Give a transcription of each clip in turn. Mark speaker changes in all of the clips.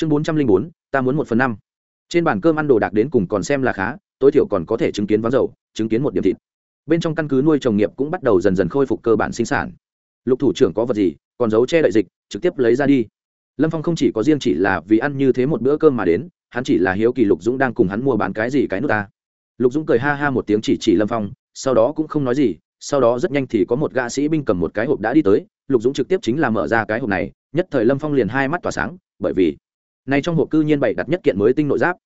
Speaker 1: chương bốn trăm linh bốn, ta muốn một phần năm. Trên bàn cơm ăn đồ đạc đến cùng còn xem là khá, tối thiểu còn có thể chứng kiến vắng dầu, chứng kiến một điểm thịt. Bên trong căn cứ nuôi trồng nghiệp cũng bắt đầu dần dần khôi phục cơ bản sinh sản. Lục thủ trưởng có vật gì, còn giấu che đậy dịch, trực tiếp lấy ra đi. Lâm phong không chỉ có riêng chỉ là vì ăn như thế một bữa cơm mà đến, hắn chỉ là hiếu kỳ lục dũng đang cùng hắn mua bán cái gì cái nước ta. Lục dũng cười ha ha một tiếng chỉ chỉ lâm phong, sau đó cũng không nói gì, sau đó rất nhanh thì có một gã sĩ binh cầm một cái hộp đã đi tới, lục dũng trực tiếp chính là mở ra cái hộp này, nhất thời lâm phong liền hai mắt tỏa sáng, bởi vì này trong hộp cư nhiên bày đặt nhất kiện mới tinh nội giáp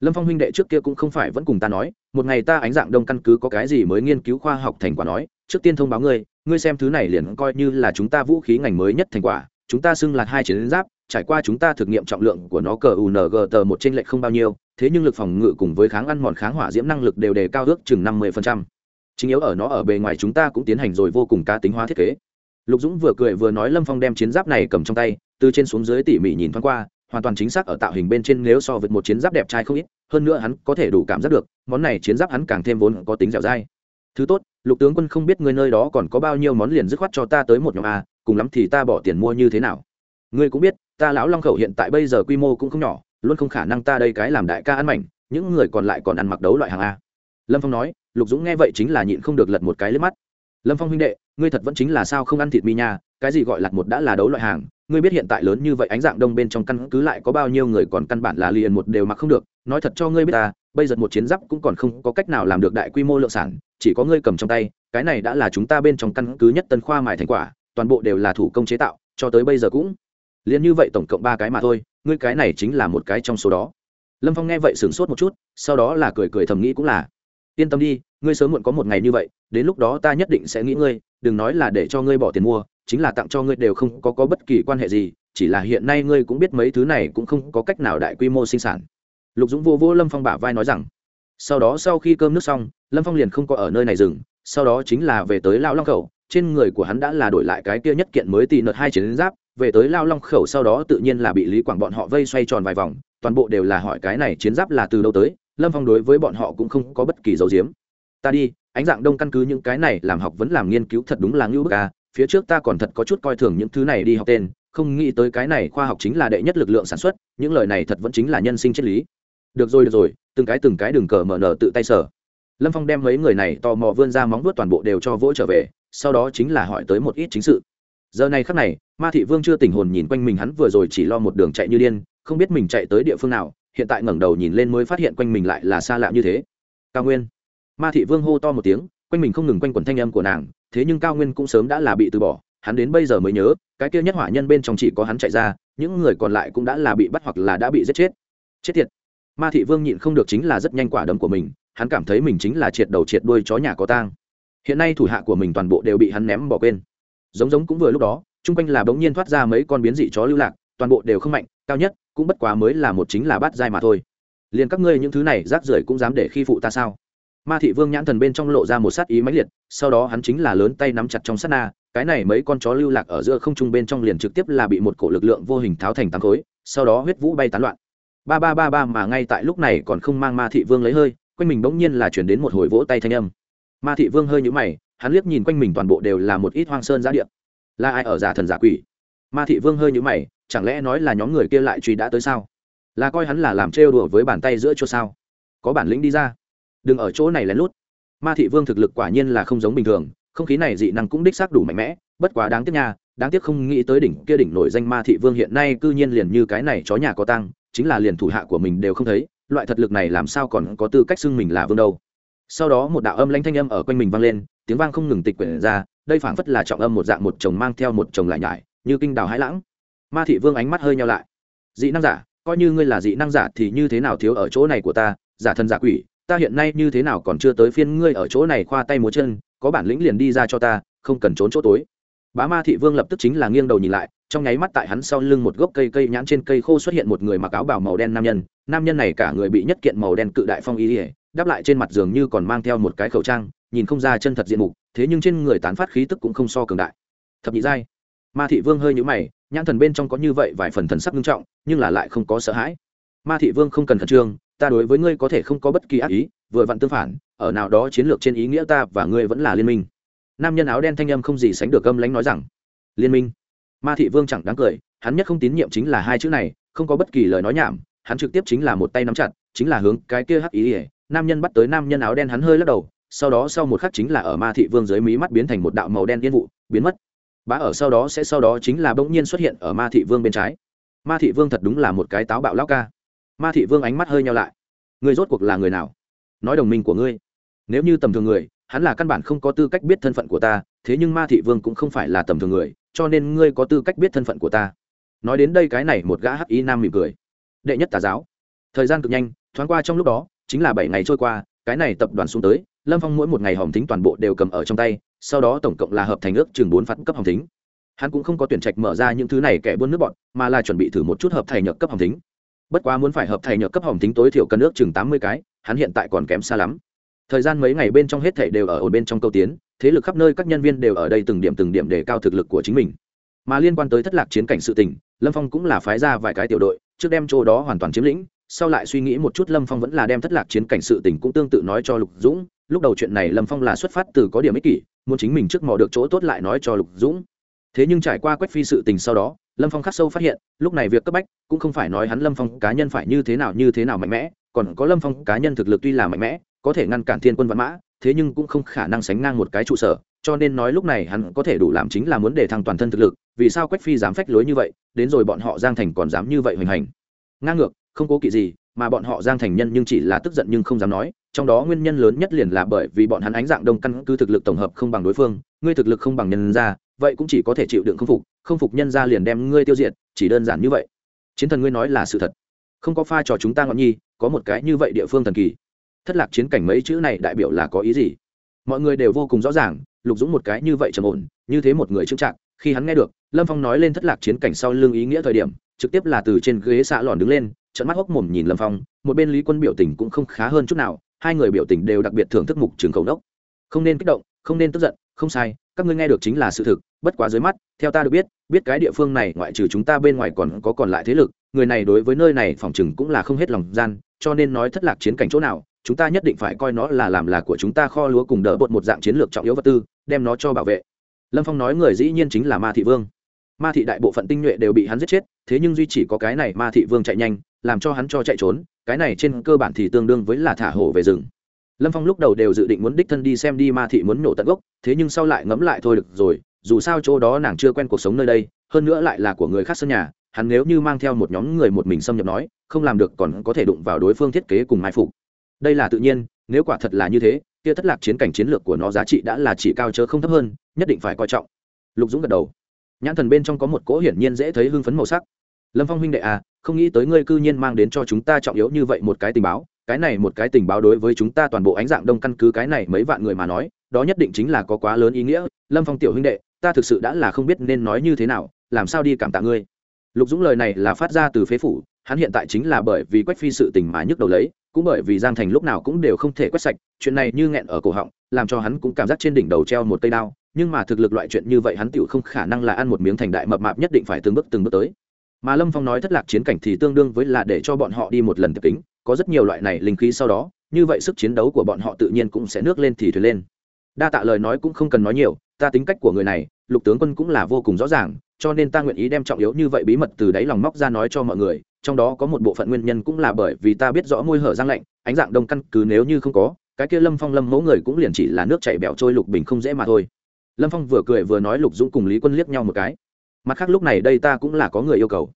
Speaker 1: lâm phong huynh đệ trước kia cũng không phải vẫn cùng ta nói, một ngày ta ánh dạng đông căn cứ có cái gì mới nghiên cứu khoa học thành quả nói, trước tiên thông báo ngươi ngươi xem thứ này liền coi như là chúng ta vũ khí ngành mới nhất thành quả, chúng ta xưng là hai chiến giáp, trải qua chúng ta thực nghiệm trọng lượng của nó cờ ung tờ một trên lệch không bao nhiêu, thế nhưng lực phòng ngự cùng với kháng ăn mòn kháng hỏa diễm năng lực đều đề cao ước chừng năm mươi phần trăm. chính yếu ở nó ở bề ngoài chúng ta cũng tiến hành rồi vô cùng cá tính hóa thiết kế lục dũng vừa cười vừa nói lâm phong đem chiến giáp này cầm trong tay, từ trên xuống dưới tỉ mỉ nhìn thoáng qua hoàn toàn chính xác ở tạo hình bên trên nếu so với một chiến giáp đẹp trai không ít, hơn nữa hắn có thể đủ cảm giác được, món này chiến giáp hắn càng thêm vốn có tính dẻo dai. Thứ tốt, lục tướng quân không biết người nơi đó còn có bao nhiêu món liền dứt khoát cho ta tới một nhóm a, cùng lắm thì ta bỏ tiền mua như thế nào. Ngươi cũng biết, ta lão long khẩu hiện tại bây giờ quy mô cũng không nhỏ, luôn không khả năng ta đây cái làm đại ca ăn mảnh, những người còn lại còn ăn mặc đấu loại hàng a. Lâm phong nói, lục dũng nghe vậy chính là nhịn không được lật một cái lên mắt. Lâm phong huynh đệ, ngươi thật vẫn chính là sao không ăn thịt mi nha cái gì gọi là một đã là đấu loại hàng? Ngươi biết hiện tại lớn như vậy ánh dạng đông bên trong căn cứ lại có bao nhiêu người còn căn bản là liền một đều mặc không được. Nói thật cho ngươi biết ta, bây giờ một chiến giáp cũng còn không có cách nào làm được đại quy mô lượng sản, chỉ có ngươi cầm trong tay, cái này đã là chúng ta bên trong căn cứ nhất tân khoa mài thành quả, toàn bộ đều là thủ công chế tạo, cho tới bây giờ cũng liền như vậy tổng cộng ba cái mà thôi, ngươi cái này chính là một cái trong số đó. Lâm phong nghe vậy sửng sốt một chút, sau đó là cười cười thầm nghĩ cũng là, yên tâm đi, ngươi sớm muộn có một ngày như vậy, đến lúc đó ta nhất định sẽ nghĩ ngươi, đừng nói là để cho ngươi bỏ tiền mua chính là tặng cho ngươi đều không có, có bất kỳ quan hệ gì chỉ là hiện nay ngươi cũng biết mấy thứ này cũng không có cách nào đại quy mô sinh sản. Lục dũng vô vô lâm phong bả vai nói rằng sau đó sau khi cơm nước xong lâm phong liền không có ở nơi này dừng sau đó chính là về tới lao long khẩu trên người của hắn đã là đổi lại cái kia nhất kiện mới tì nợt hai chiến giáp về tới lao long khẩu sau đó tự nhiên là bị lý quảng bọn họ vây xoay tròn vài vòng toàn bộ đều là hỏi cái này chiến giáp là từ đâu tới lâm phong đối với bọn họ cũng không có bất kỳ dấu diếm. Ta đi ánh dạng đông căn cứ những cái này làm học vẫn làm nghiên cứu thật đúng là ngưu bức à phía trước ta còn thật có chút coi thường những thứ này đi học tên, không nghĩ tới cái này khoa học chính là đệ nhất lực lượng sản xuất, những lời này thật vẫn chính là nhân sinh triết lý. Được rồi được rồi, từng cái từng cái đừng cờ mở nở tự tay sở lâm phong đem mấy người này tò mò vươn ra móng vuốt toàn bộ đều cho vỗ trở về, sau đó chính là hỏi tới một ít chính sự. Giờ này khắc này, ma thị vương chưa tỉnh hồn nhìn quanh mình hắn vừa rồi chỉ lo một đường chạy như điên, không biết mình chạy tới địa phương nào, hiện tại ngẩng đầu nhìn lên mới phát hiện quanh mình lại là xa lạ như thế. Cao nguyên. Ma thị vương hô to một tiếng, quanh mình không ngừng quanh quẩn thanh âm của nàng thế nhưng cao nguyên cũng sớm đã là bị từ bỏ, hắn đến bây giờ mới nhớ, cái kia nhất hỏa nhân bên trong chỉ có hắn chạy ra, những người còn lại cũng đã là bị bắt hoặc là đã bị giết chết. Chết tiệt. Ma thị vương nhịn không được chính là rất nhanh quả đấm của mình, hắn cảm thấy mình chính là triệt đầu triệt đuôi chó nhà có tang. Hiện nay thủ hạ của mình toàn bộ đều bị hắn ném bỏ quên. Giống giống cũng vừa lúc đó, chung quanh là bỗng nhiên thoát ra mấy con biến dị chó lưu lạc, toàn bộ đều không mạnh, cao nhất cũng bất quá mới là một chính là bát dai mà thôi. Liền các ngươi những thứ này, rác rưởi cũng dám để khi phụ ta sao? Ma thị vương nhãn thần bên trong lộ ra một sát ý mãnh liệt, sau đó hắn chính là lớn tay nắm chặt trong sát na, cái này mấy con chó lưu lạc ở giữa không trung bên trong liền trực tiếp là bị một cổ lực lượng vô hình tháo thành tám khối, sau đó huyết vũ bay tán loạn. Ba ba ba ba mà ngay tại lúc này còn không mang ma thị vương lấy hơi, quanh mình bỗng nhiên là chuyển đến một hồi vỗ tay thanh âm. Ma thị vương hơi nhũ mày, hắn liếc nhìn quanh mình toàn bộ đều là một ít hoang sơn giá điện là ai ở giả thần giả quỷ? Ma thị vương hơi nhũ mày, chẳng lẽ nói là nhóm người kia lại truy đã tới sao? Là coi hắn là làm trêu đùa với bàn tay giữa chỗ sao? Có bản lĩnh đi ra đừng ở chỗ này lén lút. Ma thị vương thực lực quả nhiên là không giống bình thường, không khí này dị năng cũng đích xác đủ mạnh mẽ, bất quá đáng tiếc nha, đáng tiếc không nghĩ tới đỉnh kia đỉnh nổi danh ma thị vương hiện nay cư nhiên liền như cái này chó nhà có tăng, chính là liền thủ hạ của mình đều không thấy, loại thật lực này làm sao còn có tư cách xưng mình là vương đâu. Sau đó một đạo âm lãnh thanh âm ở quanh mình vang lên, tiếng vang không ngừng tịch quyển ra, đây phảng phất là trọng âm một dạng một chồng mang theo một chồng lại nhải, như kinh đào hãi lãng. Ma thị vương ánh mắt hơi nhau lại. Dị năng giả, coi như ngươi là dị năng giả thì như thế nào thiếu ở chỗ này của ta, giả thân giả quỷ ta hiện nay như thế nào còn chưa tới phiên ngươi ở chỗ này khoa tay múa chân, có bản lĩnh liền đi ra cho ta, không cần trốn chỗ tối. Bá ma thị vương lập tức chính là nghiêng đầu nhìn lại, trong nháy mắt tại hắn sau lưng một gốc cây cây nhãn trên cây khô xuất hiện một người mặc áo bào màu đen nam nhân nam nhân này cả người bị nhất kiện màu đen cự đại phong y ỉa đáp lại trên mặt giường như còn mang theo một cái khẩu trang, nhìn không ra chân thật diện mục, thế nhưng trên người tán phát khí tức cũng không so cường đại. Thập nhị giai. Ma thị vương hơi nhũ mày, nhãn thần bên trong có như vậy vài phần thần sắc nghiêm trọng, nhưng là lại không có sợ hãi. Ma thị vương không cần khẩn trương ta đối với ngươi có thể không có bất kỳ ác ý, vừa vặn tương phản, ở nào đó chiến lược trên ý nghĩa ta và ngươi vẫn là liên minh. Nam nhân áo đen thanh âm không gì sánh được âm lãnh nói rằng, liên minh? Ma thị vương chẳng đáng cười, hắn nhất không tín nhiệm chính là hai chữ này, không có bất kỳ lời nói nhảm, hắn trực tiếp chính là một tay nắm chặt, chính là hướng cái kia hắc ý ỉa nam nhân bắt tới nam nhân áo đen hắn hơi lắc đầu, sau đó sau một khắc chính là ở ma thị vương dưới mí mắt biến thành một đạo màu đen yên vụ, biến mất. Bá ở sau đó sẽ sau đó chính là bỗng nhiên xuất hiện ở ma thị vương bên trái. Ma thị vương thật đúng là một cái táo bạo lao ca ma thị vương ánh mắt hơi nhau lại. Người rốt cuộc là người nào? Nói đồng minh của ngươi. Nếu như tầm thường người, hắn là căn bản không có tư cách biết thân phận của ta, thế nhưng ma thị vương cũng không phải là tầm thường người, cho nên ngươi có tư cách biết thân phận của ta. Nói đến đây cái này một gã hắc y nam mỉm cười. Đệ nhất tà giáo. Thời gian cực nhanh, thoáng qua trong lúc đó, chính là bảy ngày trôi qua, cái này tập đoàn xuống tới, lâm phong mỗi một ngày hòm thính toàn bộ đều cầm ở trong tay, sau đó tổng cộng là hợp thành ước chừng bốn phát cấp hòm thính. Hắn cũng không có tuyển trạch mở ra những thứ này kẻ buôn nước bọn, mà là chuẩn bị thử một chút hợp thành nhược cấp hòm thính bất quá muốn phải hợp thầy nhờ cấp hỏng tính tối thiểu cần ước chừng tám mươi cái, hắn hiện tại còn kém xa lắm. Thời gian mấy ngày bên trong hết thảy đều ở ổn bên trong câu tiến, thế lực khắp nơi các nhân viên đều ở đây từng điểm từng điểm để cao thực lực của chính mình. Mà liên quan tới thất lạc chiến cảnh sự tình, lâm phong cũng là phái ra vài cái tiểu đội, trước đem chỗ đó hoàn toàn chiếm lĩnh, sau lại suy nghĩ một chút lâm phong vẫn là đem thất lạc chiến cảnh sự tình cũng tương tự nói cho lục dũng. Lúc đầu chuyện này lâm phong là xuất phát từ có điểm ích kỷ, muốn chính mình trước mò được chỗ tốt lại nói cho lục dũng. Thế nhưng trải qua quét phi sự tình sau đó lâm phong khắc sâu phát hiện, lúc này việc cấp bách cũng không phải nói hắn lâm phong cá nhân phải như thế nào như thế nào mạnh mẽ, còn có lâm phong cá nhân thực lực tuy là mạnh mẽ, có thể ngăn cản thiên quân văn mã, thế nhưng cũng không khả năng sánh ngang một cái trụ sở, cho nên nói lúc này hắn có thể đủ làm chính là muốn để thăng toàn thân thực lực, vì sao quách phi dám phách lối như vậy, đến rồi bọn họ giang thành còn dám như vậy hoành hành. Ngang ngược, không cố kỵ gì, mà bọn họ giang thành nhân nhưng chỉ là tức giận nhưng không dám nói, trong đó nguyên nhân lớn nhất liền là bởi vì bọn hắn ánh dạng đông căn cứ thực lực tổng hợp không bằng đối phương ngươi thực lực không bằng nhân ra vậy cũng chỉ có thể chịu đựng không phục không phục nhân ra liền đem ngươi tiêu diệt, chỉ đơn giản như vậy. Chiến thần ngươi nói là sự thật. Không có pha trò chúng ta ngọn nhi, có một cái như vậy địa phương thần kỳ. Thất lạc chiến cảnh mấy chữ này đại biểu là có ý gì? Mọi người đều vô cùng rõ ràng, lục dũng một cái như vậy trầm ổn, như thế một người trưng trạng khi hắn nghe được, lâm phong nói lên thất lạc chiến cảnh sau lưng ý nghĩa thời điểm, trực tiếp là từ trên ghế xạ lòn đứng lên trận mắt hốc mồm nhìn lâm phong, một bên lý quân biểu tình cũng không khá hơn chút nào, hai người biểu tình đều đặc biệt thưởng thức mục trường cầu đốc. Không nên kích động, không nên tức giận không sai, các ngươi nghe được chính là sự thực, bất quá dưới mắt, theo ta được biết biết cái địa phương này ngoại trừ chúng ta bên ngoài còn có còn lại thế lực, người này đối với nơi này phòng chừng cũng là không hết lòng gian, cho nên nói thất lạc chiến cảnh chỗ nào, chúng ta nhất định phải coi nó là làm là của chúng ta kho lúa cùng đỡ bột một dạng chiến lược trọng yếu vật tư, đem nó cho bảo vệ. Lâm phong nói người dĩ nhiên chính là ma thị vương. Ma thị đại bộ phận tinh nhuệ đều bị hắn giết chết, thế nhưng duy chỉ có cái này ma thị vương chạy nhanh, làm cho hắn cho chạy trốn, cái này trên cơ bản thì tương đương với là thả hổ về rừng lâm phong lúc đầu đều dự định muốn đích thân đi xem đi ma thị muốn nổ tận gốc, thế nhưng sau lại ngẫm lại thôi được rồi, dù sao chỗ đó nàng chưa quen cuộc sống nơi đây, hơn nữa lại là của người khác sân nhà, hắn nếu như mang theo một nhóm người một mình xâm nhập nói, không làm được còn có thể đụng vào đối phương thiết kế cùng mai phục. Đây là tự nhiên, nếu quả thật là như thế, kia thất lạc chiến cảnh chiến lược của nó giá trị đã là chỉ cao chớ không thấp hơn, nhất định phải coi trọng. Lục dũng gật đầu. Nhãn thần bên trong có một cỗ hiển nhiên dễ thấy hưng phấn màu sắc. Lâm phong huynh đệ à không nghĩ tới ngươi cư nhiên mang đến cho chúng ta trọng yếu như vậy một cái tình báo cái này một cái tình báo đối với chúng ta toàn bộ ánh dạng đông căn cứ cái này mấy vạn người mà nói, đó nhất định chính là có quá lớn ý nghĩa. Lâm phong tiểu huynh đệ, ta thực sự đã là không biết nên nói như thế nào, làm sao đi cảm tạ ngươi. Lục dũng lời này là phát ra từ phế phủ, hắn hiện tại chính là bởi vì quách phi sự tình mà nhức đầu lấy, cũng bởi vì giang thành lúc nào cũng đều không thể quét sạch, chuyện này như nghẹn ở cổ họng, làm cho hắn cũng cảm giác trên đỉnh đầu treo một cây đao, nhưng mà thực lực loại chuyện như vậy hắn tựu không khả năng là ăn một miếng thành đại mập mạp nhất định phải từng bước từng bước tới. Mà lâm phong nói thất lạc chiến cảnh thì tương đương với là để cho bọn họ đi một lần tập kính có rất nhiều loại này linh khí sau đó, như vậy sức chiến đấu của bọn họ tự nhiên cũng sẽ nước lên thì thuyền lên. Đa tạ lời nói cũng không cần nói nhiều, ta tính cách của người này, lục tướng quân cũng là vô cùng rõ ràng, cho nên ta nguyện ý đem trọng yếu như vậy bí mật từ đáy lòng móc ra nói cho mọi người, trong đó có một bộ phận nguyên nhân cũng là bởi vì ta biết rõ môi hở giang lạnh, ánh dạng đông căn cứ nếu như không có, cái kia lâm phong lâm mẫu người cũng liền chỉ là nước chảy bẻo trôi lục bình không dễ mà thôi. Lâm phong vừa cười vừa nói lục dũng cùng lý quân liếc nhau một cái. Mặt khác lúc này đây ta cũng là có người yêu cầu.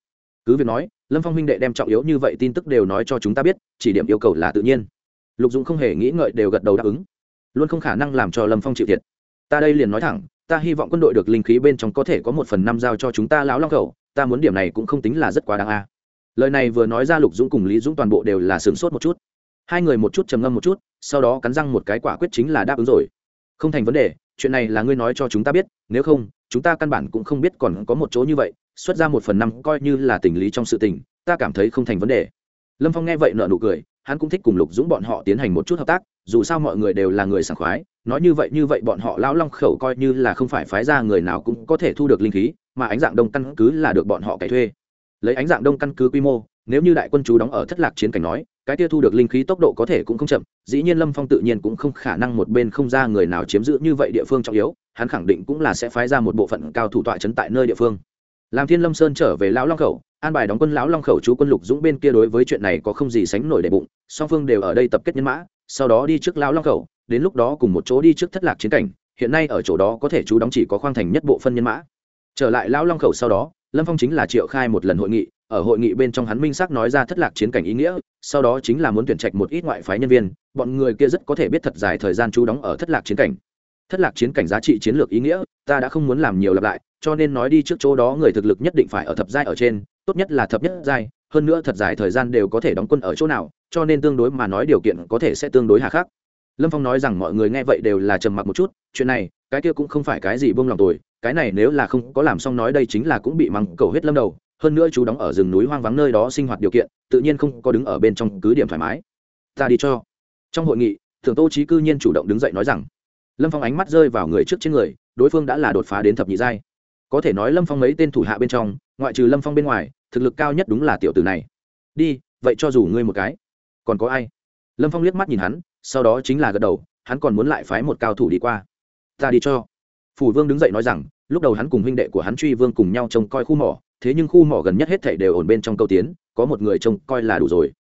Speaker 1: Cứ việc nói lâm phong huynh đệ đem trọng yếu như vậy tin tức đều nói cho chúng ta biết, chỉ điểm yêu cầu là tự nhiên. Lục dũng không hề nghĩ ngợi đều gật đầu đáp ứng. Luôn không khả năng làm cho lâm phong chịu thiệt. Ta đây liền nói thẳng, ta hy vọng quân đội được linh khí bên trong có thể có một phần năm giao cho chúng ta lão long khẩu, ta muốn điểm này cũng không tính là rất quá đáng a. Lời này vừa nói ra lục dũng cùng lý dũng toàn bộ đều là sửng sốt một chút. Hai người một chút trầm ngâm một chút, sau đó cắn răng một cái quả quyết chính là đáp ứng rồi. Không thành vấn đề, chuyện này là ngươi nói cho chúng ta biết, nếu không, chúng ta căn bản cũng không biết còn có một chỗ như vậy xuất ra một phần năm coi như là tình lý trong sự tình, ta cảm thấy không thành vấn đề. Lâm phong nghe vậy nợ nụ cười, hắn cũng thích cùng lục dũng bọn họ tiến hành một chút hợp tác, dù sao mọi người đều là người sảng khoái, nói như vậy như vậy bọn họ lão long khẩu coi như là không phải phái ra người nào cũng có thể thu được linh khí, mà ánh dạng đông căn cứ là được bọn họ cải thuê. Lấy ánh dạng đông căn cứ quy mô, nếu như đại quân chú đóng ở thất lạc chiến cảnh nói, cái kia thu được linh khí tốc độ có thể cũng không chậm, dĩ nhiên lâm phong tự nhiên cũng không khả năng một bên không ra người nào chiếm giữ như vậy địa phương trọng yếu, hắn khẳng định cũng là sẽ phái ra một bộ phận cao thủ tọa chấn tại nơi địa phương làm thiên lâm sơn trở về lão long khẩu, an bài đóng quân lão long khẩu chú quân lục dũng bên kia đối với chuyện này có không gì sánh nổi để bụng, song phương đều ở đây tập kết nhân mã, sau đó đi trước lão long khẩu, đến lúc đó cùng một chỗ đi trước thất lạc chiến cảnh, hiện nay ở chỗ đó có thể chú đóng chỉ có khoang thành nhất bộ phân nhân mã. Trở lại lão long khẩu sau đó, lâm phong chính là triệu khai một lần hội nghị, ở hội nghị bên trong hắn minh xác nói ra thất lạc chiến cảnh ý nghĩa, sau đó chính là muốn tuyển trạch một ít ngoại phái nhân viên, bọn người kia rất có thể biết thật dài thời gian chú đóng ở thất lạc chiến cảnh thất lạc chiến cảnh giá trị chiến lược ý nghĩa, ta đã không muốn làm nhiều lặp lại, cho nên nói đi trước chỗ đó người thực lực nhất định phải ở thập giai ở trên, tốt nhất là thập nhất giai, hơn nữa thật dài thời gian đều có thể đóng quân ở chỗ nào, cho nên tương đối mà nói điều kiện có thể sẽ tương đối hà khắc. Lâm phong nói rằng mọi người nghe vậy đều là trầm mặc một chút, chuyện này, cái kia cũng không phải cái gì buông lòng tồi, cái này nếu là không có làm xong nói đây chính là cũng bị mắng cầu hết lâm đầu, hơn nữa chú đóng ở rừng núi hoang vắng nơi đó sinh hoạt điều kiện, tự nhiên không có đứng ở bên trong cứ điểm thoải mái. Ta đi cho. Trong hội nghị, thượng tô trí cư nhiên chủ động đứng dậy nói rằng lâm phong ánh mắt rơi vào người trước trên người, đối phương đã là đột phá đến thập nhị giai. Có thể nói lâm phong mấy tên thủ hạ bên trong, ngoại trừ lâm phong bên ngoài, thực lực cao nhất đúng là tiểu tử này. Đi, vậy cho dù ngươi một cái. Còn có ai? Lâm phong liếc mắt nhìn hắn, sau đó chính là gật đầu, hắn còn muốn lại phái một cao thủ đi qua. Ta đi cho. Phủ vương đứng dậy nói rằng, lúc đầu hắn cùng huynh đệ của hắn truy vương cùng nhau trông coi khu mỏ, thế nhưng khu mỏ gần nhất hết thảy đều ổn bên trong câu tiến, có một người trông coi là đủ rồi.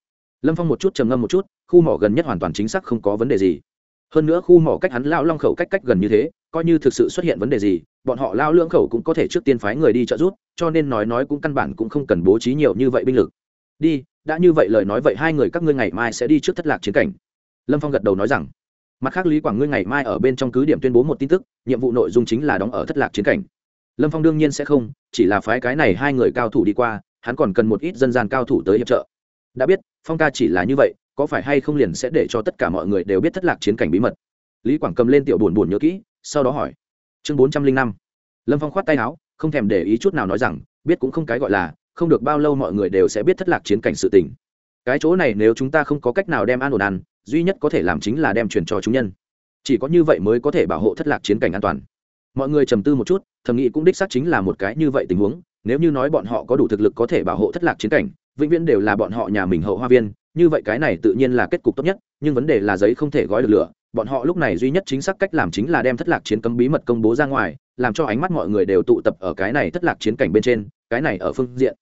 Speaker 1: Lâm phong một chút trầm ngâm một chút, khu mỏ gần nhất hoàn toàn chính xác không có vấn đề gì hơn nữa khu mỏ cách hắn lao long khẩu cách cách gần như thế, coi như thực sự xuất hiện vấn đề gì, bọn họ lao lưỡng khẩu cũng có thể trước tiên phái người đi trợ giúp, cho nên nói nói cũng căn bản cũng không cần bố trí nhiều như vậy binh lực. Đi, đã như vậy lời nói vậy hai người các ngươi ngày mai sẽ đi trước thất lạc chiến cảnh. Lâm phong gật đầu nói rằng, mặt khác lý quảng ngươi ngày mai ở bên trong cứ điểm tuyên bố một tin tức, nhiệm vụ nội dung chính là đóng ở thất lạc chiến cảnh. Lâm phong đương nhiên sẽ không, chỉ là phái cái này hai người cao thủ đi qua, hắn còn cần một ít dân gian cao thủ tới hiệp trợ. Đã biết, phong ca chỉ là như vậy có phải hay không liền sẽ để cho tất cả mọi người đều biết thất lạc chiến cảnh bí mật? Lý quảng cầm lên tiểu buồn buồn nhớ kỹ, sau đó hỏi. Chương bốn trăm linh năm. Lâm phong khoát tay áo, không thèm để ý chút nào nói rằng, biết cũng không cái gọi là, không được bao lâu mọi người đều sẽ biết thất lạc chiến cảnh sự tình. Cái chỗ này nếu chúng ta không có cách nào đem an ổn ăn, duy nhất có thể làm chính là đem truyền cho chúng nhân. Chỉ có như vậy mới có thể bảo hộ thất lạc chiến cảnh an toàn. Mọi người trầm tư một chút, thầm nghĩ cũng đích xác chính là một cái như vậy tình huống, nếu như nói bọn họ có đủ thực lực có thể bảo hộ thất lạc chiến cảnh, vĩnh viễn đều là bọn họ nhà mình hậu hoa viên như vậy cái này tự nhiên là kết cục tốt nhất, nhưng vấn đề là giấy không thể gói được lửa. Bọn họ lúc này duy nhất chính xác cách làm chính là đem thất lạc chiến cấm bí mật công bố ra ngoài, làm cho ánh mắt mọi người đều tụ tập ở cái này thất lạc chiến cảnh bên trên, cái này ở phương diện.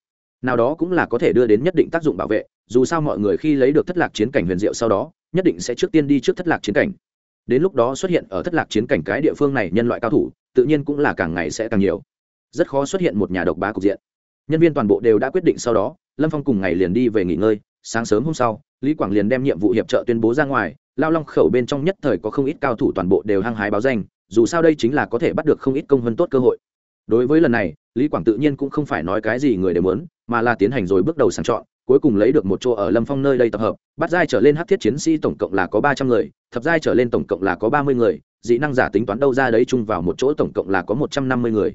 Speaker 1: Nào đó cũng là có thể đưa đến nhất định tác dụng bảo vệ, dù sao mọi người khi lấy được thất lạc chiến cảnh huyền diệu sau đó, nhất định sẽ trước tiên đi trước thất lạc chiến cảnh. Đến lúc đó xuất hiện ở thất lạc chiến cảnh cái địa phương này nhân loại cao thủ, tự nhiên cũng là càng ngày sẽ càng nhiều. Rất khó xuất hiện một nhà độc bá cục diện. Nhân viên toàn bộ đều đã quyết định sau đó, lâm phong cùng ngày liền đi về nghỉ ngơi sáng sớm hôm sau, lý quảng liền đem nhiệm vụ hiệp trợ tuyên bố ra ngoài, lao long khẩu bên trong nhất thời có không ít cao thủ toàn bộ đều hăng hái báo danh, dù sao đây chính là có thể bắt được không ít công hơn tốt cơ hội. Đối với lần này, lý quảng tự nhiên cũng không phải nói cái gì người đều muốn, mà là tiến hành rồi bước đầu sàng chọn, cuối cùng lấy được một chỗ ở lâm phong nơi đây tập hợp, bắt giai trở lên hát thiết chiến sĩ tổng cộng là có ba trăm người, thập giai trở lên tổng cộng là có ba mươi người, dị năng giả tính toán đâu ra đấy chung vào một chỗ tổng cộng là có một trăm năm mươi người.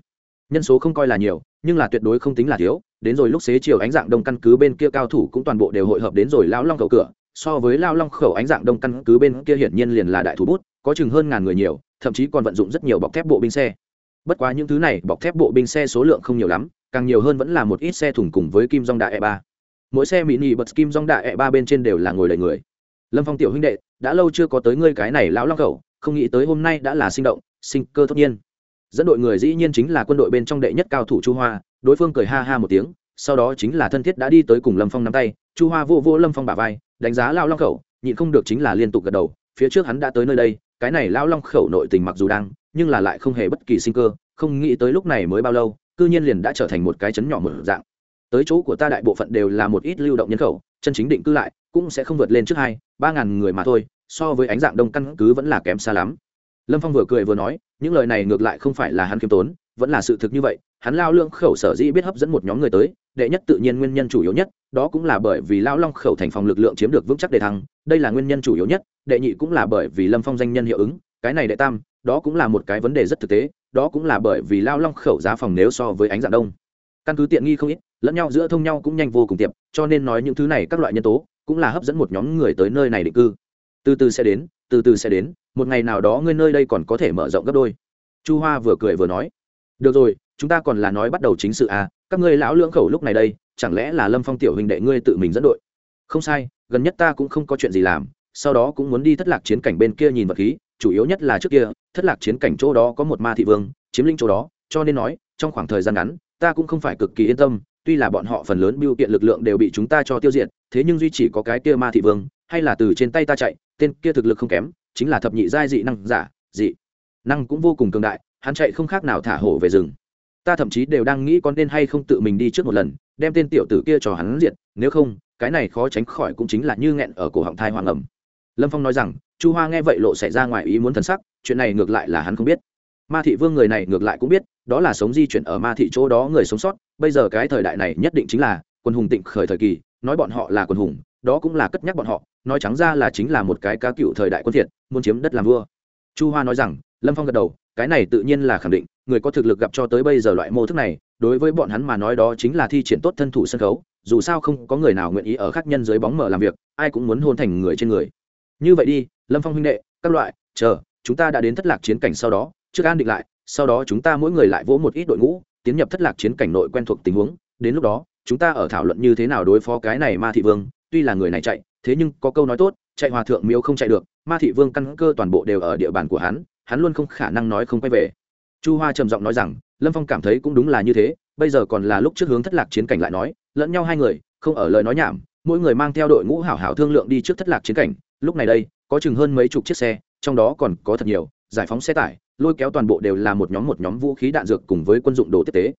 Speaker 1: Nhân số không coi là nhiều nhưng là tuyệt đối không tính là thiếu, đến rồi lúc xế chiều ánh dạng đông căn cứ bên kia cao thủ cũng toàn bộ đều hội hợp đến rồi lão long khẩu cửa, so với lao long khẩu ánh dạng đông căn cứ bên kia hiển nhiên liền là đại thủ bút, có chừng hơn ngàn người nhiều, thậm chí còn vận dụng rất nhiều bọc thép bộ binh xe. Bất quá những thứ này, bọc thép bộ binh xe số lượng không nhiều lắm, càng nhiều hơn vẫn là một ít xe thùng cùng với kim dong đại e ba. Mỗi xe mỹ nị bật kim dong đại e ba bên trên đều là ngồi đầy người. Lâm phong tiểu huynh đệ, đã lâu chưa có tới ngươi cái này lão long khẩu, không nghĩ tới hôm nay đã là sinh động, sinh cơ tất nhiên dẫn đội người dĩ nhiên chính là quân đội bên trong đệ nhất cao thủ chu hoa, đối phương cười ha ha một tiếng, sau đó chính là thân thiết đã đi tới cùng lâm phong nắm tay, chu hoa vô vô lâm phong bả vai, đánh giá lao long khẩu, nhịn không được chính là liên tục gật đầu, phía trước hắn đã tới nơi đây, cái này lao long khẩu nội tình mặc dù đang, nhưng là lại không hề bất kỳ sinh cơ, không nghĩ tới lúc này mới bao lâu, cư nhiên liền đã trở thành một cái chấn nhỏ một dạng. Tới chỗ của ta đại bộ phận đều là một ít lưu động nhân khẩu, chân chính định cư lại, cũng sẽ không vượt lên trước hai, ba ngàn người mà thôi, so với ánh dạng đông căn cứ vẫn là kém xa lắm lâm phong vừa cười vừa nói, những lời này ngược lại không phải là hắn khiêm tốn, vẫn là sự thực như vậy. Hắn lao lương khẩu sở dĩ biết hấp dẫn một nhóm người tới, đệ nhất tự nhiên nguyên nhân chủ yếu nhất, đó cũng là bởi vì lao long khẩu thành phòng lực lượng chiếm được vững chắc đề thăng, đây là nguyên nhân chủ yếu nhất, đệ nhị cũng là bởi vì lâm phong danh nhân hiệu ứng, cái này đệ tam, đó cũng là một cái vấn đề rất thực tế, đó cũng là bởi vì lao long khẩu giá phòng nếu so với ánh dạng đông. Căn cứ tiện nghi không ít, lẫn nhau giữa thông nhau cũng nhanh vô cùng tiệp, cho nên nói những thứ này các loại nhân tố, cũng là hấp dẫn một nhóm người tới nơi này định cư. Từ từ sẽ đến từ từ sẽ đến, một ngày nào đó ngươi nơi đây còn có thể mở rộng gấp đôi. Chu hoa vừa cười vừa nói. Được rồi, chúng ta còn là nói bắt đầu chính sự à các ngươi lão lưỡng khẩu lúc này đây, chẳng lẽ là lâm phong tiểu huynh đệ ngươi tự mình dẫn đội? Không sai, gần nhất ta cũng không có chuyện gì làm, sau đó cũng muốn đi thất lạc chiến cảnh bên kia nhìn vật khí, chủ yếu nhất là trước kia, thất lạc chiến cảnh chỗ đó có một ma thị vương, chiếm lĩnh chỗ đó, cho nên nói, trong khoảng thời gian ngắn, ta cũng không phải cực kỳ yên tâm, tuy là bọn họ phần lớn biêu kiện lực lượng đều bị chúng ta cho tiêu diệt, thế nhưng duy chỉ có cái kia ma thị vương, hay là từ trên tay ta chạy tên kia thực lực không kém, chính là thập nhị giai dị năng giả, dị năng cũng vô cùng cường đại, hắn chạy không khác nào thả hổ về rừng. Ta thậm chí đều đang nghĩ con nên hay không tự mình đi trước một lần, đem tên tiểu tử kia cho hắn diệt, nếu không, cái này khó tránh khỏi cũng chính là như nghẹn ở cổ họng thai hoàng ẩm. Lâm phong nói rằng, chu hoa nghe vậy lộ xảy ra ngoài ý muốn thần sắc, chuyện này ngược lại là hắn không biết. Ma thị vương người này ngược lại cũng biết, đó là sống di chuyển ở ma thị chỗ đó người sống sót, bây giờ cái thời đại này nhất định chính là quân hùng tịnh khởi thời kỳ nói bọn họ là quần hùng, đó cũng là cất nhắc bọn họ, nói trắng ra là chính là một cái cá cựu thời đại quân thiệt muốn chiếm đất làm vua. Chu hoa nói rằng, lâm phong gật đầu, cái này tự nhiên là khẳng định, người có thực lực gặp cho tới bây giờ loại mô thức này, đối với bọn hắn mà nói đó chính là thi triển tốt thân thủ sân khấu, dù sao không có người nào nguyện ý ở khác nhân dưới bóng mở làm việc, ai cũng muốn hôn thành người trên người. Như vậy đi, lâm phong huynh đệ, các loại, chờ, chúng ta đã đến thất lạc chiến cảnh sau đó, trước an định lại, sau đó chúng ta mỗi người lại vỗ một ít đội ngũ, tiến nhập thất lạc chiến cảnh nội quen thuộc tình huống, đến lúc đó chúng ta ở thảo luận như thế nào đối phó cái này ma thị vương, tuy là người này chạy, thế nhưng có câu nói tốt, chạy hòa thượng miếu không chạy được, ma thị vương căn cơ toàn bộ đều ở địa bàn của hắn hắn luôn không khả năng nói không quay về. Chu hoa trầm giọng nói rằng, lâm phong cảm thấy cũng đúng là như thế, bây giờ còn là lúc trước hướng thất lạc chiến cảnh lại nói, lẫn nhau hai người, không ở lời nói nhảm, mỗi người mang theo đội ngũ hảo hảo thương lượng đi trước thất lạc chiến cảnh, lúc này đây, có chừng hơn mấy chục chiếc xe, trong đó còn có thật nhiều, giải phóng xe tải, lôi kéo toàn bộ đều là một nhóm một nhóm vũ khí đạn dược cùng với quân dụng đồ tiếp tế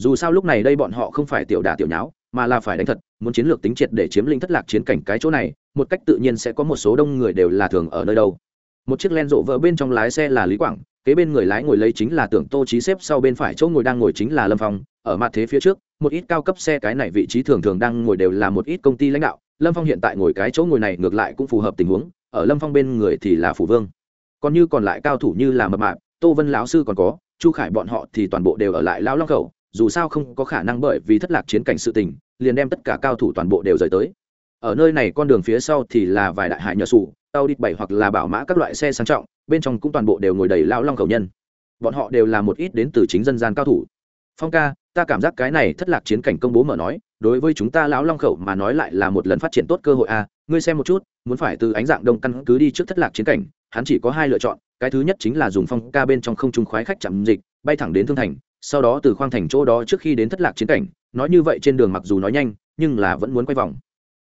Speaker 1: dù sao lúc này đây bọn họ không phải tiểu đả tiểu nháo, mà là phải đánh thật, muốn chiến lược tính triệt để chiếm lĩnh thất lạc chiến cảnh cái chỗ này, một cách tự nhiên sẽ có một số đông người đều là thường ở nơi đâu. Một chiếc len rộ vỡ bên trong lái xe là lý quảng, kế bên người lái ngồi lấy chính là tưởng tô trí xếp, sau bên phải chỗ ngồi đang ngồi chính là lâm phong, ở mặt thế phía trước, một ít cao cấp xe cái này vị trí thường thường đang ngồi đều là một ít công ty lãnh đạo, lâm phong hiện tại ngồi cái chỗ ngồi này ngược lại cũng phù hợp tình huống, ở lâm phong bên người thì là phủ vương. Còn như còn lại cao thủ như là mập mạp, tô vân lão sư còn có, chu khải bọn họ thì toàn bộ đều ở lại lao long khẩu dù sao không có khả năng bởi vì thất lạc chiến cảnh sự tình, liền đem tất cả cao thủ toàn bộ đều rời tới. Ở nơi này con đường phía sau thì là vài đại hải nhờ sủ, tàu đi bảy hoặc là bảo mã các loại xe sang trọng, bên trong cũng toàn bộ đều ngồi đầy lao long khẩu nhân. Bọn họ đều là một ít đến từ chính dân gian cao thủ. Phong ca, ta cảm giác cái này thất lạc chiến cảnh công bố mở nói, đối với chúng ta lão long khẩu mà nói lại là một lần phát triển tốt cơ hội a, ngươi xem một chút, muốn phải từ ánh dạng đông căn cứ đi trước thất lạc chiến cảnh, hắn chỉ có hai lựa chọn, cái thứ nhất chính là dùng phong ca bên trong không trung khoái khách chậm dịch, bay thẳng đến thương thành sau đó từ khoang thành chỗ đó trước khi đến thất lạc chiến cảnh, nói như vậy trên đường mặc dù nói nhanh, nhưng là vẫn muốn quay vòng.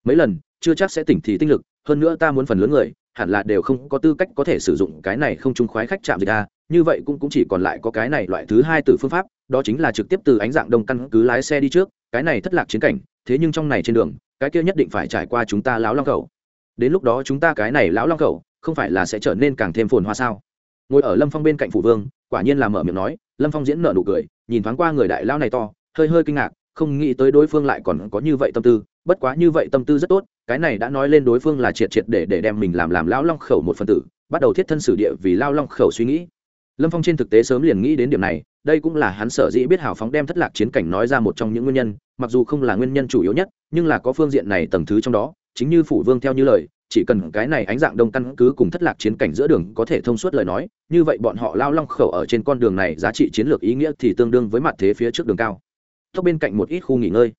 Speaker 1: Mấy lần, chưa chắc sẽ tỉnh thì tinh lực, hơn nữa ta muốn phần lớn người, hẳn là đều không có tư cách có thể sử dụng cái này không trung khoái khách chạm dịch a, như vậy cũng cũng chỉ còn lại có cái này loại thứ hai từ phương pháp, đó chính là trực tiếp từ ánh dạng đông căn cứ lái xe đi trước, cái này thất lạc chiến cảnh, thế nhưng trong này trên đường, cái kia nhất định phải trải qua chúng ta lão long khẩu đến lúc đó chúng ta cái này lão long khẩu không phải là sẽ trở nên càng thêm phồn hoa sao? Ngồi ở lâm phong bên cạnh phủ vương, quả nhiên là mở miệng nói lâm phong diễn nợ nụ cười, nhìn thoáng qua người đại lão này to, hơi hơi kinh ngạc, không nghĩ tới đối phương lại còn có như vậy tâm tư, bất quá như vậy tâm tư rất tốt, cái này đã nói lên đối phương là triệt triệt để để đem mình làm làm lão long khẩu một phần tử, bắt đầu thiết thân sử địa vì lao long khẩu suy nghĩ. Lâm phong trên thực tế sớm liền nghĩ đến điểm này, đây cũng là hắn sở dĩ biết hào phóng đem thất lạc chiến cảnh nói ra một trong những nguyên nhân, mặc dù không là nguyên nhân chủ yếu nhất, nhưng là có phương diện này tầng thứ trong đó, chính như phủ vương theo như lời chỉ cần cái này ánh dạng đông căn cứ cùng thất lạc chiến cảnh giữa đường có thể thông suốt lời nói, như vậy bọn họ lao long khẩu ở trên con đường này giá trị chiến lược ý nghĩa thì tương đương với mặt thế phía trước đường cao. Tốc bên cạnh một ít khu nghỉ ngơi.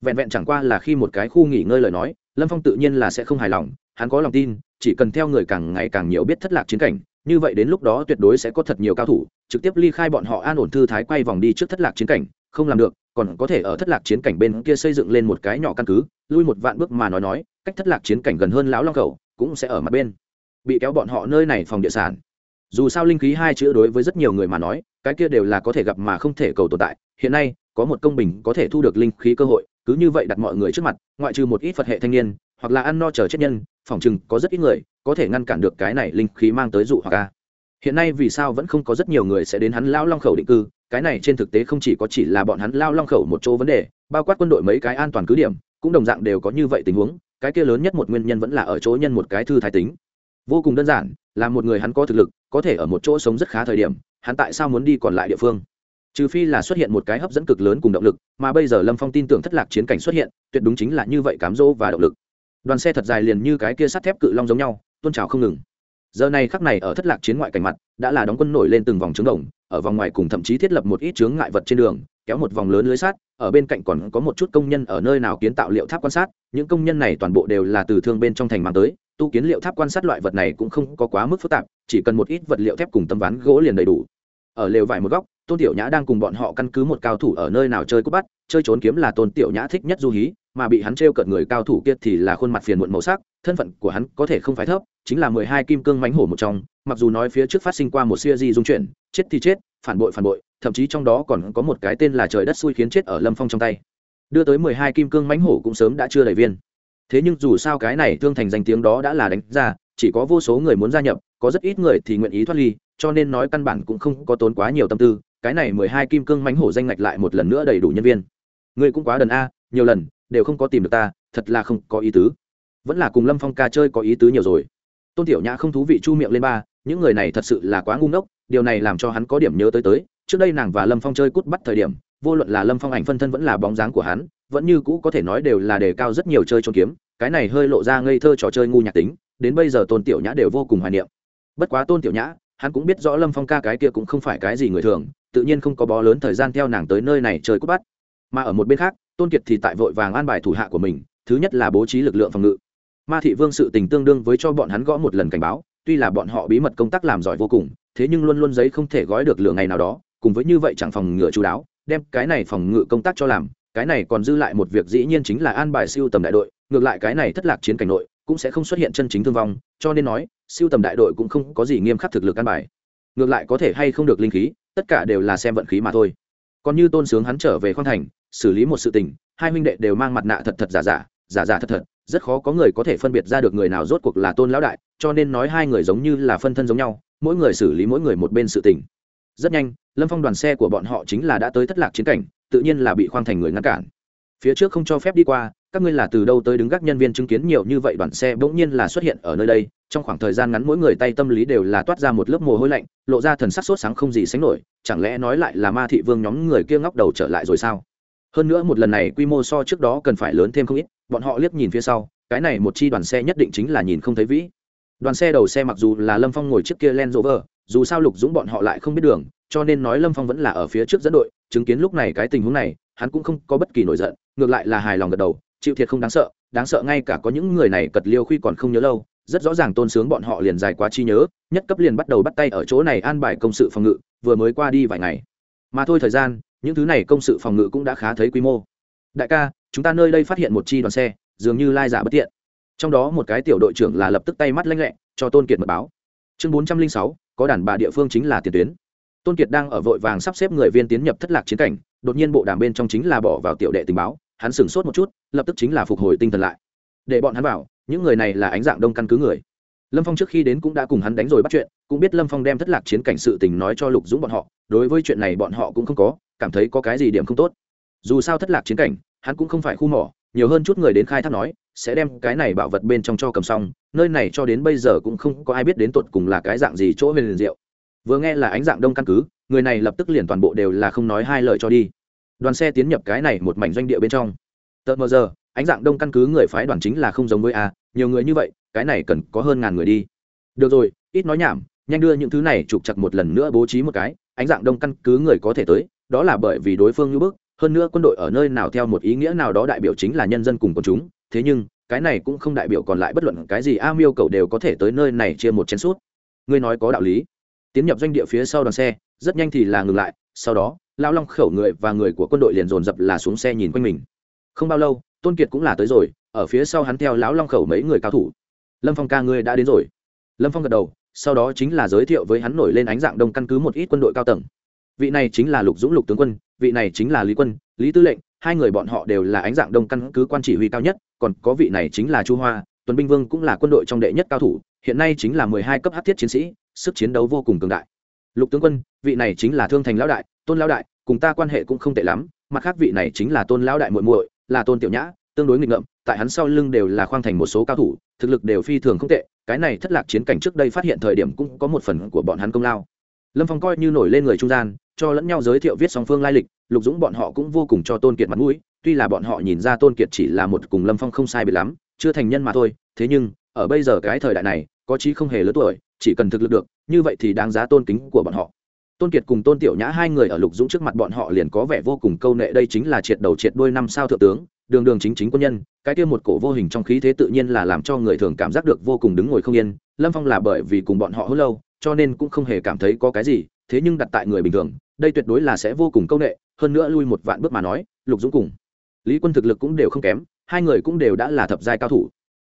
Speaker 1: Vẹn vẹn chẳng qua là khi một cái khu nghỉ ngơi lời nói, lâm phong tự nhiên là sẽ không hài lòng, hắn có lòng tin, chỉ cần theo người càng ngày càng nhiều biết thất lạc chiến cảnh, như vậy đến lúc đó tuyệt đối sẽ có thật nhiều cao thủ, trực tiếp ly khai bọn họ an ổn thư thái quay vòng đi trước thất lạc chiến cảnh, không làm được còn có thể ở thất lạc chiến cảnh bên kia xây dựng lên một cái nhỏ căn cứ, lui một vạn bước mà nói nói, cách thất lạc chiến cảnh gần hơn lão long khẩu cũng sẽ ở mặt bên. Bị kéo bọn họ nơi này phòng địa sản. Dù sao linh khí hai chữ đối với rất nhiều người mà nói, cái kia đều là có thể gặp mà không thể cầu tồn tại. Hiện nay, có một công bình có thể thu được linh khí cơ hội, cứ như vậy đặt mọi người trước mặt, ngoại trừ một ít phật hệ thanh niên, hoặc là ăn no chờ chết nhân, phòng chừng có rất ít người có thể ngăn cản được cái này linh khí mang tới dụ hoặc a. Hiện nay vì sao vẫn không có rất nhiều người sẽ đến hắn lão long khẩu định cư cái này trên thực tế không chỉ có chỉ là bọn hắn lao long khẩu một chỗ vấn đề, bao quát quân đội mấy cái an toàn cứ điểm, cũng đồng dạng đều có như vậy tình huống, cái kia lớn nhất một nguyên nhân vẫn là ở chỗ nhân một cái thư thái tính. Vô cùng đơn giản, là một người hắn có thực lực, có thể ở một chỗ sống rất khá thời điểm, hắn tại sao muốn đi còn lại địa phương? Trừ phi là xuất hiện một cái hấp dẫn cực lớn cùng động lực, mà bây giờ lâm phong tin tưởng thất lạc chiến cảnh xuất hiện, tuyệt đúng chính là như vậy cám dỗ và động lực. Đoàn xe thật dài liền như cái kia sắt thép cự long giống nhau, tôn trào không ngừng giờ này khắc này ở thất lạc chiến ngoại cảnh mặt, đã là đóng quân nổi lên từng vòng trướng đồng, ở vòng ngoài cùng thậm chí thiết lập một ít chướng ngại vật trên đường, kéo một vòng lớn lưới sát ở bên cạnh còn có một chút công nhân ở nơi nào kiến tạo liệu tháp quan sát, những công nhân này toàn bộ đều là từ thương bên trong thành mang tới, tu kiến liệu tháp quan sát loại vật này cũng không có quá mức phức tạp, chỉ cần một ít vật liệu thép cùng tấm ván gỗ liền đầy đủ. Ở lều vải một góc, tôn tiểu nhã đang cùng bọn họ căn cứ một cao thủ ở nơi nào chơi cúp bắt, chơi trốn kiếm là tôn tiểu nhã thích nhất du hí, mà bị hắn t r cợt người cao thủ kia thì là khuôn mặt phiền muộn màu sắc, thân phận của hắn có thể không phải thấp chính là mười hai kim cương mánh hổ một trong, mặc dù nói phía trước phát sinh qua một siêu di dung chuyển, chết thì chết, phản bội phản bội, thậm chí trong đó còn có một cái tên là trời đất xui khiến chết ở lâm phong trong tay. Đưa tới mười hai kim cương mánh hổ cũng sớm đã chưa đầy viên. Thế nhưng dù sao cái này thương thành danh tiếng đó đã là đánh ra, chỉ có vô số người muốn gia nhập, có rất ít người thì nguyện ý thoát ly, cho nên nói căn bản cũng không có tốn quá nhiều tâm tư, cái này mười hai kim cương mánh hổ danh ngạch lại một lần nữa đầy đủ nhân viên. Ngươi cũng quá đần a, nhiều lần, đều không có tìm được ta, thật là không có ý tứ. Vẫn là cùng lâm phong ca chơi có ý tứ nhiều rồi tôn tiểu nhã không thú vị chu miệng lên ba, những người này thật sự là quá ngu ngốc, điều này làm cho hắn có điểm nhớ tới tới, trước đây nàng và lâm phong chơi cút bắt thời điểm, vô luận là lâm phong ảnh phân thân vẫn là bóng dáng của hắn, vẫn như cũ có thể nói đều là đề cao rất nhiều chơi trốn kiếm, cái này hơi lộ ra ngây thơ trò chơi ngu nhạc tính, đến bây giờ tôn tiểu nhã đều vô cùng hoài niệm. Bất quá tôn tiểu nhã, hắn cũng biết rõ lâm phong ca cái kia cũng không phải cái gì người thường, tự nhiên không có bó lớn thời gian theo nàng tới nơi này chơi cút bắt. Mà ở một bên khác, tôn kiệt thì tại vội vàng an bài thủ hạ của mình, thứ nhất là bố trí lực lượng phòng ngự ma thị vương sự tình tương đương với cho bọn hắn gõ một lần cảnh báo, tuy là bọn họ bí mật công tác làm giỏi vô cùng, thế nhưng luôn luôn giấy không thể gói được lửa ngày nào đó, cùng với như vậy chẳng phòng ngựa chú đáo, đem cái này phòng ngự công tác cho làm, cái này còn dư lại một việc dĩ nhiên chính là an bài siêu tầm đại đội, ngược lại cái này thất lạc chiến cảnh nội, cũng sẽ không xuất hiện chân chính thương vong, cho nên nói, siêu tầm đại đội cũng không có gì nghiêm khắc thực lực an bài. Ngược lại có thể hay không được linh khí, tất cả đều là xem vận khí mà thôi. Còn như tôn sướng hắn trở về khoan thành, xử lý một sự tình, hai huynh đệ đều mang mặt nạ thật thật giả giả giả giả thật thật rất khó có người có thể phân biệt ra được người nào rốt cuộc là tôn lão đại, cho nên nói hai người giống như là phân thân giống nhau, mỗi người xử lý mỗi người một bên sự tình. Rất nhanh, lâm phong đoàn xe của bọn họ chính là đã tới thất lạc chiến cảnh, tự nhiên là bị khoang thành người ngăn cản. Phía trước không cho phép đi qua, các ngươi là từ đâu tới đứng gác nhân viên chứng kiến nhiều như vậy đoàn xe bỗng nhiên là xuất hiện ở nơi đây, trong khoảng thời gian ngắn mỗi người tay tâm lý đều là toát ra một lớp mồ hôi lạnh, lộ ra thần sắc sốt sáng không gì sánh nổi, chẳng lẽ nói lại là ma thị vương nhóm người kia ngóc đầu trở lại rồi sao? Hơn nữa một lần này quy mô so trước đó cần phải lớn thêm không ít bọn họ liếc nhìn phía sau cái này một chi đoàn xe nhất định chính là nhìn không thấy vĩ. Đoàn xe đầu xe mặc dù là lâm phong ngồi trước kia len vờ, dù sao lục dũng bọn họ lại không biết đường cho nên nói lâm phong vẫn là ở phía trước dẫn đội chứng kiến lúc này cái tình huống này hắn cũng không có bất kỳ nổi giận ngược lại là hài lòng gật đầu chịu thiệt không đáng sợ đáng sợ ngay cả có những người này cật liêu khi còn không nhớ lâu rất rõ ràng tôn sướng bọn họ liền dài quá chi nhớ nhất cấp liền bắt đầu bắt tay ở chỗ này an bài công sự phòng ngự vừa mới qua đi vài ngày. Mà thôi thời gian những thứ này công sự phòng ngự cũng đã khá thấy quy mô. Đại ca chúng ta nơi đây phát hiện một chi đoàn xe, dường như lai giả bất tiện. Trong đó một cái tiểu đội trưởng là lập tức tay mắt lanh lẹ, cho tôn kiệt mật báo. Chương bốn trăm linh sáu, có đàn bà địa phương chính là tiền tuyến. Tôn kiệt đang ở vội vàng sắp xếp người viên tiến nhập thất lạc chiến cảnh, đột nhiên bộ đàm bên trong chính là bỏ vào tiểu đệ tình báo, hắn sửng sốt một chút, lập tức chính là phục hồi tinh thần lại. Để bọn hắn bảo, những người này là ánh dạng đông căn cứ người. Lâm phong trước khi đến cũng đã cùng hắn đánh rồi bắt chuyện, cũng biết lâm phong đem thất lạc chiến cảnh sự tình nói cho lục dũng bọn họ, đối với chuyện này bọn họ cũng không có, cảm thấy có cái gì điểm không tốt. Dù sao thất lạc chiến cảnh hắn cũng không phải khu mỏ, nhiều hơn chút người đến khai thác nói, sẽ đem cái này bảo vật bên trong cho cầm xong, nơi này cho đến bây giờ cũng không có ai biết đến tột cùng là cái dạng gì chỗ huyền liền diệu. Vừa nghe là ánh dạng đông căn cứ, người này lập tức liền toàn bộ đều là không nói hai lời cho đi. Đoàn xe tiến nhập cái này một mảnh doanh địa bên trong. Tợt mờ giờ, ánh dạng đông căn cứ người phái đoàn chính là không giống với a, nhiều người như vậy, cái này cần có hơn ngàn người đi. Được rồi, ít nói nhảm, nhanh đưa những thứ này trục chặt một lần nữa bố trí một cái, ánh dạng đông căn cứ người có thể tới, đó là bởi vì đối phương như bước hơn nữa quân đội ở nơi nào theo một ý nghĩa nào đó đại biểu chính là nhân dân cùng quần chúng. Thế nhưng, cái này cũng không đại biểu còn lại bất luận cái gì a miêu cầu đều có thể tới nơi này chia một chén suốt ngươi nói có đạo lý. Tiến nhập doanh địa phía sau đoàn xe, rất nhanh thì là ngừng lại. Sau đó, lao long khẩu người và người của quân đội liền dồn dập là xuống xe nhìn quanh mình. Không bao lâu, tôn kiệt cũng là tới rồi. Ở phía sau hắn theo lão long khẩu mấy người cao thủ. Lâm phong ca ngươi đã đến rồi. Lâm phong gật đầu, sau đó chính là giới thiệu với hắn nổi lên ánh dạng đông căn cứ một ít quân đội cao tầng vị này chính là lục dũng lục tướng quân, vị này chính là lý quân, lý tư lệnh, hai người bọn họ đều là ánh dạng đông căn cứ quan chỉ huy cao nhất, còn có vị này chính là chu hoa tuấn binh vương cũng là quân đội trong đệ nhất cao thủ, hiện nay chính là mười hai cấp hát thiết chiến sĩ, sức chiến đấu vô cùng cường đại. Lục tướng quân, vị này chính là thương thành lão đại, tôn lão đại, cùng ta quan hệ cũng không tệ lắm, mặt khác vị này chính là tôn lão đại muội muội, là tôn tiểu nhã, tương đối nghịch ngợm, tại hắn sau lưng đều là khoang thành một số cao thủ, thực lực đều phi thường không tệ, cái này thất lạc chiến cảnh trước đây phát hiện thời điểm cũng có một phần của bọn hắn công lao lâm phong coi như nổi lên người trung gian, cho lẫn nhau giới thiệu viết song phương lai lịch, lục dũng bọn họ cũng vô cùng cho tôn kiệt mặt mũi, tuy là bọn họ nhìn ra tôn kiệt chỉ là một cùng lâm phong không sai biệt lắm, chưa thành nhân mà thôi, thế nhưng, ở bây giờ cái thời đại này, có chí không hề lớn tuổi, chỉ cần thực lực được, như vậy thì đáng giá tôn kính của bọn họ. Tôn kiệt cùng tôn tiểu nhã hai người ở lục dũng trước mặt bọn họ liền có vẻ vô cùng câu nệ, đây chính là triệt đầu triệt đôi năm sao thượng tướng, đường đường chính chính quân nhân, cái kia một cổ vô hình trong khí thế tự nhiên là làm cho người thường cảm giác được vô cùng đứng ngồi không yên, lâm phong là bởi vì cùng bọn họ hốt lâu cho nên cũng không hề cảm thấy có cái gì, thế nhưng đặt tại người bình thường, đây tuyệt đối là sẽ vô cùng công nghệ hơn nữa lui một vạn bước mà nói, lục dũng cùng lý quân thực lực cũng đều không kém, hai người cũng đều đã là thập giai cao thủ.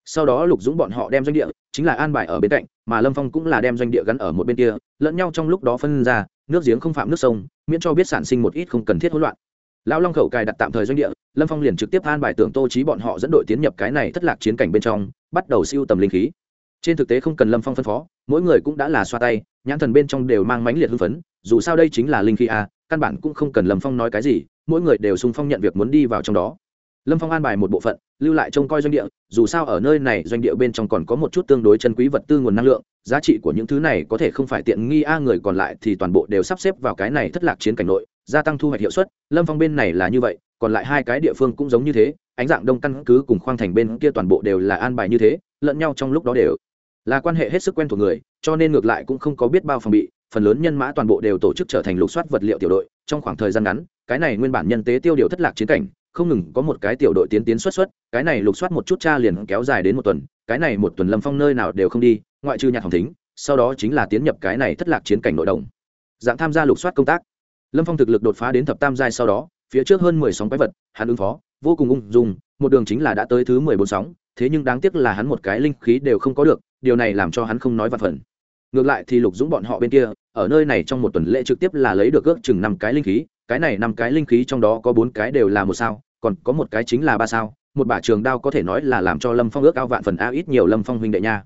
Speaker 1: Sau đó lục dũng bọn họ đem doanh địa, chính là an bài ở bên cạnh, mà lâm phong cũng là đem doanh địa gắn ở một bên kia, lẫn nhau trong lúc đó phân ra, nước giếng không phạm nước sông, miễn cho biết sản sinh một ít không cần thiết hỗn loạn. Lão long khẩu cài đặt tạm thời doanh địa, lâm phong liền trực tiếp an bài tưởng tô trí bọn họ dẫn đội tiến nhập cái này thất lạc chiến cảnh bên trong, bắt đầu siêu tầm linh khí trên thực tế không cần lâm phong phân phó, mỗi người cũng đã là xoa tay, nhãn thần bên trong đều mang mãnh liệt hưng phấn, dù sao đây chính là linh khí a căn bản cũng không cần lâm phong nói cái gì, mỗi người đều sung phong nhận việc muốn đi vào trong đó. Lâm phong an bài một bộ phận, lưu lại trông coi doanh địa, dù sao ở nơi này doanh địa bên trong còn có một chút tương đối chân quý vật tư nguồn năng lượng, giá trị của những thứ này có thể không phải tiện nghi a, người còn lại thì toàn bộ đều sắp xếp vào cái này thất lạc chiến cảnh nội, gia tăng thu hoạch hiệu suất, lâm phong bên này là như vậy, còn lại hai cái địa phương cũng giống như thế, ánh dạng đông căn cứ cùng khoang thành bên kia toàn bộ đều là an bài như thế, lẫn nhau trong lúc đó đều là quan hệ hết sức quen thuộc người, cho nên ngược lại cũng không có biết bao phòng bị, phần lớn nhân mã toàn bộ đều tổ chức trở thành lục soát vật liệu tiểu đội, trong khoảng thời gian ngắn, cái này nguyên bản nhân tế tiêu điều thất lạc chiến cảnh, không ngừng có một cái tiểu đội tiến tiến xuất xuất, cái này lục soát một chút cha liền kéo dài đến một tuần, cái này một tuần lâm phong nơi nào đều không đi, ngoại trừ nhạc hồng thính, sau đó chính là tiến nhập cái này thất lạc chiến cảnh nội đồng. Dạng tham gia lục soát công tác. Lâm phong thực lực đột phá đến thập tam giai sau đó, phía trước hơn mười sóng quái vật, hắn ứng phó, vô cùng ung dung, một đường chính là đã tới thứ mười bốn sóng thế nhưng đáng tiếc là hắn một cái linh khí đều không có được, điều này làm cho hắn không nói vặt phần. Ngược lại thì lục dũng bọn họ bên kia, ở nơi này trong một tuần lễ trực tiếp là lấy được ước chừng năm cái linh khí, cái này năm cái linh khí trong đó có bốn cái đều là một sao, còn có một cái chính là ba sao, một bả trường đao có thể nói là làm cho lâm phong ước ao vạn phần a ít nhiều lâm phong huynh đệ nha.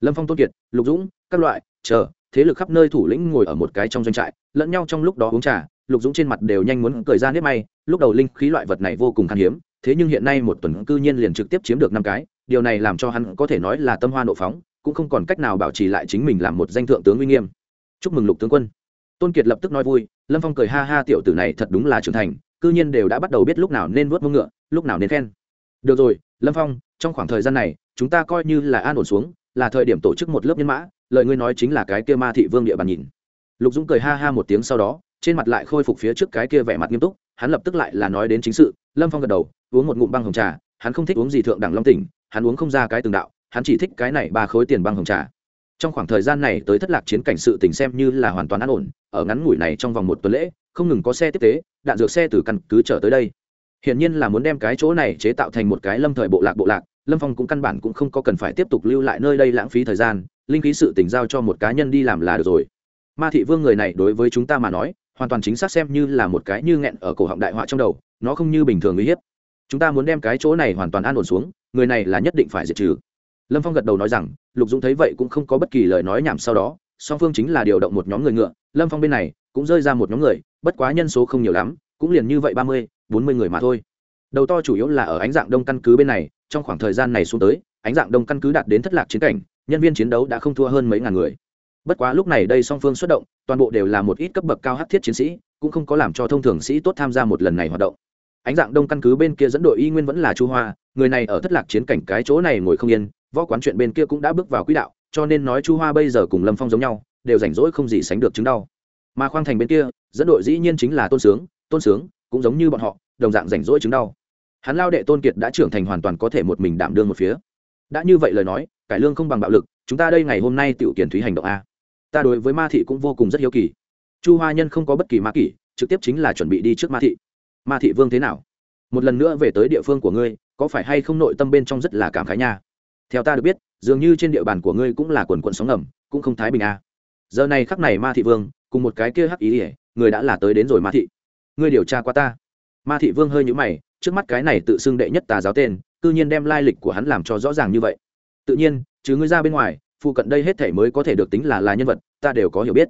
Speaker 1: Lâm phong tôn kiệt, lục dũng, các loại, chờ, thế lực khắp nơi thủ lĩnh ngồi ở một cái trong doanh trại, lẫn nhau trong lúc đó uống trà, lục dũng trên mặt đều nhanh muốn cười ra nếp may, lúc đầu linh khí loại vật này vô cùng khan hiếm thế nhưng hiện nay một tuần cư nhiên liền trực tiếp chiếm được năm cái, điều này làm cho hắn có thể nói là tâm hoa nộ phóng, cũng không còn cách nào bảo trì lại chính mình làm một danh thượng tướng uy nghiêm. Chúc mừng lục tướng quân. Tôn kiệt lập tức nói vui, lâm phong cười ha ha tiểu tử này thật đúng là trưởng thành, cư nhiên đều đã bắt đầu biết lúc nào nên vớt mông ngựa, lúc nào nên khen. Được rồi, lâm phong, trong khoảng thời gian này, chúng ta coi như là an ổn xuống, là thời điểm tổ chức một lớp nhân mã, lời ngươi nói chính là cái kia ma thị vương địa bàn nhìn. Lục dũng cười ha ha một tiếng sau đó, trên mặt lại khôi phục phía trước cái kia vẻ mặt nghiêm túc, hắn lập tức lại là nói đến chính sự lâm phong gật đầu, uống một ngụm băng hồng trà, hắn không thích uống gì thượng đẳng long tỉnh, hắn uống không ra cái từng đạo, hắn chỉ thích cái này ba khối tiền băng hồng trà. Trong khoảng thời gian này tới thất lạc chiến cảnh sự tình xem như là hoàn toàn an ổn, ở ngắn ngủi này trong vòng một tuần lễ, không ngừng có xe tiếp tế, đạn dược xe từ căn cứ trở tới đây. Hiển nhiên là muốn đem cái chỗ này chế tạo thành một cái lâm thời bộ lạc bộ lạc, lâm phong cũng căn bản cũng không có cần phải tiếp tục lưu lại nơi đây lãng phí thời gian, linh khí sự tỉnh giao cho một cá nhân đi làm là được rồi. Ma thị vương người này đối với chúng ta mà nói, hoàn toàn chính xác xem như là một cái như nghẹn ở cổ họng đại họa trong đầu nó không như bình thường uy hiếp. Chúng ta muốn đem cái chỗ này hoàn toàn an ổn xuống, người này là nhất định phải diệt trừ. Lâm phong gật đầu nói rằng, lục dũng thấy vậy cũng không có bất kỳ lời nói nhảm sau đó, song phương chính là điều động một nhóm người ngựa, lâm phong bên này cũng rơi ra một nhóm người, bất quá nhân số không nhiều lắm, cũng liền như vậy ba mươi, bốn mươi người mà thôi. Đầu to chủ yếu là ở ánh dạng đông căn cứ bên này, trong khoảng thời gian này xuống tới, ánh dạng đông căn cứ đạt đến thất lạc chiến cảnh, nhân viên chiến đấu đã không thua hơn mấy ngàn người. Bất quá lúc này đây song phương xuất động, toàn bộ đều là một ít cấp bậc cao hát thiết chiến sĩ, cũng không có làm cho thông thường sĩ tốt tham gia một lần này hoạt động ánh dạng đông căn cứ bên kia dẫn đội y nguyên vẫn là chu hoa, người này ở thất lạc chiến cảnh cái chỗ này ngồi không yên, võ quán chuyện bên kia cũng đã bước vào quỹ đạo, cho nên nói chu hoa bây giờ cùng lâm phong giống nhau, đều rảnh rỗi không gì sánh được chứng đau. Mà khoang thành bên kia, dẫn đội dĩ nhiên chính là tôn sướng tôn sướng cũng giống như bọn họ, đồng dạng rảnh rỗi chứng đau. Hắn lao đệ tôn kiệt đã trưởng thành hoàn toàn có thể một mình đảm đương một phía. Đã như vậy lời nói, cải lương không bằng bạo lực, chúng ta đây ngày hôm nay tiểu kiển thúy hành động a. Ta đối với ma thị cũng vô cùng rất hiếu kỳ. Chu hoa nhân không có bất kỳ ma kỷ, trực tiếp chính là chuẩn bị đi trước ma thị ma thị vương thế nào? Một lần nữa về tới địa phương của ngươi, có phải hay không nội tâm bên trong rất là cảm khái nha? Theo ta được biết, dường như trên địa bàn của ngươi cũng là quần quận sóng ngầm, cũng không thái bình a giờ này khắc này ma thị vương, cùng một cái kia hắc ý ỉa, người đã là tới đến rồi ma thị. Ngươi điều tra qua ta. Ma thị vương hơi nhũ mày, trước mắt cái này tự xưng đệ nhất tà giáo tên tự nhiên đem lai lịch của hắn làm cho rõ ràng như vậy. Tự nhiên chứ ngươi ra bên ngoài, phụ cận đây hết thể mới có thể được tính là là nhân vật, ta đều có hiểu biết.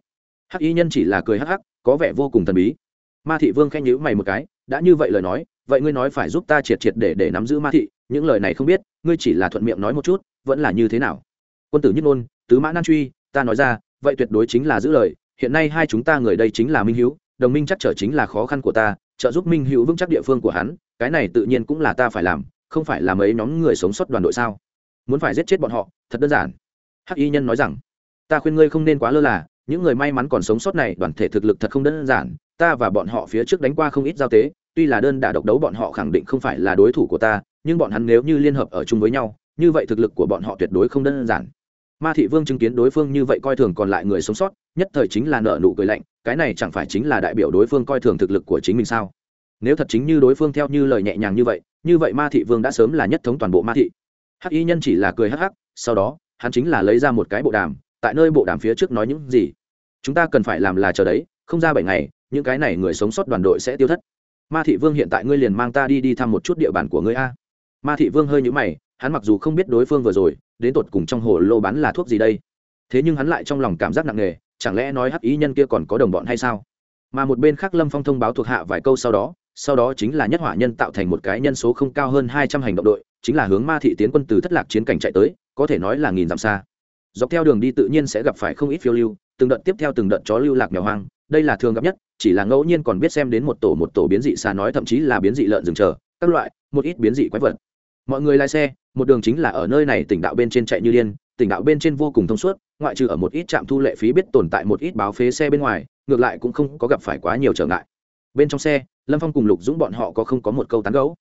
Speaker 1: Hắc y nhân chỉ là cười hắc hắc, có vẻ vô cùng thần bí. Ma thị vương khen nhữ mày một cái đã như vậy lời nói, vậy ngươi nói phải giúp ta triệt triệt để để nắm giữ ma thị, những lời này không biết, ngươi chỉ là thuận miệng nói một chút, vẫn là như thế nào? Quân tử nhất ngôn tứ mã nan truy, ta nói ra, vậy tuyệt đối chính là giữ lời, hiện nay hai chúng ta người đây chính là minh hữu đồng minh chắc trở chính là khó khăn của ta, trợ giúp minh hữu vững chắc địa phương của hắn, cái này tự nhiên cũng là ta phải làm, không phải là mấy nhóm người sống sót đoàn đội sao? Muốn phải giết chết bọn họ, thật đơn giản. Hắc y nhân nói rằng, ta khuyên ngươi không nên quá lơ là, những người may mắn còn sống sót này, đoàn thể thực lực thật không đơn giản ta và bọn họ phía trước đánh qua không ít giao tế, tuy là đơn đả độc đấu bọn họ khẳng định không phải là đối thủ của ta, nhưng bọn hắn nếu như liên hợp ở chung với nhau, như vậy thực lực của bọn họ tuyệt đối không đơn giản. Ma thị vương chứng kiến đối phương như vậy coi thường còn lại người sống sót, nhất thời chính là nợ nụ cười lạnh, cái này chẳng phải chính là đại biểu đối phương coi thường thực lực của chính mình sao? Nếu thật chính như đối phương theo như lời nhẹ nhàng như vậy như vậy ma thị vương đã sớm là nhất thống toàn bộ ma thị. Hắc y nhân chỉ là cười hắc hắc, sau đó, hắn chính là lấy ra một cái bộ đàm, tại nơi bộ đàm phía trước nói những gì? Chúng ta cần phải làm là chờ đấy, không ra bảy ngày những cái này người sống sót đoàn đội sẽ tiêu thất. Ma thị vương hiện tại ngươi liền mang ta đi đi thăm một chút địa bàn của ngươi a. Ma thị vương hơi nhũ mày, hắn mặc dù không biết đối phương vừa rồi, đến tột cùng trong hồ lô bán là thuốc gì đây? Thế nhưng hắn lại trong lòng cảm giác nặng nề, chẳng lẽ nói hắc ý nhân kia còn có đồng bọn hay sao? Mà một bên khác lâm phong thông báo thuộc hạ vài câu sau đó sau đó chính là nhất hỏa nhân tạo thành một cái nhân số không cao hơn hai trăm hành động đội, chính là hướng ma thị tiến quân từ thất lạc chiến cảnh chạy tới, có thể nói là nghìn dặm xa. Dọc theo đường đi tự nhiên sẽ gặp phải không ít phiêu lưu, từng đợt tiếp theo từng đợt chó lưu lạc nhỏ hoang đây là thường gặp nhất, chỉ là ngẫu nhiên còn biết xem đến một tổ một tổ biến dị xà nói thậm chí là biến dị lợn rừng chờ, các loại, một ít biến dị quái vật. Mọi người lái xe, một đường chính là ở nơi này tỉnh đạo bên trên chạy như điên, tỉnh đạo bên trên vô cùng thông suốt, ngoại trừ ở một ít trạm thu lệ phí biết tồn tại một ít báo phế xe bên ngoài, ngược lại cũng không có gặp phải quá nhiều trở ngại. Bên trong xe, lâm phong cùng lục dũng bọn họ có không có một câu tán gấu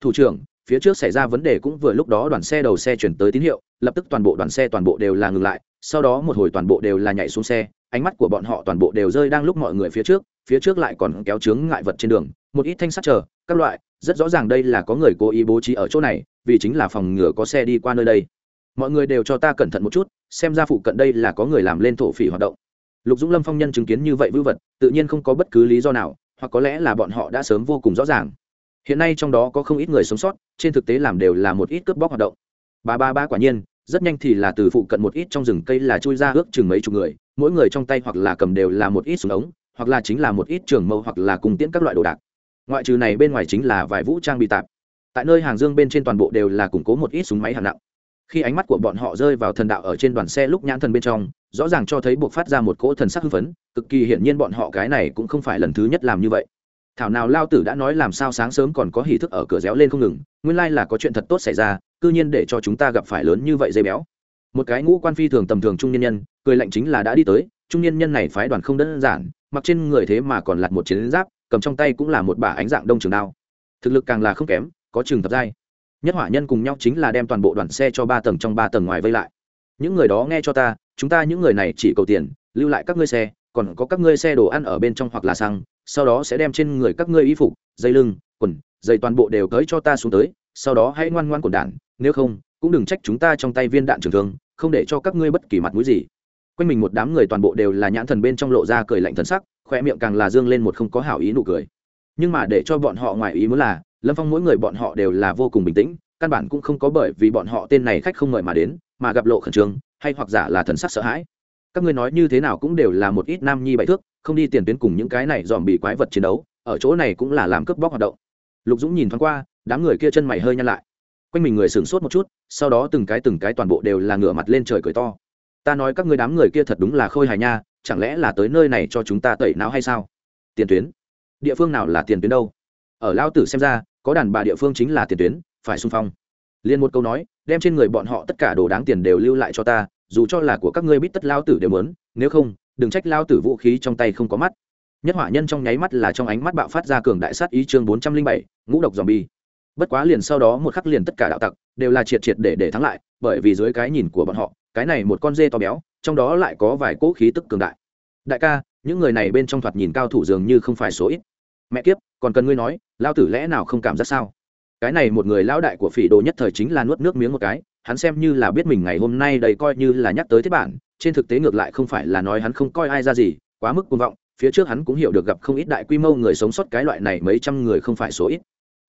Speaker 1: thủ trưởng, phía trước xảy ra vấn đề cũng vừa lúc đó đoàn xe đầu xe chuyển tới tín hiệu, lập tức toàn bộ đoàn xe toàn bộ đều là ngừng lại, sau đó một hồi toàn bộ đều là nhảy xuống xe ánh mắt của bọn họ toàn bộ đều rơi đang lúc mọi người phía trước phía trước lại còn kéo chướng ngại vật trên đường, một ít thanh sắt chờ, các loại, rất rõ ràng đây là có người cố ý bố trí ở chỗ này, vì chính là phòng ngừa có xe đi qua nơi đây. Mọi người đều cho ta cẩn thận một chút, xem ra phụ cận đây là có người làm lên thổ phỉ hoạt động. Lục dũng lâm phong nhân chứng kiến như vậy vư vật, tự nhiên không có bất cứ lý do nào, hoặc có lẽ là bọn họ đã sớm vô cùng rõ ràng. Hiện nay trong đó có không ít người sống sót, trên thực tế làm đều là một ít cướp bóc hoạt động. Ba ba ba quả nhiên rất nhanh thì là từ phụ cận một ít trong rừng cây là chui ra ước chừng mấy chục người, mỗi người trong tay hoặc là cầm đều là một ít súng ống, hoặc là chính là một ít trường mâu hoặc là cùng tiễn các loại đồ đạc. Ngoại trừ này bên ngoài chính là vài vũ trang bị tạp tại nơi hàng dương bên trên toàn bộ đều là củng cố một ít súng máy hạng nặng. Khi ánh mắt của bọn họ rơi vào thần đạo ở trên đoàn xe lúc nhãn thần bên trong, rõ ràng cho thấy buộc phát ra một cỗ thần sắc hưng phấn, cực kỳ hiển nhiên bọn họ cái này cũng không phải lần thứ nhất làm như vậy thảo nào lao tử đã nói làm sao sáng sớm còn có hỉ thức ở cửa réo lên không ngừng, nguyên lai là có chuyện thật tốt xảy ra c ư nhiên để cho chúng ta gặp phải lớn như vậy dây béo. Một cái ngũ quan phi thường tầm thường trung nhân nhân, cười lạnh chính là đã đi tới, trung nhân nhân này phái đoàn không đơn giản, mặc trên người thế mà còn lặt một chiến giáp, cầm trong tay cũng là một bả ánh dạng đông trường đao. Thực lực càng là không kém, có trường tập giai. Nhất hỏa nhân cùng nhau chính là đem toàn bộ đoàn xe cho ba tầng trong ba tầng ngoài vây lại. Những người đó nghe cho ta, chúng ta những người này chỉ cầu tiền, lưu lại các ngươi xe, còn có các ngươi xe đồ ăn ở bên trong hoặc là xăng sau đó sẽ đem trên người các ngươi y phục, dây lưng, quần dây toàn bộ đều tới cho ta xuống tới, sau đó hãy ngoan ngoan quần đạn nếu không, cũng đừng trách chúng ta trong tay viên đạn trường thương, không để cho các ngươi bất kỳ mặt mũi gì. Quanh mình một đám người toàn bộ đều là nhãn thần bên trong lộ ra cười lạnh thần sắc khoe miệng càng là dương lên một không có hảo ý nụ cười. Nhưng mà để cho bọn họ ngoài ý muốn là, lâm phong mỗi người bọn họ đều là vô cùng bình tĩnh, căn bản cũng không có bởi vì bọn họ tên này khách không mời mà đến, mà gặp lộ khẩn trương, hay hoặc giả là thần sắc sợ hãi các ngươi nói như thế nào cũng đều là một ít nam nhi bại thước, không đi tiền tuyến cùng những cái này dòm bị quái vật chiến đấu, ở chỗ này cũng là làm cướp bóc hoạt động. Lục dũng nhìn thoáng qua, đám người kia chân mày hơi nhăn lại. Quanh mình người sửng sốt một chút, sau đó từng cái từng cái toàn bộ đều là ngửa mặt lên trời cười to. Ta nói các ngươi đám người kia thật đúng là khôi hài nha, chẳng lẽ là tới nơi này cho chúng ta tẩy não hay sao? Tiền tuyến? Địa phương nào là tiền tuyến đâu? Ở lao tử xem ra, có đàn bà địa phương chính là tiền tuyến, phải xung phong. Liền một câu nói, đem trên người bọn họ tất cả đồ đáng tiền đều lưu lại cho ta dù cho là của các ngươi biết tất lao tử đều muốn, nếu không đừng trách lao tử vũ khí trong tay không có mắt. Nhất hỏa nhân trong nháy mắt là trong ánh mắt bạo phát ra cường đại sát ý chương bốn trăm linh bảy ngũ độc dòm bi. Bất quá liền sau đó một khắc liền tất cả đạo tặc đều là triệt triệt để để thắng lại bởi vì dưới cái nhìn của bọn họ cái này một con dê to béo trong đó lại có vài cỗ khí tức cường đại. Đại ca những người này bên trong thoạt nhìn cao thủ dường như không phải số ít. Mẹ kiếp còn cần ngươi nói lao tử lẽ nào không cảm giác sao? Cái này một người lão đại của phỉ đồ nhất thời chính là nuốt nước miếng một cái, hắn xem như là biết mình ngày hôm nay đây coi như là nhắc tới thế bản, trên thực tế ngược lại không phải là nói hắn không coi ai ra gì, quá mức cuồng vọng, phía trước hắn cũng hiểu được gặp không ít đại quy mô người sống sót cái loại này mấy trăm người không phải số ít.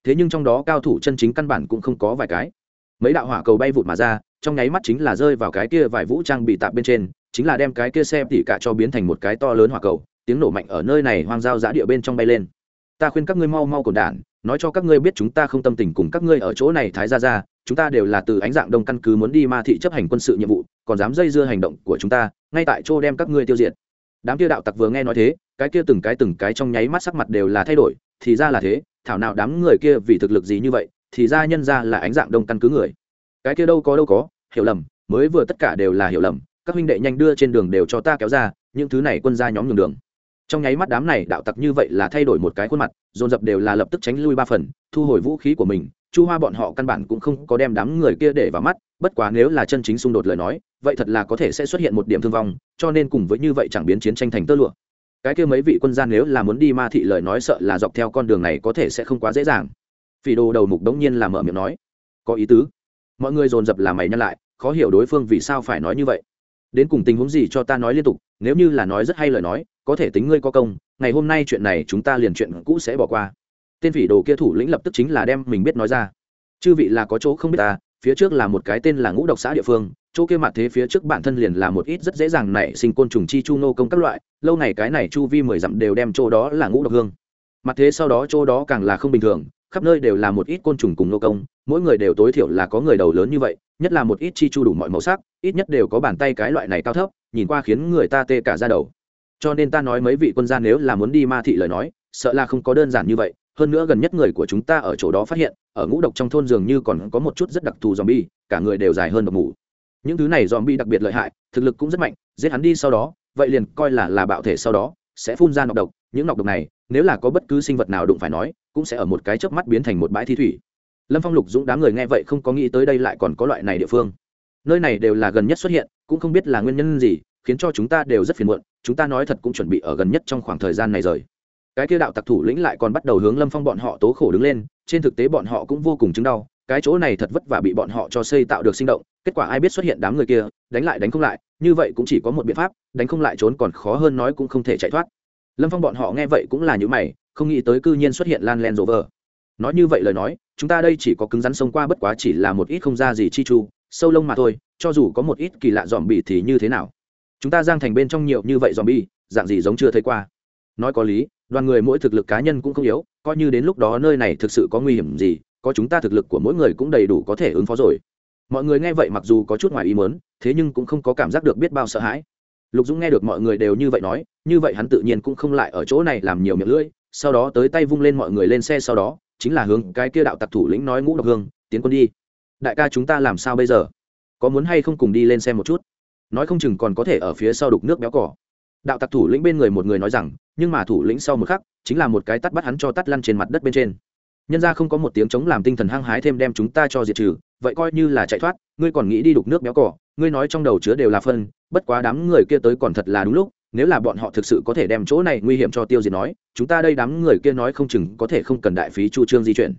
Speaker 1: Thế nhưng trong đó cao thủ chân chính căn bản cũng không có vài cái. Mấy đạo hỏa cầu bay vụt mà ra, trong nháy mắt chính là rơi vào cái kia vài vũ trang bị tạp bên trên, chính là đem cái kia xe tỉ cả cho biến thành một cái to lớn hỏa cầu, tiếng nổ mạnh ở nơi này hoang giao giã địa bên trong bay lên. Ta khuyên các ngươi mau mau cồn đản nói cho các ngươi biết chúng ta không tâm tình cùng các ngươi ở chỗ này thái ra ra chúng ta đều là từ ánh dạng đông căn cứ muốn đi ma thị chấp hành quân sự nhiệm vụ, còn dám dây dưa hành động của chúng ta, ngay tại chỗ đem các ngươi tiêu diệt. Đám kia đạo tặc vừa nghe nói thế, cái kia từng cái từng cái trong nháy mắt sắc mặt đều là thay đổi, thì ra là thế, thảo nào đám người kia vì thực lực gì như vậy, thì ra nhân ra là ánh dạng đông căn cứ người. Cái kia đâu có đâu có, hiểu lầm, mới vừa tất cả đều là hiểu lầm, các huynh đệ nhanh đưa trên đường đều cho ta kéo ra, những thứ này quân ra nhóm nhường đường trong nháy mắt đám này đạo tặc như vậy là thay đổi một cái khuôn mặt, dồn dập đều là lập tức tránh lui ba phần, thu hồi vũ khí của mình. Chu hoa bọn họ căn bản cũng không có đem đám người kia để vào mắt, bất quá nếu là chân chính xung đột lời nói, vậy thật là có thể sẽ xuất hiện một điểm thương vong, cho nên cùng với như vậy chẳng biến chiến tranh thành tơ lụa. Cái kia mấy vị quân gia nếu là muốn đi ma thị lời nói sợ là dọc theo con đường này có thể sẽ không quá dễ dàng. Phỉ đồ đầu mục đống nhiên là mở miệng nói, có ý tứ. Mọi người dồn dập làm mày nhăn lại, khó hiểu đối phương vì sao phải nói như vậy. Đến cùng tình huống gì cho ta nói liên tục, nếu như là nói rất hay lời nói có thể tính ngươi có công, ngày hôm nay chuyện này chúng ta liền chuyện cũ sẽ bỏ qua. Tên phỉ đồ kia thủ lĩnh lập tức chính là đem mình biết nói ra. Chư vị là có chỗ không biết ta phía trước là một cái tên là ngũ độc xã địa phương, chỗ kia mặt thế phía trước bản thân liền là một ít rất dễ dàng nảy sinh côn trùng chi chu nô công các loại, lâu này cái này chu vi mười dặm đều đem chỗ đó là ngũ độc hương. Mặt thế sau đó chỗ đó càng là không bình thường, khắp nơi đều là một ít côn trùng cùng nô công, mỗi người đều tối thiểu là có người đầu lớn như vậy, nhất là một ít chi chu đủ mọi màu sắc, ít nhất đều có bàn tay cái loại này cao thấp, nhìn qua khiến người ta tê cả ra đầu cho nên ta nói mấy vị quân gia nếu là muốn đi ma thị lời nói, sợ là không có đơn giản như vậy. Hơn nữa gần nhất người của chúng ta ở chỗ đó phát hiện, ở ngũ độc trong thôn dường như còn có một chút rất đặc thù zombie, cả người đều dài hơn độc mù những thứ này zombie đặc biệt lợi hại, thực lực cũng rất mạnh, giết hắn đi sau đó, vậy liền coi là là bạo thể sau đó, sẽ phun ra nọc độc. Những nọc độc này, nếu là có bất cứ sinh vật nào đụng phải nói, cũng sẽ ở một cái chớp mắt biến thành một bãi thi thủy. Lâm phong lục dũng đám người nghe vậy không có nghĩ tới đây lại còn có loại này địa phương. Nơi này đều là gần nhất xuất hiện, cũng không biết là nguyên nhân gì khiến cho chúng ta đều rất phiền muộn, chúng ta nói thật cũng chuẩn bị ở gần nhất trong khoảng thời gian này rời. Cái kia đạo tặc thủ lĩnh lại còn bắt đầu hướng lâm phong bọn họ tố khổ đứng lên, trên thực tế bọn họ cũng vô cùng chứng đau, cái chỗ này thật vất vả bị bọn họ cho xây tạo được sinh động, kết quả ai biết xuất hiện đám người kia, đánh lại đánh không lại, như vậy cũng chỉ có một biện pháp, đánh không lại trốn còn khó hơn nói cũng không thể chạy thoát. Lâm phong bọn họ nghe vậy cũng là những mày, không nghĩ tới cư nhiên xuất hiện lan len rộ vờ. Nói như vậy lời nói, chúng ta đây chỉ có cứng rắn sông qua bất quá chỉ là một ít không ra gì chi chu, sâu lông mà thôi, cho dù có một ít kỳ lạ dòm bỉ thì như thế nào? Chúng ta giang thành bên trong nhiều như vậy dòm bi dạng gì giống chưa thấy qua. Nói có lý, đoàn người mỗi thực lực cá nhân cũng không yếu, coi như đến lúc đó nơi này thực sự có nguy hiểm gì, có chúng ta thực lực của mỗi người cũng đầy đủ có thể ứng phó rồi. Mọi người nghe vậy mặc dù có chút ngoài ý mớn thế nhưng cũng không có cảm giác được biết bao sợ hãi. Lục dũng nghe được mọi người đều như vậy nói, như vậy hắn tự nhiên cũng không lại ở chỗ này làm nhiều miệng lưỡi, sau đó tới tay vung lên mọi người lên xe sau đó, chính là hướng cái kia đạo tặc thủ lĩnh nói ngũ độc hương, tiến quân đi. Đại ca chúng ta làm sao bây giờ? Có muốn hay không cùng đi lên xem một chút? Nói không chừng còn có thể ở phía sau đục nước béo cỏ. Đạo tặc thủ lĩnh bên người một người nói rằng, nhưng mà thủ lĩnh sau một khắc, chính là một cái tắt bắt hắn cho tắt lăn trên mặt đất bên trên. Nhân ra không có một tiếng chống làm tinh thần hăng hái thêm đem chúng ta cho diệt trừ, vậy coi như là chạy thoát, ngươi còn nghĩ đi đục nước béo cỏ, ngươi nói trong đầu chứa đều là phân, bất quá đám người kia tới còn thật là đúng lúc, nếu là bọn họ thực sự có thể đem chỗ này nguy hiểm cho tiêu diệt nói, chúng ta đây đám người kia nói không chừng có thể không cần đại phí chu trương di chuyển.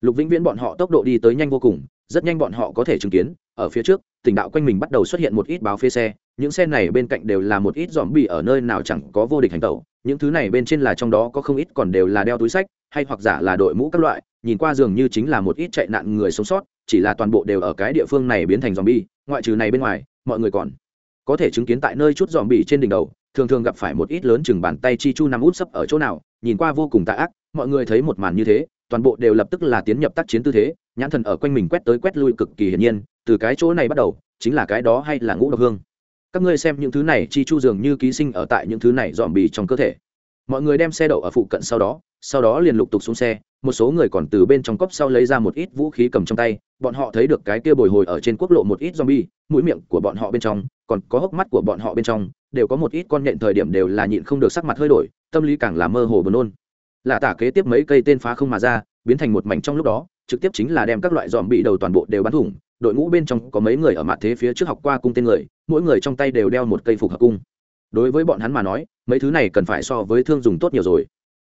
Speaker 1: Lục vĩnh viễn bọn họ tốc độ đi tới nhanh vô cùng rất nhanh bọn họ có thể chứng kiến, ở phía trước, tỉnh đạo quanh mình bắt đầu xuất hiện một ít báo phê xe, những xe này bên cạnh đều là một ít dòm bị ở nơi nào chẳng có vô địch hành tẩu, những thứ này bên trên là trong đó có không ít còn đều là đeo túi sách, hay hoặc giả là đội mũ các loại, nhìn qua dường như chính là một ít chạy nạn người sống sót, chỉ là toàn bộ đều ở cái địa phương này biến thành dòm bi ngoại trừ này bên ngoài, mọi người còn có thể chứng kiến tại nơi chút dòm bị trên đỉnh đầu, thường thường gặp phải một ít lớn chừng bàn tay chi chu nằm út sấp ở chỗ nào, nhìn qua vô cùng tạ ác, mọi người thấy một màn như thế, toàn bộ đều lập tức là tiến nhập tác chiến tư thế nhãn thần ở quanh mình quét tới quét lui cực kỳ hiển nhiên, từ cái chỗ này bắt đầu, chính là cái đó hay là ngũ độc hương. Các ngươi xem những thứ này, chi chu dường như ký sinh ở tại những thứ này dòm bì trong cơ thể. Mọi người đem xe đậu ở phụ cận sau đó sau đó liền lục tục xuống xe, một số người còn từ bên trong cốc sau lấy ra một ít vũ khí cầm trong tay, bọn họ thấy được cái kia bồi hồi ở trên quốc lộ một ít zombie mũi miệng của bọn họ bên trong, còn có hốc mắt của bọn họ bên trong, đều có một ít con nhện thời điểm đều là nhịn không được sắc mặt hơi đổi, tâm lý càng là mơ hồ buồn nôn. Là tả kế tiếp mấy cây tên phá không mà ra, biến thành một mảnh trong lúc đó trực tiếp chính là đem các loại dòm bị đầu toàn bộ đều bắn thủng, đội ngũ bên trong có mấy người ở mặt thế phía trước học qua cung tên người, mỗi người trong tay đều đeo một cây phục hợp cung. Đối với bọn hắn mà nói, mấy thứ này cần phải so với thương dùng tốt nhiều rồi.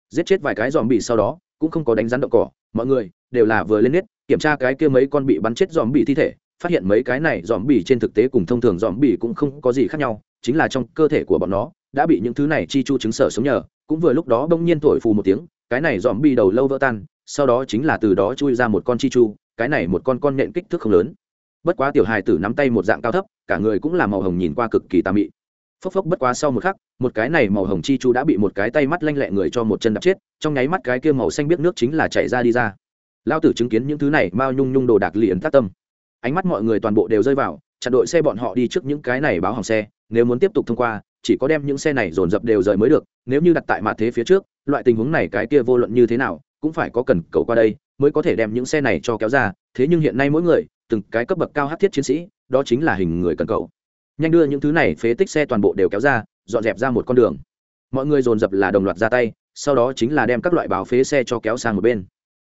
Speaker 1: Giết chết vài cái dòm bị sau đó, cũng không có đánh rắn đậu cỏ, mọi người đều là vừa lên nết, kiểm tra cái kia mấy con bị bắn chết dòm bị thi thể, phát hiện mấy cái này dòm bị trên thực tế cùng thông thường dòm bị cũng không có gì khác nhau, chính là trong cơ thể của bọn nó, đã bị những thứ này chi chu chứng sở sống nhờ, cũng vừa lúc đó bỗng nhiên thổi phù một tiếng, cái này dòm bị đầu lâu vỡ tan sau đó chính là từ đó chui ra một con chi chu, cái này một con con nhện kích thước không lớn. Bất quá tiểu hài tử nắm tay một dạng cao thấp, cả người cũng là màu hồng nhìn qua cực kỳ tà mị. Phốc phốc bất quá sau một khắc, một cái này màu hồng chi chu đã bị một cái tay mắt lanh lẹ người cho một chân đập chết, trong nháy mắt cái kia màu xanh biết nước chính là chạy ra đi ra. Lao tử chứng kiến những thứ này, mao nhung nhung đồ đạc liền tác tâm. Ánh mắt mọi người toàn bộ đều rơi vào, chặn đội xe bọn họ đi trước những cái này báo hỏng xe, nếu muốn tiếp tục thông qua, chỉ có đem những xe này dồn dập đều rời mới được, nếu như đặt tại mặt thế phía trước, loại tình huống này cái kia vô luận như thế nào cũng phải có cần cầu qua đây, mới có thể đem những xe này cho kéo ra, thế nhưng hiện nay mỗi người, từng cái cấp bậc cao hát thiết chiến sĩ, đó chính là hình người cần cầu. Nhanh đưa những thứ này phế tích xe toàn bộ đều kéo ra, dọn dẹp ra một con đường. Mọi người dồn dập là đồng loạt ra tay, sau đó chính là đem các loại báo phế xe cho kéo sang một bên.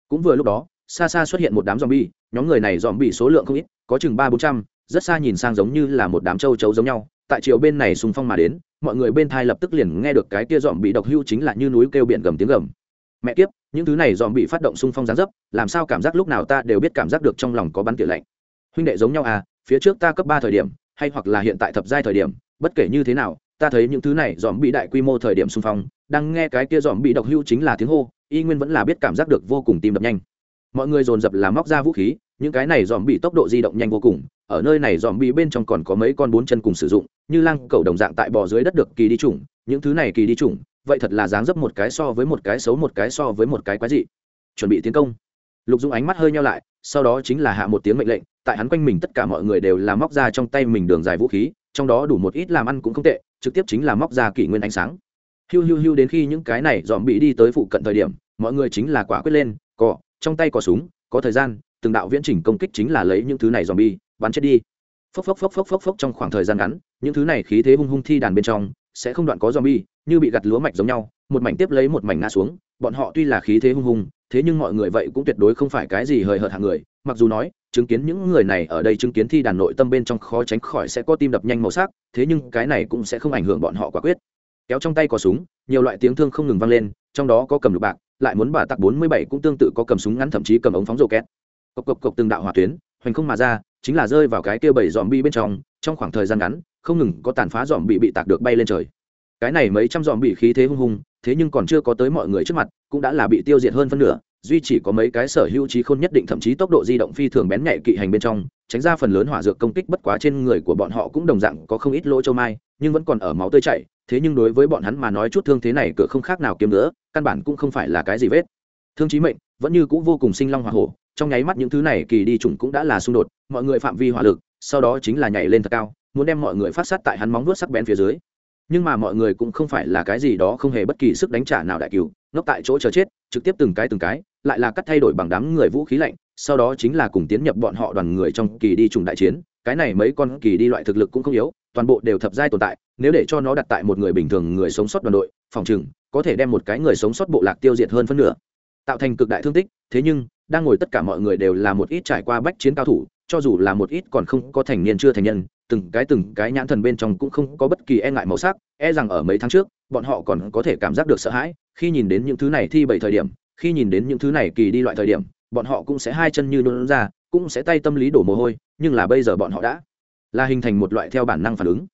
Speaker 1: Cũng vừa lúc đó, xa xa xuất hiện một đám dòm bi nhóm người này dòm bị số lượng không ít, có chừng ba bốn trăm, rất xa nhìn sang giống như là một đám châu chấu giống nhau, tại chiều bên này xung phong mà đến, mọi người bên thai lập tức liền nghe được cái kia dòm bị độc hưu chính là như núi kêu biển gầm tiếng gầm mẹ kiếp, những thứ này dòm bị phát động xung phong gián dấp, làm sao cảm giác lúc nào ta đều biết cảm giác được trong lòng có bắn tỉa lạnh. Huynh đệ giống nhau à phía trước ta cấp ba thời điểm, hay hoặc là hiện tại thập giai thời điểm, bất kể như thế nào, ta thấy những thứ này dòm bị đại quy mô thời điểm xung phong, đang nghe cái kia dòm bị độc hưu chính là tiếng hô, y nguyên vẫn là biết cảm giác được vô cùng tim đập nhanh. Mọi người dồn dập làm móc ra vũ khí, những cái này dòm bị tốc độ di động nhanh vô cùng, ở nơi này dòm bị bên trong còn có mấy con bốn chân cùng sử dụng, như lăng cầu đồng dạng tại bò dưới đất được kỳ đi chủng, những thứ này kỳ đi chủng vậy thật là dáng dấp một cái so với một cái xấu một cái so với một cái quái dị. Chuẩn bị tiến công. Lục dung ánh mắt hơi nhau lại, sau đó chính là hạ một tiếng mệnh lệnh, tại hắn quanh mình tất cả mọi người đều là móc ra trong tay mình đường dài vũ khí, trong đó đủ một ít làm ăn cũng không tệ, trực tiếp chính là móc ra kỷ nguyên ánh sáng. Hiu hiu hiu đến khi những cái này dòm bị đi tới phụ cận thời điểm, mọi người chính là quả quyết lên cỏ trong tay có súng, có thời gian, từng đạo viễn chỉnh công kích chính là lấy những thứ này dòm bi bắn chết đi. Phốc phốc phốc phốc phốc phốc trong khoảng thời gian ngắn, những thứ này khí thế hung hung thi đàn bên trong, sẽ không đoạn có dòm bi như bị gặt lúa mạch giống nhau một mảnh tiếp lấy một mảnh ngã xuống bọn họ tuy là khí thế hung hùng, thế nhưng mọi người vậy cũng tuyệt đối không phải cái gì hời hợt hạng người mặc dù nói chứng kiến những người này ở đây chứng kiến thi đàn nội tâm bên trong khó tránh khỏi sẽ có tim đập nhanh màu sắc thế nhưng cái này cũng sẽ không ảnh hưởng bọn họ quả quyết. Kéo trong tay có súng nhiều loại tiếng thương không ngừng vang lên trong đó có cầm lục bạc lại muốn bà tặc bốn mươi bảy cũng tương tự có cầm súng ngắn thậm chí cầm ống phóng rổ két cộc cộc cộc từng đạo hỏa tuyến hoành không mà ra chính là rơi vào cái kia bảy dòm bi bên trong trong khoảng thời gian ngắn không ngừng có tàn phá dòm bị bị tạc được bay lên trời cái này mấy trăm dòm bị khí thế hung hùng, thế nhưng còn chưa có tới mọi người trước mặt cũng đã là bị tiêu diệt hơn phân nửa duy chỉ có mấy cái sở hữu trí khôn nhất định thậm chí tốc độ di động phi thường bén nhạy kỵ hành bên trong tránh ra phần lớn hỏa dược công kích bất quá trên người của bọn họ cũng đồng dạng có không ít lỗ châu mai nhưng vẫn còn ở máu tươi chảy thế nhưng đối với bọn hắn mà nói chút thương thế này cửa không khác nào kiếm nữa căn bản cũng không phải là cái gì vết. Thương chí mệnh vẫn như cũng vô cùng sinh long hỏa hổ trong nháy mắt những thứ này kỳ đi trùng cũng đã là xung đột mọi người phạm vi hỏa lực sau đó chính là nhảy lên thật cao muốn đem mọi người phát sát tại hắn móng vuốt sắc bén phía dưới nhưng mà mọi người cũng không phải là cái gì đó không hề bất kỳ sức đánh trả nào đại cứu ngốc tại chỗ chờ chết, trực tiếp từng cái từng cái, lại là cắt thay đổi bằng đám người vũ khí lạnh, sau đó chính là cùng tiến nhập bọn họ đoàn người trong kỳ đi trùng đại chiến. Cái này mấy con kỳ đi loại thực lực cũng không yếu, toàn bộ đều thập giai tồn tại, nếu để cho nó đặt tại một người bình thường người sống sót đoàn đội, phòng chừng có thể đem một cái người sống sót bộ lạc tiêu diệt hơn phân nửa. Tạo thành cực đại thương tích, thế nhưng, đang ngồi tất cả mọi người đều là một ít trải qua bách chiến cao thủ, cho dù là một ít còn không có thành niên chưa thành nhân từng cái từng cái nhãn thần bên trong cũng không có bất kỳ e ngại màu sắc e rằng ở mấy tháng trước, bọn họ còn có thể cảm giác được sợ hãi, khi nhìn đến những thứ này thi bảy thời điểm, khi nhìn đến những thứ này kỳ đi loại thời điểm, bọn họ cũng sẽ hai chân như nôn ra, cũng sẽ tay tâm lý đổ mồ hôi, nhưng là bây giờ bọn họ đã là hình thành một loại theo bản năng phản ứng.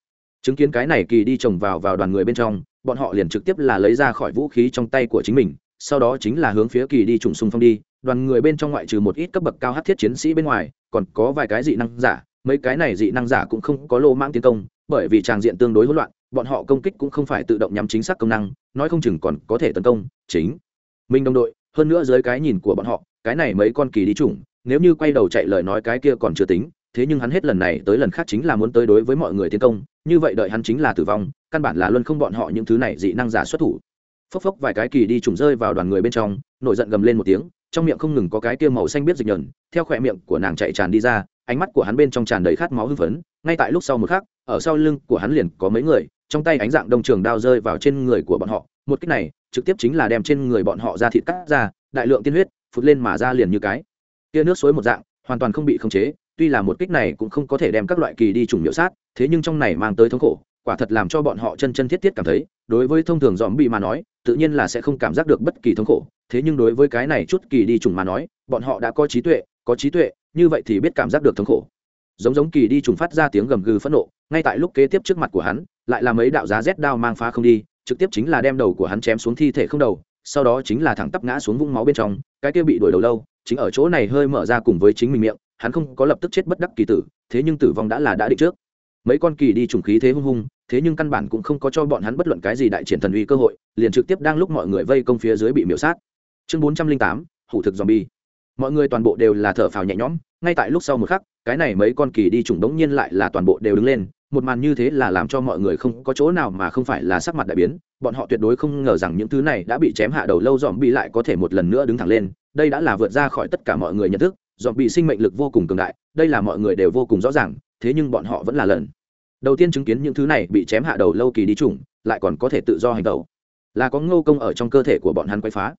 Speaker 1: Chứng kiến cái này kỳ đi trồng vào vào đoàn người bên trong, bọn họ liền trực tiếp là lấy ra khỏi vũ khí trong tay của chính mình, sau đó chính là hướng phía kỳ đi trùng xung phong đi, đoàn người bên trong ngoại trừ một ít cấp bậc cao hát thiết chiến sĩ bên ngoài, còn có vài cái dị năng giả mấy cái này dị năng giả cũng không có lô mang tiến công, bởi vì tràng diện tương đối hỗn loạn, bọn họ công kích cũng không phải tự động nhắm chính xác công năng, nói không chừng còn có thể tấn công, chính. Mình đồng đội, hơn nữa dưới cái nhìn của bọn họ, cái này mấy con kỳ đi chủng, nếu như quay đầu chạy lời nói cái kia còn chưa tính, thế nhưng hắn hết lần này tới lần khác chính là muốn tới đối với mọi người tiến công, như vậy đợi hắn chính là tử vong, căn bản là luân không bọn họ những thứ này dị năng giả xuất thủ. Phốc phốc vài cái kỳ đi trùng rơi vào đoàn người bên trong, nổi giận gầm lên một tiếng, trong miệng không ngừng có cái kia màu xanh biết dịch nhờn, theo khỏe miệng của nàng chạy tràn đi ra ánh mắt của hắn bên trong tràn đầy khát máu hưng phấn, ngay tại lúc sau một khắc, ở sau lưng của hắn liền có mấy người, trong tay ánh dạng đông trường đao rơi vào trên người của bọn họ. Một cách này, trực tiếp chính là đem trên người bọn họ ra thịt cắt ra, đại lượng tiên huyết, phụt lên mà ra liền như cái. Kia nước suối một dạng, hoàn toàn không bị khống chế, tuy là một kích này cũng không có thể đem các loại kỳ đi trùng miễu sát, thế nhưng trong này mang tới thống khổ, quả thật làm cho bọn họ chân chân thiết thiết cảm thấy, đối với thông thường dòm bị mà nói, tự nhiên là sẽ không cảm giác được bất kỳ thống khổ, thế nhưng đối với cái này chút kỳ đi trùng mà nói, bọn họ đã có trí tuệ, có trí tuệ như vậy thì biết cảm giác được thống khổ. Giống giống kỳ đi trùng phát ra tiếng gầm gừ phẫn nộ, ngay tại lúc kế tiếp trước mặt của hắn, lại là mấy đạo giá rét đao mang phá không đi, trực tiếp chính là đem đầu của hắn chém xuống thi thể không đầu, sau đó chính là thẳng tắp ngã xuống vũng máu bên trong, cái kia bị đuổi đầu lâu, chính ở chỗ này hơi mở ra cùng với chính mình miệng, hắn không có lập tức chết bất đắc kỳ tử, thế nhưng tử vong đã là đã định trước. Mấy con kỳ đi trùng khí thế hung hung, thế nhưng căn bản cũng không có cho bọn hắn bất luận cái gì đại triển thần uy cơ hội, liền trực tiếp đang lúc mọi người vây công phía dưới bị miểu sát. Chương bốn trăm linh tám, hủ thực zombie mọi người toàn bộ đều là thở phào nhẹ nhõm, ngay tại lúc sau một khắc, cái này mấy con kỳ đi trùng đống nhiên lại là toàn bộ đều đứng lên, một màn như thế là làm cho mọi người không có chỗ nào mà không phải là sắc mặt đại biến, bọn họ tuyệt đối không ngờ rằng những thứ này đã bị chém hạ đầu lâu dòm bị lại có thể một lần nữa đứng thẳng lên, đây đã là vượt ra khỏi tất cả mọi người nhận thức dòm bị sinh mệnh lực vô cùng cường đại, đây là mọi người đều vô cùng rõ ràng, thế nhưng bọn họ vẫn là lần đầu tiên chứng kiến những thứ này bị chém hạ đầu lâu kỳ đi trùng lại còn có thể tự do hành động là có ngô công ở trong cơ thể của bọn hắn quay phá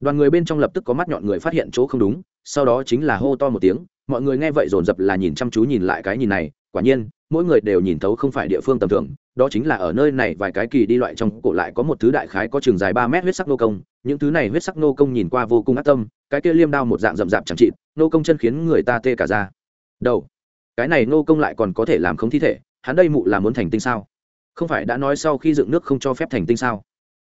Speaker 1: đoàn người bên trong lập tức có mắt nhọn người phát hiện chỗ không đúng, sau đó chính là hô to một tiếng, mọi người nghe vậy dồn dập là nhìn chăm chú nhìn lại cái nhìn này, quả nhiên, mỗi người đều nhìn thấu không phải địa phương tầm thường, đó chính là ở nơi này vài cái kỳ đi loại trong cổ lại có một thứ đại khái có trường dài ba mét huyết sắc nô công, những thứ này huyết sắc nô công nhìn qua vô cùng ác tâm, cái kia liêm đao một dạng rậm rạp chẳng trị nô công chân khiến người ta tê cả ra đầu, cái này nô công lại còn có thể làm không thi thể, hắn đây mụ là muốn thành tinh sao? Không phải đã nói sau khi dựng nước không cho phép thành tinh sao?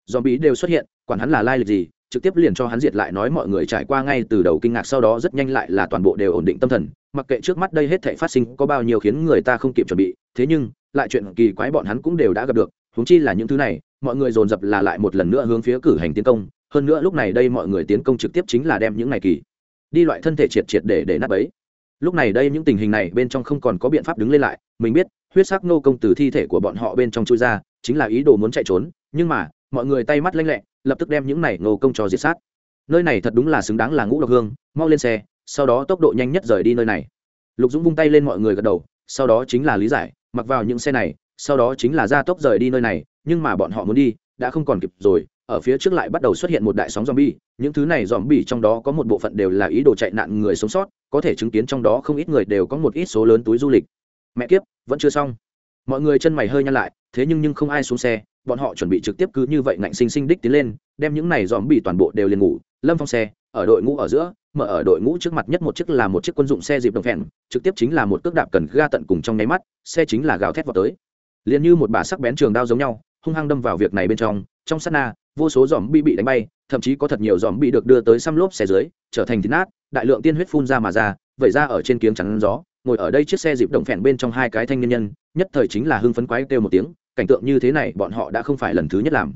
Speaker 1: Dòm bí đều xuất hiện, quản hắn là lai lịch gì trực tiếp liền cho hắn diệt lại nói mọi người trải qua ngay từ đầu kinh ngạc sau đó rất nhanh lại là toàn bộ đều ổn định tâm thần, mặc kệ trước mắt đây hết thể phát sinh có bao nhiêu khiến người ta không kịp chuẩn bị, thế nhưng, lại chuyện kỳ quái bọn hắn cũng đều đã gặp được húng chi là những thứ này, mọi người dồn dập là lại một lần nữa hướng phía cử hành tiến công, hơn nữa lúc này đây mọi người tiến công trực tiếp chính là đem những này kỳ, đi loại thân thể triệt triệt để để nắp ấy lúc này đây những tình hình này bên trong không còn có biện pháp đứng lên lại, mình biết, huyết sắc nô công từ thi thể của bọn họ bên trong chui ra, chính là ý đồ muốn chạy trốn, nhưng mà mọi người tay mắt lanh lẹ lập tức đem những này nô công cho diệt sát nơi này thật đúng là xứng đáng là ngũ độc hương mau lên xe sau đó tốc độ nhanh nhất rời đi nơi này lục dũng vung tay lên mọi người gật đầu sau đó chính là lý giải mặc vào những xe này sau đó chính là ra tốc rời đi nơi này nhưng mà bọn họ muốn đi đã không còn kịp rồi ở phía trước lại bắt đầu xuất hiện một đại sóng zombie, những thứ này zombie trong đó có một bộ phận đều là ý đồ chạy nạn người sống sót, có thể chứng kiến trong đó không ít người đều có một ít số lớn túi du lịch. Mẹ kiếp, vẫn chưa xong. Mọi người chân mày hơi nhăn lại, thế nhưng nhưng không ai xuống xe, bọn họ chuẩn bị trực tiếp cứ như vậy ngạnh sinh sinh đích tiến lên, đem những này zombie toàn bộ đều liền ngủ, Lâm Phong xe, ở đội ngũ ở giữa, mở ở đội ngũ trước mặt nhất một chiếc là một chiếc quân dụng xe dịp đồng phèn, trực tiếp chính là một cước đạp cần ga tận cùng trong nháy mắt, xe chính là gào thét vào tới. Liền như một bà sắc bén trường đao giống nhau, hung hăng đâm vào việc này bên trong, trong sát na, vô số giòm bị bị đánh bay thậm chí có thật nhiều giòm bị được đưa tới xăm lốp xe dưới trở thành thịt nát đại lượng tiên huyết phun ra mà ra vẩy ra ở trên kiếng chắn gió ngồi ở đây chiếc xe dịp động phèn bên trong hai cái thanh niên nhân nhất thời chính là hưng phấn quái kêu một tiếng cảnh tượng như thế này bọn họ đã không phải lần thứ nhất làm.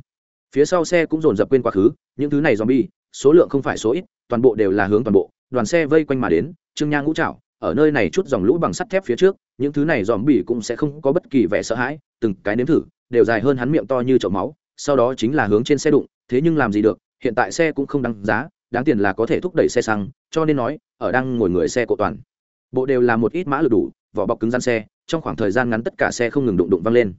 Speaker 1: Phía sau xe cũng dồn dập quên quá khứ, những thứ này zombie, số lượng không phải số ít, toàn bộ đều là hướng toàn bộ, đoàn xe vây quanh mà đến, trương nhang ngũ trảo, ở nơi này chút dòng lũ bằng sắt thép phía trước, những thứ này dòm bỉ cũng sẽ không có bất kỳ vẻ sợ hãi, từng cái nếm thử, đều dài hơn hắn miệng to như chậu máu, sau đó chính là hướng trên xe đụng, thế nhưng làm gì được, hiện tại xe cũng không đáng giá, đáng tiền là có thể thúc đẩy xe xăng, cho nên nói, ở đang ngồi người xe cổ toàn. Bộ đều là một ít mã lực đủ, vỏ bọc cứng gian xe, trong khoảng thời gian ngắn tất cả xe không ngừng đụng đụng văng lên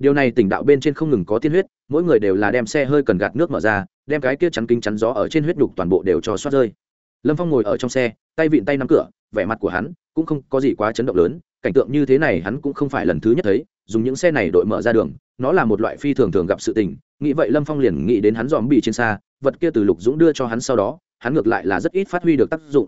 Speaker 1: điều này tỉnh đạo bên trên không ngừng có tiên huyết, mỗi người đều là đem xe hơi cần gạt nước mở ra, đem cái kia chắn kính chắn gió ở trên huyết đục toàn bộ đều cho soát rơi. Lâm phong ngồi ở trong xe, tay vịn tay nắm cửa, vẻ mặt của hắn cũng không có gì quá chấn động lớn, cảnh tượng như thế này hắn cũng không phải lần thứ nhất thấy, dùng những xe này đội mở ra đường, nó là một loại phi thường thường gặp sự tình, nghĩ vậy lâm phong liền nghĩ đến hắn dòm bị trên xa, vật kia từ lục dũng đưa cho hắn sau đó, hắn ngược lại là rất ít phát huy được tác dụng.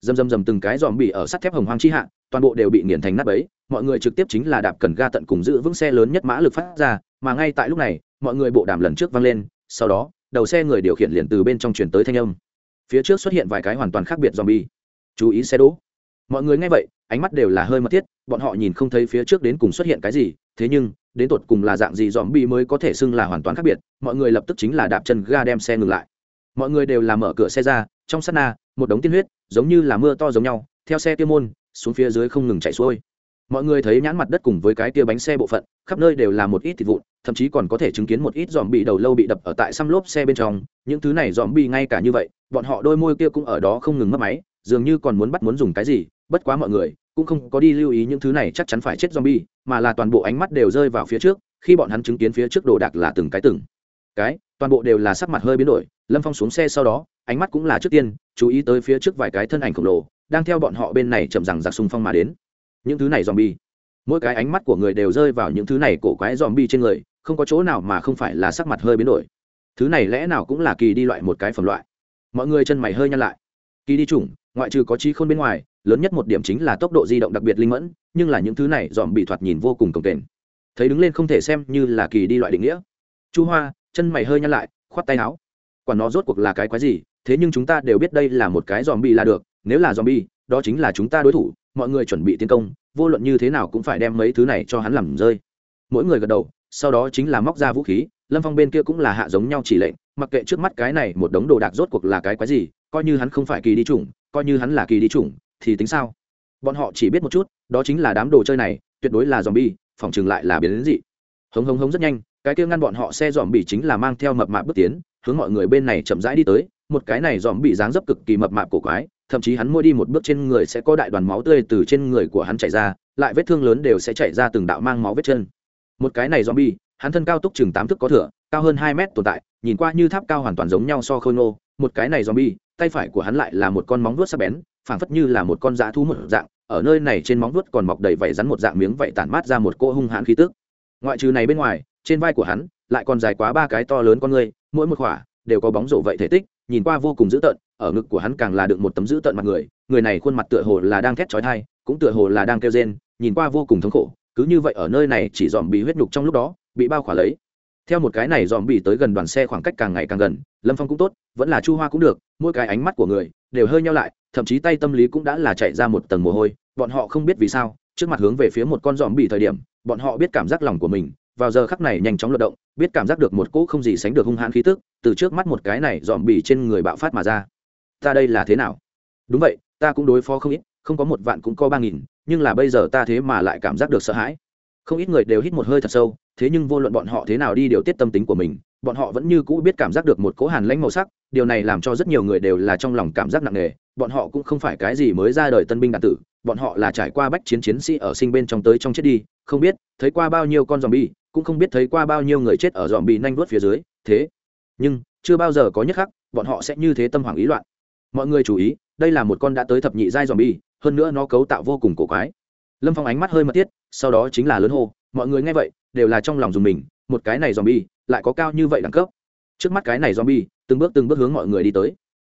Speaker 1: Dầm dầm dầm từng cái dòm bị ở sắt thép hồng hoang chi hạ toàn bộ đều bị nghiền thành nát bấy mọi người trực tiếp chính là đạp cần ga tận cùng giữ vững xe lớn nhất mã lực phát ra, mà ngay tại lúc này, mọi người bộ đàm lần trước vang lên, sau đó, đầu xe người điều khiển liền từ bên trong chuyển tới thanh âm. Phía trước xuất hiện vài cái hoàn toàn khác biệt zombie. bi chú ý xe đỗ. Mọi người nghe vậy, ánh mắt đều là hơi mất thiết, bọn họ nhìn không thấy phía trước đến cùng xuất hiện cái gì, thế nhưng, đến tột cùng là dạng gì dòm bi mới có thể xưng là hoàn toàn khác biệt, mọi người lập tức chính là đạp chân ga đem xe ngừng lại. Mọi người đều là mở cửa xe ra, trong sát na một đống tiên huyết, giống như là mưa to giống nhau, theo xe tiêu môn xuống phía dưới không ngừng chạy xuôi. Mọi người thấy nhãn mặt đất cùng với cái tia bánh xe bộ phận khắp nơi đều là một ít thịt vụn thậm chí còn có thể chứng kiến một ít dòm bị đầu lâu bị đập ở tại xăm lốp xe bên trong. Những thứ này dòm bị ngay cả như vậy bọn họ đôi môi kia cũng ở đó không ngừng mất máy dường như còn muốn bắt muốn dùng cái gì bất quá mọi người cũng không có đi lưu ý những thứ này chắc chắn phải chết zombie, mà là toàn bộ ánh mắt đều rơi vào phía trước, khi bọn hắn chứng kiến phía trước đồ đạc là từng cái từng cái, toàn bộ đều là sắc mặt hơi biến đổi, Lâm Phong xuống xe sau đó, ánh mắt cũng là trước tiên, chú ý tới phía trước vài cái thân ảnh khổng lồ, đang theo bọn họ bên này chậm rằng giặc xung phong mà đến. Những thứ này zombie, mỗi cái ánh mắt của người đều rơi vào những thứ này cổ quái zombie trên người, không có chỗ nào mà không phải là sắc mặt hơi biến đổi. Thứ này lẽ nào cũng là kỳ đi loại một cái phẩm loại. Mọi người chân mày hơi nhăn lại. Kỳ đi chủng, ngoại trừ có trí khôn bên ngoài, lớn nhất một điểm chính là tốc độ di động đặc biệt linh mẫn nhưng là những thứ này dòm bị thoạt nhìn vô cùng cồng kềnh thấy đứng lên không thể xem như là kỳ đi loại định nghĩa chu hoa chân mày hơi nhăn lại khoát tay áo quả nó rốt cuộc là cái quái gì thế nhưng chúng ta đều biết đây là một cái dòm bị là được nếu là dòm bi đó chính là chúng ta đối thủ, mọi người chuẩn bị tiến công, vô luận như thế nào cũng phải đem mấy thứ này cho hắn làm rơi. Mỗi người gật đầu, sau đó chính là móc ra vũ khí, lâm phong bên kia cũng là hạ giống nhau chỉ lệnh, mặc kệ trước mắt cái này một đống đồ đạc rốt cuộc là cái quái gì, coi như hắn không phải kỳ đi chủng, coi như hắn là kỳ đi chủng, thì tính sao? Bọn họ chỉ biết một chút, đó chính là đám đồ chơi này, tuyệt đối là zombie, phòng chừng lại là biến đến dị. Hống hống hống rất nhanh, cái kia ngăn bọn họ xe dòm bị chính là mang theo mập mạp bước tiến, hướng mọi người bên này chậm rãi đi tới, một cái này dòm bị dáng dấp cực kỳ mập mạp cổ quái thậm chí hắn mỗi đi một bước trên người sẽ có đại đoàn máu tươi từ trên người của hắn chảy ra lại vết thương lớn đều sẽ chảy ra từng đạo mang máu vết chân. Một cái này zombie, hắn thân cao túc chừng tám thước có thừa, cao hơn hai mét tồn tại nhìn qua như tháp cao hoàn toàn giống nhau so khôi ngô. Một cái này zombie, tay phải của hắn lại là một con móng vuốt sắc bén phảng phất như là một con dã thú một dạng ở nơi này trên móng vuốt còn mọc đầy vảy rắn một dạng miếng vảy tản mát ra một cỗ hung hãn khí tức. Ngoại trừ này bên ngoài trên vai của hắn lại còn dài quá ba cái to lớn con người mỗi một khỏa đều có bóng rổ vậy thể tích nhìn qua vô cùng dữ tợn, ở ngực của hắn càng là được một tấm dữ tợn mặt người người này khuôn mặt tựa hồ là đang thét chói thai cũng tựa hồ là đang kêu rên, nhìn qua vô cùng thống khổ, cứ như vậy ở nơi này chỉ dòm bị huyết nhục trong lúc đó, bị bao khỏa lấy. Theo một cái này dòm bị tới gần đoàn xe khoảng cách càng ngày càng gần, lâm phong cũng tốt, vẫn là chu hoa cũng được, mỗi cái ánh mắt của người đều hơi nhau lại, thậm chí tay tâm lý cũng đã là chạy ra một tầng mồ hôi, bọn họ không biết vì sao, trước mặt hướng về phía một con dòm bị thời điểm, bọn họ biết cảm giác lòng của mình vào giờ khắc này nhanh chóng luận động, biết cảm giác được một cỗ không gì sánh được hung hãn khí tức, từ trước mắt một cái này dòm bỉ trên người bạo phát mà ra. Ta đây là thế nào? Đúng vậy, ta cũng đối phó không ít, không có một vạn cũng có ba nghìn, nhưng là bây giờ ta thế mà lại cảm giác được sợ hãi. Không ít người đều hít một hơi thật sâu, thế nhưng vô luận bọn họ thế nào đi điều tiết tâm tính của mình, bọn họ vẫn như cũ biết cảm giác được một cỗ hàn lãnh màu sắc, điều này làm cho rất nhiều người đều là trong lòng cảm giác nặng nề, bọn họ cũng không phải cái gì mới ra đời tân binh đạn tử, bọn họ là trải qua bách chiến chiến sĩ ở sinh bên trong tới trong chết đi, không biết, thấy qua bao nhiêu con zombie cũng không biết thấy qua bao nhiêu người chết ở dòm bị nhanh vuốt phía dưới, thế. Nhưng, chưa bao giờ có nhất khắc, bọn họ sẽ như thế tâm hoảng ý loạn. Mọi người chú ý, đây là một con đã tới thập nhị giai dòm bi hơn nữa nó cấu tạo vô cùng cổ quái. Lâm phong ánh mắt hơi mất thiết, sau đó chính là lớn hô, mọi người nghe vậy, đều là trong lòng dùng mình, một cái này dòm bi lại có cao như vậy đẳng cấp. Trước mắt cái này dòm bi từng bước từng bước hướng mọi người đi tới.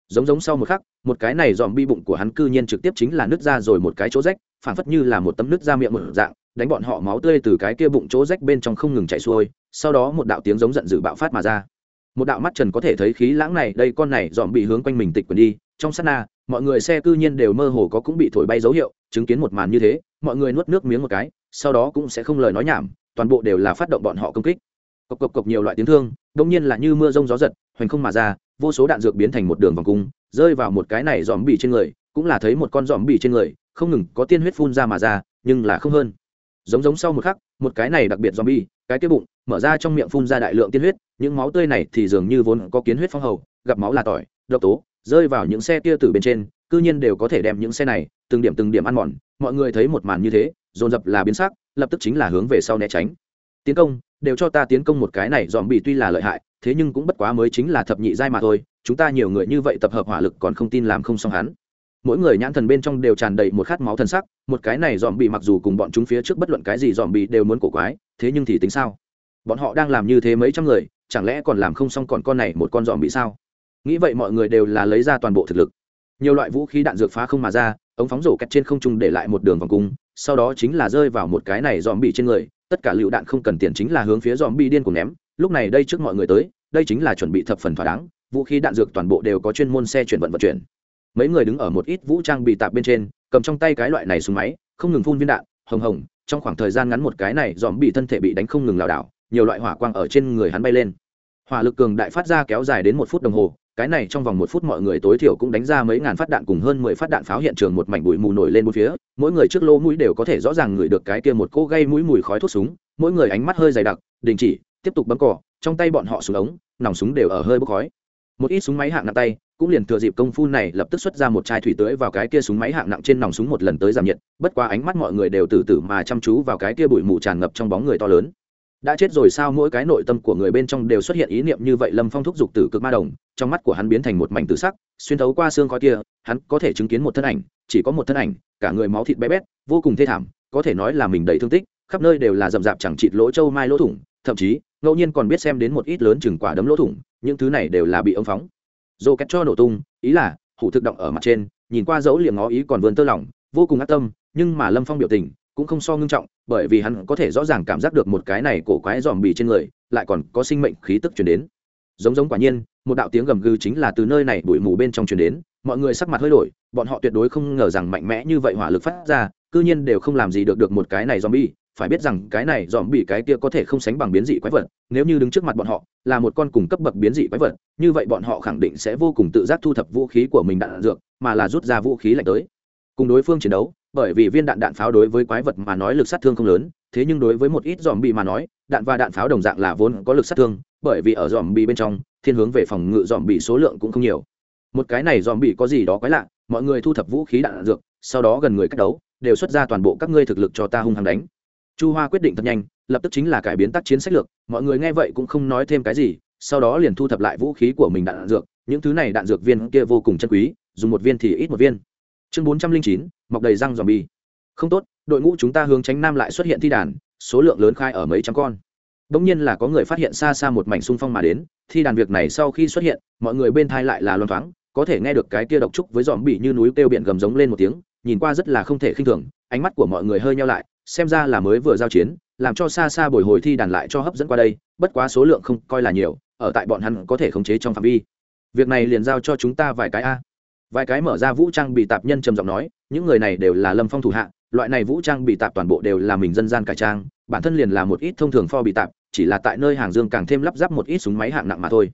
Speaker 1: Giống giống sau một khắc, một cái này dòm bi bụng của hắn cư nhiên trực tiếp chính là nứt ra rồi một cái chỗ rách phản phất như là một tấm nứt ra miệng một dạng đánh bọn họ máu tươi từ cái kia bụng chỗ rách bên trong không ngừng chạy xuôi, sau đó một đạo tiếng giống giận dữ bạo phát mà ra. Một đạo mắt trần có thể thấy khí lãng này, đây con này dòm bị hướng quanh mình tịch quần đi, trong sát na, mọi người xe cư nhiên đều mơ hồ có cũng bị thổi bay dấu hiệu, chứng kiến một màn như thế, mọi người nuốt nước miếng một cái, sau đó cũng sẽ không lời nói nhảm, toàn bộ đều là phát động bọn họ công kích. Cộc cộc cộc nhiều loại tiếng thương đông nhiên là như mưa rông gió giật, hoành không mà ra, vô số đạn dược biến thành một đường vòng cung, rơi vào một cái này dòm bị trên người, cũng là thấy một con dòm bị trên người, không ngừng có tiên huyết phun ra mà ra, nhưng là không hơn giống giống sau một khắc, một cái này đặc biệt dòm bì cái kia bụng, mở ra trong miệng phun ra đại lượng tiên huyết, những máu tươi này thì dường như vốn có kiến huyết phong hầu, gặp máu là tỏi, độc tố, rơi vào những xe kia từ bên trên, cư nhiên đều có thể đem những xe này, từng điểm từng điểm ăn mòn. Mọi người thấy một màn như thế, dồn dập là biến sắc, lập tức chính là hướng về sau né tránh. Tiến công, đều cho ta tiến công một cái này dòm bị tuy là lợi hại, thế nhưng cũng bất quá mới chính là thập nhị giai mà thôi, chúng ta nhiều người như vậy tập hợp hỏa lực còn không tin làm không xong hắn mỗi người nhãn thần bên trong đều tràn đầy một khát máu thần sắc, một cái này dòm bị mặc dù cùng bọn chúng phía trước bất luận cái gì dòm bị đều muốn cổ quái, thế nhưng thì tính sao? Bọn họ đang làm như thế mấy trăm người, chẳng lẽ còn làm không xong còn con này một con dòm bị sao? Nghĩ vậy mọi người đều là lấy ra toàn bộ thực lực. Nhiều loại vũ khí đạn dược phá không mà ra, ống phóng rổ kẹt trên không trung để lại một đường vòng cung, sau đó chính là rơi vào một cái này dòm bị trên người, tất cả lựu đạn không cần tiền chính là hướng phía dòm bị điên cùng ném, lúc này đây trước mọi người tới, đây chính là chuẩn bị thập phần thỏa đáng, vũ khí đạn dược toàn bộ đều có chuyên môn xe chuyển vận vận chuyển mấy người đứng ở một ít vũ trang bị tạp bên trên, cầm trong tay cái loại này xuống máy, không ngừng phun viên đạn, hồng hồng, trong khoảng thời gian ngắn một cái này dòm bị thân thể bị đánh không ngừng lảo đảo, nhiều loại hỏa quang ở trên người hắn bay lên. Hỏa lực cường đại phát ra kéo dài đến một phút đồng hồ, cái này trong vòng một phút mọi người tối thiểu cũng đánh ra mấy ngàn phát đạn cùng hơn mười phát đạn pháo hiện trường một mảnh bụi mù nổi lên bốn phía, mỗi người trước lỗ mũi đều có thể rõ ràng ngửi được cái kia một cỗ gây mũi mùi khói thuốc súng, mỗi người ánh mắt hơi dày đặc, đình chỉ, tiếp tục bấm cỏ trong tay bọn họ súng ống, nòng súng đều ở hơi bốc khói. Một ít súng máy hạng nặng tay cũng liền thừa dịp công phu này lập tức xuất ra một chai thủy tưới vào cái kia súng máy hạng nặng trên nòng súng một lần tới giảm nhiệt, bất qua ánh mắt mọi người đều từ từ mà chăm chú vào cái kia bụi mù tràn ngập trong bóng người to lớn. Đã chết rồi sao mỗi cái nội tâm của người bên trong đều xuất hiện ý niệm như vậy lâm phong thúc giục tử cực ma đồng, trong mắt của hắn biến thành một mảnh tử sắc, xuyên thấu qua xương khói kia, hắn có thể chứng kiến một thân ảnh, chỉ có một thân ảnh, cả người máu thịt bé bét, vô cùng thê thảm, có thể nói là mình đầy thương tích, khắp nơi đều là rậm rạp chẳng chịt lỗ châu mai lỗ thủng, thậm chí, ngẫu nhiên còn biết xem đến một ít lớn chừng quả đấm lỗ thủng, những thứ này đều là bị ống phóng dồ kẹt cho nổ tung, ý là, hủ thực động ở mặt trên, nhìn qua dẫu liệm ngó ý còn vươn tơ lỏng, vô cùng ác tâm, nhưng mà lâm phong biểu tình cũng không so ngưng trọng, bởi vì hắn có thể rõ ràng cảm giác được một cái này cổ quái dòm bì trên người, lại còn có sinh mệnh khí tức chuyển đến. Giống giống quả nhiên, một đạo tiếng gầm gừ chính là từ nơi này bụi mù bên trong chuyển đến, mọi người sắc mặt hơi đổi, bọn họ tuyệt đối không ngờ rằng mạnh mẽ như vậy hỏa lực phát ra, cư nhiên đều không làm gì được được một cái này dòm bì phải biết rằng cái này dòm bị cái kia có thể không sánh bằng biến dị quái vật nếu như đứng trước mặt bọn họ là một con cùng cấp bậc biến dị quái vật như vậy bọn họ khẳng định sẽ vô cùng tự giác thu thập vũ khí của mình đạn dược mà là rút ra vũ khí lạnh tới. Cùng đối phương chiến đấu bởi vì viên đạn đạn pháo đối với quái vật mà nói lực sát thương không lớn thế nhưng đối với một ít dòm bị mà nói đạn và đạn pháo đồng dạng là vốn có lực sát thương bởi vì ở dòm bị bên trong thiên hướng về phòng ngự dòm bị số lượng cũng không nhiều. Một cái này dòm bị có gì đó quái lạ mọi người thu thập vũ khí đạn, đạn dược sau đó gần người cách đấu đều xuất ra toàn bộ các ngươi thực lực cho ta hung hăng đánh chu hoa quyết định thật nhanh lập tức chính là cải biến tác chiến sách lược mọi người nghe vậy cũng không nói thêm cái gì sau đó liền thu thập lại vũ khí của mình đạn, đạn dược những thứ này đạn dược viên kia vô cùng chân quý dùng một viên thì ít một viên. Chương bốn trăm linh chín mọc đầy răng dòm bi không tốt đội ngũ chúng ta hướng tránh nam lại xuất hiện thi đàn số lượng lớn khai ở mấy trăm con. Đống nhiên là có người phát hiện xa xa một mảnh xung phong mà đến, thi đàn việc này sau khi xuất hiện, mọi người bên thai lại là loan thoáng, có thể nghe được cái kia độc trúc với giòm bị như núi kêu biển gầm giống lên một tiếng, nhìn qua rất là không thể khinh thường, ánh mắt của mọi người hơi nhau lại, xem ra là mới vừa giao chiến, làm cho xa xa bồi hồi thi đàn lại cho hấp dẫn qua đây, bất quá số lượng không coi là nhiều, ở tại bọn hắn có thể khống chế trong phạm vi. Việc này liền giao cho chúng ta vài cái a. Vài cái mở ra vũ trang bị tạp nhân trầm giọng nói, những người này đều là Lâm Phong thủ hạ, loại này vũ trang bị tạp toàn bộ đều là mình dân gian cải trang, bản thân liền là một ít thông thường pho bị tạp, chỉ là tại nơi hàng dương càng thêm lắp ráp một ít súng máy hạng nặng mà thôi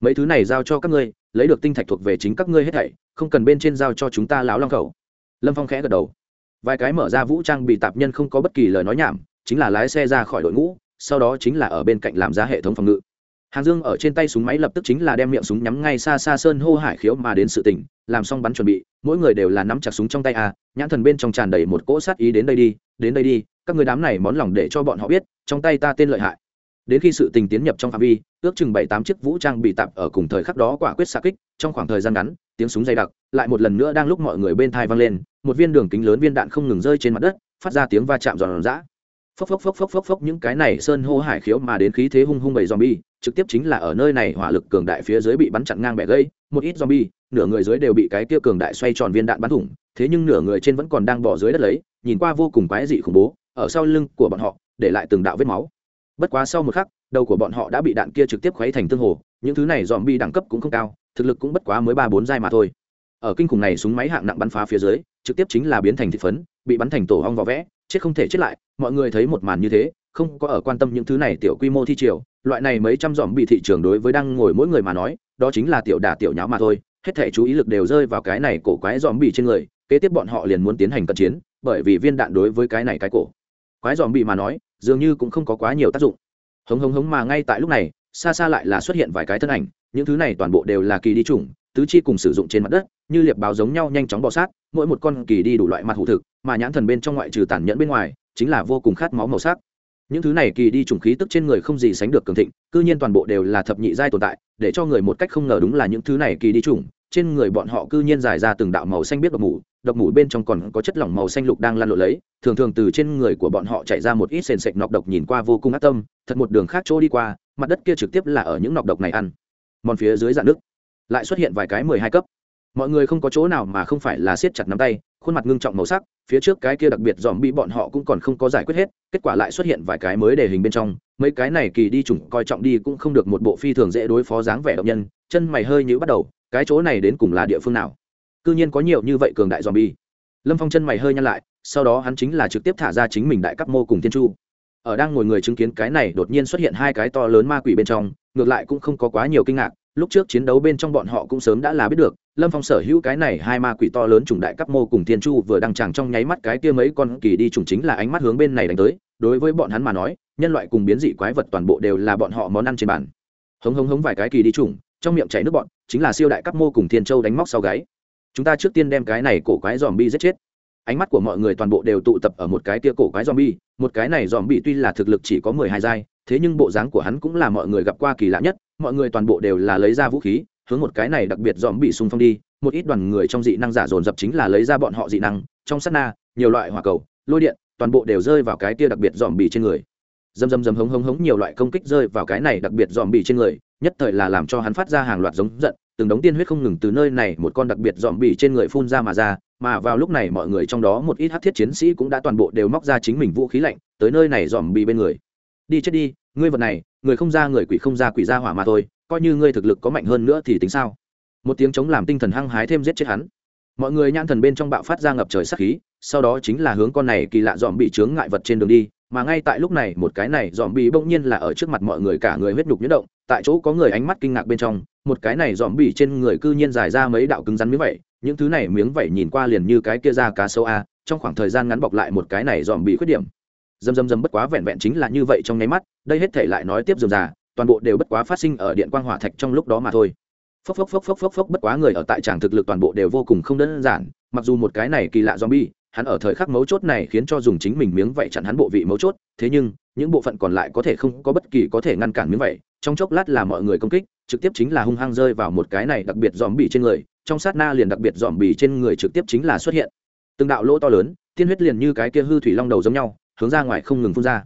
Speaker 1: mấy thứ này giao cho các ngươi lấy được tinh thạch thuộc về chính các ngươi hết thảy không cần bên trên giao cho chúng ta láo long khẩu lâm phong khẽ gật đầu vài cái mở ra vũ trang bị tạp nhân không có bất kỳ lời nói nhảm, chính là lái xe ra khỏi đội ngũ, sau đó chính là ở bên cạnh làm ra hệ thống phòng ngự. Hàng dương ở trên tay súng máy lập tức chính là đem miệng súng nhắm ngay xa xa sơn hô hải khiếu mà đến sự tỉnh làm xong bắn chuẩn bị, mỗi người đều là nắm chặt súng trong tay a, nhãn thần bên trong tràn đầy một cỗ sát ý đến đây đi, đến đây đi, các người đám này món lòng để cho bọn họ biết, trong tay ta tên lợi hại đến khi sự tình tiến nhập trong phạm vi, ước chừng bảy tám chiếc vũ trang bị tạp ở cùng thời khắc đó quả quyết xạ kích, trong khoảng thời gian ngắn, tiếng súng dày đặc lại một lần nữa đang lúc mọi người bên thai vang lên, một viên đường kính lớn viên đạn không ngừng rơi trên mặt đất, phát ra tiếng va chạm giòn giã. Phốc phốc phốc phốc phốc phốc những cái này sơn hô hải khiếu mà đến khí thế hung hung bầy zombie, trực tiếp chính là ở nơi này hỏa lực cường đại phía dưới bị bắn chặn ngang bẻ gây một ít zombie, nửa người dưới đều bị cái kia cường đại xoay tròn viên đạn bắn thủng, thế nhưng nửa người trên vẫn còn đang bỏ dưới đất lấy, nhìn qua vô cùng quái dị khủng bố, ở sau lưng của bọn họ, để lại từng đạo vết máu bất quá sau một khắc, đầu của bọn họ đã bị đạn kia trực tiếp khuấy thành tương hồ, những thứ này dòm bi đẳng cấp cũng không cao, thực lực cũng bất quá mới ba bốn giai mà thôi. Ở kinh khủng này súng máy hạng nặng bắn phá phía dưới, trực tiếp chính là biến thành thị phấn, bị bắn thành tổ hong vỏ vẽ, chết không thể chết lại, mọi người thấy một màn như thế, không có ở quan tâm những thứ này tiểu quy mô thi triều, loại này mấy trăm dòm bị thị trường đối với đang ngồi mỗi người mà nói, đó chính là tiểu đả tiểu nháo mà thôi, hết thể chú ý lực đều rơi vào cái này cổ quái dòm bị trên người, kế tiếp bọn họ liền muốn tiến hành cận chiến, bởi vì viên đạn đối với cái này cái cổ quái dòm bị mà nói, dường như cũng không có quá nhiều tác dụng. Hống hống hống mà ngay tại lúc này, xa xa lại là xuất hiện vài cái thân ảnh, những thứ này toàn bộ đều là kỳ đi chủng, tứ chi cùng sử dụng trên mặt đất, như liệp báo giống nhau nhanh chóng bò sát, mỗi một con kỳ đi đủ loại mặt hủ thực, mà nhãn thần bên trong ngoại trừ tàn nhẫn bên ngoài, chính là vô cùng khát máu màu sắc. Những thứ này kỳ đi trùng khí tức trên người không gì sánh được cường thịnh, cư nhiên toàn bộ đều là thập nhị giai tồn tại, để cho người một cách không ngờ đúng là những thứ này kỳ đi trùng trên người bọn họ cư nhiên dài ra từng đạo màu xanh biết độc mủ độc mủ bên trong còn có chất lỏng màu xanh lục đang lan lộ lấy, thường thường từ trên người của bọn họ chạy ra một ít sền sệt nọc độc nhìn qua vô cùng ác tâm, thật một đường khác chỗ đi qua, mặt đất kia trực tiếp là ở những nọc độc này ăn. Mòn phía dưới dạng nước lại xuất hiện vài cái mười hai cấp. Mọi người không có chỗ nào mà không phải là siết chặt nắm tay, khuôn mặt ngưng trọng màu sắc, phía trước cái kia đặc biệt dòm bị bọn họ cũng còn không có giải quyết hết, kết quả lại xuất hiện vài cái mới để hình bên trong, mấy cái này kỳ đi chủng coi trọng đi cũng không được một bộ phi thường dễ đối phó dáng vẻ động nhân, chân mày hơi nhữ bắt đầu cái chỗ này đến cùng là địa phương nào? Cư nhiên có nhiều như vậy cường đại dòm bi lâm phong chân mày hơi nhăn lại, sau đó hắn chính là trực tiếp thả ra chính mình đại cấp mô cùng thiên chu. Ở đang ngồi người chứng kiến cái này đột nhiên xuất hiện hai cái to lớn ma quỷ bên trong, ngược lại cũng không có quá nhiều kinh ngạc, lúc trước chiến đấu bên trong bọn họ cũng sớm đã là biết được, lâm phong sở hữu cái này hai ma quỷ to lớn trùng đại cấp mô cùng thiên chu vừa đăng tràng trong nháy mắt cái kia mấy con kỳ đi trùng chính là ánh mắt hướng bên này đánh tới, đối với bọn hắn mà nói, nhân loại cùng biến dị quái vật toàn bộ đều là bọn họ món ăn trên bàn. Hống hống hống vài cái kỳ đi trùng trong miệng chảy nước bọn, chính là siêu đại cấp mô cùng thiên châu đánh móc sau gáy. Chúng ta trước tiên đem cái này cổ quái dòm bi giết chết. Ánh mắt của mọi người toàn bộ đều tụ tập ở một cái tia cổ quái dòm bi một cái này dòm bi tuy là thực lực chỉ có mười hai giai, thế nhưng bộ dáng của hắn cũng là mọi người gặp qua kỳ lạ nhất, mọi người toàn bộ đều là lấy ra vũ khí, hướng một cái này đặc biệt dòm bị xung phong đi, một ít đoàn người trong dị năng giả dồn dập chính là lấy ra bọn họ dị năng, trong sát na, nhiều loại hỏa cầu, lôi điện, toàn bộ đều rơi vào cái tia đặc biệt dòm bị trên người dầm dầm dầm hống hống hống nhiều loại công kích rơi vào cái này đặc biệt dòm bị trên người, nhất thời là làm cho hắn phát ra hàng loạt giống giận, từng đống tiên huyết không ngừng từ nơi này một con đặc biệt dòm bì trên người phun ra mà ra, mà vào lúc này mọi người trong đó một ít hát thiết chiến sĩ cũng đã toàn bộ đều móc ra chính mình vũ khí lạnh, tới nơi này dòm bì bên người. Đi chết đi, ngươi vật này, người không ra người quỷ không ra quỷ ra hỏa mà thôi, coi như ngươi thực lực có mạnh hơn nữa thì tính sao? Một tiếng chống làm tinh thần hăng hái thêm giết chết hắn. Mọi người nhãn thần bên trong bạo phát ra ngập trời sắc khí, sau đó chính là hướng con này kỳ lạ dòm bị chướng ngại vật trên đường đi mà ngay tại lúc này một cái này dòm bị bỗng nhiên là ở trước mặt mọi người cả người huyết nhục nhuyễn động, tại chỗ có người ánh mắt kinh ngạc bên trong, một cái này dòm bị trên người cư nhiên dài ra mấy đạo cứng rắn miếng vẩy những thứ này miếng vẩy nhìn qua liền như cái kia ra cá sâu a, trong khoảng thời gian ngắn bọc lại một cái này dòm bị khuyết điểm. Dầm dầm dầm bất quá vẹn vẹn chính là như vậy trong nháy mắt, đây hết thể lại nói tiếp dườm già, toàn bộ đều bất quá phát sinh ở điện quang hỏa thạch trong lúc đó mà thôi. Phốc phốc phốc phốc phốc phốc bất quá người ở tại tràng thực lực toàn bộ đều vô cùng không đơn giản, mặc dù một cái này kỳ lạ zombie hắn ở thời khắc mấu chốt này khiến cho dùng chính mình miếng vậy chặn hắn bộ vị mấu chốt, thế nhưng, những bộ phận còn lại có thể không có bất kỳ có thể ngăn cản miếng vậy. Trong chốc lát là mọi người công kích, trực tiếp chính là hung hăng rơi vào một cái này đặc biệt dòm bì trên người, trong sát na liền đặc biệt dòm bì trên người trực tiếp chính là xuất hiện. Từng đạo lỗ to lớn, tiên huyết liền như cái kia hư thủy long đầu giống nhau, hướng ra ngoài không ngừng phun ra.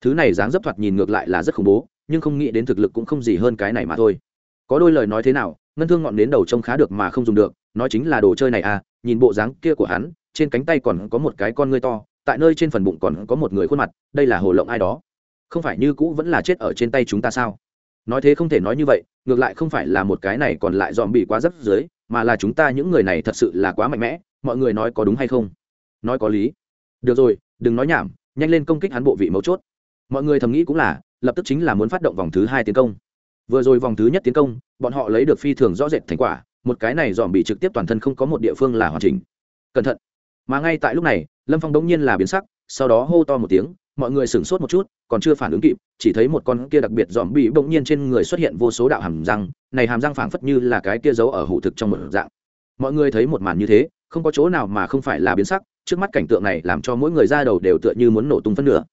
Speaker 1: Thứ này dáng dấp thoạt nhìn ngược lại là rất khủng bố, nhưng không nghĩ đến thực lực cũng không gì hơn cái này mà thôi. Có đôi lời nói thế nào, ngân thương ngọn đến đầu trông khá được mà không dùng được, nói chính là đồ chơi này à nhìn bộ dáng kia của hắn trên cánh tay còn có một cái con ngươi to, tại nơi trên phần bụng còn có một người khuôn mặt, đây là hồ lộng ai đó. Không phải như cũ vẫn là chết ở trên tay chúng ta sao? Nói thế không thể nói như vậy, ngược lại không phải là một cái này còn lại dòm bị quá rất dưới, mà là chúng ta những người này thật sự là quá mạnh mẽ, mọi người nói có đúng hay không? Nói có lý. Được rồi, đừng nói nhảm, nhanh lên công kích hắn bộ vị mấu chốt. Mọi người thầm nghĩ cũng là, lập tức chính là muốn phát động vòng thứ hai tiến công. Vừa rồi vòng thứ nhất tiến công, bọn họ lấy được phi thường rõ rệt thành quả, một cái này dòm bị trực tiếp toàn thân không có một địa phương là hoàn chỉnh. Cẩn thận mà ngay tại lúc này, lâm phong đống nhiên là biến sắc, sau đó hô to một tiếng, mọi người sửng sốt một chút, còn chưa phản ứng kịp, chỉ thấy một con kia đặc biệt dòm bị bỗng nhiên trên người xuất hiện vô số đạo hàm răng, này hàm răng phảng phất như là cái kia giấu ở hủ thực trong một dạng. Mọi người thấy một màn như thế, không có chỗ nào mà không phải là biến sắc, trước mắt cảnh tượng này làm cho mỗi người ra đầu đều tựa như muốn nổ tung phân nửa.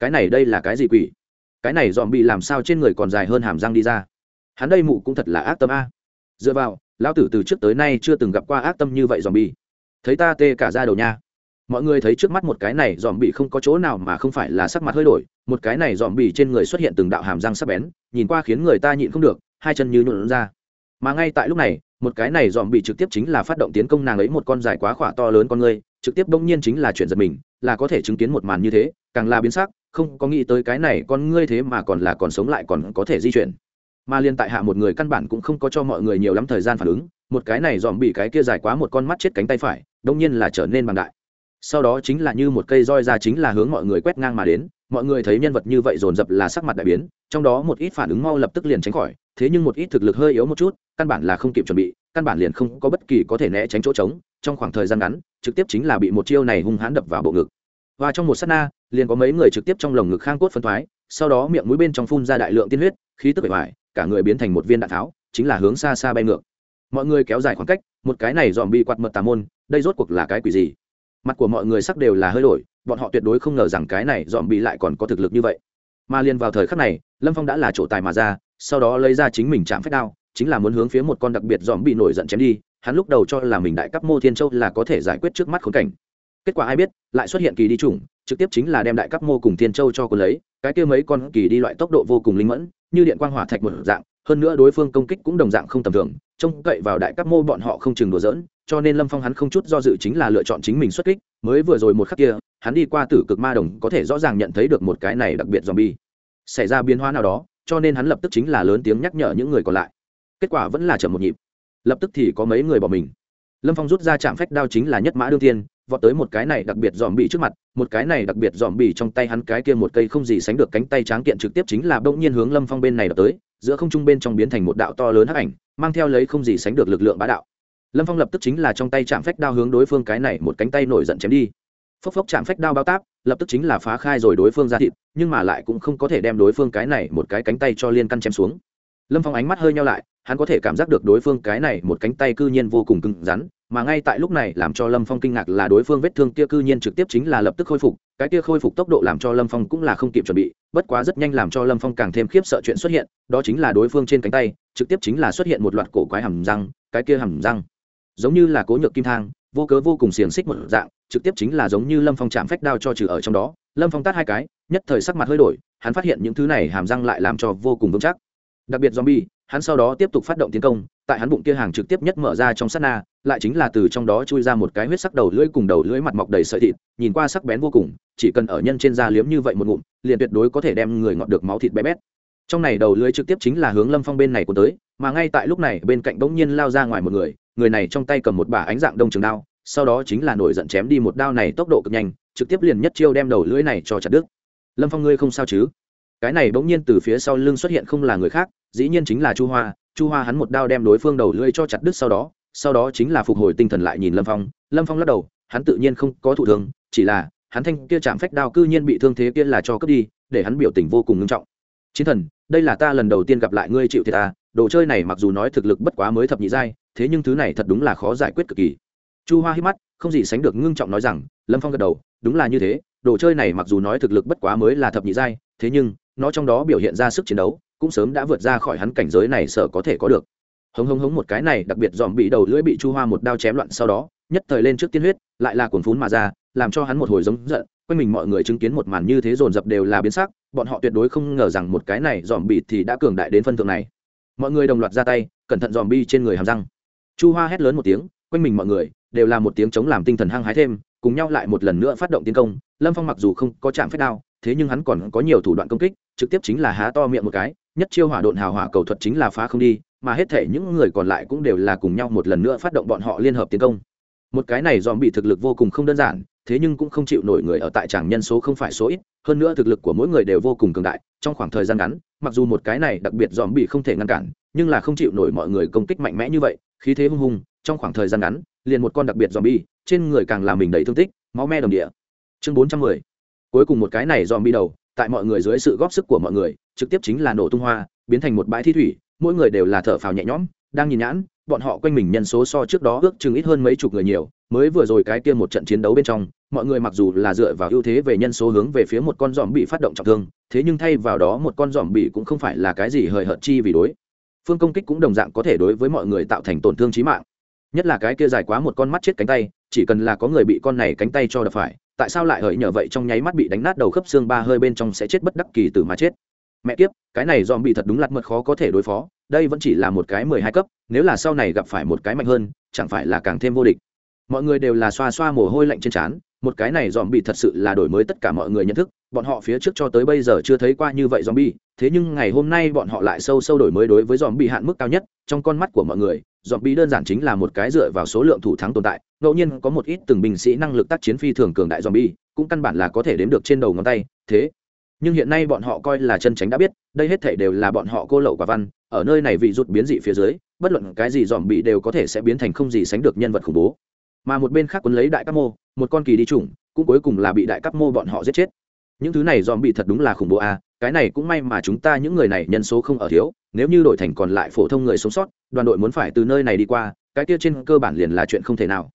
Speaker 1: Cái này đây là cái gì quỷ? Cái này dòm bị làm sao trên người còn dài hơn hàm răng đi ra? Hắn đây mụ cũng thật là ác tâm a. Dựa vào, lão tử từ trước tới nay chưa từng gặp qua ác tâm như vậy dòm bi thấy ta tê cả ra đầu nha. Mọi người thấy trước mắt một cái này dòm bị không có chỗ nào mà không phải là sắc mặt hơi đổi, một cái này dòm bị trên người xuất hiện từng đạo hàm răng sắc bén, nhìn qua khiến người ta nhịn không được, hai chân như nhuộn ra. Mà ngay tại lúc này, một cái này dòm bị trực tiếp chính là phát động tiến công nàng ấy một con dài quá khỏa to lớn con người, trực tiếp đông nhiên chính là chuyện giật mình, là có thể chứng kiến một màn như thế, càng là biến sắc, không có nghĩ tới cái này con ngươi thế mà còn là còn sống lại còn có thể di chuyển. Mà liên tại hạ một người căn bản cũng không có cho mọi người nhiều lắm thời gian phản ứng, một cái này dòm bị cái kia dài quá một con mắt chết cánh tay phải đông nhiên là trở nên bằng đại. Sau đó chính là như một cây roi ra chính là hướng mọi người quét ngang mà đến, mọi người thấy nhân vật như vậy dồn dập là sắc mặt đại biến, trong đó một ít phản ứng mau lập tức liền tránh khỏi, thế nhưng một ít thực lực hơi yếu một chút, căn bản là không kịp chuẩn bị, căn bản liền không có bất kỳ có thể né tránh chỗ trống, trong khoảng thời gian ngắn, trực tiếp chính là bị một chiêu này hung hãn đập vào bộ ngực. Và trong một s á t na, liền có mấy người trực tiếp trong lồng ngực khang cốt phân thoái, sau đó miệng mũi bên trong phun ra đại lượng tiên huyết, khí tức bể hoài cả người biến thành một viên đạn tháo, chính là hướng xa xa bay ngược. Mọi người kéo dài khoảng cách một cái này dòm bị quạt mật tà môn, đây rốt cuộc là cái quỷ gì? Mặt của mọi người sắc đều là hơi đổi, bọn họ tuyệt đối không ngờ rằng cái này dòm bị lại còn có thực lực như vậy. Mà liền vào thời khắc này, lâm phong đã là chỗ tài mà ra, sau đó lấy ra chính mình chạm phép đao, chính là muốn hướng phía một con đặc biệt dòm bị nổi giận chém đi, hắn lúc đầu cho là mình đại cấp mô thiên châu là có thể giải quyết trước mắt khốn cảnh. Kết quả ai biết, lại xuất hiện kỳ đi chủng, trực tiếp chính là đem đại cấp mô cùng thiên châu cho cô lấy, cái kia mấy con kỳ đi loại tốc độ vô cùng linh mẫn, như điện quang hỏa thạch một dạng, hơn nữa đối phương công kích cũng đồng dạng không tầm thường trông cậy vào đại cấp mô bọn họ không chừng đùa dỡn cho nên lâm phong hắn không chút do dự chính là lựa chọn chính mình xuất kích, mới vừa rồi một khắc kia, hắn đi qua tử cực ma đồng có thể rõ ràng nhận thấy được một cái này đặc biệt zombie. xảy ra biến hóa nào đó, cho nên hắn lập tức chính là lớn tiếng nhắc nhở những người còn lại. Kết quả vẫn là chậm một nhịp. Lập tức thì có mấy người bỏ mình. Lâm phong rút ra chạm phách đao chính là nhất mã đương tiên vọt tới một cái này đặc biệt dòm bị trước mặt, một cái này đặc biệt dòm bị trong tay hắn cái kia một cây không gì sánh được cánh tay tráng kiện trực tiếp chính là bỗng nhiên hướng lâm phong bên này đập tới, giữa không trung bên trong biến thành một đạo to lớn hắc ảnh mang theo lấy không gì sánh được lực lượng bá đạo. Lâm phong lập tức chính là trong tay chạm phách đao hướng đối phương cái này một cánh tay nổi giận chém đi. Phốc phốc chạm phách đao bao táp, lập tức chính là phá khai rồi đối phương ra thịt, nhưng mà lại cũng không có thể đem đối phương cái này một cái cánh tay cho liên căn chém xuống. Lâm phong ánh mắt hơi nhau lại, hắn có thể cảm giác được đối phương cái này một cánh tay cư nhiên vô cùng cứng rắn mà ngay tại lúc này làm cho lâm phong kinh ngạc là đối phương vết thương kia cư nhiên trực tiếp chính là lập tức khôi phục, cái kia khôi phục tốc độ làm cho lâm phong cũng là không kịp chuẩn bị, bất quá rất nhanh làm cho lâm phong càng thêm khiếp sợ chuyện xuất hiện, đó chính là đối phương trên cánh tay, trực tiếp chính là xuất hiện một loạt cổ quái hầm răng, cái kia hầm răng giống như là cố nhược kim thang, vô cớ vô cùng xiềng xích một dạng, trực tiếp chính là giống như lâm phong chạm phách đao cho trừ ở trong đó, lâm phong tát hai cái, nhất thời sắc mặt hơi đổi, hắn phát hiện những thứ này hàm răng lại làm cho vô cùng vững chắc. Đặc biệt zombie, hắn sau đó tiếp tục phát động tiến công tại hắn bụng kia hàng trực tiếp nhất mở ra trong sát na, lại chính là từ trong đó chui ra một cái huyết sắc đầu lưỡi cùng đầu lưỡi mặt mọc đầy sợi thịt, nhìn qua sắc bén vô cùng, chỉ cần ở nhân trên da liếm như vậy một ngụm, liền tuyệt đối có thể đem người ngọt được máu thịt bé bét. Trong này đầu lưỡi trực tiếp chính là hướng lâm phong bên này của tới, mà ngay tại lúc này, bên cạnh bỗng nhiên lao ra ngoài một người người này trong tay cầm một bả ánh dạng đông trường đao, sau đó chính là nổi giận chém đi một đao này tốc độ cực nhanh, trực tiếp liền nhất chiêu đem đầu lưỡi này cho chặt đứt. Lâm phong ngươi không sao chứ? Cái này bỗng nhiên từ phía sau lưng xuất hiện không là người khác, dĩ nhiên chính là chu hoa chu hoa hắn một đao đem đối phương đầu lưỡi cho chặt đứt sau đó sau đó chính là phục hồi tinh thần lại nhìn lâm phong. Lâm phong lắc đầu, hắn tự nhiên không có thụ thương, chỉ là, hắn thanh kia chạm phách đao cư nhiên bị thương thế kia là cho cướp đi, để hắn biểu tình vô cùng nghiêm trọng. Chiến thần, đây là ta lần đầu tiên gặp lại ngươi chịu thiệt ta, đồ chơi này mặc dù nói thực lực bất quá mới thập nhị giai, thế nhưng thứ này thật đúng là khó giải quyết cực kỳ. Chu hoa hít mắt, không gì sánh được ngưng trọng nói rằng, lâm phong gật đầu, đúng là như thế, đồ chơi này mặc dù nói thực lực bất quá mới là thập nhị giai, thế nhưng, nó trong đó biểu hiện ra sức chiến đấu cũng sớm đã vượt ra khỏi hắn cảnh giới này sợ có thể có được. Hống hống hống một cái này, đặc biệt dòm bị đầu lưỡi bị chu hoa một đao chém loạn sau đó, nhất thời lên trước tiên huyết, lại là cuồn phún mà ra, làm cho hắn một hồi giống giận. Quanh mình mọi người chứng kiến một màn như thế dồn dập đều là biến sắc, bọn họ tuyệt đối không ngờ rằng một cái này dòm bị thì đã cường đại đến phân thượng này. Mọi người đồng loạt ra tay, cẩn thận dòm bi trên người hàm răng. Chu hoa hét lớn một tiếng, quanh mình mọi người đều là một tiếng chống làm tinh thần hăng hái thêm, cùng nhau lại một lần nữa phát động tiến công. Lâm phong mặc dù không có chạm phép đao, thế nhưng hắn còn có nhiều thủ đoạn công kích, trực tiếp chính là há to miệng một cái nhất chiêu hỏa độn hào hỏa cầu thuật chính là phá không đi, mà hết thể những người còn lại cũng đều là cùng nhau một lần nữa phát động bọn họ liên hợp tiến công. Một cái này dòm bị thực lực vô cùng không đơn giản, thế nhưng cũng không chịu nổi người ở tại tràng nhân số không phải số ít, hơn nữa thực lực của mỗi người đều vô cùng cường đại, trong khoảng thời gian ngắn, mặc dù một cái này đặc biệt dòm bị không thể ngăn cản, nhưng là không chịu nổi mọi người công kích mạnh mẽ như vậy, khí thế hung hùng, trong khoảng thời gian ngắn, liền một con đặc biệt dòm bi trên người càng làm mình đầy thương tích, máu me đồng địa. Chương bốn trăm mười. Cuối cùng một cái này dòm bi đầu, tại mọi người dưới sự góp sức của mọi người trực tiếp chính là nổ tung hoa, biến thành một bãi thi thủy, mỗi người đều là thở phào nhẹ nhõm, đang nhìn nhãn, bọn họ quanh mình nhân số so trước đó ước chừng ít hơn mấy chục người nhiều, mới vừa rồi cái kia một trận chiến đấu bên trong, mọi người mặc dù là dựa vào ưu thế về nhân số hướng về phía một con giòm bị phát động trọng thương, thế nhưng thay vào đó một con giòm bị cũng không phải là cái gì hời hợt chi vì đối. Phương công kích cũng đồng dạng có thể đối với mọi người tạo thành tổn thương chí mạng. Nhất là cái kia dài quá một con mắt chết cánh tay, chỉ cần là có người bị con này cánh tay cho đập phải, tại sao lại hời nhờ vậy trong nháy mắt bị đánh nát đầu khớp xương ba hơi bên trong sẽ chết bất đắc kỳ tử mà chết mẹ kiếp, cái này dòm bị thật đúng lặt mật khó có thể đối phó, đây vẫn chỉ là một cái mười hai cấp, nếu là sau này gặp phải một cái mạnh hơn, chẳng phải là càng thêm vô địch. Mọi người đều là xoa xoa mồ hôi lạnh trên trán, một cái này dòm bị thật sự là đổi mới tất cả mọi người nhận thức, bọn họ phía trước cho tới bây giờ chưa thấy qua như vậy dòm bi thế nhưng ngày hôm nay bọn họ lại sâu sâu đổi mới đối với dòm bị hạn mức cao nhất, trong con mắt của mọi người dòm bi đơn giản chính là một cái dựa vào số lượng thủ thắng tồn tại, ngẫu nhiên có một ít từng binh sĩ năng lực tác chiến phi thường cường đại dòm bi cũng căn bản là có thể đếm được trên đầu ngón tay, thế nhưng hiện nay bọn họ coi là chân tránh đã biết, đây hết thể đều là bọn họ cô lậu quả văn, ở nơi này vị rụt biến dị phía dưới, bất luận cái gì dòm bị đều có thể sẽ biến thành không gì sánh được nhân vật khủng bố. Mà một bên khác quấn lấy đại các mô, một con kỳ đi chủng, cũng cuối cùng là bị đại các mô bọn họ giết chết. Những thứ này dòm bị thật đúng là khủng bố a cái này cũng may mà chúng ta những người này nhân số không ở thiếu, nếu như đổi thành còn lại phổ thông người sống sót, đoàn đội muốn phải từ nơi này đi qua, cái kia trên cơ bản liền là chuyện không thể nào.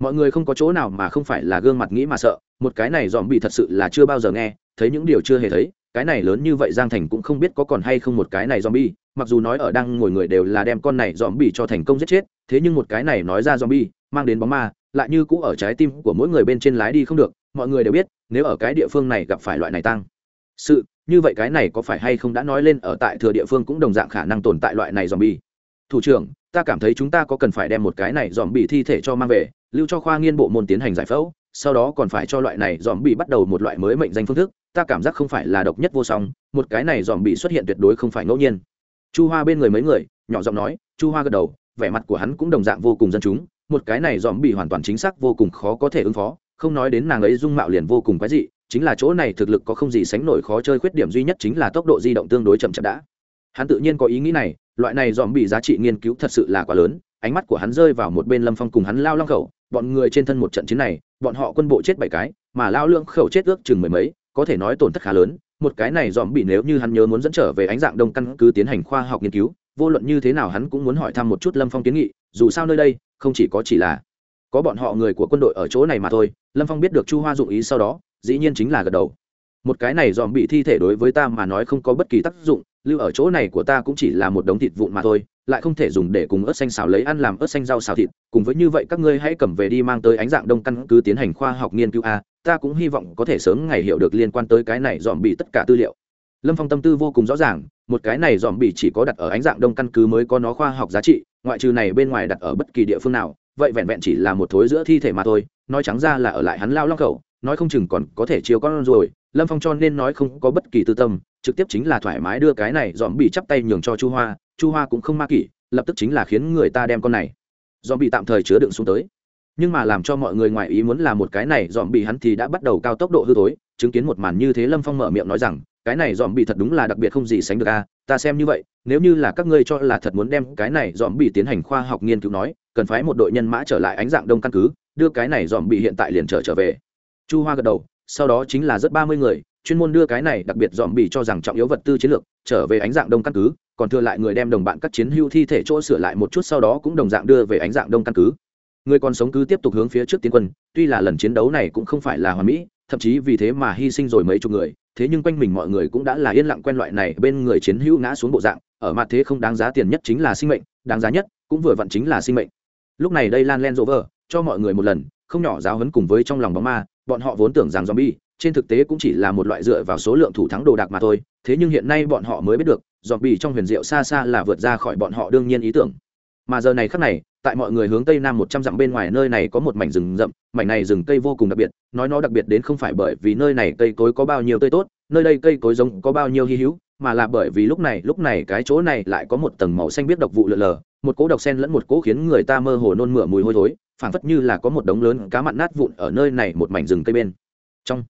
Speaker 1: Mọi người không có chỗ nào mà không phải là gương mặt nghĩ mà sợ, một cái này dòm bị thật sự là chưa bao giờ nghe thấy những điều chưa hề thấy, cái này lớn như vậy giang thành cũng không biết có còn hay không một cái này dòm bi mặc dù nói ở đang ngồi người đều là đem con này dòm bi cho thành công giết chết, thế nhưng một cái này nói ra dòm bi mang đến bóng ma, lại như cũ ở trái tim của mỗi người bên trên lái đi không được, mọi người đều biết, nếu ở cái địa phương này gặp phải loại này tăng sự, như vậy cái này có phải hay không đã nói lên ở tại thừa địa phương cũng đồng dạng khả năng tồn tại loại này dòm bi thủ trưởng, ta cảm thấy chúng ta có cần phải đem một cái này dòm bị thi thể cho mang về, lưu cho khoa nghiên bộ môn tiến hành giải phẫu, sau đó còn phải cho loại này dòm bị bắt đầu một loại mới mệnh danh phương thức ta cảm giác không phải là độc nhất vô song, một cái này dòm bị xuất hiện tuyệt đối không phải ngẫu nhiên. Chu hoa bên người mấy người, nhỏ giọng nói, chu hoa gật đầu, vẻ mặt của hắn cũng đồng dạng vô cùng dân chúng, một cái này dòm bị hoàn toàn chính xác vô cùng khó có thể ứng phó, không nói đến nàng ấy dung mạo liền vô cùng quái dị, chính là chỗ này thực lực có không gì sánh nổi khó chơi khuyết điểm duy nhất chính là tốc độ di động tương đối chậm chậm đã. Hắn tự nhiên có ý nghĩ này, loại này dòm bị giá trị nghiên cứu thật sự là quá lớn, ánh mắt của hắn rơi vào một bên lâm phong cùng hắn lao long khẩu, bọn người trên thân một trận chiến này, bọn họ quân bộ chết bảy cái, mà lao lương khẩu chết ước chừng mười mấy có thể nói tổn thất khá lớn, một cái này dòm bị nếu như hắn nhớ muốn dẫn trở về ánh dạng đông căn cứ tiến hành khoa học nghiên cứu, vô luận như thế nào hắn cũng muốn hỏi thăm một chút lâm phong kiến nghị, dù sao nơi đây, không chỉ có chỉ là có bọn họ người của quân đội ở chỗ này mà thôi, lâm phong biết được chu hoa dụng ý sau đó, dĩ nhiên chính là gật đầu. Một cái này dòm bị thi thể đối với ta mà nói không có bất kỳ tác dụng, lưu ở chỗ này của ta cũng chỉ là một đống thịt vụn mà thôi, lại không thể dùng để cùng ớt xanh xào lấy ăn làm ớt xanh rau xào thịt, cùng với như vậy các ngươi hãy cầm về đi mang tới ánh dạng đông căn cứ tiến hành khoa học nghiên cứu a ta cũng hy vọng có thể sớm ngày hiểu được liên quan tới cái này dòm bị tất cả tư liệu. Lâm phong tâm tư vô cùng rõ ràng, một cái này dòm bị chỉ có đặt ở ánh dạng đông căn cứ mới có nó khoa học giá trị, ngoại trừ này bên ngoài đặt ở bất kỳ địa phương nào, vậy vẹn vẹn chỉ là một thối giữa thi thể mà thôi, nói trắng ra là ở lại hắn lao long khẩu, nói không chừng còn có thể chiếu con rồi, lâm phong cho nên nói không có bất kỳ tư tâm, trực tiếp chính là thoải mái đưa cái này dòm bị chắp tay nhường cho chu hoa chu hoa cũng không ma kỷ, lập tức chính là khiến người ta đem con này. Dòm bị tạm thời chứa đựng xuống tới nhưng mà làm cho mọi người ngoài ý muốn là một cái này dòm bị hắn thì đã bắt đầu cao tốc độ hư tối chứng kiến một màn như thế lâm phong mở miệng nói rằng, cái này dòm bị thật đúng là đặc biệt không gì sánh được a, ta xem như vậy, nếu như là các ngươi cho là thật muốn đem cái này dòm bị tiến hành khoa học nghiên cứu nói, cần phái một đội nhân mã trở lại ánh dạng đông căn cứ, đưa cái này dòm bị hiện tại liền trở trở về. Chu hoa gật đầu, sau đó chính là rất ba mươi người, chuyên môn đưa cái này đặc biệt dòm bị cho rằng trọng yếu vật tư chiến lược, trở về ánh dạng đông căn cứ, còn thừa lại người đem đồng bạn các chiến hưu thi thể chỗ sửa lại một chút sau đó cũng đồng dạng đưa về ánh dạng đông căn cứ người còn sống cứ tiếp tục hướng phía trước tiến quân, tuy là lần chiến đấu này cũng không phải là hoàn mỹ, thậm chí vì thế mà hy sinh rồi mấy chục người, thế nhưng quanh mình mọi người cũng đã là yên lặng quen loại này bên người chiến hữu ngã xuống bộ dạng, ở mặt thế không đáng giá tiền nhất chính là sinh mệnh, đáng giá nhất cũng vừa vặn chính là sinh mệnh. Lúc này đây lan len rộ vờ cho mọi người một lần, không nhỏ giáo hấn cùng với trong lòng bóng ma, bọn họ vốn tưởng rằng zombie, trên thực tế cũng chỉ là một loại dựa vào số lượng thủ thắng đồ đạc mà thôi, thế nhưng hiện nay bọn họ mới biết được, zombie trong huyền diệu xa xa là vượt ra khỏi bọn họ đương nhiên ý tưởng mà giờ này khắc này, tại mọi người hướng tây nam một trăm dặm bên ngoài nơi này có một mảnh rừng rậm, mảnh này rừng cây vô cùng đặc biệt, nói nó đặc biệt đến không phải bởi vì nơi này cây cối có bao nhiêu tươi tốt, nơi đây cây cối giống có bao nhiêu hy hữu, mà là bởi vì lúc này lúc này cái chỗ này lại có một tầng màu xanh biết độc vụ lượn lờ, một cỗ độc sen lẫn một cỗ khiến người ta mơ hồ nôn mửa mùi hôi thối, phảng phất như là có một đống lớn cá mặn nát vụn ở nơi này một mảnh rừng cây bên trong.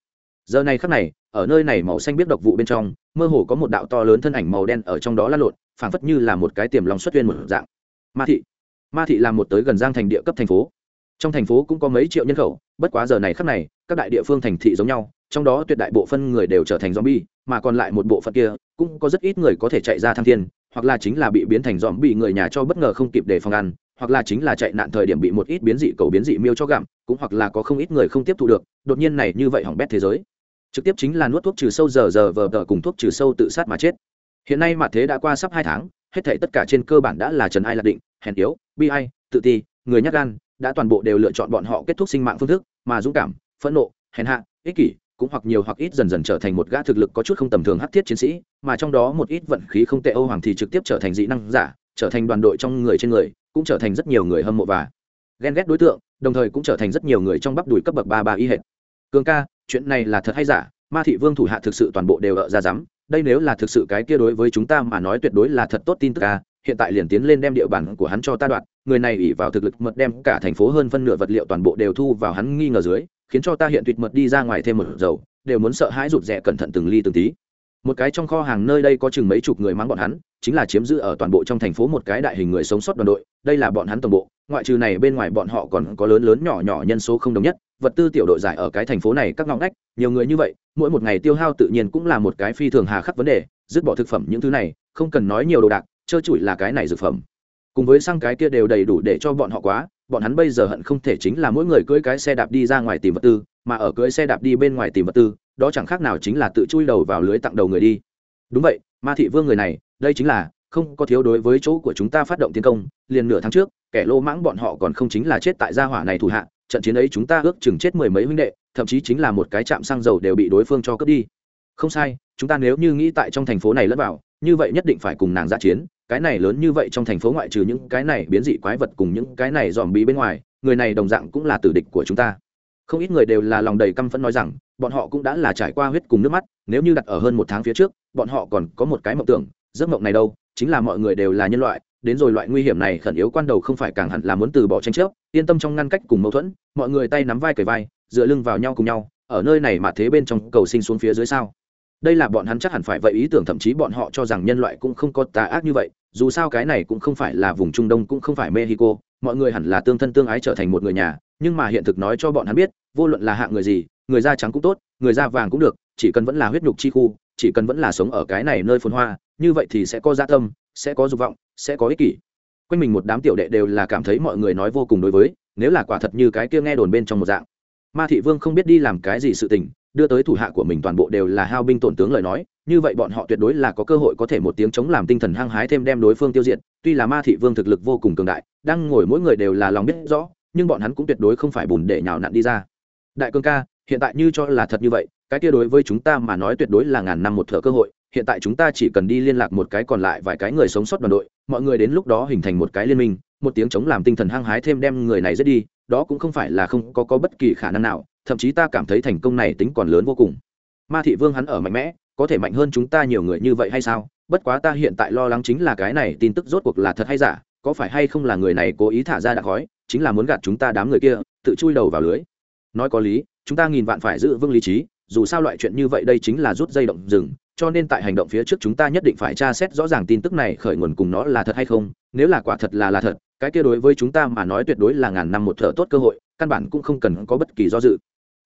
Speaker 1: Giờ này khắc này, ở nơi này màu xanh biết độc vụ bên trong, mơ hồ có một đạo to lớn thân ảnh màu đen ở trong đó lăn lộn, phảng phất như là một cái tiềm lòng xuất viên một dạng ma thị. Ma thị là một tới gần giang thành địa cấp thành phố. Trong thành phố cũng có mấy triệu nhân khẩu, bất quá giờ này khắc này, các đại địa phương thành thị giống nhau, trong đó tuyệt đại bộ phân người đều trở thành zombie, mà còn lại một bộ phận kia, cũng có rất ít người có thể chạy ra thăng thiên, hoặc là chính là bị biến thành zombie người nhà cho bất ngờ không kịp để phòng ăn, hoặc là chính là chạy nạn thời điểm bị một ít biến dị cầu biến dị miêu cho gặm, cũng hoặc là có không ít người không tiếp thu được, đột nhiên này như vậy hỏng bét thế giới. Trực tiếp chính là nuốt thuốc trừ sâu giờ giờ vờ vờ cùng thuốc trừ sâu tự sát mà chết. Hiện nay mà thế đã qua sắp hai tháng hết thảy tất cả trên cơ bản đã là trần ai lạc định, hèn yếu, bi ai, tự ti, người nhát gan, đã toàn bộ đều lựa chọn bọn họ kết thúc sinh mạng phương thức, mà dũng cảm, phẫn nộ, hèn hạ, ích kỷ cũng hoặc nhiều hoặc ít dần dần trở thành một gã thực lực có chút không tầm thường hắc thiết chiến sĩ, mà trong đó một ít vận khí không tệ âu hoàng thì trực tiếp trở thành dị năng giả, trở thành đoàn đội trong người trên người, cũng trở thành rất nhiều người hâm mộ và ghen ghét đối tượng, đồng thời cũng trở thành rất nhiều người trong bắp đùi cấp bậc ba ba y hệt. Cường ca, chuyện này là thật hay giả? Ma thị vương thủ hạ thực sự toàn bộ đều ở ra dám đây nếu là thực sự cái kia đối với chúng ta mà nói tuyệt đối là thật tốt tin tức à, hiện tại liền tiến lên đem địa bàn của hắn cho ta đoạt người này ủy vào thực lực mật đem cả thành phố hơn phân nửa vật liệu toàn bộ đều thu vào hắn nghi ngờ dưới khiến cho ta hiện tuyệt mật đi ra ngoài thêm một dầu đều muốn sợ hãi rụt rè cẩn thận từng ly từng tí. Một cái trong kho hàng nơi đây có chừng mấy chục người mắng bọn hắn chính là chiếm giữ ở toàn bộ trong thành phố một cái đại hình người sống sót đoàn đội đây là bọn hắn toàn bộ ngoại trừ này bên ngoài bọn họ còn có lớn lớn nhỏ nhỏ nhân số không đồng nhất vật tư tiểu đội giải ở cái thành phố này các ngõ ngách, nhiều người như vậy, mỗi một ngày tiêu hao tự nhiên cũng là một cái phi thường hà khắc vấn đề, dứt bỏ thực phẩm những thứ này, không cần nói nhiều đồ đạc, trơ trụi là cái này dược phẩm. Cùng với xăng cái kia đều đầy đủ để cho bọn họ quá, bọn hắn bây giờ hận không thể chính là mỗi người cưỡi cái xe đạp đi ra ngoài tìm vật tư, mà ở cưỡi xe đạp đi bên ngoài tìm vật tư, đó chẳng khác nào chính là tự chui đầu vào lưới tặng đầu người đi. Đúng vậy, ma thị vương người này, đây chính là, không có thiếu đối với chỗ của chúng ta phát động tiến công, liền nửa tháng trước, kẻ lô mãng bọn họ còn không chính là chết tại gia hỏa này thủ hạ trận chiến ấy chúng ta ước chừng chết mười mấy huynh đệ, thậm chí chính là một cái trạm xăng dầu đều bị đối phương cho cướp đi. Không sai, chúng ta nếu như nghĩ tại trong thành phố này lẫn vào, như vậy nhất định phải cùng nàng ra chiến, cái này lớn như vậy trong thành phố ngoại trừ những cái này biến dị quái vật cùng những cái này dòm bí bên ngoài, người này đồng dạng cũng là tử địch của chúng ta. Không ít người đều là lòng đầy căm phẫn nói rằng, bọn họ cũng đã là trải qua huyết cùng nước mắt, nếu như đặt ở hơn một tháng phía trước, bọn họ còn có một cái mộng tưởng, giấc mộng này đâu, chính là mọi người đều là nhân loại đến rồi loại nguy hiểm này khẩn yếu quan đầu không phải càng hẳn là muốn từ bỏ tranh chấp, yên tâm trong ngăn cách cùng mâu thuẫn, mọi người tay nắm vai cởi vai, dựa lưng vào nhau cùng nhau, ở nơi này mà thế bên trong cầu sinh xuống phía dưới sao? Đây là bọn hắn chắc hẳn phải vậy, ý tưởng thậm chí bọn họ cho rằng nhân loại cũng không có tà ác như vậy, dù sao cái này cũng không phải là vùng trung đông, cũng không phải mexico, mọi người hẳn là tương thân tương ái trở thành một người nhà, nhưng mà hiện thực nói cho bọn hắn biết, vô luận là hạng người gì, người da trắng cũng tốt, người da vàng cũng được, chỉ cần vẫn là huyết nhục chi khu, chỉ cần vẫn là sống ở cái này nơi phồn hoa, như vậy thì sẽ có gia tâm sẽ có dục vọng, sẽ có ích kỷ. Quanh mình một đám tiểu đệ đều là cảm thấy mọi người nói vô cùng đối với, nếu là quả thật như cái kia nghe đồn bên trong một dạng. Ma thị vương không biết đi làm cái gì sự tình, đưa tới thủ hạ của mình toàn bộ đều là hao binh tổn tướng lời nói, như vậy bọn họ tuyệt đối là có cơ hội có thể một tiếng chống làm tinh thần hăng hái thêm đem đối phương tiêu diệt, tuy là ma thị vương thực lực vô cùng cường đại, đang ngồi mỗi người đều là lòng biết rõ, nhưng bọn hắn cũng tuyệt đối không phải bùn để nhào nặn đi ra. Đại cương ca, hiện tại như cho là thật như vậy, cái kia đối với chúng ta mà nói tuyệt đối là ngàn năm một thợ cơ hội hiện tại chúng ta chỉ cần đi liên lạc một cái còn lại vài cái người sống sót đoàn đội mọi người đến lúc đó hình thành một cái liên minh một tiếng chống làm tinh thần hăng hái thêm đem người này giết đi đó cũng không phải là không có, có bất kỳ khả năng nào thậm chí ta cảm thấy thành công này tính còn lớn vô cùng. Ma thị vương hắn ở mạnh mẽ có thể mạnh hơn chúng ta nhiều người như vậy hay sao? Bất quá ta hiện tại lo lắng chính là cái này tin tức rốt cuộc là thật hay giả có phải hay không là người này cố ý thả ra đặc khói chính là muốn gạt chúng ta đám người kia tự chui đầu vào lưới. Nói có lý chúng ta nghìn vạn phải giữ vững lý trí dù sao loại chuyện như vậy đây chính là rút dây động rừng cho nên tại hành động phía trước chúng ta nhất định phải tra xét rõ ràng tin tức này khởi nguồn cùng nó là thật hay không, nếu là quả thật là là thật, cái kia đối với chúng ta mà nói tuyệt đối là ngàn năm một thợ tốt cơ hội, căn bản cũng không cần có bất kỳ do dự.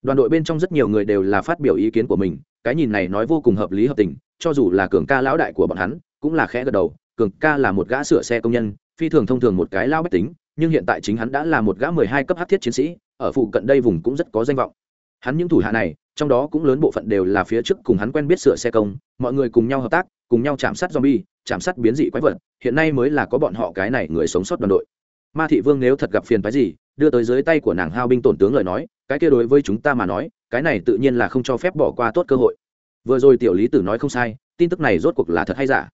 Speaker 1: Đoàn đội bên trong rất nhiều người đều là phát biểu ý kiến của mình, cái nhìn này nói vô cùng hợp lý hợp tình, cho dù là cường ca lão đại của bọn hắn, cũng là khẽ gật đầu, cường ca là một gã sửa xe công nhân, phi thường thông thường một cái lao bách tính, nhưng hiện tại chính hắn đã là một gã mười hai cấp hát thiết chiến sĩ, ở phụ cận đây vùng cũng rất có danh vọng. Hắn những thủ hạ này trong đó cũng lớn bộ phận đều là phía trước cùng hắn quen biết sửa xe công, mọi người cùng nhau hợp tác, cùng nhau chạm sát zombie, chạm sát biến dị quái vật, hiện nay mới là có bọn họ cái này người sống sót đoàn đội. Ma thị vương nếu thật gặp phiền phái gì, đưa tới dưới tay của nàng hao binh tổn tướng lời nói, cái kia đối với chúng ta mà nói, cái này tự nhiên là không cho phép bỏ qua tốt cơ hội. Vừa rồi tiểu lý tử nói không sai, tin tức này rốt cuộc là thật hay giả?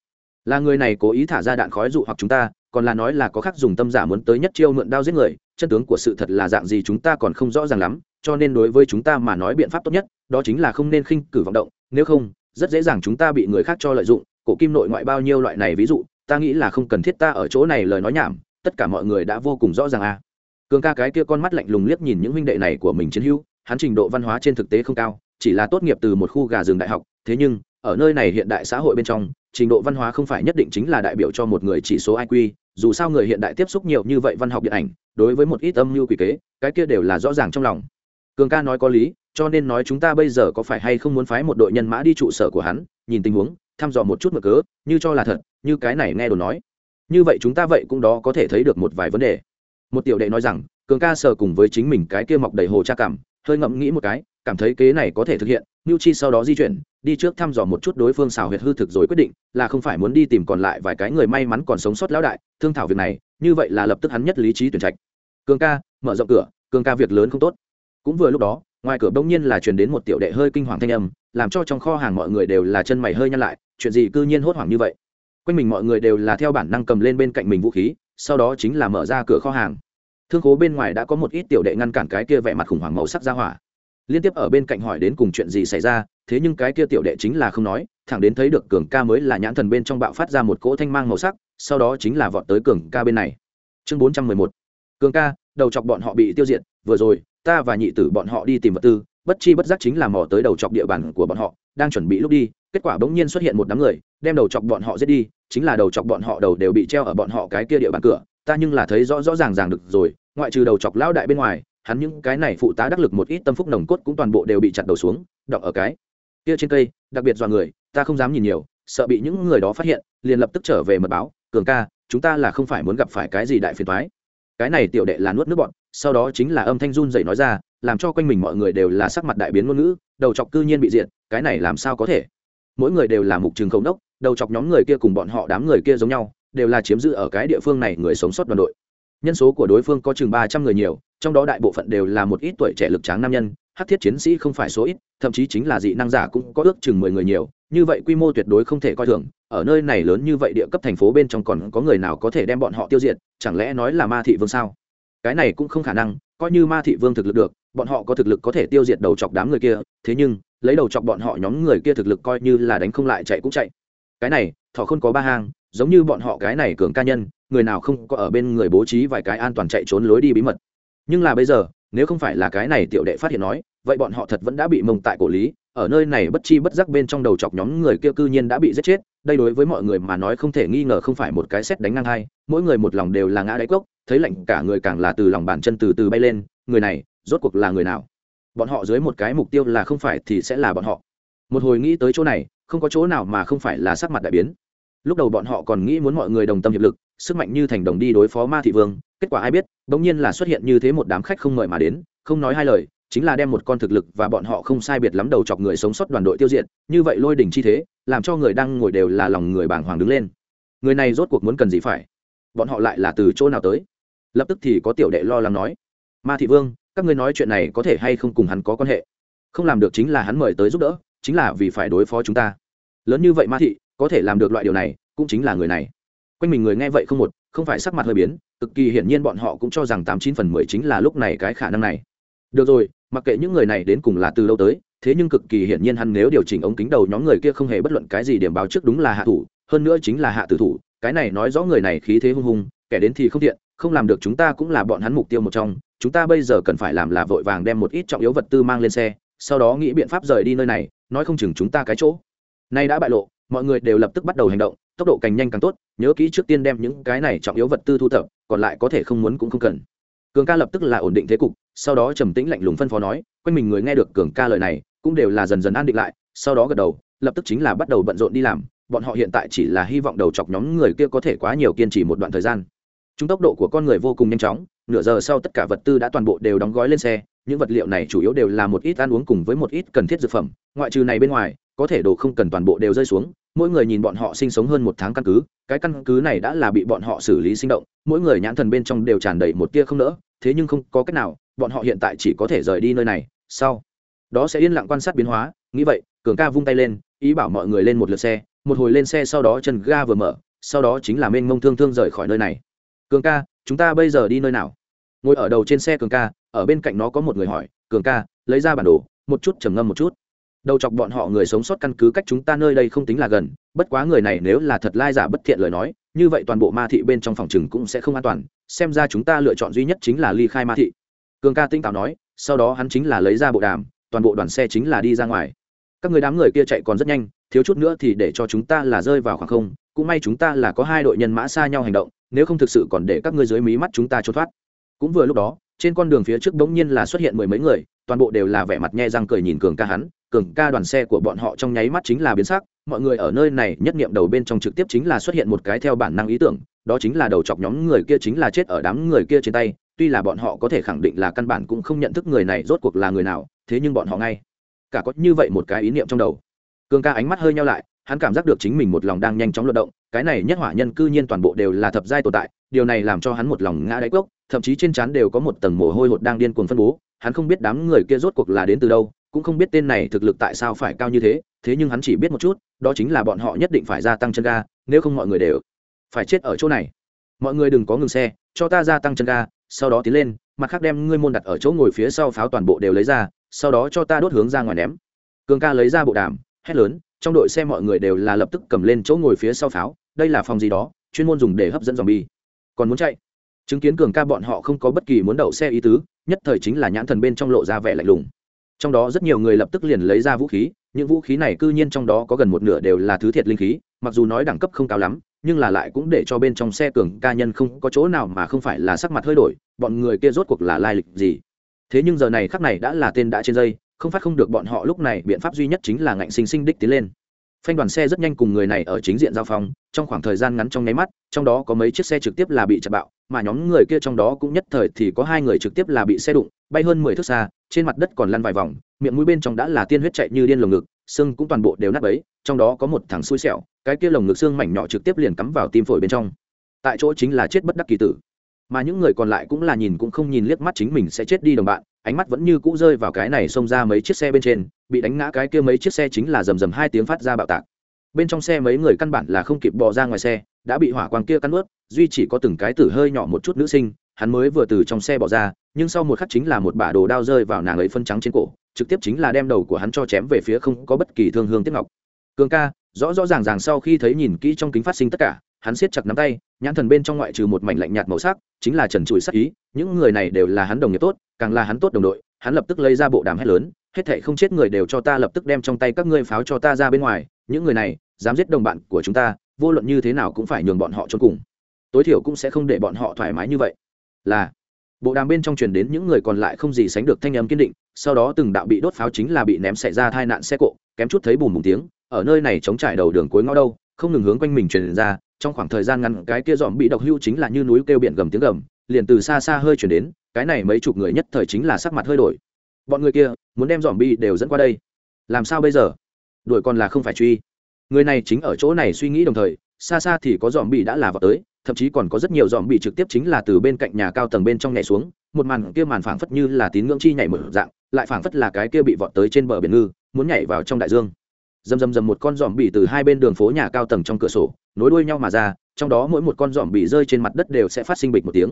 Speaker 1: Là người này cố ý thả ra đạn khói dụ hoặc chúng ta, còn là nói là có khác dùng tâm giả muốn tới nhất chiêu mượn đao giết người, chân tướng của sự thật là dạng gì chúng ta còn không rõ ràng lắm cho nên đối với chúng ta mà nói biện pháp tốt nhất, đó chính là không nên khinh cử vọng động, nếu không, rất dễ dàng chúng ta bị người khác cho lợi dụng. Cổ kim nội ngoại bao nhiêu loại này ví dụ, ta nghĩ là không cần thiết ta ở chỗ này lời nói nhảm, tất cả mọi người đã vô cùng rõ ràng à. Cường ca cái kia con mắt lạnh lùng liếc nhìn những huynh đệ này của mình chiến hữu, hắn trình độ văn hóa trên thực tế không cao, chỉ là tốt nghiệp từ một khu gà rừng đại học, thế nhưng, ở nơi này hiện đại xã hội bên trong, trình độ văn hóa không phải nhất định chính là đại biểu cho một người chỉ số iq dù sao người hiện đại tiếp xúc nhiều như vậy văn học điện ảnh, đối với một ít âm mưu quỷ kế, cái kia đều là rõ ràng trong lòng cường ca nói có lý cho nên nói chúng ta bây giờ có phải hay không muốn phái một đội nhân mã đi trụ sở của hắn nhìn tình huống thăm dò một chút mở cớ như cho là thật như cái này nghe đồ nói như vậy chúng ta vậy cũng đó có thể thấy được một vài vấn đề một tiểu đệ nói rằng cường ca sờ cùng với chính mình cái kia mọc đầy hồ cha cảm hơi ngẫm nghĩ một cái cảm thấy kế này có thể thực hiện mưu Chi sau đó di chuyển, đi trước thăm dò một chút đối phương xào huyệt hư thực rồi quyết định, là không phải muốn đi tìm còn lại vài cái người may mắn còn sống sót lão đại, thương thảo việc này, như vậy là lập tức hắn nhất lý trí tuyển trạch. Cường ca, mở rộng cửa, cường ca việc lớn không tốt. Cũng vừa lúc đó, ngoài cửa bỗng nhiên là truyền đến một tiểu đệ hơi kinh hoàng thanh âm, làm cho trong kho hàng mọi người đều là chân mày hơi nhăn lại, chuyện gì cư nhiên hốt hoảng như vậy? Quanh mình mọi người đều là theo bản năng cầm lên bên cạnh mình vũ khí, sau đó chính là mở ra cửa kho hàng. Thương khố bên ngoài đã có một ít tiểu đệ ngăn cản cái kia vẻ mặt khủng hoảng màu sắc ra hỏa liên tiếp ở bên cạnh hỏi đến cùng chuyện gì xảy ra thế nhưng cái kia tiểu đệ chính là không nói thẳng đến thấy được cường ca mới là nhãn thần bên trong bạo phát ra một cỗ thanh mang màu sắc sau đó chính là vọt tới cường ca bên này chương bốn trăm mười một cường ca đầu chọc bọn họ bị tiêu diệt vừa rồi ta và nhị tử bọn họ đi tìm vật tư, bất chi bất giác chính là mò tới đầu chọc địa bàn của bọn họ, đang chuẩn bị lúc đi, kết quả bỗng nhiên xuất hiện một đám người, đem đầu chọc bọn họ giết đi, chính là đầu chọc bọn họ đầu đều bị treo ở bọn họ cái kia địa bàn cửa, ta nhưng là thấy rõ rõ ràng ràng được rồi, ngoại trừ đầu chọc lão đại bên ngoài, hắn những cái này phụ tá đắc lực một ít tâm phúc nồng cốt cũng toàn bộ đều bị chặt đầu xuống, đọc ở cái kia trên cây, đặc biệt dọa người, ta không dám nhìn nhiều, sợ bị những người đó phát hiện, liền lập tức trở về mật báo, cường ca, chúng ta là không phải muốn gặp phải cái gì đại phiền thoái cái này tiểu đệ là nuốt nước bọn, sau đó chính là âm thanh run dậy nói ra, làm cho quanh mình mọi người đều là sắc mặt đại biến ngôn ngữ, đầu chọc cư nhiên bị diệt, cái này làm sao có thể? Mỗi người đều là mục trường khổng đốc đầu chọc nhóm người kia cùng bọn họ đám người kia giống nhau, đều là chiếm giữ ở cái địa phương này người sống sót đoàn đội. Nhân số của đối phương có chừng ba trăm người nhiều, trong đó đại bộ phận đều là một ít tuổi trẻ lực tráng nam nhân, hát thiết chiến sĩ không phải số ít, thậm chí chính là dị năng giả cũng có ước chừng mười người nhiều như vậy quy mô tuyệt đối không thể coi thường, ở nơi này lớn như vậy địa cấp thành phố bên trong còn có người nào có thể đem bọn họ tiêu diệt, chẳng lẽ nói là ma thị vương sao? Cái này cũng không khả năng, coi như ma thị vương thực lực được, bọn họ có thực lực có thể tiêu diệt đầu chọc đám người kia, thế nhưng, lấy đầu chọc bọn họ nhóm người kia thực lực coi như là đánh không lại chạy cũng chạy. Cái này, thọ không có ba hang, giống như bọn họ cái này cường ca nhân, người nào không có ở bên người bố trí vài cái an toàn chạy trốn lối đi bí mật. Nhưng là bây giờ, nếu không phải là cái này tiểu đệ phát hiện nói, vậy bọn họ thật vẫn đã bị mông tại cổ lý ở nơi này bất chi bất giác bên trong đầu chọc nhóm người kia cư nhiên đã bị giết chết, đây đối với mọi người mà nói không thể nghi ngờ không phải một cái xét đánh ngang hai, mỗi người một lòng đều là ngã đáy cốc, thấy lạnh cả người càng là từ lòng bàn chân từ từ bay lên, người này rốt cuộc là người nào? Bọn họ dưới một cái mục tiêu là không phải thì sẽ là bọn họ. Một hồi nghĩ tới chỗ này, không có chỗ nào mà không phải là sắc mặt đại biến. Lúc đầu bọn họ còn nghĩ muốn mọi người đồng tâm hiệp lực, sức mạnh như thành đồng đi đối phó ma thị vương, kết quả ai biết, bỗng nhiên là xuất hiện như thế một đám khách không mời mà đến, không nói hai lời chính là đem một con thực lực và bọn họ không sai biệt lắm đầu chọc người sống sót đoàn đội tiêu diệt, như vậy lôi đỉnh chi thế, làm cho người đang ngồi đều là lòng người bàng hoàng đứng lên. Người này rốt cuộc muốn cần gì phải? Bọn họ lại là từ chỗ nào tới? Lập tức thì có tiểu đệ lo lắng nói. Ma thị vương, các ngươi nói chuyện này có thể hay không cùng hắn có quan hệ? Không làm được chính là hắn mời tới giúp đỡ, chính là vì phải đối phó chúng ta. Lớn như vậy ma thị, có thể làm được loại điều này, cũng chính là người này. Quanh mình người nghe vậy không một, không phải sắc mặt hơi biến, cực kỳ hiển nhiên bọn họ cũng cho rằng tám chín phần mười chính là lúc này cái khả năng này. Được rồi mặc kệ những người này đến cùng là từ lâu tới, thế nhưng cực kỳ hiển nhiên hắn nếu điều chỉnh ống kính đầu nhóm người kia không hề bất luận cái gì điểm báo trước đúng là hạ thủ, hơn nữa chính là hạ tử thủ, cái này nói rõ người này khí thế hung hùng kẻ đến thì không thiện không làm được chúng ta cũng là bọn hắn mục tiêu một trong, chúng ta bây giờ cần phải làm là vội vàng đem một ít trọng yếu vật tư mang lên xe, sau đó nghĩ biện pháp rời đi nơi này, nói không chừng chúng ta cái chỗ. Nay đã bại lộ, mọi người đều lập tức bắt đầu hành động, tốc độ càng nhanh càng tốt, nhớ kỹ trước tiên đem những cái này trọng yếu vật tư thu thập, còn lại có thể không muốn cũng không cần. Cường ca lập tức là ổn định thế cục sau đó trầm tĩnh lạnh lùng phân phó nói, quanh mình người nghe được cường ca lời này, cũng đều là dần dần an định lại, sau đó gật đầu, lập tức chính là bắt đầu bận rộn đi làm. Bọn họ hiện tại chỉ là hy vọng đầu chọc nhóm người kia có thể quá nhiều kiên trì một đoạn thời gian. Chúng tốc độ của con người vô cùng nhanh chóng, nửa giờ sau tất cả vật tư đã toàn bộ đều đóng gói lên xe, những vật liệu này chủ yếu đều là một ít ăn uống cùng với một ít cần thiết dược phẩm, ngoại trừ này bên ngoài, có thể đồ không cần toàn bộ đều rơi xuống, mỗi người nhìn bọn họ sinh sống hơn một tháng căn cứ, cái căn cứ này đã là bị bọn họ xử lý sinh động, mỗi người nhãn thần bên trong đều tràn đầy một tia không nỡ, thế nhưng không có cách nào bọn họ hiện tại chỉ có thể rời đi nơi này, sau, đó sẽ yên lặng quan sát biến hóa. Nghĩ vậy, cường ca vung tay lên, ý bảo mọi người lên một lượt xe, một hồi lên xe sau đó chân ga vừa mở, sau đó chính là mênh mông thương thương rời khỏi nơi này. Cường ca, chúng ta bây giờ đi nơi nào? Ngồi ở đầu trên xe cường ca, ở bên cạnh nó có một người hỏi, cường ca, lấy ra bản đồ, một chút trầm ngâm một chút. Đầu chọc bọn họ người sống sót căn cứ cách chúng ta nơi đây không tính là gần, bất quá người này nếu là thật lai giả bất thiện lời nói, như vậy toàn bộ ma thị bên trong phòng chừng cũng sẽ không an toàn, xem ra chúng ta lựa chọn duy nhất chính là ly khai ma thị cường ca tinh tạo nói, sau đó hắn chính là lấy ra bộ đàm, toàn bộ đoàn xe chính là đi ra ngoài. Các người đám người kia chạy còn rất nhanh, thiếu chút nữa thì để cho chúng ta là rơi vào khoảng không, cũng may chúng ta là có hai đội nhân mã xa nhau hành động, nếu không thực sự còn để các ngươi dưới mí mắt chúng ta trốn thoát. Cũng vừa lúc đó, trên con đường phía trước bỗng nhiên là xuất hiện mười mấy người, toàn bộ đều là vẻ mặt nhe răng cười nhìn cường ca hắn, cường ca đoàn xe của bọn họ trong nháy mắt chính là biến sắc, mọi người ở nơi này nhất nghiệm đầu bên trong trực tiếp chính là xuất hiện một cái theo bản năng ý tưởng, đó chính là đầu chọc nhóm người kia chính là chết ở đám người kia trên tay tuy là bọn họ có thể khẳng định là căn bản cũng không nhận thức người này rốt cuộc là người nào, thế nhưng bọn họ ngay, cả có như vậy một cái ý niệm trong đầu. Cường ca ánh mắt hơi nhau lại, hắn cảm giác được chính mình một lòng đang nhanh chóng luận động, cái này nhất hỏa nhân cư nhiên toàn bộ đều là thập giai tồn tại, điều này làm cho hắn một lòng ngã đáy cốc, thậm chí trên trán đều có một tầng mồ hôi hột đang điên cuồng phân bố, hắn không biết đám người kia rốt cuộc là đến từ đâu, cũng không biết tên này thực lực tại sao phải cao như thế thế nhưng hắn chỉ biết một chút, đó chính là bọn họ nhất định phải gia tăng chân ga, nếu không mọi người đều phải chết ở chỗ này. Mọi người đừng có ngừng xe, cho ta gia tăng chân ga sau đó tiến lên, mặt khác đem ngươi môn đặt ở chỗ ngồi phía sau pháo toàn bộ đều lấy ra, sau đó cho ta đốt hướng ra ngoài ném. Cường ca lấy ra bộ đàm, hét lớn, trong đội xe mọi người đều là lập tức cầm lên chỗ ngồi phía sau pháo, đây là phòng gì đó, chuyên môn dùng để hấp dẫn dòng bi còn muốn chạy? Chứng kiến cường ca bọn họ không có bất kỳ muốn đậu xe ý tứ, nhất thời chính là nhãn thần bên trong lộ ra vẻ lạnh lùng trong đó rất nhiều người lập tức liền lấy ra vũ khí, những vũ khí này cư nhiên trong đó có gần một nửa đều là thứ thiệt linh khí, mặc dù nói đẳng cấp không cao lắm, nhưng là lại cũng để cho bên trong xe cường ca nhân không có chỗ nào mà không phải là sắc mặt hơi đổi, bọn người kia rốt cuộc là lai lịch gì? Thế nhưng giờ này khắc này đã là tên đã trên dây, không phát không được bọn họ lúc này biện pháp duy nhất chính là ngạnh sinh sinh đích tiến lên. Phanh đoàn xe rất nhanh cùng người này ở chính diện giao phong, trong khoảng thời gian ngắn trong nháy mắt, trong đó có mấy chiếc xe trực tiếp là bị chặt bạo, mà nhóm người kia trong đó cũng nhất thời thì có hai người trực tiếp là bị xe đụng, bay hơn mười thước xa trên mặt đất còn lăn vài vòng, miệng mũi bên trong đã là tiên huyết chạy như điên lồng ngực, xương cũng toàn bộ đều nát bấy, trong đó có một thằng xui xẻo, cái kia lồng ngực xương mảnh nhỏ trực tiếp liền cắm vào tim phổi bên trong. Tại chỗ chính là chết bất đắc kỳ tử. Mà những người còn lại cũng là nhìn cũng không nhìn liếc mắt chính mình sẽ chết đi đồng bạn, ánh mắt vẫn như cũ rơi vào cái này xông ra mấy chiếc xe bên trên, bị đánh ngã cái kia mấy chiếc xe chính là rầm rầm hai tiếng phát ra bạo tạc. Bên trong xe mấy người căn bản là không kịp bỏ ra ngoài xe, đã bị hỏa quang kia cắn ướt duy chỉ có từng cái tử hơi nhỏ một chút nữ sinh hắn mới vừa từ trong xe bỏ ra, nhưng sau một khắc chính là một bả đồ đao rơi vào nàng ấy phân trắng trên cổ, trực tiếp chính là đem đầu của hắn cho chém về phía không có bất kỳ thương hương tiếp ngọc. Cường ca, rõ rõ ràng ràng sau khi thấy nhìn kỹ trong kính phát sinh tất cả, hắn siết chặt nắm tay, nhãn thần bên trong ngoại trừ một mảnh lạnh nhạt màu sắc, chính là trần trụi sắc ý, những người này đều là hắn đồng nghiệp tốt, càng là hắn tốt đồng đội, hắn lập tức lấy ra bộ đàm hét lớn, hết thảy không chết người đều cho ta lập tức đem trong tay các ngươi pháo cho ta ra bên ngoài, những người này, dám giết đồng bạn của chúng ta, vô luận như thế nào cũng phải nhường bọn họ cho cùng. Tối thiểu cũng sẽ không để bọn họ thoải mái như vậy là bộ đàm bên trong truyền đến những người còn lại không gì sánh được thanh âm kiên định, sau đó từng đạo bị đốt pháo chính là bị ném xảy ra tai nạn xe cộ, kém chút thấy bùm bùm tiếng, ở nơi này chống trải đầu đường cuối ngõ đâu, không ngừng hướng quanh mình truyền ra, trong khoảng thời gian ngắn cái kia dòm bị độc hưu chính là như núi kêu biển gầm tiếng gầm, liền từ xa xa hơi chuyển đến, cái này mấy chục người nhất thời chính là sắc mặt hơi đổi. Bọn người kia, muốn đem dòm bi đều dẫn qua đây. Làm sao bây giờ? Đuổi còn là không phải truy. Người này chính ở chỗ này suy nghĩ đồng thời, xa xa thì có dòm bi đã là vào tới thậm chí còn có rất nhiều dòm bị trực tiếp chính là từ bên cạnh nhà cao tầng bên trong nhảy xuống, một màn kia màn phảng phất như là tín ngưỡng chi nhảy mở dạng, lại phảng phất là cái kia bị vọt tới trên bờ biển ngư, muốn nhảy vào trong đại dương. Dầm dầm dầm một con dòm bị từ hai bên đường phố nhà cao tầng trong cửa sổ, nối đuôi nhau mà ra, trong đó mỗi một con dòm bị rơi trên mặt đất đều sẽ phát sinh bịch một tiếng.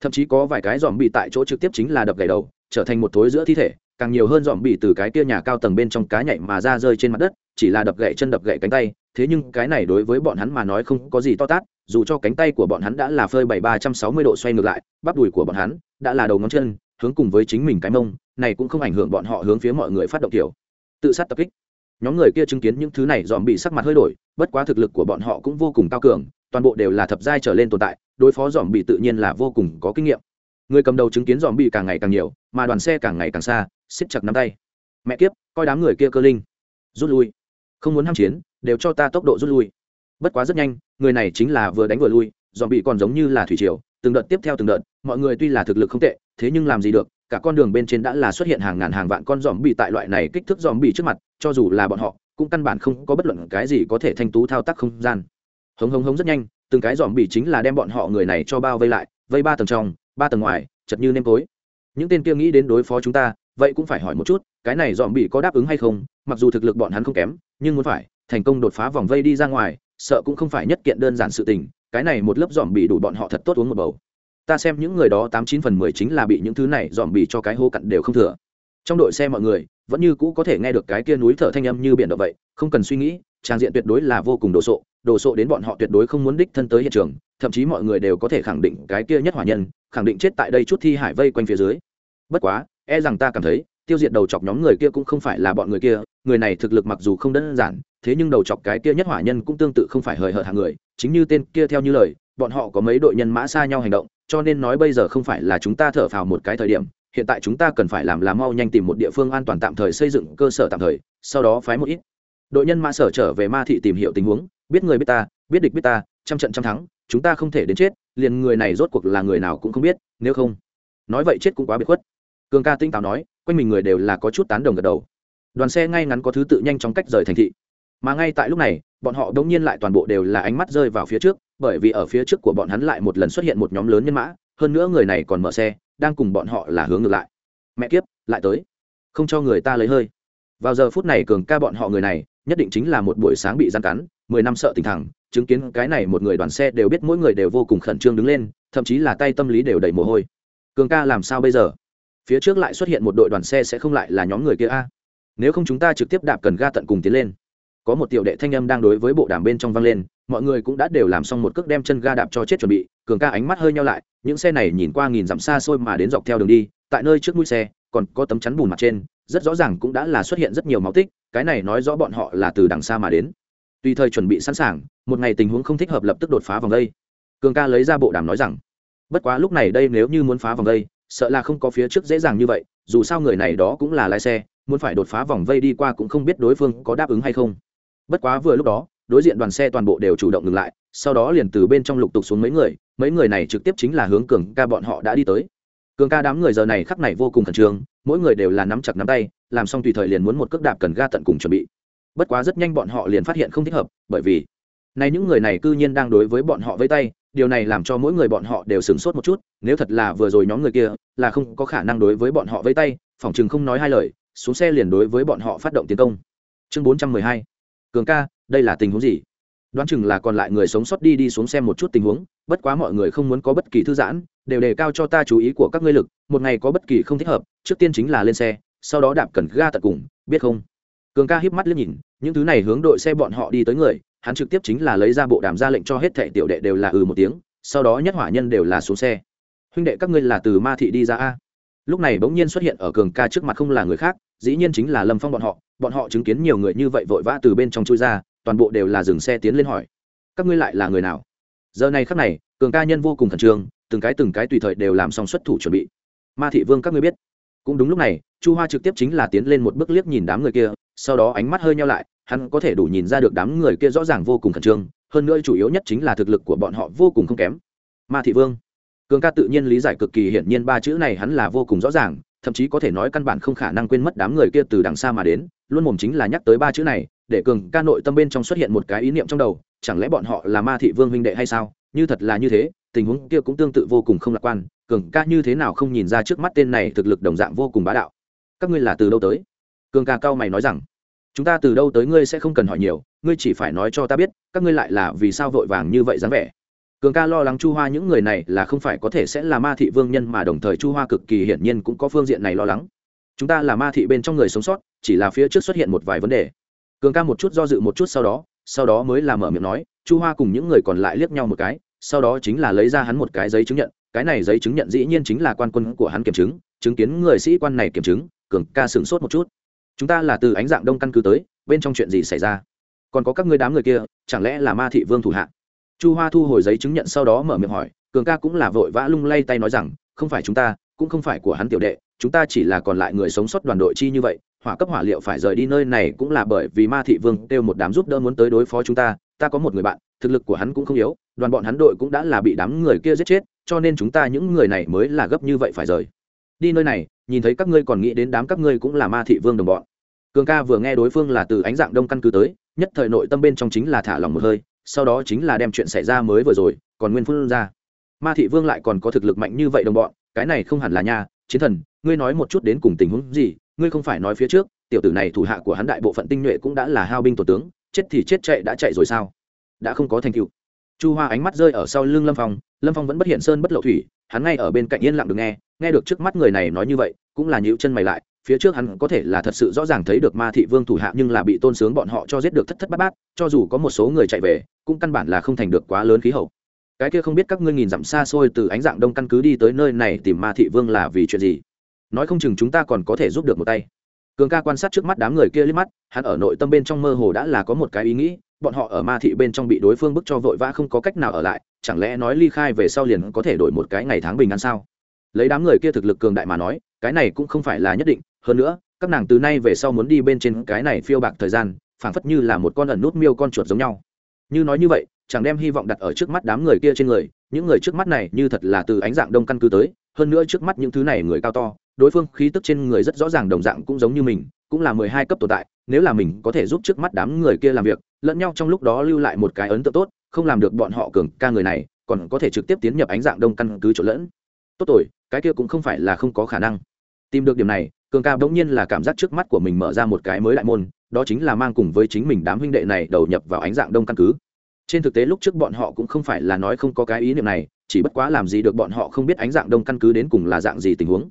Speaker 1: Thậm chí có vài cái dòm bị tại chỗ trực tiếp chính là đập gãy đầu, trở thành một thối giữa thi thể, càng nhiều hơn dòm bị từ cái kia nhà cao tầng bên trong cá nhảy mà ra rơi trên mặt đất, chỉ là đập gãy chân đập gãy cánh tay, thế nhưng cái này đối với bọn hắn mà nói không có gì to tát dù cho cánh tay của bọn hắn đã là phơi bảy ba trăm sáu mươi độ xoay ngược lại, bắp đùi của bọn hắn đã là đầu ngón chân, hướng cùng với chính mình cái mông, này cũng không ảnh hưởng bọn họ hướng phía mọi người phát động kiểu. Tự sát tập kích. Nhóm người kia chứng kiến những thứ này dòm bị sắc mặt hơi đổi, bất quá thực lực của bọn họ cũng vô cùng cao cường, toàn bộ đều là thập giai trở lên tồn tại, đối phó dòm bị tự nhiên là vô cùng có kinh nghiệm. Người cầm đầu chứng kiến dòm bị càng ngày càng nhiều, mà đoàn xe càng ngày càng xa xiết chặt nắm tay. Mẹ kiếp, coi đám người kia cơ linh. Rút lui. Không muốn h a m chiến, đều cho ta tốc độ rút lui bất quá rất nhanh, người này chính là vừa đánh vừa lui dòm bị còn giống như là thủy triều, từng đợt tiếp theo từng đợt, mọi người tuy là thực lực không tệ, thế nhưng làm gì được, cả con đường bên trên đã là xuất hiện hàng ngàn hàng vạn con dòm bị tại loại này kích thước dòm bị trước mặt, cho dù là bọn họ, cũng căn bản không có bất luận cái gì có thể thanh tú thao tác không gian. Hống hống hống rất nhanh, từng cái dòm bị chính là đem bọn họ người này cho bao vây lại, vây ba tầng trong, ba tầng ngoài, chật như nêm tối. Những tên kia nghĩ đến đối phó chúng ta, vậy cũng phải hỏi một chút, cái này dòm bị có đáp ứng hay không? Mặc dù thực lực bọn hắn không kém, nhưng muốn phải, thành công đột phá vòng vây đi ra ngoài sợ cũng không phải nhất kiện đơn giản sự tình, cái này một lớp dòm bị đủ bọn họ thật tốt uống một bầu. Ta xem những người đó tám chín phần mười chính là bị những thứ này dòm bị cho cái hô cặn đều không thừa. Trong đội xe mọi người, vẫn như cũ có thể nghe được cái kia núi thở thanh âm như biển động vậy, không cần suy nghĩ, trang diện tuyệt đối là vô cùng đồ sộ đồ sộ đến bọn họ tuyệt đối không muốn đích thân tới hiện trường, thậm chí mọi người đều có thể khẳng định cái kia nhất hỏa nhân, khẳng định chết tại đây chút thi hải vây quanh phía dưới. Bất quá e rằng ta cảm thấy, tiêu diệt đầu chọc nhóm người kia cũng không phải là bọn người kia người này thực lực mặc dù không đơn giản, thế nhưng đầu chọc cái kia nhất hỏa nhân cũng tương tự không phải hời hợt hàng người, chính như tên kia theo như lời, bọn họ có mấy đội nhân mã xa nhau hành động, cho nên nói bây giờ không phải là chúng ta thở phào một cái thời điểm, hiện tại chúng ta cần phải làm là mau nhanh tìm một địa phương an toàn tạm thời xây dựng cơ sở tạm thời, sau đó phái một ít đội nhân mã sở trở về ma thị tìm hiểu tình huống, biết người biết ta, biết địch biết ta, trăm trận trăm thắng, chúng ta không thể đến chết, liền người này rốt cuộc là người nào cũng không biết, nếu không, nói vậy chết cũng quá biệt khuất. Cường ca tinh táo nói, quanh mình người đều là có chút tán đồng gật đầu đoàn xe ngay ngắn có thứ tự nhanh chóng cách rời thành thị. Mà ngay tại lúc này, bọn họ đống nhiên lại toàn bộ đều là ánh mắt rơi vào phía trước, bởi vì ở phía trước của bọn hắn lại một lần xuất hiện một nhóm lớn nhân mã, hơn nữa người này còn mở xe, đang cùng bọn họ là hướng ngược lại. Mẹ kiếp, lại tới. Không cho người ta lấy hơi. Vào giờ phút này cường ca bọn họ người này, nhất định chính là một buổi sáng bị gian cắn, mười năm sợ tình thẳng, chứng kiến cái này một người đoàn xe đều biết mỗi người đều vô cùng khẩn trương đứng lên, thậm chí là tay tâm lý đều đầy mồ hôi. Cường ca, làm sao bây giờ? Phía trước lại xuất hiện một đội đoàn xe sẽ không lại là nhóm người kia a? Nếu không chúng ta trực tiếp đạp cần ga tận cùng tiến lên. Có một tiểu đệ thanh âm đang đối với bộ đàm bên trong vang lên, mọi người cũng đã đều làm xong một cước đem chân ga đạp cho chết chuẩn bị, cường ca ánh mắt hơi nhau lại, những xe này nhìn qua nghìn dặm xa xôi mà đến dọc theo đường đi, tại nơi trước mũi xe, còn có tấm chắn bùn mặt trên, rất rõ ràng cũng đã là xuất hiện rất nhiều máu tích, cái này nói rõ bọn họ là từ đằng xa mà đến. Tùy thời chuẩn bị sẵn sàng, một ngày tình huống không thích hợp lập tức đột phá vòng đây. Cường ca lấy ra bộ đàm nói rằng, bất quá lúc này đây nếu như muốn phá vòng đây, sợ là không có phía trước dễ dàng như vậy, dù sao người này đó cũng là lái xe muốn phải đột phá vòng vây đi qua cũng không biết đối phương có đáp ứng hay không. Bất quá vừa lúc đó, đối diện đoàn xe toàn bộ đều chủ động ngừng lại, sau đó liền từ bên trong lục tục xuống mấy người mấy người này trực tiếp chính là hướng cường ca bọn họ đã đi tới. Cường ca đám người giờ này khắc này vô cùng khẩn trương, mỗi người đều là nắm chặt nắm tay, làm xong tùy thời liền muốn một cước đạp cần ga tận cùng chuẩn bị. Bất quá rất nhanh bọn họ liền phát hiện không thích hợp, bởi vì nay những người này cư nhiên đang đối với bọn họ với tay, điều này làm cho mỗi người bọn họ đều sửng sốt một chút, nếu thật là vừa rồi nhóm người kia, là không có khả năng đối với bọn họ với tay, phỏng chừng không nói hai lời xuống xe liền đối với bọn họ phát động tiến công. Chương bốn trăm mười hai. Cường ca, đây là tình huống gì? Đoán chừng là còn lại người sống sót đi đi xuống xem một chút tình huống, bất quá mọi người không muốn có bất kỳ thư giãn, đều đề cao cho ta chú ý của các ngươi lực, một ngày có bất kỳ không thích hợp, trước tiên chính là lên xe, sau đó đạp cần ga tận cùng, biết không? Cường ca híp mắt liếc nhìn, những thứ này hướng đội xe bọn họ đi tới người, hắn trực tiếp chính là lấy ra bộ đàm ra lệnh cho hết thệ tiểu đệ đều là ừ một tiếng, sau đó nhất hỏa nhân đều là xuống xe. Huynh đệ các ngươi là từ ma thị đi ra a? Lúc này bỗng nhiên xuất hiện ở cường ca trước mặt không là người khác dĩ nhiên chính là lâm phong bọn họ bọn họ chứng kiến nhiều người như vậy vội vã từ bên trong chui ra, toàn bộ đều là dừng xe tiến lên hỏi, các ngươi lại là người nào? Giờ này khắc này, cường ca nhân vô cùng khẩn trương, từng cái từng cái tùy thời đều làm xong xuất thủ chuẩn bị. Ma thị vương các ngươi biết. Cũng đúng lúc này, chu hoa trực tiếp chính là tiến lên một bước liếc nhìn đám người kia, sau đó ánh mắt hơi nhau lại, hắn có thể đủ nhìn ra được đám người kia rõ ràng vô cùng khẩn trương, hơn nữa chủ yếu nhất chính là thực lực của bọn họ vô cùng không kém. Ma thị vương. Cường ca tự nhiên lý giải cực kỳ hiển nhiên ba chữ này hắn là vô cùng rõ ràng thậm chí có thể nói căn bản không khả năng quên mất đám người kia từ đằng xa mà đến, luôn mồm chính là nhắc tới ba chữ này, để cường ca nội tâm bên trong xuất hiện một cái ý niệm trong đầu, chẳng lẽ bọn họ là ma thị vương huynh đệ hay sao? Như thật là như thế, tình huống kia cũng tương tự vô cùng không lạc quan, cường ca như thế nào không nhìn ra trước mắt tên này thực lực đồng dạng vô cùng bá đạo. Các ngươi là từ đâu tới? Cường ca cao mày nói rằng, chúng ta từ đâu tới ngươi sẽ không cần hỏi nhiều, ngươi chỉ phải nói cho ta biết, các ngươi lại là vì sao vội vàng như vậy dáng vẻ cường ca lo lắng chu hoa những người này là không phải có thể sẽ là ma thị vương nhân mà đồng thời chu hoa cực kỳ hiển nhiên cũng có phương diện này lo lắng. Chúng ta là ma thị bên trong người sống sót, chỉ là phía trước xuất hiện một vài vấn đề. Cường ca một chút do dự một chút sau đó sau đó mới là mở miệng nói, chu hoa cùng những người còn lại liếc nhau một cái, sau đó chính là lấy ra hắn một cái giấy chứng nhận. Cái này giấy chứng nhận dĩ nhiên chính là quan quân của hắn kiểm chứng chứng kiến người sĩ quan này kiểm chứng, cường ca sửng sốt một chút. Chúng ta là từ ánh dạng đông căn cứ tới, bên trong chuyện gì xảy ra? Còn có các ngươi đám người kia, chẳng lẽ là ma thị vương thủ hạ? Chu hoa thu hồi giấy chứng nhận sau đó mở miệng hỏi, cường ca cũng là vội vã lung lay tay nói rằng, không phải chúng ta, cũng không phải của hắn tiểu đệ, chúng ta chỉ là còn lại người sống sót đoàn đội chi như vậy, hỏa cấp hỏa liệu phải rời đi nơi này cũng là bởi vì ma thị vương kêu một đám giúp đỡ muốn tới đối phó chúng ta ta có một người bạn, thực lực của hắn cũng không yếu, đoàn bọn hắn đội cũng đã là bị đám người kia giết chết, cho nên chúng ta những người này mới là gấp như vậy phải rời. Đi nơi này, nhìn thấy các ngươi còn nghĩ đến đám các ngươi cũng là ma thị vương đồng bọn. Cường ca vừa nghe đối phương là từ ánh dạng đông căn cứ tới, nhất thời nội tâm bên trong chính là thả lòng một hơi sau đó chính là đem chuyện xảy ra mới vừa rồi, còn nguyên phương ra. Ma thị vương lại còn có thực lực mạnh như vậy đồng bọn, cái này không hẳn là nha, chiến thần, ngươi nói một chút đến cùng tình huống gì, ngươi không phải nói phía trước, tiểu tử này thủ hạ của hắn đại bộ phận tinh nhuệ cũng đã là hao binh tổ tướng, chết thì chết chạy đã chạy rồi sao? Đã không có thành tựu. Chu hoa ánh mắt rơi ở sau lưng lâm phong lâm phong vẫn bất hiện sơn bất lộ thủy, hắn ngay ở bên cạnh yên lặng được nghe nghe được trước mắt người này nói như vậy, cũng là nhịu chân mày lại phía trước hắn có thể là thật sự rõ ràng thấy được ma thị vương thủ hạ nhưng là bị tôn sướng bọn họ cho giết được thất thất bát bát, cho dù có một số người chạy về, cũng căn bản là không thành được quá lớn khí hậu. Cái kia không biết các ngươi nhìn dặm xa xôi từ ánh dạng đông căn cứ đi tới nơi này tìm ma thị vương là vì chuyện gì? Nói không chừng chúng ta còn có thể giúp được một tay. Cường ca quan sát trước mắt đám người kia liếc mắt, hắn ở nội tâm bên trong mơ hồ đã là có một cái ý nghĩ, bọn họ ở ma thị bên trong bị đối phương bức cho vội vã không có cách nào ở lại, chẳng lẽ nói ly khai về sau liền có thể đổi một cái ngày tháng bình an sao? Lấy đám người kia thực lực cường đại mà nói cái này cũng không phải là nhất định, hơn nữa, các nàng từ nay về sau muốn đi bên trên cái này phiêu bạc thời gian, phảng phất như là một con ẩn nút miêu con chuột giống nhau. Như nói như vậy, chẳng đem hy vọng đặt ở trước mắt đám người kia trên người, những người trước mắt này như thật là từ ánh dạng đông căn cứ tới, hơn nữa trước mắt những thứ này người cao to, đối phương khí tức trên người rất rõ ràng đồng dạng cũng giống như mình, cũng là mười hai cấp tồn tại, nếu là mình có thể giúp trước mắt đám người kia làm việc, lẫn nhau trong lúc đó lưu lại một cái ấn tượng tốt, không làm được bọn họ cường ca người này, còn có thể trực tiếp tiến nhập ánh dạng đông căn cứ chỗ lẫn. Tốt rồi, cái kia cũng không phải là không có khả năng tìm được điểm này, cường ca bỗng nhiên là cảm giác trước mắt của mình mở ra một cái mới đại môn, đó chính là mang cùng với chính mình đám huynh đệ này đầu nhập vào ánh dạng đông căn cứ. Trên thực tế lúc trước bọn họ cũng không phải là nói không có cái ý niệm này, chỉ bất quá làm gì được bọn họ không biết ánh dạng đông căn cứ đến cùng là dạng gì tình huống.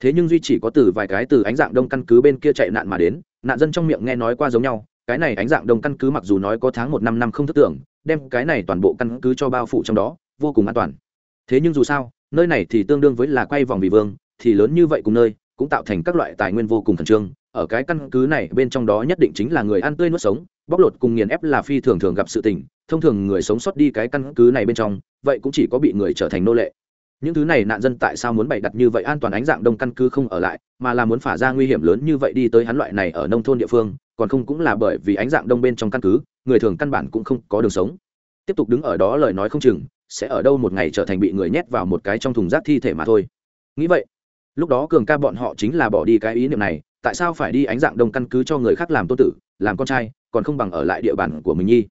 Speaker 1: Thế nhưng duy chỉ có từ vài cái từ ánh dạng đông căn cứ bên kia chạy nạn mà đến, nạn dân trong miệng nghe nói qua giống nhau, cái này ánh dạng đông căn cứ mặc dù nói có tháng một năm năm không thức tưởng, đem cái này toàn bộ căn cứ cho bao phủ trong đó, vô cùng an toàn. Thế nhưng dù sao, nơi này thì tương đương với là quay vòng vì vương thì lớn như vậy cùng nơi, cũng tạo thành các loại tài nguyên vô cùng khẩn trương. Ở cái căn cứ này, bên trong đó nhất định chính là người ăn tươi nuốt sống, bóc lột cùng nghiền ép là phi thường thường gặp sự tình, thông thường người sống sót đi cái căn cứ này bên trong, vậy cũng chỉ có bị người trở thành nô lệ. Những thứ này nạn dân tại sao muốn bày đặt như vậy an toàn ánh dạng đông căn cứ không ở lại, mà là muốn phả ra nguy hiểm lớn như vậy đi tới hắn loại này ở nông thôn địa phương, còn không cũng là bởi vì ánh dạng đông bên trong căn cứ, người thường căn bản cũng không có đường sống. Tiếp tục đứng ở đó lời nói không chừng, sẽ ở đâu một ngày trở thành bị người nhét vào một cái trong thùng rác thi thể mà thôi. Nghĩ vậy lúc đó cường ca bọn họ chính là bỏ đi cái ý niệm này, tại sao phải đi ánh dạng đông căn cứ cho người khác làm tôn tử, làm con trai, còn không bằng ở lại địa bàn của mình nhi?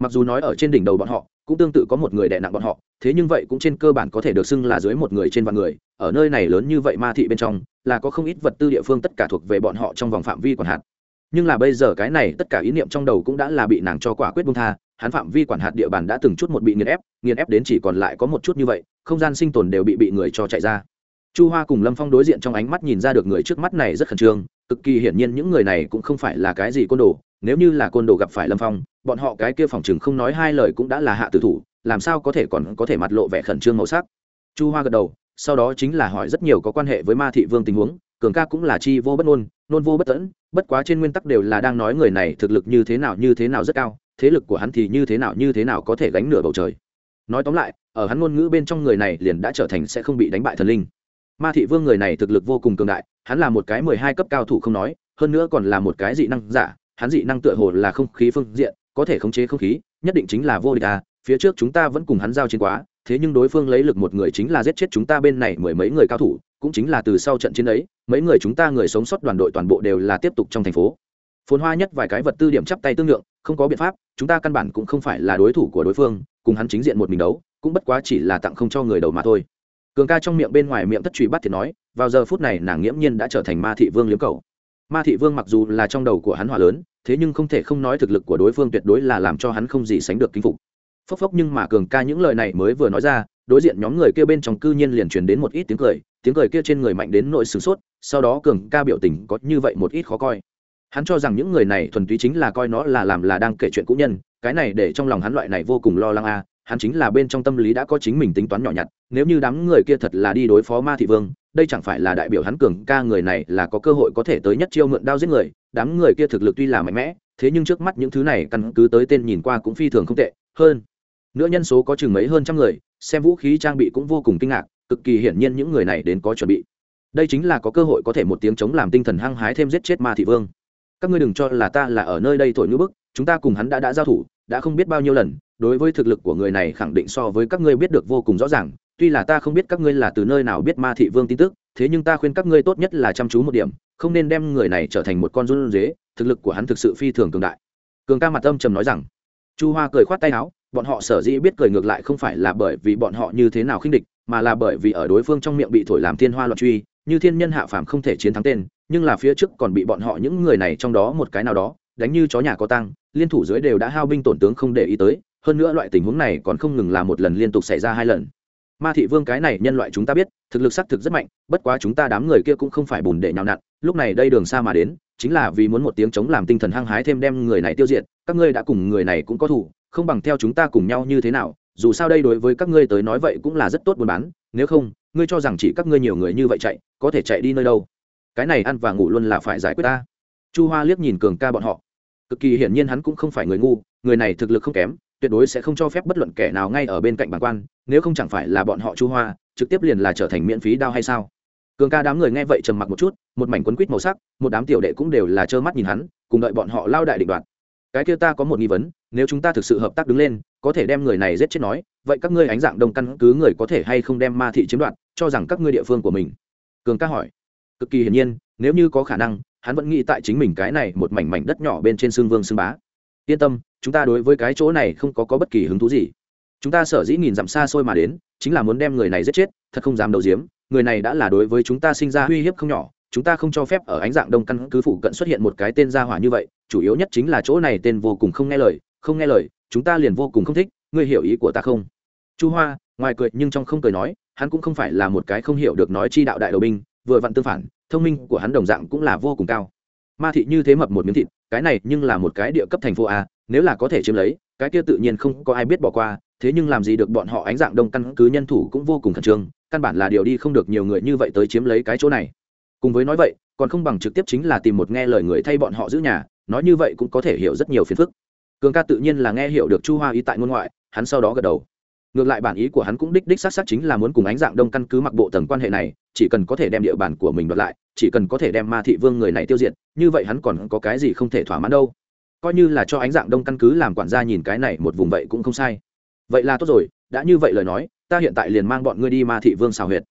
Speaker 1: Mặc dù nói ở trên đỉnh đầu bọn họ, cũng tương tự có một người đè nặng bọn họ, thế nhưng vậy cũng trên cơ bản có thể được xưng là dưới một người trên vạn người, ở nơi này lớn như vậy ma thị bên trong, là có không ít vật tư địa phương tất cả thuộc về bọn họ trong vòng phạm vi quản hạt. Nhưng là bây giờ cái này tất cả ý niệm trong đầu cũng đã là bị nàng cho quả quyết bung tha, hắn phạm vi quản hạt địa bàn đã từng chút một bị nghiền ép nghiền ép đến chỉ còn lại có một chút như vậy, không gian sinh tồn đều bị bị người cho chạy ra chu hoa cùng lâm phong đối diện trong ánh mắt nhìn ra được người trước mắt này rất khẩn trương cực kỳ hiển nhiên những người này cũng không phải là cái gì côn đồ. Nếu như là côn đồ gặp phải lâm phong bọn họ cái kia phòng chừng không nói hai lời cũng đã là hạ tử thủ làm sao có thể còn có thể mặt lộ vẻ khẩn trương màu sắc? Chu hoa gật đầu sau đó chính là hỏi rất nhiều có quan hệ với ma thị vương tình huống cường ca cũng là chi vô bất nôn, nôn vô bất tẫn bất quá trên nguyên tắc đều là đang nói người này thực lực như thế nào như thế nào rất cao thế lực của hắn thì như thế nào như thế nào có thể gánh nửa bầu trời. Nói tóm lại ở hắn ngôn ngữ bên trong người này liền đã trở thành sẽ không bị đánh bại thần linh ma thị vương người này thực lực vô cùng cường đại, hắn là một cái mười hai cấp cao thủ không nói, hơn nữa còn là một cái dị năng giả, hắn dị năng tựa hồ là không khí phương diện, có thể khống chế không khí, nhất định chính là vô địch à phía trước chúng ta vẫn cùng hắn giao chiến quá, thế nhưng đối phương lấy lực một người chính là giết chết chúng ta bên này mười mấy người cao thủ, cũng chính là từ sau trận chiến ấy, mấy người chúng ta người sống sót đoàn đội toàn bộ đều là tiếp tục trong thành phố. Phồn hoa nhất vài cái vật tư điểm chắp tay tương lượng, không có biện pháp, chúng ta căn bản cũng không phải là đối thủ của đối phương, cùng hắn chính diện một mình đấu, cũng bất quá chỉ là tặng không cho người đầu mà thôi cường ca trong miệng bên ngoài miệng thất truy bắt thì nói, vào giờ phút này nàng nghiễm nhiên đã trở thành ma thị vương liếm cầu ma thị vương mặc dù là trong đầu của hắn hỏa lớn, thế nhưng không thể không nói thực lực của đối phương tuyệt đối là làm cho hắn không gì sánh được kinh phục. Phốc phốc nhưng mà cường ca những lời này mới vừa nói ra, đối diện nhóm người kia bên trong cư nhiên liền truyền đến một ít tiếng cười tiếng cười kia trên người mạnh đến nội sửng sốt, sau đó cường ca biểu tình có như vậy một ít khó coi. Hắn cho rằng những người này thuần túy chính là coi nó là làm là đang kể chuyện cũ nhân, cái này để trong lòng hắn loại này vô cùng lo lắng a hắn chính là bên trong tâm lý đã có chính mình tính toán nhỏ nhặt, nếu như đám người kia thật là đi đối phó ma thị vương, đây chẳng phải là đại biểu hắn cường ca người này là có cơ hội có thể tới nhất chiêu mượn đao giết người, đám người kia thực lực tuy là mạnh mẽ, thế nhưng trước mắt những thứ này căn cứ tới tên nhìn qua cũng phi thường không tệ, hơn nữa nhân số có chừng mấy hơn trăm người, xem vũ khí trang bị cũng vô cùng kinh ngạc, cực kỳ hiển nhiên những người này đến có chuẩn bị. Đây chính là có cơ hội có thể một tiếng chống làm tinh thần hăng hái thêm giết chết ma thị vương. Các ngươi đừng cho là ta là ở nơi đây thổi ngữ bức, chúng ta cùng hắn đã đã giao thủ, đã không biết bao nhiêu lần đối với thực lực của người này khẳng định so với các ngươi biết được vô cùng rõ ràng, tuy là ta không biết các ngươi là từ nơi nào biết ma thị vương tin tức, thế nhưng ta khuyên các ngươi tốt nhất là chăm chú một điểm, không nên đem người này trở thành một con run dế thực lực của hắn thực sự phi thường cường đại. Cường ca mặt âm trầm nói rằng. Chu hoa cười khoát tay áo, bọn họ sở dĩ biết cười ngược lại không phải là bởi vì bọn họ như thế nào khinh địch, mà là bởi vì ở đối phương trong miệng bị thổi làm thiên hoa loạn truy, như thiên nhân hạ phàm không thể chiến thắng tên, nhưng là phía trước còn bị bọn họ những người này trong đó một cái nào đó, đánh như chó nhà có tăng liên thủ dưới đều đã hao binh tổn tướng không để ý tới hơn nữa loại tình huống này còn không ngừng là một lần liên tục xảy ra hai lần. Ma thị vương cái này nhân loại chúng ta biết, thực lực xác thực rất mạnh, bất quá chúng ta đám người kia cũng không phải bùn để nhào nặn, lúc này đây đường xa mà đến, chính là vì muốn một tiếng chống làm tinh thần hăng hái thêm đem người này tiêu diệt, các ngươi đã cùng người này cũng có thủ không bằng theo chúng ta cùng nhau như thế nào, dù sao đây đối với các ngươi tới nói vậy cũng là rất tốt buôn bán, nếu không, ngươi cho rằng chỉ các ngươi nhiều người như vậy chạy, có thể chạy đi nơi đâu? Cái này ăn và ngủ luôn là phải giải quyết ta. Chu hoa liếc nhìn cường ca bọn họ. Cực kỳ hiển nhiên hắn cũng không phải người ngu, người này thực lực không kém tuyệt đối sẽ không cho phép bất luận kẻ nào ngay ở bên cạnh bản quan, nếu không chẳng phải là bọn họ chu hoa, trực tiếp liền là trở thành miễn phí đao hay sao? Cường ca đám người nghe vậy trầm mặc một chút, một mảnh quấn quýt màu sắc, một đám tiểu đệ cũng đều là trơ mắt nhìn hắn, cùng đợi bọn họ lao đại định đoạt. Cái kia ta có một nghi vấn, nếu chúng ta thực sự hợp tác đứng lên, có thể đem người này giết chết nói, vậy các ngươi ánh dạng đông căn cứ người có thể hay không đem ma thị chiếm đoạt, cho rằng các ngươi địa phương của mình? Cường ca hỏi. Cực kỳ hiển nhiên, nếu như có khả năng, hắn vẫn nghĩ tại chính mình cái này một mảnh mảnh đất nhỏ bên trên xương vương xương bá. Yên tâm chúng ta đối với cái chỗ này không có, có bất kỳ hứng thú gì. Chúng ta sở dĩ nghìn dặm xa xôi mà đến chính là muốn đem người này giết chết thật không dám đầu diếm người này đã là đối với chúng ta sinh ra uy hiếp không nhỏ chúng ta không cho phép ở ánh dạng đông căn cứ phụ cận xuất hiện một cái tên gia hỏa như vậy chủ yếu nhất chính là chỗ này tên vô cùng không nghe lời không nghe lời chúng ta liền vô cùng không thích ngươi hiểu ý của ta không? Chu hoa ngoài cười nhưng trong không cười nói hắn cũng không phải là một cái không hiểu được nói chi đạo đại đầu binh vừa vặn tương phản thông minh của hắn đồng dạng cũng là vô cùng cao. Ma thị như thế mập một miếng thịt cái này nhưng là một cái địa cấp thành phố a nếu là có thể chiếm lấy, cái kia tự nhiên không có ai biết bỏ qua, thế nhưng làm gì được bọn họ ánh dạng đông căn cứ nhân thủ cũng vô cùng khẩn trương, căn bản là điều đi không được nhiều người như vậy tới chiếm lấy cái chỗ này. Cùng với nói vậy, còn không bằng trực tiếp chính là tìm một nghe lời người thay bọn họ giữ nhà, nói như vậy cũng có thể hiểu rất nhiều phiền phức. Cường ca tự nhiên là nghe hiểu được chu hoa ý tại ngôn ngoại, hắn sau đó gật đầu. Ngược lại bản ý của hắn cũng đích đích xác xác chính là muốn cùng ánh dạng đông căn cứ mặc bộ tầng quan hệ này, chỉ cần có thể đem địa bàn của mình đoạt lại, chỉ cần có thể đem ma thị vương người này tiêu diệt, như vậy hắn còn có cái gì không thể thỏa mãn đâu coi như là cho ánh dạng đông căn cứ làm quản gia nhìn cái này một vùng vậy cũng không sai. Vậy là tốt rồi, đã như vậy lời nói, ta hiện tại liền mang bọn ngươi đi ma thị vương xào huyệt.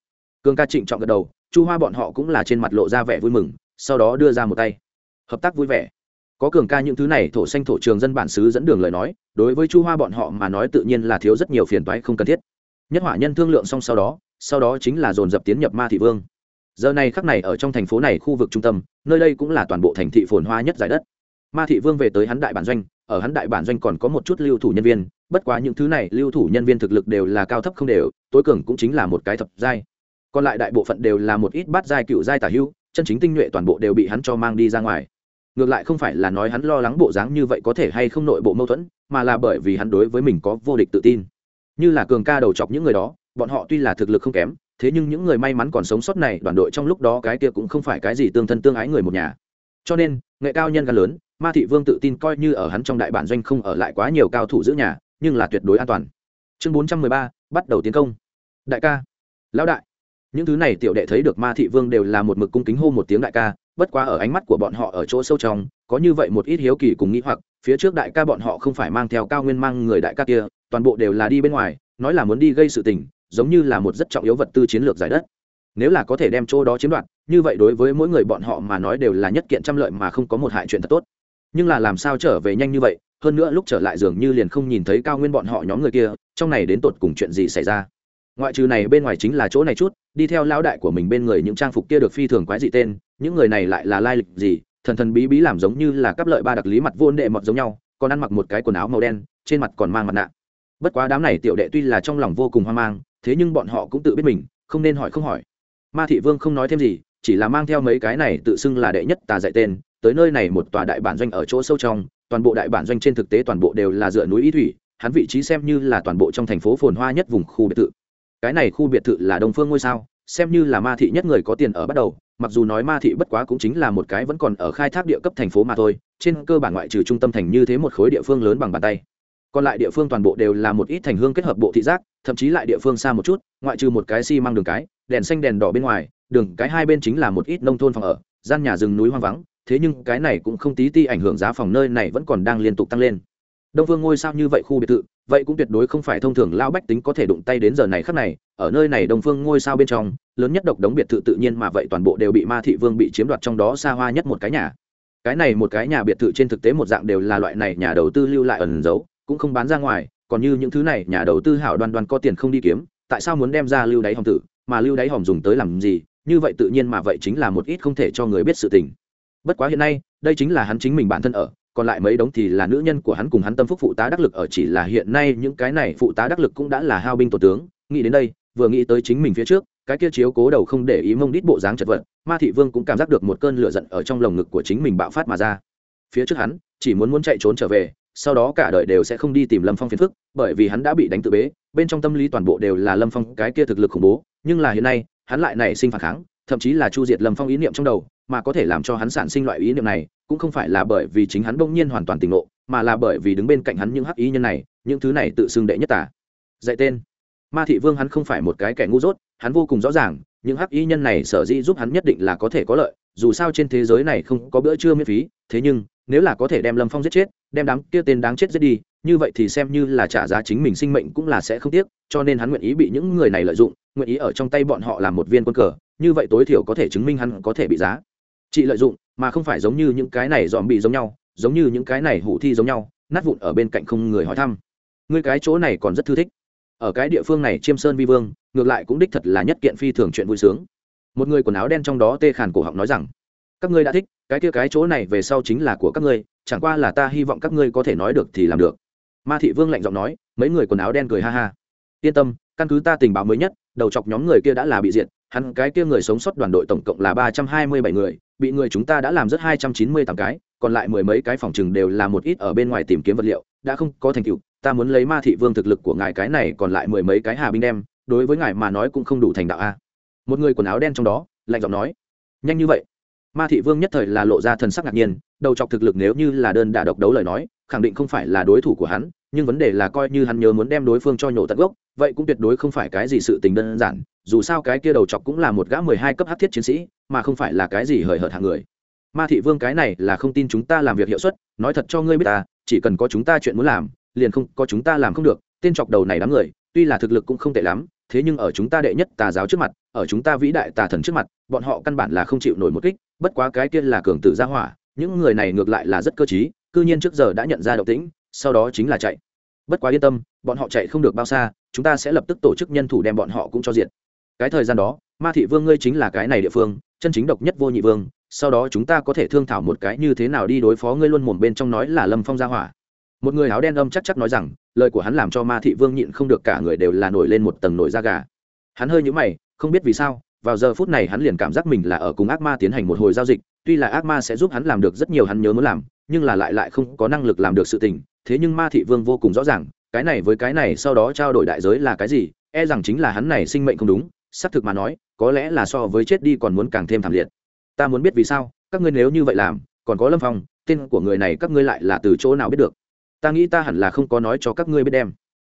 Speaker 1: Cường ca trịnh trọng gật đầu, chu hoa bọn họ cũng là trên mặt lộ ra vẻ vui mừng, sau đó đưa ra một tay. Hợp tác vui vẻ. Có cường ca những thứ này, thổ xanh thổ trường dân bản xứ dẫn đường lời nói, đối với chu hoa bọn họ mà nói tự nhiên là thiếu rất nhiều phiền toái không cần thiết. Nhất hỏa nhân thương lượng xong sau đó sau đó chính là dồn dập tiến nhập ma thị vương. Giờ này khắc này ở trong thành phố này khu vực trung tâm, nơi đây cũng là toàn bộ thành thị phồn hoa nhất giải đất ma thị vương về tới hắn đại bản doanh, ở hắn đại bản doanh còn có một chút lưu thủ nhân viên, bất quá những thứ này lưu thủ nhân viên thực lực đều là cao thấp không đều, tối cường cũng chính là một cái thập giai. Còn lại đại bộ phận đều là một ít bát giai cựu giai tả hưu chân chính tinh nhuệ toàn bộ đều bị hắn cho mang đi ra ngoài. Ngược lại không phải là nói hắn lo lắng bộ dáng như vậy có thể hay không nội bộ mâu thuẫn, mà là bởi vì hắn đối với mình có vô địch tự tin. Như là cường ca đầu chọc những người đó, bọn họ tuy là thực lực không kém, thế nhưng những người may mắn còn sống sót này, đoàn đội trong lúc đó cái kia cũng không phải cái gì tương thân tương ái người một nhà. Cho nên, nghệ cao nhân gan lớn ma thị vương tự tin coi như ở hắn trong đại bản doanh không ở lại quá nhiều cao thủ giữ nhà, nhưng là tuyệt đối an toàn. Chương bốn trăm mười ba, bắt đầu tiến công. Đại ca. Lão đại. Những thứ này tiểu đệ thấy được ma thị vương đều là một mực cung kính hô một tiếng đại ca, bất quá ở ánh mắt của bọn họ ở chỗ sâu trong, có như vậy một ít hiếu kỳ cùng nghĩ hoặc, phía trước đại ca bọn họ không phải mang theo cao nguyên mang người đại ca kia, toàn bộ đều là đi bên ngoài, nói là muốn đi gây sự tình, giống như là một rất trọng yếu vật tư chiến lược giải đất. Nếu là có thể đem chỗ đó chiếm đoạt, như vậy đối với mỗi người bọn họ mà nói đều là nhất kiện trăm lợi mà không có một hại chuyện thật tốt nhưng là làm sao trở về nhanh như vậy, hơn nữa lúc trở lại dường như liền không nhìn thấy cao nguyên bọn họ nhóm người kia, trong này đến tột cùng chuyện gì xảy ra? Ngoại trừ này bên ngoài chính là chỗ này chút, đi theo lão đại của mình bên người những trang phục kia được phi thường quái dị tên, những người này lại là lai lịch gì? Thần thần bí bí làm giống như là cắp lợi ba đặc lý mặt vô đệ mọt giống nhau, còn ăn mặc một cái quần áo màu đen, trên mặt còn mang mặt nạ. Bất quá đám này tiểu đệ tuy là trong lòng vô cùng hoang mang, thế nhưng bọn họ cũng tự biết mình, không nên hỏi không hỏi. Ma thị vương không nói thêm gì, chỉ là mang theo mấy cái này tự xưng là đệ nhất tà dạy tên tới nơi này một tòa đại bản doanh ở chỗ sâu trong, toàn bộ đại bản doanh trên thực tế toàn bộ đều là dựa núi ý thủy, hắn vị trí xem như là toàn bộ trong thành phố phồn hoa nhất vùng khu biệt thự. Cái này khu biệt thự là đông phương ngôi sao, xem như là ma thị nhất người có tiền ở bắt đầu, mặc dù nói ma thị bất quá cũng chính là một cái vẫn còn ở khai thác địa cấp thành phố mà thôi, trên cơ bản ngoại trừ trung tâm thành như thế một khối địa phương lớn bằng bàn tay. Còn lại địa phương toàn bộ đều là một ít thành hương kết hợp bộ thị giác, thậm chí lại địa phương xa một chút, ngoại trừ một cái xi、si、măng đường cái, đèn xanh đèn đỏ bên ngoài, đường cái hai bên chính là một ít nông thôn phòng ở, gian nhà rừng núi hoang vắng thế nhưng cái này cũng không tí ti ảnh hưởng giá phòng nơi này vẫn còn đang liên tục tăng lên. Đông phương ngôi sao như vậy khu biệt thự, vậy cũng tuyệt đối không phải thông thường lao bách tính có thể đụng tay đến giờ này khắc này. Ở nơi này đông phương ngôi sao bên trong, lớn nhất độc đống biệt thự tự nhiên mà vậy toàn bộ đều bị ma thị vương bị chiếm đoạt trong đó xa hoa nhất một cái nhà. Cái này một cái nhà biệt thự trên thực tế một dạng đều là loại này nhà đầu tư lưu lại ẩn giấu, cũng không bán ra ngoài. Còn như những thứ này, nhà đầu tư hảo đoan đoan có tiền không đi kiếm, tại sao muốn đem ra lưu đáy hòm tử? Mà lưu đáy hòm dùng tới làm gì? Như vậy tự nhiên mà vậy chính là một ít không thể cho người biết sự tình bất quá hiện nay, đây chính là hắn chính mình bản thân ở, còn lại mấy đống thì là nữ nhân của hắn cùng hắn tâm phúc phụ tá đắc lực ở, chỉ là hiện nay những cái này phụ tá đắc lực cũng đã là hao binh tổ tướng. Nghĩ đến đây, vừa nghĩ tới chính mình phía trước, cái kia chiếu cố đầu không để ý mông đít bộ dáng chật vật, ma thị vương cũng cảm giác được một cơn lửa giận ở trong lồng ngực của chính mình bạo phát mà ra. Phía trước hắn, chỉ muốn muốn chạy trốn trở về, sau đó cả đời đều sẽ không đi tìm lâm phong phiền phức, bởi vì hắn đã bị đánh tự bế, bên trong tâm lý toàn bộ đều là lâm phong cái kia thực lực khủng bố, nhưng là hiện nay, hắn lại nảy sinh phản kháng, thậm chí là chu diệt lâm phong ý niệm trong đầu mà có thể làm cho hắn sản sinh loại ý niệm này, cũng không phải là bởi vì chính hắn bỗng nhiên hoàn toàn tỉnh ngộ, mà là bởi vì đứng bên cạnh hắn những hắc ý nhân này, những thứ này tự xưng đệ nhất tả dạy tên. Ma thị vương hắn không phải một cái kẻ ngu dốt, hắn vô cùng rõ ràng, những hắc y nhân này sở dĩ giúp hắn nhất định là có thể có lợi, dù sao trên thế giới này không có bữa trưa miễn phí, thế nhưng, nếu là có thể đem lâm phong giết chết, đem đám kia tên đáng chết giết đi, như vậy thì xem như là trả giá chính mình sinh mệnh cũng là sẽ không tiếc, cho nên hắn nguyện ý bị những người này lợi dụng, nguyện ý ở trong tay bọn họ làm một viên quân cờ, như vậy tối thiểu có thể chứng minh hắn có thể bị giá chị lợi dụng, mà không phải giống như những cái này dòm bị giống nhau, giống như những cái này hủ thi giống nhau, nát vụn ở bên cạnh không người hỏi thăm. Ngươi cái chỗ này còn rất thư thích. Ở cái địa phương này chiêm sơn vi vương, ngược lại cũng đích thật là nhất kiện phi thường chuyện vui sướng. Một người quần áo đen trong đó tê khàn cổ họng nói rằng, các ngươi đã thích, cái kia cái chỗ này về sau chính là của các ngươi, chẳng qua là ta hy vọng các ngươi có thể nói được thì làm được. Ma thị vương lạnh giọng nói, mấy người quần áo đen cười ha ha. Yên tâm, căn cứ ta tình báo mới nhất, đầu chọc nhóm người kia đã là bị diệt, hắn cái kia người sống sót đoàn đội tổng cộng là ba trăm hai mươi bảy người bị người chúng ta đã làm rất hai trăm chín mươi tám cái, còn lại mười mấy cái phòng chừng đều là một ít ở bên ngoài tìm kiếm vật liệu, đã không có thành tựu. Ta muốn lấy ma thị vương thực lực của ngài cái này, còn lại mười mấy cái hà binh đem, đối với ngài mà nói cũng không đủ thành đạo a. Một người quần áo đen trong đó, lạnh giọng nói, nhanh như vậy. Ma thị vương nhất thời là lộ ra thần sắc ngạc nhiên, đầu chọc thực lực nếu như là đơn đả độc đấu lời nói, khẳng định không phải là đối thủ của hắn, nhưng vấn đề là coi như hắn nhớ muốn đem đối phương cho nhổ tận gốc, vậy cũng tuyệt đối không phải cái gì sự tình đơn giản dù sao cái kia đầu chọc cũng là một gã mười hai cấp hát thiết chiến sĩ, mà không phải là cái gì hời hợt hạng người. Ma thị vương cái này là không tin chúng ta làm việc hiệu suất, nói thật cho ngươi biết ta, chỉ cần có chúng ta chuyện muốn làm, liền không, có chúng ta làm không được, tên chọc đầu này đám người, tuy là thực lực cũng không tệ lắm, thế nhưng ở chúng ta đệ nhất tà giáo trước mặt, ở chúng ta vĩ đại tà thần trước mặt, bọn họ căn bản là không chịu nổi một kích, bất quá cái kia là cường tử gia hỏa, những người này ngược lại là rất cơ t cư nhiên trước giờ đã nhận ra động tĩnh, sau đó chính là chạy. Bất quá yên tâm, bọn họ chạy không được bao xa, chúng ta sẽ lập tức tổ chức nhân thủ đem bọn họ cũng cho diện cái thời gian đó, ma thị vương ngươi chính là cái này địa phương, chân chính độc nhất vô nhị vương, sau đó chúng ta có thể thương thảo một cái như thế nào đi đối phó ngươi luôn mồm bên trong nói là lâm phong gia hỏa. Một người áo đen âm chắc chắc nói rằng, lời của hắn làm cho ma thị vương nhịn không được cả người đều là nổi lên một tầng nổi da gà. Hắn hơi nhũ mày, không biết vì sao, vào giờ phút này hắn liền cảm giác mình là ở cùng ác ma tiến hành một hồi giao dịch, tuy là ác ma sẽ giúp hắn làm được rất nhiều hắn nhớ muốn làm, nhưng là lại lại không có năng lực làm được sự tình, thế nhưng ma thị vương vô cùng rõ ràng, cái này với cái này sau đó trao đổi đại giới là cái gì e rằng chính là hắn này sinh mệnh không đúng xác thực mà nói, có lẽ là so với chết đi còn muốn càng thêm thảm liệt. Ta muốn biết vì sao, các ngươi nếu như vậy làm, còn có lâm phong, tên của người này các ngươi lại là từ chỗ nào biết được? Ta nghĩ ta hẳn là không có nói cho các ngươi biết đem.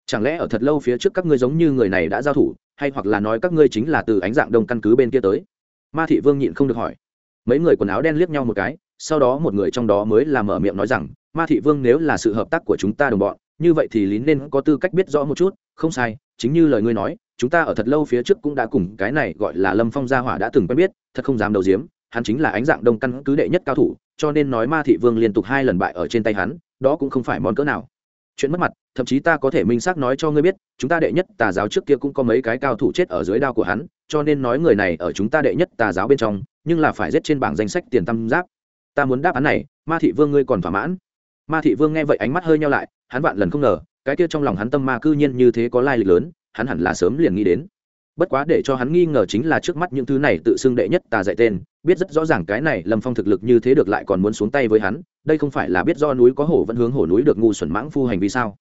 Speaker 1: Chẳng lẽ ở thật lâu phía trước các ngươi giống như người này đã giao thủ, hay hoặc là nói các ngươi chính là từ ánh dạng đông căn cứ bên kia tới? Ma thị vương nhịn không được hỏi. Mấy người quần áo đen liếc nhau một cái, sau đó một người trong đó mới là mở miệng nói rằng, ma thị vương nếu là sự hợp tác của chúng ta đồng bọn, như vậy thì lín nên có tư cách biết rõ một chút, không sai chính như lời ngươi nói, chúng ta ở thật lâu phía trước cũng đã cùng cái này gọi là lâm phong gia hỏa đã từng quen biết, thật không dám đầu diếm hắn chính là ánh dạng đông căn cứ đệ nhất cao thủ, cho nên nói ma thị vương liên tục hai lần bại ở trên tay hắn, đó cũng không phải món cỡ nào. Chuyện mất mặt, thậm chí ta có thể minh xác nói cho ngươi biết, chúng ta đệ nhất tà giáo trước kia cũng có mấy cái cao thủ chết ở dưới đao của hắn, cho nên nói người này ở chúng ta đệ nhất tà giáo bên trong, nhưng là phải giết trên bảng danh sách tiền tam giáp. Ta muốn đáp án này, ma thị vương ngươi còn thỏa mãn. Ma thị vương nghe vậy ánh mắt hơi nhau lại, hắn vạn lần không ngờ cái kia trong lòng hắn tâm ma cư nhiên như thế có lai lịch lớn, hắn hẳn là sớm liền nghĩ đến. Bất quá để cho hắn nghi ngờ chính là trước mắt những thứ này tự xưng đệ nhất tà dạy tên, biết rất rõ ràng cái này lâm phong thực lực như thế được lại còn muốn xuống tay với hắn, đây không phải là biết do núi có hổ vẫn hướng hổ núi được ngu xuẩn mãng phu hành vi sao.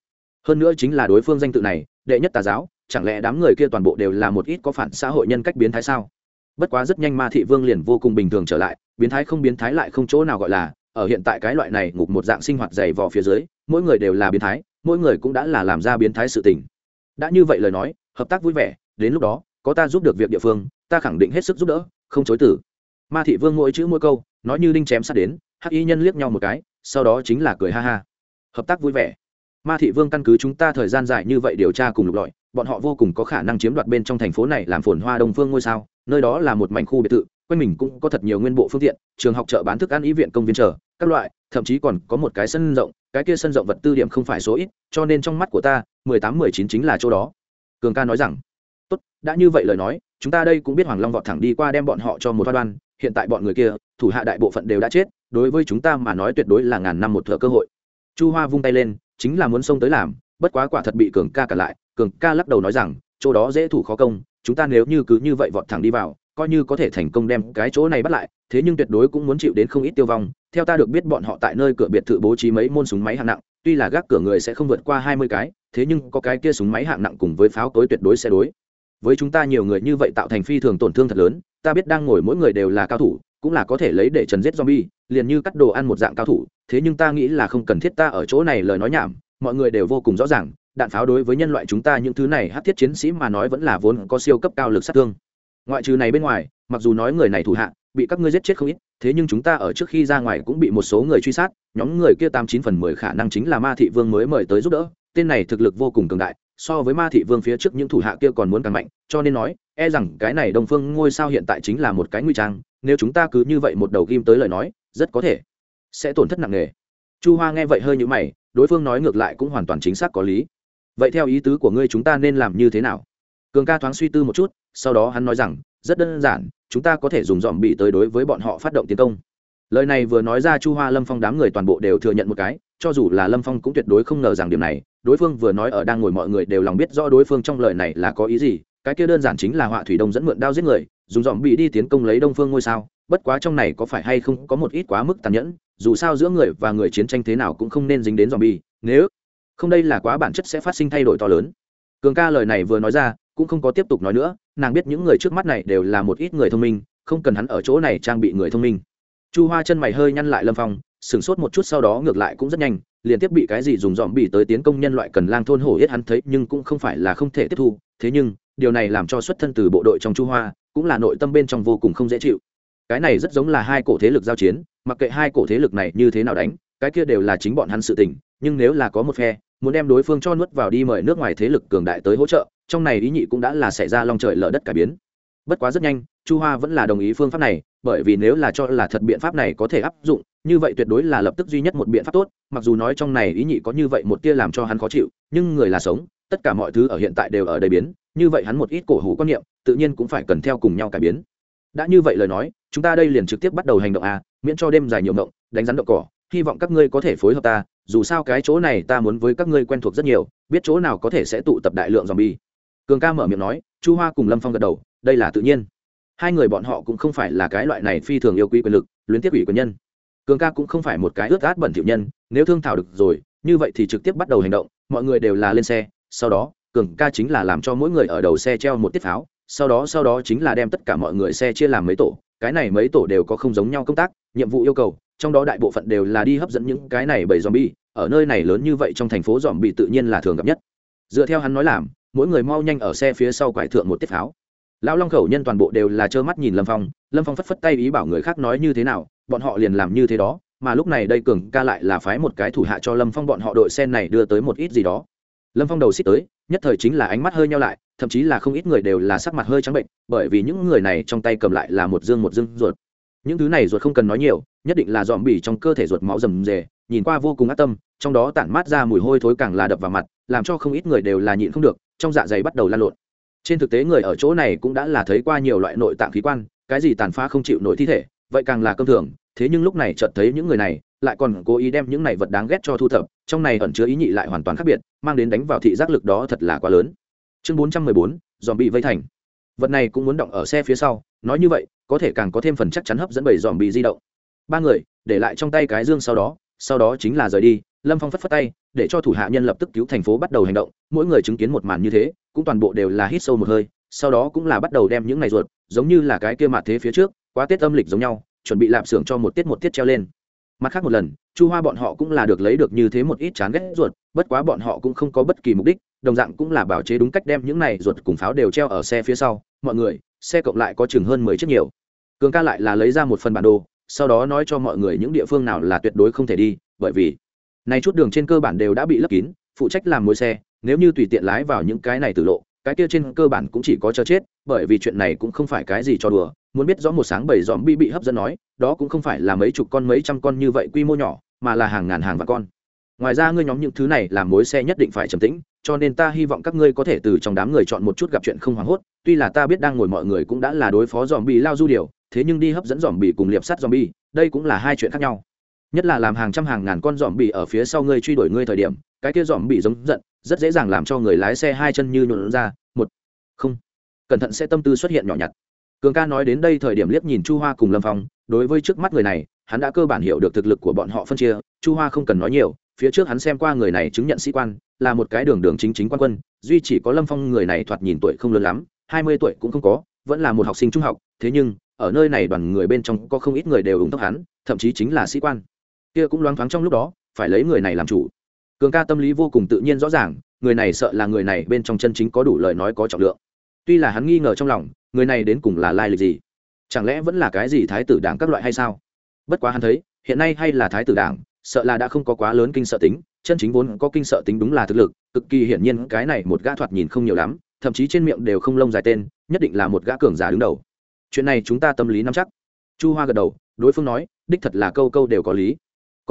Speaker 1: Hơn nữa chính là đối phương danh tự này, đệ nhất tà giáo, chẳng lẽ đám người kia toàn bộ đều là một ít có phản xã hội nhân cách biến thái sao? Bất quá rất nhanh ma thị vương liền vô cùng bình thường trở lại, biến thái không biến thái lại không chỗ nào gọi là, ở hiện tại cái loại này ngục một dạng sinh hoạt dày vò phía dưới, mỗi người đều là biến thái mỗi người cũng đã là làm ra biến thái sự tình. Đã như vậy lời nói, hợp tác vui vẻ, đến lúc đó, có ta giúp được việc địa phương, ta khẳng định hết sức giúp đỡ, không chối tử ma thị vương mỗi chữ mỗi câu, nói như đinh chém sát đến, hắc y nhân liếc nhau một cái, sau đó chính là cười ha ha. Hợp tác vui vẻ. Ma thị vương căn cứ chúng ta thời gian dài như vậy điều tra cùng lục lọi, bọn họ vô cùng có khả năng chiếm đoạt bên trong thành phố này làm phồn hoa đông phương ngôi sao, nơi đó là một mảnh khu biệt thự, quanh mình cũng có thật nhiều nguyên bộ phương tiện, trường học chợ bán thức ăn ý viện công viên chờ, các loại, thậm chí còn có một cái sân rộng cái kia sân rộng vật tư điểm không phải số ít, cho nên trong mắt của ta, mười tám, mười chín chính là chỗ đó. Cường ca nói rằng. Tốt, đã như vậy lời nói, chúng ta đây cũng biết hoàng long vọt thẳng đi qua đem bọn họ cho một đoan, hiện tại bọn người kia, thủ hạ đại bộ phận đều đã chết, đối với chúng ta mà nói tuyệt đối là ngàn năm một thợ cơ hội. Chu hoa vung tay lên, chính là muốn xông tới làm, bất quá quả thật bị cường ca cả lại. Cường ca lắc đầu nói rằng, chỗ đó dễ thủ khó công, chúng ta nếu như cứ như vậy vọt thẳng đi vào coi như có thể thành công đem cái chỗ này bắt lại, thế nhưng tuyệt đối cũng muốn chịu đến không ít tiêu vong. Theo ta được biết bọn họ tại nơi cửa biệt thự bố trí mấy môn súng máy hạng nặng, tuy là gác cửa người sẽ không vượt qua hai mươi cái, thế nhưng có cái kia súng máy hạng nặng cùng với pháo tối tuyệt đối sẽ đối. Với chúng ta nhiều người như vậy tạo thành phi thường tổn thương thật lớn, ta biết đang ngồi mỗi người đều là cao thủ, cũng là có thể lấy để trần giết zombie, liền như cắt đồ ăn một dạng cao thủ, thế nhưng ta nghĩ là không cần thiết ta ở chỗ này lời nói nhảm, mọi người đều vô cùng rõ ràng, đạn pháo đối với nhân loại chúng ta những thứ này hát thiết chiến sĩ mà nói vẫn là vốn có siêu cấp cao lực sát thương ngoại trừ này bên ngoài, mặc dù nói người này thủ hạ, bị các ngươi giết chết không ít, thế nhưng chúng ta ở trước khi ra ngoài cũng bị một số người truy sát, nhóm người kia tám chín phần mười khả năng chính là ma thị vương mới mời tới giúp đỡ, tên này thực lực vô cùng cường đại, so với ma thị vương phía trước những thủ hạ kia còn muốn càng mạnh, cho nên nói e rằng cái này đông phương ngôi sao hiện tại chính là một cái nguy trang, nếu chúng ta cứ như vậy một đầu ghim tới lời nói, rất có thể sẽ tổn thất nặng nề. Chu hoa nghe vậy hơi như mày, đối phương nói ngược lại cũng hoàn toàn chính xác có lý. Vậy theo ý tứ của ngươi chúng ta nên làm như thế nào? Cường ca thoáng suy tư một chút, sau đó hắn nói rằng, rất đơn giản, chúng ta có thể dùng dòm bị tới đối với bọn họ phát động tiến công. Lời này vừa nói ra chu hoa lâm phong đám người toàn bộ đều thừa nhận một cái, cho dù là lâm phong cũng tuyệt đối không ngờ rằng điểm này, đối phương vừa nói ở đang ngồi mọi người đều lòng biết rõ đối phương trong lời này là có ý gì, cái kia đơn giản chính là họa thủy đông dẫn mượn đao giết người, dùng dòm bị đi tiến công lấy đông phương ngôi sao, bất quá trong này có phải hay không có một ít quá mức tàn nhẫn, dù sao giữa người và người chiến tranh thế nào cũng không nên dính đến dòm bi nếu không đây là quá bản chất sẽ phát sinh thay đổi to lớn. Cường ca lời này vừa nói ra cũng không có tiếp tục nói nữa, nàng biết những người trước mắt này đều là một ít người thông minh, không cần hắn ở chỗ này trang bị người thông minh. Chu hoa chân mày hơi nhăn lại lâm phong, sửng sốt một chút sau đó ngược lại cũng rất nhanh, liền tiếp bị cái gì dùng dòm bị tới tiến công nhân loại cần lang thôn hổ yết hắn thấy, nhưng cũng không phải là không thể tiếp thu, thế nhưng, điều này làm cho xuất thân từ bộ đội trong chu hoa, cũng là nội tâm bên trong vô cùng không dễ chịu. Cái này rất giống là hai cổ thế lực giao chiến, mặc kệ hai cổ thế lực này như thế nào đánh, cái kia đều là chính bọn hắn sự tình, nhưng nếu là có một phe, muốn đem đối phương cho nuốt vào đi mời nước ngoài thế lực cường đại tới hỗ trợ trong này ý nhị cũng đã là xảy ra long trời lở đất cải biến bất quá rất nhanh, chu hoa vẫn là đồng ý phương pháp này, bởi vì nếu là cho là thật biện pháp này có thể áp dụng, như vậy tuyệt đối là lập tức duy nhất một biện pháp tốt, mặc dù nói trong này ý nhị có như vậy một tia làm cho hắn khó chịu, nhưng người là sống, tất cả mọi thứ ở hiện tại đều ở đây biến, như vậy hắn một ít cổ hủ quan niệm, tự nhiên cũng phải cần theo cùng nhau cải biến đã như vậy lời nói, chúng ta đây liền trực tiếp bắt đầu hành động à miễn cho đêm dài nhiều động đánh rắn đậu cỏ, hy vọng các ngươi có thể phối hợp ta, dù sao cái chỗ này ta muốn với các ngươi quen thuộc rất nhiều, biết chỗ nào có thể sẽ tụ tập đại lượng zombie. bi cường ca mở miệng nói, chu hoa cùng lâm phong gật đầu, đây là tự nhiên. Hai người bọn họ cũng không phải là cái loại này phi thường yêu quý quyền lực, luyến tiếp ủy quyền nhân. Cường ca cũng không phải một cái ướt át bẩn thiệu nhân, nếu thương thảo được rồi, như vậy thì trực tiếp bắt đầu hành động, mọi người đều là lên xe, sau đó, cường ca chính là làm cho mỗi người ở đầu xe treo một tiết pháo, sau đó sau đó chính là đem tất cả mọi người xe chia làm mấy tổ, cái này mấy tổ đều có không giống nhau công tác, nhiệm vụ yêu cầu, trong đó đại bộ phận đều là đi hấp dẫn những cái này bởi zombie, ở nơi này lớn như vậy trong thành phố zombie tự nhiên là thường gặp nhất. Dựa theo hắn nói làm mỗi người mau nhanh ở xe phía sau quải thượng một tiết pháo. Lão long khẩu nhân toàn bộ đều là trơ mắt nhìn lâm phong lâm phong phất phất tay ý bảo người khác nói như thế nào, bọn họ liền làm như thế đó, mà lúc này đây cường ca lại là phái một cái thủ hạ cho lâm phong bọn họ đội xe này đưa tới một ít gì đó. Lâm phong đầu xích tới, nhất thời chính là ánh mắt hơi nhau lại, thậm chí là không ít người đều là sắc mặt hơi trắng bệnh, bởi vì những người này trong tay cầm lại là một dương một dương ruột. Những thứ này ruột không cần nói nhiều, nhất định là dòm bỉ trong cơ thể ruột máu rầm rề, nhìn qua vô cùng ác tâm, trong đó tản mát ra mùi hôi thối càng là đập vào mặt, làm cho không ít người đều là nhịn không được trong dạ dày bắt đầu lan lộn. Trên thực tế người ở chỗ này cũng đã là thấy qua nhiều loại nội tạng khí quan, cái gì tàn phá không chịu nổi thi thể, vậy càng là cơm thường, thế nhưng lúc này chợt thấy những người này, lại còn cố ý đem những này vật đáng ghét cho thu thập, trong này ẩn chứa ý nhị lại hoàn toàn khác biệt, mang đến đánh vào thị giác lực đó thật là quá lớn. Chương bốn trăm mười bốn dòm bị vây thành. Vật này cũng muốn động ở xe phía sau, nói như vậy, có thể càng có thêm phần chắc chắn hấp dẫn bảy dòm bị di động. Ba người, để lại trong tay cái dương sau đó sau đó chính là rời đi lâm phong phất phất tay, để cho thủ hạ nhân lập tức cứu thành phố bắt đầu hành động, mỗi người chứng kiến một màn như thế, cũng toàn bộ đều là hít sâu một hơi, sau đó cũng là bắt đầu đem những ngày ruột, giống như là cái kia mạ thế phía trước, quá tết âm lịch giống nhau, chuẩn bị lạp xưởng cho một tiết một tiết treo lên. Mặt khác một lần, chu hoa bọn họ cũng là được lấy được như thế một ít chán ghét ruột, bất quá bọn họ cũng không có bất kỳ mục đích, đồng dạng cũng là bảo chế đúng cách đem những này ruột cùng pháo đều treo ở xe phía sau, mọi người, xe cộng lại có chừng hơn mười chiếc nhiều. Cường ca lại là lấy ra một phần bản đồ, sau đó nói cho mọi người những địa phương nào là tuyệt đối không thể đi, bởi vì này chút đường trên cơ bản đều đã bị lấp kín, phụ trách làm mối xe, nếu như tùy tiện lái vào những cái này tử lộ, cái kia trên cơ bản cũng chỉ có chờ chết, bởi vì chuyện này cũng không phải cái gì cho đùa. Muốn biết rõ một sáng bảy dòm bi bị hấp dẫn nói, đó cũng không phải là mấy chục con, mấy trăm con như vậy quy mô nhỏ, mà là hàng ngàn hàng vạn con. Ngoài ra ngươi nhóm những thứ này làm mối xe nhất định phải trầm tĩnh, cho nên ta hy vọng các ngươi có thể từ trong đám người chọn một chút gặp chuyện không hoảng hốt. Tuy là ta biết đang ngồi mọi người cũng đã là đối phó dòm bị lao du điều, thế nhưng đi hấp dẫn dòm bị cùng liệp sắt dòm bi, đây cũng là hai chuyện khác nhau nhất là làm hàng trăm hàng ngàn con dòm bị ở phía sau ngươi truy đuổi ngươi thời điểm, cái kia dòm bị giống giận, rất dễ dàng làm cho người lái xe hai chân như nhuộn ra, một, không, cẩn thận sẽ tâm tư xuất hiện nhỏ nhặt. Cường ca nói đến đây thời điểm liếc nhìn chu hoa cùng lâm phong, đối với trước mắt người này, hắn đã cơ bản hiểu được thực lực của bọn họ phân chia, chu hoa không cần nói nhiều, phía trước hắn xem qua người này chứng nhận sĩ quan, là một cái đường đường chính chính quan quân, duy chỉ có lâm phong người này thoạt nhìn tuổi không lớn lắm, hai mươi tuổi cũng không có, vẫn là một học sinh trung học, thế nhưng, ở nơi này đoàn người bên trong có không ít người đều ủng tóc hắn, thậm chí chính là sĩ quan kia cũng loáng thoáng trong lúc đó, phải lấy người này làm chủ. Cường ca tâm lý vô cùng tự nhiên rõ ràng, người này sợ là người này bên trong chân chính có đủ lời nói có trọng lượng. Tuy là hắn nghi ngờ trong lòng, người này đến cùng là lai lịch gì? Chẳng lẽ vẫn là cái gì thái tử đảng các loại hay sao? Bất quá hắn thấy, hiện nay hay là thái tử đảng, sợ là đã không có quá lớn kinh sợ tính, chân chính vốn có kinh sợ tính đúng là thực lực, cực kỳ hiển nhiên cái này một gã thoạt nhìn không nhiều lắm, thậm chí trên miệng đều không lông dài tên, nhất định là một gã cường giả đứng đầu. Chuyện này chúng ta tâm lý nắm chắc. Chu hoa gật đầu, đối phương nói, đích thật là câu câu đều có lý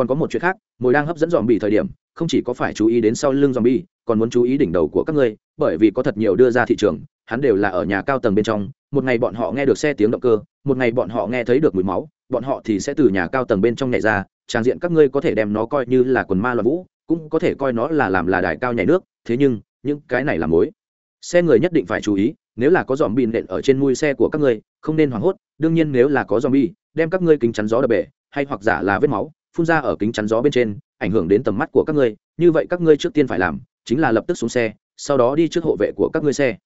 Speaker 1: còn có một chuyện khác, mồi đang hấp dẫn dòm bị thời điểm, không chỉ có phải chú ý đến sau lưng dòm bi còn muốn chú ý đỉnh đầu của các ngươi, bởi vì có thật nhiều đưa ra thị trường, hắn đều là ở nhà cao tầng bên trong, một ngày bọn họ nghe được xe tiếng động cơ, một ngày bọn họ nghe thấy được mùi máu, bọn họ thì sẽ từ nhà cao tầng bên trong nhảy ra, trang diện các ngươi có thể đem nó coi như là quần ma loạn vũ, cũng có thể coi nó là làm là đài cao nhảy nước, thế nhưng, những cái này là mối. Xe người nhất định phải chú ý, nếu là có dòm bị nện ở trên mui xe của các ngươi, không nên hoảng hốt, đương nhiên nếu là có dòm bi đem các ngươi kính chắn gió đập bể, hay hoặc giả là vết máu phun ra ở kính chắn gió bên trên, ảnh hưởng đến tầm mắt của các ngươi, như vậy các ngươi trước tiên phải làm chính là lập tức xuống xe, sau đó đi trước hộ vệ của các ngươi xe.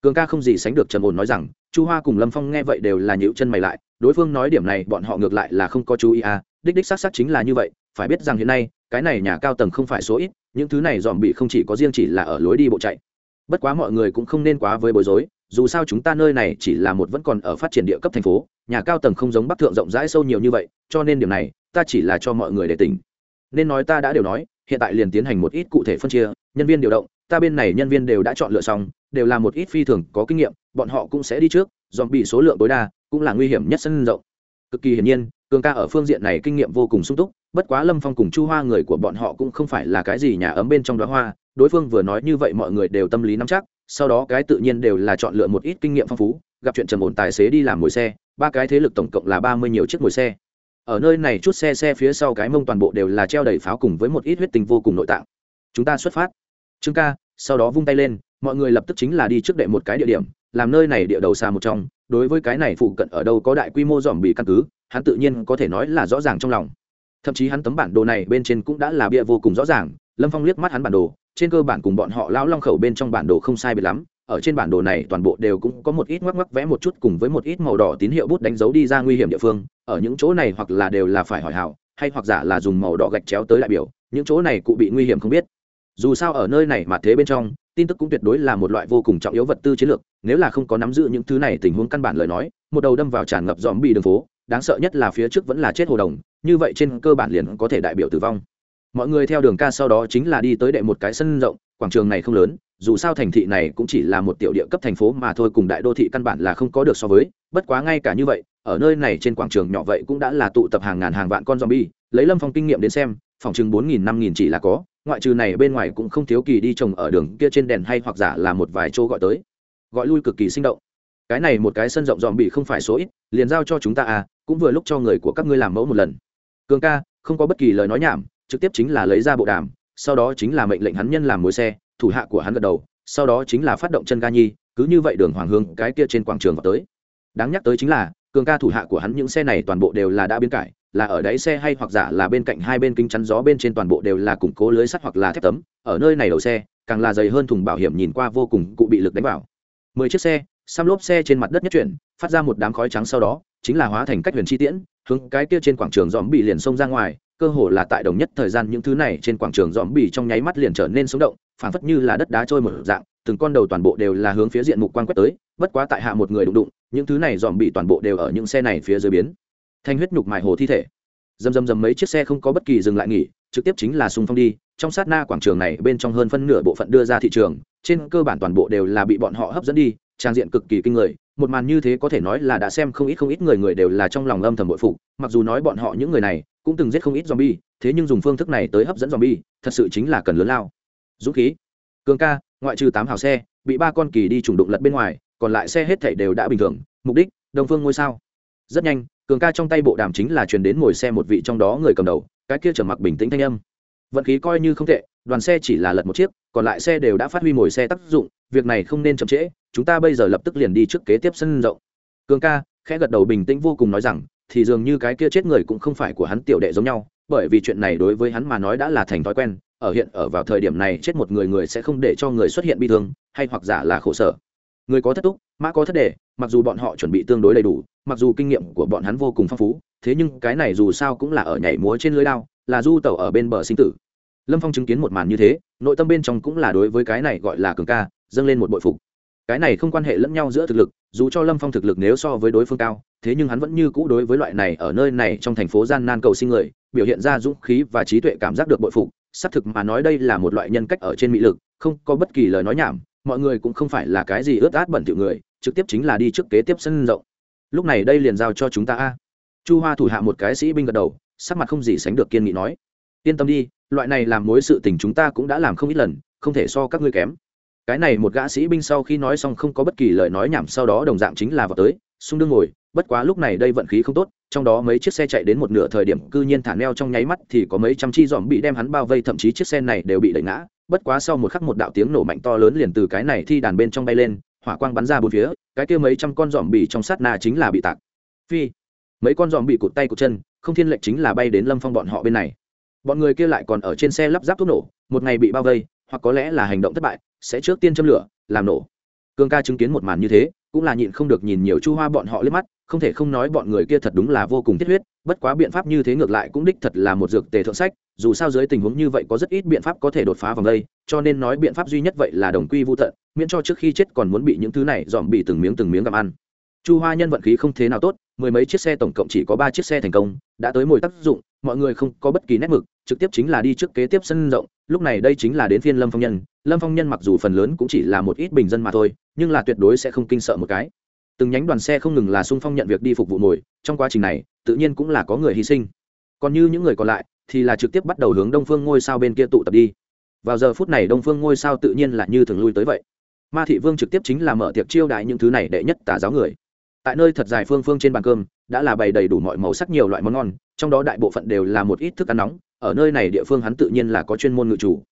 Speaker 1: Cường ca không gì sánh được Trần ổn nói rằng, chu hoa cùng lâm phong nghe vậy đều là nhịu chân mày lại, đối phương nói điểm này, bọn họ ngược lại là không có chú ý à đích đích xác xác chính là như vậy, phải biết rằng hiện nay, cái này nhà cao tầng không phải số ít, những thứ này dòm bị không chỉ có riêng chỉ là ở lối đi bộ chạy. Bất quá mọi người cũng không nên quá với bối rối, dù sao chúng ta nơi này chỉ là một vẫn còn ở phát triển địa cấp thành phố, nhà cao tầng không giống bắc thượng rộng rãi sâu nhiều như vậy, cho nên điểm này ta chỉ là cho mọi người để tỉnh. Nên nói ta đã đều nói, hiện tại liền tiến hành một ít cụ thể phân chia, nhân viên điều động, ta bên này nhân viên đều đã chọn lựa xong, đều là một ít phi thường có kinh nghiệm, bọn họ cũng sẽ đi trước dòm bị số lượng tối đa cũng là nguy hiểm nhất sân rộng. Cực kỳ hiển nhiên, cường ca ở phương diện này kinh nghiệm vô cùng sung túc, bất quá lâm phong cùng chu hoa người của bọn họ cũng không phải là cái gì nhà ấm bên trong đó hoa, đối phương vừa nói như vậy mọi người đều tâm lý nắm chắc, sau đó cái tự nhiên đều là chọn lựa một ít kinh nghiệm phong phú, gặp chuyện trầm ổn tài xế đi làm mồi xe, ba cái thế lực tổng cộng là ba mươi nhiều chiếc mồi xe ở nơi này chút xe xe phía sau cái mông toàn bộ đều là treo đầy pháo cùng với một ít huyết tinh vô cùng nội tạng. Chúng ta xuất phát. Trương ca, sau đó vung tay lên, mọi người lập tức chính là đi trước đệ một cái địa điểm, làm nơi này địa đầu xa một trong. Đối với cái này phụ cận ở đâu có đại quy mô dòm bị căn cứ, hắn tự nhiên có thể nói là rõ ràng trong lòng. Thậm chí hắn tấm bản đồ này bên trên cũng đã là bia vô cùng rõ ràng, lâm phong liếc mắt hắn bản đồ, trên cơ bản cùng bọn họ lão long khẩu bên trong bản đồ không sai biệt lắm ở trên bản đồ này toàn bộ đều cũng có một ít ngoắc ngoắc vẽ một chút cùng với một ít màu đỏ tín hiệu bút đánh dấu đi ra nguy hiểm địa phương. Ở những chỗ này hoặc là đều là phải hỏi hảo, hay hoặc giả là dùng màu đỏ gạch chéo tới đại biểu, những chỗ này cụ bị nguy hiểm không biết. Dù sao ở nơi này mà thế bên trong, tin tức cũng tuyệt đối là một loại vô cùng trọng yếu vật tư chiến lược, nếu là không có nắm giữ những thứ này tình huống căn bản lời nói, một đầu đâm vào tràn ngập dòm bị đường phố, đáng sợ nhất là phía trước vẫn là chết hồ đồng, như vậy trên cơ bản liền có thể đại biểu tử vong. Mọi người theo đường ca sau đó chính là đi tới đệ một cái sân rộng quảng trường này không lớn, dù sao thành thị này cũng chỉ là một tiểu địa cấp thành phố mà thôi, cùng đại đô thị căn bản là không có được so với, bất quá ngay cả như vậy, ở nơi này trên quảng trường nhỏ vậy cũng đã là tụ tập hàng ngàn hàng vạn con zombie, lấy lâm phong kinh nghiệm đến xem, phòng chừng bốn nghìn, năm nghìn chỉ là có, ngoại trừ này bên ngoài cũng không thiếu kỳ đi trồng ở đường kia trên đèn hay hoặc giả là một vài chỗ gọi tới. Gọi lui cực kỳ sinh động. Cái này một cái sân rộng dòm bị không phải số ít, liền giao cho chúng ta à cũng vừa lúc cho người của các ngươi làm mẫu một lần. Cường ca, không có bất kỳ lời nói nhảm, trực tiếp chính là lấy ra bộ đàm sau đó chính là mệnh lệnh hắn nhân làm mối xe, thủ hạ của hắn gật đầu, sau đó chính là phát động chân ga nhi, cứ như vậy đường hoàng hương cái kia trên quảng trường vào tới. Đáng nhắc tới chính là, cường ca thủ hạ của hắn những xe này toàn bộ đều là đã biến cải, là ở đáy xe hay hoặc giả là bên cạnh hai bên kính chắn gió bên trên toàn bộ đều là củng cố lưới sắt hoặc là thép tấm, ở nơi này đầu xe, càng là dày hơn thùng bảo hiểm nhìn qua vô cùng cụ bị lực đánh vào. Mười chiếc xe, xăm lốp xe trên mặt đất nhất chuyển, phát ra một đám khói trắng sau đó, chính là hóa thành cách huyền chi tiễn, hướng cái kia trên quảng trường dòm bị liền xông ra ngoài cơ hồ là tại đồng nhất thời gian những thứ này trên quảng trường dòm bì trong nháy mắt liền trở nên sống động, phảng phất như là đất đá trôi một dạng, từng con đầu toàn bộ đều là hướng phía diện mục quan quét tới, bất quá tại hạ một người đụng đụng, những thứ này dòm bì toàn bộ đều ở những xe này phía dưới biến. Thanh huyết nhục mài hồ thi thể. Dầm dầm dầm mấy chiếc xe không có bất kỳ dừng lại nghỉ, trực tiếp chính là xung phong đi, trong sát na quảng trường này bên trong hơn phân nửa bộ phận đưa ra thị trường, trên cơ bản toàn bộ đều là bị bọn họ hấp dẫn đi, trang diện cực kỳ kinh người, một màn như thế có thể nói là đã xem không ít không ít người người đều là trong lòng âm thầm bội phụ mặc dù nói bọn họ những người này cũng từng giết không ít zombie thế nhưng dùng phương thức này tới hấp dẫn zombie, bi thật sự chính là cần lớn lao. Dũng khí. Cường ca ngoại trừ tám hào xe bị ba con kỳ đi trùng đụng lật bên ngoài còn lại xe hết thảy đều đã bình thường. Mục đích đông phương ngôi sao. Rất nhanh cường ca trong tay bộ đàm chính là truyền đến ngồi xe một vị trong đó người cầm đầu cái kia trầm mặc bình tĩnh thanh âm. Vận khí coi như không tệ đoàn xe chỉ là lật một chiếc còn lại xe đều đã phát huy mồi xe tác dụng việc này không nên chậm trễ chúng ta bây giờ lập tức liền đi trước kế tiếp sân rộng. Cường ca khẽ gật đầu bình tĩnh vô cùng nói rằng thì dường như cái kia chết người cũng không phải của hắn tiểu đệ giống nhau, bởi vì chuyện này đối với hắn mà nói đã là thành thói quen, ở hiện, ở vào thời điểm này chết một người người sẽ không để cho người xuất hiện bi thương, hay hoặc giả là khổ sở. Người có thất túc, mã có thất đề, mặc dù bọn họ chuẩn bị tương đối đầy đủ, mặc dù kinh nghiệm của bọn hắn vô cùng phong phú, thế nhưng cái này dù sao cũng là ở nhảy múa trên lưới đao, là du tẩu ở bên bờ sinh tử. Lâm phong chứng kiến một màn như thế, nội tâm bên trong cũng là đối với cái này gọi là cường ca, dâng lên một bội phục cái này không quan hệ lẫn nhau giữa thực lực, dù cho lâm phong thực lực nếu so với đối phương cao, thế nhưng hắn vẫn như cũ đối với loại này ở nơi này trong thành phố gian nan cầu sinh người, biểu hiện ra dũng khí và trí tuệ cảm giác được bội phục. Xác thực mà nói đây là một loại nhân cách ở trên mỹ lực, không có bất kỳ lời nói nhảm, mọi người cũng không phải là cái gì ướt át bẩn thỉu người, trực tiếp chính là đi trước kế tiếp sân rộng. Lúc này đây liền giao cho chúng ta a. Chu hoa thủ hạ một cái sĩ binh gật đầu, sắc mặt không gì sánh được kiên nghị nói. Yên tâm đi, loại này làm mối sự tình chúng ta cũng đã làm không ít lần, không thể so các ngươi kém cái này một gã sĩ binh sau khi nói xong không có bất kỳ lời nói nhảm, sau đó đồng dạng chính là vào tới, xung đương ngồi. Bất quá lúc này đây vận khí không tốt, trong đó mấy chiếc xe chạy đến một nửa thời điểm, cư nhiên thả neo trong nháy mắt thì có mấy trăm chi dòm bị đem hắn bao vây, thậm chí chiếc xe này đều bị đẩy ngã. Bất quá sau một khắc một đạo tiếng nổ mạnh to lớn liền từ cái này thi đàn bên trong bay lên, hỏa quang bắn ra bốn phía, cái kia mấy trăm con dòm bị trong sát na chính là bị tạc. Phi, mấy con dòm bị cụt tay cụt chân, không thiên lệnh chính là bay đến lâm phong bọn họ bên này. Bọn người kia lại còn ở trên xe lắp ráp thuốc nổ, một ngày bị bao vây hoặc có lẽ là hành động thất bại, sẽ trước tiên châm lửa, làm nổ. Cương ca chứng kiến một màn như thế, cũng là nhịn không được nhìn nhiều chu hoa bọn họ liếc mắt, không thể không nói bọn người kia thật đúng là vô cùng thiết huyết, bất quá biện pháp như thế ngược lại cũng đích thật là một dược tề thượng sách, dù sao dưới tình huống như vậy có rất ít biện pháp có thể đột phá vòng đây, cho nên nói biện pháp duy nhất vậy là đồng quy vô tận, miễn cho trước khi chết còn muốn bị những thứ này dòm bị từng miếng từng miếng gặm ăn. Chu hoa nhân vận khí không thế nào tốt, mười mấy chiếc xe tổng cộng chỉ có ba chiếc xe thành công, đã tới mồi tác dụng, mọi người không có bất kỳ nét mực trực tiếp chính là đi trước kế tiếp sân rộng, lúc này đây chính là đến phiên lâm phong nhân. Lâm phong nhân mặc dù phần lớn cũng chỉ là một ít bình dân mà thôi, nhưng là tuyệt đối sẽ không kinh sợ một cái. Từng nhánh đoàn xe không ngừng là sung phong nhận việc đi phục vụ mồi trong quá trình này, tự nhiên cũng là có người hy sinh. Còn như những người còn lại, thì là trực tiếp bắt đầu hướng đông phương ngôi sao bên kia tụ tập đi. Vào giờ phút này đông phương ngôi sao tự nhiên là như thường lui tới vậy. Ma thị vương trực tiếp chính là mở tiệc chiêu đại những thứ này đệ nhất tà giáo người. Tại nơi thật dài phương phương trên bàn cơm, đã là bày đầy đủ mọi màu sắc nhiều loại món ngon, trong đó đại bộ phận đều là một ít thức ăn nóng ở nơi này địa phương hắn tự nhiên là có chuyên môn ngự chủ.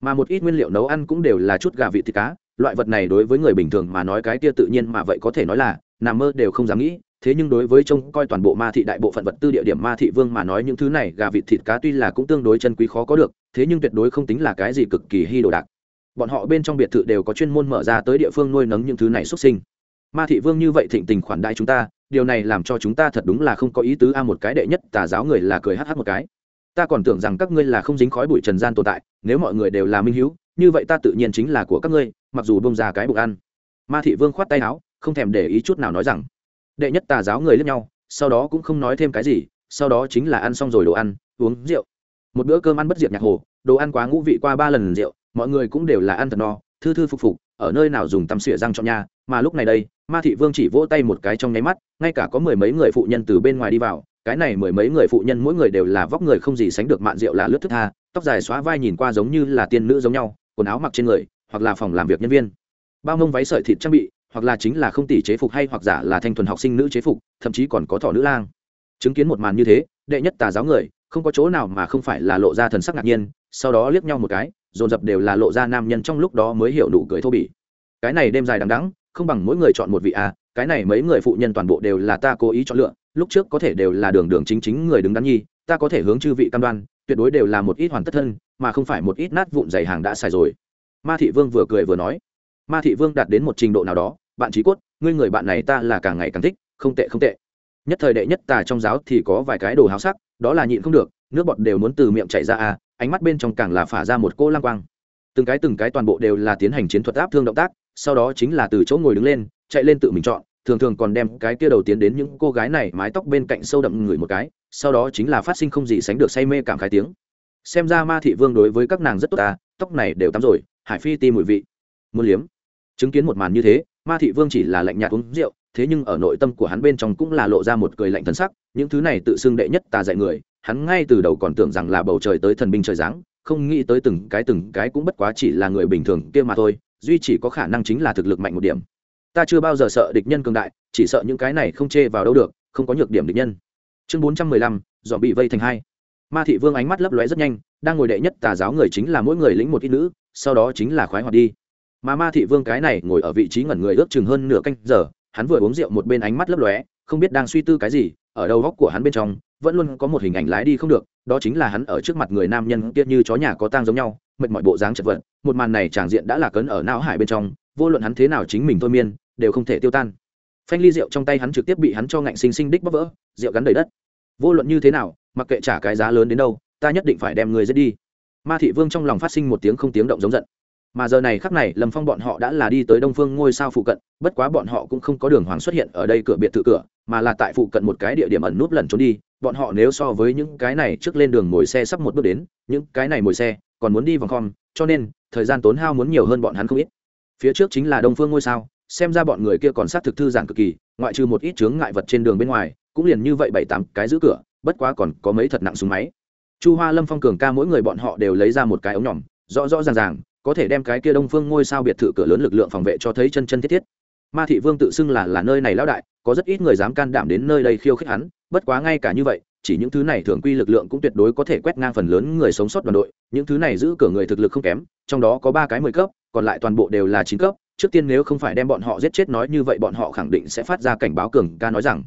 Speaker 1: Mà một ít nguyên liệu nấu ăn cũng đều là chút gà vị thịt cá, loại vật này đối với người bình thường mà nói cái kia tự nhiên mà vậy có thể nói là nằm mơ đều không dám nghĩ. Thế nhưng đối với trông coi toàn bộ ma thị đại bộ phận vật tư địa điểm ma thị vương mà nói những thứ này, gà vịt thịt cá tuy là cũng tương đối chân quý khó có được, thế nhưng tuyệt đối không tính là cái gì cực kỳ hy đồ đạc. Bọn họ bên trong biệt thự đều có chuyên môn mở ra tới địa phương nuôi nấng những thứ này xuất sinh. Ma thị vương như vậy thịnh tình khoản đại chúng ta, điều này làm cho chúng ta thật đúng là không có ý tứ a, một cái đệ nhất tà giáo người là cười hh một cái ta còn tưởng rằng các ngươi là không dính khói bụi trần gian tồn tại, nếu mọi người đều là minh hữu như vậy ta tự nhiên chính là của các ngươi, mặc dù bông ra cái bụng ăn. Ma thị vương khoát tay áo, không thèm để ý chút nào nói rằng, đệ nhất tà giáo người lẫn nhau, sau đó cũng không nói thêm cái gì, sau đó chính là ăn xong rồi đồ ăn, uống rượu. Một bữa cơm ăn bất diệt nhạc hồ, đồ ăn quá ngũ vị qua ba lần rượu, mọi người cũng đều là ăn thật no, thư thư phục phục, ở nơi nào dùng tắm xỉa răng cho nhà, mà lúc này đây, ma thị vương chỉ vỗ tay một cái trong nháy mắt, ngay cả có mười mấy người phụ nhân từ bên ngoài đi vào cái này mười mấy người phụ nhân mỗi người đều là vóc người không gì sánh được mạn rượu là lướt thức tha, tóc dài xóa vai nhìn qua giống như là tiên nữ giống nhau, quần áo mặc trên người, hoặc là phòng làm việc nhân viên. Bao mông váy sợi thịt trang bị, hoặc là chính là không tỷ chế phục hay hoặc giả là thanh thuần học sinh nữ chế phục, thậm chí còn có thỏ nữ lang. Chứng kiến một màn như thế, đệ nhất tà giáo người, không có chỗ nào mà không phải là lộ ra thần sắc ngạc nhiên, sau đó liếc nhau một cái, dồn dập đều là lộ ra nam nhân trong lúc đó mới hiểu đủ cười thô bỉ. Cái này đêm dài đằng đẵng, không bằng mỗi người chọn một vị à cái này mấy người phụ nhân toàn bộ đều là ta cố ý chọn lựa lúc trước có thể đều là đường đường chính chính người đứng đắn nhi, ta có thể hướng chư vị cam đoan, tuyệt đối đều là một ít hoàn tất thân, mà không phải một ít nát vụn dày hàng đã xài rồi. Ma thị vương vừa cười vừa nói. Ma thị vương đạt đến một trình độ nào đó, bạn trí cốt, ngươi người bạn này ta là càng ngày càng thích, không tệ không tệ. Nhất thời đệ nhất tà trong giáo thì có vài cái đồ háo sắc, đó là nhịn không được, nước bọt đều muốn từ miệng chảy ra à ánh mắt bên trong càng là phả ra một cô lang quang. Từng cái từng cái toàn bộ đều là tiến hành chiến thuật áp thương động tác, sau đó chính là từ chỗ ngồi đứng lên, chạy lên tự mình chọn thường thường còn đem cái kia đầu tiến đến những cô gái này mái tóc bên cạnh sâu đậm người một cái, sau đó chính là phát sinh không gì sánh được say mê cảm khái tiếng. Xem ra ma thị vương đối với các nàng rất tốt ta, tóc này đều tắm rồi, hải phi ti mùi vị. Muốn liếm. Chứng kiến một màn như thế, ma thị vương chỉ là lạnh nhạt uống rượu, thế nhưng ở nội tâm của hắn bên trong cũng là lộ ra một cười lạnh thần sắc, những thứ này tự xưng đệ nhất tà dạy người, hắn ngay từ đầu còn tưởng rằng là bầu trời tới thần binh trời giáng, không nghĩ tới từng cái từng cái cũng bất quá chỉ là người bình thường kia mà thôi, duy chỉ có khả năng chính là thực lực mạnh một điểm ta chưa bao giờ sợ địch nhân cường đại, chỉ sợ những cái này không chê vào đâu được, không có nhược điểm địch nhân. Chương bốn trăm mười lăm, dọn bị vây thành hai. Ma thị vương ánh mắt lấp lóe rất nhanh, đang ngồi đệ nhất tà giáo người chính là mỗi người lĩnh một ít nữ, sau đó chính là khoái hoạt đi. Mà ma thị vương cái này ngồi ở vị trí ngẩn người ước chừng hơn nửa canh giờ, hắn vừa uống rượu một bên ánh mắt lấp lóe, không biết đang suy tư cái gì, ở đầu góc của hắn bên trong, vẫn luôn có một hình ảnh lái đi không được, đó chính là hắn ở trước mặt người nam nhân kia như chó nhà có tang giống nhau, mệt mọi bộ dáng chật vật, một màn này tràng diện đã là cấn ở não hải bên trong, vô luận hắn thế nào chính mình thôi miên đều không thể tiêu tan. Phanh ly rượu trong tay hắn trực tiếp bị hắn cho ngạnh sinh sinh đích bóp vỡ, rượu gắn đầy đất. Vô luận như thế nào, mặc kệ trả cái giá lớn đến đâu, ta nhất định phải đem người giết đi. Ma thị vương trong lòng phát sinh một tiếng không tiếng động giống giận. Mà giờ này khắc này, lâm phong bọn họ đã là đi tới đông phương ngôi sao phụ cận, bất quá bọn họ cũng không có đường hoàng xuất hiện ở đây cửa biệt thự cửa, mà là tại phụ cận một cái địa điểm ẩn núp lẩn trốn đi. Bọn họ nếu so với những cái này trước lên đường ngồi xe sắp một bước đến, những cái này ngồi xe còn muốn đi vòng khom, cho nên thời gian tốn hao muốn nhiều hơn bọn hắn không ít. Phía trước chính là đông phương ngôi sao xem ra bọn người kia còn sát thực thư giản cực kỳ, ngoại trừ một ít chướng ngại vật trên đường bên ngoài, cũng liền như vậy bảy tám cái giữ cửa, bất quá còn có mấy thật nặng súng máy. Chu hoa lâm phong cường ca mỗi người bọn họ đều lấy ra một cái ống nhỏm rõ rõ ràng ràng, có thể đem cái kia đông phương ngôi sao biệt thự cửa lớn lực lượng phòng vệ cho thấy chân chân thiết thiết. Ma thị vương tự xưng là là nơi này lão đại, có rất ít người dám can đảm đến nơi đây khiêu khích hắn, bất quá ngay cả như vậy, chỉ những thứ này thường quy lực lượng cũng tuyệt đối có thể quét ngang phần lớn người sống sót đoàn đội, những thứ này giữ cửa người thực lực không kém, trong đó có ba cái mười cấp, còn lại toàn bộ đều là chín cấp trước tiên nếu không phải đem bọn họ giết chết nói như vậy, bọn họ khẳng định sẽ phát ra cảnh báo cường ca nói rằng,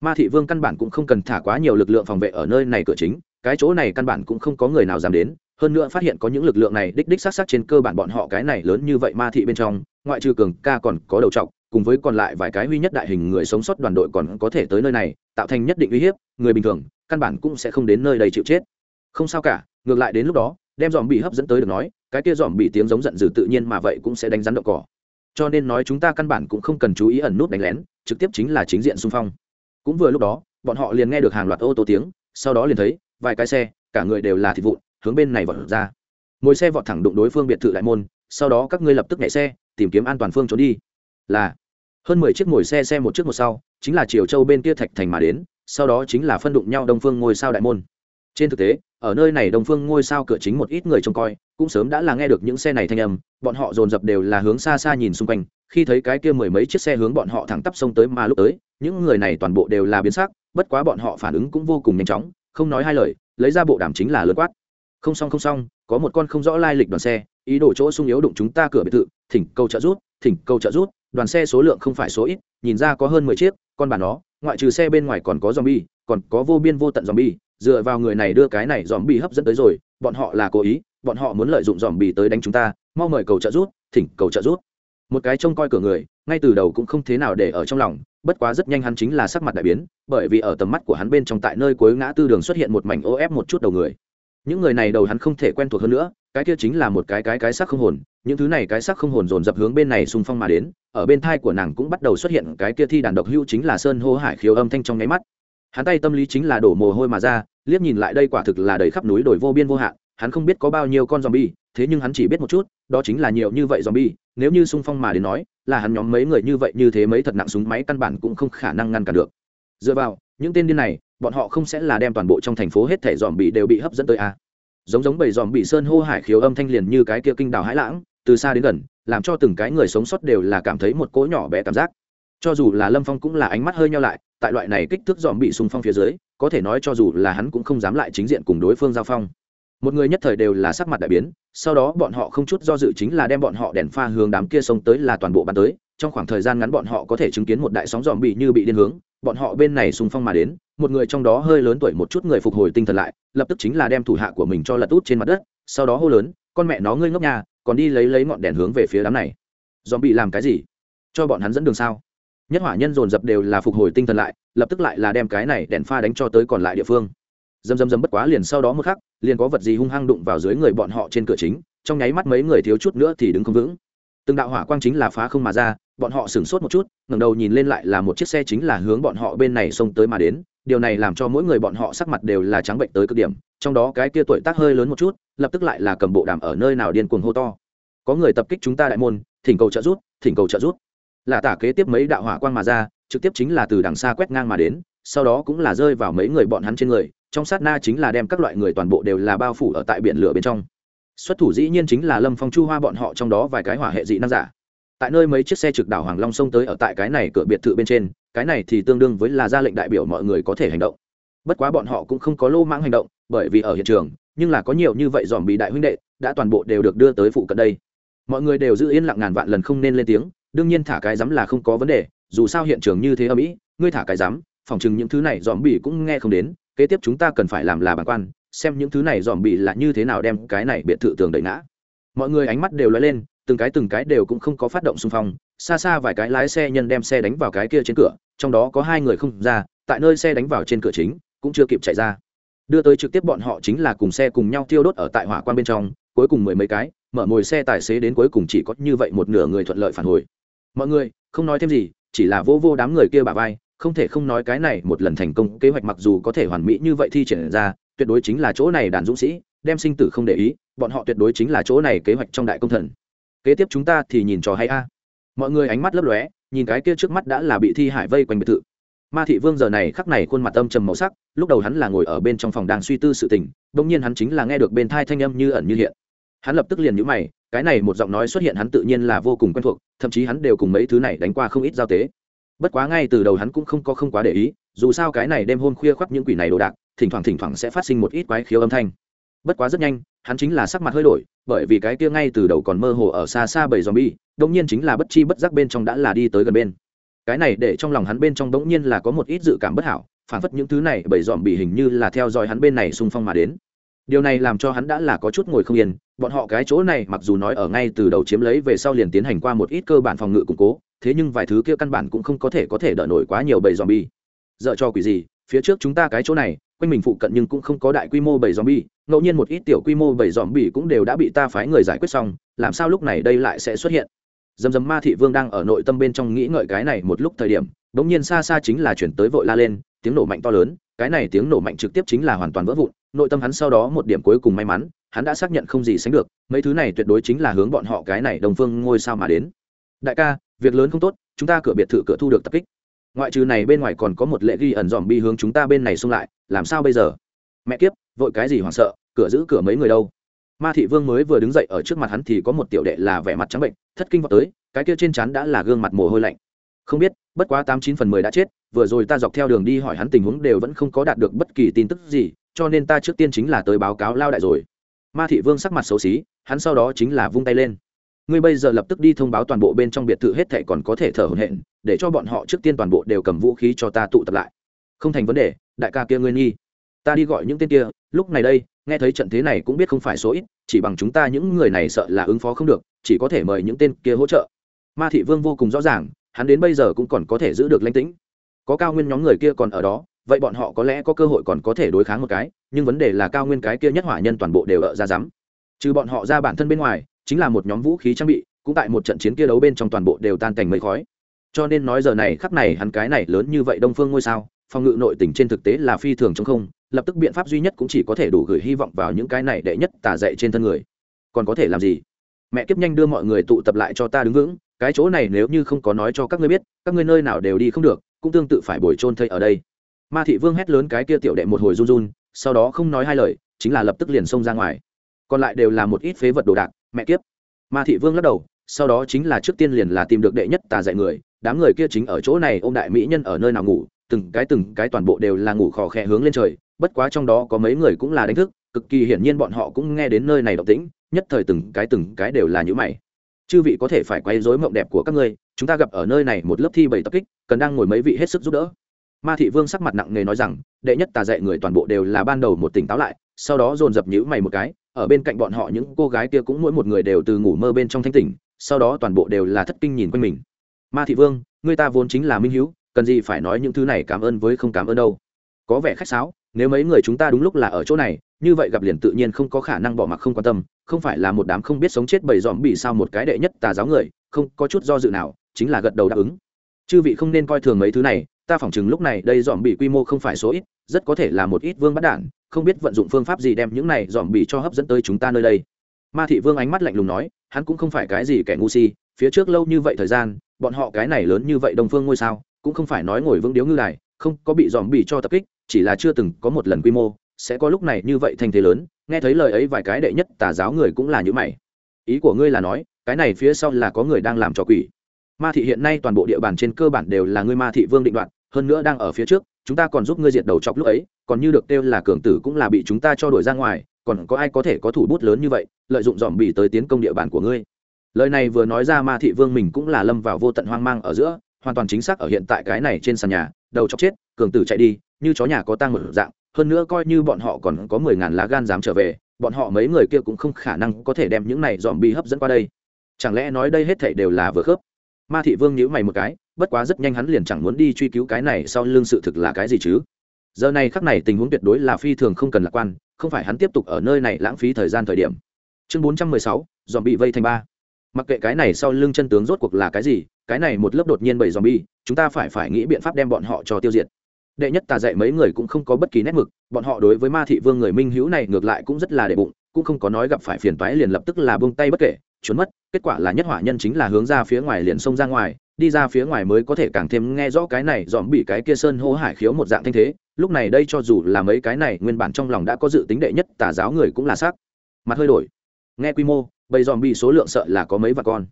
Speaker 1: ma thị vương căn bản cũng không cần thả quá nhiều lực lượng phòng vệ ở nơi này cửa chính, cái chỗ này căn bản cũng không có người nào dám đến. Hơn nữa phát hiện có những lực lượng này đích đích s á t s á t trên cơ bản bọn họ cái này lớn như vậy ma thị bên trong, ngoại trừ cường ca còn có đầu t cùng với còn lại vài cái huy nhất đại hình người sống sót đoàn đội còn có thể tới nơi này, tạo thành nhất định uy hiếp, người bình thường căn bản cũng sẽ không đến nơi đây chịu chết. Không sao cả, ngược lại đến lúc đó, đem dòm bị hấp dẫn tới được nói, cái kia dòm bị tiếng giống giận dữ tự nhiên mà vậy cũng sẽ đánh rắn đậu cỏ cho nên nói chúng ta căn bản cũng không cần chú ý ẩn nút đánh lén, trực tiếp chính là chính diện xung phong. Cũng vừa lúc đó, bọn họ liền nghe được hàng loạt ô tô tiếng, sau đó liền thấy, vài cái xe, cả người đều là thịt vụn, hướng bên này vọt ra. Mỗi xe vọt thẳng đụng đối phương biệt thự đại môn, sau đó các ngươi lập tức nhảy xe, tìm kiếm an toàn phương trốn đi. Là, hơn mười chiếc ngồi xe xe một trước một sau, chính là chiều châu bên kia thạch thành mà đến, sau đó chính là phân đụng nhau đông phương ngôi sao đại môn. Trên thực tế ở nơi này đông phương ngôi sao cửa chính một ít người trông coi, cũng sớm đã là nghe được những xe này thanh âm, bọn họ dồn dập đều là hướng xa xa nhìn xung quanh. Khi thấy cái kia mười mấy chiếc xe hướng bọn họ thẳng tắp sông tới mà lúc tới, những người này toàn bộ đều là biến sắc, bất quá bọn họ phản ứng cũng vô cùng nhanh chóng, không nói hai lời, lấy ra bộ đàm chính là lớn quát. Không xong không xong, có một con không rõ lai lịch đoàn xe, ý đồ chỗ sung yếu đụng chúng ta cửa biệt thự, thỉnh cầu trợ rút thỉnh cầu trợ rút đoàn xe số lượng không phải số ít, nhìn ra có hơn mười chiếc, con bà nó, ngoại trừ xe bên ngoài còn có zombie, còn có vô biên vô tận zombie dựa vào người này đưa cái này zombie hấp dẫn tới rồi, bọn họ là cố ý, bọn họ muốn lợi dụng zombie tới đánh chúng ta, mau mời cầu trợ rút thỉnh cầu trợ rút một cái trông coi cửa người, ngay từ đầu cũng không thế nào để ở trong lòng, bất quá rất nhanh hắn chính là sắc mặt đại biến, bởi vì ở tầm mắt của hắn bên trong tại nơi cuối ngã tư đường xuất hiện một mảnh ô ép một chút đầu người. Những người này đầu hắn không thể quen thuộc hơn nữa, cái kia chính là một cái cái cái xác không hồn, những thứ này cái xác không hồn dồn dập hướng bên này xung phong mà đến, ở bên thai của nàng cũng bắt đầu xuất hiện cái kia thi đàn độc hưu chính là sơn hô hải khiếu âm thanh trong nháy mắt hắn tay tâm lý chính là đổ mồ hôi mà ra, liếc nhìn lại đây quả thực là đầy khắp núi đồi vô biên vô hạn, hắn không biết có bao nhiêu con zombie, thế nhưng hắn chỉ biết một chút, đó chính là nhiều như vậy zombie, nếu như xung phong mà đến nói, là hắn nhóm mấy người như vậy như thế mấy thật nặng súng máy căn bản cũng không khả năng ngăn cản được dựa vào, những tên điên này, bọn họ không sẽ là đem toàn bộ trong thành phố hết thẻ dòm bị đều bị hấp dẫn tới a à. giống giống bầy dòm sơn hô hải khiếu âm thanh liền như cái kia kinh đào hãi lãng, từ xa đến gần, làm cho từng cái người sống sót đều là cảm thấy một cỗ nhỏ bé cảm giác cho dù là lâm phong cũng là ánh mắt hơi nhau lại tại loại này kích thước dòm bị xung phong phía dưới, có thể nói cho dù là hắn cũng không dám lại chính diện cùng đối phương giao phong. Một người nhất thời đều là sắc mặt đại biến, sau đó bọn họ không chút do dự chính là đem bọn họ đèn pha hướng đám kia sông tới là toàn bộ bắn tới, trong khoảng thời gian ngắn bọn họ có thể chứng kiến một đại sóng dòm bị như bị điên hướng, bọn họ bên này xung phong mà đến, một người trong đó hơi lớn tuổi một chút người phục hồi tinh thần lại, lập tức chính là đem thủ hạ của mình cho lật út trên mặt đất, sau đó hô lớn, con mẹ nó ngươi ngốc nhà còn đi lấy lấy ngọn đèn hướng về phía đám này. Dòm bị làm cái gì? Cho bọn hắn dẫn đường sao? Nhất hỏa nhân dồn dập đều là phục hồi tinh thần lại, lập tức lại là đem cái này đèn pha đánh cho tới còn lại địa phương. Dầm dầm dầm bất quá liền sau đó một khắc, liền có vật gì hung hăng đụng vào dưới người bọn họ trên cửa chính, trong nháy mắt mấy người thiếu chút nữa thì đứng không vững. Từng đạo hỏa quang chính là phá không mà ra, bọn họ sửng sốt một chút, ngẩng đầu nhìn lên lại là một chiếc xe chính là hướng bọn họ bên này xông tới mà đến, điều này làm cho mỗi người bọn họ sắc mặt đều là trắng bệnh tới cực điểm, trong đó cái kia tuổi tác hơi lớn một chút, lập tức lại là cầm bộ đàm ở nơi nào điên cuồng hô to. Có người tập kích chúng ta đại môn, thỉnh cầu trợ rút thỉnh cầu trợ rút là tả kế tiếp mấy đạo hỏa quang mà ra, trực tiếp chính là từ đằng xa quét ngang mà đến, sau đó cũng là rơi vào mấy người bọn hắn trên người, trong sát na chính là đem các loại người toàn bộ đều là bao phủ ở tại biển lửa bên trong. Xuất thủ dĩ nhiên chính là lâm phong chu hoa bọn họ trong đó vài cái hỏa hệ dị năng giả. Tại nơi mấy chiếc xe trực đảo hoàng long sông tới ở tại cái này cửa biệt thự bên trên, cái này thì tương đương với là ra lệnh đại biểu mọi người có thể hành động. Bất quá bọn họ cũng không có lô mãng hành động, bởi vì ở hiện trường, nhưng là có nhiều như vậy dòm bị đại huynh đệ, đã toàn bộ đều được đưa tới phụ cận đây. Mọi người đều giữ yên lặng ngàn vạn lần không nên lên tiếng đương nhiên thả cái rắm là không có vấn đề, dù sao hiện trường như thế ở mỹ, ngươi thả cái rắm, phòng chừng những thứ này dòm bị cũng nghe không đến, kế tiếp chúng ta cần phải làm là bàn quan, xem những thứ này dòm bị là như thế nào đem cái này biệt thự tường đẩy ngã. Mọi người ánh mắt đều lóe lên, từng cái từng cái đều cũng không có phát động xung phong, xa xa vài cái lái xe nhân đem xe đánh vào cái kia trên cửa, trong đó có hai người không ra, tại nơi xe đánh vào trên cửa chính, cũng chưa kịp chạy ra. Đưa tới trực tiếp bọn họ chính là cùng xe cùng nhau tiêu đốt ở tại hỏa quan bên trong, cuối cùng mười mấy cái, mở mồi xe tài xế đến cuối cùng chỉ có như vậy một nửa người thuận lợi phản hồi mọi người, không nói thêm gì, chỉ là vô vô đám người kia bà vai, không thể không nói cái này một lần thành công, kế hoạch mặc dù có thể hoàn mỹ như vậy thi triển ra, tuyệt đối chính là chỗ này đàn dũng sĩ, đem sinh tử không để ý, bọn họ tuyệt đối chính là chỗ này kế hoạch trong đại công thần. Kế tiếp chúng ta thì nhìn trò hay a. Mọi người ánh mắt lấp lóe, nhìn cái kia trước mắt đã là bị thi hải vây quanh biệt thự. Ma thị vương giờ này khắc này khuôn mặt âm trầm màu sắc, lúc đầu hắn là ngồi ở bên trong phòng đang suy tư sự tình bỗng nhiên hắn chính là nghe được bên thai thanh âm như ẩn như hiện. Hắn lập tức liền nhíu mày cái này một giọng nói xuất hiện hắn tự nhiên là vô cùng quen thuộc, thậm chí hắn đều cùng mấy thứ này đánh qua không ít giao tế. Bất quá ngay từ đầu hắn cũng không có không quá để ý, dù sao cái này đêm hôm khuya khoác những quỷ này đồ đạc, thỉnh thoảng thỉnh thoảng sẽ phát sinh một ít quái khiếu âm thanh. Bất quá rất nhanh, hắn chính là sắc mặt hơi đổi, bởi vì cái kia ngay từ đầu còn mơ hồ ở xa xa bảy zombie đông nhiên chính là bất chi bất giác bên trong đã là đi tới gần bên. Cái này để trong lòng hắn bên trong bỗng nhiên là có một ít dự cảm bất hảo, phản phất những thứ này bảy dòm bị hình như là theo dõi hắn bên này xung phong mà đến điều này làm cho hắn đã là có chút ngồi không yên bọn họ cái chỗ này mặc dù nói ở ngay từ đầu chiếm lấy về sau liền tiến hành qua một ít cơ bản phòng ngự củng cố thế nhưng vài thứ kia căn bản cũng không có thể có thể đỡ nổi quá nhiều bầy zombie. dợ cho quỷ gì, phía trước chúng ta cái chỗ này, quanh mình phụ cận nhưng cũng không có đại quy mô bầy zombie, ngẫu nhiên một ít tiểu quy mô bầy zombie cũng đều đã bị ta phái người giải quyết xong, làm sao lúc này đây lại sẽ xuất hiện? Dầm dầm Ma thị vương đang ở nội tâm bên trong nghĩ ngợi cái này một lúc thời điểm, đống nhiên xa xa chính là chuyển tới vội la lên, tiếng nổ mạnh to lớn, cái này tiếng nổ mạnh trực tiếp chính là hoàn toàn vỡ vụn, nội tâm hắn sau đó một điểm cuối cùng may mắn, hắn đã xác nhận không gì sánh được, mấy thứ này tuyệt đối chính là hướng bọn họ cái này đồng phương ngôi sao mà đến. Đại ca, việc lớn không tốt chúng ta cửa biệt thự cửa thu được tập kích. Ngoại trừ này bên ngoài còn có một lệ ghi ẩn dòm bi hướng chúng ta bên này xung lại làm sao bây giờ? Mẹ kiếp vội cái gì hoảng sợ cửa giữ cửa mấy người đâu? Ma thị vương mới vừa đứng dậy ở trước mặt hắn thì có một tiểu đệ là vẻ mặt trắng bệnh thất kinh vào tới cái kia trên chắn đã là gương mặt mồ hôi lạnh. Không biết bất quá tám chín phần mười đã chết vừa rồi ta dọc theo đường đi hỏi hắn tình huống đều vẫn không có đạt được bất kỳ tin tức gì cho nên ta trước tiên chính là tới báo cáo lao đại rồi. Ma thị vương sắc mặt xấu xí, hắn sau đó chính là vung tay lên. Ngươi bây giờ lập tức đi thông báo toàn bộ bên trong biệt thự hết thảy còn có thể thở hổn hển, để cho bọn họ trước tiên toàn bộ đều cầm vũ khí cho ta tụ tập lại. Không thành vấn đề, đại ca kia ngươi nghi. Ta đi gọi những tên kia, lúc này đây, nghe thấy trận thế này cũng biết không phải số ít, chỉ bằng chúng ta những người này sợ là ứng phó không được, chỉ có thể mời những tên kia hỗ trợ. Ma thị vương vô cùng rõ ràng, hắn đến bây giờ cũng còn có thể giữ được lãnh tĩnh. Có cao nguyên nhóm người kia còn ở đó vậy bọn họ có lẽ có cơ hội còn có thể đối kháng một cái, nhưng vấn đề là cao nguyên cái kia nhất hỏa nhân toàn bộ đều ở ra rắm. Trừ bọn họ ra bản thân bên ngoài, chính là một nhóm vũ khí trang bị, cũng tại một trận chiến kia đấu bên trong toàn bộ đều tan cảnh mây khói. Cho nên nói giờ này khắc này hắn cái này lớn như vậy đông phương ngôi sao, phòng ngự nội tình trên thực tế là phi thường trong không, lập tức biện pháp duy nhất cũng chỉ có thể đủ gửi hy vọng vào những cái này đệ nhất tả dậy trên thân người. Còn có thể làm gì? Mẹ kiếp nhanh đưa mọi người tụ tập lại cho ta đứng vững, cái chỗ này nếu như không có nói cho các ngươi biết, các ngươi nơi nào đều đi không được, cũng tương tự phải bồi trôn thây ở đây ma thị vương hét lớn cái kia tiểu đệ một hồi run run, sau đó không nói hai lời, chính là lập tức liền xông ra ngoài. Còn lại đều là một ít phế vật đồ đạc, mẹ kiếp. Ma thị vương lắc đầu, sau đó chính là trước tiên liền là tìm được đệ nhất tà dạy người, đám người kia chính ở chỗ này ô m đại mỹ nhân ở nơi nào ngủ, từng cái từng cái toàn bộ đều là ngủ khò khẽ hướng lên trời, bất quá trong đó có mấy người cũng là đánh thức, cực kỳ hiển nhiên bọn họ cũng nghe đến nơi này động tĩnh, nhất thời từng cái từng cái đều là nhữ mày. Chư vị có thể phải quay dối mộng đẹp của các ngươi, chúng ta gặp ở nơi này một lớp thi bảy tập kích, cần đang ngồi mấy vị hết sức giúp đỡ ma thị vương sắc mặt nặng nề nói rằng, đệ nhất tà dạy người toàn bộ đều là ban đầu một tỉnh táo lại, sau đó dồn dập nhữ mày một cái, ở bên cạnh bọn họ những cô gái kia cũng mỗi một người đều từ ngủ mơ bên trong thanh tỉnh, sau đó toàn bộ đều là thất kinh nhìn quanh mình. Ma thị vương, người ta vốn chính là minh hữu cần gì phải nói những thứ này cảm ơn với không cảm ơn đâu. Có vẻ khách sáo, nếu mấy người chúng ta đúng lúc là ở chỗ này, như vậy gặp liền tự nhiên không có khả năng bỏ mặc không quan tâm, không phải là một đám không biết sống chết bầy dòm bị sao một cái đệ nhất tà giáo người, không có chút do dự nào, chính là gật đầu đáp ứng. Chư vị không nên coi thường mấy thứ này ta phỏng chừng lúc này đây dòm bị quy mô không phải số ít, rất có thể là một ít vương bắt đản, không biết vận dụng phương pháp gì đem những này dòm bị cho hấp dẫn tới chúng ta nơi đây. Ma thị vương ánh mắt lạnh lùng nói, hắn cũng không phải cái gì kẻ ngu si, phía trước lâu như vậy thời gian, bọn họ cái này lớn như vậy đông phương ngôi sao, cũng không phải nói ngồi vững điếu ngư đài, không có bị dòm bị cho tập kích, chỉ là chưa từng có một lần quy mô, sẽ có lúc này như vậy thành thế lớn, nghe thấy lời ấy vài cái đệ nhất tà giáo người cũng là như mày. Ý của ngươi là nói, cái này phía sau là có người đang làm trò quỷ. Ma thị hiện nay toàn bộ địa bàn trên cơ bản đều là ngươi ma thị vương định đoạn hơn nữa đang ở phía trước, chúng ta còn giúp ngươi diệt đầu chọc lúc ấy, còn như được kêu là cường tử cũng là bị chúng ta cho đuổi ra ngoài, còn có ai có thể có thủ bút lớn như vậy, lợi dụng dòm bỉ tới tiến công địa bàn của ngươi? Lời này vừa nói ra ma thị vương mình cũng là lâm vào vô tận hoang mang ở giữa, hoàn toàn chính xác ở hiện tại cái này trên sàn nhà, đầu chọc chết, cường tử chạy đi, như chó nhà có tang một dạng, hơn nữa coi như bọn họ còn có mười ngàn lá gan dám trở về, bọn họ mấy người kia cũng không khả năng có thể đem những này dòm bi hấp dẫn qua đây. Chẳng lẽ nói đây hết thảy đều là vừa khớp? Ma thị vương nhữ mày một cái, bất quá rất nhanh hắn liền chẳng muốn đi truy cứu cái này sau lưng sự thực là cái gì chứ? Giờ này khắc này tình huống tuyệt đối là phi thường không cần lạc quan, không phải hắn tiếp tục ở nơi này lãng phí thời gian thời điểm. Chương bốn trăm mười sáu dòm bị vây thành ba. Mặc kệ cái này sau lưng chân tướng rốt cuộc là cái gì, cái này một lớp đột nhiên bảy dòm bi chúng ta phải phải nghĩ biện pháp đem bọn họ cho tiêu diệt. Đệ nhất tà dạy mấy người cũng không có bất kỳ nét mực, bọn họ đối với ma thị vương người minh hữu này ngược lại cũng rất là đệ bụng, cũng không có nói gặp phải phiền toái liền lập tức là buông tay bất kể, trốn mất kết quả là nhất hỏa nhân chính là hướng ra phía ngoài liền xông ra ngoài, đi ra phía ngoài mới có thể càng thêm nghe rõ cái này, dòm bị cái kia sơn hô hải khiếu một dạng thanh thế. Lúc này đây cho dù là mấy cái này, nguyên bản trong lòng đã có dự tính đệ nhất, tà giáo người cũng là xác. Mặt hơi đổi. Nghe quy mô, bầy dòm bị số lượng sợ là có mấy và con.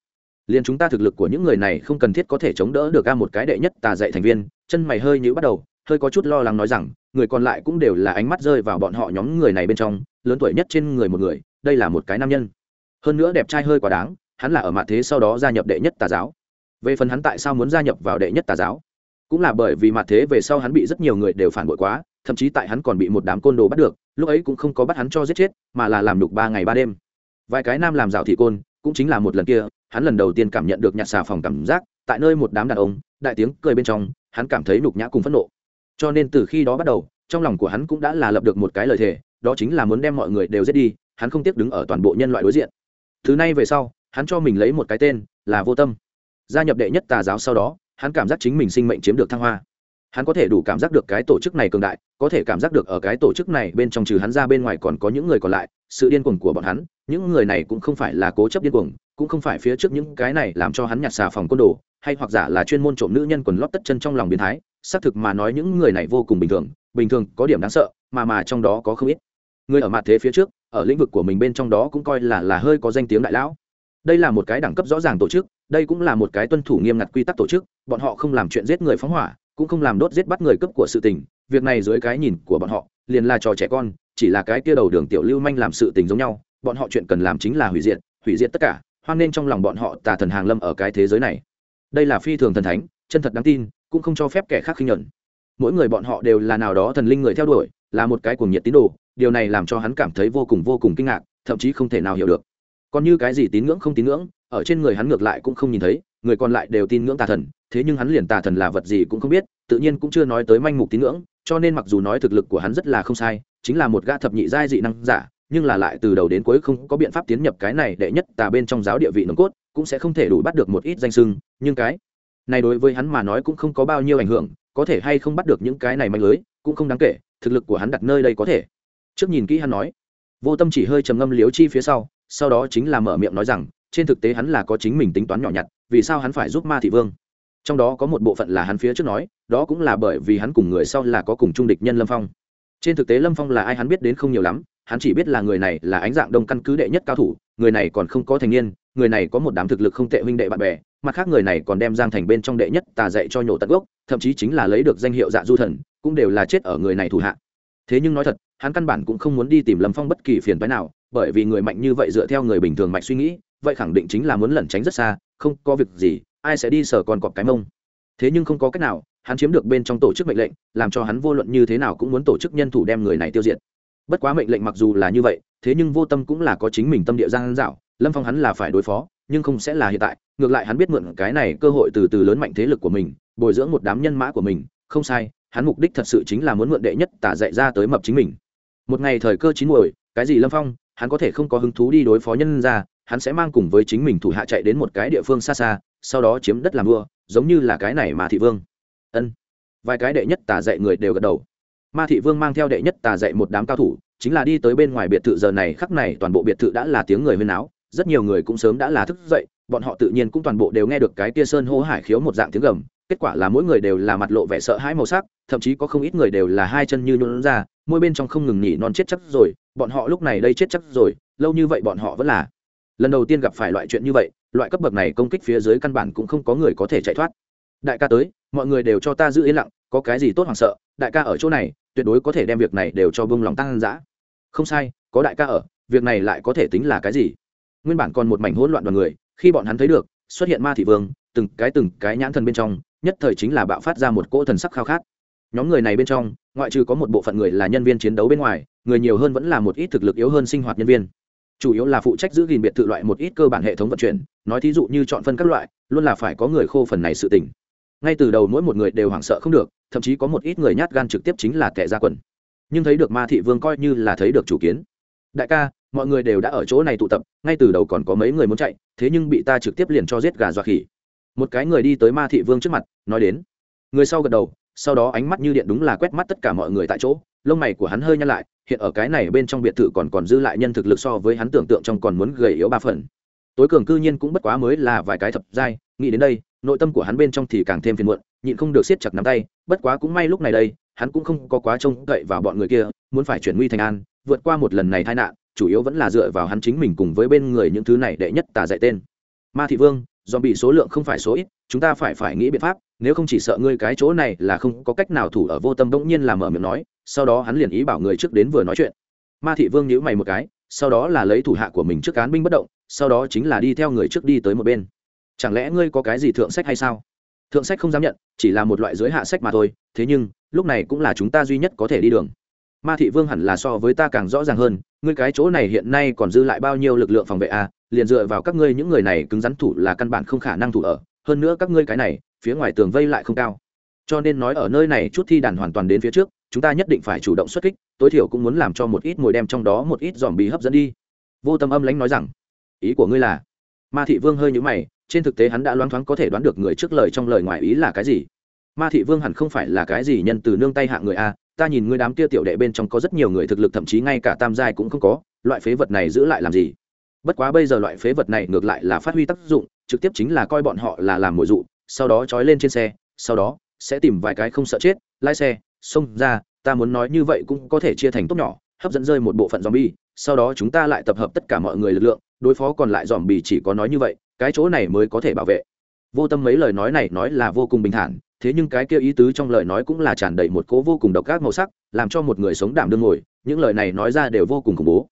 Speaker 1: Liền chúng ta thực lực của những người này không cần thiết có thể chống đỡ được ga một cái đệ nhất, tà dạy thành viên. Chân mày hơi nhữ bắt đầu, hơi có chút lo lắng nói rằng, người còn lại cũng đều là ánh mắt rơi vào bọn họ nhóm người này bên trong, lớn tuổi nhất trên người một người, đây là một cái nam nhân. Hơn nữa đẹp trai hơi quá đáng hắn là ở mạ thế sau đó gia nhập đệ nhất tà giáo. Về phần hắn tại sao muốn gia nhập vào đệ nhất tà giáo? Cũng là bởi vì mặt thế về sau hắn bị rất nhiều người đều phản bội quá, thậm chí tại hắn còn bị một đám côn đồ bắt được, lúc ấy cũng không có bắt hắn cho giết chết, mà là làm đục ba ngày ba đêm. Vài cái nam làm rào thị côn, cũng chính là một lần kia, hắn lần đầu tiên cảm nhận được nhặt xà phòng cảm giác, tại nơi một đám đàn ông, đại tiếng cười bên trong, hắn cảm thấy nhục nhã cùng phẫn nộ. Cho nên từ khi đó bắt đầu, trong lòng của hắn cũng đã là lập được một cái lời thề, đó chính là muốn đem mọi người đều giết đi, hắn không tiếc đứng ở toàn bộ nhân loại đối diện. Thứ này về sau hắn cho mình lấy một cái tên là vô tâm gia nhập đệ nhất tà giáo sau đó hắn cảm giác chính mình sinh mệnh chiếm được thăng hoa hắn có thể đủ cảm giác được cái tổ chức này cường đại có thể cảm giác được ở cái tổ chức này bên trong trừ hắn ra bên ngoài còn có những người còn lại sự điên cuồng của bọn hắn những người này cũng không phải là cố chấp điên cuồng cũng không phải phía trước những cái này làm cho hắn nhặt xà phòng côn đồ hay hoặc giả là chuyên môn trộm nữ nhân quần lót tất chân trong lòng biến thái xác thực mà nói những người này vô cùng bình thường bình thường có điểm đáng sợ mà mà trong đó có không ít người ở mặt thế phía trước ở lĩnh vực của mình bên trong đó cũng coi là là hơi có danh tiếng đại lão đây là một cái đẳng cấp rõ ràng tổ chức, đây cũng là một cái tuân thủ nghiêm ngặt quy tắc tổ chức, bọn họ không làm chuyện giết người phóng hỏa, cũng không làm đốt giết bắt người cấp của sự tình, việc này dưới cái nhìn của bọn họ, liền là trò trẻ con, chỉ là cái kia đầu đường tiểu lưu manh làm sự tình giống nhau, bọn họ chuyện cần làm chính là hủy diệt hủy diệt tất cả, hoan nên trong lòng bọn họ tà thần hàng lâm ở cái thế giới này. Đây là phi thường thần thánh, chân thật đáng tin, cũng không cho phép kẻ khác khinh nhuận. Mỗi người bọn họ đều là nào đó thần linh người theo đuổi, là một cái cuồng nhiệt tín đồ, điều này làm cho hắn cảm thấy vô cùng vô cùng kinh ngạc, thậm chí không thể nào hiểu được còn như cái gì tín ngưỡng không tín ngưỡng, ở trên người hắn ngược lại cũng không nhìn thấy, người còn lại đều tin ngưỡng tà thần, thế nhưng hắn liền tà thần là vật gì cũng không biết, tự nhiên cũng chưa nói tới manh mục tín ngưỡng, cho nên mặc dù nói thực lực của hắn rất là không sai, chính là một gã thập nhị giai dị năng giả, nhưng là lại từ đầu đến cuối không có biện pháp tiến nhập cái này đệ nhất tà bên trong giáo địa vị nồng cốt, cũng sẽ không thể đủ bắt được một ít danh sưng, nhưng cái này đối với hắn mà nói cũng không có bao nhiêu ảnh hưởng, có thể hay không bắt được những cái này manh lưới, cũng không đáng kể, thực lực của hắn đặt nơi đây có thể. Trước nhìn kỹ hắn nói, vô tâm chỉ hơi trầm ngâm liếu chi phía sau sau đó chính là mở miệng nói rằng, trên thực tế hắn là có chính mình tính toán nhỏ nhặt, vì sao hắn phải giúp ma thị vương? Trong đó có một bộ phận là hắn phía trước nói, đó cũng là bởi vì hắn cùng người sau là có cùng trung địch nhân lâm phong. Trên thực tế lâm phong là ai hắn biết đến không nhiều lắm, hắn chỉ biết là người này là ánh dạng đông căn cứ đệ nhất cao thủ, người này còn không có thành niên, người này có một đám thực lực không tệ huynh đệ bạn bè, mặt khác người này còn đem giang thành bên trong đệ nhất tà dạy cho nhổ tận gốc, thậm chí chính là lấy được danh hiệu dạ du thần, cũng đều là chết ở người này thủ hạ. Thế nhưng nói thật, hắn căn bản cũng không muốn đi tìm lâm phong bất kỳ phiền phái nào bởi vì người mạnh như vậy dựa theo người bình thường mạnh suy nghĩ, vậy khẳng định chính là muốn lẩn tránh rất xa, không có việc gì, ai sẽ đi sở còn cọp cái mông. Thế nhưng không có cách nào, hắn chiếm được bên trong tổ chức mệnh lệnh, làm cho hắn vô luận như thế nào cũng muốn tổ chức nhân thủ đem người này tiêu diệt. Bất quá mệnh lệnh mặc dù là như vậy, thế nhưng vô tâm cũng là có chính mình tâm địa giang dạo, lâm phong hắn là phải đối phó, nhưng không sẽ là hiện tại, ngược lại hắn biết mượn cái này cơ hội từ từ lớn mạnh thế lực của mình, bồi dưỡng một đám nhân mã của mình, không sai, hắn mục đích thật sự chính là muốn mượn đệ nhất tả dạy ra tới mập chính mình. Một ngày thời cơ chín muồi, cái gì lâm phong hắn có thể không có hứng thú đi đối phó nhân ra, hắn sẽ mang cùng với chính mình thủ hạ chạy đến một cái địa phương xa xa, sau đó chiếm đất làm vua, giống như là cái này mà thị vương. Ân. Vài cái đệ nhất tà dạy người đều gật đầu. Ma thị vương mang theo đệ nhất tà dạy một đám cao thủ, chính là đi tới bên ngoài biệt thự giờ này, khắc này toàn bộ biệt thự đã là tiếng người huyên áo rất nhiều người cũng sớm đã là thức dậy, bọn họ tự nhiên cũng toàn bộ đều nghe được cái kia sơn hô hải khiếu một dạng tiếng gầm kết quả là mỗi người đều là mặt lộ vẻ sợ hãi màu sắc, thậm chí có không ít người đều là hai chân như nhuận ra môi bên trong không ngừng nhỉ non chết chắc rồi, bọn họ lúc này đây chết chắc rồi, lâu như vậy bọn họ vẫn là. Lần đầu tiên gặp phải loại chuyện như vậy, loại cấp bậc này công kích phía dưới căn bản cũng không có người có thể chạy thoát. Đại ca tới, mọi người đều cho ta giữ yên lặng, có cái gì tốt hoảng sợ, đại ca ở chỗ này, tuyệt đối có thể đem việc này đều cho bông lòng tăng dã. Không sai, có đại ca ở, việc này lại có thể tính là cái gì? Nguyên bản còn một mảnh hỗn loạn đoàn người, khi bọn hắn thấy được, xuất hiện ma thị vương, từng cái từng cái nhãn thần bên trong nhất thời chính là bạo phát ra một cỗ thần sắc khao khát. Nhóm người này bên trong, ngoại trừ có một bộ phận người là nhân viên chiến đấu bên ngoài, người nhiều hơn vẫn là một ít thực lực yếu hơn sinh hoạt nhân viên. Chủ yếu là phụ trách giữ gìn biệt thự loại một ít cơ bản hệ thống vận chuyển, nói thí dụ như chọn phân các loại, luôn là phải có người khô phần này sự tỉnh ngay từ đầu mỗi một người đều hoảng sợ không được, thậm chí có một ít người nhát gan trực tiếp chính là kẻ ra quần. Nhưng thấy được ma thị vương coi như là thấy được chủ kiến. Đại ca, mọi người đều đã ở chỗ này tụ tập, ngay từ đầu còn có mấy người muốn chạy, thế nhưng bị ta trực tiếp liền cho giết gà dọa khỉ một cái người đi tới ma thị vương trước mặt, nói đến. Người sau gật đầu, sau đó ánh mắt như điện đúng là quét mắt tất cả mọi người tại chỗ, lông mày của hắn hơi nhăn lại, hiện ở cái này bên trong biệt thự còn còn dư lại nhân thực lực so với hắn tưởng tượng trong còn muốn gầy yếu ba phần. Tối cường cư nhiên cũng bất quá mới là vài cái thập giai, nghĩ đến đây, nội tâm của hắn bên trong thì càng thêm phiền muộn, nhịn không được siết chặt nắm tay, bất quá cũng may lúc này đây, hắn cũng không có quá trông cậy vào bọn người kia, muốn phải chuyển nguy thành an, vượt qua một lần này tai nạn, chủ yếu vẫn là dựa vào hắn chính mình cùng với bên người những thứ này đệ nhất tà dạy tên. Ma thị vương do bị số lượng không phải số ít, chúng ta phải phải nghĩ biện pháp, nếu không chỉ sợ ngươi cái chỗ này là không có cách nào thủ ở vô tâm bỗng nhiên làm mở miệng nói, sau đó hắn liền ý bảo người trước đến vừa nói chuyện. Ma thị vương nhíu mày một cái, sau đó là lấy thủ hạ của mình trước cán binh bất động, sau đó chính là đi theo người trước đi tới một bên. Chẳng lẽ ngươi có cái gì thượng sách hay sao? Thượng sách không dám nhận, chỉ là một loại giới hạ sách mà thôi, thế nhưng, lúc này cũng là chúng ta duy nhất có thể đi đường ma thị vương hẳn là so với ta càng rõ ràng hơn, ngươi cái chỗ này hiện nay còn dư lại bao nhiêu lực lượng phòng vệ à liền dựa vào các ngươi những người này cứng rắn thủ là căn bản không khả năng thủ ở, hơn nữa các ngươi cái này, phía ngoài tường vây lại không cao. Cho nên nói ở nơi này chút thi đàn hoàn toàn đến phía trước, chúng ta nhất định phải chủ động xuất kích, tối thiểu cũng muốn làm cho một ít mồi đem trong đó một ít dòm bì hấp dẫn đi. Vô tâm âm lãnh nói rằng. Ý của ngươi là? Ma thị vương hơi nhũ mày, trên thực tế hắn đã loáng thoáng có thể đoán được người trước lời trong lời ngoài ý là cái gì. Ma thị vương hẳn không phải là cái gì nhân từ nương tay hạ người a ta nhìn ngươi đám kia tiểu đệ bên trong có rất nhiều người thực lực thậm chí ngay cả tam giai cũng không có, loại phế vật này giữ lại làm gì? Bất quá bây giờ loại phế vật này ngược lại là phát huy tác dụng, trực tiếp chính là coi bọn họ là làm mồi dụ, sau đó trói lên trên xe, sau đó sẽ tìm vài cái không sợ chết, lái xe, xông ra, ta muốn nói như vậy cũng có thể chia thành tốt nhỏ, hấp dẫn rơi một bộ phận zombie, sau đó chúng ta lại tập hợp tất cả mọi người lực lượng, đối phó còn lại zombie chỉ có nói như vậy, cái chỗ này mới có thể bảo vệ. Vô tâm mấy lời nói này nói là vô cùng bình thản thế nhưng cái kia ý tứ trong lời nói cũng là tràn đầy một cố vô cùng độc ác màu sắc, làm cho một người sống đảm đương ngồi, những lời này nói ra đều vô cùng khủng bố.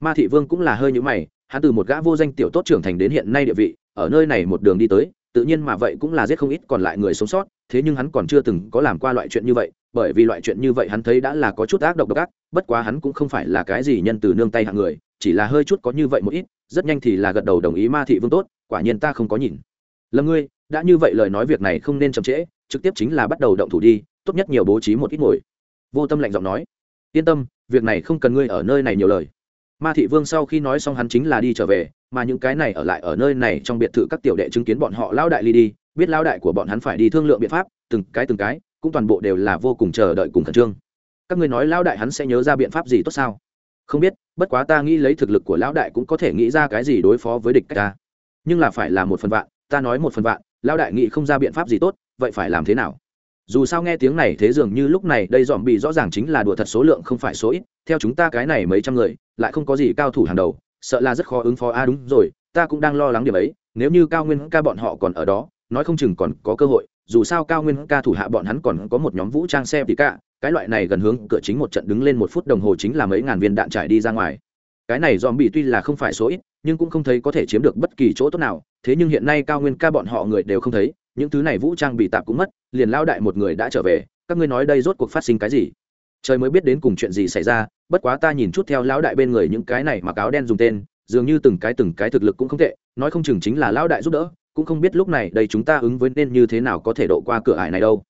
Speaker 1: Ma thị vương cũng là hơi nhữ mày, hắn từ một gã vô danh tiểu tốt trưởng thành đến hiện nay địa vị, ở nơi này một đường đi tới, tự nhiên mà vậy cũng là giết không ít còn lại người sống sót, thế nhưng hắn còn chưa từng có làm qua loại chuyện như vậy, bởi vì loại chuyện như vậy hắn thấy đã là có chút ác độc độc ác, bất quá hắn cũng không phải là cái gì nhân từ nương tay hạng người, chỉ là hơi chút có như vậy một ít, rất nhanh thì là gật đầu đồng ý ma thị vương tốt, quả nhiên ta không có nhìn. Lầm ngươi, đã như vậy lời nói việc này không nên chậm trễ trực tiếp chính là bắt đầu động thủ đi, tốt nhất nhiều bố trí một ít ngồi. Vô tâm lạnh giọng nói. Yên tâm, việc này không cần ngươi ở nơi này nhiều lời. Ma thị vương sau khi nói xong hắn chính là đi trở về, mà những cái này ở lại ở nơi này trong biệt thự các tiểu đệ chứng kiến bọn họ lao đại ly đi, biết lao đại của bọn hắn phải đi thương lượng biện pháp, từng cái từng cái, cũng toàn bộ đều là vô cùng chờ đợi cùng khẩn trương. Các ngươi nói lao đại hắn sẽ nhớ ra biện pháp gì tốt sao? Không biết, bất quá ta nghĩ lấy thực lực của lão đại cũng có thể nghĩ ra cái gì đối phó với địch ta. Nhưng là phải là một phần vạn, ta nói một phần vạn, lão đại nghĩ không ra biện pháp gì tốt vậy phải làm thế nào? Dù sao nghe tiếng này, thế dường như lúc này đây dòm bị rõ ràng chính là đùa thật số lượng không phải số ít. Theo chúng ta cái này mấy trăm người, lại không có gì cao thủ hàng đầu, sợ là rất khó ứng phó. A à đúng rồi, ta cũng đang lo lắng điểm ấy. Nếu như cao nguyên ca bọn họ còn ở đó, nói không chừng còn có cơ hội. Dù sao cao nguyên ca thủ hạ bọn hắn còn có một nhóm vũ trang xe thì cả. Cái loại này gần hướng cửa chính một trận đứng lên một phút đồng hồ chính là mấy ngàn viên đạn trải đi ra ngoài. Cái này dòm bị tuy là không phải số ít, nhưng cũng không thấy có thể chiếm được bất kỳ chỗ tốt nào. Thế nhưng hiện nay cao nguyên ca bọn họ người đều không thấy những thứ này vũ trang bị tạp cũng mất, liền lao đại một người đã trở về, các ngươi nói đây rốt cuộc phát sinh cái gì? Trời mới biết đến cùng chuyện gì xảy ra, bất quá ta nhìn chút theo lão đại bên người những cái này mặc áo đen dùng tên, dường như từng cái từng cái thực lực cũng không tệ, nói không chừng chính là lão đại giúp đỡ, cũng không biết lúc này đây chúng ta ứng với nên như thế nào có thể độ qua cửa ải này đâu.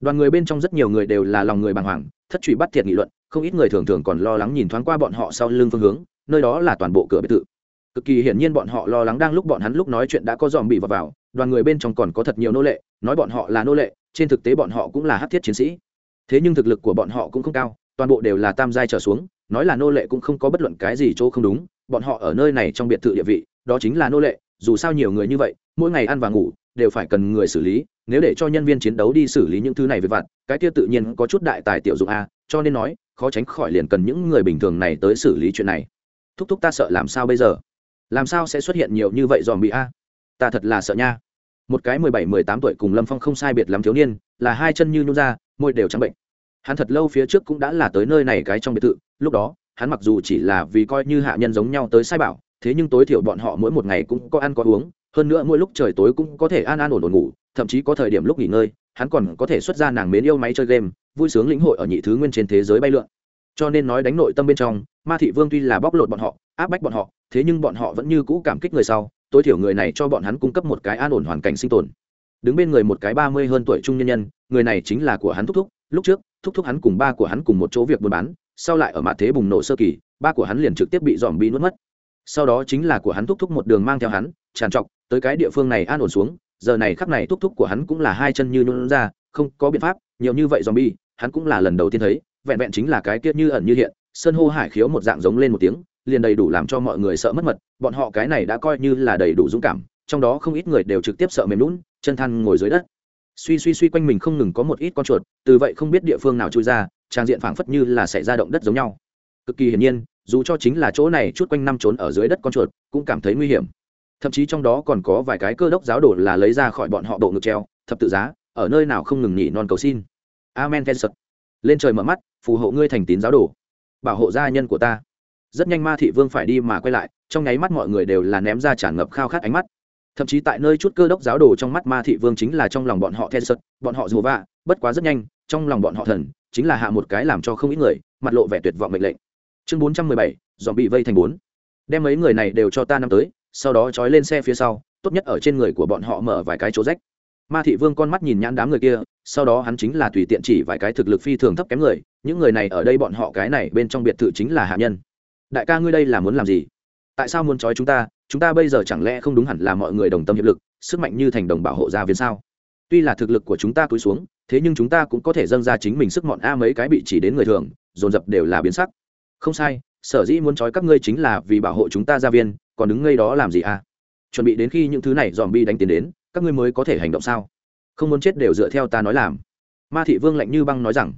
Speaker 1: Đoàn người bên trong rất nhiều người đều là lòng người bàng hoàng, thất truy bắt thiệt nghị luận, không ít người thường thường còn lo lắng nhìn thoáng qua bọn họ sau lưng phương hướng, nơi đó là toàn bộ cửa biệt thự. Cực kỳ hiển nhiên bọn họ lo lắng đang lúc bọn hắn lúc nói chuyện đã có dòm bị vào vào đoàn người bên trong còn có thật nhiều nô lệ, nói bọn họ là nô lệ, trên thực tế bọn họ cũng là hát thiết chiến sĩ. Thế nhưng thực lực của bọn họ cũng không cao, toàn bộ đều là tam giai trở xuống, nói là nô lệ cũng không có bất luận cái gì chỗ không đúng, bọn họ ở nơi này trong biệt thự địa vị, đó chính là nô lệ, dù sao nhiều người như vậy, mỗi ngày ăn và ngủ, đều phải cần người xử lý, nếu để cho nhân viên chiến đấu đi xử lý những thứ này về vặt, cái kia tự nhiên có chút đại tài tiểu dụng a, cho nên nói, khó tránh khỏi liền cần những người bình thường này tới xử lý chuyện này. Thúc thúc ta sợ làm sao bây giờ? Làm sao sẽ xuất hiện nhiều như vậy dòm bị a? Ta thật là sợ nha một cái mười bảy, mười tám tuổi cùng lâm phong không sai biệt lắm thiếu niên, là hai chân như nhún ra môi đều trắng bệnh. Hắn thật lâu phía trước cũng đã là tới nơi này cái trong biệt thự, lúc đó, hắn mặc dù chỉ là vì coi như hạ nhân giống nhau tới sai bảo, thế nhưng tối thiểu bọn họ mỗi một ngày cũng có ăn có uống, hơn nữa mỗi lúc trời tối cũng có thể an an ổn ổn ngủ, thậm chí có thời điểm lúc nghỉ ngơi, hắn còn có thể xuất ra nàng mến yêu máy chơi game, vui sướng lĩnh hội ở nhị thứ nguyên trên thế giới bay lượn. Cho nên nói đánh nội tâm bên trong, ma thị vương tuy là bóc lột bọn họ, áp bách bọn họ, thế nhưng bọn họ vẫn như cũ cảm kích người sau tối thiểu người này cho bọn hắn cung cấp một cái an ổn hoàn cảnh sinh tồn. Đứng bên người một cái ba mươi hơn tuổi trung nhân nhân, người này chính là của hắn thúc thúc. Lúc trước, thúc thúc hắn cùng ba của hắn cùng một chỗ việc buôn bán, sau lại ở mặt thế bùng nổ sơ kỳ, ba của hắn liền trực tiếp bị dòm bi nuốt mất. Sau đó chính là của hắn thúc thúc một đường mang theo hắn, tràn trọc, tới cái địa phương này an ổn xuống. Giờ này khắp này thúc thúc của hắn cũng là hai chân như nôn ra, không có biện pháp, nhiều như vậy dòm bi hắn cũng là lần đầu tiên thấy, vẹn vẹn chính là cái kia như ẩn như hiện, sơn hô hải khiếu một dạng giống lên một tiếng liền đầy đủ làm cho mọi người sợ mất mật, bọn họ cái này đã coi như là đầy đủ dũng cảm, trong đó không ít người đều trực tiếp sợ mềm lún chân thăn ngồi dưới đất. Suy suy suy quanh mình không ngừng có một ít con chuột, từ vậy không biết địa phương nào trôi ra, trang diện phảng phất như là xảy ra động đất giống nhau. Cực kỳ hiển nhiên, dù cho chính là chỗ này chút quanh năm trốn ở dưới đất con chuột, cũng cảm thấy nguy hiểm. Thậm chí trong đó còn có vài cái cơ đốc giáo đồ là lấy ra khỏi bọn họ bộ ngực treo, thập tự giá, ở nơi nào không ngừng nhỉ non cầu xin. Amen ten sật lên trời mở mắt, phù hộ ngươi thành tín giáo đồ. Bảo hộ gia nhân của ta rất nhanh ma thị vương phải đi mà quay lại, trong nháy mắt mọi người đều là ném ra tràn ngập khao khát ánh mắt. Thậm chí tại nơi chút cơ đốc giáo đồ trong mắt ma thị vương chính là trong lòng bọn họ then sật bọn họ dù vạ, bất quá rất nhanh, trong lòng bọn họ thần chính là hạ một cái làm cho không ít người, mặt lộ vẻ tuyệt vọng mệnh lệnh. Chương bốn trăm mười bảy dòm bị vây thành bốn. Đem mấy người này đều cho ta năm tới, sau đó trói lên xe phía sau, tốt nhất ở trên người của bọn họ mở vài cái chỗ rách. Ma thị vương con mắt nhìn nhãn đám người kia, sau đó hắn chính là tùy tiện chỉ vài cái thực lực phi thường thấp kém người, những người này ở đây bọn họ cái này bên trong biệt thự chính là hạ nhân đại ca ngươi đây là muốn làm gì? Tại sao muốn trói chúng ta? Chúng ta bây giờ chẳng lẽ không đúng hẳn là mọi người đồng tâm hiệp lực, sức mạnh như thành đồng bảo hộ gia viên sao? Tuy là thực lực của chúng ta cúi xuống, thế nhưng chúng ta cũng có thể dâng ra chính mình sức mọn a mấy cái bị chỉ đến người thường, dồn dập đều là biến sắc. Không sai, sở dĩ muốn trói các ngươi chính là vì bảo hộ chúng ta gia viên, còn đứng ngây đó làm gì à chuẩn bị đến khi những thứ này dòm bi đánh tiền đến, các ngươi mới có thể hành động sao? Không muốn chết đều dựa theo ta nói làm. Ma thị vương lạnh như băng nói rằng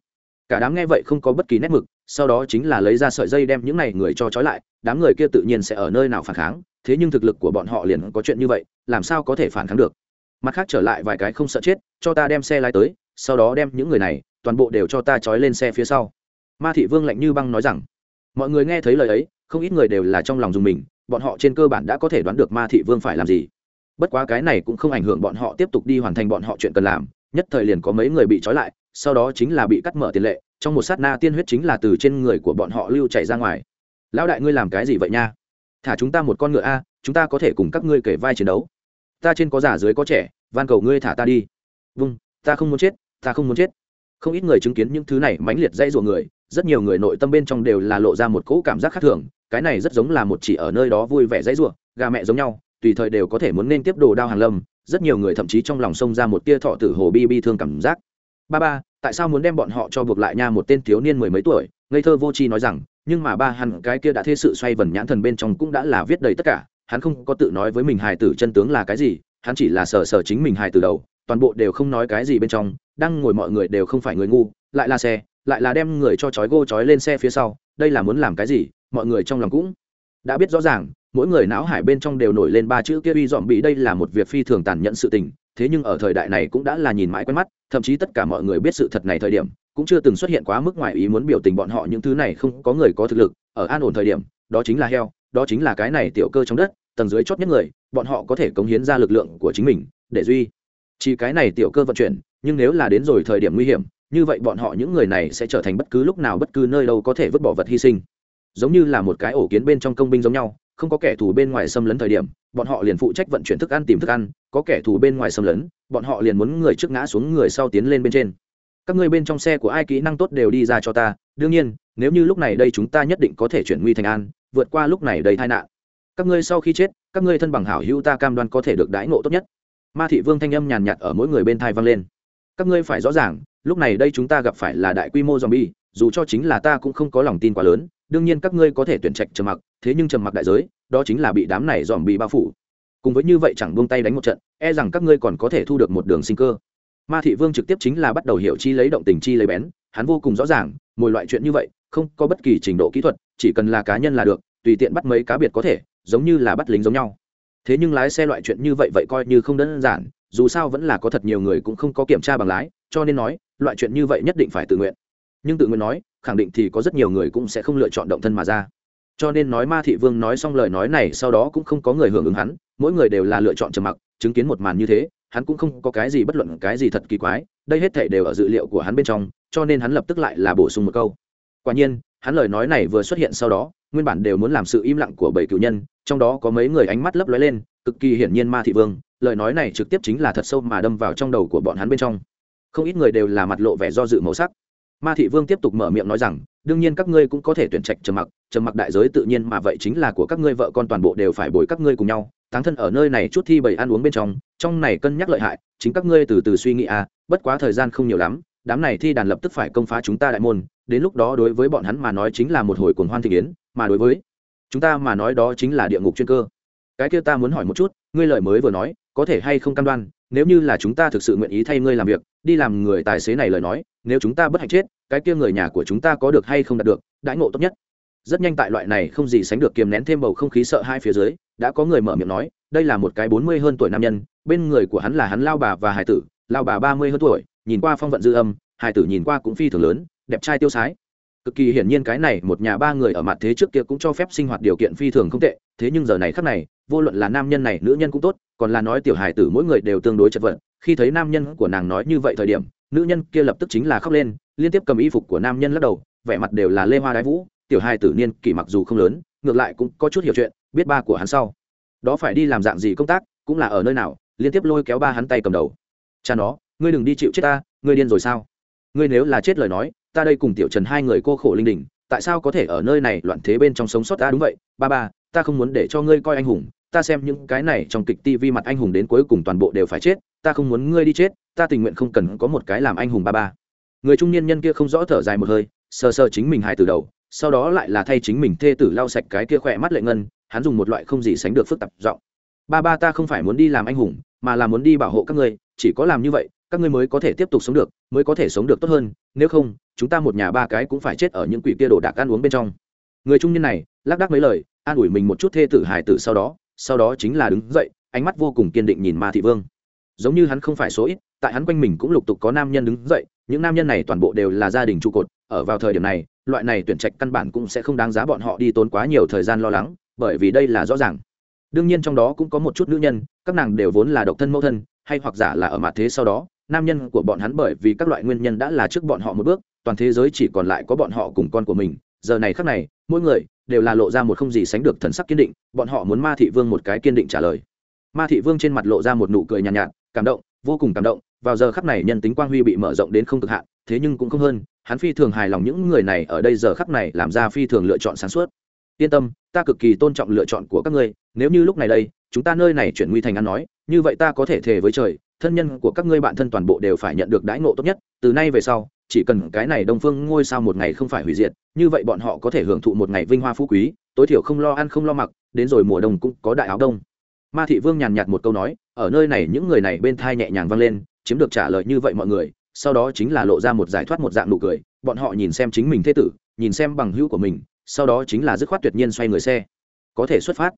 Speaker 1: cả đám nghe vậy không có bất kỳ nét mực, sau đó chính là lấy ra sợi dây đem những này người cho trói lại, đám người kia tự nhiên sẽ ở nơi nào phản kháng, thế nhưng thực lực của bọn họ liền có chuyện như vậy, làm sao có thể phản kháng được? Mặt khác trở lại vài cái không sợ chết, cho ta đem xe lái tới, sau đó đem những người này, toàn bộ đều cho ta trói lên xe phía sau. Ma thị vương lạnh như băng nói rằng, mọi người nghe thấy lời ấy, không ít người đều là trong lòng dùng mình, bọn họ trên cơ bản đã có thể đoán được ma thị vương phải làm gì. Bất quá cái này cũng không ảnh hưởng bọn họ tiếp tục đi hoàn thành bọn họ chuyện cần làm nhất thời liền có mấy người bị trói lại, sau đó chính là bị cắt mở tiền lệ, trong một sát na tiên huyết chính là từ trên người của bọn họ lưu chảy ra ngoài. Lão đại ngươi làm cái gì vậy nha? Thả chúng ta một con ngựa a, chúng ta có thể cùng các ngươi kể vai chiến đấu. Ta trên có già dưới có trẻ, van cầu ngươi thả ta đi. Vâng ta không muốn chết, ta không muốn chết. Không ít người chứng kiến những thứ này mãnh liệt dây ruộng người, rất nhiều người nội tâm bên trong đều là lộ ra một cỗ cảm giác khác thường, cái này rất giống là một chỉ ở nơi đó vui vẻ dây ruộng gà mẹ giống nhau, tùy thời đều có thể muốn nên tiếp đồ đao hàng lâm rất nhiều người thậm chí trong lòng xông ra một tia thọ tử hồ bi bi thương cảm giác. Ba ba, tại sao muốn đem bọn họ cho buộc lại nha một tên thiếu niên mười mấy tuổi? Ngây thơ vô tri nói rằng, nhưng mà ba hắn cái kia đã thê sự xoay vần nhãn thần bên trong cũng đã là viết đầy tất cả. Hắn không có tự nói với mình hài tử chân tướng là cái gì, hắn chỉ là sờ sờ chính mình hài từ đầu, toàn bộ đều không nói cái gì bên trong, đang ngồi mọi người đều không phải người ngu, lại là xe, lại là đem người cho chói gô chói lên xe phía sau, đây là muốn làm cái gì? Mọi người trong lòng cũng đã biết rõ ràng mỗi người não hải bên trong đều nổi lên ba chữ kia uy dọn bị. Đây là một việc phi thường tàn nhẫn sự tình, thế nhưng ở thời đại này cũng đã là nhìn mãi quen mắt, thậm chí tất cả mọi người biết sự thật này thời điểm, cũng chưa từng xuất hiện quá mức ngoài ý muốn biểu tình bọn họ những thứ này không có người có thực lực, ở an ổn thời điểm, đó chính là heo, đó chính là cái này tiểu cơ trong đất, tầng dưới chót nhất người, bọn họ có thể cống hiến ra lực lượng của chính mình để duy chỉ cái này tiểu cơ vận chuyển, nhưng nếu là đến rồi thời điểm nguy hiểm, như vậy bọn họ những người này sẽ trở thành bất cứ lúc nào bất cứ nơi đâu có thể vứt bỏ vật hy sinh. Giống như là một cái ổ kiến bên trong công binh giống nhau không có kẻ thù bên ngoài xâm lấn thời điểm, bọn họ liền phụ trách vận chuyển thức ăn tìm thức ăn, có kẻ thù bên ngoài xâm lấn, bọn họ liền muốn người trước ngã xuống người sau tiến lên bên trên. Các ngươi bên trong xe của ai kỹ năng tốt đều đi ra cho ta, đương nhiên, nếu như lúc này đây chúng ta nhất định có thể chuyển nguy thành an, vượt qua lúc này đầy tai nạn. Các ngươi sau khi chết, các ngươi thân bằng hảo hữu ta cam đoan có thể được đãi ngộ tốt nhất. Ma thị vương thanh âm nhàn nhạt ở mỗi người bên thai vang lên. Các ngươi phải rõ ràng, lúc này đây chúng ta gặp phải là đại quy mô zombie, dù cho chính là ta cũng không có lòng tin quá lớn, đương nhiên các ngươi có thể tuyển trạch trầm mặc thế nhưng trầm mặc đại giới, đó chính là bị đám này dòm bị bao phủ. Cùng với như vậy chẳng buông tay đánh một trận e rằng các ngươi còn có thể thu được một đường sinh cơ. Ma thị vương trực tiếp chính là bắt đầu hiểu chi lấy động tình chi lấy bén, hắn vô cùng rõ ràng mỗi loại chuyện như vậy, không có bất kỳ trình độ kỹ thuật, chỉ cần là cá nhân là được, tùy tiện bắt mấy cá biệt có thể, giống như là bắt lính giống nhau. Thế nhưng lái xe loại chuyện như vậy vậy coi như không đơn giản, dù sao vẫn là có thật nhiều người cũng không có kiểm tra bằng lái, cho nên nói, loại chuyện như vậy nhất định phải tự nguyện. Nhưng tự nguyện nói, khẳng định thì có rất nhiều người cũng sẽ không lựa chọn động thân mà ra cho nên nói ma thị vương nói xong lời nói này sau đó cũng không có người hưởng ứng hắn, mỗi người đều là lựa chọn trầm mặc, chứng kiến một màn như thế, hắn cũng không có cái gì bất luận cái gì thật kỳ quái, đây hết thể đều ở dữ liệu của hắn bên trong, cho nên hắn lập tức lại là bổ sung một câu. Quả nhiên, hắn lời nói này vừa xuất hiện sau đó, nguyên bản đều muốn làm sự im lặng của bảy cựu nhân, trong đó có mấy người ánh mắt lấp lóe lên, cực kỳ hiển nhiên ma thị vương, lời nói này trực tiếp chính là thật sâu mà đâm vào trong đầu của bọn hắn bên trong. Không ít người đều là mặt lộ vẻ do dự màu sắc. Ma thị vương tiếp tục mở miệng nói rằng, đương nhiên các ngươi cũng có thể tuyển trạch trầm mặc trầm mặc đại giới tự nhiên mà vậy chính là của các ngươi vợ con toàn bộ đều phải bồi các ngươi cùng nhau, táng thân ở nơi này chút thi bầy ăn uống bên trong trong này cân nhắc lợi hại, chính các ngươi từ từ suy nghĩ à bất quá thời gian không nhiều lắm, đám này thi đàn lập tức phải công phá chúng ta đại môn, đến lúc đó đối với bọn hắn mà nói chính là một hồi cuồng hoan thị yến mà đối với chúng ta mà nói đó chính là địa ngục chuyên cơ. Cái kia ta muốn hỏi một chút, ngươi lời mới vừa nói, có thể hay không cam đoan, nếu như là chúng ta thực sự nguyện ý thay ngươi làm việc, đi làm người tài xế này lời nói, nếu chúng ta bất hạnh chết, cái kia người nhà của chúng ta có được hay không đạt được, đãi ngộ tốt nhất rất nhanh tại loại này không gì sánh được kiềm nén thêm bầu không khí sợ hai phía dưới, đã có người mở miệng nói, đây là một cái bốn mươi hơn tuổi nam nhân, bên người của hắn là hắn lao bà và hải tử, lao bà ba mươi hơn tuổi, nhìn qua phong vận dư âm, hải tử nhìn qua cũng phi thường lớn, đẹp trai tiêu sái. Cực kỳ hiển nhiên cái này một nhà ba người ở mặt thế trước kia cũng cho phép sinh hoạt điều kiện phi thường không tệ, thế nhưng giờ này khắc này, vô luận là nam nhân này, nữ nhân cũng tốt, còn là nói tiểu hải tử mỗi người đều tương đối chật vật, khi thấy nam nhân của nàng nói như vậy thời điểm, nữ nhân kia lập tức chính là khóc lên, liên tiếp cầm y phục của nam nhân lắc đầu, vẻ mặt đều là lê hoa đái vũ tiểu hai tử niên kỷ mặc dù không lớn, ngược lại cũng có chút hiểu chuyện, biết ba của hắn sau. Đó phải đi làm dạng gì công tác, cũng là ở nơi nào, liên tiếp lôi kéo ba hắn tay cầm đầu. Cha nó, ngươi đừng đi chịu chết ta, ngươi điên rồi sao? Ngươi nếu là chết lời nói, ta đây cùng tiểu trần hai người cô khổ linh đình, tại sao có thể ở nơi này loạn thế bên trong sống sót ta đúng vậy? Ba ba, ta không muốn để cho ngươi coi anh hùng, ta xem những cái này trong kịch tivi mặt anh hùng đến cuối cùng toàn bộ đều phải chết, ta không muốn ngươi đi chết, ta tình nguyện không cần có một cái làm anh hùng ba ba. Người trung niên nhân kia không rõ thở dài một hơi, sờ sờ chính mình hại từ đầu sau đó lại là thay chính mình thê tử lau sạch cái kia khỏe mắt lệ ngân, hắn dùng một loại không gì sánh được phức tạp giọng. Ba ba ta không phải muốn đi làm anh hùng, mà là muốn đi bảo hộ các ngươi, chỉ có làm như vậy, các ngươi mới có thể tiếp tục sống được, mới có thể sống được tốt hơn, nếu không, chúng ta một nhà ba cái cũng phải chết ở những quỷ kia đồ đạc ăn uống bên trong. Người trung niên này, lác đác mấy lời, an ủi mình một chút thê tử hải tử sau đó sau đó chính là đứng dậy, ánh mắt vô cùng kiên định nhìn ma thị vương. Giống như hắn không phải số ít, tại hắn quanh mình cũng lục tục có nam nhân đứng dậy, những nam nhân này toàn bộ đều là gia đình trụ cột, ở vào thời điểm này loại này tuyển trạch căn bản cũng sẽ không đáng giá bọn họ đi tốn quá nhiều thời gian lo lắng bởi vì đây là rõ ràng. Đương nhiên trong đó cũng có một chút nữ nhân các nàng đều vốn là độc thân mẫu thân hay hoặc giả là ở mặt thế sau đó nam nhân của bọn hắn bởi vì các loại nguyên nhân đã là trước bọn họ một bước toàn thế giới chỉ còn lại có bọn họ cùng con của mình. Giờ này khác này mỗi người đều là lộ ra một không gì sánh được thần sắc kiên định bọn họ muốn ma thị vương một cái kiên định trả lời. Ma thị vương trên mặt lộ ra một nụ cười nhàn nhạt, nhạt cảm động vô cùng cảm động vào giờ khắc này nhân tính quang huy bị mở rộng đến không cực hạn thế nhưng cũng không hơn, hắn phi thường hài lòng những người này ở đây giờ khắc này làm ra phi thường lựa chọn sáng suốt. Yên tâm, ta cực kỳ tôn trọng lựa chọn của các ngươi, nếu như lúc này đây, chúng ta nơi này chuyển nguy thành ăn nói, như vậy ta có thể thề với trời, thân nhân của các ngươi bạn thân toàn bộ đều phải nhận được đãi ngộ tốt nhất, từ nay về sau, chỉ cần cái này đông phương ngôi sao một ngày không phải hủy diệt, như vậy bọn họ có thể hưởng thụ một ngày vinh hoa phú quý, tối thiểu không lo ăn không lo mặc, đến rồi mùa đông cũng có đại áo đông. Ma thị vương nhàn nhạt một câu nói, ở nơi này những người này bên thai nhẹ nhàng vang lên, chiếm được trả lời như vậy mọi người sau đó chính là lộ ra một giải thoát một dạng nụ cười, bọn họ nhìn xem chính mình thế tử, nhìn xem bằng hữu của mình, sau đó chính là dứt khoát tuyệt nhiên xoay người xe. Có thể xuất phát.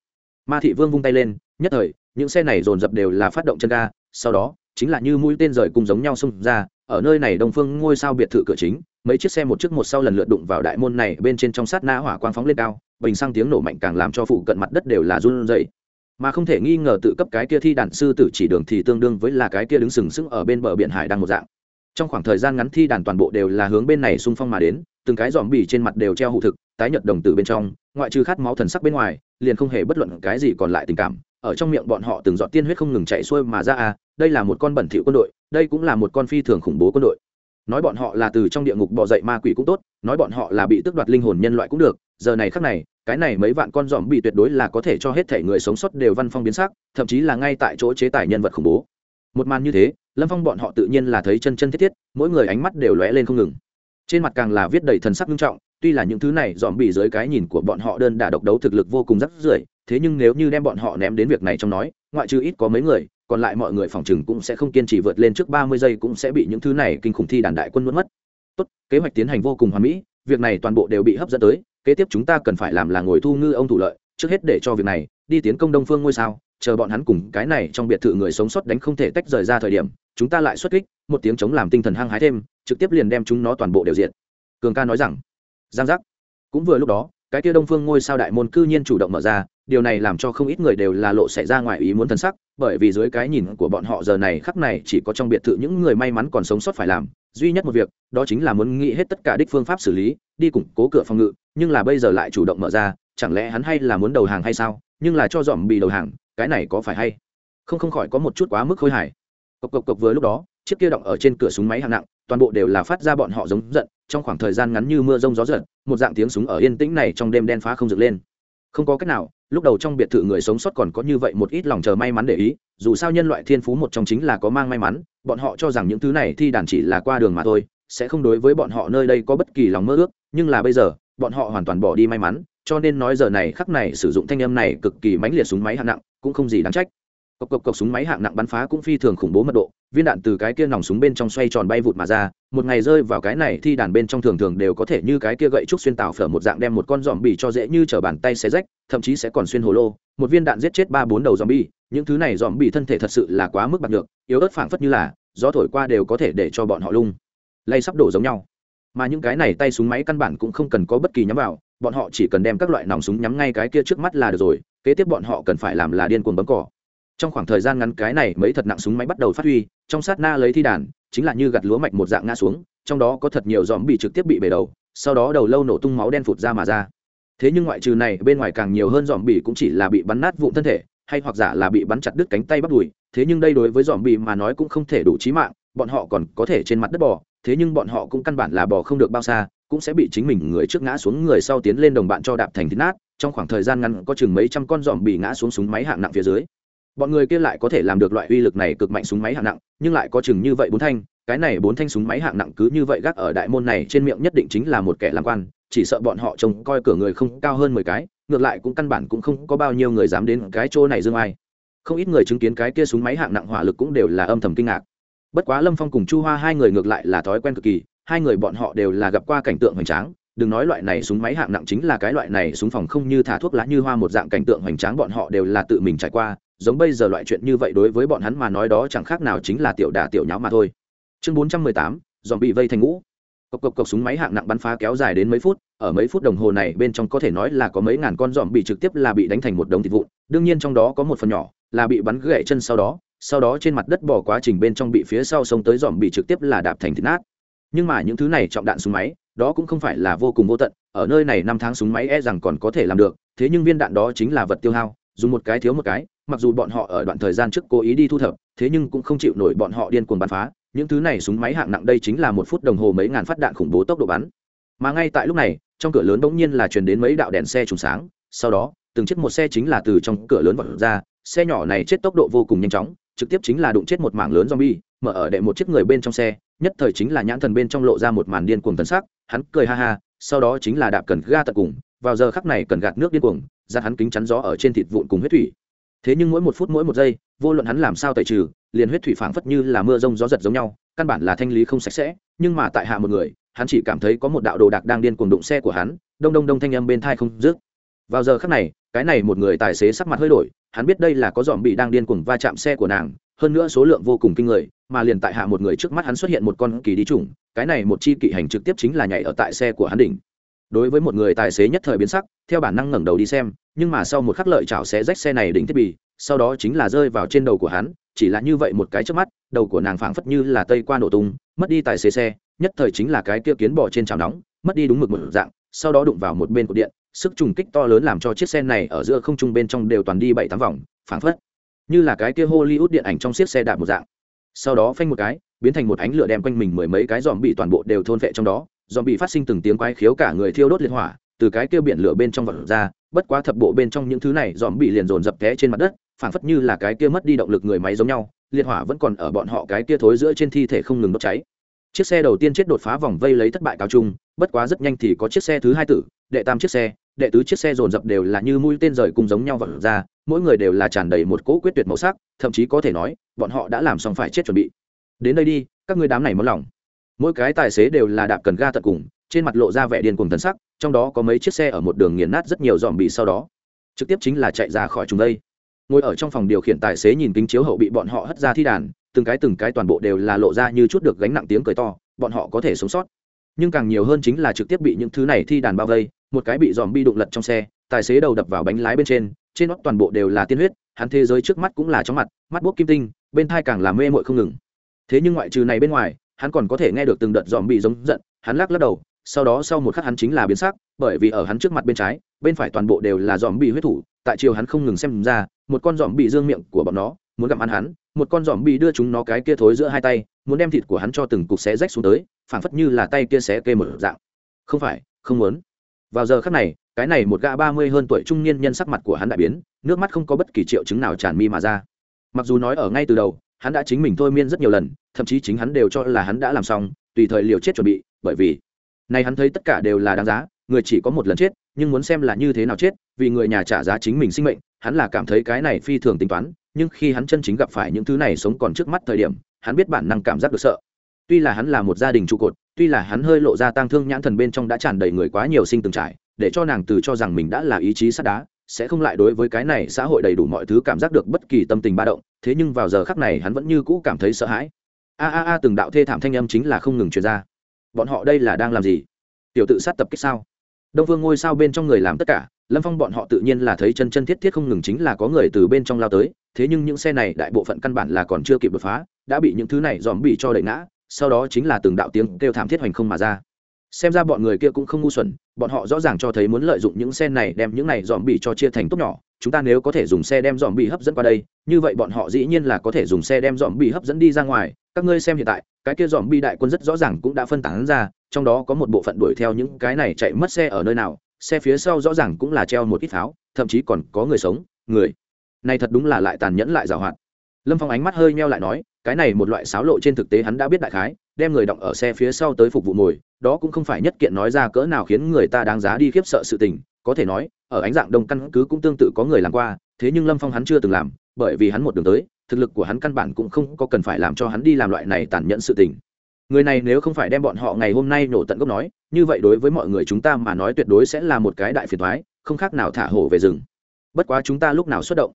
Speaker 1: Ma thị vương vung tay lên, nhất thời, những xe này dồn dập đều là phát động chân ga, sau đó, chính là như mũi tên rời cùng giống nhau xông ra, ở nơi này đông phương ngôi sao biệt thự cửa chính, mấy chiếc xe một chiếc một sau lần lượt đụng vào đại môn này bên trên trong sát na hỏa quang phóng lên cao, bình sang tiếng nổ mạnh càng làm cho phụ cận mặt đất đều là run rẩy. Mà không thể nghi ngờ tự cấp cái kia thi đàn sư tử chỉ đường thì tương đương với là cái kia đứng sừng sững ở bên bờ biển hải đang một dạng trong khoảng thời gian ngắn thi đàn toàn bộ đều là hướng bên này xung phong mà đến, từng cái dòm bì trên mặt đều treo hụ thực, tái nhật đồng tử bên trong, ngoại trừ khát máu thần sắc bên ngoài, liền không hề bất luận cái gì còn lại tình cảm. Ở trong miệng bọn họ từng giọt tiên huyết không ngừng chạy xuôi mà ra à đây là một con bẩn thỉu quân đội, đây cũng là một con phi thường khủng bố quân đội. Nói bọn họ là từ trong địa ngục bò dậy ma quỷ cũng tốt, nói bọn họ là bị tước đoạt linh hồn nhân loại cũng được, giờ này khắc này, cái này mấy vạn con dòm bị tuyệt đối là có thể cho hết thể người sống sót đều văn phong biến sắc, thậm chí là ngay tại chỗ chế tài nhân vật khủng bố. Một màn như thế lâm phong bọn họ tự nhiên là thấy chân chân thiết thiết, mỗi người ánh mắt đều lóe lên không ngừng. Trên mặt càng là viết đầy thần sắc nghiêm trọng, tuy là những thứ này dòm bị dưới cái nhìn của bọn họ đơn đả độc đấu thực lực vô cùng rắc rưởi, thế nhưng nếu như đem bọn họ ném đến việc này trong nói, ngoại trừ ít có mấy người, còn lại mọi người phòng chừng cũng sẽ không kiên trì vượt lên trước ba mươi giây cũng sẽ bị những thứ này kinh khủng thi đàn đại quân mất mất. Tốt, kế hoạch tiến hành vô cùng hoàn mỹ, việc này toàn bộ đều bị hấp dẫn tới, kế tiếp chúng ta cần phải làm là ngồi thu ngư ông thủ lợi trước hết để cho việc này, đi tiến công đông phương ngôi sao, chờ bọn hắn cùng cái này trong biệt thự người sống sót đánh không thể tách rời ra thời điểm, chúng ta lại xuất kích, một tiếng chống làm tinh thần hăng hái thêm, trực tiếp liền đem chúng nó toàn bộ đều diện cường ca nói rằng. Giang giác. Cũng vừa lúc đó, cái kia đông phương ngôi sao đại môn cư nhiên chủ động mở ra, điều này làm cho không ít người đều là lộ xảy ra ngoài ý muốn thân sắc, bởi vì dưới cái nhìn của bọn họ giờ này khắc này chỉ có trong biệt thự những người may mắn còn sống sót phải làm, duy nhất một việc, đó chính là muốn nghĩ hết tất cả đích phương pháp xử lý, đi củng cố cửa phòng ngự, nhưng là bây giờ lại chủ động mở ra chẳng lẽ hắn hay là muốn đầu hàng hay sao? Nhưng là cho dòm bị đầu hàng cái này có phải hay? Không không khỏi có một chút quá mức khôi hài. Cộc cộc cộc vừa lúc đó chiếc kia động ở trên cửa súng máy hạng nặng toàn bộ đều là phát ra bọn họ giống giận trong khoảng thời gian ngắn như mưa rông gió giận, một dạng tiếng súng ở yên tĩnh này trong đêm đen phá không dựng lên. Không có cách nào lúc đầu trong biệt thự người sống sót còn có như vậy một ít lòng chờ may mắn để ý dù sao nhân loại thiên phú một trong chính là có mang may mắn bọn họ cho rằng những thứ này thi đàn chỉ là qua đường mà thôi sẽ không đối với bọn họ nơi đây có bất kỳ lòng mơ ước nhưng là bây giờ bọn họ hoàn toàn bỏ đi may mắn cho nên nói giờ này khắc này sử dụng thanh âm này cực kỳ mãnh liệt súng máy hạng nặng, cũng không gì đáng trách. Cộc cộc cộc súng máy hạng nặng bắn phá cũng phi thường khủng bố mật độ, viên đạn từ cái kia nòng súng bên trong xoay tròn bay vụt mà ra, một ngày rơi vào cái này thì đàn bên trong thường thường đều có thể như cái kia gậy trúc xuyên tảo phở một dạng đem một con dòm bì cho dễ như t bàn tay xé rách, thậm chí sẽ còn xuyên hồ lô, một viên đạn giết chết ba bốn đầu dòm bì những thứ này dòm bì thân thể thật sự là quá mức bạc được yếu ớt phảng phất như là, gió thổi qua đều có thể để cho bọn họ lung lay sắp đổ giống nhau. Mà những cái này tay súng máy căn bản cũng không cần có bất kỳ nhắm vào bọn họ chỉ cần đem các loại nòng súng nhắm ngay cái kia trước mắt là được rồi, kế tiếp bọn họ cần phải làm là điên cuồng bấm cỏ trong khoảng thời gian ngắn cái này mấy thật nặng súng máy bắt đầu phát huy, trong sát na lấy thi đàn, chính là như gặt lúa mạch một dạng ngã xuống, trong đó có thật nhiều dòm bị trực tiếp bị bể đầu, sau đó đầu lâu nổ tung máu đen phụt ra mà ra. Thế nhưng ngoại trừ này, bên ngoài càng nhiều hơn dòm bị cũng chỉ là bị bắn nát vụn thân thể, hay hoặc giả là bị bắn chặt đứt cánh tay bắt đùi, thế nhưng đây đối với dòm bị mà nói cũng không thể đủ trí mạng, bọn họ còn có thể trên mặt đất bò, thế nhưng bọn họ cũng căn bản là bò không được bao xa cũng sẽ bị chính mình người trước ngã xuống người sau tiến lên đồng bạn cho đạp thành thịt nát, trong khoảng thời gian ngắn có chừng mấy trăm con dòm bị ngã xuống súng máy hạng nặng phía dưới. Bọn người kia lại có thể làm được loại uy lực này cực mạnh súng máy hạng nặng, nhưng lại có chừng như vậy bốn thanh, cái này bốn thanh súng máy hạng nặng cứ như vậy gác ở đại môn này trên miệng nhất định chính là một kẻ làm quan, chỉ sợ bọn họ trông coi cửa người không cao hơn mười cái, ngược lại cũng căn bản cũng không có bao nhiêu người dám đến cái chỗ này dương ai. Không ít người chứng kiến cái kia súng máy hạng nặng hỏa lực cũng đều là âm thầm kinh ngạc. Bất quá lâm phong cùng chu hoa hai người ngược lại là thói quen cực kỳ hai người bọn họ đều là gặp qua cảnh tượng hoành tráng. Đừng nói loại này súng máy hạng nặng chính là cái loại này súng phòng không như thả thuốc lá như hoa một dạng cảnh tượng hoành tráng bọn họ đều là tự mình trải qua. Giống bây giờ loại chuyện như vậy đối với bọn hắn mà nói đó chẳng khác nào chính là tiểu đả tiểu nháo mà thôi. Chương bốn trăm mười tám dòm bị vây thành ngũ. Cộc cộc cộc súng máy hạng nặng bắn phá kéo dài đến mấy phút, ở mấy phút đồng hồ này bên trong có thể nói là có mấy ngàn con dòm bị trực tiếp là bị đánh thành một đống thịt vụn, đương nhiên trong đó có một phần nhỏ là bị bắn gãy chân sau đó sau đó trên mặt đất bỏ quá trình bên trong bị phía sau sông tới dòm bị trực tiếp là đạp thành thịt nát nhưng mà những thứ này trọng đạn súng máy, đó cũng không phải là vô cùng vô tận, ở nơi này năm tháng súng máy e rằng còn có thể làm được, thế nhưng viên đạn đó chính là vật tiêu hao, dùng một cái thiếu một cái, mặc dù bọn họ ở đoạn thời gian trước cố ý đi thu thập, thế nhưng cũng không chịu nổi bọn họ điên cuồng bắn phá, những thứ này súng máy hạng nặng đây chính là một phút đồng hồ mấy ngàn phát đạn khủng bố tốc độ bắn. Mà ngay tại lúc này, trong cửa lớn bỗng nhiên là truyền đến mấy đạo đèn xe trùng sáng, sau đó, từng chiếc một xe chính là từ trong cửa lớn vọt ra, xe nhỏ này chết tốc độ vô cùng nhanh chóng, trực tiếp chính là đụng chết một mảng lớn zombie, mở ở đệ một chiếc người bên trong xe nhất thời chính là nhãn thần bên trong lộ ra một màn điên cuồng thần sắc, hắn cười ha ha, sau đó chính là đạp cần ga tận cùng, vào giờ khắc này cần gạt nước điên cuồng ra hắn kính chắn gió ở trên thịt vụn cùng huyết thủy. Thế nhưng mỗi một phút mỗi một giây, vô luận hắn làm sao tẩy trừ, liền huyết thủy phảng phất như là mưa rông gió giật giống nhau, căn bản là thanh lý không sạch sẽ, nhưng mà tại hạ một người, hắn chỉ cảm thấy có một đạo đồ đạc đang điên cuồng đụng xe của hắn, đông đông đông thanh âm bên tai không dứt. Vào giờ khắc này, cái này một người tài xế sắc mặt hơi đổi, hắn biết đây là có dòm bị đang điên cuồng va chạm xe của nàng, hơn nữa số lượng vô cùng kinh người mà liền tại hạ một người trước mắt hắn xuất hiện một con kỳ đi trùng cái này một chi kỵ hành trực tiếp chính là nhảy ở tại xe của hắn đỉnh. Đối với một người tài xế nhất thời biến sắc, theo bản năng ngẩng đầu đi xem, nhưng mà sau một khắc lợi chảo sẽ rách xe này đỉnh thiết bị, sau đó chính là rơi vào trên đầu của hắn, chỉ là như vậy một cái trước mắt, đầu của nàng phảng phất như là tây qua nổ tung, mất đi tài xế xe, nhất thời chính là cái kia kiến bỏ trên chảo nóng, mất đi đúng mực một dạng, sau đó đụng vào một bên của điện, sức trùng kích to lớn làm cho chiếc xe này ở giữa không trung bên trong đều toàn đi bảy tám vòng, phảng phất như là cái kia hollywood điện ảnh trong chiếc xe đạp một dạng sau đó phanh một cái, biến thành một ánh lửa đem quanh mình mười mấy cái dòm bị toàn bộ đều thôn vệ trong đó. Dòm bị phát sinh từng tiếng quái khiếu cả người thiêu đốt liệt hỏa, từ cái kia biển lửa bên trong vật ra, bất quá thập bộ bên trong những thứ này dòm bị liền dồn dập té trên mặt đất, phảng phất như là cái kia mất đi động lực người máy giống nhau, liệt hỏa vẫn còn ở bọn họ cái kia thối giữa trên thi thể không ngừng đốt cháy. Chiếc xe đầu tiên chết đột phá vòng vây lấy thất bại cao trung bất quá rất nhanh thì có chiếc xe thứ hai tử, đệ tam chiếc xe, đệ tứ chiếc xe dồn dập đều là như mũi tên rời cùng giống nhau vật ra, mỗi người đều là tràn đầy một cỗ quyết tuyệt màu sắc, thậm chí có thể nói bọn họ đã làm xong phải chết chuẩn bị. Đến đây đi, các ngươi đám này mất lòng. Mỗi cái tài xế đều là đạp cần ga tận cùng, trên mặt lộ ra vẻ điên cùng tấn sắc, trong đó có mấy chiếc xe ở một đường nghiền nát rất nhiều dòm bị sau đó. Trực tiếp chính là chạy ra khỏi chúng đây. Ngồi ở trong phòng điều khiển tài xế nhìn kính chiếu hậu bị bọn họ hất ra thi đàn, từng cái từng cái toàn bộ đều là lộ ra như chút được gánh nặng tiếng cười to, bọn họ có thể sống sót. Nhưng càng nhiều hơn chính là trực tiếp bị những thứ này thi đàn bao vây, một cái bị dòm bi đụng lật trong xe, tài xế đầu đập vào bánh lái bên trên trên nót toàn bộ đều là tiên huyết, hắn thế giới trước mắt cũng là trong mặt, mắt bốc kim tinh bên thai càng làm mê mội không ngừng. Thế nhưng ngoại trừ này bên ngoài, hắn còn có thể nghe được từng đợt dòm bị giống giận, hắn lắc lắc đầu, sau đó sau một khắc hắn chính là biến sắc, bởi vì ở hắn trước mặt bên trái, bên phải toàn bộ đều là dòm bị huyết thủ, tại chiều hắn không ngừng xem ra, một con dòm bị dương miệng của bọn nó, muốn gặm ăn hắn, một con dòm bị đưa chúng nó cái kia thối giữa hai tay, muốn đem thịt của hắn cho từng cục xé rách xuống tới, phảng phất như là tay kia xé kê mở dạng. Không phải, không muốn. Vào giờ khắc này, cái này một gã ba mươi hơn tuổi trung niên nhân sắc mặt của hắn đại biến, nước mắt không có bất kỳ triệu chứng nào tràn mi mà ra mặc dù nói ở ngay từ đầu, hắn đã chính mình thôi miên rất nhiều lần, thậm chí chính hắn đều cho là hắn đã làm xong, tùy thời liều chết chuẩn bị, bởi vì, nay hắn thấy tất cả đều là đáng giá, người chỉ có một lần chết, nhưng muốn xem là như thế nào chết, vì người nhà trả giá chính mình sinh mệnh, hắn là cảm thấy cái này phi thường tính toán, nhưng khi hắn chân chính gặp phải những thứ này sống còn trước mắt thời điểm, hắn biết bản năng cảm giác được sợ. Tuy là hắn là một gia đình trụ cột, tuy là hắn hơi lộ ra tang thương nhãn thần bên trong đã tràn đầy người quá nhiều sinh từng trải, để cho nàng từ cho rằng mình đã là ý chí sắt đá sẽ không lại đối với cái này xã hội đầy đủ mọi thứ cảm giác được bất kỳ tâm tình ba động, thế nhưng vào giờ khắc này hắn vẫn như cũ cảm thấy sợ hãi. A a a, từng đạo thê thảm thanh âm chính là không ngừng truyền ra. Bọn họ đây là đang làm gì? Tiểu tự sát tập kích sao? Đông phương ngôi sao bên trong người làm tất cả, lâm phong bọn họ tự nhiên là thấy chân chân thiết thiết không ngừng chính là có người từ bên trong lao tới, thế nhưng những xe này đại bộ phận căn bản là còn chưa kịp đột phá, đã bị những thứ này dòm bị cho đẩy ngã, sau đó chính là từng đạo tiếng kêu thảm thiết hoành không mà ra xem ra bọn người kia cũng không ngu xuẩn, bọn họ rõ ràng cho thấy muốn lợi dụng những xe này đem những này dòm bị cho chia thành tốt nhỏ, chúng ta nếu có thể dùng xe đem dòm bị hấp dẫn qua đây, như vậy bọn họ dĩ nhiên là có thể dùng xe đem dòm bị hấp dẫn đi ra ngoài. Các ngươi xem hiện tại, cái kia dòm bị đại quân rất rõ ràng cũng đã phân tán ra, trong đó có một bộ phận đuổi theo những cái này chạy mất xe ở nơi nào, xe phía sau rõ ràng cũng là treo một ít pháo, thậm chí còn có người sống, người. Này thật đúng là lại tàn nhẫn lại giàu hoạt. Lâm phong ánh mắt hơi meo lại nói, cái này một loại xáo lộ trên thực tế hắn đã biết đại khái, đem người động ở xe phía sau tới phục vụ mồi đó cũng không phải nhất kiện nói ra cỡ nào khiến người ta đáng giá đi khiếp sợ sự tình, có thể nói, ở ánh dạng đông căn cứ cũng tương tự có người làm qua, thế nhưng lâm phong hắn chưa từng làm, bởi vì hắn một đường tới, thực lực của hắn căn bản cũng không có cần phải làm cho hắn đi làm loại này tàn nhẫn sự tình. Người này nếu không phải đem bọn họ ngày hôm nay nổ tận gốc nói, như vậy đối với mọi người chúng ta mà nói tuyệt đối sẽ là một cái đại phiền thoái không khác nào thả hổ về rừng. Bất quá chúng ta lúc nào xuất động?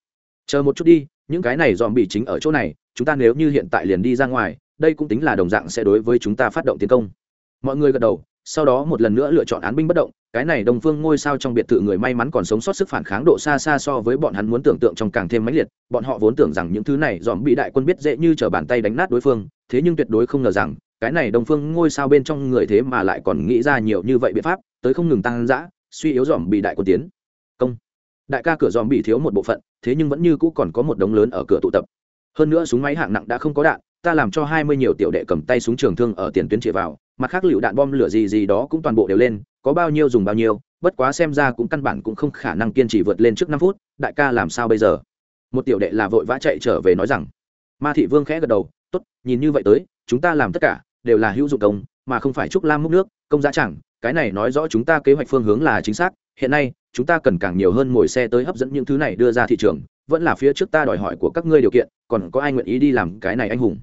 Speaker 1: Chờ một chút đi, những cái này dòm bị chính ở chỗ này, chúng ta nếu như hiện tại liền đi ra ngoài, đây cũng tính là đồng dạng sẽ đối với chúng ta phát động tiến công mọi người gật đầu, sau đó một lần nữa lựa chọn án binh bất động, cái này đồng phương ngôi sao trong biệt thự người may mắn còn sống sót sức phản kháng độ xa xa so với bọn hắn muốn tưởng tượng trong càng thêm mãnh liệt, bọn họ vốn tưởng rằng những thứ này dòm bị đại quân biết dễ như t bàn tay đánh nát đối phương, thế nhưng tuyệt đối không ngờ rằng, cái này đồng phương ngôi sao bên trong người thế mà lại còn nghĩ ra nhiều như vậy biện pháp, tới không ngừng tăng giã suy yếu dòm bị đại quân tiến. Công. Đại ca cửa dòm bị thiếu một bộ phận, thế nhưng vẫn như cũ còn có một đống lớn ở cửa tụ tập. Hơn nữa súng máy hạng nặng đã không có đạn ta làm cho hai mươi nhiều tiểu đệ cầm tay súng trường thương ở tiền tuyến chĩa vào, mặt khác lựu đạn bom lửa gì gì đó cũng toàn bộ đều lên, có bao nhiêu dùng bao nhiêu, bất quá xem ra cũng căn bản cũng không khả năng kiên trì vượt lên trước năm phút, đại ca làm sao bây giờ? Một tiểu đệ là vội vã chạy trở về nói rằng. Ma thị vương khẽ gật đầu, tốt, nhìn như vậy tới, chúng ta làm tất cả, đều là hữu dụng công, mà không phải trúc lam múc nước, công giá chẳng, cái này nói rõ chúng ta kế hoạch phương hướng là chính xác, hiện nay, chúng ta cần càng nhiều hơn mồi xe tới hấp dẫn những thứ này đưa ra thị trường vẫn là phía trước ta đòi hỏi của các ngươi điều kiện, còn có ai nguyện ý đi làm cái này anh hùng?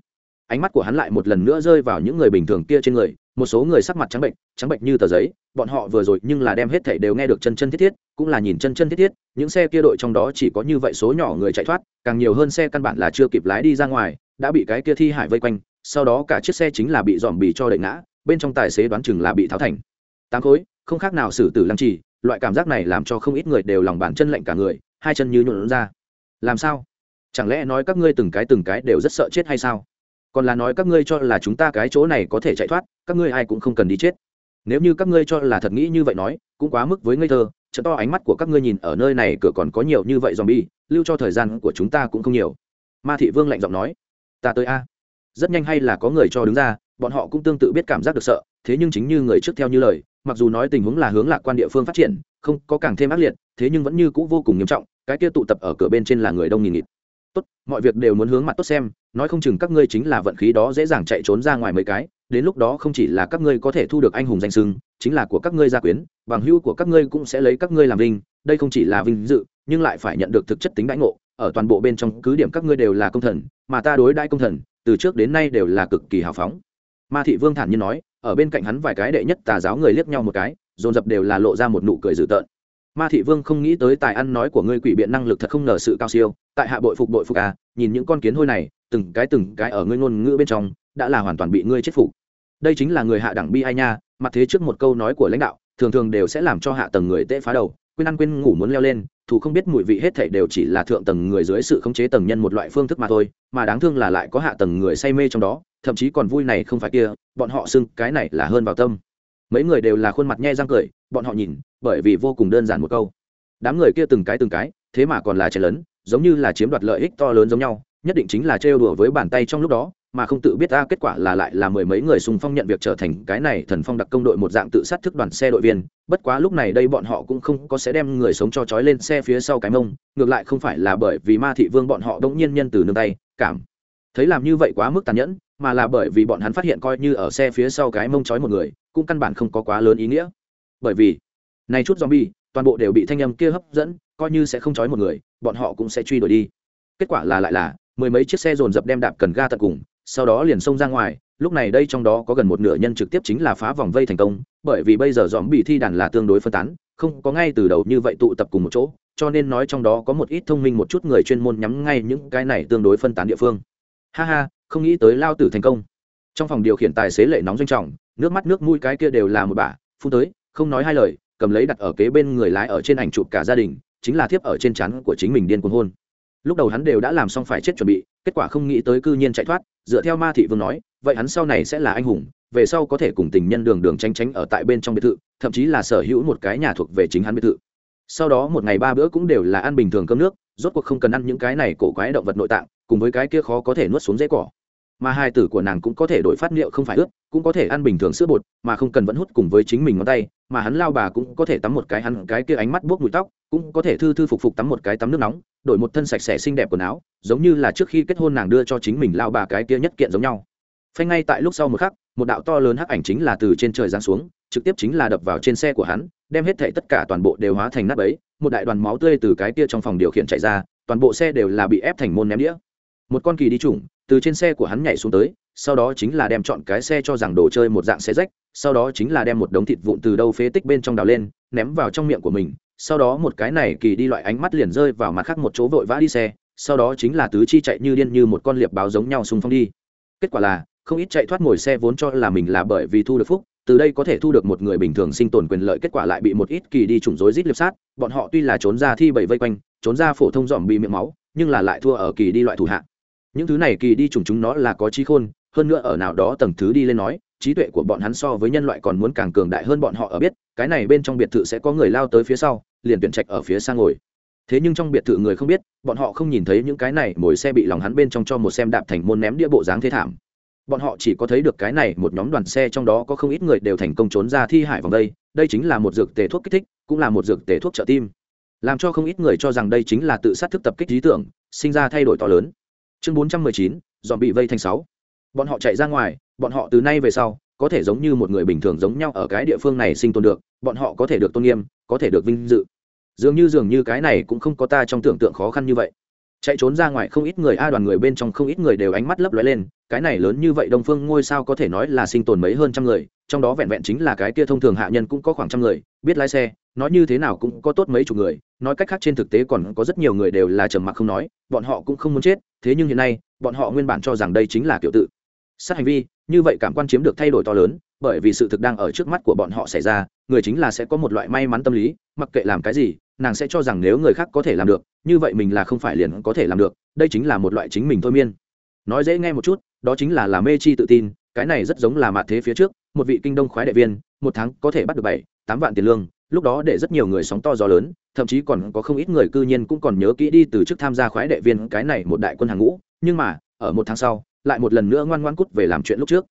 Speaker 1: Ánh mắt của hắn lại một lần nữa rơi vào những người bình thường kia trên người, một số người sắc mặt trắng bệnh trắng bệnh như tờ giấy, bọn họ vừa rồi nhưng là đem hết thảy đều nghe được chân chân thiết thiết, cũng là nhìn chân chân thiết thiết, những xe kia đội trong đó chỉ có như vậy số nhỏ người chạy thoát, càng nhiều hơn xe căn bản là chưa kịp lái đi ra ngoài, đã bị cái kia thi hải vây quanh, sau đó cả chiếc xe chính là bị dòm bì cho đậy ngã, bên trong tài xế đoán chừng là bị tháo thành. Tám khối, không khác nào xử tử lăng trì, loại cảm giác này làm cho không ít người đều lòng bàn chân lạnh cả người, hai chân như nhuộn ra làm sao? Chẳng lẽ nói các ngươi từng cái từng cái đều rất sợ chết hay sao? Còn là nói các ngươi cho là chúng ta cái chỗ này có thể chạy thoát, các ngươi ai cũng không cần đi chết. Nếu như các ngươi cho là thật nghĩ như vậy nói, cũng quá mức với ngây thơ chợ to ánh mắt của các ngươi nhìn ở nơi này cửa còn có nhiều như vậy dòm bi lưu cho thời gian của chúng ta cũng không nhiều. Ma thị vương lạnh giọng nói, ta tới a. Rất nhanh hay là có người cho đứng ra, bọn họ cũng tương tự biết cảm giác được sợ, thế nhưng chính như người trước theo như lời, mặc dù nói tình huống là hướng lạc quan địa phương phát triển không có càng thêm ác liệt, thế nhưng vẫn như c ũ vô cùng nghiêm trọng, cái kia tụ tập ở cửa bên trên là người đông nghìn nghịt. Tốt, mọi việc đều muốn hướng mặt tốt xem, nói không chừng các ngươi chính là vận khí đó dễ dàng chạy trốn ra ngoài mấy cái, đến lúc đó không chỉ là các ngươi có thể thu được anh hùng danh sưng chính là của các ngươi gia quyến, bằng hữu của các ngươi cũng sẽ lấy các ngươi làm vinh, đây không chỉ là vinh dự, nhưng lại phải nhận được thực chất tính đãi ngộ, ở toàn bộ bên trong cứ điểm các ngươi đều là công thần, mà ta đối đãi công thần, từ trước đến nay đều là cực kỳ hào phóng. Ma thị vương thản nhiên nói, ở bên cạnh hắn vài cái đệ nhất tà giáo người liếc nhau một cái dồn dập đều là lộ ra một nụ cười dữ tợn. Ma thị vương không nghĩ tới tài ăn nói của ngươi quỷ biện năng lực thật không ngờ sự cao siêu, tại hạ bội phục bội phục à nhìn những con kiến hôi này, từng cái từng cái ở ngươi ngôn ngữ bên trong, đã là hoàn toàn bị ngươi chết phục. Đây chính là người hạ đẳng bi ai nha, mặt thế trước một câu nói của lãnh đạo, thường thường đều sẽ làm cho hạ tầng người tệ phá đầu, quên ăn quên ngủ muốn leo lên, thù không biết mùi vị hết thảy đều chỉ là thượng tầng người dưới sự khống chế tầng nhân một loại phương thức mà thôi, mà đáng thương là lại có hạ tầng người say mê trong đó, thậm chí còn vui này không phải kia, bọn họ xưng cái này là hơn vào tâm mấy người đều là khuôn mặt nhe răng cười, bọn họ nhìn, bởi vì vô cùng đơn giản một câu. Đám người kia từng cái từng cái, thế mà còn là trẻ lớn, giống như là chiếm đoạt lợi ích to lớn giống nhau, nhất định chính là trêu đùa với bàn tay trong lúc đó, mà không tự biết ra kết quả là lại là mười mấy người xung phong nhận việc trở thành cái này thần phong đặc công đội một dạng tự sát thức đoàn xe đội viên. Bất quá lúc này đây bọn họ cũng không có sẽ đem người sống cho trói lên xe phía sau cái mông, ngược lại không phải là bởi vì ma thị vương bọn họ đống nhiên nhân từ nương tay, cảm thấy làm như vậy quá mức tàn nhẫn mà là bởi vì bọn hắn phát hiện coi như ở xe phía sau cái mông trói một người, cũng căn bản không có quá lớn ý nghĩa. Bởi vì, này chút zombie, toàn bộ đều bị thanh âm kia hấp dẫn, coi như sẽ không trói một người, bọn họ cũng sẽ truy đuổi đi. Kết quả là lại là, mười mấy chiếc xe dồn dập đem đạp cần ga tận cùng, sau đó liền xông ra ngoài, lúc này đây trong đó có gần một nửa nhân trực tiếp chính là phá vòng vây thành công, bởi vì bây giờ dòm bị thi đàn là tương đối phân tán, không có ngay từ đầu như vậy tụ tập cùng một chỗ, cho nên nói trong đó có một ít thông minh một chút người chuyên môn nhắm ngay những cái này tương đối phân tán địa phương. Ha ha không nghĩ tới lao tử thành công. Trong phòng điều khiển tài xế lệ nóng doanh trọng, nước mắt nước mũi cái kia đều là một bả, phun tới, không nói hai lời, cầm lấy đặt ở kế bên người lái ở trên ảnh chụp cả gia đình, chính là thiếp ở trên chắn của chính mình điên cuồng hôn. Lúc đầu hắn đều đã làm xong phải chết chuẩn bị, kết quả không nghĩ tới cư nhiên chạy thoát, dựa theo ma thị vương nói, vậy hắn sau này sẽ là anh hùng, về sau có thể cùng tình nhân đường đường tranh tránh ở tại bên trong biệt thự, thậm chí là sở hữu một cái nhà thuộc về chính hắn biệt thự. Sau đó một ngày ba bữa cũng đều là ăn bình thường cơm nước, rốt cuộc không cần ăn những cái này cổ quái động vật nội tạng, cùng với cái kia khó có thể nuốt xuống dễ cỏ mà hai tử của nàng cũng có thể đổi phát liệu không phải ướt, cũng có thể ăn bình thường sữa bột, mà không cần vẫn hút cùng với chính mình ngón tay, mà hắn lao bà cũng có thể tắm một cái hắn cái kia ánh mắt buốc mùi tóc, cũng có thể thư thư phục phục tắm một cái tắm nước nóng, đổi một thân sạch sẽ xinh đẹp quần áo, giống như là trước khi kết hôn nàng đưa cho chính mình lao bà cái kia nhất kiện giống nhau. Phanh ngay tại lúc sau một khắc, một đạo to lớn hắc ảnh chính là từ trên trời giáng xuống, trực tiếp chính là đập vào trên xe của hắn, đem hết thảy tất cả toàn bộ đều hóa thành nát bấy, một đại đoàn máu tươi từ cái kia trong phòng điều khiển chạy ra, toàn bộ xe đều là bị ép thành môn ném đĩa. Một con kỳ đi trùng từ trên xe của hắn nhảy xuống tới, sau đó chính là đem chọn cái xe cho rằng đồ chơi một dạng xe rách, sau đó chính là đem một đống thịt vụn từ đâu phế tích bên trong đào lên, ném vào trong miệng của mình, sau đó một cái này kỳ đi loại ánh mắt liền rơi vào mặt khác một chỗ vội vã đi xe, sau đó chính là tứ chi chạy như điên như một con liệp báo giống nhau xung phong đi kết quả là, không ít chạy thoát ngồi xe vốn cho là mình là bởi vì thu được phúc, từ đây có thể thu được một người bình thường sinh tồn quyền lợi, kết quả lại bị một ít kỳ đi trùng rối rít liệp sát, bọn họ tuy là trốn ra thi bảy vây quanh, trốn ra phổ thông dòm bị miệng máu, nhưng là lại thua ở kỳ đi loại thủ hạng những thứ này kỳ đi trùng chúng nó là có trí khôn, hơn nữa ở nào đó tầng thứ đi lên nói, trí tuệ của bọn hắn so với nhân loại còn muốn càng cường đại hơn bọn họ ở biết, cái này bên trong biệt thự sẽ có người lao tới phía sau, liền tuyển trạch ở phía sang ngồi. Thế nhưng trong biệt thự người không biết, bọn họ không nhìn thấy những cái này mồi xe bị lòng hắn bên trong cho một xem đạp thành môn ném đĩa bộ dáng thế thảm. Bọn họ chỉ có thấy được cái này một nhóm đoàn xe trong đó có không ít người đều thành công trốn ra thi hải vòng đây đây chính là một dược tề thuốc kích thích, cũng là một dược tề thuốc trợ tim. Làm cho không ít người cho rằng đây chính là tự sát thức tập kích lý tưởng, sinh ra thay đổi to lớn chương bốn trăm mười chín dọn bị vây thành sáu. Bọn họ chạy ra ngoài, bọn họ từ nay về sau, có thể giống như một người bình thường giống nhau ở cái địa phương này sinh tồn được, bọn họ có thể được tôn nghiêm, có thể được vinh dự. Dường như dường như cái này cũng không có ta trong tưởng tượng khó khăn như vậy. Chạy trốn ra ngoài không ít người, a đoàn người bên trong không ít người đều ánh mắt lấp lóe lên, cái này lớn như vậy đông phương ngôi sao có thể nói là sinh tồn mấy hơn trăm người, trong đó vẹn vẹn chính là cái kia thông thường hạ nhân cũng có khoảng trăm người, biết lái xe, nói như thế nào cũng có tốt mấy chục người, nói cách khác trên thực tế còn có rất nhiều người đều là trầm mặc không nói, bọn họ cũng không muốn chết thế nhưng hiện nay, bọn họ nguyên bản cho rằng đây chính là kiểu tự. Sát hành vi, như vậy cảm quan chiếm được thay đổi to lớn, bởi vì sự thực đang ở trước mắt của bọn họ xảy ra, người chính là sẽ có một loại may mắn tâm lý, mặc kệ làm cái gì, nàng sẽ cho rằng nếu người khác có thể làm được, như vậy mình là không phải liền có thể làm được, đây chính là một loại chính mình thôi miên. Nói dễ nghe một chút, đó chính là là mê chi tự tin, cái này rất giống là mạ thế phía trước, một vị kinh đông khoái đại viên, một tháng có thể bắt được bảy, tám vạn tiền lương lúc đó để rất nhiều người sóng to gió lớn, thậm chí còn có không ít người cư nhiên cũng còn nhớ kỹ đi từ chức tham gia khoái đệ viên cái này một đại quân hàng ngũ, nhưng mà, ở một tháng sau, lại một lần nữa ngoan ngoan cút về làm chuyện lúc trước.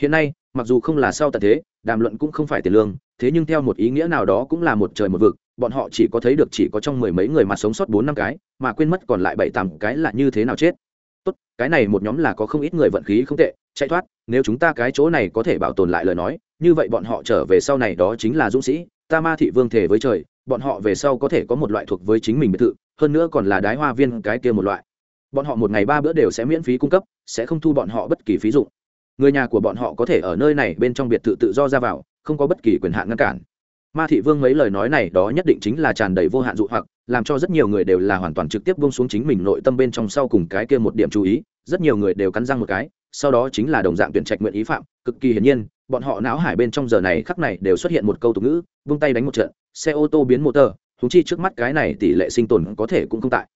Speaker 1: Hiện nay, mặc dù không là sau tận thế, đàm luận cũng không phải tiền lương, thế nhưng theo một ý nghĩa nào đó cũng là một trời một vực, bọn họ chỉ có thấy được chỉ có trong mười mấy người mà sống sót bốn năm cái, mà quên mất còn lại bảy tám cái là như thế nào chết. Tốt, cái này một nhóm là có không ít người vận khí không tệ, chạy thoát, nếu chúng ta cái chỗ này có thể bảo tồn lại lời nói, như vậy bọn họ trở về sau này đó chính là dũng sĩ ta ma thị vương thể với trời, bọn họ về sau có thể có một loại thuộc với chính mình biệt thự, hơn nữa còn là đái hoa viên cái kia một loại. Bọn họ một ngày ba bữa đều sẽ miễn phí cung cấp, sẽ không thu bọn họ bất kỳ phí dụng. Người nhà của bọn họ có thể ở nơi này bên trong biệt thự tự do ra vào, không có bất kỳ quyền hạn ngăn cản. Ma thị vương mấy lời nói này đó nhất định chính là tràn đầy vô hạn dụ hoặc, làm cho rất nhiều người đều là hoàn toàn trực tiếp bông xuống chính mình nội tâm bên trong sau cùng cái kia một điểm chú ý, rất nhiều người đều cắn răng một cái, sau đó chính là đồng dạng tuyển trạch nguyện ý phạm, cực kỳ hiển nhiên bọn họ não hải bên trong giờ này khắc này đều xuất hiện một câu tục ngữ, vung tay đánh một trận, xe ô tô biến motor thúng chi trước mắt cái này tỷ lệ sinh tồn có thể cũng không tại.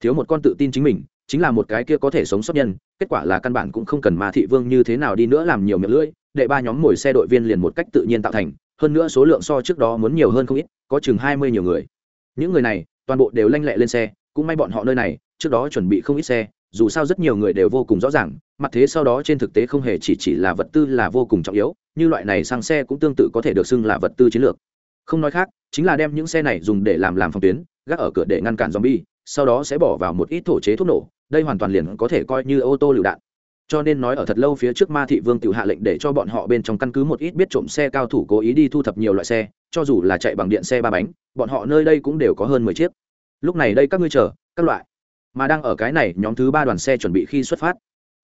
Speaker 1: Thiếu một con tự tin chính mình, chính là một cái kia có thể sống sót nhân, kết quả là căn bản cũng không cần mà thị vương như thế nào đi nữa làm nhiều miệng lưỡi, đệ ba nhóm ngồi xe đội viên liền một cách tự nhiên tạo thành, hơn nữa số lượng so trước đó muốn nhiều hơn không ít, có chừng hai mươi nhiều người. Những người này, toàn bộ đều lanh lẹ lên xe, cũng may bọn họ nơi này, trước đó chuẩn bị không ít xe dù sao rất nhiều người đều vô cùng rõ ràng, mặt thế sau đó trên thực tế không hề chỉ chỉ là vật tư là vô cùng trọng yếu, như loại này sang xe cũng tương tự có thể được xưng là vật tư chiến lược. Không nói khác, chính là đem những xe này dùng để làm làm phòng tuyến, gác ở cửa để ngăn cản zombie, sau đó sẽ bỏ vào một ít thổ chế thuốc nổ, đây hoàn toàn liền có thể coi như ô tô lựu đạn. Cho nên nói ở thật lâu phía trước ma thị vương tự hạ lệnh để cho bọn họ bên trong căn cứ một ít biết trộm xe cao thủ cố ý đi thu thập nhiều loại xe, cho dù là chạy bằng điện xe ba bánh, bọn họ nơi đây cũng đều có hơn mười chiếc. Lúc này đây các ngươi chờ, các loại mà đang ở cái này nhóm thứ ba đoàn xe chuẩn bị khi xuất phát.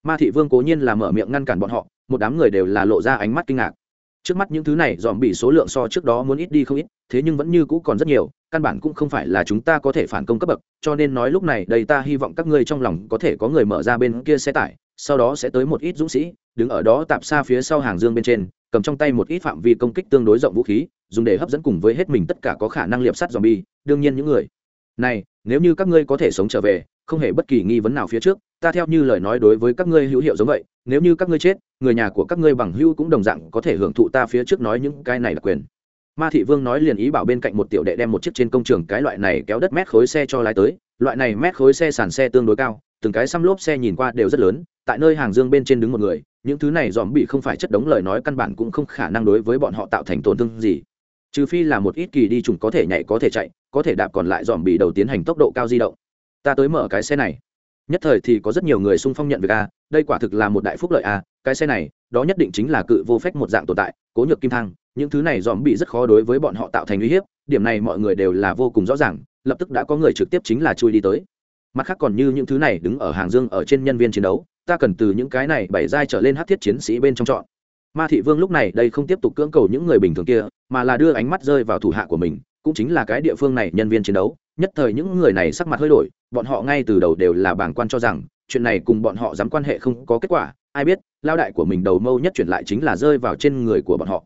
Speaker 1: Ma thị vương cố nhiên là mở miệng ngăn cản bọn họ, một đám người đều là lộ ra ánh mắt kinh ngạc. Trước mắt những thứ này dòm bị số lượng so trước đó muốn ít đi không ít, thế nhưng vẫn như cũ còn rất nhiều, căn bản cũng không phải là chúng ta có thể phản công cấp bậc, cho nên nói lúc này đây ta hy vọng các ngươi trong lòng có thể có người mở ra bên kia xe tải, sau đó sẽ tới một ít dũng sĩ, đứng ở đó tạp xa phía sau hàng dương bên trên, cầm trong tay một ít phạm vi công kích tương đối rộng vũ khí, dùng để hấp dẫn cùng với hết mình tất cả có khả năng liệp sắt dòm bi đương nhiên những người này, nếu như các ngươi có thể sống trở về không hề bất kỳ nghi vấn nào phía trước, ta theo như lời nói đối với các ngươi hữu hiệu giống vậy, nếu như các ngươi chết, người nhà của các ngươi bằng hữu cũng đồng dạng có thể hưởng thụ ta phía trước nói những cái này là quyền. Ma thị vương nói liền ý bảo bên cạnh một tiểu đệ đem một chiếc trên công trường cái loại này kéo đất mét khối xe cho lái tới, loại này mét khối xe sàn xe tương đối cao, từng cái xăm lốp xe nhìn qua đều rất lớn, tại nơi hàng dương bên trên đứng một người, những thứ này dòm bị không phải chất đống lời nói căn bản cũng không khả năng đối với bọn họ tạo thành tổn thương gì. Trừ phi là một ít kỳ đi trùng có thể nhảy có thể chạy, có thể đạp còn lại dòm bị đầu tiến hành tốc độ cao di động ta tới mở cái xe này. Nhất thời thì có rất nhiều người xung phong nhận việc a đây quả thực là một đại phúc lợi a cái xe này đó nhất định chính là cự vô phép một dạng tồn tại cố nhược kim thăng, những thứ này dòm bị rất khó đối với bọn họ tạo thành uy hiếp điểm này mọi người đều là vô cùng rõ ràng lập tức đã có người trực tiếp chính là chui đi tới. Mặt khác còn như những thứ này đứng ở hàng dương ở trên nhân viên chiến đấu ta cần từ những cái này bảy giai trở lên hát thiết chiến sĩ bên trong chọn. Ma thị vương lúc này đây không tiếp tục cưỡng cầu những người bình thường kia mà là đưa ánh mắt rơi vào thủ hạ của mình cũng chính là cái địa phương này nhân viên chiến đấu nhất thời những người này sắc mặt hơi đổi, bọn họ ngay từ đầu đều là bảng quan cho rằng, chuyện này cùng bọn họ dám quan hệ không có kết quả. Ai biết, lao đại của mình đầu mâu nhất chuyển lại chính là rơi vào trên người của bọn họ.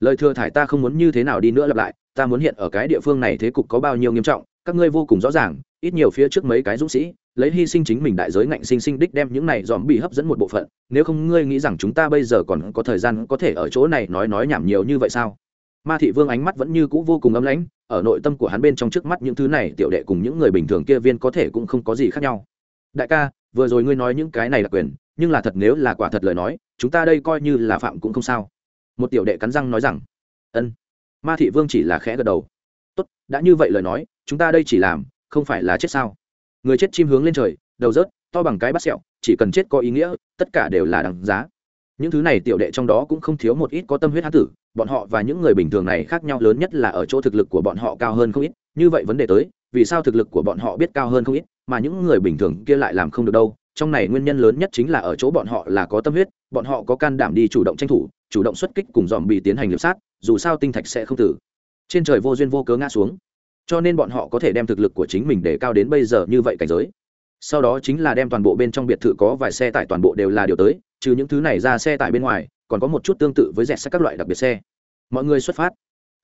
Speaker 1: Lời thừa thải ta không muốn như thế nào đi nữa lặp lại, ta muốn hiện ở cái địa phương này thế cục có bao nhiêu nghiêm trọng, các ngươi vô cùng rõ ràng, ít nhiều phía trước mấy cái dũng sĩ, lấy hy sinh chính mình đại giới ngạnh sinh sinh đích đem những này dòm bị hấp dẫn một bộ phận, nếu không ngươi nghĩ rằng chúng ta bây giờ còn có thời gian có thể ở chỗ này nói nói nhảm nhiều như vậy sao? Ma thị vương ánh mắt vẫn như cũ vô cùng ấm lãnh, ở nội tâm của hắn bên trong trước mắt những thứ này tiểu đệ cùng những người bình thường kia viên có thể cũng không có gì khác nhau. Đại ca, vừa rồi ngươi nói những cái này là quyền, nhưng là thật nếu là quả thật lời nói, chúng ta đây coi như là phạm cũng không sao. Một tiểu đệ cắn răng nói rằng, ân. Ma thị vương chỉ là khẽ gật đầu. Tốt, đã như vậy lời nói, chúng ta đây chỉ làm, không phải là chết sao? Người chết chim hướng lên trời, đầu rớt, to bằng cái bắt sẹo, chỉ cần chết có ý nghĩa, tất cả đều là đằng giá. Những thứ này tiểu đệ trong đó cũng không thiếu một ít có tâm huyết hán tử bọn họ và những người bình thường này khác nhau lớn nhất là ở chỗ thực lực của bọn họ cao hơn không ít. Như vậy vấn đề tới, vì sao thực lực của bọn họ biết cao hơn không ít, mà những người bình thường kia lại làm không được đâu? Trong này nguyên nhân lớn nhất chính là ở chỗ bọn họ là có tâm huyết, bọn họ có can đảm đi chủ động tranh thủ, chủ động xuất kích cùng dòm bị tiến hành liệp sát, dù sao tinh thạch sẽ không tử. Trên trời vô duyên vô cớ ngã xuống. Cho nên bọn họ có thể đem thực lực của chính mình để cao đến bây giờ như vậy cảnh giới. Sau đó chính là đem toàn bộ bên trong biệt thự có vài xe tải toàn bộ đều là điều tới, trừ những thứ này ra xe tải bên ngoài còn có một chút tương tự với rẻ xe các loại đặc biệt xe. Mọi người xuất phát.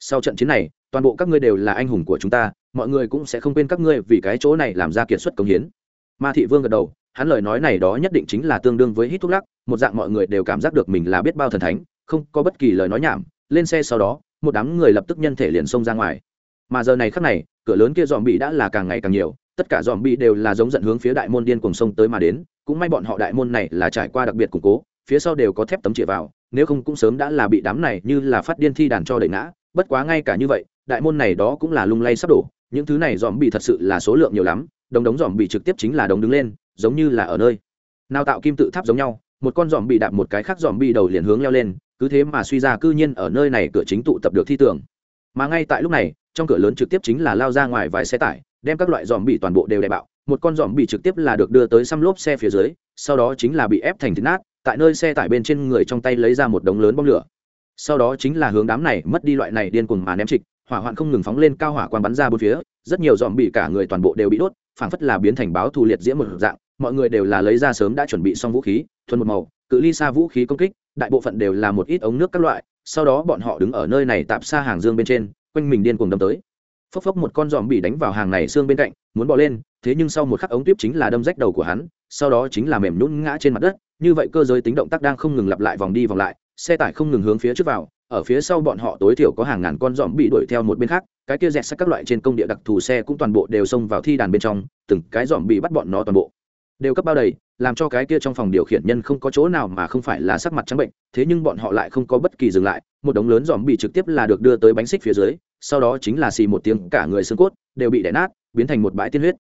Speaker 1: Sau trận chiến này, toàn bộ các ngươi đều là anh hùng của chúng ta, mọi người cũng sẽ không quên các ngươi vì cái chỗ này làm ra kiệt xuất công hiến. Ma thị vương gật đầu, hắn lời nói này đó nhất định chính là tương đương với hít thuốc lắc, một dạng mọi người đều cảm giác được mình là biết bao thần thánh, không có bất kỳ lời nói nhảm, lên xe sau đó, một đám người lập tức nhân thể liền xông ra ngoài. Mà giờ này khắc này, cửa lớn kia dòm bị đã là càng ngày càng nhiều, tất cả dòm bị đều là giống giận hướng phía đại môn điên cùng sông tới mà đến, cũng may bọn họ đại môn này là trải qua đặc biệt củng cố phía sau đều có thép tấm chĩa vào, nếu không cũng sớm đã là bị đám này như là phát điên thi đàn cho đẩy ngã. Bất quá ngay cả như vậy, đại môn này đó cũng là lung lay sắp đổ, những thứ này dòm bị thật sự là số lượng nhiều lắm, đống đống dòm bị trực tiếp chính là đống đứng lên, giống như là ở nơi. Nào tạo kim tự tháp giống nhau, một con dòm bị đạp một cái khác dòm bị đầu liền hướng leo lên, cứ thế mà suy ra cư nhiên ở nơi này cửa chính tụ tập được thi tưởng. Mà ngay tại lúc này, trong cửa lớn trực tiếp chính là lao ra ngoài vài xe tải, đem các loại dòm bị toàn bộ đều đè bạo, một con dòm bị trực tiếp là được đưa tới xăm lốp xe phía dưới, sau đó chính là bị ép thành thịt nát tại nơi xe tải bên trên người trong tay lấy ra một đống lớn bom lửa. Sau đó chính là hướng đám này mất đi loại này điên cuồng mà ném trịch, hỏa hoạn không ngừng phóng lên cao hỏa quang bắn ra bốn phía, rất nhiều dòm bị cả người toàn bộ đều bị đốt, phảng phất là biến thành báo thù liệt diễm một dạng, mọi người đều là lấy ra sớm đã chuẩn bị xong vũ khí, thuần một màu, cự ly xa vũ khí công kích, đại bộ phận đều là một ít ống nước các loại, sau đó bọn họ đứng ở nơi này tạp xa hàng dương bên trên, quanh mình điên cuồng đâm tới. Phốc phốc một con dòm bị đánh vào hàng này xương bên cạnh, muốn bỏ lên, thế nhưng sau một khắc ống tiếp chính là đâm rách đầu của hắn, sau đó chính là mềm nhún ngã trên mặt đất như vậy cơ giới tính động tác đang không ngừng lặp lại vòng đi vòng lại, xe tải không ngừng hướng phía trước vào, ở phía sau bọn họ tối thiểu có hàng ngàn con dòm bị đuổi theo một bên khác, cái kia dẹt sắc các loại trên công địa đặc thù xe cũng toàn bộ đều xông vào thi đàn bên trong, từng cái dòm bị bắt bọn nó toàn bộ. Đều cấp bao đầy, làm cho cái kia trong phòng điều khiển nhân không có chỗ nào mà không phải là sắc mặt trắng bệnh, thế nhưng bọn họ lại không có bất kỳ dừng lại, một đống lớn dòm bị trực tiếp là được đưa tới bánh xích phía dưới, sau đó chính là xì một tiếng, cả người xương cốt đều bị đẻ nát, biến thành một bãi tiên huyết.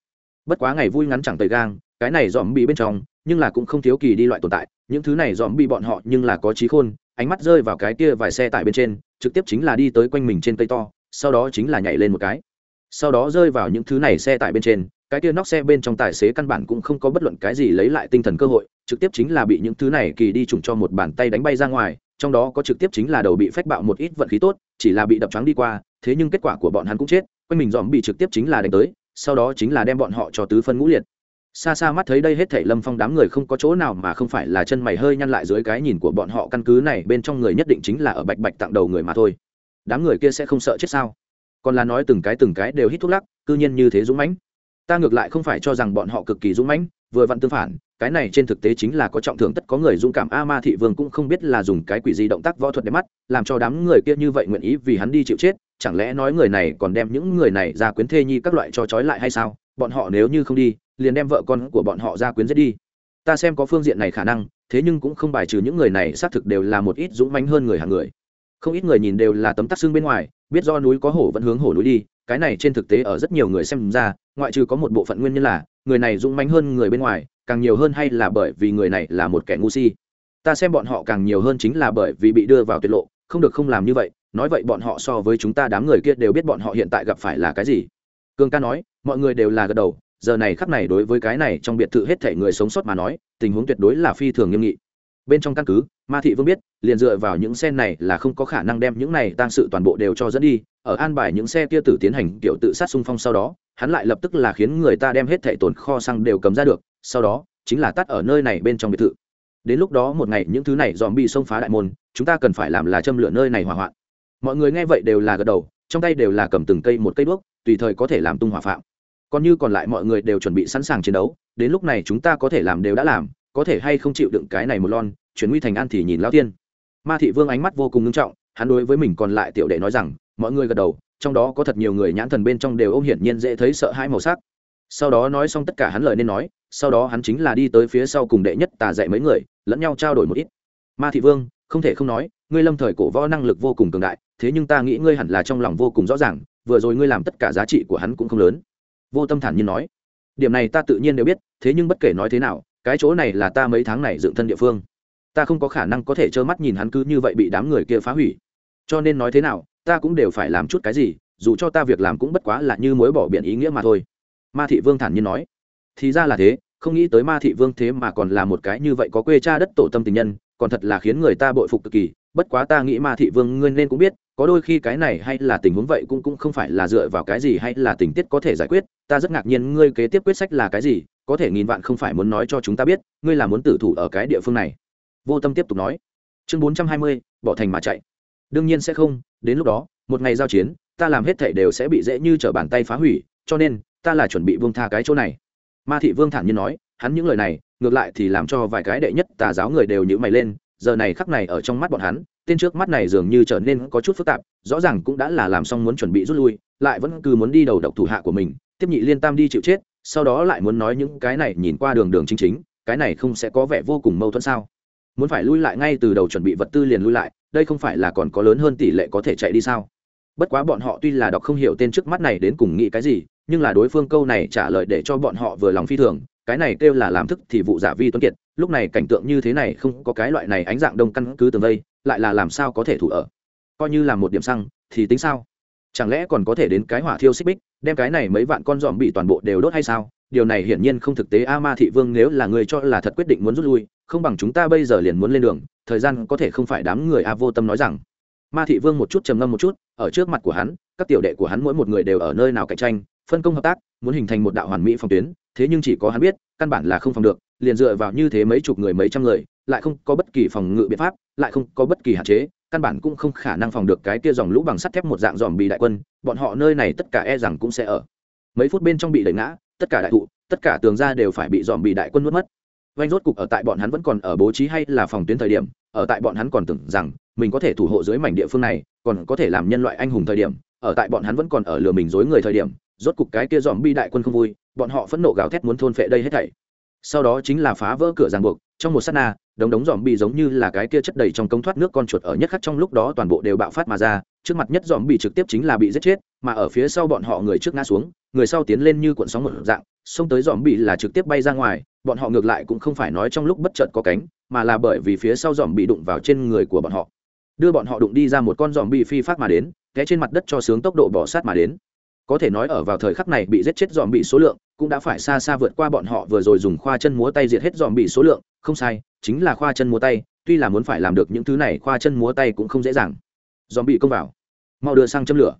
Speaker 1: Bất quá ngày vui ngắn chẳng tời gang, cái này dòm bị bên trong nhưng là cũng không thiếu kỳ đi loại tồn tại, những thứ này dòm bị bọn họ nhưng là có trí khôn, ánh mắt rơi vào cái kia vài xe tải bên trên, trực tiếp chính là đi tới quanh mình trên cây to, sau đó chính là nhảy lên một cái. Sau đó rơi vào những thứ này xe tải bên trên, cái kia nóc xe bên trong tài xế căn bản cũng không có bất luận cái gì lấy lại tinh thần cơ hội, trực tiếp chính là bị những thứ này kỳ đi trùng cho một bàn tay đánh bay ra ngoài, trong đó có trực tiếp chính là đầu bị phách bạo một ít vận khí tốt, chỉ là bị đập trắng đi qua, thế nhưng kết quả của bọn hắn cũng chết, quanh mình dòm bị trực tiếp chính là đánh tới, sau đó chính là đem bọn họ cho tứ phân ngũ liệt xa xa mắt thấy đây hết thảy lâm phong đám người không có chỗ nào mà không phải là chân mày hơi nhăn lại dưới cái nhìn của bọn họ căn cứ này, bên trong người nhất định chính là ở bạch bạch tặng đầu người mà thôi. Đám người kia sẽ không sợ chết sao? Còn là nói từng cái từng cái đều hít thuốc lắc, cư nhiên như thế dũng mãnh. Ta ngược lại không phải cho rằng bọn họ cực kỳ dũng mãnh, vừa vặn tương phản, cái này trên thực tế chính là có trọng thưởng, tất có người dũng cảm. A ma thị vương cũng không biết là dùng cái quỷ gì động tác võ thuật để mắt, làm cho đám người kia như vậy nguyện ý vì hắn đi chịu chết, chẳng lẽ nói người này còn đem những người này ra quyến thê nhi các loại cho trói lại hay sao? Bọn họ nếu như không đi, liền đem vợ con của bọn họ ra quyến giết đi. Ta xem có phương diện này khả năng, thế nhưng cũng không bài trừ những người này xác thực đều là một ít dũng mãnh hơn người hàng người. Không ít người nhìn đều là tấm tắc xương bên ngoài, biết do núi có hổ vẫn hướng hổ núi đi, cái này trên thực tế ở rất nhiều người xem ra, ngoại trừ có một bộ phận nguyên nhân là, người này dũng mãnh hơn người bên ngoài, càng nhiều hơn hay là bởi vì người này là một kẻ ngu si. Ta xem bọn họ càng nhiều hơn chính là bởi vì bị đưa vào tuyệt lộ, không được không làm như vậy, nói vậy bọn họ so với chúng ta đám người kia đều biết bọn họ hiện tại gặp phải là cái gì cương ca nói, mọi người đều là gật đầu, giờ này khắp này đối với cái này trong biệt thự hết thể người sống sót mà nói, tình huống tuyệt đối là phi thường nghiêm nghị. Bên trong căn cứ, ma thị vương biết, liền dựa vào những xe này là không có khả năng đem những này tăng sự toàn bộ đều cho dẫn đi, ở an bài những xe kia tử tiến hành kiểu tự sát xung phong sau đó, hắn lại lập tức là khiến người ta đem hết thẻ tồn kho xăng đều cầm ra được, sau đó, chính là tắt ở nơi này bên trong biệt thự. Đến lúc đó một ngày những thứ này dòm bị xông phá đại môn, chúng ta cần phải làm là châm lửa nơi này hỏa hoạn. Mọi người nghe vậy đều là gật đầu, trong tay đều là cầm từng cây một cây đuốc tùy thời có thể làm tung hỏa phạm. Còn như còn lại mọi người đều chuẩn bị sẵn sàng chiến đấu, đến lúc này chúng ta có thể làm đều đã làm, có thể hay không chịu đựng cái này một lon, chuyển nguy thành an thì nhìn lao tiên. Ma thị vương ánh mắt vô cùng nghiêm trọng, hắn đối với mình còn lại tiểu đệ nói rằng, mọi người gật đầu, trong đó có thật nhiều người nhãn thần bên trong đều ôm hiển nhiên dễ thấy sợ hãi màu sắc. Sau đó nói xong tất cả hắn lời nên nói, sau đó hắn chính là đi tới phía sau cùng đệ nhất tà dạy mấy người, lẫn nhau trao đổi một ít. Ma thị vương, không thể không nói, ngươi lâm thời cổ võ năng lực vô cùng cường đại, thế nhưng ta nghĩ ngươi hẳn là trong lòng vô cùng rõ ràng vừa rồi ngươi làm tất cả giá trị của hắn cũng không lớn. Vô tâm thản nhiên nói, điểm này ta tự nhiên đều biết, thế nhưng bất kể nói thế nào, cái chỗ này là ta mấy tháng này dựng thân địa phương. Ta không có khả năng có thể trơ mắt nhìn hắn cứ như vậy bị đám người kia phá hủy. Cho nên nói thế nào, ta cũng đều phải làm chút cái gì, dù cho ta việc làm cũng bất quá là như mối bỏ biển ý nghĩa mà thôi. Ma thị vương thản nhiên nói, thì ra là thế, không nghĩ tới ma thị vương thế mà còn là một cái như vậy có quê cha đất tổ tâm tình nhân, còn thật là khiến người ta bội phục cực kỳ, bất quá ta nghĩ ma thị vương ngươi nên cũng biết có đôi khi cái này hay là tình huống vậy cũng cũng không phải là dựa vào cái gì hay là tình tiết có thể giải quyết, ta rất ngạc nhiên ngươi kế tiếp quyết sách là cái gì, có thể nghìn vạn không phải muốn nói cho chúng ta biết, ngươi là muốn tử thủ ở cái địa phương này. Vô tâm tiếp tục nói. Chương bốn trăm hai mươi, bỏ thành mà chạy. Đương nhiên sẽ không, đến lúc đó, một ngày giao chiến, ta làm hết thể đều sẽ bị dễ như t r ở bàn tay phá hủy, cho nên, ta là chuẩn bị vương tha cái chỗ này. Ma thị vương thản nhiên nói, hắn những lời này, ngược lại thì làm cho vài cái đệ nhất tà giáo người đều nhữ mày lên, giờ này khắc này ở trong mắt bọn hắn tên trước mắt này dường như trở nên có chút phức tạp, rõ ràng cũng đã là làm xong muốn chuẩn bị rút lui, lại vẫn cứ muốn đi đầu độc thủ hạ của mình, tiếp nhị liên tam đi chịu chết, sau đó lại muốn nói những cái này nhìn qua đường đường chính chính, cái này không sẽ có vẻ vô cùng mâu thuẫn sao? Muốn phải lui lại ngay từ đầu chuẩn bị vật tư liền lui lại, đây không phải là còn có lớn hơn tỷ lệ có thể chạy đi sao? Bất quá bọn họ tuy là đọc không hiểu tên trước mắt này đến cùng nghĩ cái gì, nhưng là đối phương câu này trả lời để cho bọn họ vừa lòng phi thường, cái này kêu là làm thức thì vụ giả vi tuấn kiệt, lúc này cảnh tượng như thế này không có cái loại này ánh dạng đông căn cứ tường vây lại là làm sao có thể thủ ở? Coi như là một điểm xăng, thì tính sao? Chẳng lẽ còn có thể đến cái hỏa thiêu xích bích, đem cái này mấy vạn con dòm bị toàn bộ đều đốt hay sao? Điều này hiển nhiên không thực tế. A ma thị vương nếu là người cho là thật quyết định muốn rút lui, không bằng chúng ta bây giờ liền muốn lên đường, thời gian có thể không phải đám người a vô tâm nói rằng. Ma thị vương một chút trầm ngâm một chút, ở trước mặt của hắn, các tiểu đệ của hắn mỗi một người đều ở nơi nào cạnh tranh, phân công hợp tác, muốn hình thành một đạo hoàn mỹ phòng tuyến, thế nhưng chỉ có hắn biết, căn bản là không phòng được, liền dựa vào như thế mấy chục người mấy trăm người lại không có bất kỳ phòng ngự biện pháp, lại không có bất kỳ hạn chế, căn bản cũng không khả năng phòng được cái kia dòng lũ bằng sắt thép một dạng dòm bị đại quân, bọn họ nơi này tất cả e rằng cũng sẽ ở. Mấy phút bên trong bị đẩy ngã, tất cả đại thụ, tất cả tường ra đều phải bị dòm bị đại quân nuốt mất. Vanh rốt cục ở tại bọn hắn vẫn còn ở bố trí hay là phòng tuyến thời điểm, ở tại bọn hắn còn tưởng rằng mình có thể thủ hộ dưới mảnh địa phương này, còn có thể làm nhân loại anh hùng thời điểm, ở tại bọn hắn vẫn còn ở lừa mình dối người thời điểm, rốt cục cái kia dòm bi đại quân không vui, bọn họ phẫn nộ gào thét muốn thôn phệ đây hết thảy. Sau đó chính là phá vỡ cửa ràng buộc, trong một sát na đống đống dòm bị giống như là cái kia chất đầy trong cống thoát nước con chuột ở nhất khắc trong lúc đó toàn bộ đều bạo phát mà ra, trước mặt nhất dòm bị trực tiếp chính là bị giết chết, mà ở phía sau bọn họ người trước ngã xuống, người sau tiến lên như cuộn sóng một dạng, xông tới dòm bị là trực tiếp bay ra ngoài, bọn họ ngược lại cũng không phải nói trong lúc bất chợt có cánh, mà là bởi vì phía sau dòm bị đụng vào trên người của bọn họ. Đưa bọn họ đụng đi ra một con dòm bị phi phát mà đến, té trên mặt đất cho sướng tốc độ bỏ sát mà đến có thể nói ở vào thời khắc này bị giết chết dòm bị số lượng cũng đã phải xa xa vượt qua bọn họ vừa rồi dùng khoa chân múa tay diệt hết dòm bị số lượng. Không sai, chính là khoa chân múa tay, tuy là muốn phải làm được những thứ này, khoa chân múa tay cũng không dễ dàng. Dòm bị công vào, mau đưa sang châm lửa.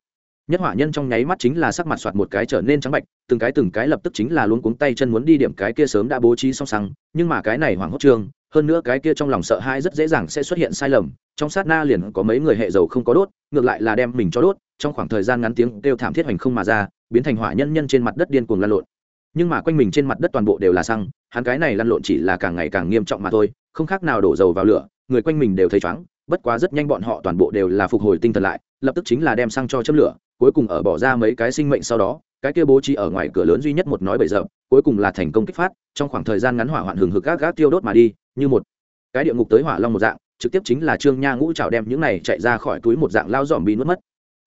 Speaker 1: Nhất hỏa nhân trong nháy mắt chính là sắc mặt soạt một cái trở nên trắng bạch, từng cái từng cái lập tức chính là luôn cuống tay chân muốn đi điểm cái kia sớm đã bố trí song song, nhưng mà cái này hoảng hốt trương hơn nữa cái kia trong lòng sợ hãi rất dễ dàng sẽ xuất hiện sai lầm, trong sát na liền có mấy người hệ dầu không có đốt, ngược lại là đem mình cho đốt trong khoảng thời gian ngắn tiếng kêu thảm thiết hoành không mà ra, biến thành hỏa nhân nhân trên mặt đất điên cuồng lăn lộn. Nhưng mà quanh mình trên mặt đất toàn bộ đều là xăng, hắn cái này lăn lộn chỉ là càng ngày càng nghiêm trọng mà thôi, không khác nào đổ dầu vào lửa, người quanh mình đều thấy chóng bất quá rất nhanh bọn họ toàn bộ đều là phục hồi tinh thần lại, lập tức chính là đem xăng cho châm lửa, cuối cùng ở bỏ ra mấy cái sinh mệnh sau đó, cái kia bố trí ở ngoài cửa lớn duy nhất một nói bậy rợp, cuối cùng là thành công kích phát, trong khoảng thời gian ngắn hỏa hoạn hừng hực gác gác tiêu đốt mà đi, như một cái địa ngục tới hỏa long một dạng, trực tiếp chính là trương nha ngũ trào đem những này chạy ra khỏi túi một dạng lao dòm bị nuốt mất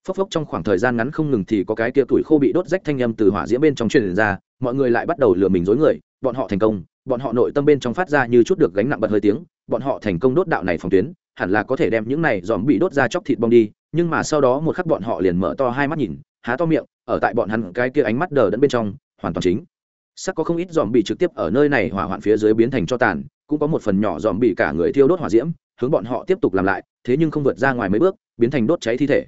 Speaker 1: phốc phốc trong khoảng thời gian ngắn không ngừng thì có cái kia tuổi khô bị đốt rách thanh âm từ hỏa diễm bên trong truyền ra, mọi người lại bắt đầu lừa mình dối người, bọn họ thành công, bọn họ nội tâm bên trong phát ra như chút được gánh nặng bật hơi tiếng, bọn họ thành công đốt đạo này phòng tuyến, hẳn là có thể đem những này dòm bị đốt ra chóc thịt bong đi, nhưng mà sau đó một khắc bọn họ liền mở to hai mắt nhìn, há to miệng, ở tại bọn hắn cái kia ánh mắt đờ đẫn bên trong, hoàn toàn chính. Sắc có không ít dòm bị trực tiếp ở nơi này hỏa hoạn phía dưới biến thành cho tàn, cũng có một phần nhỏ dòm bị cả người thiêu đốt hỏa diễm, hướng bọn họ tiếp tục làm lại, thế nhưng không vượt ra ngoài mấy bước, biến thành đốt cháy thi thể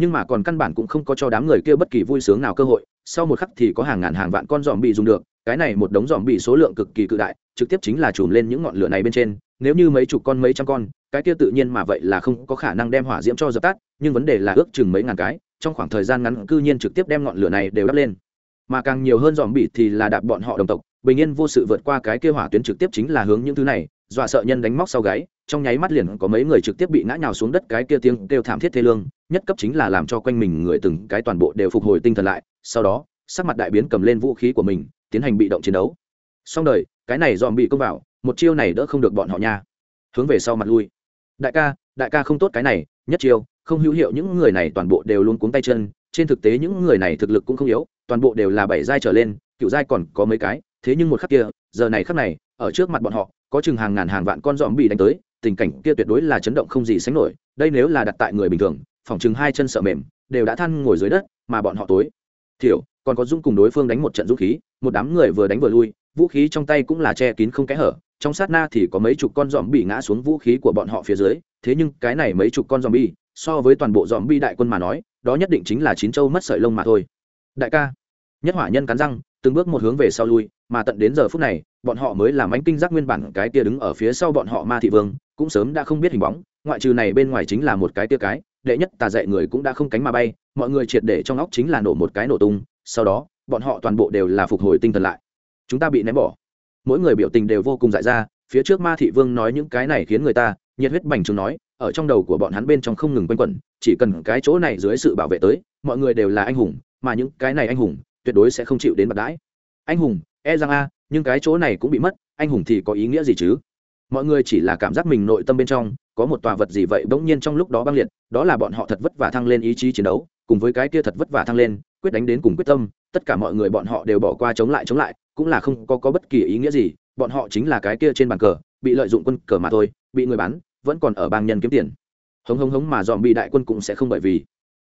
Speaker 1: nhưng mà còn căn bản cũng không có cho đám người kia bất kỳ vui sướng nào cơ hội, sau một khắc thì có hàng ngàn hàng vạn con dòm bị dùng được, cái này một đống dòm bị số lượng cực kỳ cự đại, trực tiếp chính là chùm lên những ngọn lửa này bên trên, nếu như mấy chục con, mấy trăm con, cái kia tự nhiên mà vậy là không có khả năng đem hỏa diễm cho dập tắt, nhưng vấn đề là ước chừng mấy ngàn cái, trong khoảng thời gian ngắn cư nhiên trực tiếp đem ngọn lửa này đều đắp lên. Mà càng nhiều hơn dòm bị thì là đạp bọn họ đồng tộc, bình yên vô sự vượt qua cái kia hỏa tuyến trực tiếp chính là hướng những thứ này, dọa sợ nhân đánh móc sau gáy trong nháy mắt liền có mấy người trực tiếp bị ngã nhào xuống đất, cái kia tiếng kêu thảm thiết thê lương, nhất cấp chính là làm cho quanh mình người từng cái toàn bộ đều phục hồi tinh thần lại, sau đó, sắc mặt đại biến cầm lên vũ khí của mình, tiến hành bị động chiến đấu. Xong đời, cái này dòm bị công vào, một chiêu này đỡ không được bọn họ nha. Hướng về sau mặt lui. Đại ca đại ca không tốt cái này, nhất chiêu, không hữu hiệu, những người này toàn bộ đều luôn cuống tay chân, trên thực tế những người này thực lực cũng không yếu, toàn bộ đều là bảy giai trở lên, cựu giai còn có mấy cái, thế nhưng một khắc kia, giờ này khắc này, ở trước mặt bọn họ, có chừng hàng ngàn hàng vạn con dòm bị đánh tới tình cảnh kia tuyệt đối là chấn động không gì sánh nổi, đây nếu là đặt tại người bình thường, phòng chừng hai chân sợ mềm, đều đã than ngồi dưới đất, mà bọn họ tối. Thiểu, còn có dung cùng đối phương đánh một trận dũng khí, một đám người vừa đánh vừa lui, vũ khí trong tay cũng là che kín không kẽ hở, trong sát na thì có mấy chục con dòm bị ngã xuống vũ khí của bọn họ phía dưới, thế nhưng cái này mấy chục con dòm bi so với toàn bộ dòm bi đại quân mà nói, đó nhất định chính là chín châu mất sợi lông mà thôi. Đại ca, nhất hỏa nhân cắn răng từng bước một hướng về sau lui, mà tận đến giờ phút này, bọn họ mới làm ánh kinh giác nguyên bản cái tia đứng ở phía sau bọn họ ma thị vương, cũng sớm đã không biết hình bóng, ngoại trừ này bên ngoài chính là một cái tia cái, đệ nhất tà dạy người cũng đã không cánh mà bay, mọi người triệt để trong óc chính là nổ một cái nổ tung, sau đó, bọn họ toàn bộ đều là phục hồi tinh thần lại. Chúng ta bị ném bỏ. Mỗi người biểu tình đều vô cùng dại ra, phía trước ma thị vương nói những cái này khiến người ta nhiệt huyết bành trướng nói, ở trong đầu của bọn hắn bên trong không ngừng quanh quẩn, chỉ cần cái chỗ này dưới sự bảo vệ tới, mọi người đều là anh hùng, mà những cái này anh hùng tuyệt đối sẽ không chịu đến bạc đãi. Anh hùng e rằng a nhưng cái chỗ này cũng bị mất anh hùng thì có ý nghĩa gì chứ? Mọi người chỉ là cảm giác mình nội tâm bên trong có một tòa vật gì vậy bỗng nhiên trong lúc đó băng liệt đó là bọn họ thật vất vả thăng lên ý chí chiến đấu cùng với cái kia thật vất vả thăng lên quyết đánh đến cùng quyết tâm tất cả mọi người bọn họ đều bỏ qua chống lại chống lại cũng là không có, có bất kỳ ý nghĩa gì bọn họ chính là cái kia trên bàn cờ bị lợi dụng quân cờ mà thôi bị người bán vẫn còn ở bang nhân kiếm tiền. Hống hống hống mà dòm bị đại quân cũng sẽ không bởi vì.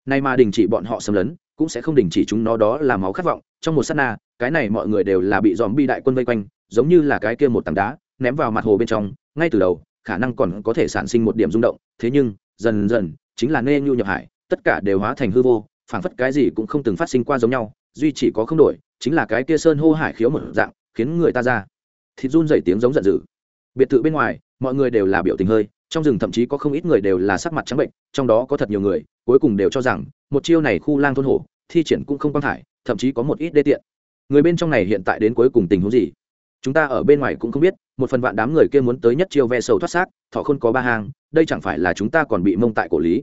Speaker 1: Nay mà đình chỉ bọn họ xâm lấn cũng sẽ không đình chỉ chúng nó, đó là máu khát vọng. Trong một s á t na, cái này mọi người đều là bị dòm bi đại quân vây quanh, giống như là cái kia một tảng đá, ném vào mặt hồ bên trong. Ngay từ đầu, khả năng còn có thể sản sinh một điểm rung động, thế nhưng, dần dần, chính là nê nhu nhập hải, tất cả đều hóa thành hư vô, phảng phất cái gì cũng không từng phát sinh qua giống nhau, duy chỉ có không đổi, chính là cái kia sơn hô hải khiếu một dạng, khiến người ta ra. Thịt run dày tiếng giống giận dữ. Biệt thự bên ngoài mọi người đều là biểu tình hơi trong rừng thậm chí có không ít người đều là sắc mặt trắng bệnh trong đó có thật nhiều người cuối cùng đều cho rằng một chiêu này khu lang thôn hổ thi triển cũng không quang thải thậm chí có một ít đê tiện. Người bên trong này hiện tại đến cuối cùng tình huống gì? Chúng ta ở bên ngoài cũng không biết một phần vạn đám người kia muốn tới nhất chiêu ve sầu thoát xác thọ không có ba hàng đây chẳng phải là chúng ta còn bị mông tại cổ lý?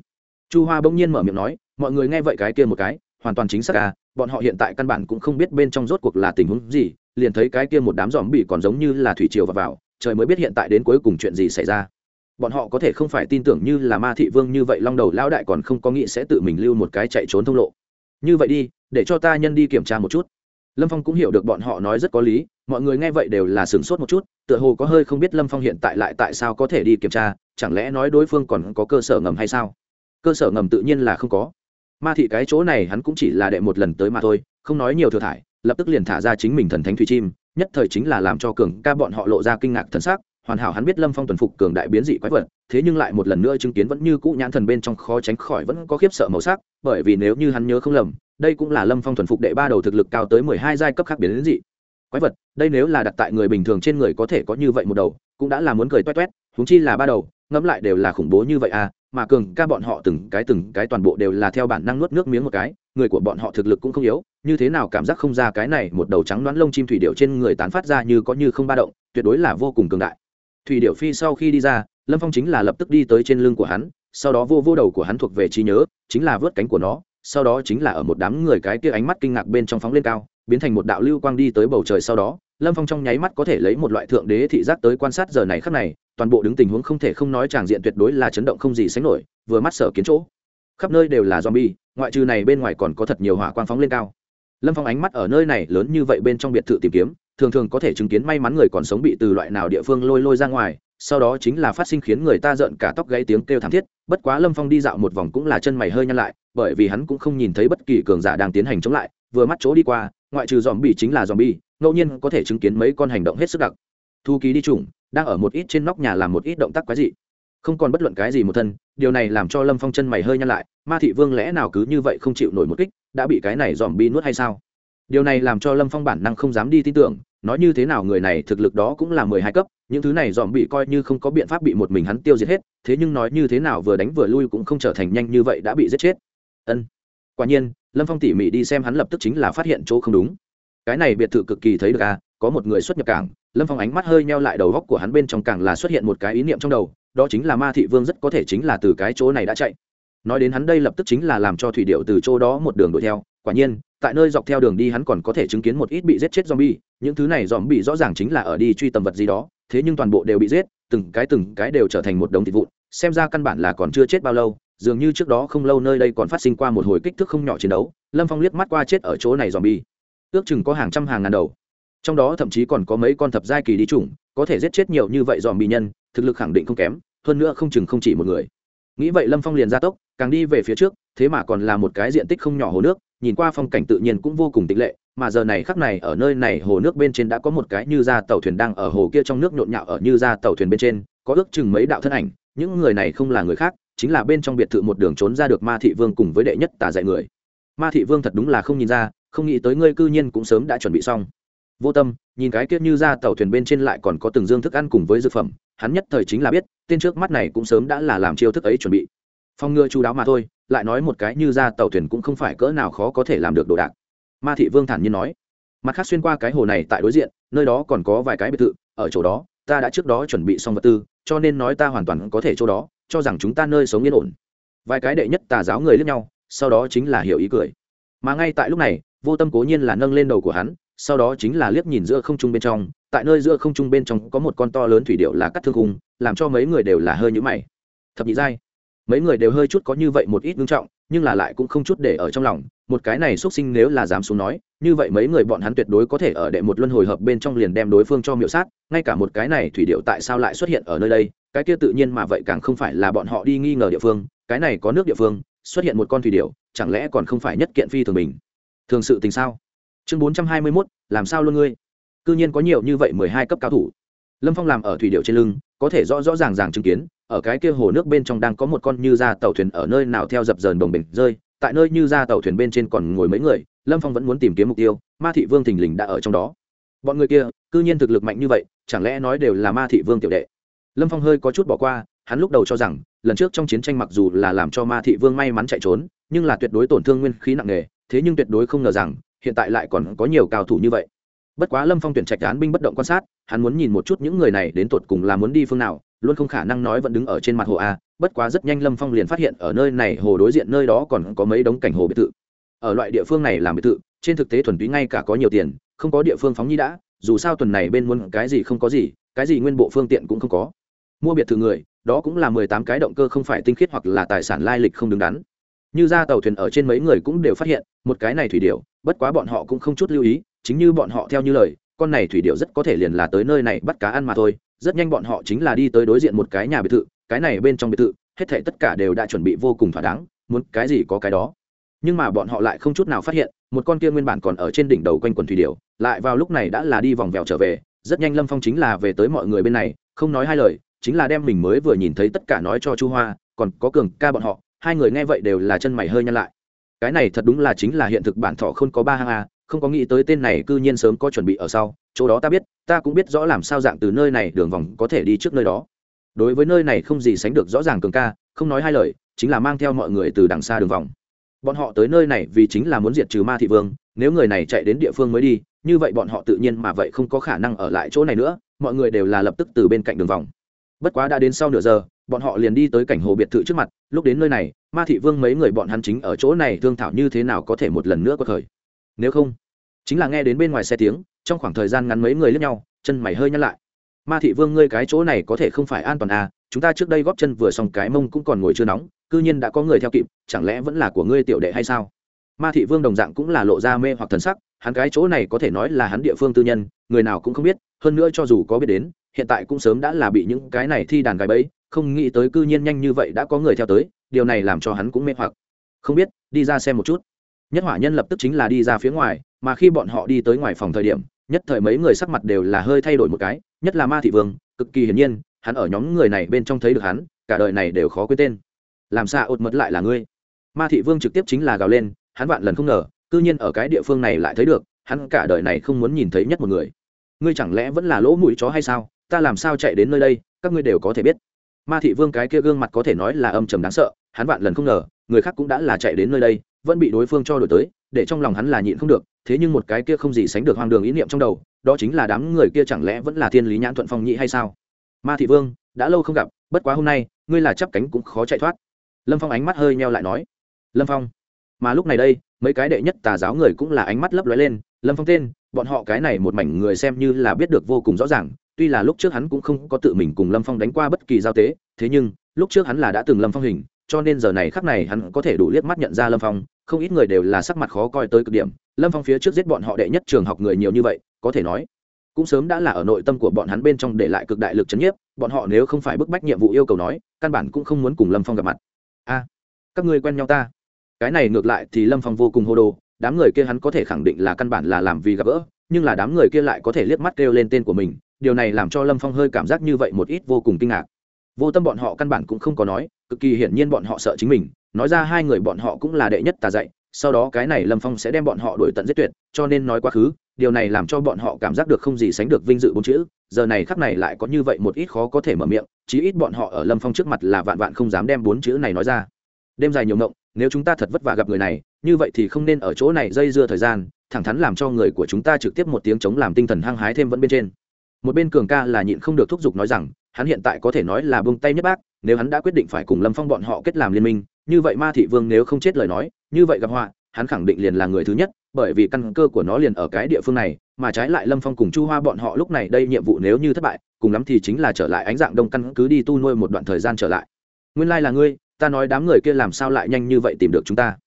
Speaker 1: Chu hoa bỗng nhiên mở miệng nói mọi người nghe vậy cái kia một cái hoàn toàn chính xác à bọn họ hiện tại căn bản cũng không biết bên trong rốt cuộc là tình huống gì liền thấy cái kia một đám giòm bị còn giống như là thủy triều vào, vào trời mới biết hiện tại đến cuối cùng chuyện gì xảy ra. Bọn họ có thể không phải tin tưởng như là ma thị vương như vậy long đầu lão đại còn không có nghĩ sẽ tự mình lưu một cái chạy trốn thông lộ. Như vậy đi, để cho ta nhân đi kiểm tra một chút. Lâm phong cũng hiểu được bọn họ nói rất có lý, mọi người nghe vậy đều là sửng sốt một chút, tựa hồ có hơi không biết lâm phong hiện tại lại tại sao có thể đi kiểm tra, chẳng lẽ nói đối phương còn có cơ sở ngầm hay sao? Cơ sở ngầm tự nhiên là không có. Ma thị cái chỗ này hắn cũng chỉ là đệ một lần tới mà thôi, không nói nhiều thừa thải, lập tức liền thả ra chính mình thần thánh thủy chim nhất thời chính là làm cho cường ca bọn họ lộ ra kinh ngạc thân xác hoàn hảo hắn biết lâm phong tuần phục cường đại biến dị quái vật, thế nhưng lại một lần nữa chứng kiến vẫn như cũ nhãn thần bên trong khó tránh khỏi vẫn có khiếp sợ màu sắc, bởi vì nếu như hắn nhớ không lầm, đây cũng là lâm phong thuần phục đệ ba đầu thực lực cao tới mười hai giai cấp khác biến dị quái vật, đây nếu là đặt tại người bình thường trên người có thể có như vậy một đầu, cũng đã là muốn cười toét toét húng chi là ba đầu ngẫm lại đều là khủng bố như vậy à mà cường ca bọn họ từng cái từng cái toàn bộ đều là theo bản năng nuốt nước miếng một cái, người của bọn họ thực lực cũng không yếu, như thế nào cảm giác không ra cái này một đầu trắng đoán lông chim thủy điệu trên người tán phát ra như có như không ba động, tuyệt đối là vô cùng cường đại. Thủy điệu phi sau khi đi ra, lâm phong chính là lập tức đi tới trên lưng của hắn, sau đó vô vô đầu của hắn thuộc về trí nhớ, chính là vớt cánh của nó, sau đó chính là ở một đám người cái kia ánh mắt kinh ngạc bên trong phóng lên cao, biến thành một đạo lưu quang đi tới bầu trời sau đó lâm phong trong nháy mắt có thể lấy một loại thượng đế thị giác tới quan sát giờ này khắc này, toàn bộ đứng tình huống không thể không nói tràng diện tuyệt đối là chấn động không gì sánh nổi, vừa mắt sở kiến chỗ. Khắp nơi đều là zombie, ngoại trừ này bên ngoài còn có thật nhiều hỏa quang phóng lên cao. Lâm phong ánh mắt ở nơi này lớn như vậy bên trong biệt thự tìm kiếm, thường thường có thể chứng kiến may mắn người còn sống bị từ loại nào địa phương lôi lôi ra ngoài, sau đó chính là phát sinh khiến người ta giận cả tóc gãy tiếng kêu thảm thiết, bất quá lâm phong đi dạo một vòng cũng là chân mày hơi nhăn lại, bởi vì hắn cũng không nhìn thấy bất kỳ cường giả đang tiến hành chống lại, vừa mắt chỗ đi qua, ngoại trừ dòm bị chính là dòm bi ngẫu nhiên có thể chứng kiến mấy con hành động hết sức đặc. Thu ký đi trùng đang ở một ít trên nóc nhà làm một ít động tác quái dị. Không còn bất luận cái gì một thân, điều này làm cho lâm phong chân mày hơi nhăn lại, ma thị vương lẽ nào cứ như vậy không chịu nổi một kích, đã bị cái này dòm bi nuốt hay sao? Điều này làm cho lâm phong bản năng không dám đi tin tưởng, nói như thế nào người này thực lực đó cũng là mười hai cấp, những thứ này dòm bị coi như không có biện pháp bị một mình hắn tiêu diệt hết, thế nhưng nói như thế nào vừa đánh vừa lui cũng không trở thành nhanh như vậy đã bị giết chết. Ân. Quả nhiên, lâm phong tỉ mỉ đi xem hắn lập tức chính là phát hiện chỗ không đúng cái này biệt thự cực kỳ thấy được à có một người xuất nhập cảng lâm phong ánh mắt hơi neo lại đầu góc của hắn bên trong cảng là xuất hiện một cái ý niệm trong đầu đó chính là ma thị vương rất có thể chính là từ cái chỗ này đã chạy nói đến hắn đây lập tức chính là làm cho thủy điệu từ chỗ đó một đường đuổi theo quả nhiên tại nơi dọc theo đường đi hắn còn có thể chứng kiến một ít bị giết chết zombie, những thứ này zombie rõ ràng chính là ở đi truy tầm vật gì đó, thế nhưng toàn bộ đều bị giết, từng cái từng cái đều trở thành một đống thịt vụn, xem ra căn bản là còn chưa chết bao lâu, dường như trước đó không lâu nơi đây còn phát sinh qua một hồi kích thước không nhỏ chiến đấu, Lâm Phong liếc mắt qua chết ở chỗ này zombie. Ước chừng có hàng trăm hàng ngàn đầu. Trong đó thậm chí còn có mấy con thập giai kỳ đi chủng, có thể giết chết nhiều như vậy dòm bị nhân, thực lực khẳng định không kém, hơn nữa không chừng không chỉ một người. Nghĩ vậy Lâm Phong liền ra tốc, càng đi về phía trước, thế mà còn là một cái diện tích không nhỏ hồ nước, nhìn qua phong cảnh tự nhiên cũng vô cùng tịch lệ mà giờ này khắc này ở nơi này hồ nước bên trên đã có một cái như ra tàu thuyền đang ở hồ kia trong nước nhộn nhạo ở như ra tàu thuyền bên trên có ước chừng mấy đạo thân ảnh những người này không là người khác chính là bên trong biệt thự một đường trốn ra được ma thị vương cùng với đệ nhất tà dạy người ma thị vương thật đúng là không nhìn ra không nghĩ tới ngươi cư nhiên cũng sớm đã chuẩn bị xong. Vô tâm, nhìn cái kia như ra tàu thuyền bên trên lại còn có từng dương thức ăn cùng với dược phẩm, hắn nhất thời chính là biết, tên trước mắt này cũng sớm đã là làm chiêu thức ấy chuẩn bị. Phong ngựa chú đáo mà thôi, lại nói một cái như ra tàu thuyền cũng không phải cỡ nào khó có thể làm được đồ đạc. Ma thị vương thản nhiên nói. Mặt khác xuyên qua cái hồ này tại đối diện, nơi đó còn có vài cái biệt thự, ở chỗ đó, ta đã trước đó chuẩn bị xong vật tư, cho nên nói ta hoàn toàn có thể chỗ đó, cho rằng chúng ta nơi sống yên ổn. Vài cái đệ nhất tà giáo người lướt nhau, sau đó chính là hiểu ý cười. Mà ngay tại lúc này vô tâm cố nhiên là nâng lên đầu của hắn, sau đó chính là liếc nhìn giữa không trung bên trong, tại nơi giữa không trung bên trong có một con to lớn thủy điệu là cắt thương hùng làm cho mấy người đều là hơi nhũ mày. Thập nhị giai. Mấy người đều hơi chút có như vậy một ít ngưng trọng, nhưng là lại cũng không chút để ở trong lòng, một cái này xuất sinh nếu là dám xuống nói, như vậy mấy người bọn hắn tuyệt đối có thể ở đệ một luân hồi hợp bên trong liền đem đối phương cho miệu sát, ngay cả một cái này thủy điệu tại sao lại xuất hiện ở nơi đây, cái kia tự nhiên mà vậy càng không phải là bọn họ đi nghi ngờ địa phương, cái này có nước địa phương, xuất hiện một con thủy điệu chẳng lẽ còn không phải nhất kiện phi thường bình thường sự tình sao? Chương bốn trăm hai mươi mốt, làm sao luôn ngươi? C nhiên có nhiều như vậy mười hai cấp cao thủ. Lâm phong làm ở thủy điệu trên lưng, có thể rõ rõ ràng ràng chứng kiến, ở cái kia hồ nước bên trong đang có một con như ra tàu thuyền ở nơi nào theo dập dờn đồng bình rơi, tại nơi như ra tàu thuyền bên trên còn ngồi mấy người, lâm phong vẫn muốn tìm kiếm mục tiêu, ma thị vương thình lình đã ở trong đó. Bọn người kia, cư nhiên thực lực mạnh như vậy, chẳng lẽ nói đều là ma thị vương tiểu đệ? Lâm phong hơi có chút bỏ qua, hắn lúc đầu cho rằng, lần trước trong chiến tranh mặc dù là làm cho ma thị vương may mắn chạy trốn, nhưng là tuyệt đối tổn thương nguyên khí nặng nề thế nhưng tuyệt đối không ngờ rằng, hiện tại lại còn có nhiều cao thủ như vậy. Bất quá lâm phong tuyển trạch án binh bất động quan sát, hắn muốn nhìn một chút những người này đến tột cùng là muốn đi phương nào, luôn không khả năng nói vẫn đứng ở trên mặt hồ a, bất quá rất nhanh lâm phong liền phát hiện ở nơi này hồ đối diện nơi đó còn có mấy đống cảnh hồ biệt thự. Ở loại địa phương này làm biệt thự, trên thực tế thuần túy ngay cả có nhiều tiền, không có địa phương phóng nhi đã, dù sao tuần này bên muốn cái gì không có gì, cái gì nguyên bộ phương tiện cũng không có. Mua biệt thự người, đó cũng là mười tám cái động cơ không phải tinh khiết hoặc là tài sản lai lịch không đứng đắn như ra tàu thuyền ở trên mấy người cũng đều phát hiện, một cái này thủy điệu bất quá bọn họ cũng không chút lưu ý, chính như bọn họ theo như lời, con này thủy điệu rất có thể liền là tới nơi này bắt cá ăn mà thôi, rất nhanh bọn họ chính là đi tới đối diện một cái nhà biệt thự, cái này bên trong biệt thự, hết thảy tất cả đều đã chuẩn bị vô cùng thỏa đáng, muốn cái gì có cái đó. Nhưng mà bọn họ lại không chút nào phát hiện, một con kia nguyên bản còn ở trên đỉnh đầu quanh quần thủy điệu lại vào lúc này đã là đi vòng vèo trở về, rất nhanh lâm phong chính là về tới mọi người bên này, không nói hai lời, chính là đem mình mới vừa nhìn thấy tất cả nói cho chu hoa, còn có cường ca bọn họ hai người nghe vậy đều là chân mày hơi nhăn lại. Cái này thật đúng là chính là hiện thực bản thọ không có ba hang a, không có nghĩ tới tên này cư nhiên sớm có chuẩn bị ở sau. Chỗ đó ta biết, ta cũng biết rõ làm sao dạng từ nơi này đường vòng có thể đi trước nơi đó. Đối với nơi này không gì sánh được rõ ràng cường ca, không nói hai lời, chính là mang theo mọi người từ đằng xa đường vòng. Bọn họ tới nơi này vì chính là muốn diệt trừ ma thị vương, nếu người này chạy đến địa phương mới đi, như vậy bọn họ tự nhiên mà vậy không có khả năng ở lại chỗ này nữa, mọi người đều là lập tức từ bên cạnh đường vòng. Bất quá đã đến sau nửa giờ bọn họ liền đi tới cảnh hồ biệt thự trước mặt, lúc đến nơi này, ma thị vương mấy người bọn hắn chính ở chỗ này thương thảo như thế nào có thể một lần nữa có thời. Nếu không, chính là nghe đến bên ngoài xe tiếng, trong khoảng thời gian ngắn mấy người lướt nhau, chân mày hơi nhăn lại. Ma thị vương ngươi cái chỗ này có thể không phải an toàn à chúng ta trước đây góp chân vừa xong cái mông cũng còn ngồi chưa nóng, cư nhiên đã có người theo kịp, chẳng lẽ vẫn là của ngươi tiểu đệ hay sao? Ma thị vương đồng dạng cũng là lộ ra mê hoặc thần sắc, hắn cái chỗ này có thể nói là hắn địa phương tư nhân, người nào cũng không biết, hơn nữa cho dù có biết đến, hiện tại cũng sớm đã là bị những cái này thi đàn gái bẫy không nghĩ tới cư nhiên nhanh như vậy đã có người theo tới, điều này làm cho hắn cũng mê hoặc. Không biết, đi ra xem một chút. Nhất hỏa nhân lập tức chính là đi ra phía ngoài, mà khi bọn họ đi tới ngoài phòng thời điểm, nhất thời mấy người sắc mặt đều là hơi thay đổi một cái, nhất là ma thị vương, cực kỳ hiển nhiên, hắn ở nhóm người này bên trong thấy được hắn, cả đời này đều khó quên tên. Làm sao ột mật lại là ngươi? Ma thị vương trực tiếp chính là gào lên, hắn vạn lần không ngờ, cư nhiên ở cái địa phương này lại thấy được, hắn cả đời này không muốn nhìn thấy nhất một người. Ngươi chẳng lẽ vẫn là lỗ mũi chó hay sao? Ta làm sao chạy đến nơi đây? Các ngươi đều có thể biết ma thị vương cái kia gương mặt có thể nói là âm trầm đáng sợ, hắn vạn lần không ngờ, người khác cũng đã là chạy đến nơi đây, vẫn bị đối phương cho đổi tới, để trong lòng hắn là nhịn không được, thế nhưng một cái kia không gì sánh được hoang đường ý niệm trong đầu, đó chính là đám người kia chẳng lẽ vẫn là thiên lý nhãn thuận phong nhị hay sao? Ma thị vương, đã lâu không gặp, bất quá hôm nay, ngươi là chắp cánh cũng khó chạy thoát. Lâm phong ánh mắt hơi meo lại nói. Lâm phong, mà lúc này đây mấy cái đệ nhất tà giáo người cũng là ánh mắt lấp lóe lên, lâm phong tên, bọn họ cái này một mảnh người xem như là biết được vô cùng rõ ràng, tuy là lúc trước hắn cũng không có tự mình cùng lâm phong đánh qua bất kỳ giao tế, thế nhưng, lúc trước hắn là đã từng lâm phong hình, cho nên giờ này khắc này hắn có thể đủ liếc mắt nhận ra lâm phong, không ít người đều là sắc mặt khó coi tới cực điểm, lâm phong phía trước giết bọn họ đệ nhất trường học người nhiều như vậy, có thể nói, cũng sớm đã là ở nội tâm của bọn hắn bên trong để lại cực đại lực c h ấ n nhiếp, bọn họ nếu không phải bức bách nhiệm vụ yêu cầu nói, căn bản cũng không muốn cùng lâm phong gặp mặt. A, các ngươi quen nhau ta cái này ngược lại thì lâm phong vô cùng hô đồ, đám người kia hắn có thể khẳng định là căn bản là làm vì gặp gỡ, nhưng là đám người kia lại có thể liếc mắt kêu lên tên của mình, điều này làm cho lâm phong hơi cảm giác như vậy một ít vô cùng kinh ngạc. Vô tâm bọn họ căn bản cũng không có nói, cực kỳ hiển nhiên bọn họ sợ chính mình, nói ra hai người bọn họ cũng là đệ nhất tà dạy, sau đó cái này lâm phong sẽ đem bọn họ đuổi tận giết tuyệt, cho nên nói quá khứ, điều này làm cho bọn họ cảm giác được không gì sánh được vinh dự bốn chữ, giờ này khắc này lại có như vậy một ít khó có thể mở miệng, chí ít bọn họ ở lâm phong trước mặt là vạn vạn không dám đem bốn chữ này nói ra đêm dài nhiều mộng nếu chúng ta thật vất vả gặp người này, như vậy thì không nên ở chỗ này dây dưa thời gian, thẳng thắn làm cho người của chúng ta trực tiếp một tiếng chống làm tinh thần hăng hái thêm vẫn bên trên. Một bên cường ca là nhịn không được thúc giục nói rằng, hắn hiện tại có thể nói là buông tay nhất bác, nếu hắn đã quyết định phải cùng lâm phong bọn họ kết làm liên minh, như vậy ma thị vương nếu không chết lời nói, như vậy gặp họa, hắn khẳng định liền là người thứ nhất, bởi vì căn cơ của nó liền ở cái địa phương này, mà trái lại lâm phong cùng chu hoa bọn họ lúc này đây nhiệm vụ nếu như thất bại, cùng lắm thì chính là trở lại ánh dạng đông căn cứ đi tu nuôi một đoạn thời gian trở lại. Nguyên lai là ngươi ta nói đám người kia làm sao lại nhanh như vậy tìm được chúng ta?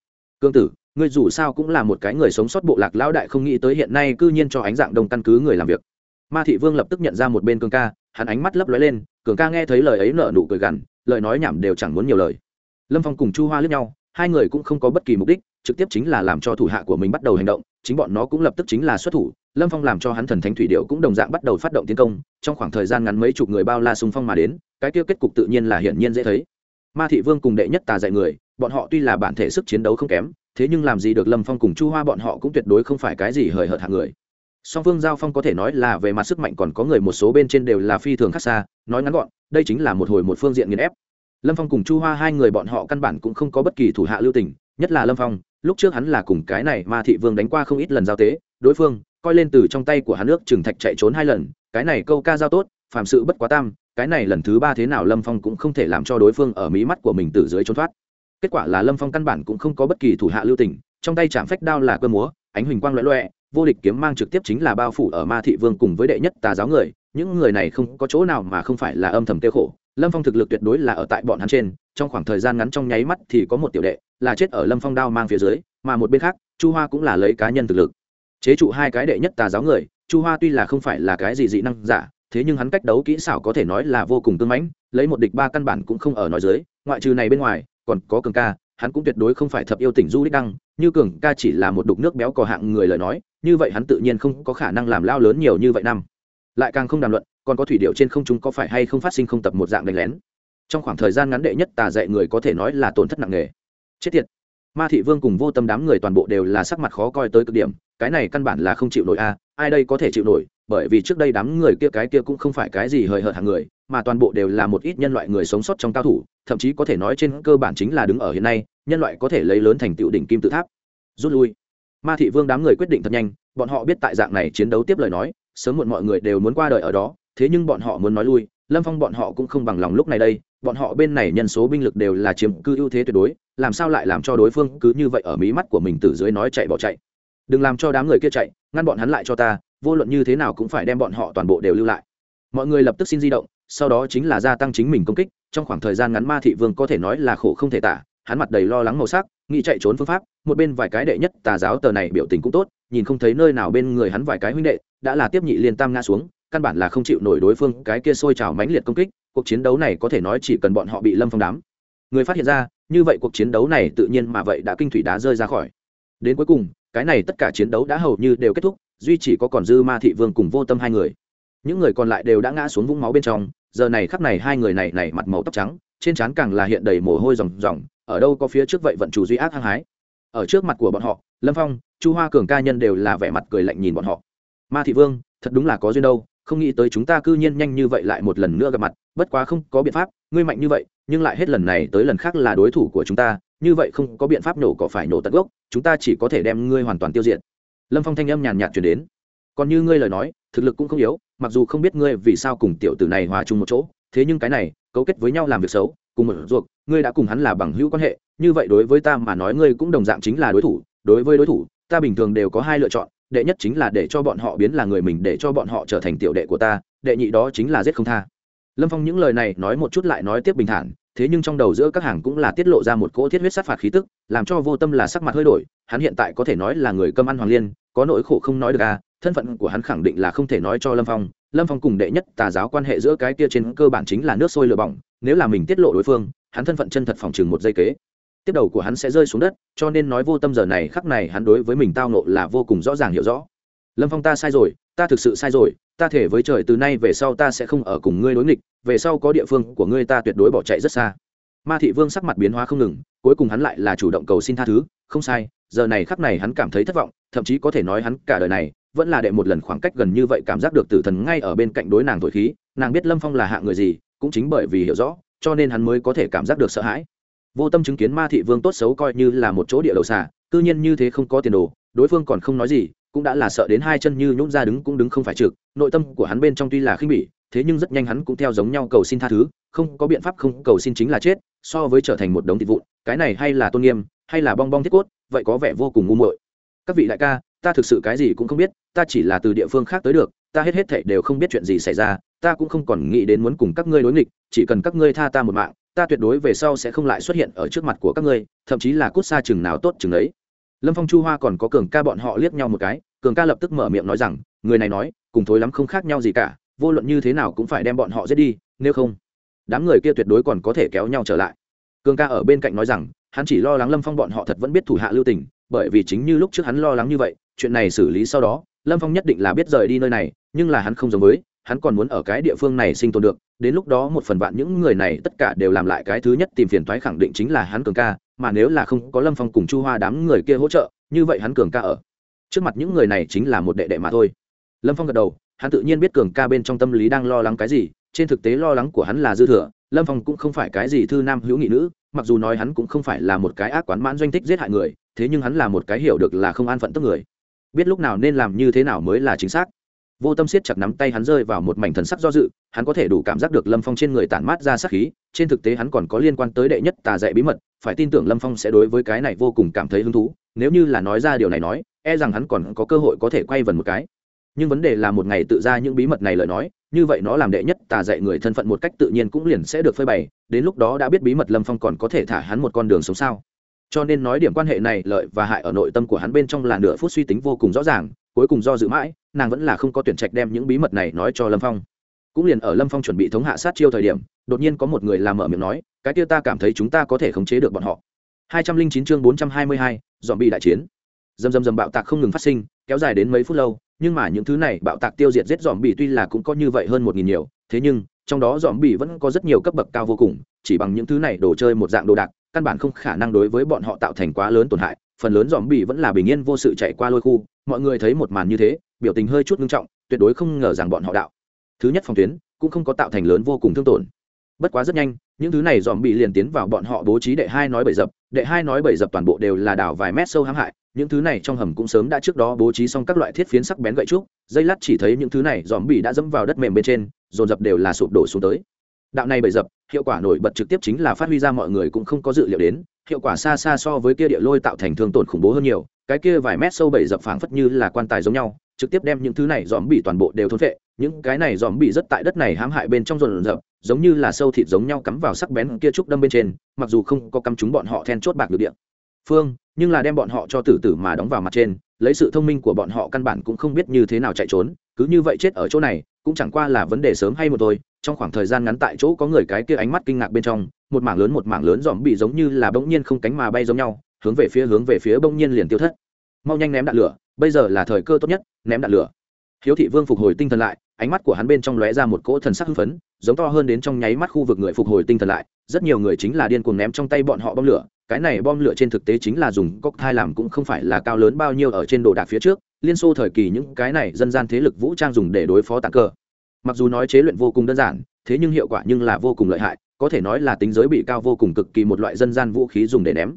Speaker 1: Cương tử, ngươi dù sao cũng là một cái người sống sót bộ lạc lão đại không nghĩ tới hiện nay cư nhiên cho ánh dạng đông căn cứ người làm việc. Ma thị vương lập tức nhận ra một bên cường ca, hắn ánh mắt lấp lóe lên cường ca nghe thấy lời ấy nở nụ cười gằn, lời nói nhảm đều chẳng muốn nhiều lời. Lâm phong cùng chu hoa lướt nhau, hai người cũng không có bất kỳ mục đích, trực tiếp chính là làm cho thủ hạ của mình bắt đầu hành động, chính bọn nó cũng lập tức chính là xuất thủ, lâm phong làm cho hắn thần thánh thủy điệu cũng đồng dạng bắt đầu phát động tiến công, trong khoảng thời gian ngắn mấy chục người bao la xung phong mà đến, cái kia kết cục tự nhiên là hiển nhiên dễ thấy ma thị vương cùng đệ nhất tà dạy người, bọn họ tuy là bản thể sức chiến đấu không kém, thế nhưng làm gì được lâm phong cùng chu hoa bọn họ cũng tuyệt đối không phải cái gì hời hợt hạng người. Song phương giao phong có thể nói là về mặt sức mạnh còn có người một số bên trên đều là phi thường khác xa, nói ngắn gọn, đây chính là một hồi một phương diện nghiền ép. Lâm phong cùng chu hoa hai người bọn họ căn bản cũng không có bất kỳ thủ hạ lưu tình, nhất là lâm phong, lúc trước hắn là cùng cái này ma thị vương đánh qua không ít lần giao tế, đối phương coi lên từ trong tay của hắn nước trừng thạch chạy trốn hai lần, cái này câu ca giao tốt phạm sự bất quá tam cái này lần thứ ba thế nào lâm phong cũng không thể làm cho đối phương ở mí mắt của mình từ dưới trốn thoát. Kết quả là lâm phong căn bản cũng không có bất kỳ thủ hạ lưu tình, trong tay chạm phách đao là cơ múa, ánh huỳnh quang loẹ loẹ vô địch kiếm mang trực tiếp chính là bao phủ ở ma thị vương cùng với đệ nhất tà giáo người, những người này không có chỗ nào mà không phải là âm thầm tiêu khổ. Lâm phong thực lực tuyệt đối là ở tại bọn hắn trên, trong khoảng thời gian ngắn trong nháy mắt thì có một tiểu đệ, là chết ở lâm phong đao mang phía dưới, mà một bên khác, chu hoa cũng là lấy cá nhân thực lực. Chế trụ hai cái đệ nhất tà giáo người, chu hoa tuy là không phải là cái gì dị năng giả thế nhưng hắn cách đấu kỹ xảo có thể nói là vô cùng tương mãnh, lấy một địch ba căn bản cũng không ở nói dưới, ngoại trừ này bên ngoài, còn có cường ca, hắn cũng tuyệt đối không phải thập yêu tỉnh du đích đăng, như cường ca chỉ là một đục nước béo cò hạng người lời nói, như vậy hắn tự nhiên không có khả năng làm lao lớn nhiều như vậy năm. Lại càng không đàm luận, còn có thủy điệu trên không chúng có phải hay không phát sinh không tập một dạng đánh lén. Trong khoảng thời gian ngắn đệ nhất tà dạy người có thể nói là tổn thất nặng nề. Chết tiệt. Ma thị vương cùng vô tâm đám người toàn bộ đều là sắc mặt khó coi tới cực điểm, cái này căn bản là không chịu nổi a ai đây có thể chịu nổi, bởi vì trước đây đám người kia cái kia cũng không phải cái gì hời hợt hàng người, mà toàn bộ đều là một ít nhân loại người sống sót trong cao thủ, thậm chí có thể nói trên cơ bản chính là đứng ở hiện nay, nhân loại có thể lấy lớn thành tựu đỉnh kim tự tháp. Rút lui. Ma thị vương đám người quyết định thật nhanh, bọn họ biết tại dạng này chiến đấu tiếp lời nói, sớm muộn mọi người đều muốn qua đời ở đó, thế nhưng bọn họ muốn nói lui, lâm phong bọn họ cũng không bằng lòng lúc này đây, bọn họ bên này nhân số binh lực đều là chiếm cư ưu thế tuyệt đối, làm sao lại làm cho đối phương cứ như vậy ở mí mắt của mình từ dưới nói chạy bỏ chạy. Đừng làm cho đám người kia chạy ngăn bọn hắn lại cho ta, vô luận như thế nào cũng phải đem bọn họ toàn bộ đều lưu lại. Mọi người lập tức xin di động, sau đó chính là gia tăng chính mình công kích, trong khoảng thời gian ngắn ma thị vương có thể nói là khổ không thể tả, hắn mặt đầy lo lắng màu sắc, nghĩ chạy trốn phương pháp, một bên vài cái đệ nhất tà giáo tờ này biểu tình cũng tốt, nhìn không thấy nơi nào bên người hắn vài cái huynh đệ, đã là tiếp nhị liên tam ngã xuống, căn bản là không chịu nổi đối phương cái kia sôi trào mãnh liệt công kích, cuộc chiến đấu này có thể nói chỉ cần bọn họ bị lâm phong đám. Người phát hiện ra, như vậy cuộc chiến đấu này tự nhiên mà vậy đã kinh thủy đá rơi ra khỏi. Đến cuối cùng cái này tất cả chiến đấu đã hầu như đều kết thúc, duy chỉ có còn dư ma thị vương cùng vô tâm hai người. Những người còn lại đều đã ngã xuống vũng máu bên trong, giờ này khắp này hai người này này mặt màu tóc trắng, trên trán càng là hiện đầy mồ hôi ròng ròng, ở đâu có phía trước vậy vận chủ duy ác hăng hái. Ở trước mặt của bọn họ, lâm phong, chu hoa cường ca nhân đều là vẻ mặt cười lạnh nhìn bọn họ. Ma thị vương, thật đúng là có duyên đâu, không nghĩ tới chúng ta cư nhiên nhanh như vậy lại một lần nữa gặp mặt, bất quá không có biện pháp, ngươi mạnh như vậy, nhưng lại hết lần này tới lần khác là đối thủ của chúng ta như vậy không có biện pháp nổ cỏ phải nổ tận gốc, chúng ta chỉ có thể đem ngươi hoàn toàn tiêu diệt. Lâm phong thanh âm nhàn nhạt chuyển đến. Còn như ngươi lời nói, thực lực cũng không yếu, mặc dù không biết ngươi vì sao cùng tiểu tử này hòa chung một chỗ, thế nhưng cái này, cấu kết với nhau làm việc xấu, cùng một ruột, ngươi đã cùng hắn là bằng hữu quan hệ, như vậy đối với ta mà nói ngươi cũng đồng dạng chính là đối thủ, đối với đối thủ, ta bình thường đều có hai lựa chọn, đệ nhất chính là để cho bọn họ biến là người mình, để cho bọn họ trở thành tiểu đệ của ta, đệ nhị đó chính là giết không tha. Lâm phong những lời này nói một chút lại nói tiếp bình thản thế nhưng trong đầu giữa các hàng cũng là tiết lộ ra một cỗ thiết huyết sát phạt khí tức, làm cho vô tâm là sắc mặt hơi đổi, hắn hiện tại có thể nói là người cơm ăn hoàng liên, có nỗi khổ không nói được à thân phận của hắn khẳng định là không thể nói cho lâm phong. Lâm phong cùng đệ nhất tà giáo quan hệ giữa cái kia trên cơ bản chính là nước sôi lửa bỏng, nếu là mình tiết lộ đối phương, hắn thân phận chân thật phòng chừng một giây kế. Tiếp đầu của hắn sẽ rơi xuống đất, cho nên nói vô tâm giờ này khắc này hắn đối với mình tao nộ là vô cùng rõ ràng hiểu rõ. Lâm phong ta sai rồi ta thực sự sai rồi, ta thể với trời, từ nay về sau ta sẽ không ở cùng ngươi đối nghịch, về sau có địa phương của ngươi ta tuyệt đối bỏ chạy rất xa. Ma thị vương sắc mặt biến hóa không ngừng, cuối cùng hắn lại là chủ động cầu xin tha thứ, không sai, giờ này khắc này hắn cảm thấy thất vọng, thậm chí có thể nói hắn cả đời này vẫn là đệ một lần khoảng cách gần như vậy cảm giác được tử thần ngay ở bên cạnh đối nàng thổi khí, nàng biết lâm phong là hạ người gì, cũng chính bởi vì hiểu rõ, cho nên hắn mới có thể cảm giác được sợ hãi. Vô tâm chứng kiến ma thị vương tốt xấu coi như là một chỗ địa đầu xả tư nhiên như thế không có tiền đồ, đối phương còn không nói gì cũng đã là sợ đến hai chân như nhũn ra đứng cũng đứng không phải trực, nội tâm của hắn bên trong tuy là khinh bỉ, thế nhưng rất nhanh hắn cũng theo giống nhau cầu xin tha thứ, không có biện pháp không cầu xin chính là chết, so với trở thành một đống thịt vụn, cái này hay là tôn nghiêm, hay là bong bong thiết cốt, vậy có vẻ vô cùng ngu muội. Các vị đại ca, ta thực sự cái gì cũng không biết, ta chỉ là từ địa phương khác tới được, ta hết hết thảy đều không biết chuyện gì xảy ra, ta cũng không còn nghĩ đến muốn cùng các ngươi đối nghịch, chỉ cần các ngươi tha ta một mạng, ta tuyệt đối về sau sẽ không lại xuất hiện ở trước mặt của các ngươi, thậm chí là cút xa chừng nào tốt chừng ấy lâm phong chu hoa còn có cường ca bọn họ liếc nhau một cái, cường ca lập tức mở miệng nói rằng, người này nói, cùng thối lắm không khác nhau gì cả, vô luận như thế nào cũng phải đem bọn họ giết đi, nếu không, đám người kia tuyệt đối còn có thể kéo nhau trở lại. Cường ca ở bên cạnh nói rằng, hắn chỉ lo lắng lâm phong bọn họ thật vẫn biết thủ hạ lưu tình, bởi vì chính như lúc trước hắn lo lắng như vậy, chuyện này xử lý sau đó, lâm phong nhất định là biết rời đi nơi này, nhưng là hắn không giống với hắn còn muốn ở cái địa phương này sinh tồn được, đến lúc đó một phần vạn những người này tất cả đều làm lại cái thứ nhất tìm phiền toái khẳng định chính là hắn cường ca, mà nếu là không có lâm phong cùng chu hoa đám người kia hỗ trợ, như vậy hắn cường ca ở trước mặt những người này chính là một đệ đệ mà thôi. Lâm phong gật đầu, hắn tự nhiên biết cường ca bên trong tâm lý đang lo lắng cái gì, trên thực tế lo lắng của hắn là dư thừa, lâm phong cũng không phải cái gì thư nam hữu nghị nữ, mặc dù nói hắn cũng không phải là một cái ác quán mãn doanh thích giết hại người, thế nhưng hắn là một cái hiểu được là không an phận tức người. Biết lúc nào nên làm như thế nào mới là chính xác vô tâm siết chặt nắm tay hắn rơi vào một mảnh thần sắc do dự, hắn có thể đủ cảm giác được lâm phong trên người tản mát ra sắc khí, trên thực tế hắn còn có liên quan tới đệ nhất tà dạy bí mật, phải tin tưởng lâm phong sẽ đối với cái này vô cùng cảm thấy hứng thú, nếu như là nói ra điều này nói e rằng hắn còn có cơ hội có thể quay vần một cái. Nhưng vấn đề là một ngày tự ra những bí mật này lời nói, như vậy nó làm đệ nhất tà dạy người thân phận một cách tự nhiên cũng liền sẽ được phơi bày, đến lúc đó đã biết bí mật lâm phong còn có thể thả hắn một con đường sống sao. Cho nên nói điểm quan hệ này, lợi và hại ở nội tâm của hắn bên trong là nửa phút suy tính vô cùng rõ ràng, cuối cùng do dự mãi nàng vẫn là không có tuyển trạch đem những bí mật này nói cho lâm phong. Cũng liền ở lâm phong chuẩn bị thống hạ sát chiêu thời điểm, đột nhiên có một người làm mở miệng nói, cái kia ta cảm thấy chúng ta có thể khống chế được bọn họ. Hai trăm linh chín chương bốn trăm hai mươi hai dọn bị đại chiến. Dầm dầm dầm bạo tạc không ngừng phát sinh, kéo dài đến mấy phút lâu, nhưng mà những thứ này bạo tạc tiêu diệt giết dòm bị tuy là cũng có như vậy hơn một nghìn nhiều, thế nhưng, trong đó dòm bị vẫn có rất nhiều cấp bậc cao vô cùng, chỉ bằng những thứ này đồ chơi một dạng đồ đạc, căn bản không khả năng đối với bọn họ tạo thành quá lớn tổn hại, phần lớn dòm bị vẫn là bình yên vô sự chạy qua lôi khu, mọi người thấy một màn như thế biểu tình hơi chút nghiêm trọng, tuyệt đối không ngờ rằng bọn họ đạo. Thứ nhất phòng tuyến cũng không có tạo thành lớn vô cùng thương tổn. Bất quá rất nhanh, những thứ này dòm bị liền tiến vào bọn họ bố trí đệ hai nói bảy dập, đệ hai nói bảy dập toàn bộ đều là đảo vài mét sâu hãm hại, những thứ này trong hầm cũng sớm đã trước đó bố trí xong các loại thiết phiến sắc bén gậy trúc, dây lát chỉ thấy những thứ này dòm bị đã dẫm vào đất mềm bên trên, dồn dập đều là sụp đổ xuống tới. Đạo này bảy dập, hiệu quả nổi bật trực tiếp chính là phát huy ra mọi người cũng không có dự liệu đến, hiệu quả xa xa so với kia địa lôi tạo thành thương tổn khủng bố hơn nhiều, cái kia vài mét sâu bảy dập phảng phất như là quan tài giống nhau trực tiếp đem những thứ này dòm bị toàn bộ đều thôn vệ những cái này dòm bị rất tại đất này hãm hại bên trong rộn rập giống như là sâu thịt giống nhau cắm vào sắc bén kia trúc đâm bên trên, mặc dù không có cắm chúng bọn họ then chốt bạc được điện phương, nhưng là đem bọn họ cho tử tử mà đóng vào mặt trên, lấy sự thông minh của bọn họ căn bản cũng không biết như thế nào chạy trốn, cứ như vậy chết ở chỗ này, cũng chẳng qua là vấn đề sớm hay một thôi. Trong khoảng thời gian ngắn tại chỗ có người cái kia ánh mắt kinh ngạc bên trong, một mảng lớn một mảng lớn dòm bị giống như là bỗng nhiên không cánh mà bay giống nhau, hướng về phía hướng về phía bỗng nhiên liền tiêu thất. Mau nhanh ném đạn lửa bây giờ là thời cơ tốt nhất, ném đạn lửa. Hiếu thị vương phục hồi tinh thần lại, ánh mắt của hắn bên trong lóe ra một cỗ thần sắc hưng phấn, giống to hơn đến trong nháy mắt khu vực người phục hồi tinh thần lại, rất nhiều người chính là điên cuồng ném trong tay bọn họ bom lửa, cái này bom lửa trên thực tế chính là dùng cốc thai làm cũng không phải là cao lớn bao nhiêu ở trên đồ đạc phía trước, liên xô thời kỳ những cái này dân gian thế lực vũ trang dùng để đối phó tàn cơ. Mặc dù nói chế luyện vô cùng đơn giản, thế nhưng hiệu quả nhưng là vô cùng lợi hại, có thể nói là tính giới bị cao vô cùng cực kỳ một loại dân gian vũ khí dùng để ném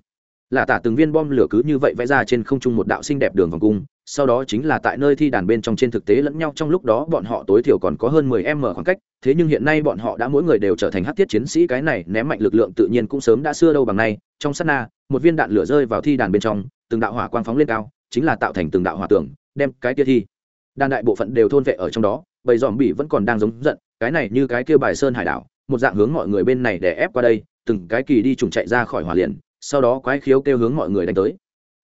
Speaker 1: là tả từng viên bom lửa cứ như vậy vẽ ra trên không trung một đạo xinh đẹp đường vòng cung, sau đó chính là tại nơi thi đàn bên trong trên thực tế lẫn nhau trong lúc đó bọn họ tối thiểu còn có hơn mười m khoảng cách, thế nhưng hiện nay bọn họ đã mỗi người đều trở thành hắc thiết chiến sĩ cái này ném mạnh lực lượng tự nhiên cũng sớm đã xưa đâu bằng nay. Trong sát na, một viên đạn lửa rơi vào thi đàn bên trong, từng đạo hỏa quang phóng lên cao, chính là tạo thành từng đạo hỏa tưởng đem cái kia thi đàn đại bộ phận đều thôn vệ ở trong đó, bầy dòm bỉ vẫn còn đang giống giận, cái này như cái kia bài sơn hải đảo, một dạng hướng mọi người bên này để ép qua đây, từng cái kỳ đi trùng chạy ra khỏi hỏa liền sau đó quái khiếu kêu hướng mọi người đánh tới.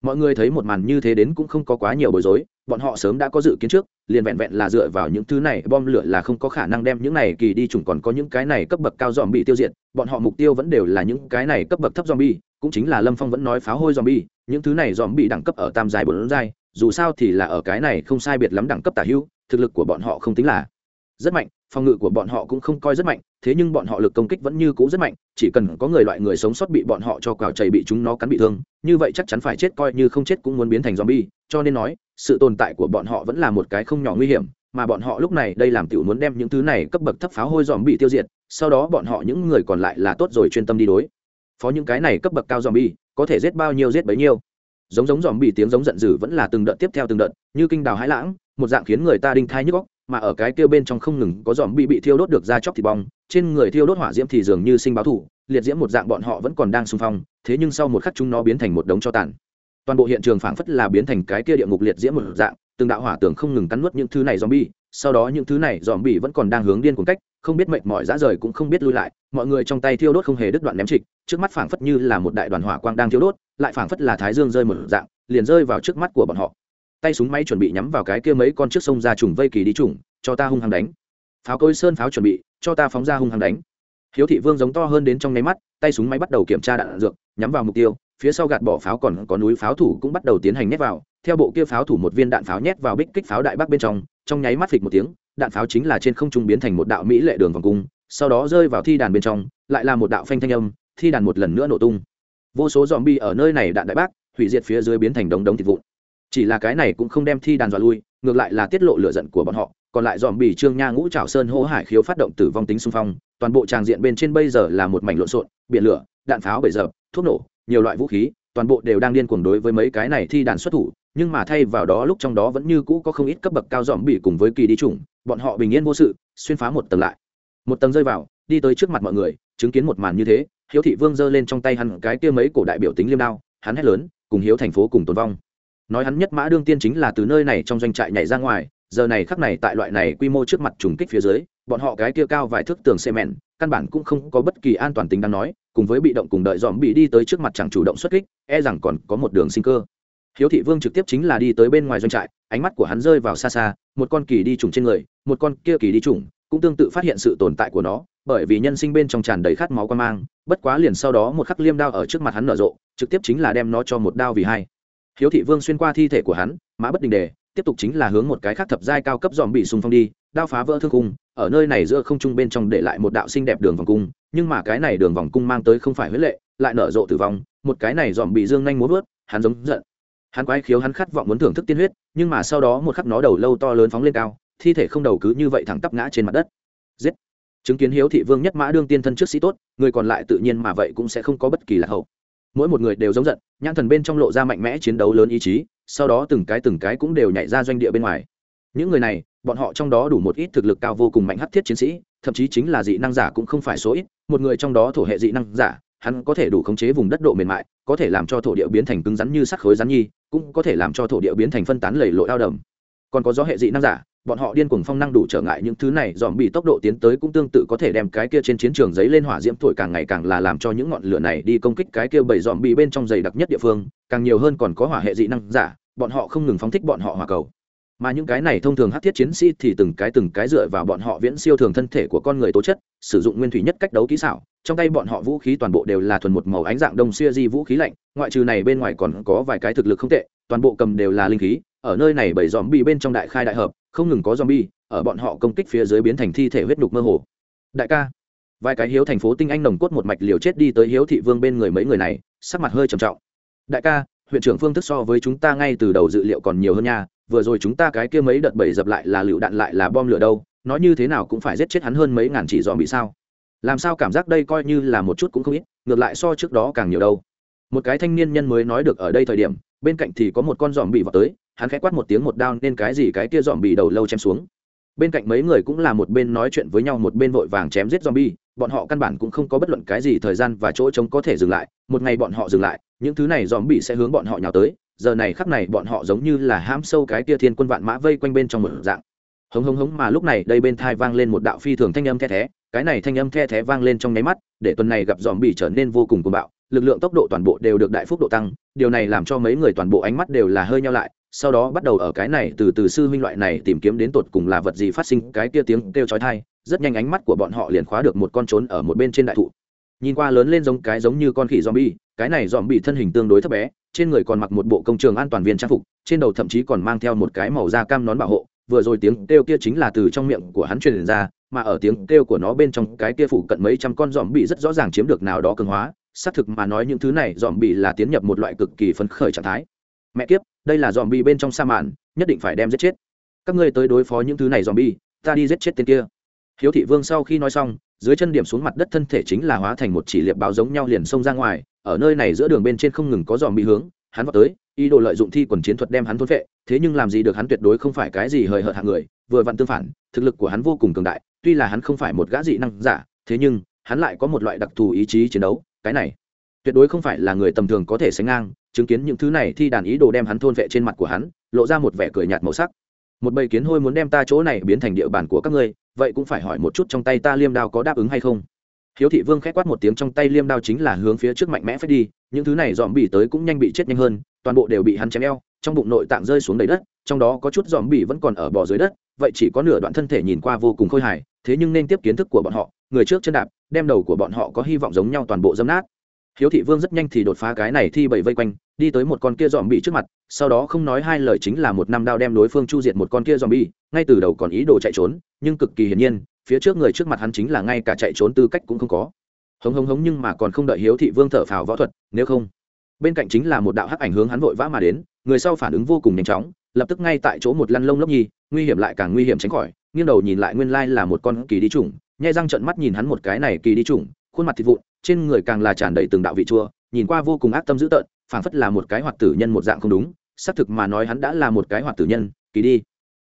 Speaker 1: Mọi người thấy một màn như thế đến cũng không có quá nhiều bối rối, bọn họ sớm đã có dự kiến trước, liền vẹn vẹn là dựa vào những thứ này bom lửa là không có khả năng đem những này kỳ đi trùng còn có những cái này cấp bậc cao dòm bị tiêu diệt, bọn họ mục tiêu vẫn đều là những cái này cấp bậc thấp dòm bi cũng chính là lâm phong vẫn nói phá hôi dòm bi những thứ này dòm bị đẳng cấp ở tam dài bốn dài dù sao thì là ở cái này không sai biệt lắm đẳng cấp tả hữu thực lực của bọn họ không tính là rất mạnh phòng ngự của bọn họ cũng không coi rất mạnh, thế nhưng bọn họ lực công kích vẫn như cũ rất mạnh, chỉ cần có người loại người sống sót bị bọn họ cho cào chảy bị chúng nó cắn bị thương, như vậy chắc chắn phải chết coi như không chết cũng muốn biến thành zombie, cho nên nói, sự tồn tại của bọn họ vẫn là một cái không nhỏ nguy hiểm, mà bọn họ lúc này đây làm tiểu muốn đem những thứ này cấp bậc thấp pháo hôi dòm bị tiêu diệt, sau đó bọn họ những người còn lại là tốt rồi chuyên tâm đi đối. Phó những cái này cấp bậc cao dòm bi có thể giết bao nhiêu giết bấy nhiêu. Giống giống dòm bị tiếng giống giận dữ vẫn là từng đợt tiếp theo từng đợt, như kinh đào hãi lãng, một dạng khiến người ta đinh thai nhức góc mà ở cái kia bên trong không ngừng có dòm bị bị thiêu đốt được ra chóc thịt bong, trên người thiêu đốt hỏa diễm thì dường như sinh báo thủ, liệt diễm một dạng bọn họ vẫn còn đang xung phong, thế nhưng sau một khắc chúng nó biến thành một đống cho tàn. Toàn bộ hiện trường phảng phất là biến thành cái kia địa ngục liệt diễm một dạng, từng đạo hỏa tường không ngừng cắn nuốt những thứ này zombie, sau đó những thứ này zombie vẫn còn đang hướng điên cuồng cách, không biết mệt mỏi dã rời cũng không biết lui lại, mọi người trong tay thiêu đốt không hề đứt đoạn ném trịch, trước mắt phảng phất như là một đại đoàn hỏa quang đang thiêu đốt, lại phảng phất là thái dương rơi một dạng, liền rơi vào trước mắt của bọn họ tay súng máy chuẩn bị nhắm vào cái kia mấy con trước sông ra trùng vây kỳ đi trùng, cho ta hung hăng đánh. Pháo cối sơn pháo chuẩn bị, cho ta phóng ra hung hăng đánh. Hiếu thị vương giống to hơn đến trong nháy mắt, tay súng máy bắt đầu kiểm tra đạn dược, nhắm vào mục tiêu, phía sau gạt bỏ pháo còn có núi pháo thủ cũng bắt đầu tiến hành nhét vào, theo bộ kia pháo thủ một viên đạn pháo nhét vào bích kích pháo đại bác bên trong trong nháy mắt phịch một tiếng, đạn pháo chính là trên không trung biến thành một đạo mỹ lệ đường vòng cung, sau đó rơi vào thi đàn bên trong, lại là một đạo phanh thanh âm, thi đàn một lần nữa nổ tung. Vô số dòm bi ở nơi này đạn đại bác, hủy diệt phía dưới biến thành đống đống thịt vụn chỉ là cái này cũng không đem thi đàn dọa lui, ngược lại là tiết lộ lửa giận của bọn họ, còn lại dòm bì trương nha ngũ trào sơn hô hải khiếu phát động tử vong tính xung phong, toàn bộ tràng diện bên trên bây giờ là một mảnh lộn xộn, biển lửa, đạn pháo bể giờ thuốc nổ, nhiều loại vũ khí, toàn bộ đều đang điên cuồng đối với mấy cái này thi đàn xuất thủ, nhưng mà thay vào đó lúc trong đó vẫn như cũ có không ít cấp bậc cao dòm bì cùng với kỳ đi chủng, bọn họ bình yên vô sự, xuyên phá một tầng lại. Một tầng rơi vào, đi tới trước mặt mọi người, chứng kiến một màn như thế, hiếu thị vương giơ lên trong tay hắn cái kia mấy cổ đại biểu tính liêm đao, hắn hét lớn, cùng hiếu thành phố cùng tồn vong nói hắn nhất mã đương tiên chính là từ nơi này trong doanh trại nhảy ra ngoài, giờ này khắc này tại loại này quy mô trước mặt trùng kích phía dưới, bọn họ cái kia cao vài thước tường xe mẹn, căn bản cũng không có bất kỳ an toàn tính đáng nói, cùng với bị động cùng đợi dòm bị đi tới trước mặt chẳng chủ động xuất kích e rằng còn có một đường sinh cơ. Hiếu thị vương trực tiếp chính là đi tới bên ngoài doanh trại, ánh mắt của hắn rơi vào xa xa, một con kỳ đi trùng trên người, một con kia kỳ đi trùng cũng tương tự phát hiện sự tồn tại của nó, bởi vì nhân sinh bên trong tràn đầy khát máu quan mang, bất quá liền sau đó một khắc liêm đao ở trước mặt hắn nở rộ, trực tiếp chính là đem nó cho một đao vì hai hiếu thị vương xuyên qua thi thể của hắn, mã bất đình đề, tiếp tục chính là hướng một cái khác thập giai cao cấp dòm bị xung phong đi, đao phá vỡ thương cung, ở nơi này giữa không trung bên trong để lại một đạo xinh đẹp đường vòng cung, nhưng mà cái này đường vòng cung mang tới không phải huế lệ, lại nở rộ tử vong, một cái này dòm bị dương nhanh muốn vớt, hắn giống giận. Hắn quái khiếu hắn khát vọng muốn thưởng thức tiên huyết, nhưng mà sau đó một khắc nó đầu lâu to lớn phóng lên cao, thi thể không đầu cứ như vậy thẳng tắp ngã trên mặt đất. Giết. Chứng kiến hiếu thị vương nhất mã đương tiên thân trước sĩ tốt, người còn lại tự nhiên mà vậy cũng sẽ không có bất kỳ lạc hậu mỗi một người đều giống giận, nhãn thần bên trong lộ ra mạnh mẽ chiến đấu lớn ý chí, sau đó từng cái từng cái cũng đều nhảy ra doanh địa bên ngoài. Những người này, bọn họ trong đó đủ một ít thực lực cao vô cùng mạnh hắc thiết chiến sĩ, thậm chí chính là dị năng giả cũng không phải số ít, một người trong đó thổ hệ dị năng giả, hắn có thể đủ khống chế vùng đất độ mềm mại, có thể làm cho thổ địa biến thành cứng rắn như sắt khối rắn nhi, cũng có thể làm cho thổ địa biến thành phân tán lầy lội ao đầm. Còn có gió hệ dị năng giả bọn họ điên cuồng phong năng đủ trở ngại những thứ này, dòm bị tốc độ tiến tới cũng tương tự có thể đem cái kia trên chiến trường giấy lên hỏa diễm thổi càng ngày càng là làm cho những ngọn lửa này đi công kích cái kia bảy dòm bị bên trong giày đặc nhất địa phương, càng nhiều hơn còn có hỏa hệ dị năng giả, bọn họ không ngừng phóng thích bọn họ hỏa cầu. Mà những cái này thông thường hát thiết chiến sĩ thì từng cái từng cái dựa vào bọn họ viễn siêu thường thân thể của con người tố chất, sử dụng nguyên thủy nhất cách đấu kỹ xảo, trong tay bọn họ vũ khí toàn bộ đều là thuần một màu ánh dạng đông xuya di vũ khí lạnh, ngoại trừ này bên ngoài còn có vài cái thực lực không tệ, toàn bộ cầm đều là linh khí ở nơi này bảy dòm bị bên trong đại khai đại hợp, không ngừng có zombie ở bọn họ công kích phía dưới biến thành thi thể huyết nhục mơ hồ. Đại ca, vài cái hiếu thành phố tinh anh nồng cốt một mạch liều chết đi tới hiếu thị vương bên người mấy người này, sắc mặt hơi trầm trọng. Đại ca, huyện trưởng phương thức so với chúng ta ngay từ đầu dự liệu còn nhiều hơn nha, vừa rồi chúng ta cái kia mấy đợt bảy dập lại là lựu đạn lại là bom lửa đâu, nói như thế nào cũng phải giết chết hắn hơn mấy ngàn chỉ dòm bị sao? Làm sao cảm giác đây coi như là một chút cũng không ít, ngược lại so trước đó càng nhiều đâu. Một cái thanh niên nhân mới nói được ở đây thời điểm, bên cạnh thì có một con dòm bị vào tới hắn khẽ quát một tiếng một đao nên cái gì cái kia dòm bị đầu lâu chém xuống bên cạnh mấy người cũng là một bên nói chuyện với nhau một bên vội vàng chém giết zombie, bọn họ căn bản cũng không có bất luận cái gì thời gian và chỗ trống có thể dừng lại, một ngày bọn họ dừng lại, những thứ này zombie sẽ hướng bọn họ nhào tới, giờ này khắc này bọn họ giống như là hãm sâu cái kia thiên quân vạn mã vây quanh bên trong một dạng. Hống hống hống mà lúc này đây bên thai vang lên một đạo phi thường thanh âm the thé, cái này thanh âm the thé vang lên trong nháy mắt, để tuần này gặp zombie trở nên vô cùng cuồng bạo, lực lượng tốc độ toàn bộ đều được đại phúc độ tăng, điều này làm cho mấy người toàn bộ ánh mắt đều là hơi nheo lại, sau đó bắt đầu ở cái này từ từ sư huynh loại này tìm kiếm đến tột cùng là vật gì phát sinh, cái kia tiếng kêu chói tai, rất nhanh ánh mắt của bọn họ liền khóa được một con trốn ở một bên trên đại thụ. Nhìn qua lớn lên giống cái giống như con khỉ zombie, cái này zombie thân hình tương đối thấp bé, trên người còn mặc một bộ công trường an toàn viên trang phục, trên đầu thậm chí còn mang theo một cái màu da cam nón bảo hộ, vừa rồi tiếng kêu kia chính là từ trong miệng của hắn truyền ra, mà ở tiếng kêu của nó bên trong cái kia phủ cận mấy trăm con dòm bị rất rõ ràng chiếm được nào đó cường hóa, xác thực mà nói những thứ này dòm bị là tiến nhập một loại cực kỳ phấn khởi trạng thái mẹ kiếp đây là dòm bi bên trong sa mạn, nhất định phải đem giết chết. Các ngươi tới đối phó những thứ này dòm bi ta đi giết chết tên kia. Hiếu thị vương sau khi nói xong dưới chân điểm xuống mặt đất thân thể chính là hóa thành một chỉ liệp báo giống nhau liền xông ra ngoài ở nơi này giữa đường bên trên không ngừng có dòm bi hướng hắn vào tới ý đồ lợi dụng thi quần chiến thuật đem hắn thôn vệ thế nhưng làm gì được hắn tuyệt đối không phải cái gì hời hợt hạng người vừa vặn tương phản thực lực của hắn vô cùng cường đại tuy là hắn không phải một gã dị năng giả thế nhưng hắn lại có một loại đặc thù ý chí chiến đấu cái này tuyệt đối không phải là người tầm thường có thể sánh ngang chứng kiến những thứ này thi đàn ý đồ đem hắn thôn vệ trên mặt của hắn, lộ ra một vẻ cười nhạt màu sắc. Một bầy kiến hôi muốn đem ta chỗ này biến thành địa bàn của các ngươi, vậy cũng phải hỏi một chút trong tay ta liêm đao có đáp ứng hay không? Hiếu thị vương k h á c quát một tiếng trong tay liêm đao chính là hướng phía trước mạnh mẽ phải đi, những thứ này dòm bỉ tới cũng nhanh bị chết nhanh hơn, toàn bộ đều bị hắn chém eo, trong bụng nội tạng rơi xuống đầy đất, trong đó có chút dòm bỉ vẫn còn ở bò dưới đất, vậy chỉ có nửa đoạn thân thể nhìn qua vô cùng khôi hài, thế nhưng nên tiếp kiến thức của bọn họ, người trước chân đạp, đem đầu của bọn họ có hy vọng giống nhau toàn bộ dâm nát hiếu thị vương rất nhanh thì đột phá cái này thi bảy vây quanh, đi tới một con kia dòm bị trước mặt, sau đó không nói hai lời chính là một năm đao đem đối phương chu diệt một con kia dòm bị ngay từ đầu còn ý đồ chạy trốn, nhưng cực kỳ hiển nhiên, phía trước người trước mặt hắn chính là ngay cả chạy trốn tư cách cũng không có. Hống hống hống nhưng mà còn không đợi hiếu thị vương thở phào võ thuật, nếu không, bên cạnh chính là một đạo hắc ảnh hướng hắn vội vã mà đến, người sau phản ứng vô cùng nhanh chóng, lập tức ngay tại chỗ một lăn lông lốc nhi, nguy hiểm lại càng nguy hiểm tránh khỏi, nghiêng đầu nhìn lại nguyên lai là một con kỳ đi trùng nhai răng trợn mắt nhìn hắn một cái này kỳ đi trùng khuôn mặt thịt vụn trên người càng là tràn đầy từng đạo vị chua, nhìn qua vô cùng ác tâm dữ tợn, phảng phất là một cái hoạt tử nhân một dạng không đúng, xác thực mà nói hắn đã là một cái hoạt tử nhân, kỳ đi.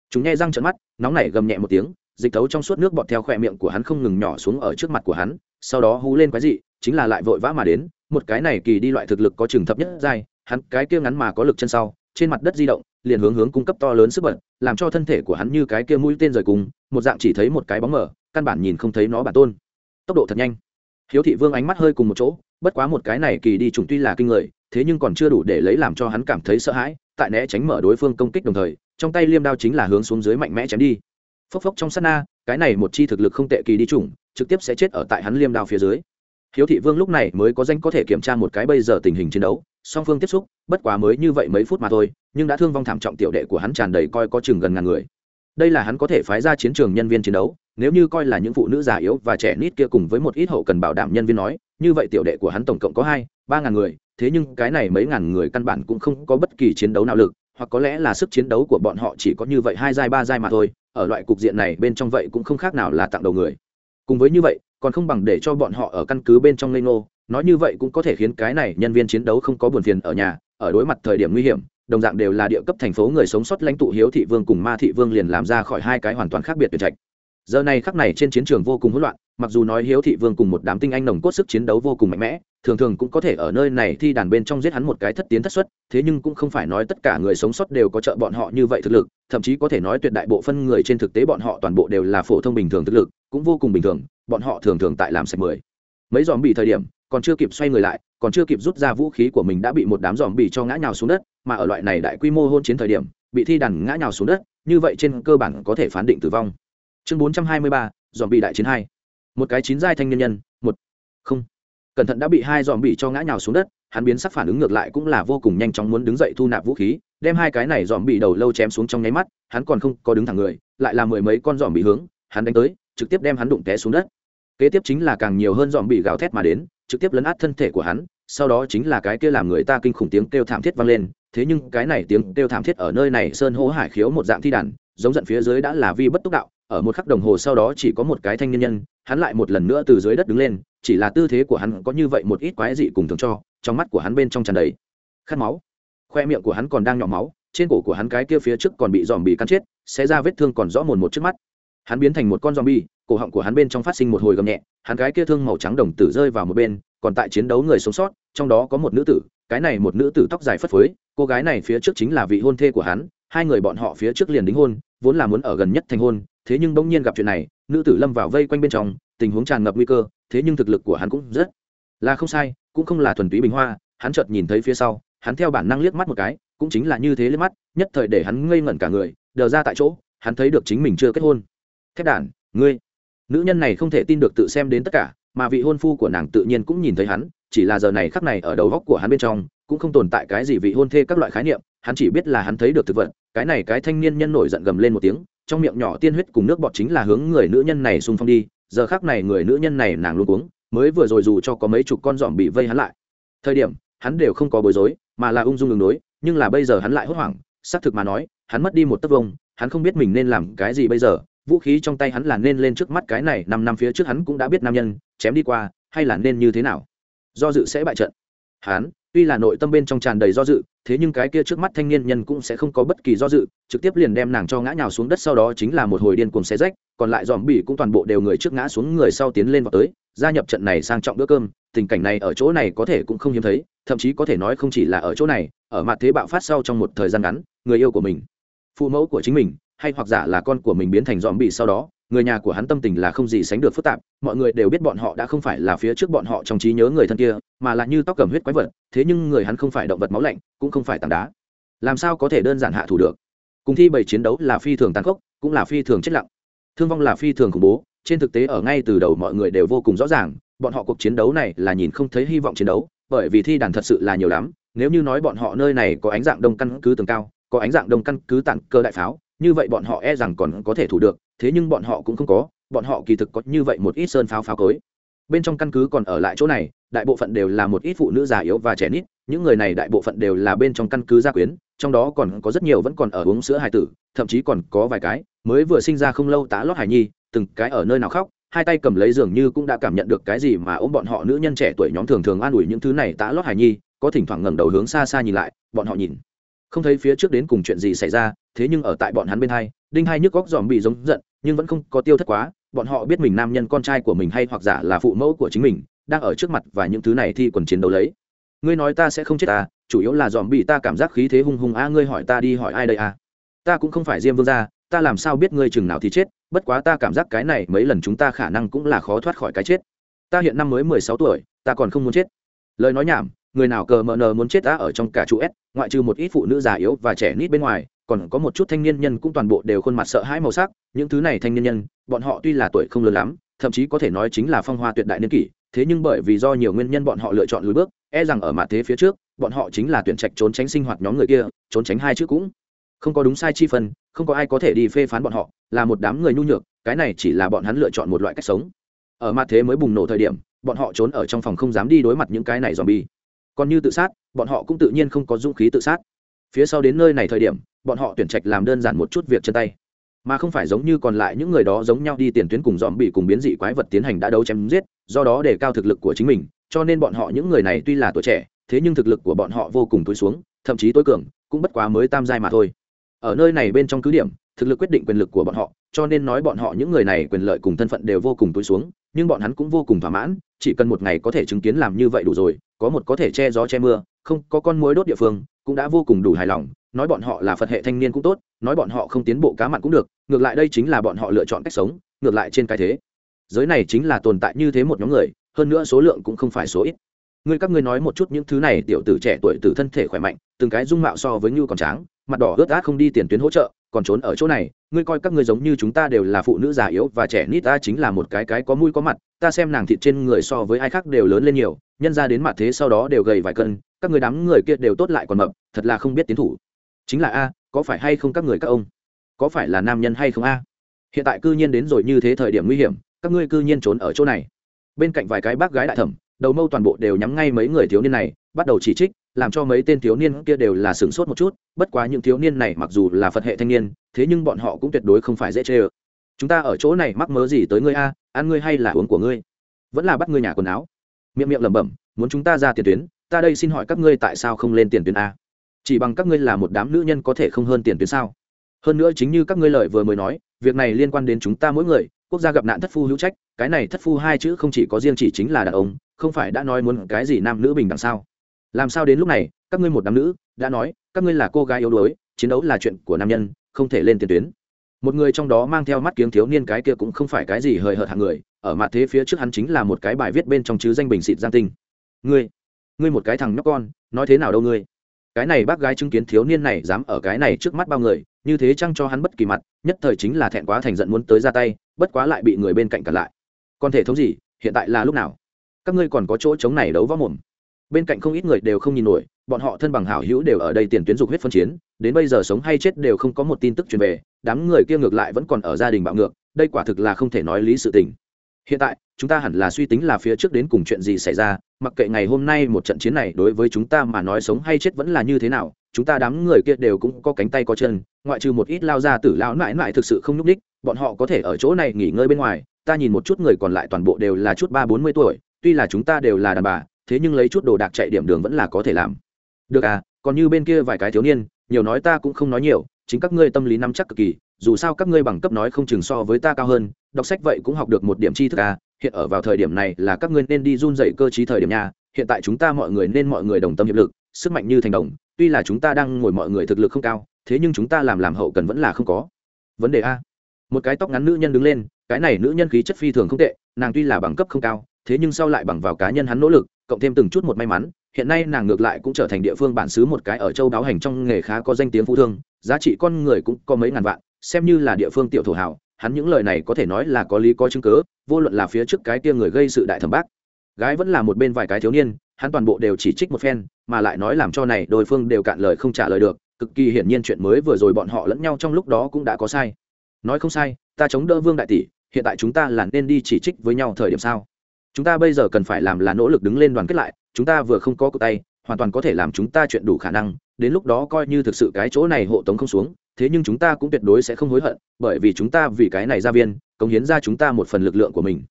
Speaker 1: Chúng nghe răng trợn mắt, nóng nảy gầm nhẹ một tiếng, dịch thấu trong suốt nước bọt theo khỏe miệng của hắn không ngừng nhỏ xuống ở trước mặt của hắn, sau đó hú lên quái dị, chính là lại vội vã mà đến, một cái này kỳ đi loại thực lực có chừng thấp nhất dai hắn cái kia ngắn mà có lực chân sau, trên mặt đất di động, liền hướng hướng cung cấp to lớn sức bật, làm cho thân thể của hắn như cái kia mũi tên rời cùng, một dạng chỉ thấy một cái bóng mở căn bản nhìn không thấy nó bản tôn. Tốc độ thật nhanh hiếu thị vương ánh mắt hơi cùng một chỗ, bất quá một cái này kỳ đi trùng tuy là kinh người, thế nhưng còn chưa đủ để lấy làm cho hắn cảm thấy sợ hãi, tại né tránh mở đối phương công kích đồng thời, trong tay liêm đao chính là hướng xuống dưới mạnh mẽ chém đi. Phốc phốc trong sát na, cái này một chi thực lực không tệ kỳ đi trùng trực tiếp sẽ chết ở tại hắn liêm đao phía dưới. Hiếu thị vương lúc này mới có danh có thể kiểm tra một cái bây giờ tình hình chiến đấu, song phương tiếp xúc, bất quá mới như vậy mấy phút mà thôi, nhưng đã thương vong thảm trọng tiểu đệ của hắn tràn đầy coi có chừng gần ngàn người. Đây là hắn có thể phái ra chiến trường nhân viên chiến đấu nếu như coi là những phụ nữ già yếu và trẻ nít kia cùng với một ít hậu cần bảo đảm nhân viên nói, như vậy tiểu đệ của hắn tổng cộng có hai, ba ngàn người, thế nhưng cái này mấy ngàn người căn bản cũng không có bất kỳ chiến đấu nào lực, hoặc có lẽ là sức chiến đấu của bọn họ chỉ có như vậy hai giai, ba giai mà thôi, ở loại cục diện này bên trong vậy cũng không khác nào là tặng đầu người. Cùng với như vậy, còn không bằng để cho bọn họ ở căn cứ bên trong lê ngô, nói như vậy cũng có thể khiến cái này nhân viên chiến đấu không có buồn phiền ở nhà, ở đối mặt thời điểm nguy hiểm, đồng dạng đều là địa cấp thành phố người sống sót lãnh tụ hiếu thị vương cùng ma thị vương liền làm ra khỏi hai cái hoàn toàn khác biệt tuyệt trạch giờ này khắc này trên chiến trường vô cùng hỗn loạn, mặc dù nói hiếu thị vương cùng một đám tinh anh nồng cốt sức chiến đấu vô cùng mạnh mẽ, thường thường cũng có thể ở nơi này thi đàn bên trong giết hắn một cái thất tiến thất xuất, thế nhưng cũng không phải nói tất cả người sống sót đều có trợ bọn họ như vậy thực lực, thậm chí có thể nói tuyệt đại bộ phân người trên thực tế bọn họ toàn bộ đều là phổ thông bình thường thực lực, cũng vô cùng bình thường, bọn họ thường thường tại làm sạch mười. Mấy dòm bị thời điểm, còn chưa kịp xoay người lại, còn chưa kịp rút ra vũ khí của mình đã bị một đám dòm bị cho ngã nhào xuống đất, mà ở loại này đại quy mô hôn chiến thời điểm, bị thi đàn ngã nhào xuống đất, như vậy trên cơ bản có thể phán định tử vong chương bốn trăm hai mươi ba dòm bị đại chiến hai. Một cái chín giai thanh nhân nhân, một. Không. Cẩn thận đã bị hai dòm bị cho ngã nhào xuống đất, hắn biến sắc phản ứng ngược lại cũng là vô cùng nhanh chóng muốn đứng dậy thu nạp vũ khí, đem hai cái này dòm bị đầu lâu chém xuống trong nháy mắt, hắn còn không có đứng thẳng người, lại là mười mấy con dòm bị hướng, hắn đánh tới, trực tiếp đem hắn đụng té xuống đất. Kế tiếp chính là càng nhiều hơn dòm bị gào thét mà đến, trực tiếp lấn át thân thể của hắn, sau đó chính là cái kia làm người ta kinh khủng tiếng kêu thảm thiết vang lên, thế nhưng cái này tiếng kêu thảm thiết ở nơi này sơn hô hải khiếu một dạng thi đàn, giống giận phía dưới đã là vi bất túc đạo ở một khắc đồng hồ sau đó chỉ có một cái thanh niên nhân hắn lại một lần nữa từ dưới đất đứng lên chỉ là tư thế của hắn có như vậy một ít quái dị cùng thường cho trong mắt của hắn bên trong tràn đầy khát máu. Khoe miệng của hắn còn đang nhỏ máu trên cổ của hắn cái kia phía trước còn bị dòm bị cắn chết xé ra vết thương còn rõ mồn một trước mắt. Hắn biến thành một con zombie, cổ họng của hắn bên trong phát sinh một hồi gầm nhẹ, hắn cái kia thương màu trắng đồng tử rơi vào một bên, còn tại chiến đấu người sống sót, trong đó có một nữ tử, cái này một nữ tử tóc dài phất phới, cô gái này phía trước chính là vị hôn thê của hắn, hai người bọn họ phía trước liền đính hôn, vốn là muốn ở gần nhất thành hôn, thế nhưng bỗng nhiên gặp chuyện này, nữ tử lâm vào vây quanh bên trong, tình huống tràn ngập nguy cơ, thế nhưng thực lực của hắn cũng rất là không sai, cũng không là thuần túy bình hoa, hắn chợt nhìn thấy phía sau, hắn theo bản năng liếc mắt một cái, cũng chính là như thế liếc mắt, nhất thời để hắn ngây ngẩn cả người, đờ ra tại chỗ, hắn thấy được chính mình chưa kết hôn. Thép đản ngươi. Nữ nhân này không thể tin được tự xem đến tất cả mà vị hôn phu của nàng tự nhiên cũng nhìn thấy hắn chỉ là giờ này khắc này ở đầu góc của hắn bên trong cũng không tồn tại cái gì vị hôn thê các loại khái niệm, hắn chỉ biết là hắn thấy được thực vật, cái này cái thanh niên nhân nổi giận gầm lên một tiếng, trong miệng nhỏ tiên huyết cùng nước bọt chính là hướng người nữ nhân này xung phong đi, giờ khác này người nữ nhân này nàng luôn uống mới vừa rồi dù cho có mấy chục con giỏm bị vây hắn lại. Thời điểm, hắn đều không có bối rối, mà là ung dung đường đối, nhưng là bây giờ hắn lại hốt hoảng, xác thực mà nói, hắn mất đi một tấc vông, hắn không biết mình nên làm cái gì bây giờ, vũ khí trong tay hắn là nên lên trước mắt cái này, năm năm phía trước hắn cũng đã biết nam nhân, chém đi qua, hay là nên như thế nào. Do dự sẽ bại trận. Hắn tuy là nội tâm bên trong tràn đầy do dự, thế nhưng cái kia trước mắt thanh niên nhân cũng sẽ không có bất kỳ do dự, trực tiếp liền đem nàng cho ngã nhào xuống đất sau đó chính là một hồi điên cuồng xe rách, còn lại dòm bỉ cũng toàn bộ đều người trước ngã xuống người sau tiến lên vào tới, gia nhập trận này sang trọng bữa cơm, tình cảnh này ở chỗ này có thể cũng không hiếm thấy, thậm chí có thể nói không chỉ là ở chỗ này, ở mặt thế bạo phát sau trong một thời gian ngắn, người yêu của mình, phụ mẫu của chính mình, hay hoặc giả là con của mình biến thành dòm bỉ sau đó người nhà của hắn tâm tình là không gì sánh được phức tạp, mọi người đều biết bọn họ đã không phải là phía trước bọn họ trong trí nhớ người thân kia, mà là như tóc cầm huyết quái vật, thế nhưng người hắn không phải động vật máu lạnh, cũng không phải tảng đá. Làm sao có thể đơn giản hạ thủ được? Cùng thi bảy chiến đấu là phi thường tàn khốc, cũng là phi thường chết lặng. Thương vong là phi thường khủng bố, trên thực tế ở ngay từ đầu mọi người đều vô cùng rõ ràng, bọn họ cuộc chiến đấu này là nhìn không thấy hy vọng chiến đấu, bởi vì thi đàn thật sự là nhiều lắm, nếu như nói bọn họ nơi này có ánh dạng đông căn cứ tường cao, có ánh dạng đông căn cứ tặng cơ đại pháo, như vậy bọn họ e rằng còn có thể thủ được thế nhưng bọn họ cũng không có, bọn họ kỳ thực có như vậy một ít sơn pháo pháo cối. Bên trong căn cứ còn ở lại chỗ này, đại bộ phận đều là một ít phụ nữ già yếu và trẻ nít, những người này đại bộ phận đều là bên trong căn cứ gia quyến, trong đó còn có rất nhiều vẫn còn ở uống sữa hài tử, thậm chí còn có vài cái mới vừa sinh ra không lâu tá lót hải nhi, từng cái ở nơi nào khóc, hai tay cầm lấy dường như cũng đã cảm nhận được cái gì mà ôm bọn họ nữ nhân trẻ tuổi nhóm thường thường an ủi những thứ này tá lót hải nhi, có thỉnh thoảng ngẩng đầu hướng xa xa nhìn lại, bọn họ nhìn. Không thấy phía trước đến cùng chuyện gì xảy ra thế nhưng ở tại bọn hắn bên hai, đinh hai nhức góc dòm bị giống giận, nhưng vẫn không có tiêu thất quá, bọn họ biết mình nam nhân con trai của mình hay hoặc giả là phụ mẫu của chính mình, đang ở trước mặt và những thứ này thi quần chiến đấu lấy. Ngươi nói ta sẽ không chết ta chủ yếu là dòm bị ta cảm giác khí thế hung hung a ngươi hỏi ta đi hỏi ai đây a ta cũng không phải diêm vương gia, ta làm sao biết ngươi chừng nào thì chết, bất quá ta cảm giác cái này mấy lần chúng ta khả năng cũng là khó thoát khỏi cái chết. Ta hiện năm mới mười sáu tuổi, ta còn không muốn chết. Lời nói nhảm người nào cờ mờ nờ muốn chết ta ở trong cả trụ s, ngoại trừ một ít phụ nữ già yếu và trẻ nít bên ngoài, còn có một chút thanh niên nhân cũng toàn bộ đều khuôn mặt sợ hãi màu sắc, những thứ này thanh niên nhân, bọn họ tuy là tuổi không lớn lắm, thậm chí có thể nói chính là phong hoa tuyệt đại niên kỷ, thế nhưng bởi vì do nhiều nguyên nhân bọn họ lựa chọn lùi bước e rằng ở mặt thế phía trước, bọn họ chính là tuyển trạch trốn tránh sinh hoạt nhóm người kia, trốn tránh hai chữ cũng. Không có đúng sai chi phân, không có ai có thể đi phê phán bọn họ, là một đám người nhu nhược, cái này chỉ là bọn hắn lựa chọn một loại cách sống. Ở mặt thế mới bùng nổ thời điểm, bọn họ trốn ở trong phòng không dám đi đối mặt những cái này dòm bi còn như tự sát, bọn họ cũng tự nhiên không có dũng khí tự sát. Phía sau đến nơi này thời điểm, bọn họ tuyển trạch làm đơn giản một chút việc chân tay. Mà không phải giống như còn lại những người đó giống nhau đi tiền tuyến cùng dòm bị cùng biến dị quái vật tiến hành đã đấu chém giết, do đó để cao thực lực của chính mình, cho nên bọn họ những người này tuy là tuổi trẻ, thế nhưng thực lực của bọn họ vô cùng tối xuống, thậm chí tối cường, cũng bất quá mới tam giai mà thôi. Ở nơi này bên trong cứ điểm thực lực quyết định quyền lực của bọn họ, cho nên nói bọn họ những người này quyền lợi cùng thân phận đều vô cùng tối xuống, nhưng bọn hắn cũng vô cùng thỏa mãn, chỉ cần một ngày có thể chứng kiến làm như vậy đủ rồi, có một có thể che gió che mưa, không có con mối đốt địa phương, cũng đã vô cùng đủ hài lòng, nói bọn họ là phật hệ thanh niên cũng tốt, nói bọn họ không tiến bộ cá mặn cũng được, ngược lại đây chính là bọn họ lựa chọn cách sống, ngược lại trên cái thế. Giới này chính là tồn tại như thế một nhóm người, hơn nữa số lượng cũng không phải số ít. Ngươi các ngươi nói một chút những thứ này, tiểu tử trẻ tuổi từ thân thể khỏe mạnh, từng cái dung mạo so với như còn tráng, mặt đỏ ướt át không đi tiền tuyến hỗ trợ còn trốn ở chỗ này, ngươi coi các ngươi giống như chúng ta đều là phụ nữ già yếu và trẻ nít, ta chính là một cái cái có mũi có mặt, ta xem nàng thịt trên người so với ai khác đều lớn lên nhiều, nhân ra đến mặt thế sau đó đều gầy vài cân, các người đám người kia đều tốt lại còn mập, thật là không biết tiến thủ. Chính là a, có phải hay không các người các ông? Có phải là nam nhân hay không a? Hiện tại cư nhiên đến rồi như thế thời điểm nguy hiểm, các ngươi cư nhiên trốn ở chỗ này. Bên cạnh vài cái bác gái đại thẩm, đầu mâu toàn bộ đều nhắm ngay mấy người thiếu niên này, bắt đầu chỉ trích làm cho mấy tên thiếu niên kia đều là sửng sốt một chút, bất quá những thiếu niên này mặc dù là phật hệ thanh niên, thế nhưng bọn họ cũng tuyệt đối không phải dễ chê ơ. Chúng ta ở chỗ này mắc mớ gì tới ngươi a, ăn ngươi hay là uống của ngươi? Vẫn là bắt ngươi nhà quần áo. Miệng miệng lẩm bẩm, muốn chúng ta ra tiền tuyến, ta đây xin hỏi các ngươi tại sao không lên tiền tuyến a? Chỉ bằng các ngươi là một đám nữ nhân có thể không hơn tiền tuyến sao? Hơn nữa chính như các ngươi lời vừa mới nói, việc này liên quan đến chúng ta mỗi người, quốc gia gặp nạn thất phu hữu trách, cái này thất phu hai chữ không chỉ có riêng chỉ chính là đàn ông, không phải đã nói muốn cái gì nam nữ bình đẳng sao? Làm sao đến lúc này, các ngươi một đám nữ, đã nói, các ngươi là cô gái yếu đuối, chiến đấu là chuyện của nam nhân, không thể lên tiền tuyến. Một người trong đó mang theo mắt kiếng thiếu niên cái kia cũng không phải cái gì hời hợt hạng người, ở mặt thế phía trước hắn chính là một cái bài viết bên trong chứ danh bình xịt giang tinh. Ngươi ngươi một cái thằng nhóc con, nói thế nào đâu ngươi? Cái này bác gái chứng kiến thiếu niên này dám ở cái này trước mắt bao người, như thế chăng cho hắn bất kỳ mặt, nhất thời chính là thẹn quá thành giận muốn tới ra tay, bất quá lại bị người bên cạnh cản lại. Còn thể thống gì, hiện tại là lúc nào? Các ngươi còn có chỗ chống này đấu võ mồm bên cạnh không ít người đều không nhìn nổi, bọn họ thân bằng hảo hữu đều ở đây tiền tuyến dục huyết phân chiến, đến bây giờ sống hay chết đều không có một tin tức truyền về, đám người kia ngược lại vẫn còn ở gia đình bạo ngược, đây quả thực là không thể nói lý sự tình. Hiện tại, chúng ta hẳn là suy tính là phía trước đến cùng chuyện gì xảy ra, mặc kệ ngày hôm nay một trận chiến này đối với chúng ta mà nói sống hay chết vẫn là như thế nào, chúng ta đám người kia đều cũng có cánh tay có chân, ngoại trừ một ít lao ra tử lão mãi mãi thực sự không nhúc đích bọn họ có thể ở chỗ này nghỉ ngơi bên ngoài, ta nhìn một chút người còn lại toàn bộ đều là chút ba bốn mươi tuổi, tuy là chúng ta đều là đàn bà thế nhưng lấy chút đồ đạc chạy điểm đường vẫn là có thể làm. Được à còn như bên kia vài cái thiếu niên, nhiều nói ta cũng không nói nhiều, chính các ngươi tâm lý nắm chắc cực kỳ, dù sao các ngươi bằng cấp nói không chừng so với ta cao hơn, đọc sách vậy cũng học được một điểm tri thức à hiện ở vào thời điểm này là các ngươi nên đi run dậy cơ chí thời điểm nhà hiện tại chúng ta mọi người nên mọi người đồng tâm hiệp lực, sức mạnh như thành đồng, tuy là chúng ta đang ngồi mọi người thực lực không cao, thế nhưng chúng ta làm làm hậu cần vẫn là không có. Vấn đề a. Một cái tóc ngắn nữ nhân đứng lên, cái này nữ nhân khí chất phi thường không tệ, nàng tuy là bằng cấp không cao, thế nhưng sau lại bằng vào cá nhân hắn nỗ lực cộng thêm từng chút một may mắn, hiện nay nàng ngược lại cũng trở thành địa phương bản xứ một cái ở châu đáo hành trong nghề khá có danh tiếng phú thương, giá trị con người cũng có mấy ngàn vạn, xem như là địa phương tiểu thổ hào, hắn những lời này có thể nói là có lý có chứng cớ vô luận là phía trước cái tia người gây sự đại thẩm bác, gái vẫn là một bên vài cái thiếu niên, hắn toàn bộ đều chỉ trích một phen, mà lại nói làm cho này đối phương đều cạn lời không trả lời được, cực kỳ hiển nhiên chuyện mới vừa rồi bọn họ lẫn nhau trong lúc đó cũng đã có sai. Nói không sai, ta chống đỡ vương đại tỷ, hiện tại chúng ta là nên đi chỉ trích với nhau thời điểm sao? Chúng ta bây giờ cần phải làm là nỗ lực đứng lên đoàn kết lại, chúng ta vừa không có cụ tay, hoàn toàn có thể làm chúng ta chuyện đủ khả năng, đến lúc đó coi như thực sự cái chỗ này hộ tống không xuống, thế nhưng chúng ta cũng tuyệt đối sẽ không hối hận, bởi vì chúng ta vì cái này ra viên, cống hiến ra chúng ta một phần lực lượng của mình.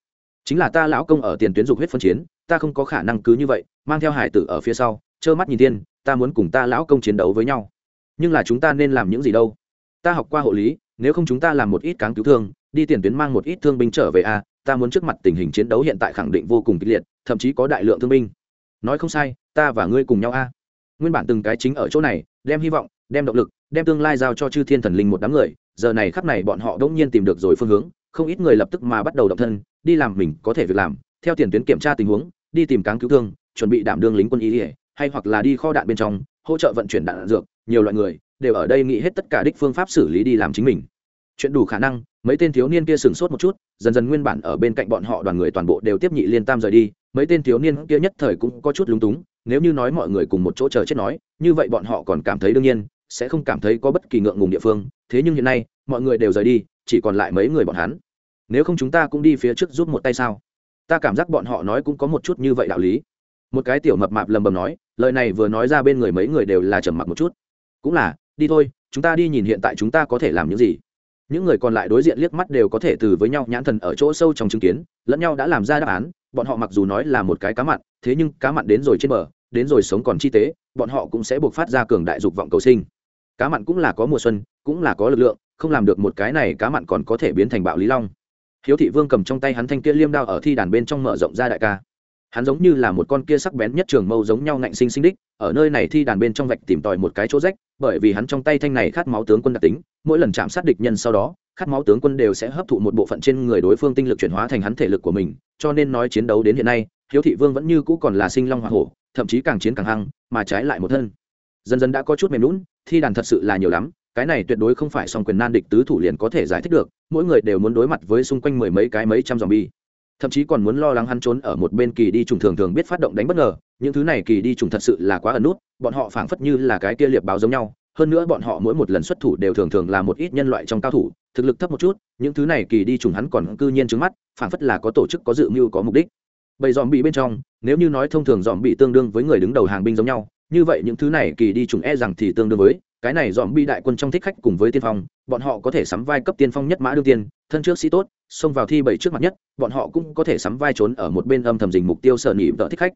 Speaker 1: Chính là ta lão công ở tiền tuyến dục huyết phân chiến, ta không có khả năng cứ như vậy, mang theo hải tử ở phía sau, trơ mắt nhìn tiên, ta muốn cùng ta lão công chiến đấu với nhau. Nhưng là chúng ta nên làm những gì đâu? Ta học qua hộ lý, nếu không chúng ta làm một ít cáng cứu thương, đi tiền tuyến mang một ít thương binh trở về a ta muốn trước mặt tình hình chiến đấu hiện tại khẳng định vô cùng kịch liệt, thậm chí có đại lượng thương binh. Nói không sai, ta và ngươi cùng nhau a. Nguyên bản từng cái chính ở chỗ này, đem hy vọng, đem động lực, đem tương lai giao cho chư thiên thần linh một đám người, giờ này khắp này bọn họ đông nhiên tìm được rồi phương hướng, không ít người lập tức mà bắt đầu động thân, đi làm mình có thể việc làm, theo tiền tuyến kiểm tra tình huống, đi tìm cáng cứu thương, chuẩn bị đảm đương lính quân y hay hoặc là đi kho đạn bên trong, hỗ trợ vận chuyển đạn dược, nhiều loại người, đều ở đây nghĩ hết tất cả đích phương pháp xử lý đi làm chính mình. Chuyện đủ khả năng mấy tên thiếu niên kia sửng sốt một chút, dần dần nguyên bản ở bên cạnh bọn họ đoàn người toàn bộ đều tiếp nhị liên tam rời đi, mấy tên thiếu niên kia nhất thời cũng có chút lúng túng, nếu như nói mọi người cùng một chỗ chờ chết nói, như vậy bọn họ còn cảm thấy đương nhiên, sẽ không cảm thấy có bất kỳ ngượng ngùng địa phương, thế nhưng hiện nay, mọi người đều rời đi, chỉ còn lại mấy người bọn hắn. Nếu không chúng ta cũng đi phía trước giúp một tay sao? Ta cảm giác bọn họ nói cũng có một chút như vậy đạo lý. Một cái tiểu mập mạp lầm bầm nói, lời này vừa nói ra bên người mấy người đều là trầm mặc một chút. Cũng là, đi thôi, chúng ta đi nhìn hiện tại chúng ta có thể làm những gì những người còn lại đối diện liếc mắt đều có thể từ với nhau, nhãn thần ở chỗ sâu trong chứng kiến, lẫn nhau đã làm ra đáp án, bọn họ mặc dù nói là một cái cá mặn, thế nhưng cá mặn đến rồi trên bờ, đến rồi sống còn chi tế, bọn họ cũng sẽ buộc phát ra cường đại dục vọng cầu sinh. Cá mặn cũng là có mùa xuân, cũng là có lực lượng, không làm được một cái này cá mặn còn có thể biến thành bạo lý long. Hiếu thị vương cầm trong tay hắn thanh kia liêm đao ở thi đàn bên trong mở rộng ra đại ca. Hắn giống như là một con kia sắc bén nhất trường mâu giống nhau ngạnh sinh sinh đích, ở nơi này thi đàn bên trong vạch tìm tòi một cái chỗ rách bởi vì hắn trong tay thanh này khát máu tướng quân đặc tính, mỗi lần chạm sát địch nhân sau đó, khát máu tướng quân đều sẽ hấp thụ một bộ phận trên người đối phương tinh lực chuyển hóa thành hắn thể lực của mình, cho nên nói chiến đấu đến hiện nay, hiếu thị vương vẫn như cũ còn là sinh long hoa hổ, thậm chí càng chiến càng hăng, mà trái lại một thân. Dần dần đã có chút mềm lún thi đàn thật sự là nhiều lắm, cái này tuyệt đối không phải song quyền nan địch tứ thủ liền có thể giải thích được, mỗi người đều muốn đối mặt với xung quanh mười mấy cái mấy trăm dòm bi thậm chí còn muốn lo lắng hắn trốn ở một bên kỳ đi trùng thường thường biết phát động đánh bất ngờ, những thứ này kỳ đi trùng thật sự là quá ẩn nút, bọn họ phảng phất như là cái kia liệp báo giống nhau, hơn nữa bọn họ mỗi một lần xuất thủ đều thường thường là một ít nhân loại trong cao thủ, thực lực thấp một chút, những thứ này kỳ đi trùng hắn còn cư nhiên trứng mắt, phảng phất là có tổ chức có dự mưu có mục đích. Bầy dòm bị bên trong, nếu như nói thông thường dòm bị tương đương với người đứng đầu hàng binh giống nhau như vậy những thứ này kỳ đi trùng e rằng thì tương đương với, cái này dòm bi đại quân trong thích khách cùng với tiên phong, bọn họ có thể sắm vai cấp tiên phong nhất mã đương tiên, thân trước sĩ tốt, xông vào thi bảy trước mặt nhất, bọn họ cũng có thể sắm vai trốn ở một bên âm thầm dình mục tiêu sở nỉ vợ thích khách.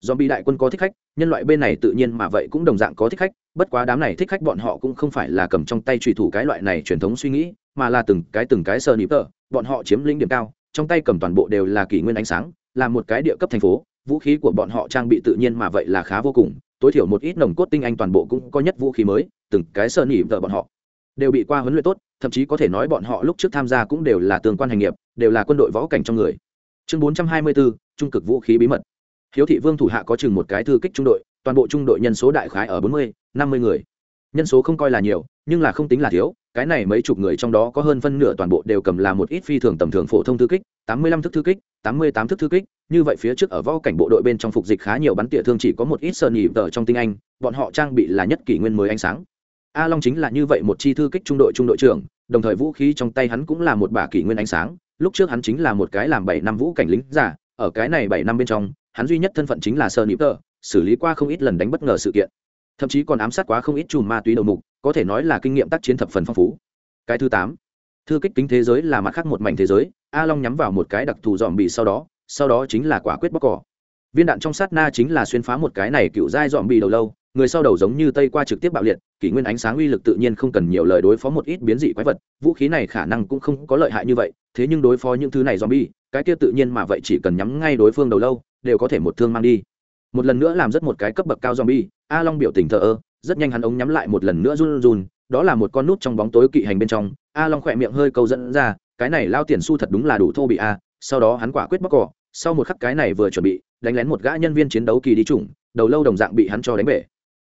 Speaker 1: Dòm bi đại quân có thích khách, nhân loại bên này tự nhiên mà vậy cũng đồng dạng có thích khách, bất quá đám này thích khách bọn họ cũng không phải là cầm trong tay trùy thủ cái loại này truyền thống suy nghĩ, mà là từng cái từng cái sở nỉ vợ, bọn họ chiếm lĩnh điểm cao, trong tay cầm toàn bộ đều là kỷ nguyên ánh sáng, là một cái địa cấp thành phố, vũ khí của bọn họ trang bị tự nhiên mà vậy là khá vô cùng tối thiểu một ít nồng cốt tinh anh toàn bộ cũng có nhất vũ khí mới, từng cái sơn nhị vợ bọn họ đều bị qua huấn luyện tốt, thậm chí có thể nói bọn họ lúc trước tham gia cũng đều là tương quan hành nghiệp, đều là quân đội võ cảnh trong người. Chương bốn trăm hai mươi bốn trung cực vũ khí bí mật. Hiếu thị vương thủ hạ có chừng một cái thư kích trung đội, toàn bộ trung đội nhân số đại khái ở bốn mươi, năm mươi người. Nhân số không coi là nhiều, nhưng là không tính là thiếu cái này mấy chục người trong đó có hơn phân nửa toàn bộ đều cầm là một ít phi thường tầm thường phổ thông thư kích, tám mươi lăm thức thư kích, tám mươi tám thức thư kích. Như vậy phía trước ở võ cảnh bộ đội bên trong phục dịch khá nhiều bắn tỉa thương chỉ có một ít sơn nhị tờ trong tinh anh, bọn họ trang bị là nhất kỷ nguyên mới ánh sáng. A long chính là như vậy một chi thư kích trung đội trung đội trưởng, đồng thời vũ khí trong tay hắn cũng là một bả kỷ nguyên ánh sáng. Lúc trước hắn chính là một cái làm bảy năm vũ cảnh lính giả, ở cái này bảy năm bên trong, hắn duy nhất thân phận chính là sơn nhị tờ, xử lý qua không ít lần đánh bất ngờ sự kiện. Thậm chí còn ám sát quá không ít chùm ma túy đầu mục có thể nói là kinh nghiệm tác chiến thập phần phong phú. Cái thứ tám, thư kích kính thế giới là mặt khác một mảnh thế giới, a long nhắm vào một cái đặc thù dòm bị sau đó sau đó chính là quả quyết bóc cỏ. Viên đạn trong sát na chính là xuyên phá một cái này cựu dai dòm bị đầu lâu, người sau đầu giống như tây qua trực tiếp bạo liệt, kỷ nguyên ánh sáng uy lực tự nhiên không cần nhiều lời đối phó một ít biến dị quái vật, vũ khí này khả năng cũng không có lợi hại như vậy, thế nhưng đối phó những thứ này zombie, cái kia tự nhiên mà vậy chỉ cần nhắm ngay đối phương đầu lâu, đều có thể một thương mang đi. Một lần nữa làm rất một cái cấp bậc cao zombie, a long biểu tình thờ ơ rất nhanh hắn ống nhắm lại một lần nữa run run, đó là một con nút trong bóng tối kỵ hành bên trong. A long khỏe miệng hơi câu dẫn ra, cái này lao tiền su thật đúng là đủ thô bị a. Sau đó hắn quả quyết bóc cỏ, sau một khắc cái này vừa chuẩn bị, đánh lén một gã nhân viên chiến đấu kỳ đi chủng, đầu lâu đồng dạng bị hắn cho đánh bể.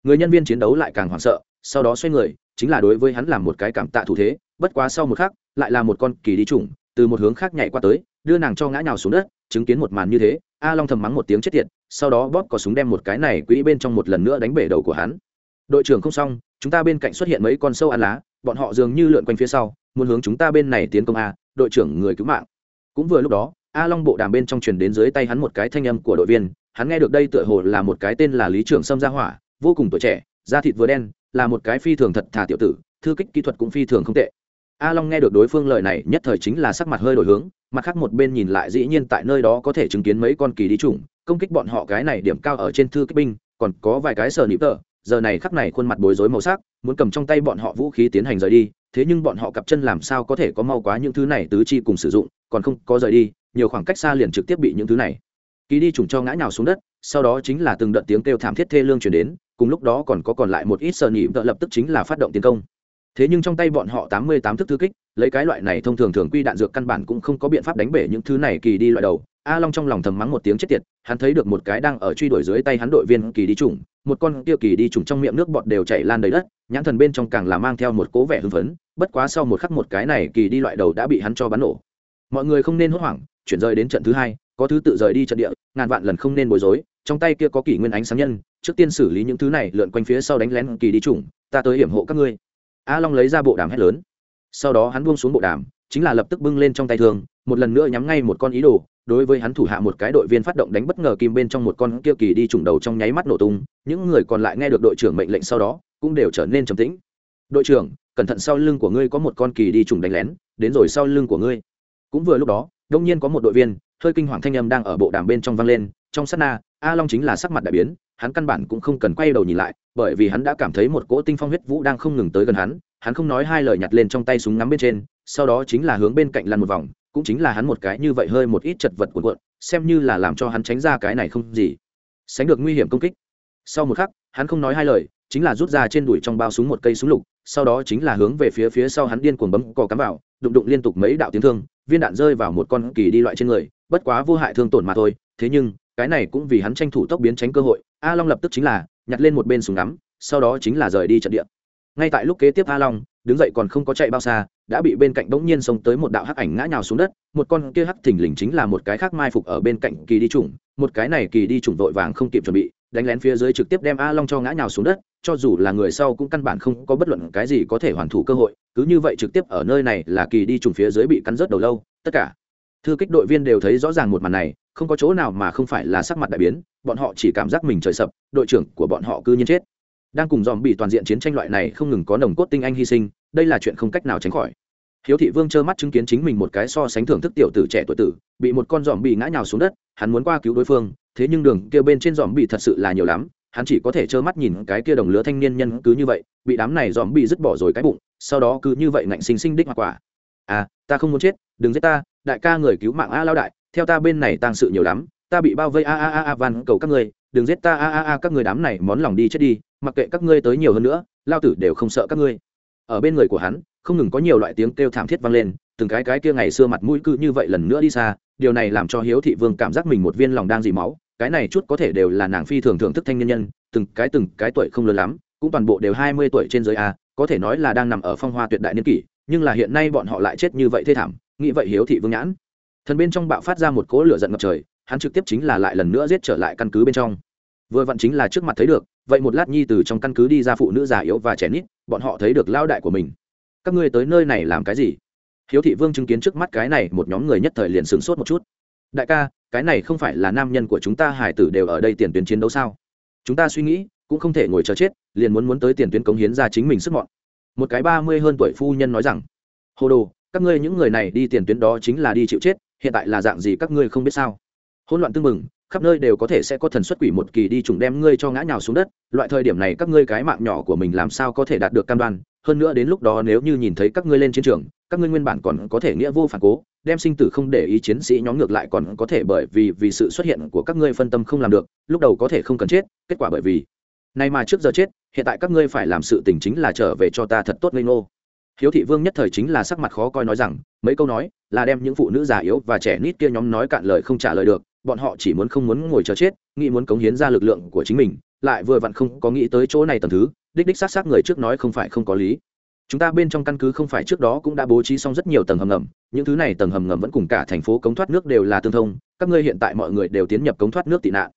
Speaker 1: Người nhân viên chiến đấu lại càng hoảng sợ, sau đó xoay người, chính là đối với hắn làm một cái cảm tạ thủ thế, bất quá sau một khắc, lại là một con kỳ đi chủng, từ một hướng khác nhảy qua tới, đưa nàng cho ngã nhào xuống đất, chứng kiến một màn như thế, a long thầm mắng một tiếng chết tiệt, sau đó bóp có súng đem một cái này quỹ bên trong một lần nữa đánh bể đầu của hắn đội trưởng không xong chúng ta bên cạnh xuất hiện mấy con sâu ăn lá bọn họ dường như lượn quanh phía sau muốn hướng chúng ta bên này tiến công a đội trưởng người cứu mạng. Cũng vừa lúc đó a long bộ đàm bên trong truyền đến dưới tay hắn một cái thanh âm của đội viên hắn nghe được đây tựa hồ là một cái tên là lý trưởng sâm gia hỏa vô cùng tuổi trẻ da thịt vừa đen là một cái phi thường thật thà tiểu tử thư kích kỹ thuật cũng phi thường không tệ. A long nghe được đối phương lời này nhất thời chính là sắc mặt hơi đổi hướng mặt khác một bên nhìn lại dĩ nhiên tại nơi đó có thể chứng kiến mấy con kỳ đi chủng, công kích bọn họ cái này điểm cao ở trên thư kích binh còn có vài cái sờ nịp tờ giờ này khắc này khuôn mặt bối rối màu sắc, muốn cầm trong tay bọn họ vũ khí tiến hành rời đi, thế nhưng bọn họ cặp chân làm sao có thể có mau quá những thứ này tứ chi cùng sử dụng, còn không có rời đi, nhiều khoảng cách xa liền trực tiếp bị những thứ này. Kỳ đi trùng cho ngã nhào xuống đất, sau đó chính là từng đợt tiếng kêu thảm thiết thê lương chuyển đến, cùng lúc đó còn có còn lại một ít sợ nhị vợ lập tức chính là phát động tiến công. Thế nhưng trong tay bọn họ tám mươi tám thức thư kích, lấy cái loại này thông thường thường quy đạn dược căn bản cũng không có biện pháp đánh bể những thứ này kỳ đi loại đầu. A long trong lòng thầm mắng một tiếng chết tiệt, hắn thấy được một cái đang ở truy đuổi dưới tay hắn đội viên kỳ đi trùng một con kia kỳ đi trùng trong miệng nước bọt đều chảy lan đầy đất, nhãn thần bên trong càng là mang theo một cố vẻ hưng phấn, bất quá sau một khắc một cái này kỳ đi loại đầu đã bị hắn cho bắn nổ. Mọi người không nên hốt hoảng, chuyển rời đến trận thứ hai, có thứ tự rời đi trận địa, ngàn vạn lần không nên bối rối, trong tay kia có kỷ nguyên ánh sáng nhân, trước tiên xử lý những thứ này, lượn quanh phía sau đánh lén kỳ đi trùng, ta tới hiểm hộ các ngươi. A long lấy ra bộ đàm hét lớn. Sau đó hắn buông xuống bộ đàm, chính là lập tức bưng lên trong tay thường một lần nữa nhắm ngay một con ý đồ đối với hắn thủ hạ một cái đội viên phát động đánh bất ngờ kim bên trong một con kia kỳ đi trùng đầu trong nháy mắt nổ tung, những người còn lại nghe được đội trưởng mệnh lệnh sau đó, cũng đều trở nên trầm tĩnh. Đội trưởng, cẩn thận sau lưng của ngươi có một con kỳ đi trùng đánh lén, đến rồi sau lưng của ngươi. Cũng vừa lúc đó, đông nhiên có một đội viên, hơi kinh hoàng thanh âm đang ở bộ đàm bên trong vang lên, trong sát na, a long chính là sắc mặt đại biến, hắn căn bản cũng không cần quay đầu nhìn lại, bởi vì hắn đã cảm thấy một cỗ tinh phong huyết vũ đang không ngừng tới gần hắn hắn không nói hai lời nhặt lên trong tay súng ngắm bên trên, sau đó chính là hướng bên cạnh lăn một vòng cũng chính là hắn một cái như vậy hơi một ít chật vật cuộn cuộn, xem như là làm cho hắn tránh ra cái này không gì. Sánh được nguy hiểm công kích. Sau một khắc, hắn không nói hai lời, chính là rút ra trên đùi trong bao súng một cây súng lục, sau đó chính là hướng về phía phía sau hắn điên cuồng bấm cò cắm vào, đụng đụng liên tục mấy đạo tiếng thương, viên đạn rơi vào một con kỳ đi loại trên người, bất quá vô hại thương tổn mà thôi, thế nhưng, cái này cũng vì hắn tranh thủ tốc biến tránh cơ hội, a long lập tức chính là nhặt lên một bên súng ngắm, sau đó chính là rời đi trận địa. Ngay tại lúc kế tiếp a long đứng dậy còn không có chạy bao xa đã bị bên cạnh bỗng nhiên xông tới một đạo hắc ảnh ngã nhào xuống đất, một con kia hắc thình lình chính là một cái khác mai phục ở bên cạnh kỳ đi trùng một cái này kỳ đi trùng vội vàng không kịp chuẩn bị, đánh lén phía dưới trực tiếp đem a long cho ngã nhào xuống đất, cho dù là người sau cũng căn bản không có bất luận cái gì có thể hoàn thủ cơ hội, cứ như vậy trực tiếp ở nơi này là kỳ đi trùng phía dưới bị cắn rớt đầu lâu, tất cả thư kích đội viên đều thấy rõ ràng một màn này, không có chỗ nào mà không phải là sắc mặt đại biến, bọn họ chỉ cảm giác mình trời sập, đội trưởng của bọn họ cư nhiên chết. Đang cùng dòm bị toàn diện chiến tranh loại này không ngừng có nồng cốt tinh anh hy sinh, đây là chuyện không cách nào tránh khỏi hiếu thị vương trơ mắt chứng kiến chính mình một cái so sánh thưởng thức tiểu tử trẻ tuổi tử, bị một con dòm bị ngã nhào xuống đất, hắn muốn qua cứu đối phương, thế nhưng đường kia bên trên dòm bị thật sự là nhiều lắm, hắn chỉ có thể trơ mắt nhìn cái kia đồng lứa thanh niên nhân cứ như vậy, bị đám này dòm bị dứt bỏ rồi cái bụng, sau đó cứ như vậy ngạnh sinh sinh đích hoặc quả. À ta không muốn chết, đừng giết ta, đại ca người cứu mạng a lao đại, theo ta bên này tang sự nhiều lắm, ta bị bao vây a a a a, van cầu các ngươi, đừng giết ta a a a, các người đám này món lòng đi chết đi, mặc kệ các ngươi tới nhiều hơn nữa, lao tử đều không sợ các ngươi. Ở bên người của hắn không ngừng có nhiều loại tiếng kêu thảm thiết vang lên, từng cái cái kia ngày xưa mặt mũi cư như vậy lần nữa đi xa, điều này làm cho hiếu thị vương cảm giác mình một viên lòng đang dị máu, cái này chút có thể đều là nàng phi thường thưởng thức thanh nhân nhân, từng cái từng cái tuổi không lớn lắm, cũng toàn bộ đều hai mươi tuổi trên giới a, có thể nói là đang nằm ở phong hoa tuyệt đại niên kỷ, nhưng là hiện nay bọn họ lại chết như vậy thê thảm, nghĩ vậy hiếu thị vương nhãn. Thần bên trong bạo phát ra một cỗ lửa giận ngập trời, hắn trực tiếp chính là lại lần nữa giết trở lại căn cứ bên trong. Vừa vặn chính là trước mặt thấy được, vậy một lát nhi từ trong căn cứ đi ra phụ nữ già yếu và trẻ nít, bọn họ thấy được lao đại của mình các ngươi tới nơi này làm cái gì? Hiếu thị vương chứng kiến trước mắt cái này, một nhóm người nhất thời liền sửng sốt một chút. Đại ca, cái này không phải là nam nhân của chúng ta hải tử đều ở đây tiền tuyến chiến đấu sao? Chúng ta suy nghĩ, cũng không thể ngồi chờ chết, liền muốn muốn tới tiền tuyến cống hiến ra chính mình sức mọn. Một cái ba mươi hơn tuổi phu nhân nói rằng, hồ đồ, các ngươi những người này đi tiền tuyến đó chính là đi chịu chết, hiện tại là dạng gì các ngươi không biết sao? Hỗn loạn tương mừng, khắp nơi đều có thể sẽ có thần xuất quỷ một kỳ đi trùng đem ngươi cho ngã nhào xuống đất, loại thời điểm này các ngươi cái mạng nhỏ của mình làm sao có thể đạt được cam đoan hơn nữa đến lúc đó nếu như nhìn thấy các ngươi lên chiến trường, các ngươi nguyên bản còn có thể nghĩa vô phản cố, đem sinh tử không để ý chiến sĩ nhóm ngược lại còn có thể bởi vì vì sự xuất hiện của các ngươi phân tâm không làm được, lúc đầu có thể không cần chết, kết quả bởi vì, nay mà trước giờ chết, hiện tại các ngươi phải làm sự tình chính là trở về cho ta thật tốt ngây ngô. Hiếu thị vương nhất thời chính là sắc mặt khó coi nói rằng, mấy câu nói, là đem những phụ nữ già yếu và trẻ nít kia nhóm nói cạn lời không trả lời được, bọn họ chỉ muốn không muốn ngồi chờ chết, nghĩ muốn cống hiến ra lực lượng của chính mình, lại vừa vặn không có nghĩ tới chỗ này tầm thứ đích đích xác xác người trước nói không phải không có lý. Chúng ta bên trong căn cứ không phải trước đó cũng đã bố trí xong rất nhiều tầng hầm ngầm, những thứ này tầng hầm ngầm vẫn cùng cả thành phố cống thoát nước đều là tương thông, các ngươi hiện tại mọi người đều tiến nhập cống thoát nước tị nạn.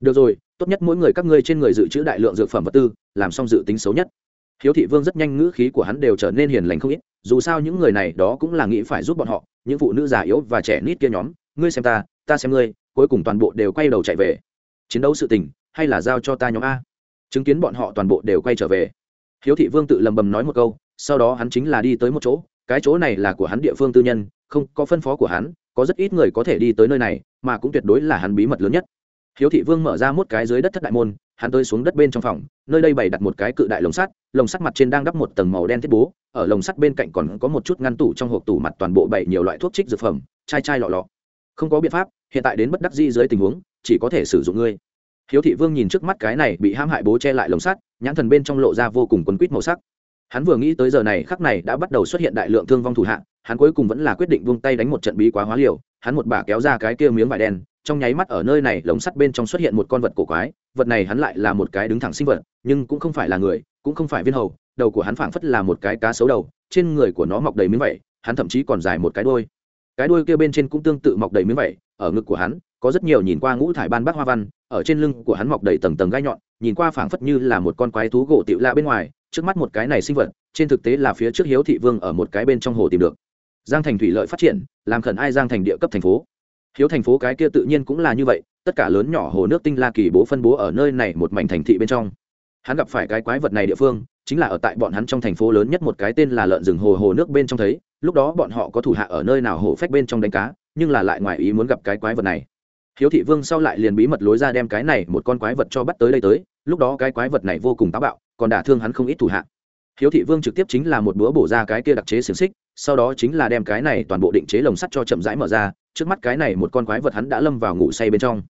Speaker 1: Được rồi, tốt nhất mỗi người các ngươi trên người dự trữ đại lượng dược phẩm vật tư, làm xong dự tính xấu nhất. Hiếu thị vương rất nhanh ngữ khí của hắn đều trở nên hiền lành không ít, dù sao những người này đó cũng là nghĩ phải giúp bọn họ, những phụ nữ già yếu và trẻ nít kia nhóm, ngươi xem ta ta xem ngươi, cuối cùng toàn bộ đều quay đầu chạy về. Chiến đấu sự tình, hay là giao cho ta nhóm a? Chứng kiến bọn họ toàn bộ đều quay trở về. Hiếu thị vương tự lầm bầm nói một câu, sau đó hắn chính là đi tới một chỗ, cái chỗ này là của hắn địa phương tư nhân, không có phân phó của hắn, có rất ít người có thể đi tới nơi này, mà cũng tuyệt đối là hắn bí mật lớn nhất. Hiếu thị vương mở ra một cái dưới đất thất đại môn, hắn tới xuống đất bên trong phòng, nơi đây bày đặt một cái cự đại lồng sắt lồng sắt mặt trên đang đắp một tầng màu đen thiết bố, ở lồng sắt bên cạnh còn có một chút ngăn tủ trong hộp tủ mặt toàn bộ bày nhiều loại thuốc trích dược phẩm, chai chai lọ lọ. Không có biện pháp, hiện tại đến bất đắc di dưới tình huống, chỉ có thể sử dụng ngươi hiếu thị vương nhìn trước mắt cái này bị hãm hại bố che lại lồng sắt, nhãn thần bên trong lộ ra vô cùng quấn quýt màu sắc. Hắn vừa nghĩ tới giờ này khắc này đã bắt đầu xuất hiện đại lượng thương vong thủ hạ, hắn cuối cùng vẫn là quyết định vung tay đánh một trận bí quá hóa liều, hắn một bà kéo ra cái kia miếng vải đen, trong nháy mắt ở nơi này lồng sắt bên trong xuất hiện một con vật cổ quái, vật này hắn lại là một cái đứng thẳng sinh vật, nhưng cũng không phải là người, cũng không phải viên hầu, đầu của hắn phảng phất là một cái cá sấu đầu, trên người của nó mọc đầy miếng vảy hắn thậm chí còn dài một cái đuôi. Cái đuôi kia bên trên cũng tương tự mọc đầy miếng vảy ở ngực của hắn có rất nhiều nhìn qua ngũ thải ban bác hoa văn, ở trên lưng của hắn mọc đầy tầng tầng gai nhọn, nhìn qua phảng phất như là một con quái thú gỗ tiểu lạ bên ngoài, trước mắt một cái này sinh vật, trên thực tế là phía trước hiếu thị vương ở một cái bên trong hồ tìm được. Giang thành thủy lợi phát triển, làm khẩn ai giang thành địa cấp thành phố. Hiếu thành phố cái kia tự nhiên cũng là như vậy, tất cả lớn nhỏ hồ nước tinh la kỳ bố phân bố ở nơi này một mảnh thành thị bên trong. Hắn gặp phải cái quái vật này địa phương, chính là ở tại bọn hắn trong thành phố lớn nhất một cái tên là lợn rừng hồ hồ nước bên trong thấy, lúc đó bọn họ có thủ hạ ở nơi nào hồ phách bên trong đánh cá, nhưng là lại ngoài ý muốn gặp cái quái vật này hiếu thị vương sau lại liền bí mật lối ra đem cái này một con quái vật cho bắt tới đây tới, lúc đó cái quái vật này vô cùng táo bạo, còn đả thương hắn không ít thủ hạ. Hiếu thị vương trực tiếp chính là một búa bổ ra cái kia đặc chế xiềng xích, sau đó chính là đem cái này toàn bộ định chế lồng sắt cho chậm rãi mở ra, trước mắt cái này một con quái vật hắn đã lâm vào ngủ say bên trong.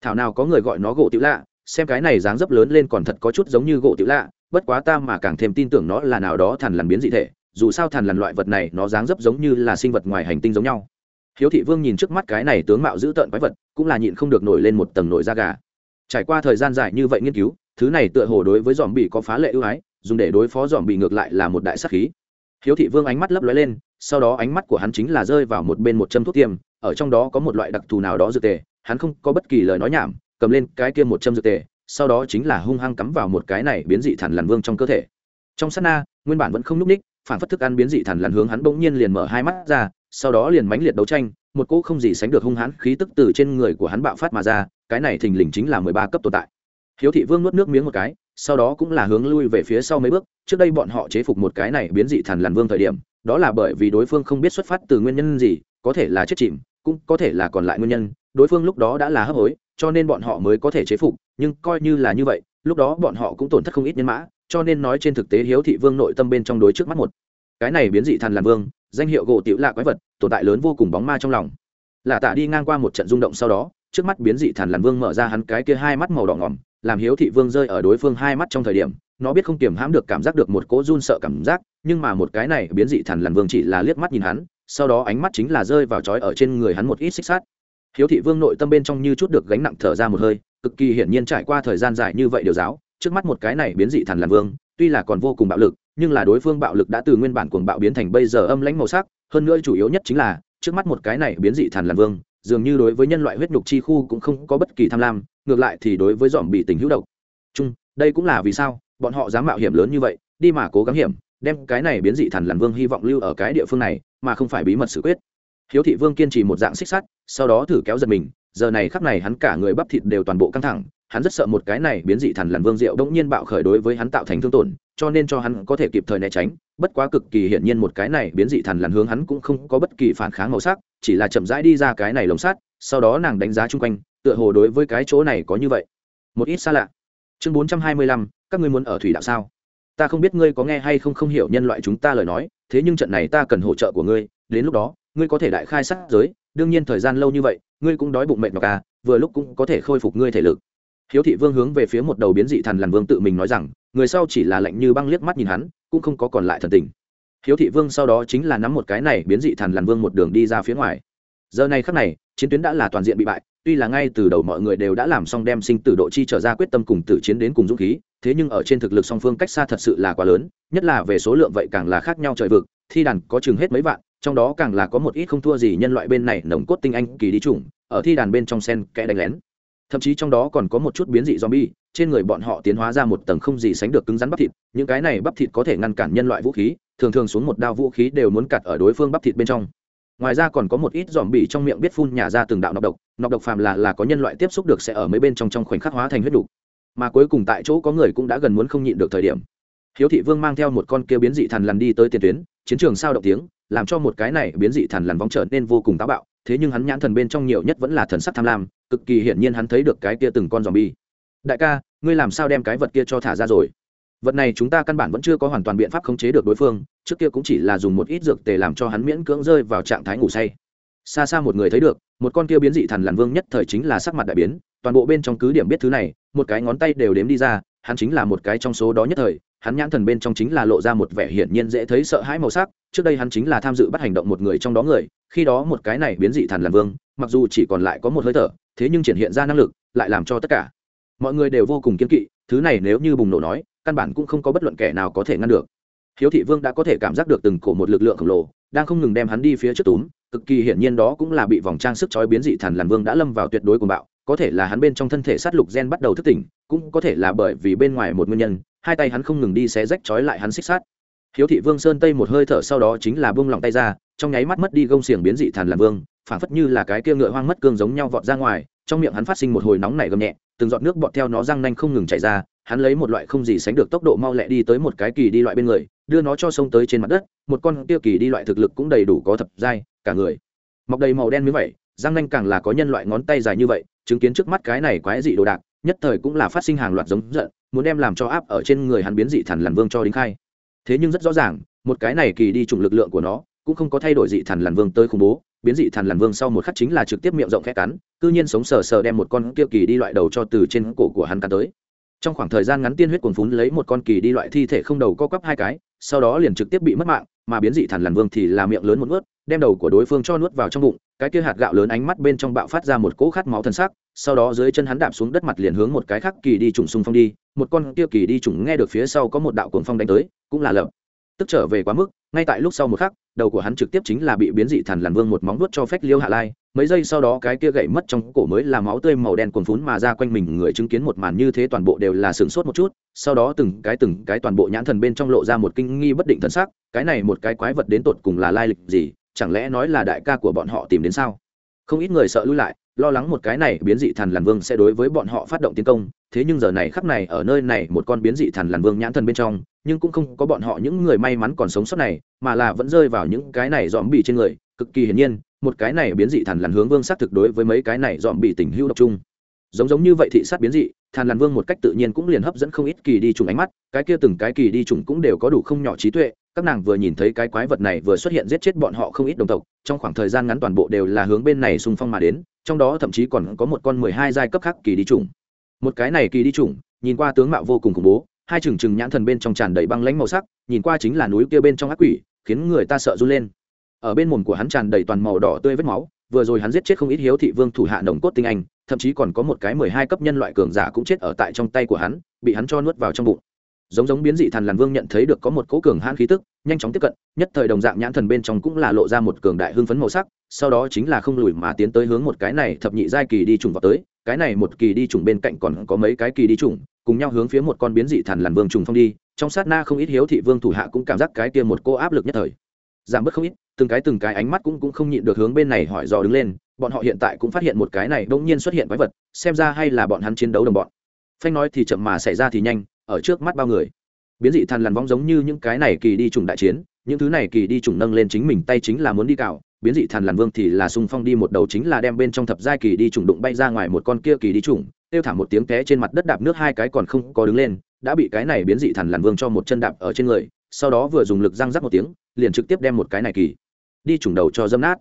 Speaker 1: Thảo nào có người gọi nó gỗ tiểu lạ, xem cái này dáng dấp lớn lên còn thật có chút giống như gỗ tiểu lạ, bất quá ta mà càng thêm tin tưởng nó là nào đó thằn lằn biến dị thể, dù sao thằn lằn loại vật này nó dáng dấp giống như là sinh vật ngoài hành tinh giống nhau hiếu thị vương nhìn trước mắt cái này tướng mạo dữ tợn quái vật, cũng là nhịn không được nổi lên một tầng nổi da gà. Trải qua thời gian dài như vậy nghiên cứu, thứ này tựa hồ đối với dòm bị có phá lệ ưu ái, dùng để đối phó dòm bị ngược lại là một đại sắc khí. Hiếu thị vương ánh mắt lấp lóe lên, sau đó ánh mắt của hắn chính là rơi vào một bên một châm thuốc tiêm, ở trong đó có một loại đặc thù nào đó dược tề, hắn không có bất kỳ lời nói nhảm, cầm lên cái tiêm một châm dược tề, sau đó chính là hung hăng cắm vào một cái này biến dị thản lằn vương trong cơ thể. Trong sát na, nguyên bản vẫn không nhúc ních phản phất thức ăn biến dị thần lằn hướng hắn bỗng nhiên liền mở hai mắt ra, sau đó liền mãnh liệt đấu tranh, một cỗ không gì sánh được hung hãn khí tức từ trên người của hắn bạo phát mà ra, cái này thình lình chính là mười ba cấp tồn tại. Hiếu thị vương nuốt nước miếng một cái, sau đó cũng là hướng lui về phía sau mấy bước, trước đây bọn họ chế phục một cái này biến dị thần lằn vương thời điểm, đó là bởi vì đối phương không biết xuất phát từ nguyên nhân gì, có thể là chết chìm, cũng có thể là còn lại nguyên nhân, đối phương lúc đó đã là hấp hối, cho nên bọn họ mới có thể chế phục, nhưng coi như là như vậy, lúc đó bọn họ cũng tổn thất không ít nhân mã cho nên nói trên thực tế hiếu thị vương nội tâm bên trong đối trước mắt một. Cái này biến dị thần lằn vương, danh hiệu gỗ tiểu lạ quái vật, tồn tại lớn vô cùng bóng ma trong lòng. Lạ tạ đi ngang qua một trận rung động sau đó, trước mắt biến dị thần lằn vương mở ra hắn cái kia hai mắt màu đỏ ngỏm, làm hiếu thị vương rơi ở đối phương hai mắt trong thời điểm, nó biết không kiềm hãm được cảm giác được một cỗ run sợ cảm giác, nhưng mà một cái này biến dị thần lằn vương chỉ là liếc mắt nhìn hắn, sau đó ánh mắt chính là rơi vào trói ở trên người hắn một ít xích sát hiếu thị vương nội tâm bên trong như chút được gánh nặng thở ra một hơi, cực kỳ hiển nhiên trải qua thời gian dài như vậy điều giáo trước mắt một cái này biến dị thần lằn vương, tuy là còn vô cùng bạo lực, nhưng là đối phương bạo lực đã từ nguyên bản cuồng bạo biến thành bây giờ âm lãnh màu sắc, hơn nữa chủ yếu nhất chính là, trước mắt một cái này biến dị thần lằn vương, dường như đối với nhân loại huyết nhục chi khu cũng không có bất kỳ tham lam, ngược lại thì đối với dòm bị tình hữu độc. Chung, đây cũng là vì sao bọn họ dám mạo hiểm lớn như vậy, đi mà cố gắng hiểm, đem cái này biến dị thần lằn vương hy vọng lưu ở cái địa phương này, mà không phải bí mật xử quyết. Hiếu thị vương kiên trì một dạng xích sắt, sau đó thử kéo giật mình, giờ này khắc này hắn cả người bắp thịt đều toàn bộ căng thẳng hắn rất sợ một cái này biến dị thần lằn vương diệu bỗng nhiên bạo khởi đối với hắn tạo thành thương tổn, cho nên cho hắn có thể kịp thời né tránh. Bất quá cực kỳ hiển nhiên một cái này biến dị thần lằn hướng hắn cũng không có bất kỳ phản kháng màu sắc, chỉ là chậm rãi đi ra cái này lồng sắt, sau đó nàng đánh giá chung quanh, tựa hồ đối với cái chỗ này có như vậy. Một ít xa lạ. Chương bốn trăm hai mươi lăm, các ngươi muốn ở thủy đạo sao? Ta không biết ngươi có nghe hay không không hiểu nhân loại chúng ta lời nói, thế nhưng trận này ta cần hỗ trợ của ngươi, đến lúc đó, ngươi có thể đại khai sát giới, đương nhiên thời gian lâu như vậy, ngươi cũng đói bụng mệt nhọc à vừa lúc cũng có thể khôi phục ngươi thể lực hiếu thị vương hướng về phía một đầu biến dị thần lằn vương tự mình nói rằng, người sau chỉ là lạnh như băng liếc mắt nhìn hắn, cũng không có còn lại thần tình. Hiếu thị vương sau đó chính là nắm một cái này biến dị thần lằn vương một đường đi ra phía ngoài. Giờ này khắc này, chiến tuyến đã là toàn diện bị bại, tuy là ngay từ đầu mọi người đều đã làm xong đem sinh tử độ chi trở ra quyết tâm cùng tử chiến đến cùng dũng khí, thế nhưng ở trên thực lực song phương cách xa thật sự là quá lớn, nhất là về số lượng vậy càng là khác nhau trời vực, thi đàn có chừng hết mấy vạn, trong đó càng là có một ít không thua gì nhân loại bên này nồng cốt tinh anh kỳ đi chủng, ở thi đàn bên trong sen kẽ đánh lén thậm chí trong đó còn có một chút biến dị zombie, trên người bọn họ tiến hóa ra một tầng không gì sánh được cứng rắn bắp thịt. Những cái này bắp thịt có thể ngăn cản nhân loại vũ khí, thường thường xuống một đao vũ khí đều muốn cắt ở đối phương bắp thịt bên trong. Ngoài ra còn có một ít zombie trong miệng biết phun nhả ra từng đạo nọc độc nọc độc phàm là là có nhân loại tiếp xúc được sẽ ở mấy bên trong trong khoảnh khắc hóa thành huyết đủ. Mà cuối cùng tại chỗ có người cũng đã gần muốn không nhịn được thời điểm. Hiếu thị vương mang theo một con kia biến dị thần lằn đi tới tiền tuyến, chiến trường sao động tiếng, làm cho một cái này biến dị thần lằn vong trở nên vô cùng táo bạo, thế nhưng hắn nhãn thần bên trong nhiều nhất vẫn là thần sắc tham lam cực kỳ hiển nhiên hắn thấy được cái kia từng con dòm bi. Đại ca, ngươi làm sao đem cái vật kia cho thả ra rồi? Vật này chúng ta căn bản vẫn chưa có hoàn toàn biện pháp khống chế được đối phương, trước kia cũng chỉ là dùng một ít dược tề làm cho hắn miễn cưỡng rơi vào trạng thái ngủ say. Xa xa một người thấy được, một con kia biến dị thần làn vương nhất thời chính là sắc mặt đại biến, toàn bộ bên trong cứ điểm biết thứ này, một cái ngón tay đều đếm đi ra, hắn chính là một cái trong số đó nhất thời, hắn nhãn thần bên trong chính là lộ ra một vẻ hiển nhiên dễ thấy sợ hãi màu sắc, trước đây hắn chính là tham dự bắt hành động một người trong đó người, khi đó một cái này biến dị thần làn vương, mặc dù chỉ còn lại có một hơi thở thế nhưng triển hiện ra năng lực, lại làm cho tất cả mọi người đều vô cùng kiên kỵ, thứ này nếu như bùng nổ nói, căn bản cũng không có bất luận kẻ nào có thể ngăn được. Hiếu thị vương đã có thể cảm giác được từng cổ một lực lượng khổng lồ, đang không ngừng đem hắn đi phía trước túm, cực kỳ hiển nhiên đó cũng là bị vòng trang sức chói biến dị thần làn vương đã lâm vào tuyệt đối cuồng bạo, có thể là hắn bên trong thân thể sát lục gen bắt đầu thức tỉnh, cũng có thể là bởi vì bên ngoài một nguyên nhân, hai tay hắn không ngừng đi xé rách chói lại hắn xích sát hiếu thị vương sơn tây một hơi thở sau đó chính là buông lỏng tay ra, trong nháy mắt mất đi gông xiềng biến dị thần làn vương phảng phất như là cái kia ngựa hoang mất cương giống nhau vọt ra ngoài, trong miệng hắn phát sinh một hồi nóng nảy gầm nhẹ, từng giọt nước bọt theo nó răng nanh không ngừng chảy ra, hắn lấy một loại không gì sánh được tốc độ mau lẹ đi tới một cái kỳ đi loại bên người, đưa nó cho sông tới trên mặt đất, một con kia kỳ đi loại thực lực cũng đầy đủ có thập giai, cả người. Mọc đầy màu đen như vậy răng nanh càng là có nhân loại ngón tay dài như vậy, chứng kiến trước mắt cái này quái dị đồ đạc, nhất thời cũng là phát sinh hàng loạt giống giận, muốn đem làm cho áp ở trên người hắn biến dị thần lằn vương cho đính khai. Thế nhưng rất rõ ràng, một cái này kỳ đi trùng lực lượng của nó, cũng không có thay đổi dị thần lằn vương tới khủng bố biến dị thần lằn vương sau một khắc chính là trực tiếp miệng rộng khẽ cắn, cư nhiên sống sờ sờ đem một con kia kỳ đi loại đầu cho từ trên cổ của hắn cắn tới. Trong khoảng thời gian ngắn tiên huyết cuồn phún lấy một con kỳ đi loại thi thể không đầu co quắp hai cái, sau đó liền trực tiếp bị mất mạng, mà biến dị thần lằn vương thì là miệng lớn một nuốt, đem đầu của đối phương cho nuốt vào trong bụng, cái kia hạt gạo lớn ánh mắt bên trong bạo phát ra một cỗ khát máu thân xác sau đó dưới chân hắn đạp xuống đất mặt liền hướng một cái khác kỳ đi trùng xung phong đi, một con kia kỳ đi trùng nghe được phía sau có một đạo cuồng phong đánh tới, cũng là lợm tức trở về quá mức ngay tại lúc sau một khắc, đầu của hắn trực tiếp chính là bị biến dị thần lằn vương một móng vuốt cho phách liêu hạ lai. Mấy giây sau đó cái kia gãy mất trong cổ mới là máu tươi màu đen cuồn phún mà ra quanh mình, người chứng kiến một màn như thế toàn bộ đều là sửng sốt một chút. Sau đó từng cái từng cái toàn bộ nhãn thần bên trong lộ ra một kinh nghi bất định thần sắc. Cái này một cái quái vật đến tột cùng là lai lịch gì? Chẳng lẽ nói là đại ca của bọn họ tìm đến sao? Không ít người sợ lui lại, lo lắng một cái này biến dị thần làn vương sẽ đối với bọn họ phát động tiến công. Thế nhưng giờ này khắp này ở nơi này một con biến dị thần làn vương nhãn thần bên trong, nhưng cũng không có bọn họ những người may mắn còn sống sót này, mà là vẫn rơi vào những cái này dòm bị trên người. Cực kỳ hiển nhiên, một cái này biến dị thần làn hướng vương sát thực đối với mấy cái này dòm bị tình hữu độc chung. Giống giống như vậy thị sát biến dị thàn làn vương một cách tự nhiên cũng liền hấp dẫn không ít kỳ đi trùng ánh mắt, cái kia từng cái kỳ đi trùng cũng đều có đủ không nhỏ trí tuệ, các nàng vừa nhìn thấy cái quái vật này vừa xuất hiện giết chết bọn họ không ít đồng tộc, trong khoảng thời gian ngắn toàn bộ đều là hướng bên này xung phong mà đến, trong đó thậm chí còn có một con mười hai giai cấp khác kỳ đi trùng một cái này kỳ đi trùng nhìn qua tướng mạo vô cùng khủng bố, hai trừng trừng nhãn thần bên trong tràn đầy băng lãnh màu sắc, nhìn qua chính là núi kia bên trong ác quỷ, khiến người ta sợ run lên. Ở bên mồm của hắn tràn đầy toàn màu đỏ tươi vết máu, vừa rồi hắn giết chết không ít hiếu thị vương thủ hạ nồng cốt tinh anh thậm chí còn có một cái mười hai cấp nhân loại cường giả cũng chết ở tại trong tay của hắn, bị hắn cho nuốt vào trong bụng. Giống giống biến dị thần làn vương nhận thấy được có một cỗ cường hãn khí tức, nhanh chóng tiếp cận, nhất thời đồng dạng nhãn thần bên trong cũng là lộ ra một cường đại hưng phấn màu sắc, sau đó chính là không lùi mà tiến tới hướng một cái này thập nhị giai kỳ đi trùng vào tới, cái này một kỳ đi trùng bên cạnh còn có mấy cái kỳ đi trùng cùng nhau hướng phía một con biến dị thần làn vương trùng phong đi, trong sát na không ít hiếu thị vương thủ hạ cũng cảm giác cái kia một cô áp lực nhất thời. Giảm bớt không ít, từng cái từng cái ánh mắt cũng cũng không nhịn được hướng bên này hỏi dò đứng lên bọn họ hiện tại cũng phát hiện một cái này bỗng nhiên xuất hiện quái vật, xem ra hay là bọn hắn chiến đấu đồng bọn. Phanh nói thì chậm mà xảy ra thì nhanh, ở trước mắt bao người. Biến dị thần lằn vong giống như những cái này kỳ đi trùng đại chiến, những thứ này kỳ đi trùng nâng lên chính mình tay chính là muốn đi cào, biến dị thần lằn vương thì là sung phong đi một đầu chính là đem bên trong thập giai kỳ đi trùng đụng bay ra ngoài một con kia kỳ đi trùng tiêu thả một tiếng té trên mặt đất đạp nước hai cái còn không có đứng lên, đã bị cái này biến dị thần lằn vương cho một chân đạp ở trên người, sau đó vừa dùng lực răng rắc một tiếng, liền trực tiếp đem một cái này kỳ đi trùng đầu cho dâm nát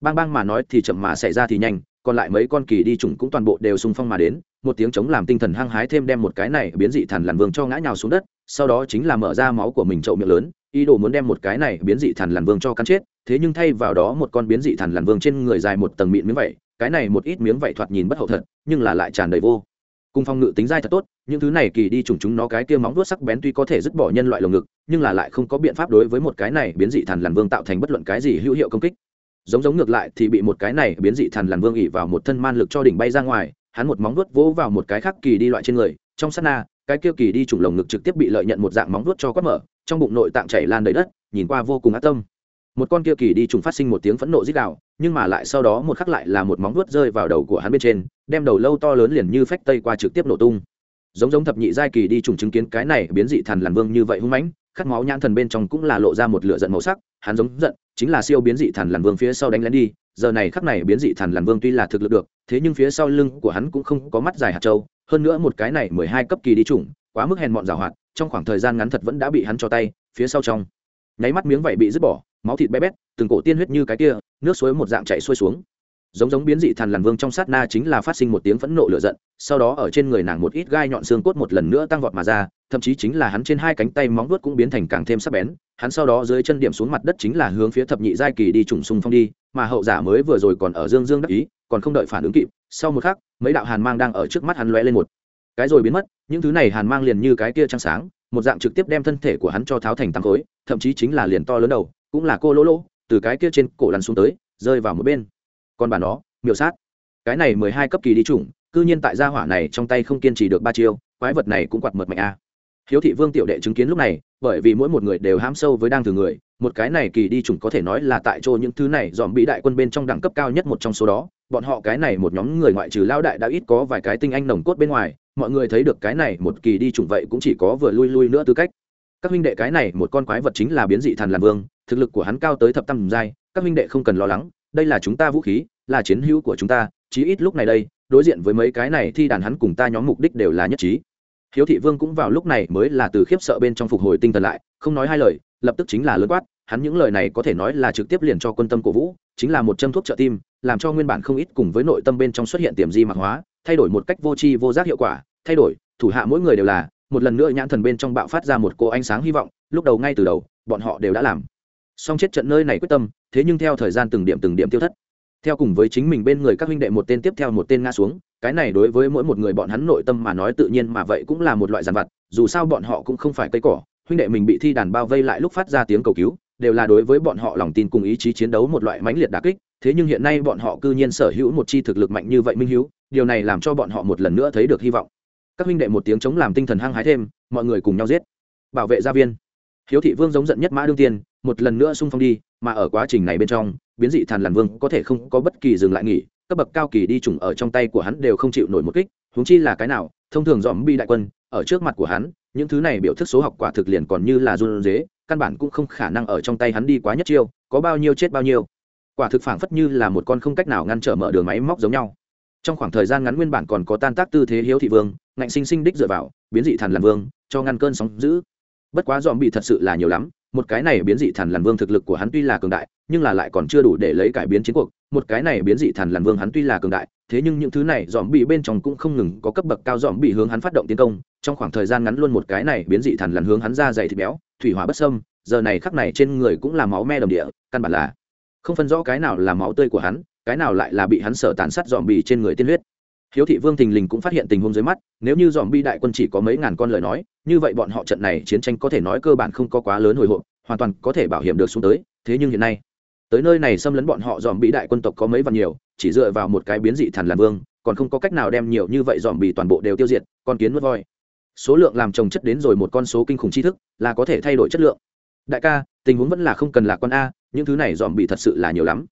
Speaker 1: bang bang mà nói thì chậm mà xảy ra thì nhanh, còn lại mấy con kỳ đi trùng cũng toàn bộ đều xung phong mà đến, một tiếng chống làm tinh thần hăng hái thêm đem một cái này biến dị thần lằn vương cho ngã nhào xuống đất, sau đó chính là mở ra máu của mình trậu miệng lớn, ý đồ muốn đem một cái này biến dị thần lằn vương cho cắn chết, thế nhưng thay vào đó một con biến dị thần lằn vương trên người dài một tầng mịn miếng vậy, cái này một ít miếng vậy thoạt nhìn bất hậu thật, nhưng là lại tràn đầy vô. Cùng phong ngự tính dai thật tốt, những thứ này kỳ đi trùng chúng nó cái kia móng vuốt sắc bén tuy có thể dứt bỏ nhân loại lồng ngực, nhưng là lại không có biện pháp đối với một cái này biến dị thần lằn vương tạo thành bất luận cái gì hữu hiệu công kích giống giống ngược lại thì bị một cái này biến dị thần lằn vương ỉ vào một thân man lực cho đỉnh bay ra ngoài, hắn một móng vuốt vỗ vào một cái khác kỳ đi loại trên người, trong sát na, cái kia kỳ đi trùng lồng ngực trực tiếp bị lợi nhận một dạng móng vuốt cho quát mở, trong bụng nội tạng chảy lan đầy đất, nhìn qua vô cùng ác tâm. Một con kia kỳ đi trùng phát sinh một tiếng phẫn nộ dích đạo nhưng mà lại sau đó một khắc lại là một móng vuốt rơi vào đầu của hắn bên trên, đem đầu lâu to lớn liền như phách tây qua trực tiếp nổ tung. Giống giống thập nhị giai kỳ đi trùng chứng kiến cái này biến dị thần làn vương như vậy hung mãnh khát máu nhãn thần bên trong cũng là lộ ra một lửa giận màu sắc, hắn giống giận, chính là siêu biến dị thần làn vương phía sau đánh lén đi, giờ này khắc này biến dị thần làn vương tuy là thực lực được, thế nhưng phía sau lưng của hắn cũng không có mắt dài hạt trâu, hơn nữa một cái này mười hai cấp kỳ đi trùng quá mức hèn mọn giảo hoạt, trong khoảng thời gian ngắn thật vẫn đã bị hắn cho tay, phía sau trong nháy mắt miếng vảy bị dứt bỏ, máu thịt bé bét, từng cổ tiên huyết như cái kia, nước suối một dạng chạy xuôi xuống giống giống biến dị thần làn vương trong sát na chính là phát sinh một tiếng phẫn nộ lửa giận, sau đó ở trên người nàng một ít gai nhọn xương cốt một lần nữa tăng vọt mà ra, thậm chí chính là hắn trên hai cánh tay móng vuốt cũng biến thành càng thêm sắc bén, hắn sau đó dưới chân điểm xuống mặt đất chính là hướng phía thập nhị giai kỳ đi trùng xung phong đi, mà hậu giả mới vừa rồi còn ở dương dương đắc ý, còn không đợi phản ứng kịp, sau một khắc, mấy đạo hàn mang đang ở trước mắt hắn lóe lên một. Cái rồi biến mất, những thứ này hàn mang liền như cái kia trăng sáng, một dạng trực tiếp đem thân thể của hắn cho tháo thành tăng khối, thậm chí chính là liền to lớn đầu, cũng là cô lỗ lỗ, từ cái kia trên cổ lăn xuống tới, rơi vào một bên còn bà nó, miểu sát. Cái này mười hai cấp kỳ đi chủng, cư nhiên tại gia hỏa này trong tay không kiên trì được ba chiêu, quái vật này cũng quạt mật mạnh a. Hiếu thị vương tiểu đệ chứng kiến lúc này, bởi vì mỗi một người đều ham sâu với đang từ người, một cái này kỳ đi chủng có thể nói là tại chỗ những thứ này dòm bị đại quân bên trong đẳng cấp cao nhất một trong số đó. Bọn họ cái này một nhóm người ngoại trừ lao đại đã ít có vài cái tinh anh nồng cốt bên ngoài, mọi người thấy được cái này một kỳ đi chủng vậy cũng chỉ có vừa lui lui nữa tư cách. Các huynh đệ cái này một con quái vật chính là biến dị thần làm vương, thực lực của hắn cao tới thập tam giai, các huynh đệ không cần lo lắng đây là chúng ta vũ khí, là chiến hữu của chúng ta, chí ít lúc này đây, đối diện với mấy cái này thì đàn hắn cùng ta nhóm mục đích đều là nhất trí. Hiếu thị vương cũng vào lúc này mới là từ khiếp sợ bên trong phục hồi tinh thần lại, không nói hai lời, lập tức chính là lớn quát, hắn những lời này có thể nói là trực tiếp liền cho quân tâm cổ vũ, chính là một châm thuốc trợ tim, làm cho nguyên bản không ít cùng với nội tâm bên trong xuất hiện tiềm di mạc hóa, thay đổi một cách vô tri vô giác hiệu quả, thay đổi, thủ hạ mỗi người đều là, một lần nữa nhãn thần bên trong bạo phát ra một cô ánh sáng hy vọng, lúc đầu ngay từ đầu, bọn họ đều đã làm song chết trận nơi này quyết tâm, thế nhưng theo thời gian từng điểm từng điểm tiêu thất. Theo cùng với chính mình bên người các huynh đệ một tên tiếp theo một tên ngã xuống, cái này đối với mỗi một người bọn hắn nội tâm mà nói tự nhiên mà vậy cũng là một loại giàn vặt, dù sao bọn họ cũng không phải cây cỏ, huynh đệ mình bị thi đàn bao vây lại lúc phát ra tiếng cầu cứu, đều là đối với bọn họ lòng tin cùng ý chí chiến đấu một loại mãnh liệt đà kích, thế nhưng hiện nay bọn họ cư nhiên sở hữu một chi thực lực mạnh như vậy minh hữu điều này làm cho bọn họ một lần nữa thấy được hy vọng. Các huynh đệ một tiếng chống làm tinh thần hăng hái thêm, mọi người cùng nhau giết. Bảo vệ gia viên. Hiếu thị vương giống giận nhất mã đương tiên một lần nữa xung phong đi, mà ở quá trình này bên trong, biến dị thàn làn vương có thể không có bất kỳ dừng lại nghỉ, cấp bậc cao kỳ đi trùng ở trong tay của hắn đều không chịu nổi một kích, huống chi là cái nào, thông thường dòm bi đại quân, ở trước mặt của hắn, những thứ này biểu thức số học quả thực liền còn như là run dế căn bản cũng không khả năng ở trong tay hắn đi quá nhất chiêu, có bao nhiêu chết bao nhiêu. Quả thực phảng phất như là một con không cách nào ngăn trở mở đường máy móc giống nhau. Trong khoảng thời gian ngắn nguyên bản còn có tan tác tư thế hiếu thị vương, ngạnh sinh sinh đích dựa vào, biến dị thần làm vương, cho ngăn cơn sóng giữ bất quá dòm bị thật sự là nhiều lắm một cái này biến dị thần lằn vương thực lực của hắn tuy là cường đại, nhưng là lại còn chưa đủ để lấy cải biến chiến cuộc. Một cái này biến dị thần lằn vương hắn tuy là cường đại, thế nhưng những thứ này dòm bị bên trong cũng không ngừng có cấp bậc cao dòm bị hướng hắn phát động tiến công. Trong khoảng thời gian ngắn luôn một cái này biến dị thần lằn hướng hắn ra dày thịt béo, thủy hỏa bất sâm giờ này khắc này trên người cũng là máu me đồng địa, căn bản là không phân rõ cái nào là máu tươi của hắn, cái nào lại là bị hắn sở tàn sát dòm bì trên người tiên huyết hiếu thị vương thình lình cũng phát hiện tình huống dưới mắt, nếu như dòm bi đại quân chỉ có mấy ngàn con lời nói, như vậy bọn họ trận này chiến tranh có thể nói cơ bản không có quá lớn hồi hộp, hoàn toàn có thể bảo hiểm được xuống tới, thế nhưng hiện nay, tới nơi này xâm lấn bọn họ dòm bị đại quân tộc có mấy vạn nhiều, chỉ dựa vào một cái biến dị thần làm vương, còn không có cách nào đem nhiều như vậy dòm bị toàn bộ đều tiêu diệt, con kiến mất voi. Số lượng làm trồng chất đến rồi một con số kinh khủng tri thức, là có thể thay đổi chất lượng. Đại ca, tình huống vẫn là không cần là con a, những thứ này dòm bị thật sự là nhiều lắm.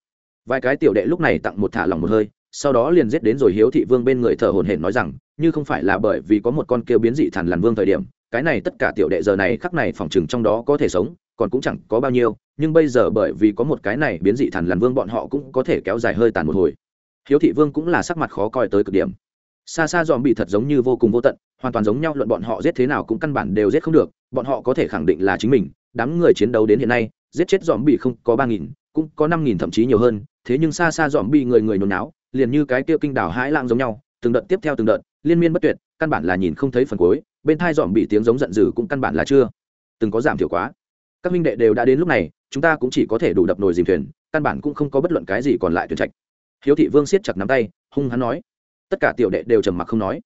Speaker 1: Vài cái tiểu đệ lúc này tặng một thả lòng một hơi sau đó liền giết đến rồi hiếu thị vương bên người thở hổn hển nói rằng, như không phải là bởi vì có một con kêu biến dị thần làn vương thời điểm, cái này tất cả tiểu đệ giờ này khắc này phòng chừng trong đó có thể sống, còn cũng chẳng có bao nhiêu, nhưng bây giờ bởi vì có một cái này biến dị thần làn vương bọn họ cũng có thể kéo dài hơi tàn một hồi. Hiếu thị vương cũng là sắc mặt khó coi tới cực điểm. Xa xa dòm bị thật giống như vô cùng vô tận, hoàn toàn giống nhau luận bọn họ giết thế nào cũng căn bản đều giết không được, bọn họ có thể khẳng định là chính mình, đám người chiến đấu đến hiện nay, giết chết dòm bị không có ba nghìn, cũng có năm nghìn thậm chí nhiều hơn, thế nhưng xa xa dòm bị người người nôn náo liền như cái tiêu kinh đảo hãi lãng giống nhau, từng đợt tiếp theo từng đợt, liên miên bất tuyệt, căn bản là nhìn không thấy phần cuối, bên thai dòm bị tiếng giống giận dữ cũng căn bản là chưa từng có giảm thiểu quá. Các minh đệ đều đã đến lúc này, chúng ta cũng chỉ có thể đủ đập nồi dìm thuyền, căn bản cũng không có bất luận cái gì còn lại tuyển trạch. Hiếu thị vương siết chặt nắm tay, hung hắn nói. Tất cả tiểu đệ đều trầm mặc không nói.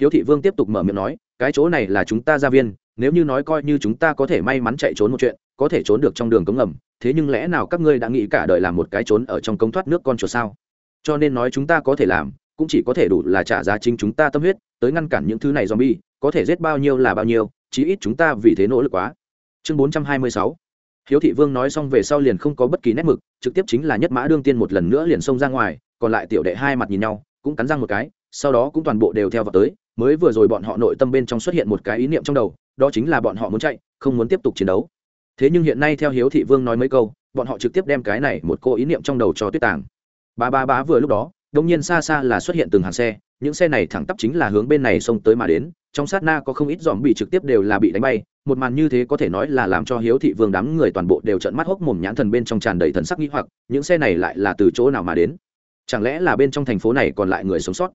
Speaker 1: Hiếu thị vương tiếp tục mở miệng nói, cái chỗ này là chúng ta gia viên, nếu như nói coi như chúng ta có thể may mắn chạy trốn một chuyện, có thể trốn được trong đường cống ngầm, thế nhưng lẽ nào các ngươi đã nghĩ cả đời làm một cái trốn ở trong cống thoát nước con chuột sao? Cho nên nói chúng ta có thể làm, cũng chỉ có thể đủ là trả giá chính chúng ta tâm huyết, tới ngăn cản những thứ này zombie, có thể giết bao nhiêu là bao nhiêu, chí ít chúng ta vì thế nỗ lực quá. Chương bốn trăm hai mươi sáu. Hiếu thị vương nói xong về sau liền không có bất kỳ nét mực, trực tiếp chính là nhất mã đương tiên một lần nữa liền xông ra ngoài, còn lại tiểu đệ hai mặt nhìn nhau, cũng cắn răng một cái, sau đó cũng toàn bộ đều theo vào tới, mới vừa rồi bọn họ nội tâm bên trong xuất hiện một cái ý niệm trong đầu, đó chính là bọn họ muốn chạy, không muốn tiếp tục chiến đấu. Thế nhưng hiện nay theo hiếu thị vương nói mấy câu, bọn họ trực tiếp đem cái này một cô ý niệm trong đầu cho tuyết tàng ba ba bá vừa lúc đó đông nhiên xa xa là xuất hiện từng hàng xe, những xe này thẳng tắp chính là hướng bên này xông tới mà đến, trong sát na có không ít dòm bị trực tiếp đều là bị đánh bay, một màn như thế có thể nói là làm cho hiếu thị vương đám người toàn bộ đều trợn mắt hốc mồm nhãn thần bên trong tràn đầy thần sắc nghĩ hoặc, những xe này lại là từ chỗ nào mà đến? Chẳng lẽ là bên trong thành phố này còn lại người sống sót?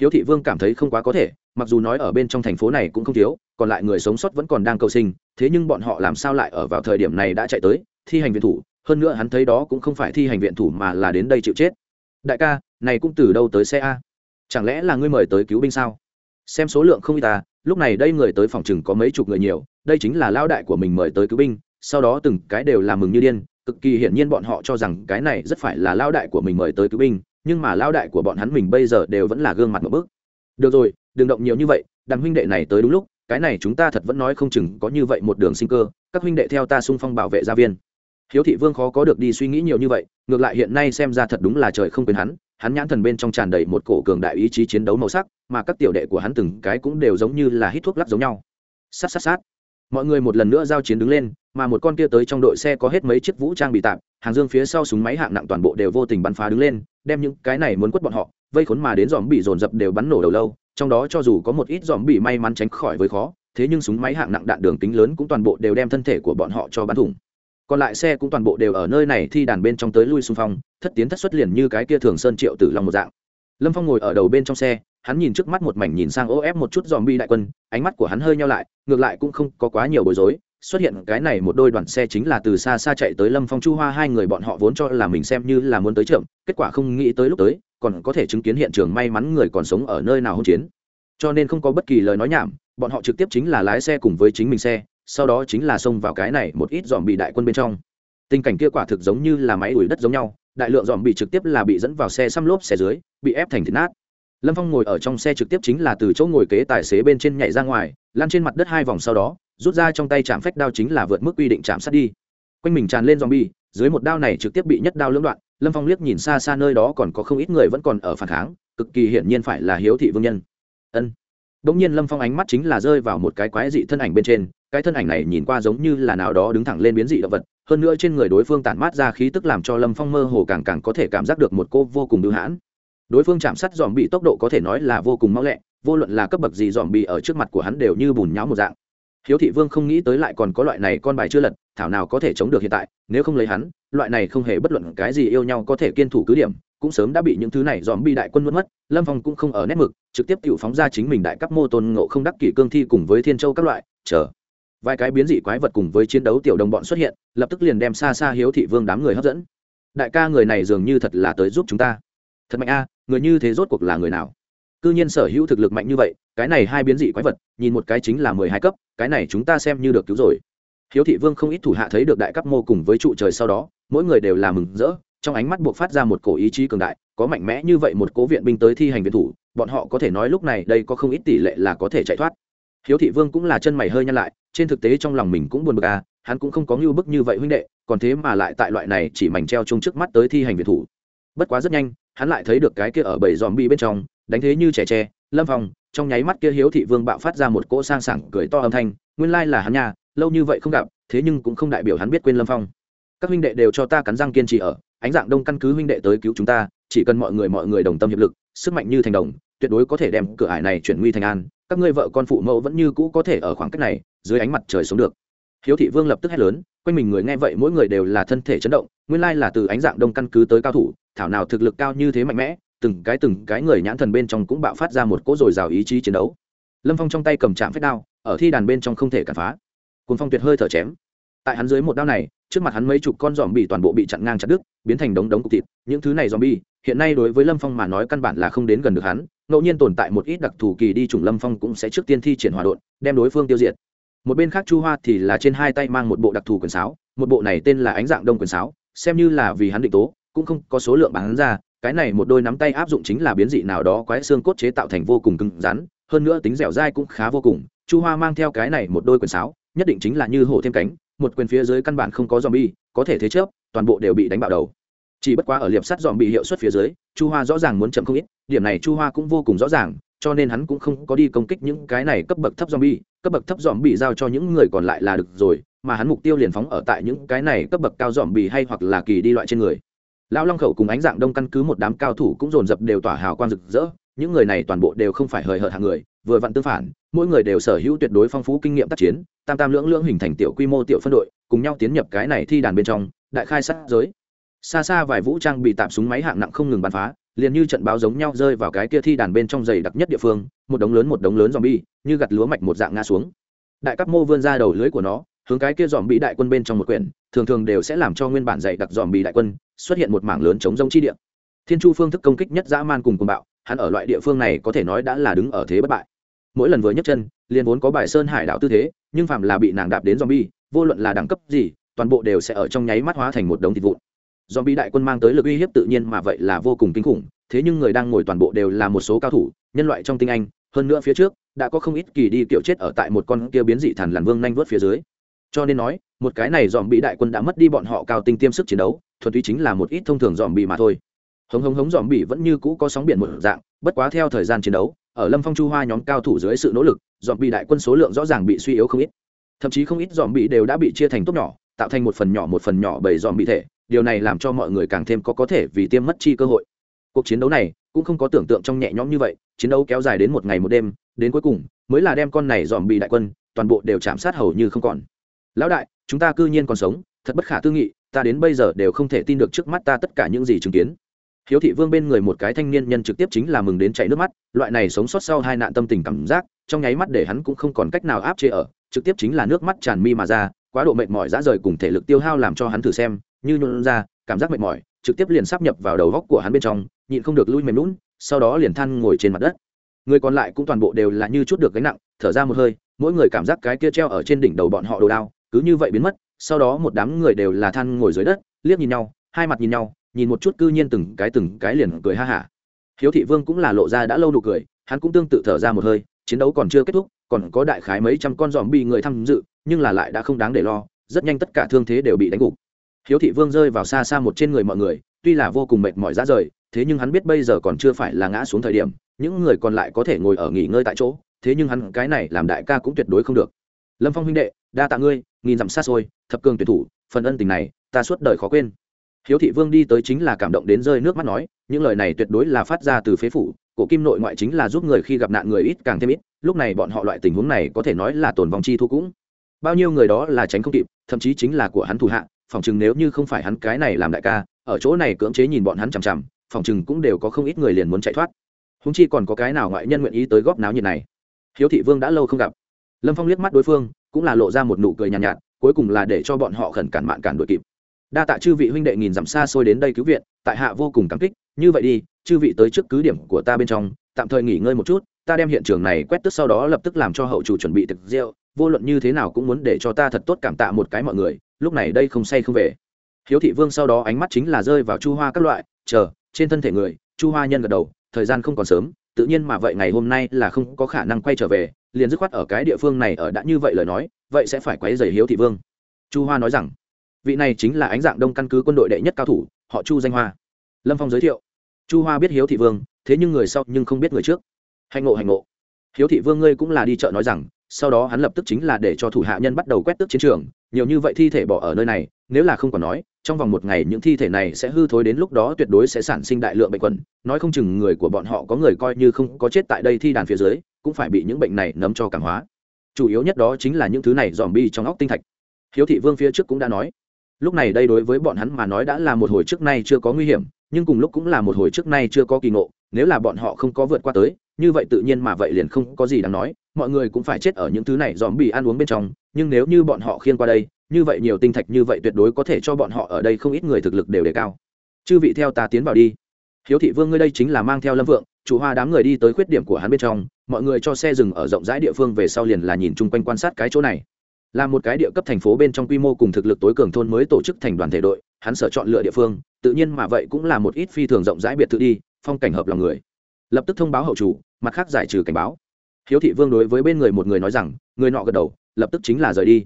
Speaker 1: Hiếu thị vương cảm thấy không quá có thể, mặc dù nói ở bên trong thành phố này cũng không thiếu, còn lại người sống sót vẫn còn đang cầu sinh, thế nhưng bọn họ làm sao lại ở vào thời điểm này đã chạy tới, thi hành viện thủ hơn nữa hắn thấy đó cũng không phải thi hành viện thủ mà là đến đây chịu chết. Đại ca, này cũng từ đâu tới xe a? Chẳng lẽ là ngươi mời tới cứu binh sao? Xem số lượng không y ta à, lúc này đây người tới phòng chừng có mấy chục người nhiều, đây chính là lao đại của mình mời tới cứu binh, sau đó từng cái đều làm mừng như điên, cực kỳ hiển nhiên bọn họ cho rằng cái này rất phải là lao đại của mình mời tới cứu binh, nhưng mà lao đại của bọn hắn mình bây giờ đều vẫn là gương mặt một bước. Được rồi, đừng động nhiều như vậy đàn huynh đệ này tới đúng lúc, cái này chúng ta thật vẫn nói không chừng có như vậy một đường sinh cơ, các huynh đệ theo ta xung phong bảo vệ gia viên hiếu thị vương khó có được đi suy nghĩ nhiều như vậy, ngược lại hiện nay xem ra thật đúng là trời không quên hắn hắn nhãn thần bên trong tràn đầy một cổ cường đại ý chí chiến đấu màu sắc, mà các tiểu đệ của hắn từng cái cũng đều giống như là hít thuốc lắc giống nhau. Sát sát sát. Mọi người một lần nữa giao chiến đứng lên, mà một con kia tới trong đội xe có hết mấy chiếc vũ trang bị tạm, hàng dương phía sau súng máy hạng nặng toàn bộ đều vô tình bắn phá đứng lên, đem những cái này muốn quất bọn họ, vây khốn mà đến dòm bị dồn dập đều bắn nổ đầu lâu, trong đó cho dù có một ít dòm bị may mắn tránh khỏi với khó, thế nhưng súng máy hạng nặng đạn đường kính lớn cũng toàn bộ đều đem thân thể của bọn họ cho bắn thủng còn lại xe cũng toàn bộ đều ở nơi này thi đàn bên trong tới lui xung phong, thất tiến thất xuất liền như cái kia thường sơn triệu tử long một dạng. Lâm phong ngồi ở đầu bên trong xe, hắn nhìn trước mắt một mảnh nhìn sang ô ép một chút dòm bi đại quân, ánh mắt của hắn hơi nhau lại, ngược lại cũng không có quá nhiều bối rối, xuất hiện cái này một đôi đoàn xe chính là từ xa xa chạy tới lâm phong chu hoa, hai người bọn họ vốn cho là mình xem như là muốn tới chậm kết quả không nghĩ tới lúc tới, còn có thể chứng kiến hiện trường may mắn người còn sống ở nơi nào hỗn chiến. Cho nên không có bất kỳ lời nói nhảm, bọn họ trực tiếp chính là lái xe cùng với chính mình xe sau đó chính là xông vào cái này một ít dòm bị đại quân bên trong. Tình cảnh kia quả thực giống như là máy đuổi đất giống nhau, đại lượng dòm bị trực tiếp là bị dẫn vào xe xăm lốp xe dưới, bị ép thành thịt nát. Lâm phong ngồi ở trong xe trực tiếp chính là từ chỗ ngồi kế tài xế bên trên nhảy ra ngoài, lăn trên mặt đất hai vòng sau đó, rút ra trong tay chạm phách đao chính là vượt mức quy định chạm sát đi. Quanh mình tràn lên dòm bi dưới một đao này trực tiếp bị nhất đao lưỡng đoạn, lâm phong liếc nhìn xa xa nơi đó còn có không ít người vẫn còn ở phản kháng, cực kỳ hiển nhiên phải là hiếu thị vương nhân. Ân. Đ ỗ n g nhiên lâm phong ánh mắt chính là rơi vào một cái quái dị thân ảnh bên trên cái thân ảnh này nhìn qua giống như là nào đó đứng thẳng lên biến dị động vật, hơn nữa trên người đối phương tản mát ra khí tức làm cho lâm phong mơ hồ càng càng có thể cảm giác được một cô vô cùng bưu hãn. Đối phương chạm sát dòm bị tốc độ có thể nói là vô cùng mau lẹ, vô luận là cấp bậc gì dòm bị ở trước mặt của hắn đều như bùn nháo một dạng. Hiếu thị vương không nghĩ tới lại còn có loại này con bài chưa lật, thảo nào có thể chống được hiện tại, nếu không lấy hắn, loại này không hề bất luận cái gì yêu nhau có thể kiên thủ cứ điểm, cũng sớm đã bị những thứ này dòm bị đại quân mất mất, lâm phong cũng không ở nét mực, trực tiếp tự phóng ra chính mình đại cấp mô tôn ngộ không đắc kỷ cương thi cùng với thiên châu các loại, chờ vài cái biến dị quái vật cùng với chiến đấu tiểu đồng bọn xuất hiện, lập tức liền đem xa xa hiếu thị vương đám người hấp dẫn. Đại ca người này dường như thật là tới giúp chúng ta. Thật mạnh a, người như thế rốt cuộc là người nào? Cư nhiên sở hữu thực lực mạnh như vậy, cái này hai biến dị quái vật, nhìn một cái chính là mười hai cấp, cái này chúng ta xem như được cứu rồi. Hiếu thị vương không ít thủ hạ thấy được đại cấp mô cùng với trụ trời sau đó, mỗi người đều là mừng rỡ, trong ánh mắt buộc phát ra một cổ ý chí cường đại, có mạnh mẽ như vậy một cố viện binh tới thi hành viện thủ, bọn họ có thể nói lúc này đây có không ít tỷ lệ là có thể chạy thoát hiếu thị vương cũng là chân mày hơi nhăn lại, trên thực tế trong lòng mình cũng buồn bực à hắn cũng không có ngưu bức như vậy huynh đệ, còn thế mà lại tại loại này chỉ mảnh treo chung trước mắt tới thi hành việt thủ. Bất quá rất nhanh, hắn lại thấy được cái kia ở bảy dòm bi bên trong, đánh thế như trẻ tre, lâm phong, trong nháy mắt kia hiếu thị vương bạo phát ra một cỗ sang sảng cười to âm thanh, nguyên lai là hắn nhà lâu như vậy không gặp, thế nhưng cũng không đại biểu hắn biết quên lâm phong. Các huynh đệ đều cho ta cắn răng kiên trì ở, ánh dạng đông căn cứ huynh đệ tới cứu chúng ta, chỉ cần mọi người mọi người đồng tâm hiệp lực, sức mạnh như thành đồng, tuyệt đối có thể đem cửa ải này chuyển nguy thành an các ngươi vợ con phụ mẫu vẫn như cũ có thể ở khoảng cách này, dưới ánh mặt trời sống được. Hiếu thị vương lập tức hét lớn, quanh mình người nghe vậy mỗi người đều là thân thể chấn động, nguyên lai là từ ánh dạng đông căn cứ tới cao thủ, thảo nào thực lực cao như thế mạnh mẽ, từng cái từng cái người nhãn thần bên trong cũng bạo phát ra một cỗ dồi dào ý chí chiến đấu. Lâm phong trong tay cầm chạm phép đao, ở thi đàn bên trong không thể cản phá. Cồn phong tuyệt hơi thở chém. Tại hắn dưới một đao này, trước mặt hắn mấy chục con dòm bị toàn bộ bị chặn ngang chặt đứt, biến thành đống đống cục thịt. Những thứ này dòm bi hiện nay đối với lâm phong mà nói căn bản là không đến gần được hắn ngẫu nhiên tồn tại một ít đặc thù kỳ đi trùng lâm phong cũng sẽ trước tiên thi triển hòa đột đem đối phương tiêu diệt. Một bên khác chu hoa thì là trên hai tay mang một bộ đặc thù quyền sáo, một bộ này tên là ánh dạng đông quyền sáo, xem như là vì hắn định tố, cũng không có số lượng bán ra, cái này một đôi nắm tay áp dụng chính là biến dị nào đó quái xương cốt chế tạo thành vô cùng cứng rắn, hơn nữa tính dẻo dai cũng khá vô cùng. Chu hoa mang theo cái này một đôi quyền sáo, nhất định chính là như hổ thêm cánh, một quyền phía dưới căn bản không có dòm bi có thể thế chấp toàn bộ đều bị đánh bạo đầu chỉ bất quá ở liệp sắt dòm bị hiệu suất phía dưới, chu hoa rõ ràng muốn chậm không ít, điểm này chu hoa cũng vô cùng rõ ràng, cho nên hắn cũng không có đi công kích những cái này cấp bậc thấp dòm bi cấp bậc thấp dòm bị giao cho những người còn lại là được rồi, mà hắn mục tiêu liền phóng ở tại những cái này cấp bậc cao dòm bị hay hoặc là kỳ đi loại trên người. Lão long khẩu cùng ánh dạng đông căn cứ một đám cao thủ cũng dồn dập đều tỏa hào quang rực rỡ, những người này toàn bộ đều không phải hời hợt hàng người, vừa vặn tương phản, mỗi người đều sở hữu tuyệt đối phong phú kinh nghiệm tác chiến, tam tam lưỡng lưỡng hình thành tiểu quy mô tiểu phân đội, cùng nhau tiến nhập cái này thi đàn bên trong, đại khai sát giới xa xa vài vũ trang bị tạm súng máy hạng nặng không ngừng bắn phá, liền như trận báo giống nhau rơi vào cái kia thi đàn bên trong dày đặc nhất địa phương, một đống lớn một đống lớn dòm bi như gặt lúa mạch một dạng ngã xuống. Đại cấp mô vươn ra đầu lưới của nó, hướng cái kia dòm bị đại quân bên trong một quyển, thường thường đều sẽ làm cho nguyên bản dày đặc dòm bị đại quân xuất hiện một mảng lớn chống rông chi địa. Thiên chu phương thức công kích nhất dã man cùng cùng bạo, hắn ở loại địa phương này có thể nói đã là đứng ở thế bất bại. Mỗi lần vừa nhấc chân, liền vốn có bài sơn hải đảo tư thế, nhưng phạm là bị nàng đạp đến zombie, vô luận là đẳng cấp gì, toàn bộ đều sẽ ở trong nháy mắt hóa thành một đống thịt vụn zombie đại quân mang tới lực uy hiếp tự nhiên mà vậy là vô cùng kinh khủng, thế nhưng người đang ngồi toàn bộ đều là một số cao thủ, nhân loại trong tinh anh, hơn nữa phía trước, đã có không ít kỳ đi kiểu chết ở tại một con kia biến dị thần làn vương nhanh vớt phía dưới. Cho nên nói, một cái này dòm bị đại quân đã mất đi bọn họ cao tinh tiêm sức chiến đấu, thuần túy chính là một ít thông thường dòm bị mà thôi. Hống hống hống dòm bị vẫn như cũ có sóng biển một dạng, bất quá theo thời gian chiến đấu, ở lâm phong chu hoa nhóm cao thủ dưới sự nỗ lực dòm bị đại quân số lượng rõ ràng bị suy yếu không ít. Thậm chí không ít dòm bị đều đã bị chia thành tốt nhỏ, tạo thành một phần nhỏ một phần nhỏ bởi dòm bị thể điều này làm cho mọi người càng thêm có có thể vì tiêm mất chi cơ hội. Cuộc chiến đấu này cũng không có tưởng tượng trong nhẹ nhõm như vậy, chiến đấu kéo dài đến một ngày một đêm, đến cuối cùng mới là đem con này dòm bị đại quân, toàn bộ đều chạm sát hầu như không còn. Lão đại, chúng ta cư nhiên còn sống, thật bất khả tư nghị, ta đến bây giờ đều không thể tin được trước mắt ta tất cả những gì chứng kiến. Hiếu thị vương bên người một cái thanh niên nhân trực tiếp chính là mừng đến chảy nước mắt, loại này sống sót sau hai nạn tâm tình cảm giác, trong nháy mắt để hắn cũng không còn cách nào áp chế ở, trực tiếp chính là nước mắt tràn mi mà ra, quá độ mệt mỏi dã rời cùng thể lực tiêu hao làm cho hắn thử xem như nhuận ra, cảm giác mệt mỏi, trực tiếp liền sắp nhập vào đầu góc của hắn bên trong, nhịn không được lui mềm lún sau đó liền than ngồi trên mặt đất. Người còn lại cũng toàn bộ đều là như chút được gánh nặng, thở ra một hơi, mỗi người cảm giác cái kia treo ở trên đỉnh đầu bọn họ đồ đao, cứ như vậy biến mất, sau đó một đám người đều là than ngồi dưới đất, liếc nhìn nhau, hai mặt nhìn nhau, nhìn một chút cư nhiên từng cái từng cái liền cười ha hả. Hiếu thị vương cũng là lộ ra đã lâu nụ cười, hắn cũng tương tự thở ra một hơi, chiến đấu còn chưa kết thúc, còn có đại khái mấy trăm con giòm bị người tham dự, nhưng là lại đã không đáng để lo, rất nhanh tất cả thương thế đều bị đánh gục hiếu thị vương rơi vào xa xa một trên người mọi người, tuy là vô cùng mệt mỏi ra rời, thế nhưng hắn biết bây giờ còn chưa phải là ngã xuống thời điểm, những người còn lại có thể ngồi ở nghỉ ngơi tại chỗ, thế nhưng hắn cái này làm đại ca cũng tuyệt đối không được. Lâm phong huynh đệ, đa tạ ngươi, nghìn dặm xa xôi, thập cường tuyệt thủ, phần ân tình này, ta suốt đời khó quên. Hiếu thị vương đi tới chính là cảm động đến rơi nước mắt nói, những lời này tuyệt đối là phát ra từ phế phủ, cổ kim nội ngoại chính là giúp người khi gặp nạn người ít càng thêm ít, lúc này bọn họ loại tình huống này có thể nói là tồn vòng chi thu cũng. Bao nhiêu người đó là tránh không kịp, thậm chí chính là của hắn thủ hạ phòng chừng nếu như không phải hắn cái này làm đại ca ở chỗ này cưỡng chế nhìn bọn hắn chằm chằm phòng chừng cũng đều có không ít người liền muốn chạy thoát. Húng chi còn có cái nào ngoại nhân nguyện ý tới góp náo nhiệt này? Hiếu thị vương đã lâu không gặp. Lâm phong liếc mắt đối phương cũng là lộ ra một nụ cười nhàn nhạt, nhạt cuối cùng là để cho bọn họ khẩn cản mạn cản đuổi kịp. Đa tạ chư vị huynh đệ nghìn dặm xa xôi đến đây cứu viện tại hạ vô cùng cảm kích như vậy đi chư vị tới trước cứ điểm của ta bên trong tạm thời nghỉ ngơi một chút ta đem hiện trường này quét tức sau đó lập tức làm cho hậu chủ chuẩn bị thực rượu vô luận như thế nào cũng muốn để cho ta thật tốt cảm tạ một cái mọi người lúc này đây không say không về. Hiếu thị vương sau đó ánh mắt chính là rơi vào chu hoa các loại, chờ, trên thân thể người, chu hoa nhân gật đầu, thời gian không còn sớm, tự nhiên mà vậy ngày hôm nay là không có khả năng quay trở về, liền dứt khoát ở cái địa phương này ở đã như vậy lời nói, vậy sẽ phải quấy dày hiếu thị vương. Chu hoa nói rằng, vị này chính là ánh dạng đông căn cứ quân đội đệ nhất cao thủ, họ chu danh hoa. Lâm phong giới thiệu, chu hoa biết hiếu thị vương, thế nhưng người sau nhưng không biết người trước. Hành ngộ hành ngộ. Hiếu thị vương ngươi cũng là đi chợ nói rằng, sau đó hắn lập tức chính là để cho thủ hạ nhân bắt đầu quét tước chiến trường nhiều như vậy thi thể bỏ ở nơi này, nếu là không còn nói, trong vòng một ngày những thi thể này sẽ hư thối đến lúc đó tuyệt đối sẽ sản sinh đại lượng bệnh quẩn. Nói không chừng người của bọn họ có người coi như không có chết tại đây thi đàn phía dưới, cũng phải bị những bệnh này nấm cho cảm hóa. Chủ yếu nhất đó chính là những thứ này dòm bi trong óc tinh thạch. Hiếu thị vương phía trước cũng đã nói, lúc này đây đối với bọn hắn mà nói đã là một hồi trước nay chưa có nguy hiểm, nhưng cùng lúc cũng là một hồi trước nay chưa có kỳ ngộ, nếu là bọn họ không có vượt qua tới như vậy tự nhiên mà vậy liền không có gì đáng nói, mọi người cũng phải chết ở những thứ này dòm bị ăn uống bên trong, nhưng nếu như bọn họ khiên qua đây, như vậy nhiều tinh thạch như vậy tuyệt đối có thể cho bọn họ ở đây không ít người thực lực đều đề cao. Chư vị theo ta tiến vào đi. Hiếu thị vương ngươi đây chính là mang theo lâm vượng, chủ hoa đám người đi tới khuyết điểm của hắn bên trong, mọi người cho xe dừng ở rộng rãi địa phương về sau liền là nhìn chung quanh quan sát cái chỗ này. Là một cái địa cấp thành phố bên trong quy mô cùng thực lực tối cường thôn mới tổ chức thành đoàn thể đội, hắn sở chọn lựa địa phương, tự nhiên mà vậy cũng là một ít phi thường rộng rãi biệt thự đi, phong cảnh hợp lòng người. Lập tức thông báo hậu chủ mặt khác giải trừ cảnh báo. Hiếu thị vương đối với bên người một người nói rằng, người nọ gật đầu, lập tức chính là rời đi.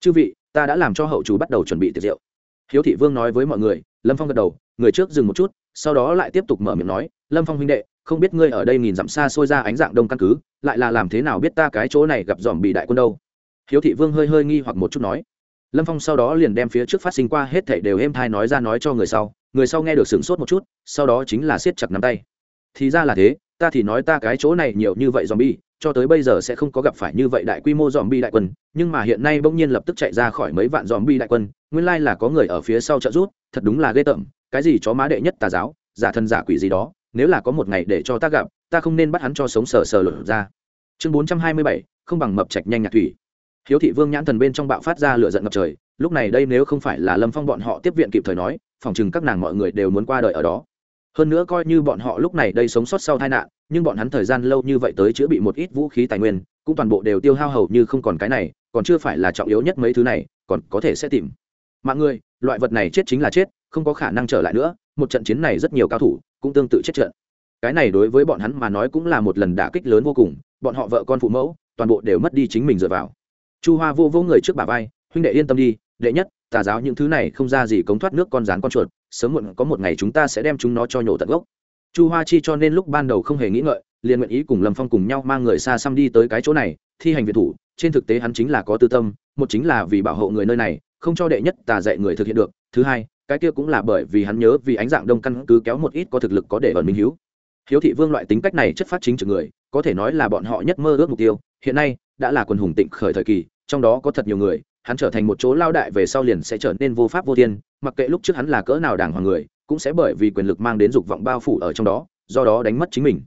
Speaker 1: Chư vị, ta đã làm cho hậu chủ bắt đầu chuẩn bị tiệc rượu. Hiếu thị vương nói với mọi người, lâm phong gật đầu, người trước dừng một chút, sau đó lại tiếp tục mở miệng nói, lâm phong huynh đệ, không biết ngươi ở đây nghìn dặm xa xôi ra ánh dạng đông căn cứ, lại là làm thế nào biết ta cái chỗ này gặp dòm bị đại quân đâu? Hiếu thị vương hơi hơi nghi hoặc một chút nói. Lâm phong sau đó liền đem phía trước phát sinh qua hết thảy đều êm thai nói ra nói cho người sau người sau nghe được sửng sốt một chút, sau đó chính là siết chặt nắm tay. Thì ra là thế ta thì nói ta cái chỗ này nhiều như vậy dòm bi cho tới bây giờ sẽ không có gặp phải như vậy đại quy mô dòm bi đại quân, nhưng mà hiện nay bỗng nhiên lập tức chạy ra khỏi mấy vạn dòm bi đại quân, nguyên lai là có người ở phía sau trợ rút thật đúng là ghê tởm, cái gì chó má đệ nhất tà giáo, giả thân giả quỷ gì đó, nếu là có một ngày để cho ta gặp, ta không nên bắt hắn cho sống sờ sờ lột ra. Chương bốn trăm hai mươi bảy, không bằng mập trạch nhanh nhạc thủy. Hiếu thị vương nhãn thần bên trong bạo phát ra lửa giận ngập trời, lúc này đây nếu không phải là lâm phong bọn họ tiếp viện kịp thời nói, phòng chừng các nàng mọi người đều muốn qua đời ở đó hơn nữa coi như bọn họ lúc này đây sống sót sau tai nạn, nhưng bọn hắn thời gian lâu như vậy tới chữa bị một ít vũ khí tài nguyên, cũng toàn bộ đều tiêu hao hầu như không còn cái này, còn chưa phải là trọng yếu nhất mấy thứ này, còn có thể sẽ tìm. Mạng người, loại vật này chết chính là chết, không có khả năng trở lại nữa, một trận chiến này rất nhiều cao thủ cũng tương tự chết trận. Cái này đối với bọn hắn mà nói cũng là một lần đả kích lớn vô cùng, bọn họ vợ con phụ mẫu, toàn bộ đều mất đi chính mình dựa vào. Chu hoa vô vô người trước bà vai, huynh đệ yên tâm đi, đệ nhất, tà giáo những thứ này không ra gì cống thoát nước con rán con chuột sớm muộn có một ngày chúng ta sẽ đem chúng nó cho nhổ tận gốc. Chu hoa chi cho nên lúc ban đầu không hề nghĩ ngợi, liền nguyện ý cùng lâm phong cùng nhau mang người xa xăm đi tới cái chỗ này, thi hành việt thủ. Trên thực tế hắn chính là có tư tâm, một chính là vì bảo hộ người nơi này, không cho đệ nhất tà dạy người thực hiện được. Thứ hai, cái kia cũng là bởi vì hắn nhớ vì ánh dạng đông căn cứ kéo một ít có thực lực có để ẩn minh hiếu. Hiếu thị vương loại tính cách này chất phát chính trực người, có thể nói là bọn họ nhất mơ ước mục tiêu. Hiện nay, đã là quần hùng tịnh khởi thời kỳ, trong đó có thật nhiều người, hắn trở thành một chỗ lao đại về sau liền sẽ trở nên vô pháp vô thiên mặc kệ lúc trước hắn là cỡ nào đàng hoàng người, cũng sẽ bởi vì quyền lực mang đến dục vọng bao phủ ở trong đó, do đó đánh mất chính mình.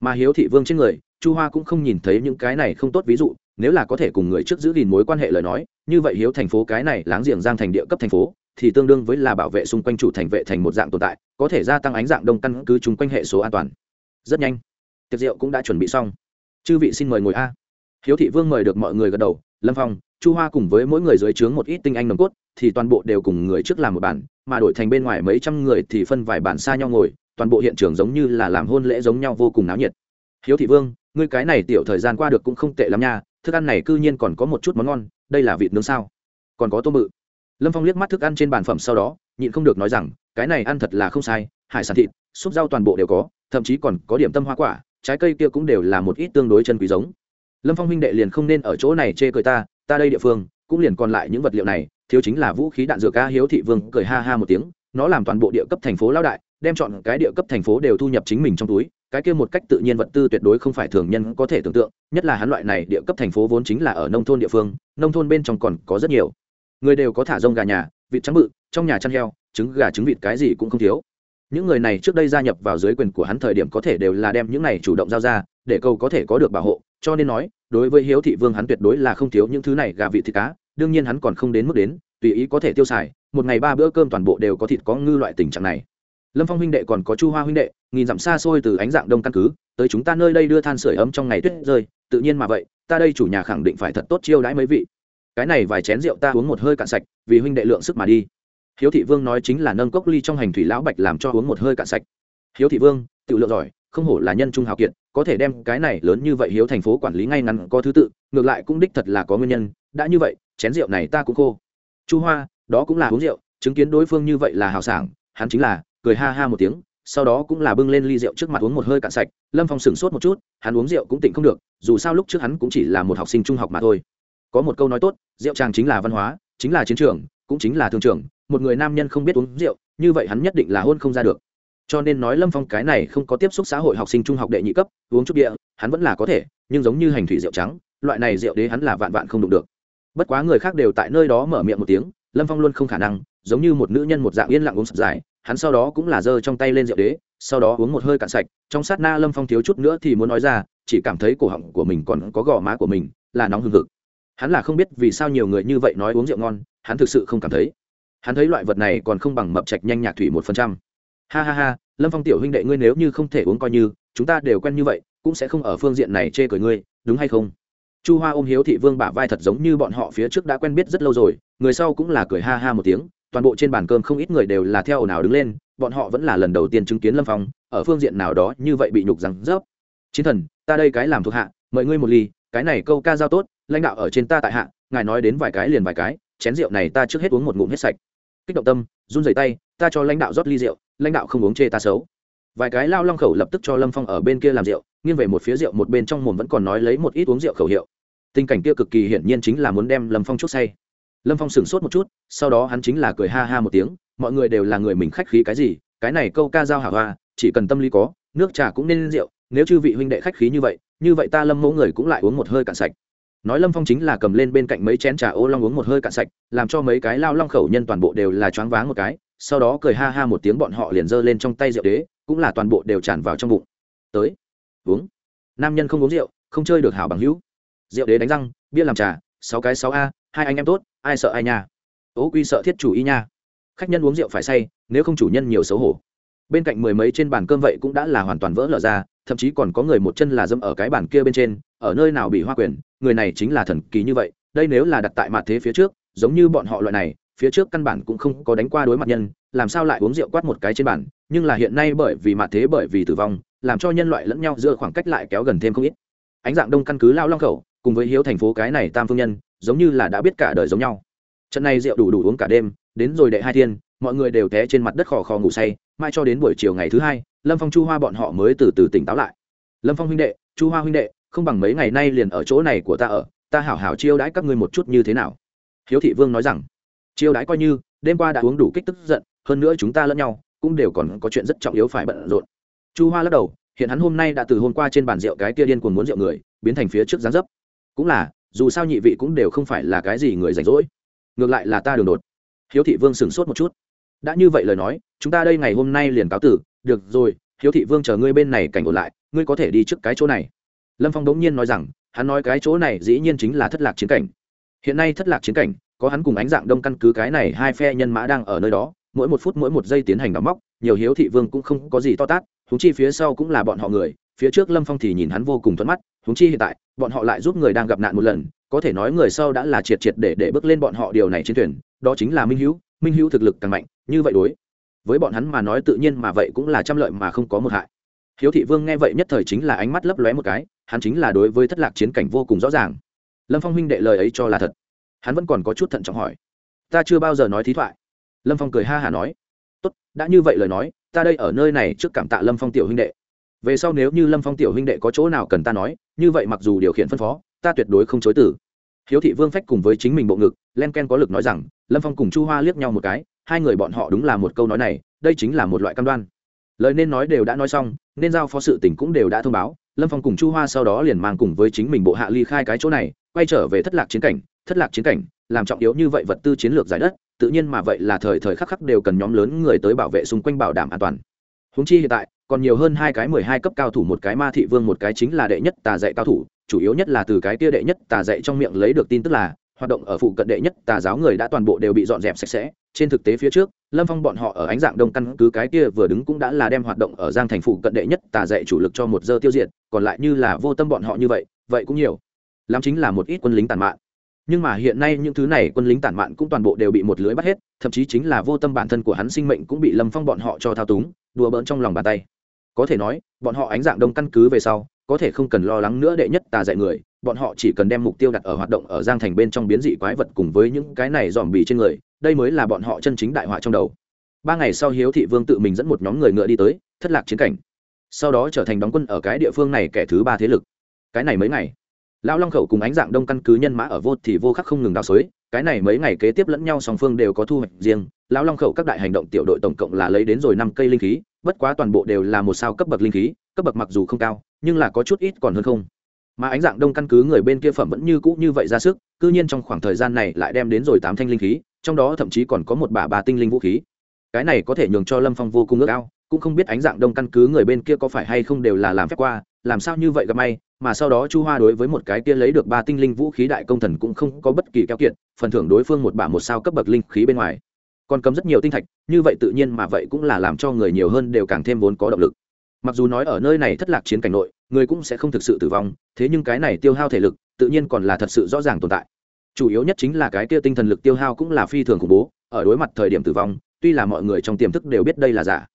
Speaker 1: Mà hiếu thị vương trên người, chu hoa cũng không nhìn thấy những cái này không tốt ví dụ, nếu là có thể cùng người trước giữ gìn mối quan hệ lời nói, như vậy hiếu thành phố cái này láng giềng giang thành địa cấp thành phố, thì tương đương với là bảo vệ xung quanh chủ thành vệ thành một dạng tồn tại, có thể gia tăng ánh dạng đông căn cứ chung quanh hệ số an toàn. Rất nhanh, tiệc rượu cũng đã chuẩn bị xong. Chư vị xin mời ngồi a. Hiếu thị vương mời được mọi người gật đầu, lâm phong chu hoa cùng với mỗi người dưới trướng một ít tinh anh nồng cốt, thì toàn bộ đều cùng người trước làm một bản, mà đổi thành bên ngoài mấy trăm người thì phân vài bản xa nhau ngồi, toàn bộ hiện trường giống như là làm hôn lễ giống nhau vô cùng náo nhiệt. Hiếu thị vương, ngươi cái này tiểu thời gian qua được cũng không tệ lắm nha, thức ăn này cư nhiên còn có một chút món ngon, đây là vịt nướng sao? Còn có tôm bự. Lâm phong liếc mắt thức ăn trên bàn phẩm sau đó, nhịn không được nói rằng, cái này ăn thật là không sai, hải sản thịt xúc rau toàn bộ đều có, thậm chí còn có điểm tâm hoa quả, trái cây kia cũng đều là một ít tương đối chân quý giống. Lâm phong huynh đệ liền không nên ở chỗ này chê cười ta ta đây địa phương, cũng liền còn lại những vật liệu này, thiếu chính là vũ khí đạn dược ca hiếu thị vương cười ha ha một tiếng, nó làm toàn bộ địa cấp thành phố lao đại, đem chọn cái địa cấp thành phố đều thu nhập chính mình trong túi, cái kia một cách tự nhiên vật tư tuyệt đối không phải thường nhân có thể tưởng tượng, nhất là hắn loại này địa cấp thành phố vốn chính là ở nông thôn địa phương, nông thôn bên trong còn có rất nhiều. Người đều có thả rông gà nhà, vịt trắng bự, trong nhà chăn heo, trứng gà trứng vịt cái gì cũng không thiếu. Những người này trước đây gia nhập vào dưới quyền của hắn thời điểm có thể đều là đem những này chủ động giao ra, để cầu có thể có được bảo hộ cho nên nói, đối với hiếu thị vương hắn tuyệt đối là không thiếu những thứ này gà vịt thịt cá, đương nhiên hắn còn không đến mức đến, tùy ý có thể tiêu xài, một ngày ba bữa cơm toàn bộ đều có thịt có ngư loại tình trạng này. Lâm phong huynh đệ còn có chu hoa huynh đệ, nghìn dặm xa xôi từ ánh dạng đông căn cứ, tới chúng ta nơi đây đưa than sửa ấm trong ngày tuyết rơi, tự nhiên mà vậy, ta đây chủ nhà khẳng định phải thật tốt chiêu đãi mấy vị. Cái này vài chén rượu ta uống một hơi cạn sạch, vì huynh đệ lượng sức mà đi. Hiếu thị vương nói chính là nâng cốc ly trong hành thủy lão bạch làm cho uống một hơi cạn sạch. Hiếu thị vương tự lượng giỏi, không hổ là nhân trung hào kiệt có thể đem cái này lớn như vậy hiếu thành phố quản lý ngay ngắn có thứ tự, ngược lại cũng đích thật là có nguyên nhân, đã như vậy, chén rượu này ta cũng khô. Chu hoa, đó cũng là uống rượu, chứng kiến đối phương như vậy là hào sảng, hắn chính là, cười ha ha một tiếng, sau đó cũng là bưng lên ly rượu trước mặt uống một hơi cạn sạch, lâm phong sửng sốt một chút, hắn uống rượu cũng tỉnh không được, dù sao lúc trước hắn cũng chỉ là một học sinh trung học mà thôi. Có một câu nói tốt, rượu tràng chính là văn hóa, chính là chiến trường, cũng chính là thương trường, một người nam nhân không biết uống rượu, như vậy hắn nhất định là hôn không ra được cho nên nói lâm phong cái này không có tiếp xúc xã hội học sinh trung học đệ nhị cấp, uống chút địa hắn vẫn là có thể, nhưng giống như hành thủy rượu trắng, loại này rượu đế hắn là vạn vạn không đụng được. Bất quá người khác đều tại nơi đó mở miệng một tiếng, lâm phong luôn không khả năng, giống như một nữ nhân một dạng yên lặng uống sập dài, hắn sau đó cũng là giơ trong tay lên rượu đế, sau đó uống một hơi cạn sạch, trong sát na lâm phong thiếu chút nữa thì muốn nói ra, chỉ cảm thấy cổ họng của mình còn có gò má của mình, là nóng hừng hực. Hắn là không biết vì sao nhiều người như vậy nói uống rượu ngon, hắn thực sự không cảm thấy. Hắn thấy loại vật này còn không bằng mập trạch nhanh nhạc thủy một phần trăm ha ha ha, lâm phong tiểu huynh đệ ngươi nếu như không thể uống coi như, chúng ta đều quen như vậy, cũng sẽ không ở phương diện này chê cười ngươi, đúng hay không? Chu hoa ôm hiếu thị vương bả vai thật giống như bọn họ phía trước đã quen biết rất lâu rồi, người sau cũng là cười ha ha một tiếng, toàn bộ trên bàn cơm không ít người đều là theo ồn ào đứng lên, bọn họ vẫn là lần đầu tiên chứng kiến lâm phong, ở phương diện nào đó như vậy bị nhục rằng rớp. Chiến thần, ta đây cái làm thuộc hạ, mời ngươi một ly, cái này câu ca giao tốt, lãnh đạo ở trên ta tại hạ, ngài nói đến vài cái liền vài cái, chén rượu này ta trước hết uống một ngụm hết sạch. Kích động tâm, run rẩy tay ta cho lãnh đạo rót ly rượu, lãnh đạo không uống chê ta xấu. Vài cái lao long khẩu lập tức cho lâm phong ở bên kia làm rượu, nghiêng về một phía rượu, một bên trong mồm vẫn còn nói lấy một ít uống rượu khẩu hiệu. Tình cảnh kia cực kỳ hiển nhiên chính là muốn đem lâm phong chút say. Lâm phong sửng sốt một chút, sau đó hắn chính là cười ha ha một tiếng, mọi người đều là người mình khách khí cái gì, cái này câu ca giao hảo hoa, chỉ cần tâm lý có, nước trà cũng nên rượu, nếu chư vị huynh đệ khách khí như vậy như vậy ta lâm mẫu người cũng lại uống một hơi cạn sạch. Nói lâm phong chính là cầm lên bên cạnh mấy chén trà ô long uống một hơi cạn sạch, làm cho mấy cái lao long khẩu nhân toàn bộ đều là choáng váng một cái sau đó cười ha ha một tiếng bọn họ liền giơ lên trong tay rượu đế, cũng là toàn bộ đều tràn vào trong bụng. Tới, uống. Nam nhân không uống rượu, không chơi được hảo bằng hữu. Rượu đế đánh răng, bia làm trà, sáu cái sáu a, hai anh em tốt, ai sợ ai nha. Ố quy sợ thiết chủ y nha. Khách nhân uống rượu phải say, nếu không chủ nhân nhiều xấu hổ. Bên cạnh mười mấy trên bàn cơm vậy cũng đã là hoàn toàn vỡ lở ra, thậm chí còn có người một chân là dâm ở cái bàn kia bên trên, ở nơi nào bị hoa quyền, người này chính là thần kỳ như vậy, đây nếu là đặt tại mặt thế phía trước, giống như bọn họ loại này phía trước căn bản cũng không có đánh qua đối mặt nhân, làm sao lại uống rượu quát một cái trên bàn, nhưng là hiện nay bởi vì mặt thế bởi vì tử vong, làm cho nhân loại lẫn nhau giữa khoảng cách lại kéo gần thêm không ít. Ánh dạng đông căn cứ lao long khẩu, cùng với hiếu thành phố cái này tam phương nhân, giống như là đã biết cả đời giống nhau. Trận này rượu đủ đủ uống cả đêm, đến rồi đệ hai thiên, mọi người đều té trên mặt đất khò khò ngủ say, mai cho đến buổi chiều ngày thứ hai, lâm phong, chu hoa bọn họ mới từ từ tỉnh táo lại. Lâm phong huynh đệ, chu hoa huynh đệ, không bằng mấy ngày nay liền ở chỗ này của ta ở, ta hảo hảo chiêu đãi các ngươi một chút như thế nào. Hiếu thị vương nói rằng chiêu đãi coi như, đêm qua đã uống đủ kích tức giận, hơn nữa chúng ta lẫn nhau cũng đều còn có chuyện rất trọng yếu phải bận rộn. Chu hoa lắc đầu, hiện hắn hôm nay đã từ hôm qua trên bàn rượu cái kia điên cuồng muốn rượu người, biến thành phía trước gián dấp. Cũng là, dù sao nhị vị cũng đều không phải là cái gì người rảnh rỗi. Ngược lại là ta đường đột. Hiếu thị vương sửng sốt một chút. Đã như vậy lời nói, chúng ta đây ngày hôm nay liền cáo tử, được rồi, hiếu thị vương chờ ngươi bên này cảnh ổn lại, ngươi có thể đi trước cái chỗ này. Lâm phong đống nhiên nói rằng, hắn nói cái chỗ này dĩ nhiên chính là thất lạc chiến cảnh. Hiện nay thất lạc chiến cảnh có hắn cùng ánh dạng đông căn cứ cái này hai phe nhân mã đang ở nơi đó, mỗi một phút mỗi một giây tiến hành đóng móc, nhiều hiếu thị vương cũng không có gì to tát húng chi phía sau cũng là bọn họ người, phía trước lâm phong thì nhìn hắn vô cùng thuận mắt húng chi hiện tại, bọn họ lại giúp người đang gặp nạn một lần, có thể nói người sau đã là triệt triệt để để bước lên bọn họ điều này trên thuyền, đó chính là minh hữu minh hữu thực lực càng mạnh, như vậy đối với bọn hắn mà nói tự nhiên mà vậy cũng là trăm lợi mà không có một hại. Hiếu thị vương nghe vậy nhất thời chính là ánh mắt lấp lóe một cái, hắn chính là đối với thất lạc chiến cảnh vô cùng rõ ràng. Lâm phong huynh đệ lời ấy cho là thật hắn vẫn còn có chút thận trọng hỏi. Ta chưa bao giờ nói thí thoại. Lâm phong cười ha hả nói. Tốt, đã như vậy lời nói, ta đây ở nơi này trước cảm tạ lâm phong tiểu huynh đệ. Về sau nếu như lâm phong tiểu huynh đệ có chỗ nào cần ta nói, như vậy mặc dù điều khiển phân phó, ta tuyệt đối không chối tử hiếu thị vương phách cùng với chính mình bộ ngực, len ken có lực nói rằng, lâm phong cùng chu hoa liếc nhau một cái, hai người bọn họ đúng là một câu nói này, đây chính là một loại cam đoan. Lời nên nói đều đã nói xong, nên giao phó sự tỉnh cũng đều đã thông báo, lâm phong cùng chu hoa sau đó liền mang cùng với chính mình bộ hạ ly khai cái chỗ này, quay trở về thất lạc chiến cảnh thất lạc chiến cảnh, làm trọng yếu như vậy vật tư chiến lược giải đất, tự nhiên mà vậy là thời thời khắc khắc đều cần nhóm lớn người tới bảo vệ xung quanh bảo đảm an toàn. Húng chi hiện tại, còn nhiều hơn hai cái mười hai cấp cao thủ, một cái ma thị vương, một cái chính là đệ nhất tà dạy cao thủ, chủ yếu nhất là từ cái kia đệ nhất tà dạy trong miệng lấy được tin tức là, hoạt động ở phụ cận đệ nhất tà giáo người đã toàn bộ đều bị dọn dẹp sạch sẽ. Trên thực tế phía trước, lâm phong bọn họ ở ánh dạng đông căn cứ cái kia vừa đứng cũng đã là đem hoạt động ở giang thành phụ cận đệ nhất tà dạy chủ lực cho một giờ tiêu diệt, còn lại như là vô tâm bọn họ như vậy vậy cũng nhiều. Lắm chính là một ít quân lính tàn mạng nhưng mà hiện nay những thứ này quân lính tản mạn cũng toàn bộ đều bị một lưới bắt hết, thậm chí chính là vô tâm bản thân của hắn sinh mệnh cũng bị lâm phong bọn họ cho thao túng, đùa bỡn trong lòng bàn tay. Có thể nói, bọn họ ánh dạng đông căn cứ về sau, có thể không cần lo lắng nữa đệ nhất tà dạy người, bọn họ chỉ cần đem mục tiêu đặt ở hoạt động ở giang thành bên trong biến dị quái vật cùng với những cái này dòm bì trên người, đây mới là bọn họ chân chính đại họa trong đầu. Ba ngày sau hiếu thị vương tự mình dẫn một nhóm người ngựa đi tới, thất lạc chiến cảnh. Sau đó trở thành đóng quân ở cái địa phương này kẻ thứ ba thế lực. Cái này mấy ngày? Lão long khẩu cùng ánh dạng đông căn cứ nhân mã ở vô thì vô khắc không ngừng đào xới cái này mấy ngày kế tiếp lẫn nhau song phương đều có thu hoạch riêng. Lão long khẩu các đại hành động tiểu đội tổng cộng là lấy đến rồi năm cây linh khí, bất quá toàn bộ đều là một sao cấp bậc linh khí, cấp bậc mặc dù không cao, nhưng là có chút ít còn hơn không. Mà ánh dạng đông căn cứ người bên kia phẩm vẫn như cũ như vậy ra sức, cư nhiên trong khoảng thời gian này lại đem đến rồi tám thanh linh khí, trong đó thậm chí còn có một bả bà tinh linh vũ khí. Cái này có thể nhường cho lâm phong vô cùng ước ao, cũng không biết ánh dạng đông căn cứ người bên kia có phải hay không đều là làm phép qua làm sao như vậy gặp may, mà sau đó chu hoa đối với một cái kia lấy được ba tinh linh vũ khí đại công thần cũng không có bất kỳ keo kiện phần thưởng đối phương một bả một sao cấp bậc linh khí bên ngoài. Còn cấm rất nhiều tinh thạch, như vậy tự nhiên mà vậy cũng là làm cho người nhiều hơn đều càng thêm vốn có động lực. Mặc dù nói ở nơi này thất lạc chiến cảnh nội, người cũng sẽ không thực sự tử vong, thế nhưng cái này tiêu hao thể lực, tự nhiên còn là thật sự rõ ràng tồn tại. Chủ yếu nhất chính là cái kia tinh thần lực tiêu hao cũng là phi thường khủng bố, ở đối mặt thời điểm tử vong, tuy là mọi người trong tiềm thức đều biết đây là giả.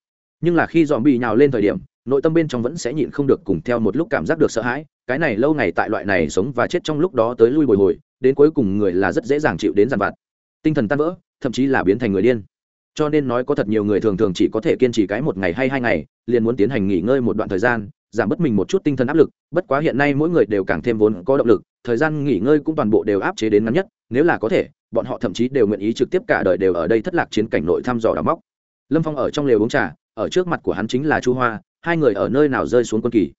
Speaker 1: Nhưng là khi dòm bị nhào lên thời điểm nội tâm bên trong vẫn sẽ nhịn không được cùng theo một lúc cảm giác được sợ hãi, cái này lâu ngày tại loại này sống và chết trong lúc đó tới lui bồi hồi, đến cuối cùng người là rất dễ dàng chịu đến giàn vặt. Tinh thần tan vỡ, thậm chí là biến thành người điên. Cho nên nói có thật nhiều người thường thường chỉ có thể kiên trì cái một ngày hay hai ngày, liền muốn tiến hành nghỉ ngơi một đoạn thời gian, giảm bớt mình một chút tinh thần áp lực, bất quá hiện nay mỗi người đều càng thêm vốn có động lực, thời gian nghỉ ngơi cũng toàn bộ đều áp chế đến ngắn nhất, nếu là có thể, bọn họ thậm chí đều nguyện ý trực tiếp cả đời đều ở đây thất lạc chiến cảnh nội thăm dò đào móc. Lâm phong ở trong lều uống trà, ở trước mặt của hắn chính là chu hoa hai người ở nơi nào rơi xuống quân kỳ.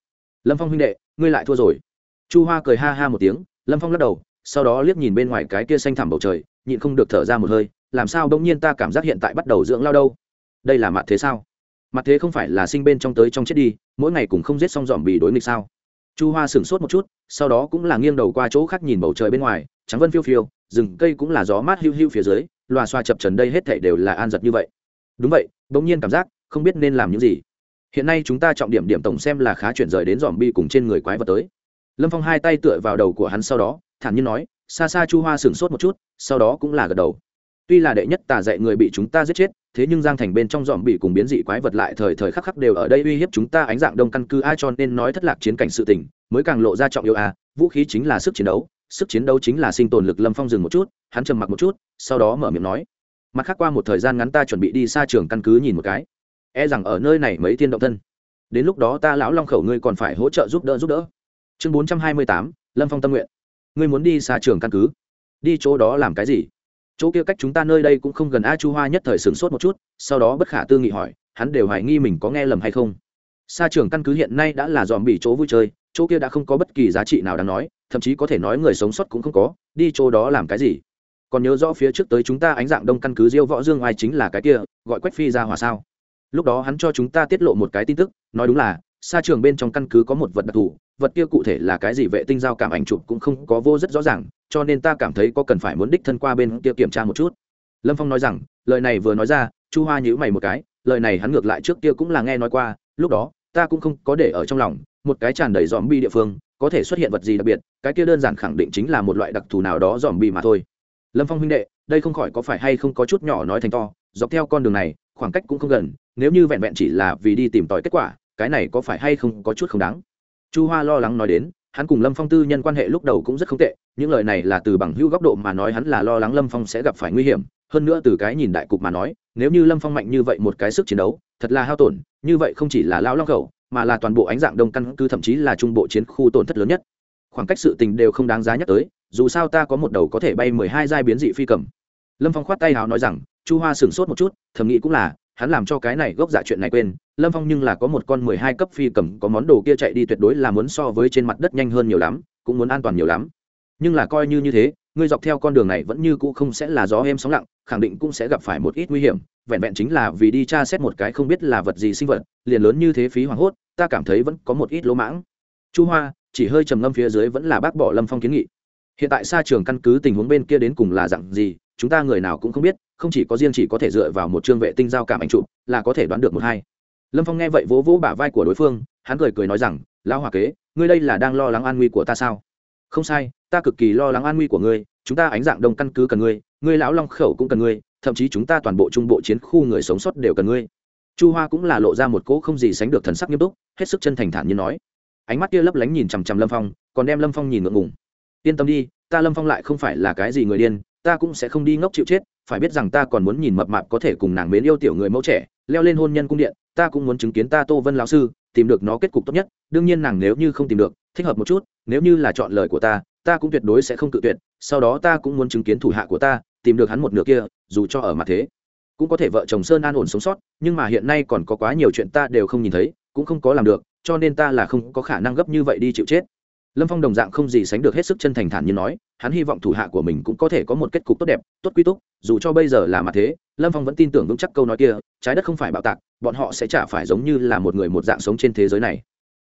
Speaker 1: Lâm phong huynh đệ, ngươi lại thua rồi. Chu hoa cười ha ha một tiếng, lâm phong lắc đầu, sau đó liếc nhìn bên ngoài cái kia xanh thẳm bầu trời, nhịn không được thở ra một hơi, làm sao bỗng nhiên ta cảm giác hiện tại bắt đầu dưỡng lao đâu? Đây là mặt thế sao? Mặt thế không phải là sinh bên trong tới trong chết đi, mỗi ngày cũng không giết xong dòm bì đối nghịch sao? Chu hoa sửng sốt một chút, sau đó cũng là nghiêng đầu qua chỗ khác nhìn bầu trời bên ngoài, trắng vân phiêu phiêu, rừng cây cũng là gió mát hiu hiu phía dưới loà xoa chập trần đây hết thảy đều là an giật như vậy. Đúng vậy, bỗng nhiên cảm giác không biết nên làm những gì hiện nay chúng ta trọng điểm điểm tổng xem là khá chuyển rời đến dòm bi cùng trên người quái vật tới. Lâm phong hai tay tựa vào đầu của hắn sau đó, thản nhiên nói xa xa chu hoa sửng sốt một chút, sau đó cũng là gật đầu. Tuy là đệ nhất tà dạy người bị chúng ta giết chết, thế nhưng giang thành bên trong dòm bị cùng biến dị quái vật lại thời thời khắc khắc đều ở đây uy hiếp chúng ta ánh dạng đông căn cứ ai cho nên nói thất lạc chiến cảnh sự tình, mới càng lộ ra trọng yêu a, vũ khí chính là sức chiến đấu, sức chiến đấu chính là sinh tồn lực lâm phong dừng một chút, hắn trầm mặc một chút, sau đó mở miệng nói, mặt khác qua một thời gian ngắn ta chuẩn bị đi xa trường căn cứ nhìn một cái e rằng ở nơi này mấy thiên động thân. Đến lúc đó ta lão long khẩu ngươi còn phải hỗ trợ giúp đỡ giúp đỡ. Chương bốn trăm hai mươi tám, lâm phong tâm nguyện. Ngươi muốn đi xa trường căn cứ? Đi chỗ đó làm cái gì? Chỗ kia cách chúng ta nơi đây cũng không gần a chu hoa nhất thời sửng sốt một chút, sau đó bất khả tư nghị hỏi, hắn đều hoài nghi mình có nghe lầm hay không. Xa trường căn cứ hiện nay đã là dòm bị chỗ vui chơi, chỗ kia đã không có bất kỳ giá trị nào đáng nói, thậm chí có thể nói người sống sót cũng không có, đi chỗ đó làm cái gì? Còn nhớ rõ phía trước tới chúng ta ánh dạng đông căn cứ diêu võ dương ai chính là cái kia, gọi quách phi ra hòa sao? Lúc đó hắn cho chúng ta tiết lộ một cái tin tức, nói đúng là, xa trường bên trong căn cứ có một vật đặc thù, vật kia cụ thể là cái gì vệ tinh giao cảm ảnh chụp cũng không có vô rất rõ ràng, cho nên ta cảm thấy có cần phải muốn đích thân qua bên kia kiểm tra một chút. Lâm phong nói rằng, lời này vừa nói ra, chu hoa nhữ mày một cái, lời này hắn ngược lại trước kia cũng là nghe nói qua, lúc đó, ta cũng không có để ở trong lòng, một cái tràn đầy dòm bi địa phương, có thể xuất hiện vật gì đặc biệt, cái kia đơn giản khẳng định chính là một loại đặc thù nào đó dòm bi mà thôi. Lâm phong huynh đệ, đây không khỏi có phải hay không có chút nhỏ nói thành to dọc theo con đường này, khoảng cách cũng không gần, nếu như vẹn vẹn chỉ là vì đi tìm tòi kết quả, cái này có phải hay không có chút không đáng? Chu hoa lo lắng nói đến, hắn cùng lâm phong tư nhân quan hệ lúc đầu cũng rất không tệ, những lời này là từ bằng hữu góc độ mà nói hắn là lo lắng lâm phong sẽ gặp phải nguy hiểm, hơn nữa từ cái nhìn đại cục mà nói, nếu như lâm phong mạnh như vậy một cái sức chiến đấu, thật là hao tổn, như vậy không chỉ là lao long khẩu, mà là toàn bộ ánh dạng đông căn cứ thậm chí là trung bộ chiến khu tổn thất lớn nhất. Khoảng cách sự tình đều không đáng giá nhắc tới, dù sao ta có một đầu có thể bay mười hai giai biến dị phi cầm lâm phong khoát tay hào nói rằng, chu hoa sửng sốt một chút, thầm nghĩ cũng là, hắn làm cho cái này gốc dạ chuyện này quên. Lâm phong nhưng là có một con mười hai cấp phi cầm, có món đồ kia chạy đi tuyệt đối là muốn so với trên mặt đất nhanh hơn nhiều lắm, cũng muốn an toàn nhiều lắm. Nhưng là coi như như thế, ngươi dọc theo con đường này vẫn như cũ không sẽ là gió êm sóng lặng, khẳng định cũng sẽ gặp phải một ít nguy hiểm. Vẹn vẹn chính là vì đi tra xét một cái không biết là vật gì sinh vật, liền lớn như thế phí hoảng hốt, ta cảm thấy vẫn có một ít lỗ mãng. Chu hoa, chỉ hơi trầm ngâm phía dưới vẫn là bác bỏ lâm phong kiến nghị hiện tại xa trường căn cứ tình huống bên kia đến cùng là dặn gì, chúng ta người nào cũng không biết, không chỉ có riêng chỉ có thể dựa vào một chương vệ tinh giao cảm ảnh chụp, là có thể đoán được một hai. Lâm phong nghe vậy vỗ vỗ bả vai của đối phương, hắn cười cười nói rằng, lão hòa kế, ngươi đây là đang lo lắng an nguy của ta sao? Không sai, ta cực kỳ lo lắng an nguy của ngươi, chúng ta ánh dạng đông căn cứ cần ngươi ngươi lão long khẩu cũng cần ngươi, thậm chí chúng ta toàn bộ trung bộ chiến khu người sống sót đều cần ngươi. Chu hoa cũng là lộ ra một cỗ không gì sánh được thần sắc nghiêm túc, hết sức chân thành thản như nói. Ánh mắt kia lấp lánh nhìn chằm chằm lâm phong, còn đem lâm phong nhìn ngượng ngùng yên tâm đi, ta lâm phong lại không phải là cái gì người điên, ta cũng sẽ không đi ngốc chịu chết, phải biết rằng ta còn muốn nhìn mập mạp có thể cùng nàng mến yêu tiểu người mẫu trẻ, leo lên hôn nhân cung điện, ta cũng muốn chứng kiến ta tô vân lão sư, tìm được nó kết cục tốt nhất, đương nhiên nàng nếu như không tìm được, thích hợp một chút, nếu như là chọn lời của ta ta cũng tuyệt đối sẽ không cự tuyệt, sau đó ta cũng muốn chứng kiến thủ hạ của ta, tìm được hắn một nửa kia, dù cho ở mặt thế, cũng có thể vợ chồng sơn an ổn sống sót, nhưng mà hiện nay còn có quá nhiều chuyện ta đều không nhìn thấy, cũng không có làm được, cho nên ta là không có khả năng gấp như vậy đi chịu chết lâm phong đồng dạng không gì sánh được hết sức chân thành thản như nói, hắn hy vọng thủ hạ của mình cũng có thể có một kết cục tốt đẹp, tốt quy túc, dù cho bây giờ là mặt thế, lâm phong vẫn tin tưởng vững chắc câu nói kia, trái đất không phải bạo tạc, bọn họ sẽ chả phải giống như là một người một dạng sống trên thế giới này.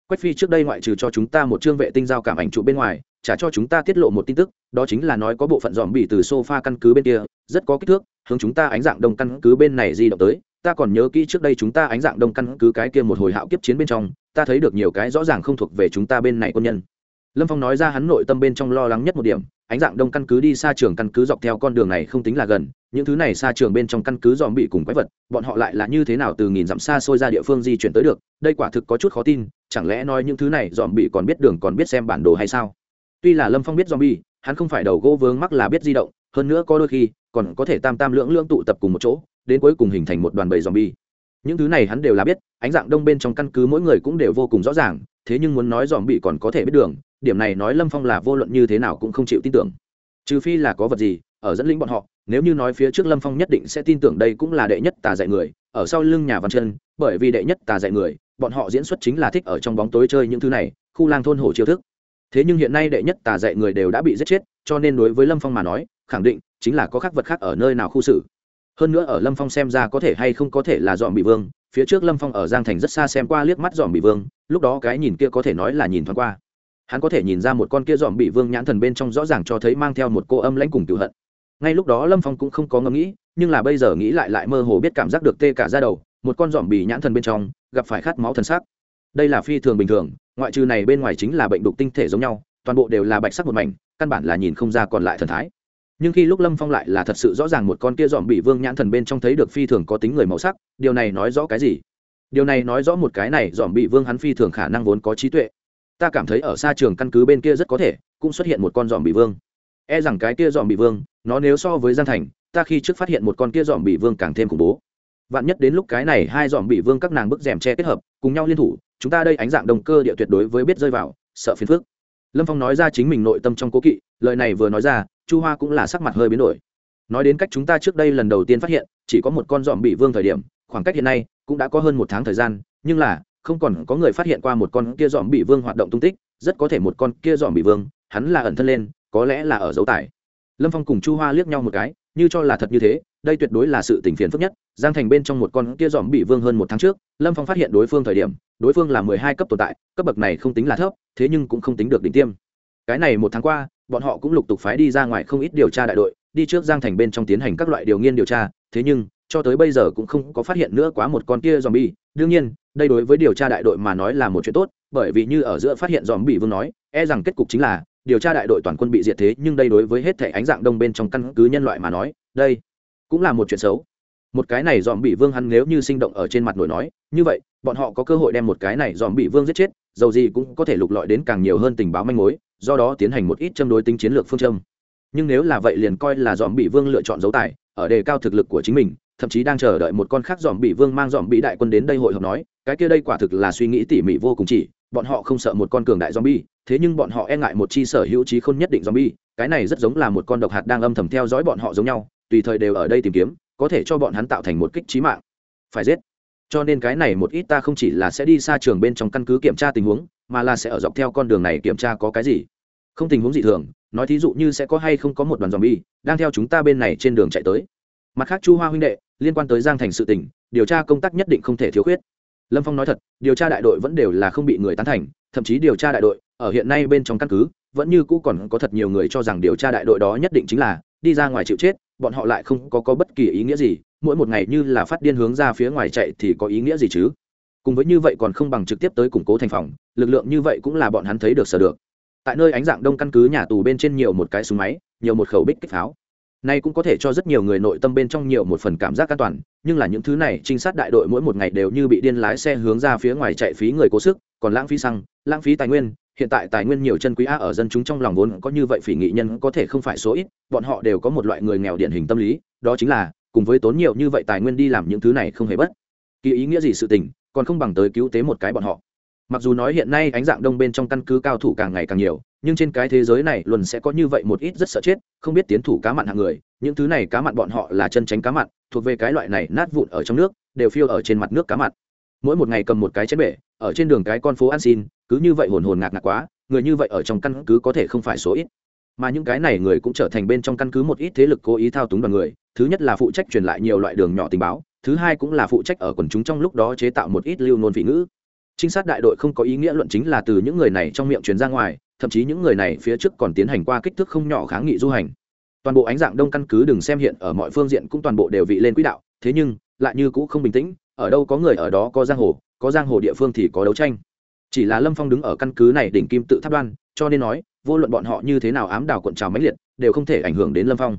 Speaker 1: Quách phi trước đây ngoại trừ cho chúng ta một chương vệ tinh giao cảm ảnh trụ bên ngoài trả cho chúng ta tiết lộ một tin tức, đó chính là nói có bộ phận dòm bị từ sofa căn cứ bên kia, rất có kích thước, hướng chúng ta ánh dạng đông căn cứ bên này di động tới. Ta còn nhớ kỹ trước đây chúng ta ánh dạng đông căn cứ cái kia một hồi hạo kiếp chiến bên trong, ta thấy được nhiều cái rõ ràng không thuộc về chúng ta bên này quân nhân lâm phong nói ra hắn nội tâm bên trong lo lắng nhất một điểm, ánh dạng đông căn cứ đi xa trường căn cứ dọc theo con đường này không tính là gần, những thứ này xa trường bên trong căn cứ dòm bị cùng quái vật, bọn họ lại là như thế nào từ nghìn dặm xa xôi ra địa phương di chuyển tới được, đây quả thực có chút khó tin, chẳng lẽ nói những thứ này dòm bị còn biết đường còn biết xem bản đồ hay sao? Tuy là lâm phong biết dòm bị, hắn không phải đầu gỗ vướng mắc là biết di động, hơn nữa có đôi khi, còn có thể tam tam lưỡng lưỡng tụ tập cùng một chỗ, đến cuối cùng hình thành một đoàn bầy dòm bi những thứ này hắn đều là biết, ánh dạng đông bên trong căn cứ mỗi người cũng đều vô cùng rõ ràng thế nhưng muốn nói dòm bị còn có thể biết đường, điểm này nói lâm phong là vô luận như thế nào cũng không chịu tin tưởng. Trừ phi là có vật gì, ở dẫn lĩnh bọn họ, nếu như nói phía trước lâm phong nhất định sẽ tin tưởng đây cũng là đệ nhất tà dạy người, ở sau lưng nhà văn chân bởi vì đệ nhất tà dạy người, bọn họ diễn xuất chính là thích ở trong bóng tối chơi những thứ này, khu lang thôn hồ chiêu thức. Thế nhưng hiện nay đệ nhất tà dạy người đều đã bị giết chết, cho nên đối với lâm phong mà nói, khẳng định chính là có khác vật khác ở nơi nào khu xử. Hơn nữa ở lâm phong xem ra có thể hay không có thể là dọn bị vương, phía trước lâm phong ở giang thành rất xa xem qua liếc mắt dọn bị vương lúc đó cái nhìn kia có thể nói là nhìn thoáng qua. Hắn có thể nhìn ra một con kia dòm bị vương nhãn thần bên trong rõ ràng cho thấy mang theo một cô âm lãnh cùng cựu hận. Ngay lúc đó lâm phong cũng không có ngẫm nghĩ, nhưng là bây giờ nghĩ lại lại mơ hồ biết cảm giác được tê cả ra đầu, một con dòm bị nhãn thần bên trong, gặp phải khát máu thần sắc. Đây là phi thường bình thường, ngoại trừ này bên ngoài chính là bệnh đục tinh thể giống nhau, toàn bộ đều là bạch sắc một mảnh, căn bản là nhìn không ra còn lại thần thái. Nhưng khi lúc lâm phong lại là thật sự rõ ràng một con kia dòm bị vương nhãn thần bên trong thấy được phi thường có tính người màu sắc, điều này nói rõ cái gì? Điều này nói rõ một cái này dòm bị vương hắn phi thường khả năng vốn có trí tuệ. Ta cảm thấy ở xa trường căn cứ bên kia rất có thể, cũng xuất hiện một con dòm bị vương. E rằng cái kia dòm bị vương, nó nếu so với giang thành, ta khi trước phát hiện một con kia dòm bị vương càng thêm khủng bố. Vạn nhất đến lúc cái này hai dòm bị vương các nàng bức rèm che kết hợp, cùng nhau liên thủ, chúng ta đây ánh dạng đồng cơ địa tuyệt đối với biết rơi vào, sợ phiền phức. Lâm phong nói ra chính mình nội tâm trong cố kỵ, lời này vừa nói ra, chu hoa cũng là sắc mặt hơi biến đổi. Nói đến cách chúng ta trước đây lần đầu tiên phát hiện, chỉ có một con dòm bị vương thời điểm khoảng cách hiện nay cũng đã có hơn một tháng thời gian, nhưng là, không còn có người phát hiện qua một con kia dòm bị vương hoạt động tung tích, rất có thể một con kia dòm bị vương, hắn là ẩn thân lên, có lẽ là ở dấu tải lâm phong cùng chu hoa liếc nhau một cái, như cho là thật như thế, đây tuyệt đối là sự tình phiền phức nhất. Giang thành bên trong một con kia dòm bị vương hơn một tháng trước, lâm phong phát hiện đối phương thời điểm, đối phương là mười hai cấp tồn tại, cấp bậc này không tính là thấp, thế nhưng cũng không tính được đỉnh tiêm. Cái này một tháng qua, bọn họ cũng lục tục phái đi ra ngoài không ít điều tra đại đội, đi trước giang thành bên trong tiến hành các loại điều nghiên điều tra, thế nhưng cho tới bây giờ cũng không có phát hiện nữa quá một con kia dòm bi đương nhiên, đây đối với điều tra đại đội mà nói là một chuyện tốt, bởi vì như ở giữa phát hiện dòm bị vương nói e rằng kết cục chính là, điều tra đại đội toàn quân bị diệt thế, nhưng đây đối với hết thể ánh dạng đông bên trong căn cứ nhân loại mà nói, đây cũng là một chuyện xấu. Một cái này dòm bị vương hắn nếu như sinh động ở trên mặt nổi nói, như vậy, bọn họ có cơ hội đem một cái này dòm bị vương giết chết, dầu gì cũng có thể lục lọi đến càng nhiều hơn tình báo manh mối, do đó tiến hành một ít châm đối tính chiến lược phương châm. Nhưng nếu là vậy liền coi là dòm bị vương lựa chọn dấu tài, ở đề cao thực lực của chính mình thậm chí đang chờ đợi một con khác dòm bị vương mang dòm bị đại quân đến đây hội họp nói cái kia đây quả thực là suy nghĩ tỉ mỉ vô cùng chỉ bọn họ không sợ một con cường đại zombie, thế nhưng bọn họ e ngại một chi sở hữu trí khôn nhất định zombie, cái này rất giống là một con độc hạt đang âm thầm theo dõi bọn họ giống nhau, tùy thời đều ở đây tìm kiếm, có thể cho bọn hắn tạo thành một kích trí mạng. Phải giết. Cho nên cái này một ít ta không chỉ là sẽ đi xa trường bên trong căn cứ kiểm tra tình huống, mà là sẽ ở dọc theo con đường này kiểm tra có cái gì. Không tình huống gì thường, nói thí dụ như sẽ có hay không có một đoàn zombie đang theo chúng ta bên này trên đường chạy tới. Mặt khác Chu Hoa huynh đệ, liên quan tới Giang Thành sự tình, điều tra công tác nhất định không thể thiếu khuyết. Lâm phong nói thật điều tra đại đội vẫn đều là không bị người tán thành thậm chí điều tra đại đội ở hiện nay bên trong căn cứ vẫn như cũ còn có thật nhiều người cho rằng điều tra đại đội đó nhất định chính là đi ra ngoài chịu chết bọn họ lại không có, có bất kỳ ý nghĩa gì mỗi một ngày như là phát điên hướng ra phía ngoài chạy thì có ý nghĩa gì chứ? Cùng với như vậy còn không bằng trực tiếp tới củng cố thành phòng lực lượng như vậy cũng là bọn hắn thấy được sở được. Tại nơi ánh dạng đông căn cứ nhà tù bên trên nhiều một cái súng máy nhiều một khẩu bích kích pháo. Nay cũng có thể cho rất nhiều người nội tâm bên trong nhiều một phần cảm giác an toàn, nhưng là những thứ này trinh sát đại đội mỗi một ngày đều như bị điên lái xe hướng ra phía ngoài chạy phí người cố sức, còn lãng phí xăng, lãng phí tài nguyên, hiện tại tài nguyên nhiều chân quý a ở dân chúng trong lòng vốn có như vậy phỉ nghị nhân có thể không phải số ít, bọn họ đều có một loại người nghèo điển hình tâm lý, đó chính là cùng với tốn nhiều như vậy tài nguyên đi làm những thứ này không hề bất kỳ ý nghĩa gì sự tình, còn không bằng tới cứu tế một cái bọn họ. Mặc dù nói hiện nay ánh dạng đông bên trong căn cứ cao thủ càng ngày càng nhiều, nhưng trên cái thế giới này luôn sẽ có như vậy một ít rất sợ chết, không biết tiến thủ cá mặn hàng người, những thứ này cá mặn bọn họ là chân tránh cá mặn, thuộc về cái loại này nát vụn ở trong nước, đều phiêu ở trên mặt nước cá mặn. Mỗi một ngày cầm một cái chén bể, ở trên đường cái con phố ăn xin, cứ như vậy hồn hồn ngạc ngạc quá, người như vậy ở trong căn cứ có thể không phải số ít. Mà những cái này người cũng trở thành bên trong căn cứ một ít thế lực cố ý thao túng đoàn người, thứ nhất là phụ trách truyền lại nhiều loại đường nhỏ tình báo, thứ hai cũng là phụ trách ở quần chúng trong lúc đó chế tạo một ít lưu nôn vị ngữ. Trinh sát đại đội không có ý nghĩa luận chính là từ những người này trong miệng truyền ra ngoài thậm chí những người này phía trước còn tiến hành qua kích thước không nhỏ kháng nghị du hành. Toàn bộ ánh dạng đông căn cứ đừng xem hiện ở mọi phương diện cũng toàn bộ đều vị lên quỹ đạo, thế nhưng, lại như cũ không bình tĩnh, ở đâu có người ở đó có giang hồ, có giang hồ địa phương thì có đấu tranh. Chỉ là lâm phong đứng ở căn cứ này đỉnh kim tự tháp đoan, cho nên nói, vô luận bọn họ như thế nào ám đào cuộn trào mãnh liệt, đều không thể ảnh hưởng đến lâm phong.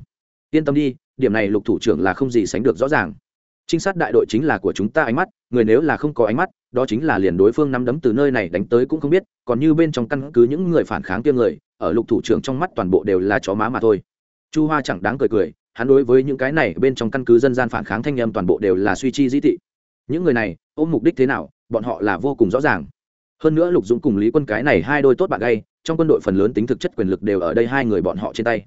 Speaker 1: Yên tâm đi, điểm này lục thủ trưởng là không gì sánh được rõ ràng. Trinh sát đại đội chính là của chúng ta ánh mắt, người nếu là không có ánh mắt đó chính là liền đối phương nắm đấm từ nơi này đánh tới cũng không biết, còn như bên trong căn cứ những người phản kháng kia người, ở lục thủ trưởng trong mắt toàn bộ đều là chó má mà thôi. Chu hoa chẳng đáng cười cười, hắn đối với những cái này bên trong căn cứ dân gian phản kháng thanh âm toàn bộ đều là suy chi dĩ thị những người này, ôm mục đích thế nào, bọn họ là vô cùng rõ ràng. Hơn nữa lục dũng cùng lý quân cái này hai đôi tốt bạn gay, trong quân đội phần lớn tính thực chất quyền lực đều ở đây hai người bọn họ trên tay.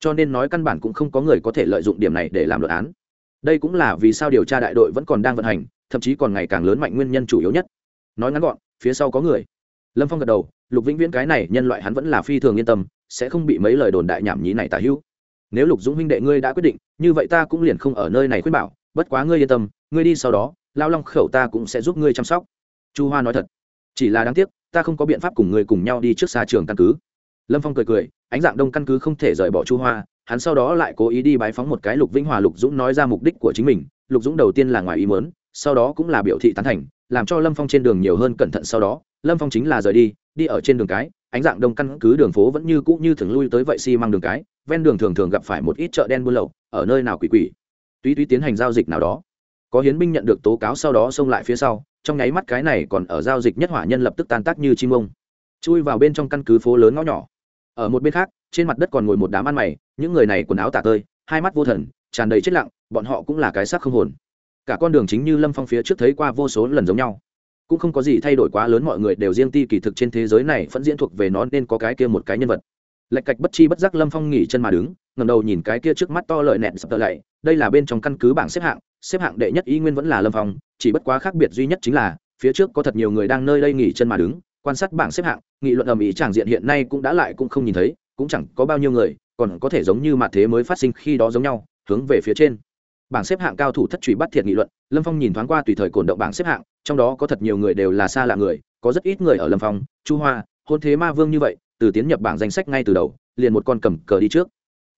Speaker 1: Cho nên nói căn bản cũng không có người có thể lợi dụng điểm này để làm luận án. Đây cũng là vì sao điều tra đại đội vẫn còn đang vận hành thậm chí còn ngày càng lớn mạnh nguyên nhân chủ yếu nhất. Nói ngắn gọn, phía sau có người. Lâm phong gật đầu, lục vĩnh viễn cái này nhân loại hắn vẫn là phi thường yên tâm, sẽ không bị mấy lời đồn đại nhảm nhí này tả hữu. Nếu lục dũng huynh đệ ngươi đã quyết định, như vậy ta cũng liền không ở nơi này khuyên bảo, bất quá ngươi yên tâm, ngươi đi sau đó, lao long khẩu ta cũng sẽ giúp ngươi chăm sóc. Chu hoa nói thật. Chỉ là đáng tiếc, ta không có biện pháp cùng ngươi cùng nhau đi trước xa trường căn cứ. Lâm phong cười cười, ánh dạng đông căn cứ không thể rời bỏ chu hoa, hắn sau đó lại cố ý đi bái phóng một cái lục vĩnh hòa lục dũng nói ra mục đích của chính mình, lục dũng đầu tiên là ngoài ý mớn sau đó cũng là biểu thị tán thành, làm cho lâm phong trên đường nhiều hơn cẩn thận sau đó. Lâm phong chính là rời đi đi ở trên đường cái, ánh dạng đông căn cứ đường phố vẫn như cũ như thường lui tới vậy xi、si、măng đường cái, ven đường thường thường gặp phải một ít chợ đen buôn lậu, ở nơi nào quỷ quỷ. Tuy tuy tiến hành giao dịch nào đó, có hiến binh nhận được tố cáo sau đó xông lại phía sau, trong nháy mắt cái này còn ở giao dịch nhất hỏa nhân lập tức tan tác như chim ông. Chui vào bên trong căn cứ phố lớn ngõ nhỏ. Ở một bên khác, trên mặt đất còn ngồi một đám ăn mày, những người này quần áo tả tơi, hai mắt vô thần, tràn đầy chết lặng, bọn họ cũng là cái xác không hồn cả con đường chính như lâm phong phía trước thấy qua vô số lần giống nhau cũng không có gì thay đổi quá lớn mọi người đều riêng ti kỳ thực trên thế giới này vẫn diễn thuộc về nó nên có cái kia một cái nhân vật lệch cạch bất chi bất giác lâm phong nghỉ chân mà đứng ngầm đầu nhìn cái kia trước mắt to lợi nẹn sập tợ lạy đây là bên trong căn cứ bảng xếp hạng xếp hạng đệ nhất y nguyên vẫn là lâm phong chỉ bất quá khác biệt duy nhất chính là phía trước có thật nhiều người đang nơi đây nghỉ chân mà đứng quan sát bảng xếp hạng nghị luận ầm ĩ tràng diện hiện nay cũng đã lại cũng không nhìn thấy cũng chẳng có bao nhiêu người còn có thể giống như mặt thế mới phát sinh khi đó giống nhau hướng về phía trên bảng xếp hạng cao thủ thất truy bắt thiệt nghị luận, lâm phong nhìn thoáng qua tùy thời cổn động bảng xếp hạng, trong đó có thật nhiều người đều là xa lạ người, có rất ít người ở lâm phong, chu hoa, hôn thế ma vương như vậy, từ tiến nhập bảng danh sách ngay từ đầu, liền một con cầm cờ đi trước.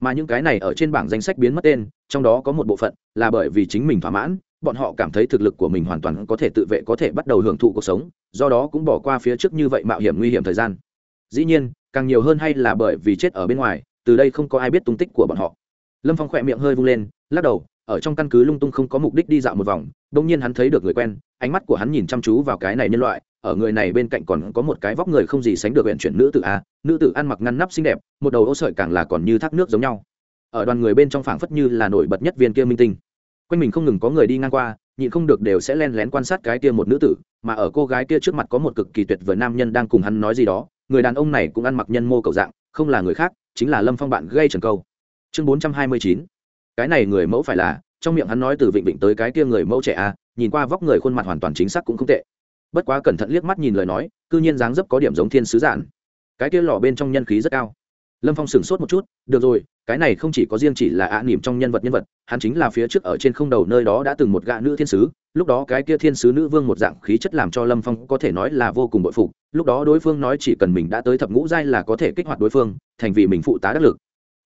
Speaker 1: Mà những cái này ở trên bảng danh sách biến mất tên, trong đó có một bộ phận là bởi vì chính mình thỏa mãn, bọn họ cảm thấy thực lực của mình hoàn toàn có thể tự vệ, có thể bắt đầu hưởng thụ cuộc sống, do đó cũng bỏ qua phía trước như vậy mạo hiểm nguy hiểm thời gian. Dĩ nhiên, càng nhiều hơn hay là bởi vì chết ở bên ngoài, từ đây không có ai biết tung tích của bọn họ. Lâm phong khỏe miệng hơi vung lên, lắc đầu ở trong căn cứ lung tung không có mục đích đi dạo một vòng đông nhiên hắn thấy được người quen, ánh mắt của hắn nhìn chăm chú vào cái này nhân loại, ở người này bên cạnh còn có một cái vóc người không gì sánh được huyện chuyển nữ tử a, nữ tử ăn mặc ngăn nắp xinh đẹp, một đầu ô sợi càng là còn như thác nước giống nhau. Ở đoàn người bên trong phảng phất như là nổi bật nhất viên kia minh tinh. Quanh mình không ngừng có người đi ngang qua, nhịn không được đều sẽ len lén quan sát cái kia một nữ tử, mà ở cô gái kia trước mặt có một cực kỳ tuyệt vời nam nhân đang cùng hắn nói gì đó, người đàn ông này cũng ăn mặc nhân mô cầu dạng, không là người khác, chính là lâm phong bạn gây trần câu. Chương bốn trăm hai mươi chín cái này người mẫu phải là, trong miệng hắn nói từ vịnh vịnh tới cái kia người mẫu trẻ a, nhìn qua vóc người khuôn mặt hoàn toàn chính xác cũng không tệ. Bất quá cẩn thận liếc mắt nhìn lời nói, cư nhiên dáng dấp có điểm giống thiên sứ giản. Cái kia lò bên trong nhân khí rất cao. Lâm phong sửng sốt một chút, được rồi, cái này không chỉ có riêng chỉ là ạ à nỉm trong nhân vật nhân vật, hắn chính là phía trước ở trên không đầu nơi đó đã từng một gã nữ thiên sứ, lúc đó cái kia thiên sứ nữ vương một dạng khí chất làm cho lâm phong có thể nói là vô cùng bội phục, lúc đó đối phương nói chỉ cần mình đã tới thập ngũ giai là có thể kích hoạt đối phương, thành vì mình phụ tá đắc lực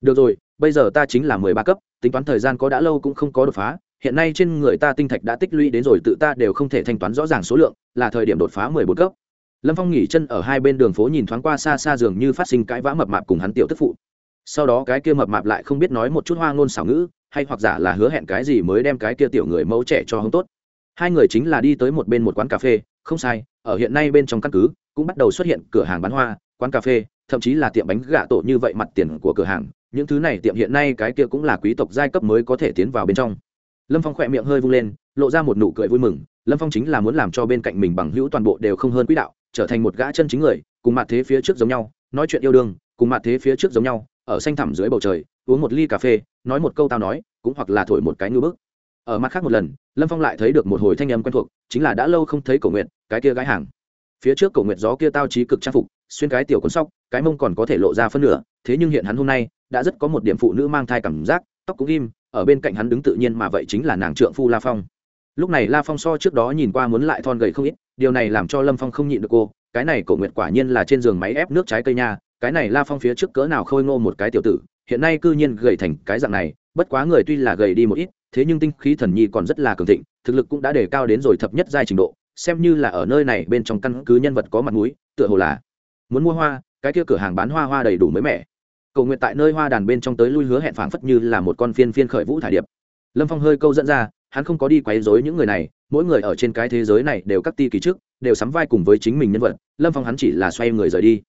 Speaker 1: được rồi, bây giờ ta chính là mười ba cấp, tính toán thời gian có đã lâu cũng không có đột phá. Hiện nay trên người ta tinh thạch đã tích lũy đến rồi, tự ta đều không thể thanh toán rõ ràng số lượng, là thời điểm đột phá mười bốn cấp. Lâm phong nghỉ chân ở hai bên đường phố nhìn thoáng qua xa xa dường như phát sinh cãi vã mập mạp cùng hắn tiểu tức phụ. Sau đó cái kia mập mạp lại không biết nói một chút hoa ngôn xảo ngữ, hay hoặc giả là hứa hẹn cái gì mới đem cái kia tiểu người mẫu trẻ cho hông tốt. Hai người chính là đi tới một bên một quán cà phê, không sai, ở hiện nay bên trong căn cứ, cũng bắt đầu xuất hiện cửa hàng bán hoa, quán cà phê, thậm chí là tiệm bánh gà tổ như vậy mặt tiền của cửa hàng những thứ này tiệm hiện nay cái kia cũng là quý tộc giai cấp mới có thể tiến vào bên trong. Lâm phong khỏe miệng hơi vung lên, lộ ra một nụ cười vui mừng. Lâm phong chính là muốn làm cho bên cạnh mình bằng hữu toàn bộ đều không hơn quỹ đạo, trở thành một gã chân chính người, cùng mặt thế phía trước giống nhau, nói chuyện yêu đương, cùng mặt thế phía trước giống nhau, ở xanh thẳm dưới bầu trời, uống một ly cà phê, nói một câu tao nói, cũng hoặc là thổi một cái ngư bức. Ở mặt khác một lần, lâm phong lại thấy được một hồi thanh âm quen thuộc, chính là đã lâu không thấy cổ nguyện cái kia gái hàng. Phía trước cổ nguyện gió kia tao trí cực trang phục, xuyên cái tiểu con sóc, cái mông còn có thể lộ ra phân nửa, thế nhưng hiện hắn hôm nay đã rất có một điểm phụ nữ mang thai cảm giác, tóc cũng im, ở bên cạnh hắn đứng tự nhiên mà vậy chính là nàng trượng phu la phong. Lúc này la phong so trước đó nhìn qua muốn lại thon gầy không ít, điều này làm cho lâm phong không nhịn được cô, cái này cổ nguyệt quả nhiên là trên giường máy ép nước trái cây nha, cái này la phong phía trước cỡ nào khôi ngô một cái tiểu tử, hiện nay cư nhiên gầy thành cái dạng này, bất quá người tuy là gầy đi một ít, thế nhưng tinh khí thần nhi còn rất là cường thịnh, thực lực cũng đã đề cao đến rồi thập nhất giai trình độ, xem như là ở nơi này bên trong căn cứ nhân vật có mặt mũi, tựa hồ là muốn mua hoa, cái kia cửa hàng bán hoa hoa đầy đủ mới mẻ cầu nguyện tại nơi hoa đàn bên trong tới lui hứa hẹn phảng phất như là một con phiên phiên khởi vũ thải điệp. Lâm phong hơi câu dẫn ra, hắn không có đi quấy rối những người này, mỗi người ở trên cái thế giới này đều cắt ti kỳ trước, đều sắm vai cùng với chính mình nhân vật, lâm phong hắn chỉ là xoay người rời đi.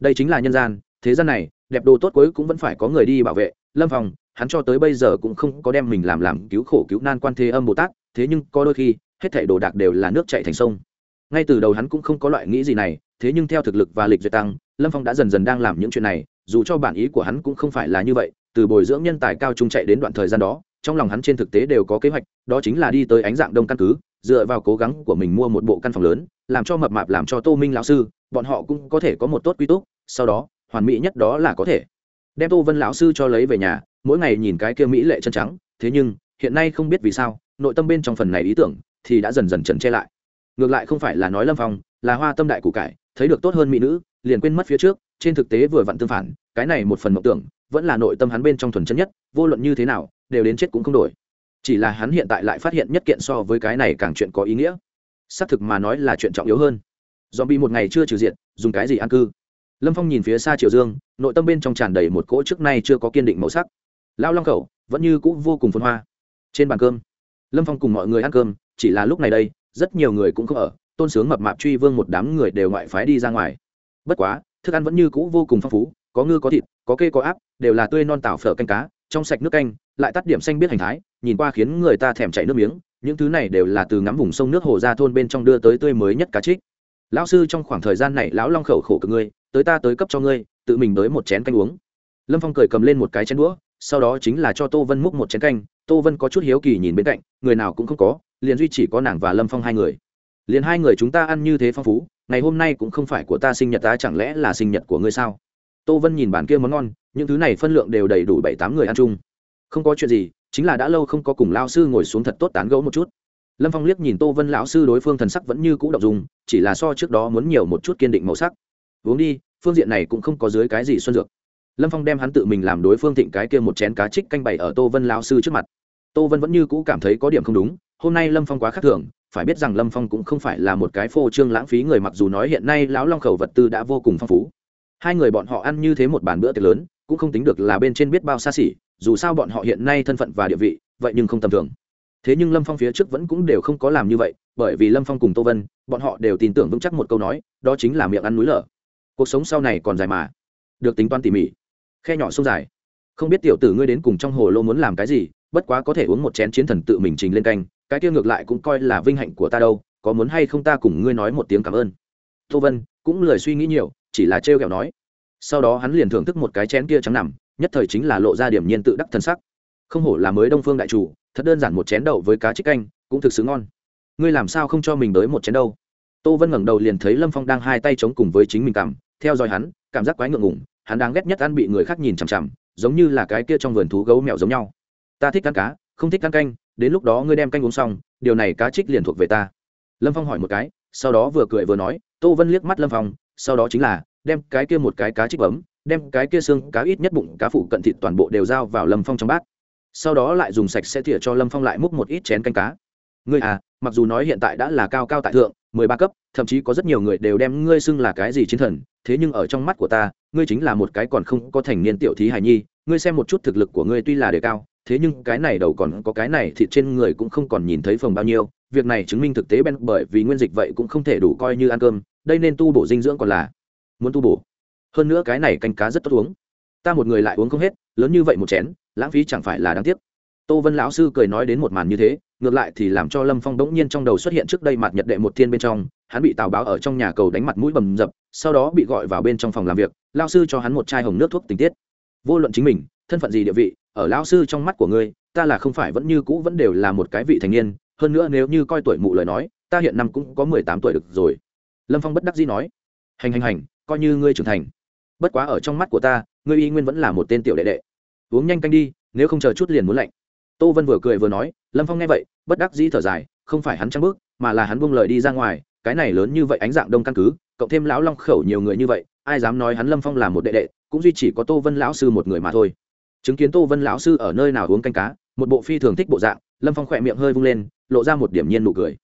Speaker 1: Đây chính là nhân gian, thế gian này, đẹp đồ tốt cuối cũng vẫn phải có người đi bảo vệ, lâm phong, hắn cho tới bây giờ cũng không có đem mình làm làm cứu khổ cứu nan quan thế âm bồ tát, thế nhưng có đôi khi, hết thảy đồ đạc đều là nước chạy thành sông. Ngay từ đầu hắn cũng không có loại nghĩ gì này, thế nhưng theo thực lực và lịch duyệt tăng, lâm phong đã dần dần đang làm những chuyện này dù cho bản ý của hắn cũng không phải là như vậy, từ bồi dưỡng nhân tài cao trung chạy đến đoạn thời gian đó, trong lòng hắn trên thực tế đều có kế hoạch, đó chính là đi tới ánh dạng đông căn cứ, dựa vào cố gắng của mình mua một bộ căn phòng lớn, làm cho mập mạp làm cho tô minh lão sư, bọn họ cũng có thể có một tốt quy túc, sau đó, hoàn mỹ nhất đó là có thể. Đem tô vân lão sư cho lấy về nhà, mỗi ngày nhìn cái kia mỹ lệ chân trắng, thế nhưng, hiện nay không biết vì sao, nội tâm bên trong phần này ý tưởng thì đã dần dần trần che lại. Ngược lại không phải là nói lâm phong, là hoa tâm đại củ cải, thấy được tốt hơn mỹ nữ, liền quên mất phía trước trên thực tế vừa vặn tương phản, cái này một phần mộng tưởng, vẫn là nội tâm hắn bên trong thuần chân nhất, vô luận như thế nào, đều đến chết cũng không đổi. Chỉ là hắn hiện tại lại phát hiện nhất kiện so với cái này càng chuyện có ý nghĩa. Xác thực mà nói là chuyện trọng yếu hơn. Do bị một ngày chưa trừ diện, dùng cái gì an cư? Lâm phong nhìn phía xa triều dương, nội tâm bên trong tràn đầy một cỗ trước nay chưa có kiên định màu sắc. Lao long khẩu, vẫn như cũ vô cùng phân hoa. Trên bàn cơm, lâm phong cùng mọi người ăn cơm, chỉ là lúc này đây, rất nhiều người cũng không ở, tôn sướng mập mạp truy vương một đám người đều ngoại phái đi ra ngoài. Bất quá thức ăn vẫn như cũ vô cùng phong phú, có ngư, có thịt, có kê, có áp, đều là tươi non tảo phở canh cá, trong sạch nước canh, lại tắt điểm xanh biết hành thái, nhìn qua khiến người ta thèm chảy nước miếng, những thứ này đều là từ ngắm vùng sông nước hồ ra thôn bên trong đưa tới tươi mới nhất cá trích. Lão sư trong khoảng thời gian này, lão long khẩu khổ cực ngươi, tới ta tới cấp cho ngươi, tự mình tới một chén canh uống. Lâm phong cười cầm lên một cái chén đũa, sau đó chính là cho tô vân múc một chén canh, tô vân có chút hiếu kỳ nhìn bên cạnh, người nào cũng không có, liền duy chỉ có nàng và lâm phong hai người. Liền hai người chúng ta ăn như thế phong phú ngày hôm nay cũng không phải của ta sinh nhật ta, chẳng lẽ là sinh nhật của ngươi sao? Tô vân nhìn bản kia món ngon, những thứ này phân lượng đều đầy đủ bảy tám người ăn chung. Không có chuyện gì, chính là đã lâu không có cùng lao sư ngồi xuống thật tốt tán gẫu một chút. Lâm phong liếc nhìn tô vân, lão sư đối phương thần sắc vẫn như cũ đ ộ n g dùng chỉ là so trước đó muốn nhiều một chút kiên định màu sắc. Uống đi, phương diện này cũng không có dưới cái gì xuân dược. Lâm phong đem hắn tự mình làm đối phương thịnh cái kia một chén cá trích canh bày ở tô vân, lão sư trước mặt. Tô vân vẫn như cũ cảm thấy có điểm không đúng hôm nay lâm phong quá khác thường, phải biết rằng lâm phong cũng không phải là một cái phô trương lãng phí người, mặc dù nói hiện nay lão long khẩu vật tư đã vô cùng phong phú. Hai người bọn họ ăn như thế một bàn bữa tiệc lớn, cũng không tính được là bên trên biết bao xa xỉ, dù sao bọn họ hiện nay thân phận và địa vị, vậy nhưng không tầm thường. Thế nhưng lâm phong phía trước vẫn cũng đều không có làm như vậy, bởi vì lâm phong cùng tô vân, bọn họ đều tin tưởng vững chắc một câu nói, đó chính là miệng ăn núi lở. Cuộc sống sau này còn dài mà. Được tính toán tỉ mỉ. Khe nhỏ sông dài. Không biết tiểu tử ngươi đến cùng trong hồ lô muốn làm cái gì, bất quá có thể uống một chén chiến thần tự mình trình lên canh cái kia ngược lại cũng coi là vinh hạnh của ta đâu, có muốn hay không ta cùng ngươi nói một tiếng cảm ơn. Tô vân cũng lười suy nghĩ nhiều, chỉ là trêu ghẹo nói. Sau đó hắn liền thưởng thức một cái chén kia trắng nằm, nhất thời chính là lộ ra điểm nhiên tự đắc thân sắc. Không hổ là mới đông phương đại chủ, thật đơn giản một chén đậu với cá trích canh, cũng thực sự ngon. Ngươi làm sao không cho mình tới một chén đâu? Tô vân ngẩng đầu liền thấy lâm phong đang hai tay chống cùng với chính mình cảm, theo dõi hắn, cảm giác quái ngượng ngủng hắn đang ghét nhất ăn bị người khác nhìn chằm chằm, giống như là cái kia trong vườn thú gấu mèo giống nhau. Ta thích ăn cá, không thích ăn canh đến lúc đó ngươi đem canh uống xong, điều này cá trích liền thuộc về ta. Lâm phong hỏi một cái, sau đó vừa cười vừa nói, tô vân liếc mắt lâm phong, sau đó chính là, đem cái kia một cái cá trích bấm, đem cái kia xương cá ít nhất bụng cá phụ cận thịt toàn bộ đều giao vào lâm phong trong bát. Sau đó lại dùng sạch sẽ thìa cho lâm phong lại múc một ít chén canh cá. Ngươi à mặc dù nói hiện tại đã là cao cao tại thượng, mười ba cấp, thậm chí có rất nhiều người đều đem ngươi xưng là cái gì chiến thần, thế nhưng ở trong mắt của ta, ngươi chính là một cái còn không có thành niên tiểu thí hài nhi, ngươi xem một chút thực lực của ngươi tuy là đề cao thế nhưng cái này đầu còn có cái này thịt trên người cũng không còn nhìn thấy phồng bao nhiêu, việc này chứng minh thực tế ben bởi vì nguyên dịch vậy cũng không thể đủ coi như ăn cơm, đây nên tu bổ dinh dưỡng còn là muốn tu bổ. Hơn nữa cái này canh cá rất tốt uống. Ta một người lại uống không hết, lớn như vậy một chén, lãng phí chẳng phải là đáng tiếc. Tô vân lão sư cười nói đến một màn như thế, ngược lại thì làm cho lâm phong đống nhiên trong đầu xuất hiện trước đây mặt nhật đệ một thiên bên trong, hắn bị tào báo ở trong nhà cầu đánh mặt mũi bầm dập, sau đó bị gọi vào bên trong phòng làm việc lao sư cho hắn một chai hồng nước thuốc tình tiết. Vô luận chính mình, thân phận gì địa vị ở lão sư trong mắt của ngươi, ta là không phải vẫn như cũ vẫn đều là một cái vị thành niên, hơn nữa nếu như coi tuổi mụ lời nói, ta hiện năm cũng có mười tám tuổi được rồi. Lâm phong bất đắc dĩ nói. Hành hành hành, coi như ngươi trưởng thành. Bất quá ở trong mắt của ta, ngươi y nguyên vẫn là một tên tiểu đệ đệ. Uống nhanh canh đi, nếu không chờ chút liền muốn lạnh. Tô vân vừa cười vừa nói, lâm phong nghe vậy, bất đắc dĩ thở dài, không phải hắn trăng bước, mà là hắn buông lời đi ra ngoài, cái này lớn như vậy ánh dạng đông căn cứ, cộng thêm lão long khẩu nhiều người như vậy, ai dám nói hắn lâm phong là một đệ đệ, cũng duy chỉ có tô vân lão sư một người mà thôi chứng kiến tô vân lão sư ở nơi nào uống canh cá, một bộ phi thường thích bộ dạng, lâm phong khỏe miệng hơi vung lên, lộ ra một điểm nhiên nụ cười.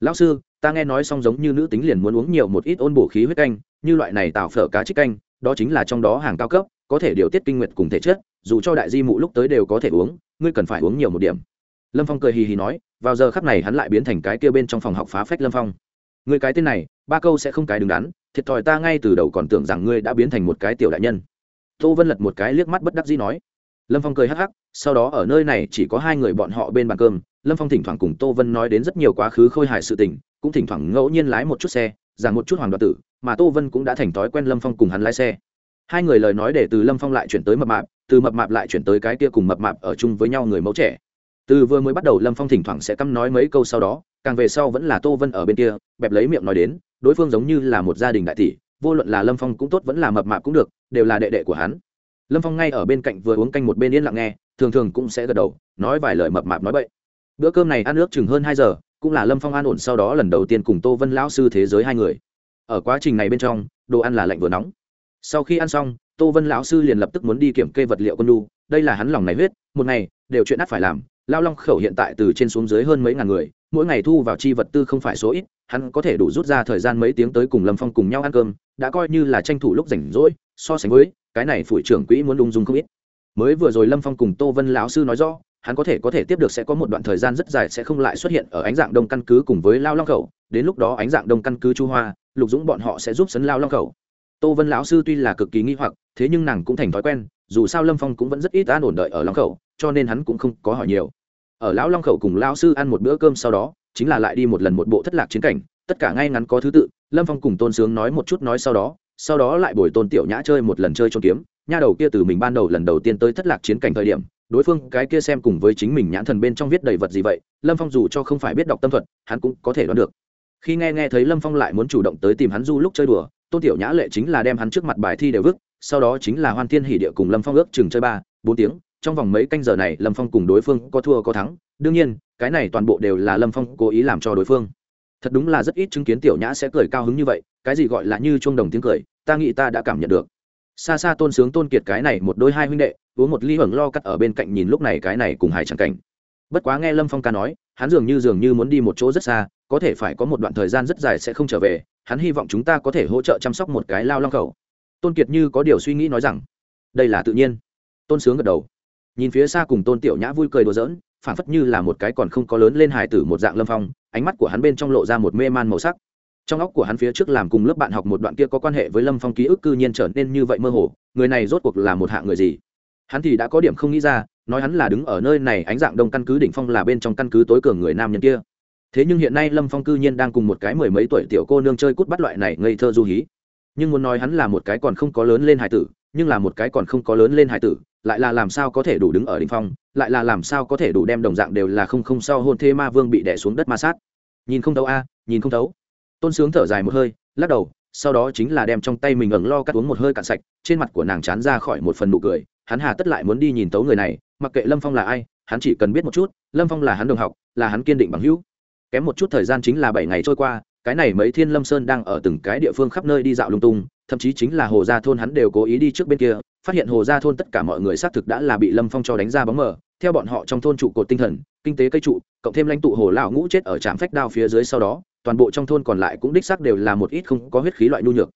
Speaker 1: Lão sư, ta nghe nói song giống như nữ tính liền muốn uống nhiều một ít ôn bổ khí huyết canh, như loại này tạo phở cá trích canh, đó chính là trong đó hàng cao cấp, có thể điều tiết kinh nguyệt cùng thể chất, dù cho đại di mụ lúc tới đều có thể uống, ngươi cần phải uống nhiều một điểm. Lâm phong cười hì hì nói, vào giờ khắp này hắn lại biến thành cái kia bên trong phòng học phá phách lâm phong. Người cái tên này, ba câu sẽ không cái đứng đắn, thiệt thòi ta ngay từ đầu còn tưởng rằng ngươi đã biến thành một cái tiểu đại nhân. Tô vân lật một cái liếc mắt bất đắc dĩ nói lâm phong cười hắc hắc, sau đó ở nơi này chỉ có hai người bọn họ bên bàn cơm, lâm phong thỉnh thoảng cùng tô vân nói đến rất nhiều quá khứ khôi hài sự tình, cũng thỉnh thoảng ngẫu nhiên lái một chút xe, giảng một chút hoàng đoạt tử, mà tô vân cũng đã thành thói quen lâm phong cùng hắn lái xe. Hai người lời nói để từ lâm phong lại chuyển tới mập mạp, từ mập mạp lại chuyển tới cái kia cùng mập mạp ở chung với nhau người mẫu trẻ. Từ vừa mới bắt đầu lâm phong thỉnh thoảng sẽ căm nói mấy câu sau đó, càng về sau vẫn là tô vân ở bên kia, bẹp lấy miệng nói đến, đối phương giống như là một gia đình đại tỷ, vô luận là lâm phong cũng tốt vẫn là mập mạp cũng được, đều là đệ đệ của hắn lâm phong ngay ở bên cạnh vừa uống canh một bên yên lặng nghe, thường thường cũng sẽ gật đầu, nói vài lời mập mạp nói bậy. Bữa cơm này ăn ước chừng hơn hai giờ, cũng là lâm phong an ổn sau đó lần đầu tiên cùng tô vân lão sư thế giới hai người. Ở quá trình này bên trong, đồ ăn là lạnh vừa nóng. Sau khi ăn xong, tô vân lão sư liền lập tức muốn đi kiểm kê vật liệu quân đu đây là hắn lòng này huyết, một ngày, đều chuyện ắt phải làm, lao long khẩu hiện tại từ trên xuống dưới hơn mấy ngàn người, mỗi ngày thu vào chi vật tư không phải số ít, hắn có thể đủ rút ra thời gian mấy tiếng tới cùng lâm phong cùng nhau ăn cơm, đã coi như là tranh thủ lúc rảnh rỗi, so sánh với cái này phủi trưởng quỹ muốn lung dung không ít. Mới vừa rồi lâm phong cùng tô vân lão sư nói rõ, hắn có thể có thể tiếp được sẽ có một đoạn thời gian rất dài sẽ không lại xuất hiện ở ánh dạng đông căn cứ cùng với lao long khẩu. Đến lúc đó ánh dạng đông căn cứ chu hoa, lục dũng bọn họ sẽ giúp sấn lao long khẩu. Tô vân lão sư tuy là cực kỳ nghi hoặc, thế nhưng nàng cũng thành thói quen, dù sao lâm phong cũng vẫn rất ít an ổn đợi ở long khẩu, cho nên hắn cũng không có hỏi nhiều. Ở lão long khẩu cùng lão sư ăn một bữa cơm sau đó, chính là lại đi một lần một bộ thất lạc chiến cảnh, tất cả ngay ngắn có thứ tự, lâm phong cùng tôn sướng nói một chút nói sau đó sau đó lại bồi tôn tiểu nhã chơi một lần chơi trốn kiếm. Nha đầu kia từ mình ban đầu lần đầu tiên tới thất lạc chiến cảnh thời điểm, đối phương cái kia xem cùng với chính mình nhãn thần bên trong viết đầy vật gì vậy, lâm phong dù cho không phải biết đọc tâm thuật, hắn cũng có thể đoán được. Khi nghe nghe thấy lâm phong lại muốn chủ động tới tìm hắn du lúc chơi đùa, tôn tiểu nhã lệ chính là đem hắn trước mặt bài thi đều vứt, sau đó chính là hoan thiên hỷ địa cùng lâm phong ước chừng chơi ba, bốn tiếng. Trong vòng mấy canh giờ này, lâm phong cùng đối phương có thua có thắng. Đương nhiên, cái này toàn bộ đều là lâm phong cố ý làm cho đối phương thật đúng là rất ít chứng kiến tiểu nhã sẽ cười cao hứng như vậy, cái gì gọi là như chuông đồng tiếng cười, ta nghĩ ta đã cảm nhận được. Xa xa tôn sướng tôn kiệt cái này một đôi hai huynh đệ, uống một ly hưởng lo cắt ở bên cạnh nhìn lúc này cái này cùng hải trắng cảnh. Bất quá nghe lâm phong ca nói, hắn dường như dường như muốn đi một chỗ rất xa, có thể phải có một đoạn thời gian rất dài sẽ không trở về, hắn hy vọng chúng ta có thể hỗ trợ chăm sóc một cái lao long khẩu. Tôn kiệt như có điều suy nghĩ nói rằng, đây là tự nhiên. Tôn sướng gật đầu. Nhìn phía xa cùng tôn tiểu nhã vui cười đùa giỡn phản phất như là một cái còn không có lớn lên hài tử một dạng lâm phong, ánh mắt của hắn bên trong lộ ra một mê man màu sắc. Trong óc của hắn phía trước làm cùng lớp bạn học một đoạn kia có quan hệ với lâm phong ký ức cư nhiên trở nên như vậy mơ hồ, người này rốt cuộc là một hạng người gì? Hắn thì đã có điểm không nghĩ ra, nói hắn là đứng ở nơi này ánh dạng đông căn cứ đỉnh phong là bên trong căn cứ tối cường người nam nhân kia. Thế nhưng hiện nay lâm phong cư nhiên đang cùng một cái mười mấy tuổi tiểu cô nương chơi cút bắt loại này ngây thơ du hí. Nhưng muốn nói hắn là một cái còn không có lớn lên hải tử, nhưng là một cái còn không có lớn lên hải tử, lại là làm sao có thể đủ đứng ở đỉnh phong lại là làm sao có thể đủ đem đồng dạng đều là không không sau hôn thê ma vương bị đẻ xuống đất ma sát. Nhìn không thấu a, nhìn không thấu. Tôn sướng thở dài một hơi, lắc đầu, sau đó chính là đem trong tay mình ẩn lo cắt uống một hơi cạn sạch, trên mặt của nàng chán ra khỏi một phần nụ cười, hắn hà tất lại muốn đi nhìn tấu người này, mặc kệ lâm phong là ai, hắn chỉ cần biết một chút, lâm phong là hắn đồng học, là hắn kiên định bằng hữu. Kém một chút thời gian chính là bảy ngày trôi qua, cái này mấy thiên lâm sơn đang ở từng cái địa phương khắp nơi đi dạo lung tung, thậm chí chính là hồ gia thôn hắn đều cố ý đi trước bên kia, phát hiện hồ gia thôn tất cả mọi người xác thực đã là bị lâm phong cho đánh ra bóng mờ theo bọn họ trong thôn trụ cột tinh thần, kinh tế cây trụ, cộng thêm lãnh tụ hồ lão ngũ chết ở trạm phách đao phía dưới sau đó, toàn bộ trong thôn còn lại cũng đích xác đều là một ít không có huyết khí loại nhu nhược.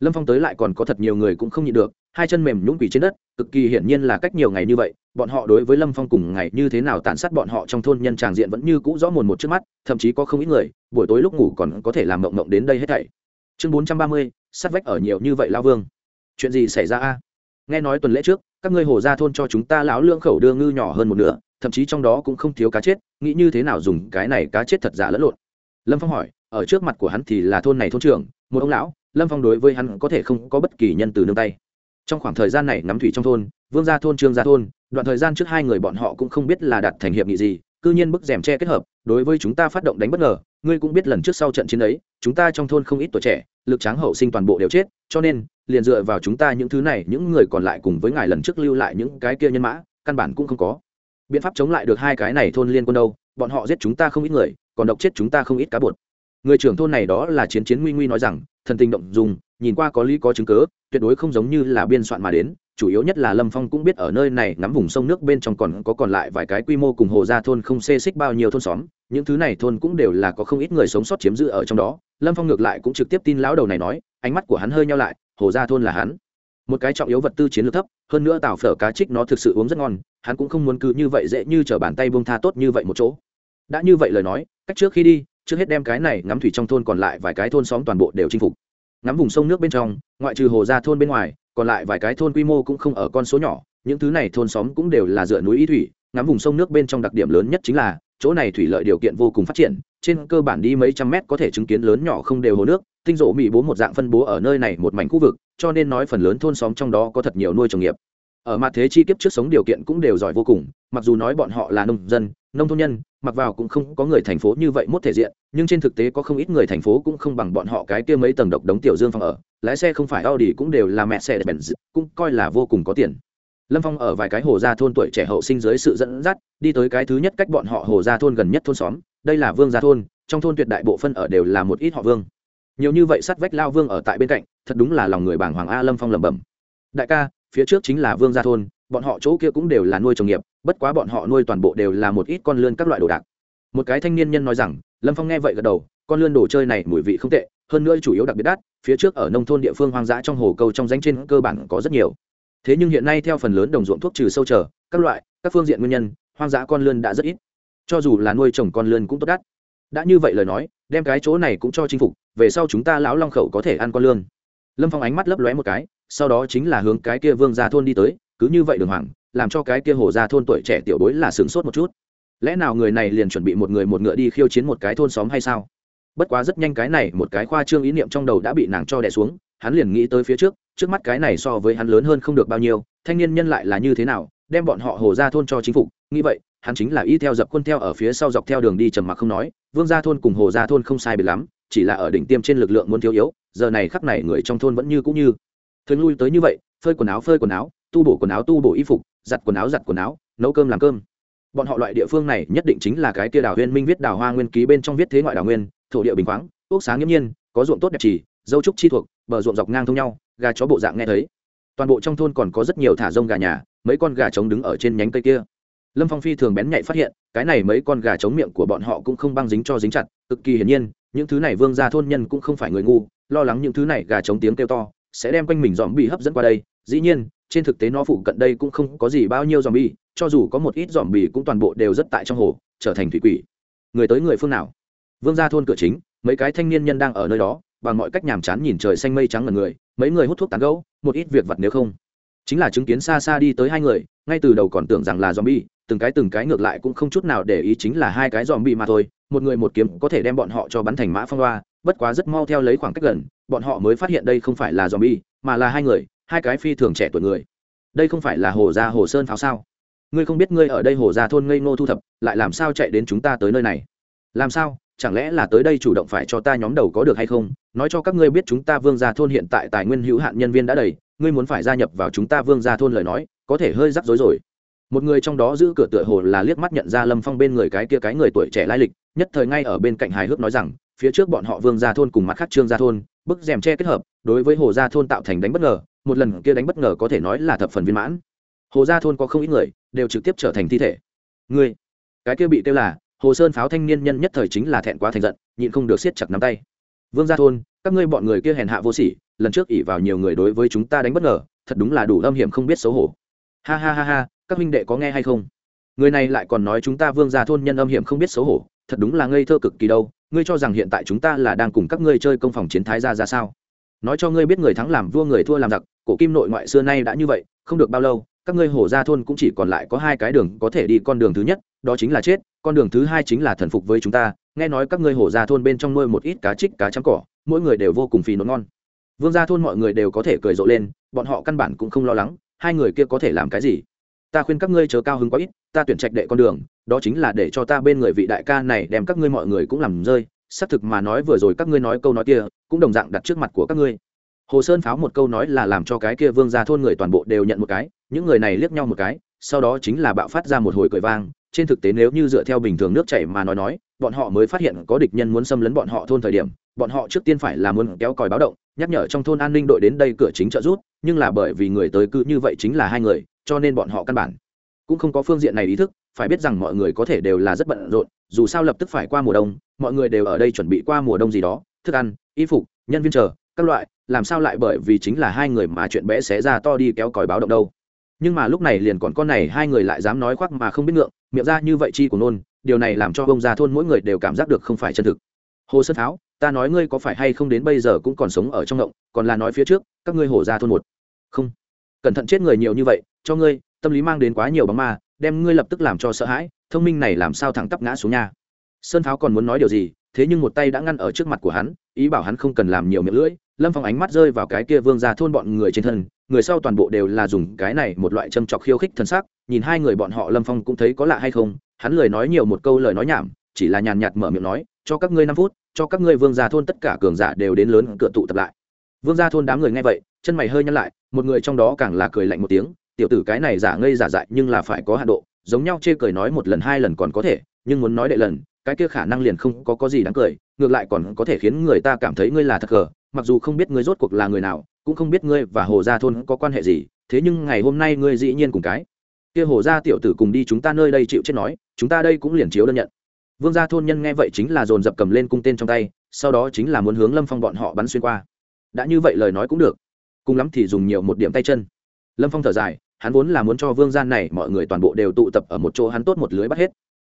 Speaker 1: Lâm phong tới lại còn có thật nhiều người cũng không nhịn được, hai chân mềm nhũng quỷ trên đất, cực kỳ hiển nhiên là cách nhiều ngày như vậy, bọn họ đối với lâm phong cùng ngày như thế nào tàn sát bọn họ trong thôn nhân tràng diện vẫn như cũ rõ mồn một trước mắt, thậm chí có không ít người, buổi tối lúc ngủ còn có thể làm mộng mộng đến đây hết thảy. Chương bốn trăm ba mươi, sát vách ở nhiều như vậy lao vương. Chuyện gì xảy ra a? Nghe nói tuần lễ trước các ngươi hồ ra thôn cho chúng ta lão lương khẩu đưa ngư nhỏ hơn một nửa, thậm chí trong đó cũng không thiếu cá chết, nghĩ như thế nào dùng cái này cá chết thật giả lẫn lộn. Lâm phong hỏi, ở trước mặt của hắn thì là thôn này thôn trưởng, một ông lão, lâm phong đối với hắn có thể không có bất kỳ nhân từ nương tay. Trong khoảng thời gian này nắm thủy trong thôn, vương gia thôn, trương gia thôn, đoạn thời gian trước hai người bọn họ cũng không biết là đặt thành hiệp nghị gì cư nhiên bức rèm che kết hợp, đối với chúng ta phát động đánh bất ngờ, ngươi cũng biết lần trước sau trận chiến ấy, chúng ta trong thôn không ít tuổi trẻ, lực tráng hậu sinh toàn bộ đều chết, cho nên, liền dựa vào chúng ta những thứ này, những người còn lại cùng với ngài lần trước lưu lại những cái kia nhân mã, căn bản cũng không có. Biện pháp chống lại được hai cái này thôn liên quân đâu, bọn họ giết chúng ta không ít người, còn độc chết chúng ta không ít cá bột. Người trưởng thôn này đó là chiến chiến nguy nguy nói rằng thần tình động dùng, nhìn qua có lý có chứng cớ, tuyệt đối không giống như là biên soạn mà đến, chủ yếu nhất là lâm phong cũng biết ở nơi này ngắm vùng sông nước bên trong còn có còn lại vài cái quy mô cùng hồ gia thôn không xê xích bao nhiêu thôn xóm, những thứ này thôn cũng đều là có không ít người sống sót chiếm giữ ở trong đó. Lâm phong ngược lại cũng trực tiếp tin lão đầu này nói, ánh mắt của hắn hơi nhau lại, hồ gia thôn là hắn. Một cái trọng yếu vật tư chiến lược thấp, hơn nữa tàu phở cá trích nó thực sự uống rất ngon, hắn cũng không muốn cứ như vậy dễ như t r ở bàn tay bông tha tốt như vậy một chỗ. Đã như vậy lời nói, cách trước khi đi trước hết đem cái này ngắm thủy trong thôn còn lại vài cái thôn xóm toàn bộ đều chinh phục. Ngắm vùng sông nước bên trong, ngoại trừ hồ ra thôn bên ngoài, còn lại vài cái thôn quy mô cũng không ở con số nhỏ, những thứ này thôn xóm cũng đều là dựa núi y thủy, ngắm vùng sông nước bên trong đặc điểm lớn nhất chính là, chỗ này thủy lợi điều kiện vô cùng phát triển, trên cơ bản đi mấy trăm mét có thể chứng kiến lớn nhỏ không đều hồ nước, tinh rộ mỹ bố một dạng phân bố ở nơi này một mảnh khu vực, cho nên nói phần lớn thôn xóm trong đó có thật nhiều nuôi trồng nghiệp ở mặt thế chi kiếp trước sống điều kiện cũng đều giỏi vô cùng, mặc dù nói bọn họ là nông dân, nông thôn nhân, mặc vào cũng không có người thành phố như vậy mốt thể diện, nhưng trên thực tế có không ít người thành phố cũng không bằng bọn họ cái kia mấy tầng độc đống tiểu dương phòng ở. Lái xe không phải audi cũng đều là mẹ xe bèn cũng coi là vô cùng có tiền. Lâm phong ở vài cái hồ gia thôn tuổi trẻ hậu sinh dưới sự dẫn dắt, đi tới cái thứ nhất cách bọn họ hồ gia thôn gần nhất thôn xóm, đây là vương gia thôn, trong thôn tuyệt đại bộ phân ở đều là một ít họ vương. Nhiều như vậy sắt vách lao vương ở tại bên cạnh, thật đúng là lòng người bảng hoàng a lâm phong lẩm bẩm. Đại ca phía trước chính là vương gia thôn, bọn họ chỗ kia cũng đều là nuôi trồng nghiệp, bất quá bọn họ nuôi toàn bộ đều là một ít con lươn các loại đồ đạc. Một cái thanh niên nhân nói rằng, lâm phong nghe vậy gật đầu, con lươn đồ chơi này mùi vị không tệ, hơn nữa chủ yếu đặc biệt đắt, phía trước ở nông thôn địa phương hoang dã trong hồ câu trong danh trên cơ bản có rất nhiều. Thế nhưng hiện nay theo phần lớn đồng ruộng thuốc trừ sâu trở các loại, các phương diện nguyên nhân, hoang dã con lươn đã rất ít. Cho dù là nuôi trồng con lươn cũng tốt đắt. Đã như vậy lời nói, đem cái chỗ này cũng cho chinh phục, về sau chúng ta lão long khẩu có thể ăn con lươn. Lâm phong ánh mắt lấp lóe một cái sau đó chính là hướng cái kia vương gia thôn đi tới, cứ như vậy đường hoàng, làm cho cái kia hồ gia thôn tuổi trẻ tiểu bối là sướng sốt một chút. Lẽ nào người này liền chuẩn bị một người một ngựa đi khiêu chiến một cái thôn xóm hay sao? Bất quá rất nhanh cái này, một cái khoa trương ý niệm trong đầu đã bị nàng cho đẻ xuống, hắn liền nghĩ tới phía trước trước mắt cái này so với hắn lớn hơn không được bao nhiêu, thanh niên nhân lại là như thế nào, đem bọn họ hồ gia thôn cho chính phủ nghĩ vậy, hắn chính là y theo dập quân theo ở phía sau dọc theo đường đi trầm mặc không nói, vương gia thôn cùng hồ gia thôn không sai biệt lắm, chỉ là ở đỉnh tiêm trên lực lượng muốn thiếu yếu, giờ này khắc này người trong thôn vẫn như cũng như thường lui tới như vậy, phơi quần áo, phơi quần áo, tu bổ quần áo, tu bổ y phục, giặt quần áo, giặt quần áo, nấu cơm làm cơm. Bọn họ loại địa phương này nhất định chính là cái tia đào huyên minh viết đào hoa nguyên ký bên trong viết thế ngoại đào nguyên, thổ địa bình khoáng, ốc sáng nghiễm nhiên, có ruộng tốt đẹp chỉ, dâu trúc chi thuộc, bờ ruộng dọc ngang thông nhau, gà chó bộ dạng nghe thấy. Toàn bộ trong thôn còn có rất nhiều thả rông gà nhà, mấy con gà trống đứng ở trên nhánh cây kia. Lâm phong phi thường bén nhạy phát hiện, cái này mấy con gà trống miệng của bọn họ cũng không băng dính cho dính chặt, cực kỳ hiển nhiên, những thứ này vương gia thôn nhân cũng không phải người ngu, lo lắng những thứ này gà trống tiếng kêu to sẽ đem quanh mình dòm bị hấp dẫn qua đây. Dĩ nhiên, trên thực tế nó phụ cận đây cũng không có gì bao nhiêu dòm bi cho dù có một ít dòm bì cũng toàn bộ đều rất tại trong hồ, trở thành thủy quỷ. Người tới người phương nào? Vương ra thôn cửa chính, mấy cái thanh niên nhân đang ở nơi đó, bằng mọi cách nhàm chán nhìn trời xanh mây trắng ngần người, mấy người hút thuốc tán gấu một ít việc vặt nếu không. Chính là chứng kiến xa xa đi tới hai người, ngay từ đầu còn tưởng rằng là dòm bi từng cái từng cái ngược lại cũng không chút nào để ý chính là hai cái dòm bi mà thôi. Một người một kiếm có thể đem bọn họ cho bắn thành mã phong hoa bất quá rất mau theo lấy khoảng cách gần, bọn họ mới phát hiện đây không phải là dòm bi mà là hai người, hai cái phi thường trẻ tuổi người. Đây không phải là hồ gia hồ sơn pháo sao? Ngươi không biết ngươi ở đây hồ gia thôn ngây ngô thu thập, lại làm sao chạy đến chúng ta tới nơi này? Làm sao? Chẳng lẽ là tới đây chủ động phải cho ta nhóm đầu có được hay không? Nói cho các ngươi biết chúng ta vương gia thôn hiện tại tài nguyên hữu hạn nhân viên đã đầy, ngươi muốn phải gia nhập vào chúng ta vương gia thôn lời nói, có thể hơi rắc rối rồi. Một người trong đó giữ cửa tựa hồ là liếc mắt nhận ra lâm phong bên người cái kia cái người tuổi trẻ lai lịch, nhất thời ngay ở bên cạnh hài hước nói rằng phía trước bọn họ vương gia thôn cùng mặt khác trương gia thôn, bức rèm che kết hợp, đối với hồ gia thôn tạo thành đánh bất ngờ, một lần kia đánh bất ngờ có thể nói là thập phần viên mãn. Hồ gia thôn có không ít người, đều trực tiếp trở thành thi thể. Ngươi, cái kia bị kêu là, hồ sơn pháo thanh niên nhân nhất thời chính là thẹn quá thành giận, nhịn không được siết chặt nắm tay. Vương gia thôn, các ngươi bọn người kia hèn hạ vô sỉ, lần trước ỉ vào nhiều người đối với chúng ta đánh bất ngờ, thật đúng là đủ âm hiểm không biết xấu hổ. Ha ha ha ha, các huynh đệ có nghe hay không? Người này lại còn nói chúng ta vương gia thôn nhân âm hiểm không biết xấu hổ, thật đúng là ngây thơ cực kỳ đâu ngươi cho rằng hiện tại chúng ta là đang cùng các ngươi chơi công phòng chiến thái ra ra sao? Nói cho ngươi biết người thắng làm vua người thua làm giặc, cổ kim nội ngoại xưa nay đã như vậy, không được bao lâu, các ngươi hổ gia thôn cũng chỉ còn lại có hai cái đường có thể đi con đường thứ nhất, đó chính là chết, con đường thứ hai chính là thần phục với chúng ta, nghe nói các ngươi hổ gia thôn bên trong nuôi một ít cá trích cá trắng cỏ, mỗi người đều vô cùng phì nốt ngon. Vương gia thôn mọi người đều có thể cười rộ lên, bọn họ căn bản cũng không lo lắng, hai người kia có thể làm cái gì? Ta khuyên các ngươi chớ cao hứng quá ít, ta tuyển trạch đệ con đường, đó chính là để cho ta bên người vị đại ca này đem các ngươi mọi người cũng làm rơi, xác thực mà nói vừa rồi các ngươi nói câu nói kia, cũng đồng dạng đặt trước mặt của các ngươi. Hồ sơn pháo một câu nói là làm cho cái kia vương gia thôn người toàn bộ đều nhận một cái, những người này liếc nhau một cái, sau đó chính là bạo phát ra một hồi cười vang, trên thực tế nếu như dựa theo bình thường nước chảy mà nói nói, bọn họ mới phát hiện có địch nhân muốn xâm lấn bọn họ thôn thời điểm, bọn họ trước tiên phải là muốn kéo còi báo động, nhắc nhở trong thôn an ninh đội đến đây cửa chính trợ rút nhưng là bởi vì người tới cứ như vậy chính là hai người cho nên bọn họ căn bản cũng không có phương diện này ý thức, phải biết rằng mọi người có thể đều là rất bận rộn, dù sao lập tức phải qua mùa đông, mọi người đều ở đây chuẩn bị qua mùa đông gì đó, thức ăn, y phục, nhân viên chờ, các loại, làm sao lại bởi vì chính là hai người mà chuyện bé xé ra to đi kéo còi báo động đâu. Nhưng mà lúc này liền còn con này, hai người lại dám nói khoác mà không biết ngượng, miệng ra như vậy chi của nôn, điều này làm cho bông ra thôn mỗi người đều cảm giác được không phải chân thực. Hồ sơn tháo, ta nói ngươi có phải hay không đến bây giờ cũng còn sống ở trong ngộng, còn là nói phía trước, các ngươi hổ ra thôn một. Không. Cẩn thận chết người nhiều như vậy cho ngươi, tâm lý mang đến quá nhiều bóng ma, đem ngươi lập tức làm cho sợ hãi, thông minh này làm sao thẳng tắp ngã xuống nhà sơn pháo còn muốn nói điều gì, thế nhưng một tay đã ngăn ở trước mặt của hắn, ý bảo hắn không cần làm nhiều miệng lưỡi, lâm phong ánh mắt rơi vào cái kia vương ra thôn bọn người trên thân, người sau toàn bộ đều là dùng cái này một loại châm chọc khiêu khích thân xác nhìn hai người bọn họ lâm phong cũng thấy có lạ hay không, hắn lời nói nhiều một câu lời nói nhảm, chỉ là nhàn nhạt mở miệng nói, cho các ngươi năm phút, cho các ngươi vương gia thôn tất cả cường giả đều đến lớn cửa tụ tập lại. Vương gia thôn đám người nghe vậy, chân mày hơi nhăn lại, một người trong đó càng là cười lạnh một tiếng tiểu tử cái này giả ngây giả dại nhưng là phải có hạ độ, giống nhau chê cười nói một lần hai lần còn có thể, nhưng muốn nói đệ lần, cái kia khả năng liền không có có gì đáng cười, ngược lại còn có thể khiến người ta cảm thấy ngươi là thật cờ mặc dù không biết ngươi rốt cuộc là người nào, cũng không biết ngươi và hồ gia thôn có quan hệ gì, thế nhưng ngày hôm nay ngươi dĩ nhiên cùng cái. Kia hồ gia tiểu tử cùng đi chúng ta nơi đây chịu chết nói, chúng ta đây cũng liền chiếu đơn nhận. Vương gia thôn nhân nghe vậy chính là dồn dập cầm lên cung tên trong tay, sau đó chính là muốn hướng lâm phong bọn họ bắn xuyên qua. Đã như vậy lời nói cũng được. Cùng lắm thì dùng nhiều một điểm tay chân. Lâm phong thở dài hắn vốn là muốn cho vương gian này mọi người toàn bộ đều tụ tập ở một chỗ hắn tốt một lưới bắt hết.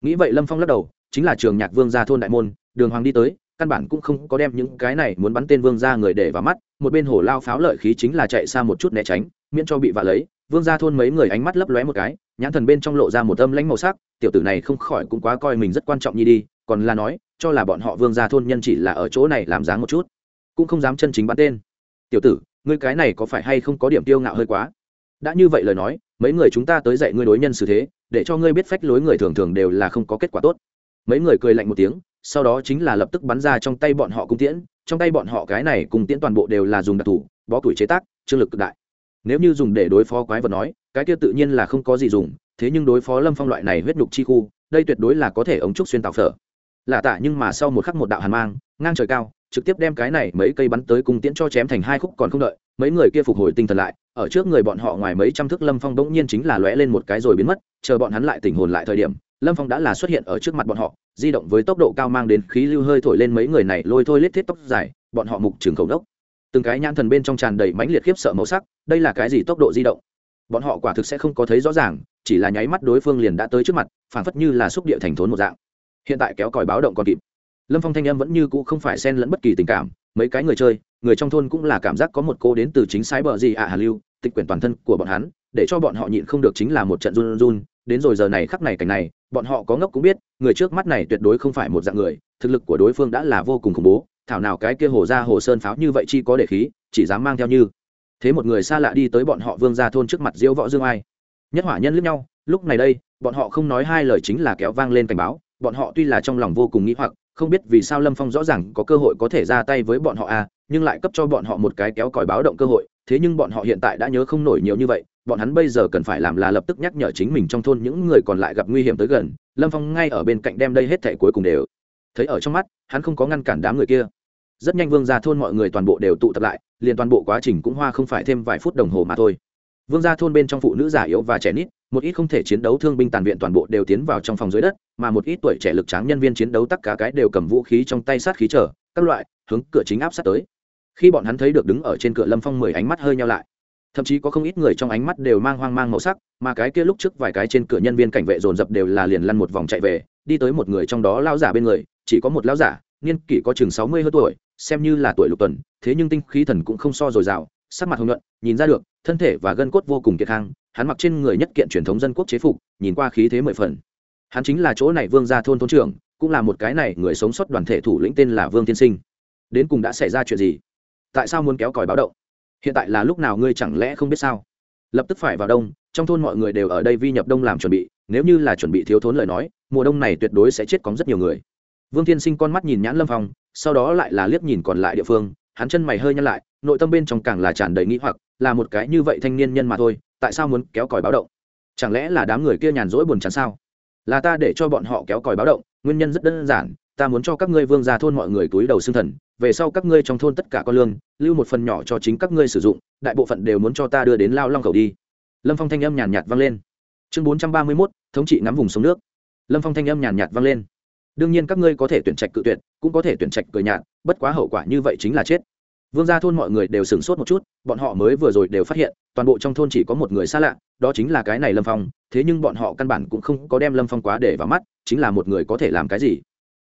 Speaker 1: Nghĩ vậy lâm phong lắc đầu, chính là trường nhạc vương gia thôn đại môn, đường hoàng đi tới, căn bản cũng không có đem những cái này muốn bắn tên vương gia người để vào mắt, một bên hổ lao pháo lợi khí chính là chạy xa một chút né tránh, miễn cho bị vạ lấy, vương gia thôn mấy người ánh mắt lấp lóe một cái, nhãn thần bên trong lộ ra một âm lãnh màu sắc, tiểu tử này không khỏi cũng quá coi mình rất quan trọng như đi, còn là nói, cho là bọn họ vương gia thôn nhân chỉ là ở chỗ này làm dáng một chút, cũng không dám chân chính bắn tên. Tiểu tử, ngươi cái này có phải hay không có điểm tiêu ngạo hơi quá? Đã như vậy lời nói, mấy người chúng ta tới dạy ngươi đối nhân xử thế, để cho ngươi biết phách lối người thường thường đều là không có kết quả tốt. Mấy người cười lạnh một tiếng, sau đó chính là lập tức bắn ra trong tay bọn họ cung tiễn, trong tay bọn họ cái này cung tiễn toàn bộ đều là dùng đặc thù, bó tuổi chế tác trương lực cực đại. Nếu như dùng để đối phó quái vật nói, cái kia tự nhiên là không có gì dùng, thế nhưng đối phó lâm phong loại này huyết nhục chi khu, đây tuyệt đối là có thể ống trúc xuyên tạo phở. Lạ tạ nhưng mà sau một khắc một đạo hàn mang ngang trời cao, trực tiếp đem cái này mấy cây bắn tới cung tiễn cho chém thành hai khúc còn không đợi, mấy người kia phục hồi tinh thần lại, ở trước người bọn họ ngoài mấy trăm thước lâm phong bỗng nhiên chính là lóe lên một cái rồi biến mất, chờ bọn hắn lại tỉnh hồn lại thời điểm, lâm phong đã là xuất hiện ở trước mặt bọn họ, di động với tốc độ cao mang đến khí lưu hơi thổi lên mấy người này lôi thôi lết thiết tóc dài, bọn họ mục trường khẩu đốc. Từng cái nhãn thần bên trong tràn đầy mãnh liệt khiếp sợ màu sắc, đây là cái gì tốc độ di động? Bọn họ quả thực sẽ không có thấy rõ ràng, chỉ là nháy mắt đối phương liền đã tới trước mặt, phảng phất như là xúc địa thành thốn một dạng. Hiện tại kéo còi báo động còn kịp lâm phong thanh âm vẫn như cũ không phải xen lẫn bất kỳ tình cảm, mấy cái người chơi, người trong thôn cũng là cảm giác có một cô đến từ chính sái bờ gì ạ à hà lưu, tịch quyển toàn thân của bọn hắn, để cho bọn họ nhịn không được chính là một trận run run. Đến rồi giờ này khắc này cảnh này, bọn họ có ngốc cũng biết, người trước mắt này tuyệt đối không phải một dạng người, thực lực của đối phương đã là vô cùng khủng bố, thảo nào cái kia hồ ra hồ sơn pháo như vậy chi có để khí, chỉ dám mang theo như. Thế một người xa lạ đi tới bọn họ vương ra thôn trước mặt diễu võ dương ai. Nhất hỏa nhân lướt nhau, lúc này đây, bọn họ không nói hai lời chính là kéo vang lên cảnh báo, bọn họ tuy là trong lòng vô cùng nghĩ hoặc không biết vì sao lâm phong rõ ràng có cơ hội có thể ra tay với bọn họ à nhưng lại cấp cho bọn họ một cái kéo còi báo động cơ hội, thế nhưng bọn họ hiện tại đã nhớ không nổi nhiều như vậy, bọn hắn bây giờ cần phải làm là lập tức nhắc nhở chính mình trong thôn những người còn lại gặp nguy hiểm tới gần, lâm phong ngay ở bên cạnh đem đây hết thẻ cuối cùng đều thấy ở trong mắt, hắn không có ngăn cản đám người kia. Rất nhanh vương ra thôn mọi người toàn bộ đều tụ tập lại, liền toàn bộ quá trình cũng hoa không phải thêm vài phút đồng hồ mà thôi. Vương gia thôn bên trong phụ nữ già yếu và trẻ nít một ít không thể chiến đấu thương binh tàn viện toàn bộ đều tiến vào trong phòng dưới đất, mà một ít tuổi trẻ lực tráng nhân viên chiến đấu tất cả cái đều cầm vũ khí trong tay sát khí trở, các loại, hướng cửa chính áp sát tới. Khi bọn hắn thấy được đứng ở trên cửa lâm phong mười ánh mắt hơi nhau lại. Thậm chí có không ít người trong ánh mắt đều mang hoang mang màu sắc, mà cái kia lúc trước vài cái trên cửa nhân viên cảnh vệ dồn dập đều là liền lăn một vòng chạy về, đi tới một người trong đó lao giả bên người, chỉ có một lao giả, niên kỷ có chừng sáu mươi hơn tuổi, xem như là tuổi lục tuần, thế nhưng tinh khí thần cũng không so dồi dào, sắc mặt hồng nhuận, nhìn ra được thân thể và gân cốt vô cùng kiệt khang hắn mặc trên người nhất kiện truyền thống dân quốc chế phục, nhìn qua khí thế mười phần. Hắn chính là chỗ này vương gia thôn thôn trưởng, cũng là một cái này người sống sót đoàn thể thủ lĩnh tên là vương tiên sinh. Đến cùng đã xảy ra chuyện gì? Tại sao muốn kéo còi báo động? Hiện tại là lúc nào ngươi chẳng lẽ không biết sao? Lập tức phải vào đông, trong thôn mọi người đều ở đây vi nhập đông làm chuẩn bị, nếu như là chuẩn bị thiếu thốn lời nói, mùa đông này tuyệt đối sẽ chết cóng rất nhiều người. Vương tiên sinh con mắt nhìn nhãn lâm phong, sau đó lại là liếc nhìn còn lại địa phương hắn chân mày hơi nhăn lại, nội tâm bên trong càng là tràn đầy nghĩ hoặc, là một cái như vậy thanh niên nhân mà thôi, tại sao muốn kéo còi báo động? Chẳng lẽ là đám người kia nhàn rỗi buồn chán sao? Là ta để cho bọn họ kéo còi báo động, nguyên nhân rất đơn giản, ta muốn cho các ngươi vương gia thôn mọi người túi đầu xương thần, về sau các ngươi trong thôn tất cả con lương, lưu một phần nhỏ cho chính các ngươi sử dụng, đại bộ phận đều muốn cho ta đưa đến lao long cầu đi. Lâm phong thanh âm nhàn nhạt vang lên. Chương bốn trăm ba mươi mốt, thống trị ngắm vùng sông nước. Lâm phong thanh âm nhàn nhạt vang lên. Đương nhiên các ngươi có thể tuyển trạch cự tuyệt, cũng có thể tuyển trạch cười nhạt, bất quá hậu quả như vậy chính là chết vương gia thôn mọi người đều sửng sốt một chút, bọn họ mới vừa rồi đều phát hiện, toàn bộ trong thôn chỉ có một người xa lạ, đó chính là cái này lâm phong, thế nhưng bọn họ căn bản cũng không có đem lâm phong quá để vào mắt, chính là một người có thể làm cái gì.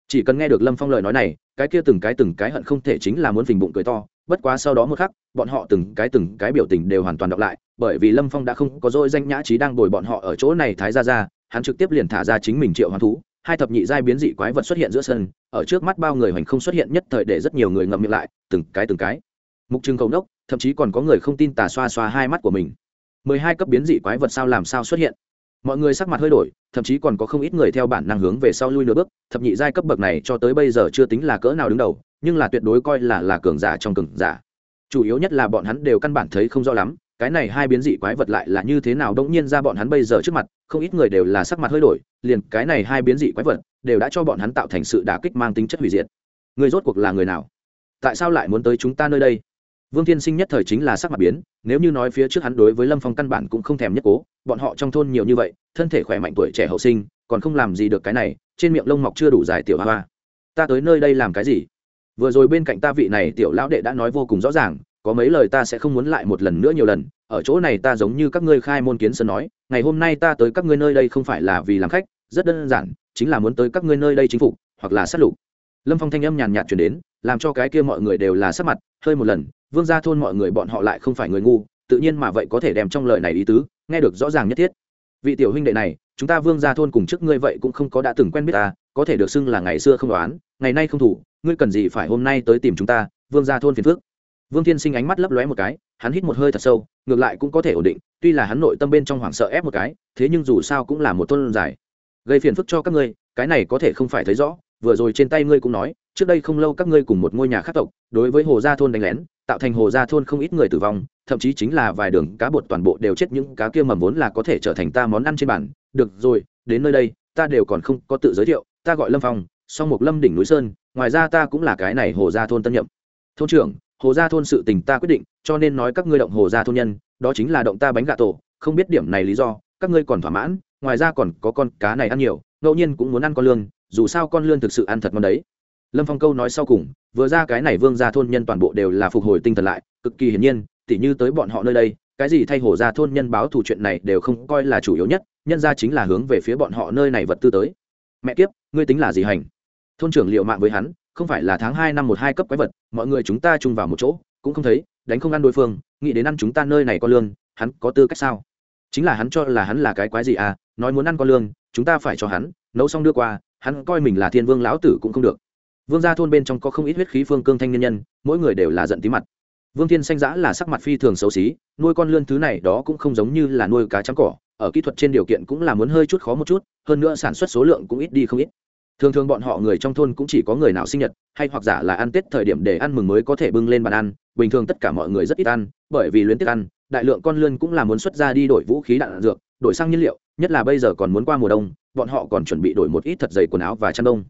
Speaker 1: Chỉ cần nghe được lâm phong lời nói này, cái kia từng cái từng cái hận không thể chính là muốn phình bụng cười to, bất quá sau đó một khắc, bọn họ từng cái từng cái biểu tình đều hoàn toàn đọc lại, bởi vì lâm phong đã không có dỗi danh nhã trí đang bồi bọn họ ở chỗ này thái ra ra hắn trực tiếp liền thả ra chính mình triệu hoán thú hai thập nhị giai biến dị quái vật xuất hiện giữa sân, ở trước mắt bao người hoành không xuất hiện nhất thời để rất nhiều người ngậm miệng lại, từng cái từng cái. Mục trưng cầu đốc thậm chí còn có người không tin tà xoa xoa hai mắt của mình. Mười hai cấp biến dị quái vật sao làm sao xuất hiện? Mọi người sắc mặt hơi đổi, thậm chí còn có không ít người theo bản năng hướng về sau lui nửa bước, thập nhị giai cấp bậc này cho tới bây giờ chưa tính là cỡ nào đứng đầu, nhưng là tuyệt đối coi là là cường giả trong cường giả. Chủ yếu nhất là bọn hắn đều căn bản thấy không rõ lắm cái này hai biến dị quái vật lại là như thế nào đống nhiên ra bọn hắn bây giờ trước mặt, không ít người đều là sắc mặt hơi đổi, liền cái này hai biến dị quái vật đều đã cho bọn hắn tạo thành sự đả kích mang tính chất hủy diệt. Người rốt cuộc là người nào? Tại sao lại muốn tới chúng ta nơi đây? Vương thiên sinh nhất thời chính là sắc mặt biến, nếu như nói phía trước hắn đối với lâm phong căn bản cũng không thèm nhất cố, bọn họ trong thôn nhiều như vậy, thân thể khỏe mạnh tuổi trẻ hậu sinh, còn không làm gì được cái này, trên miệng lông mọc chưa đủ dài tiểu hoa ta tới nơi đây làm cái gì? Vừa rồi bên cạnh ta vị này tiểu lão đệ đã nói vô cùng rõ ràng có mấy lời ta sẽ không muốn lại một lần nữa nhiều lần, ở chỗ này ta giống như các ngươi khai môn kiến sơn nói, ngày hôm nay ta tới các ngươi nơi đây không phải là vì làm khách, rất đơn giản, chính là muốn tới các ngươi nơi đây chính phủ hoặc là sát lục. Lâm phong thanh âm nhàn nhạt chuyển đến, làm cho cái kia mọi người đều là sắc mặt, hơi một lần, vương gia thôn mọi người bọn họ lại không phải người ngu, tự nhiên mà vậy có thể đem trong lời này ý tứ, nghe được rõ ràng nhất thiết. Vị tiểu huynh đệ này, chúng ta vương gia thôn cùng trước ngươi vậy cũng không có đã từng quen biết ta, có thể được xưng là ngày xưa không đoán, ngày nay không thủ, ngươi cần gì phải hôm nay tới tìm chúng ta, vương gia thôn phiền phước vương thiên sinh ánh mắt lấp lóe một cái, hắn hít một hơi thật sâu, ngược lại cũng có thể ổn định, tuy là hắn nội tâm bên trong hoảng sợ ép một cái, thế nhưng dù sao cũng là một tuân dài. Gây phiền phức cho các ngươi, cái này có thể không phải thấy rõ, vừa rồi trên tay ngươi cũng nói, trước đây không lâu các ngươi cùng một ngôi nhà khác tộc, đối với hồ gia thôn đánh lén, tạo thành hồ gia thôn không ít người tử vong, thậm chí chính là vài đường cá bột toàn bộ đều chết, những cá kia mầm vốn là có thể trở thành ta món ăn trên bàn. Được rồi, đến nơi đây, ta đều còn không có tự giới thiệu, ta gọi lâm phong, song một lâm đỉnh núi sơn, ngoài ra ta cũng là cái này hồ gia thôn tân nhậm thôn trưởng hồ gia thôn sự tình ta quyết định, cho nên nói các ngươi động hồ gia thôn nhân, đó chính là động ta bánh gà tổ, không biết điểm này lý do, các ngươi còn thỏa mãn, ngoài ra còn có con cá này ăn nhiều, ngẫu nhiên cũng muốn ăn con lươn. dù sao con lươn thực sự ăn thật ngon đấy lâm phong câu nói sau cùng, vừa ra cái này vương gia thôn nhân toàn bộ đều là phục hồi tinh thần lại, cực kỳ hiển nhiên, tỉ như tới bọn họ nơi đây, cái gì thay hồ gia thôn nhân báo thủ chuyện này đều không coi là chủ yếu nhất, nhân ra chính là hướng về phía bọn họ nơi này vật tư tới mẹ kiếp, ngươi tính là gì hành thôn trưởng liệu mạng với hắn không phải là tháng hai năm một hai cấp quái vật, mọi người chúng ta chung vào một chỗ, cũng không thấy, đánh không ăn đối phương, nghĩ đến ăn chúng ta nơi này có lương, hắn có tư cách sao? Chính là hắn cho là hắn là cái quái gì à nói muốn ăn con lương, chúng ta phải cho hắn, nấu xong đưa qua, hắn coi mình là thiên vương lão tử cũng không được. Vương gia thôn bên trong có không ít huyết khí phương cương thanh nhân nhân, mỗi người đều là giận tí mặt. Vương thiên xanh giã là sắc mặt phi thường xấu xí, nuôi con lươn thứ này đó cũng không giống như là nuôi cá trắng cỏ, ở kỹ thuật trên điều kiện cũng là muốn hơi chút khó một chút, hơn nữa sản xuất số lượng cũng ít đi không ít thường thường bọn họ người trong thôn cũng chỉ có người nào sinh nhật, hay hoặc giả là ăn tết thời điểm để ăn mừng mới có thể bưng lên bàn ăn. Bình thường tất cả mọi người rất ít ăn, bởi vì luyến tiếc ăn, đại lượng con lươn cũng là muốn xuất ra đi đổi vũ khí đạn dược, đổi sang nhiên liệu, nhất là bây giờ còn muốn qua mùa đông, bọn họ còn chuẩn bị đổi một ít thật dày quần áo và chăn đông.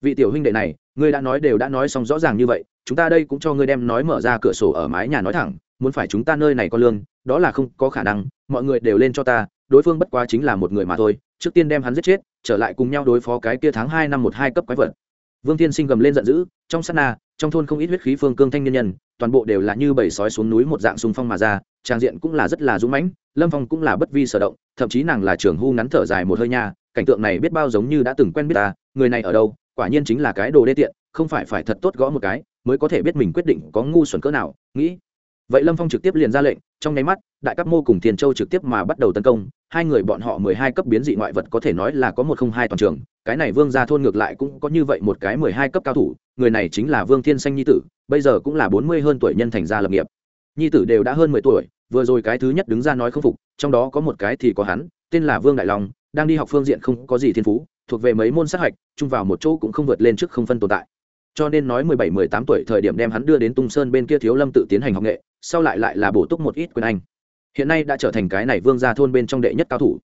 Speaker 1: Vị tiểu huynh đệ này, ngươi đã nói đều đã nói xong rõ ràng như vậy, chúng ta đây cũng cho ngươi đem nói mở ra cửa sổ ở mái nhà nói thẳng, muốn phải chúng ta nơi này có lương, đó là không có khả năng, mọi người đều lên cho ta, đối phương bất quá chính là một người mà thôi, trước tiên đem hắn giết chết trở lại cùng nhau đối phó cái kia tháng hai năm một hai cấp quái vật. Vương thiên sinh gầm lên giận dữ, trong sát na, trong thôn không ít huyết khí phương cương thanh nhân nhân, toàn bộ đều là như bầy sói xuống núi một dạng xung phong mà ra, trang diện cũng là rất là dũng mãnh, lâm phong cũng là bất vi sở động, thậm chí nàng là trường hu ngắn thở dài một hơi nha, cảnh tượng này biết bao giống như đã từng quen biết ta, người này ở đâu, quả nhiên chính là cái đồ đê tiện, không phải phải thật tốt gõ một cái, mới có thể biết mình quyết định có ngu xuẩn cỡ nào, nghĩ. Vậy lâm phong trực tiếp liền ra lệnh trong nháy mắt, đại cấp mô cùng tiền châu trực tiếp mà bắt đầu tấn công, hai người bọn họ mười hai cấp biến dị ngoại vật có thể nói là có một không hai toàn trường, cái này vương gia thôn ngược lại cũng có như vậy một cái mười hai cấp cao thủ, người này chính là vương thiên xanh nhi tử, bây giờ cũng là bốn mươi hơn tuổi nhân thành gia lập nghiệp. Nhi tử đều đã hơn mười tuổi, vừa rồi cái thứ nhất đứng ra nói không phục, trong đó có một cái thì có hắn, tên là vương đại long, đang đi học phương diện không có gì thiên phú, thuộc về mấy môn sát hạch, chung vào một chỗ cũng không vượt lên trước không phân tồn tại. Cho nên nói mười bảy, mười tám tuổi thời điểm đem hắn đưa đến tung sơn bên kia thiếu lâm tự tiến hành học nghệ sau lại lại là bổ túc một ít quyền anh. Hiện nay đã trở thành cái này vương gia thôn bên trong đệ nhất cao thủ.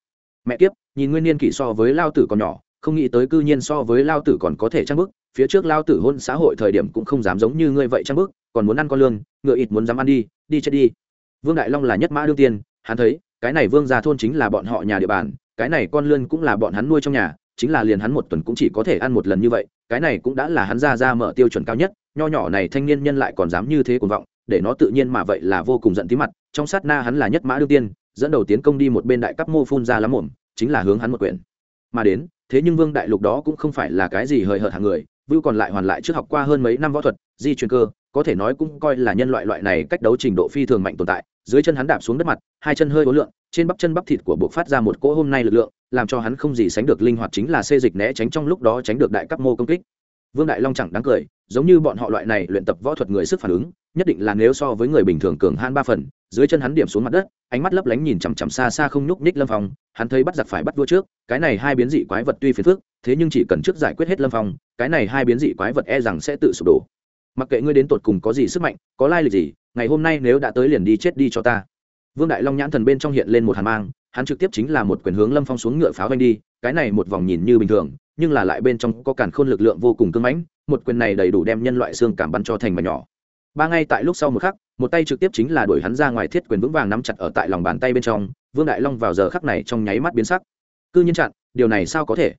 Speaker 1: Mẹ kiếp, nhìn nguyên niên kỷ so với lao tử còn nhỏ, không nghĩ tới cư nhiên so với lao tử còn có thể trang bức phía trước lao tử hôn xã hội thời điểm cũng không dám giống như ngươi vậy trang bức còn muốn ăn con lương ngựa ít muốn dám ăn đi đi chết đi. Vương đại long là nhất mã đương tiên, hắn thấy, cái này vương gia thôn chính là bọn họ nhà địa bàn, cái này con lươn cũng là bọn hắn nuôi trong nhà, chính là liền hắn một tuần cũng chỉ có thể ăn một lần như vậy, cái này cũng đã là hắn ra ra mở tiêu chuẩn cao nhất, nho nhỏ này thanh niên nhân lại còn dám như thế cuồng vọng để nó tự nhiên mà vậy là vô cùng giận tí mặt, trong sát na hắn là nhất mã đương tiên, dẫn đầu tiến công đi một bên đại cấp mô phun ra lắm mồm, chính là hướng hắn một quyển mà đến, thế nhưng vương đại lục đó cũng không phải là cái gì hời hợt hàng người, vưu còn lại hoàn lại trước học qua hơn mấy năm võ thuật, di truyền cơ, có thể nói cũng coi là nhân loại loại này cách đấu trình độ phi thường mạnh tồn tại, dưới chân hắn đạp xuống đất mặt, hai chân hơi ố lượng trên bắp chân bắp thịt của buộc phát ra một cỗ hôm nay lực lượng, làm cho hắn không gì sánh được linh hoạt chính là xê dịch né tránh trong lúc đó tránh được đại cấp mô công kích. Vương đại long chẳng đáng cười, giống như bọn họ loại này luyện tập võ thuật người sức phản ứng nhất định là nếu so với người bình thường cường hãn ba phần, dưới chân hắn điểm xuống mặt đất, ánh mắt lấp lánh nhìn chằm chằm xa xa không nhúc nhích lâm phong, hắn thấy bắt giặc phải bắt vua trước, cái này hai biến dị quái vật tuy phiền phức, thế nhưng chỉ cần trước giải quyết hết lâm phong, cái này hai biến dị quái vật e rằng sẽ tự sụp đổ. Mặc kệ ngươi đến tột cùng có gì sức mạnh, có lai lịch gì, ngày hôm nay nếu đã tới liền đi chết đi cho ta. Vương đại long nhãn thần bên trong hiện lên một hàn mang, hắn trực tiếp chính là một quyền hướng lâm phong xuống ngựa pháo vanh đi, cái này một vòng nhìn như bình thường, nhưng là lại bên trong có cản khôn lực lượng vô cùng cưng mãnh, một quyền này đầy đủ đem nhân loại xương cảm bắn cho thành mà nhỏ ba ngay tại lúc sau một khắc, một tay trực tiếp chính là đuổi hắn ra ngoài thiết quyền vững vàng nắm chặt ở tại lòng bàn tay bên trong, vương đại long vào giờ khắc này trong nháy mắt biến sắc. Cư nhiên chặn, điều này sao có thể?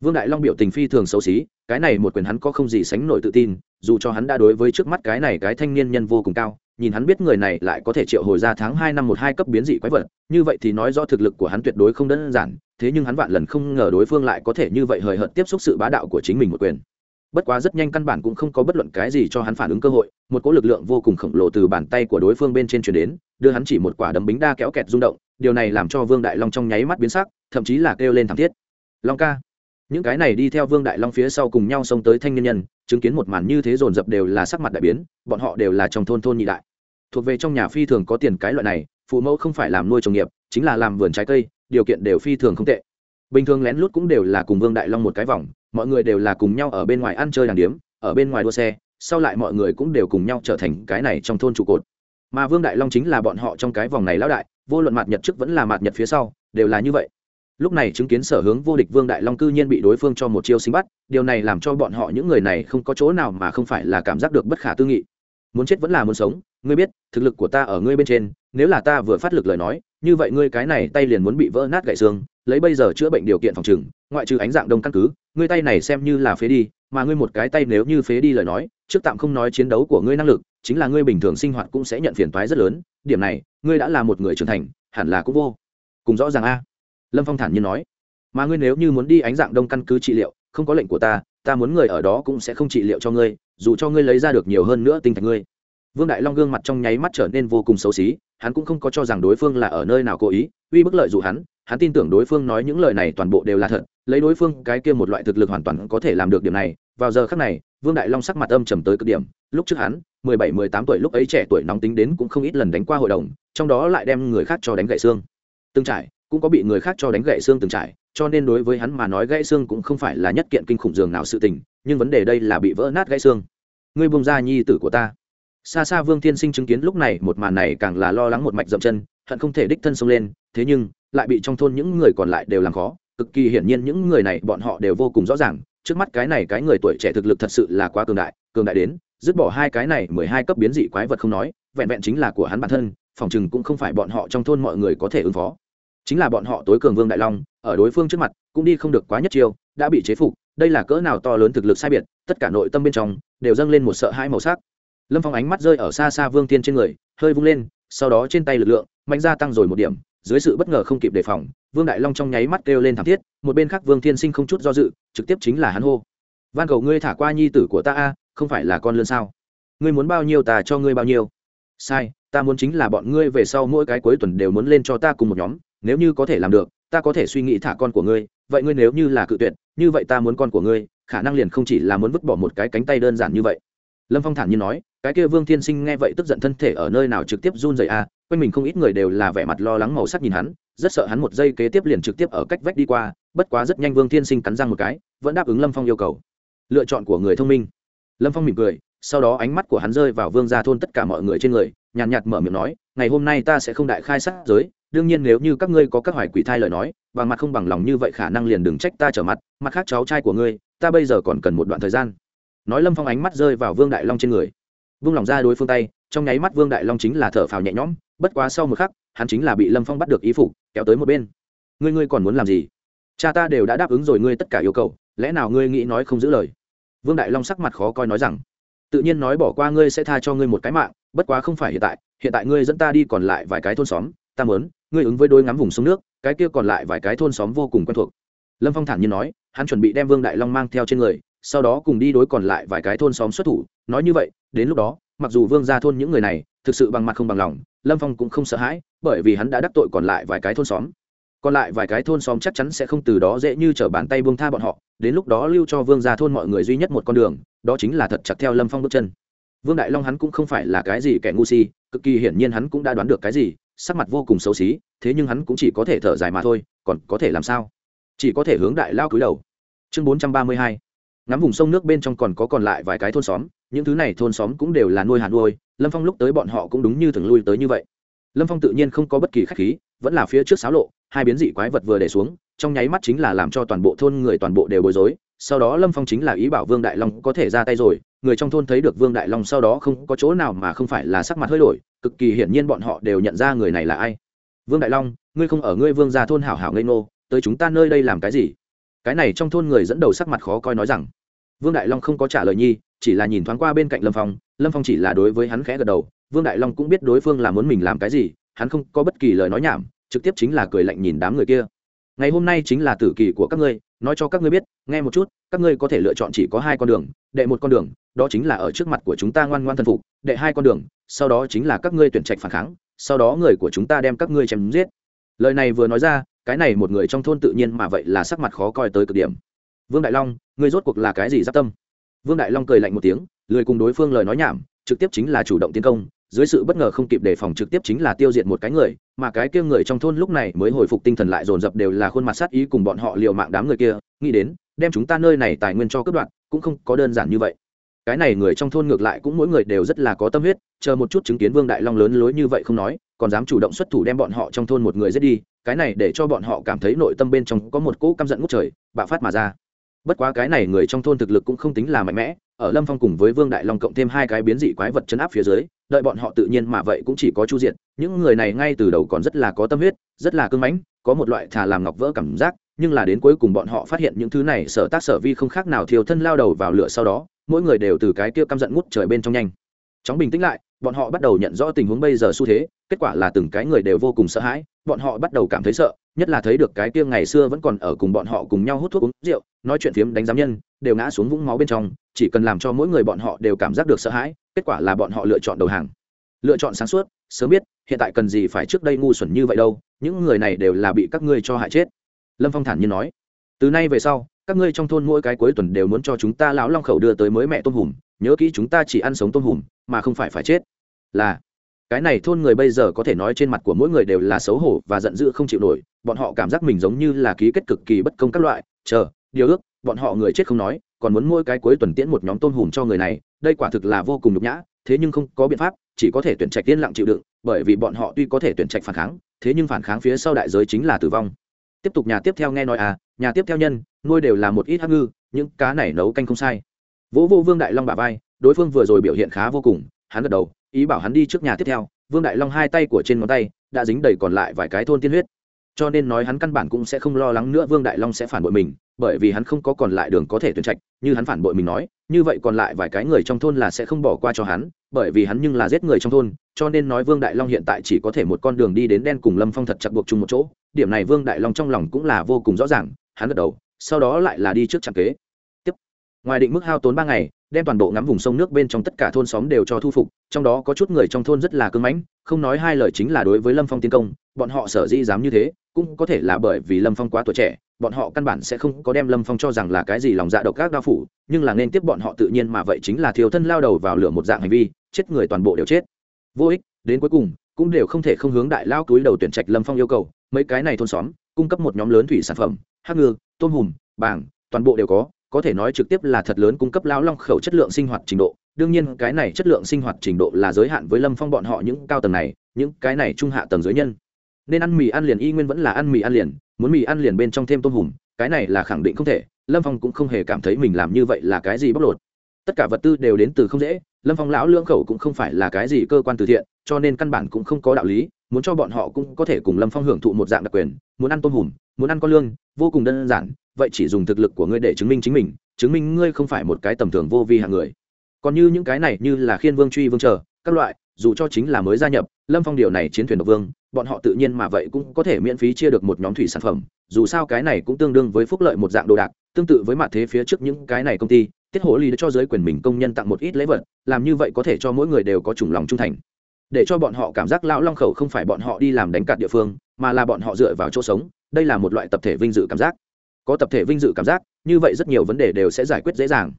Speaker 1: Vương đại long biểu tình phi thường xấu xí, cái này một quyền hắn có không gì sánh nổi tự tin, dù cho hắn đã đối với trước mắt cái này cái thanh niên nhân vô cùng cao, nhìn hắn biết người này lại có thể triệu hồi ra tháng hai năm một hai cấp biến dị quái vật, như vậy thì nói do thực lực của hắn tuyệt đối không đơn giản, thế nhưng hắn vạn lần không ngờ đối phương lại có thể như vậy hời hợt tiếp xúc sự bá đạo của chính mình một quyền bất quá rất nhanh căn bản cũng không có bất luận cái gì cho hắn phản ứng cơ hội, một cỗ lực lượng vô cùng khổng lồ từ bàn tay của đối phương bên trên chuyển đến, đưa hắn chỉ một quả đấm bính đa kéo kẹt rung động, điều này làm cho vương đại long trong nháy mắt biến sắc, thậm chí là kêu lên thảm thiết. Long ca. Những cái này đi theo vương đại long phía sau cùng nhau xông tới thanh niên nhân, chứng kiến một màn như thế dồn dập đều là sắc mặt đại biến, bọn họ đều là trong thôn thôn nhị đại. Thuộc về trong nhà phi thường có tiền cái loại này, phụ mẫu không phải làm nuôi trồng nghiệp, chính là làm vườn trái cây, điều kiện đều phi thường không tệ bình thường lén lút cũng đều là cùng vương đại long một cái vòng, mọi người đều là cùng nhau ở bên ngoài ăn chơi đàng điếm, ở bên ngoài đua xe, sau lại mọi người cũng đều cùng nhau trở thành cái này trong thôn trụ cột. Mà vương đại long chính là bọn họ trong cái vòng này lão đại, vô luận mạt nhật trước vẫn là mạt nhật phía sau, đều là như vậy. Lúc này chứng kiến sở hướng vô địch vương đại long cư nhiên bị đối phương cho một chiêu sinh bắt, điều này làm cho bọn họ những người này không có chỗ nào mà không phải là cảm giác được bất khả tư nghị. Muốn chết vẫn là muốn sống, ngươi biết, thực lực của ta ở ngươi bên trên, nếu là ta vừa phát lực lời nói như vậy ngươi cái này tay liền muốn bị vỡ nát gãy xương, lấy bây giờ chữa bệnh điều kiện phòng trừng, ngoại trừ ánh dạng đông căn cứ, ngươi tay này xem như là phế đi, mà ngươi một cái tay nếu như phế đi lời nói, trước tạm không nói chiến đấu của ngươi năng lực, chính là ngươi bình thường sinh hoạt cũng sẽ nhận phiền toái rất lớn, điểm này, ngươi đã là một người trưởng thành, hẳn là cũng vô cùng rõ ràng a. Lâm phong thản nhiên nói. Mà ngươi nếu như muốn đi ánh dạng đông căn cứ trị liệu, không có lệnh của ta ta muốn người ở đó cũng sẽ không trị liệu cho ngươi, dù cho ngươi lấy ra được nhiều hơn nữa tinh thần ngươi. Vương đại long gương mặt trong nháy mắt trở nên vô cùng xấu xí hắn cũng không có cho rằng đối phương là ở nơi nào cố ý, uy bức lợi dụ hắn hắn tin tưởng đối phương nói những lời này toàn bộ đều là thật, lấy đối phương cái kia một loại thực lực hoàn toàn có thể làm được điểm này. Vào giờ khác này, vương đại long sắc mặt âm trầm tới cực điểm, lúc trước hắn, mười bảy, mười tám tuổi lúc ấy trẻ tuổi nóng tính đến cũng không ít lần đánh qua hội đồng, trong đó lại đem người khác cho đánh gậy xương. Từng trải, cũng có bị người khác cho đánh gậy xương từng trải, cho nên đối với hắn mà nói gãy xương cũng không phải là nhất kiện kinh khủng dường nào sự tình, nhưng vấn đề đây là bị vỡ nát gãy xương. Ngươi bông ra nhi tử của ta xa xa vương thiên sinh chứng kiến lúc này một màn này càng là lo lắng một mạch dậm chân, hận không thể đích thân xông lên, thế nhưng, lại bị trong thôn những người còn lại đều làm khó, cực kỳ hiển nhiên những người này bọn họ đều vô cùng rõ ràng, trước mắt cái này cái người tuổi trẻ thực lực thật sự là quá cường đại cường đại đến, dứt bỏ hai cái này mười hai cấp biến dị quái vật không nói, vẹn vẹn chính là của hắn bản thân, phòng chừng cũng không phải bọn họ trong thôn mọi người có thể ứng phó. Chính là bọn họ tối cường vương đại long, ở đối phương trước mặt, cũng đi không được quá nhất chiêu, đã bị chế phục, đây là cỡ nào to lớn thực lực sai biệt, tất cả nội tâm bên trong, đều dâng lên một sợ hai màu sắc lâm phong ánh mắt rơi ở xa xa vương tiên trên người, hơi vung lên, sau đó trên tay lực lượng, mạnh gia tăng rồi một điểm, dưới sự bất ngờ không kịp đề phòng, vương đại long trong nháy mắt kêu lên thảm thiết, một bên khác vương thiên sinh không chút do dự, trực tiếp chính là hắn hô. Van cầu ngươi thả qua nhi tử của ta a, không phải là con lươn sao? Ngươi muốn bao nhiêu ta cho ngươi bao nhiêu? Sai, ta muốn chính là bọn ngươi về sau mỗi cái cuối tuần đều muốn lên cho ta cùng một nhóm, nếu như có thể làm được, ta có thể suy nghĩ thả con của ngươi, vậy ngươi nếu như là cự tuyệt, như vậy ta muốn con của ngươi, khả năng liền không chỉ là muốn vứt bỏ một cái cánh tay đơn giản như vậy lâm phong thản nhiên nói cái kia vương thiên sinh nghe vậy tức giận thân thể ở nơi nào trực tiếp run dày a à, quanh mình không ít người đều là vẻ mặt lo lắng màu sắc nhìn hắn rất sợ hắn một giây kế tiếp liền trực tiếp ở cách vách đi qua bất quá rất nhanh vương thiên sinh cắn răng một cái vẫn đáp ứng lâm phong yêu cầu. Lựa chọn của người thông minh. Lâm phong mỉm cười sau đó ánh mắt của hắn rơi vào vương gia thôn tất cả mọi người trên người nhàn nhạt mở miệng nói ngày hôm nay ta sẽ không đại khai sát giới đương nhiên nếu như các ngươi có các hoài quỷ thai lời nói và mặt không bằng lòng như vậy khả năng liền đừng trách ta trở mặt mặt khác cháu trai của ngươi ta bây giờ còn cần một đoạn thời gian nói lâm phong ánh mắt rơi vào vương đại long trên người vung lòng ra đối phương tay trong nháy mắt vương đại long chính là thở phào nhẹ nhõm bất quá sau một khắc hắn chính là bị lâm phong bắt được ý phục kéo tới một bên ngươi ngươi còn muốn làm gì cha ta đều đã đáp ứng rồi ngươi tất cả yêu cầu lẽ nào ngươi nghĩ nói không giữ lời vương đại long sắc mặt khó coi nói rằng tự nhiên nói bỏ qua ngươi sẽ tha cho ngươi một cái mạng bất quá không phải hiện tại hiện tại ngươi dẫn ta đi còn lại vài cái thôn xóm ta mớn ngươi ứng với đôi ngắm vùng sông nước cái kia còn lại vài cái thôn xóm vô cùng quen thuộc lâm phong thản nhiên nói hắn chuẩn bị đem vương đại long mang theo trên người sau đó cùng đi đối còn lại vài cái thôn xóm xuất thủ. Nói như vậy, đến lúc đó, mặc dù vương ra thôn những người này thực sự bằng mặt không bằng lòng, lâm phong cũng không sợ hãi, bởi vì hắn đã đắc tội còn lại vài cái thôn xóm. Còn lại vài cái thôn xóm chắc chắn sẽ không từ đó dễ như t r ở bàn tay buông tha bọn họ, đến lúc đó lưu cho vương ra thôn mọi người duy nhất một con đường, đó chính là thật chặt theo lâm phong bước chân. Vương đại long hắn cũng không phải là cái gì kẻ ngu si, cực kỳ hiển nhiên hắn cũng đã đoán được cái gì, sắc mặt vô cùng xấu xí, thế nhưng hắn cũng chỉ có thể thở dài mà thôi, còn có thể làm sao? Chỉ có thể hướng đại lao cúi đầu. Chương bốn trăm ba mươi hai ngắm vùng sông nước bên trong còn có còn lại vài cái thôn xóm, những thứ này thôn xóm cũng đều là nuôi hạt nuôi, lâm phong lúc tới bọn họ cũng đúng như thường lui tới như vậy. Lâm phong tự nhiên không có bất kỳ khách khí, vẫn là phía trước xáo lộ, hai biến dị quái vật vừa để xuống, trong nháy mắt chính là làm cho toàn bộ thôn người toàn bộ đều bối rối, sau đó lâm phong chính là ý bảo vương đại long có thể ra tay rồi, người trong thôn thấy được vương đại long sau đó không có chỗ nào mà không phải là sắc mặt hơi đổi, cực kỳ hiển nhiên bọn họ đều nhận ra người này là ai. Vương đại long, ngươi không ở ngươi vương gia thôn hảo hảo ngây ngô, tới chúng ta nơi đây làm cái gì? Cái này trong thôn người dẫn đầu sắc mặt khó coi nói rằng, vương đại long không có trả lời nhi, chỉ là nhìn thoáng qua bên cạnh lâm phong lâm phong chỉ là đối với hắn khẽ gật đầu, vương đại long cũng biết đối phương là muốn mình làm cái gì, hắn không có bất kỳ lời nói nhảm, trực tiếp chính là cười lạnh nhìn đám người kia. Ngày hôm nay chính là tử kỳ của các ngươi, nói cho các ngươi biết, nghe một chút, các ngươi có thể lựa chọn chỉ có hai con đường, đệ một con đường, đó chính là ở trước mặt của chúng ta ngoan ngoan thân phục, đệ hai con đường, sau đó chính là các ngươi tuyển trạch phản kháng, sau đó người của chúng ta đem các ngươi chém giết. Lời này vừa nói ra cái này một người trong thôn tự nhiên mà vậy là sắc mặt khó coi tới cực điểm. Vương đại long, ngươi rốt cuộc là cái gì giáp tâm? Vương đại long cười lạnh một tiếng, lười cùng đối phương lời nói nhảm, trực tiếp chính là chủ động tiến công, dưới sự bất ngờ không kịp đề phòng trực tiếp chính là tiêu diệt một cái người, mà cái kia người trong thôn lúc này mới hồi phục tinh thần lại dồn dập đều là khuôn mặt sát ý cùng bọn họ liều mạng đám người kia, nghĩ đến, đem chúng ta nơi này tài nguyên cho cướp đoạt, cũng không có đơn giản như vậy cái này người trong thôn ngược lại cũng mỗi người đều rất là có tâm huyết, chờ một chút chứng kiến vương đại long lớn lối như vậy không nói, còn dám chủ động xuất thủ đem bọn họ trong thôn một người giết đi, cái này để cho bọn họ cảm thấy nội tâm bên trong có một cỗ căm giận ngút trời, bạo phát mà ra. Bất quá cái này người trong thôn thực lực cũng không tính là mạnh mẽ, ở lâm phong cùng với vương đại long cộng thêm hai cái biến dị quái vật chấn áp phía dưới, đợi bọn họ tự nhiên mà vậy cũng chỉ có chu diện những người này ngay từ đầu còn rất là có tâm huyết, rất là cưng mãnh, có một loại thà làm ngọc vỡ cảm giác, nhưng là đến cuối cùng bọn họ phát hiện những thứ này sở tác sở vi không khác nào thiêu thân lao đầu vào lửa sau đó mỗi người đều từ cái kia căm giận ngút trời bên trong nhanh. Chóng bình tĩnh lại, bọn họ bắt đầu nhận rõ tình huống bây giờ xu thế, kết quả là từng cái người đều vô cùng sợ hãi, bọn họ bắt đầu cảm thấy sợ, nhất là thấy được cái kia ngày xưa vẫn còn ở cùng bọn họ cùng nhau hút thuốc uống rượu, nói chuyện phiếm đánh giám nhân, đều ngã xuống vũng máu bên trong, chỉ cần làm cho mỗi người bọn họ đều cảm giác được sợ hãi, kết quả là bọn họ lựa chọn đầu hàng. Lựa chọn sáng suốt, sớm biết, hiện tại cần gì phải trước đây ngu xuẩn như vậy đâu, những người này đều là bị các ngươi cho hại chết. Lâm phong thản nhiên nói. Từ nay về sau các ngươi trong thôn mỗi cái cuối tuần đều muốn cho chúng ta lão long khẩu đưa tới mới mẹ tôm hùm, nhớ kỹ chúng ta chỉ ăn sống tôm hùm, mà không phải phải chết. Là, cái này thôn người bây giờ có thể nói trên mặt của mỗi người đều là xấu hổ và giận dữ không chịu nổi, bọn họ cảm giác mình giống như là ký kết cực kỳ bất công các loại. Chờ, điều ước, bọn họ người chết không nói, còn muốn mỗi cái cuối tuần tiễn một nhóm tôm hùm cho người này, đây quả thực là vô cùng nhục nhã, thế nhưng không có biện pháp, chỉ có thể tuyển trạch tiên lặng chịu đựng, bởi vì bọn họ tuy có thể tuyển trạch phản kháng, thế nhưng phản kháng phía sau đại giới chính là tử vong. Tiếp tục nhà tiếp theo nghe nói à nhà tiếp theo nhân, nuôi đều là một ít hắc ngư, những cá này nấu canh không sai. Vỗ vô vương đại long bà vai, đối phương vừa rồi biểu hiện khá vô cùng, hắn gật đầu, ý bảo hắn đi trước nhà tiếp theo. Vương đại long hai tay của trên ngón tay, đã dính đầy còn lại vài cái thôn tiên huyết. Cho nên nói hắn căn bản cũng sẽ không lo lắng nữa vương đại long sẽ phản bội mình, bởi vì hắn không có còn lại đường có thể tuyển trạch, như hắn phản bội mình nói, như vậy còn lại vài cái người trong thôn là sẽ không bỏ qua cho hắn, bởi vì hắn nhưng là giết người trong thôn, cho nên nói vương đại long hiện tại chỉ có thể một con đường đi đến đen cùng lâm phong thật chặt buộc chung một chỗ. Điểm này vương đại long trong lòng cũng là vô cùng rõ ràng hắn gật đầu, sau đó lại là đi trước trạm kế. Tiếp. Ngoài định mức hao tốn ba ngày, đem toàn bộ ngắm vùng sông nước bên trong tất cả thôn xóm đều cho thu phục, trong đó có chút người trong thôn rất là cưng mãnh, không nói hai lời chính là đối với lâm phong tiến công, bọn họ sở dĩ dám như thế, cũng có thể là bởi vì lâm phong quá tuổi trẻ, bọn họ căn bản sẽ không có đem lâm phong cho rằng là cái gì lòng dạ độc các đao phủ, nhưng là nên tiếp bọn họ tự nhiên mà vậy chính là thiếu thân lao đầu vào lửa một dạng hành vi, chết người toàn bộ đều chết. Vô ích, đến cuối cùng, cũng đều không thể không hướng đại lao túi đầu tuyển trạch lâm phong yêu cầu, mấy cái này thôn xóm cung cấp một nhóm lớn thủy sản phẩm, hắc ngư, tôm hùm bảng toàn bộ đều có có thể nói trực tiếp là thật lớn cung cấp lao long khẩu chất lượng sinh hoạt trình độ. Đương nhiên, cái này chất lượng sinh hoạt trình độ là giới hạn với lâm phong bọn họ những cao tầng này, những cái này trung hạ tầng giới nhân. Nên ăn mì ăn liền y nguyên vẫn là ăn mì ăn liền, muốn mì ăn liền bên trong thêm tôm hùm, cái này là khẳng định không thể. Lâm phong cũng không hề cảm thấy mình làm như vậy là cái gì bóc lột. Tất cả vật tư đều đến từ không dễ, lâm phong lão lưỡng khẩu cũng không phải là cái gì cơ quan từ thiện, cho nên căn bản cũng không có đạo lý muốn cho bọn họ cũng có thể cùng lâm phong hưởng thụ một dạng đặc quyền, muốn ăn tôm hùm, muốn ăn con lương vô cùng đơn giản, vậy chỉ dùng thực lực của ngươi để chứng minh chính mình, chứng minh ngươi không phải một cái tầm thường vô vi hạng người. Còn như những cái này như là khiên vương, truy vương chờ, các loại, dù cho chính là mới gia nhập, lâm phong điều này chiến thuyền độc vương, bọn họ tự nhiên mà vậy cũng có thể miễn phí chia được một nhóm thủy sản phẩm, dù sao cái này cũng tương đương với phúc lợi một dạng đồ đạc, tương tự với mặt thế phía trước những cái này công ty, tiết hổ ly cho giới quyền mình công nhân tặng một ít lễ vật, làm như vậy có thể cho mỗi người đều có chủng lòng trung thành để cho bọn họ cảm giác lão long khẩu không phải bọn họ đi làm đánh cạt địa phương, mà là bọn họ dựa vào chỗ sống. Đây là một loại tập thể vinh dự cảm giác. Có tập thể vinh dự cảm giác, như vậy rất nhiều vấn đề đều sẽ giải quyết dễ dàng.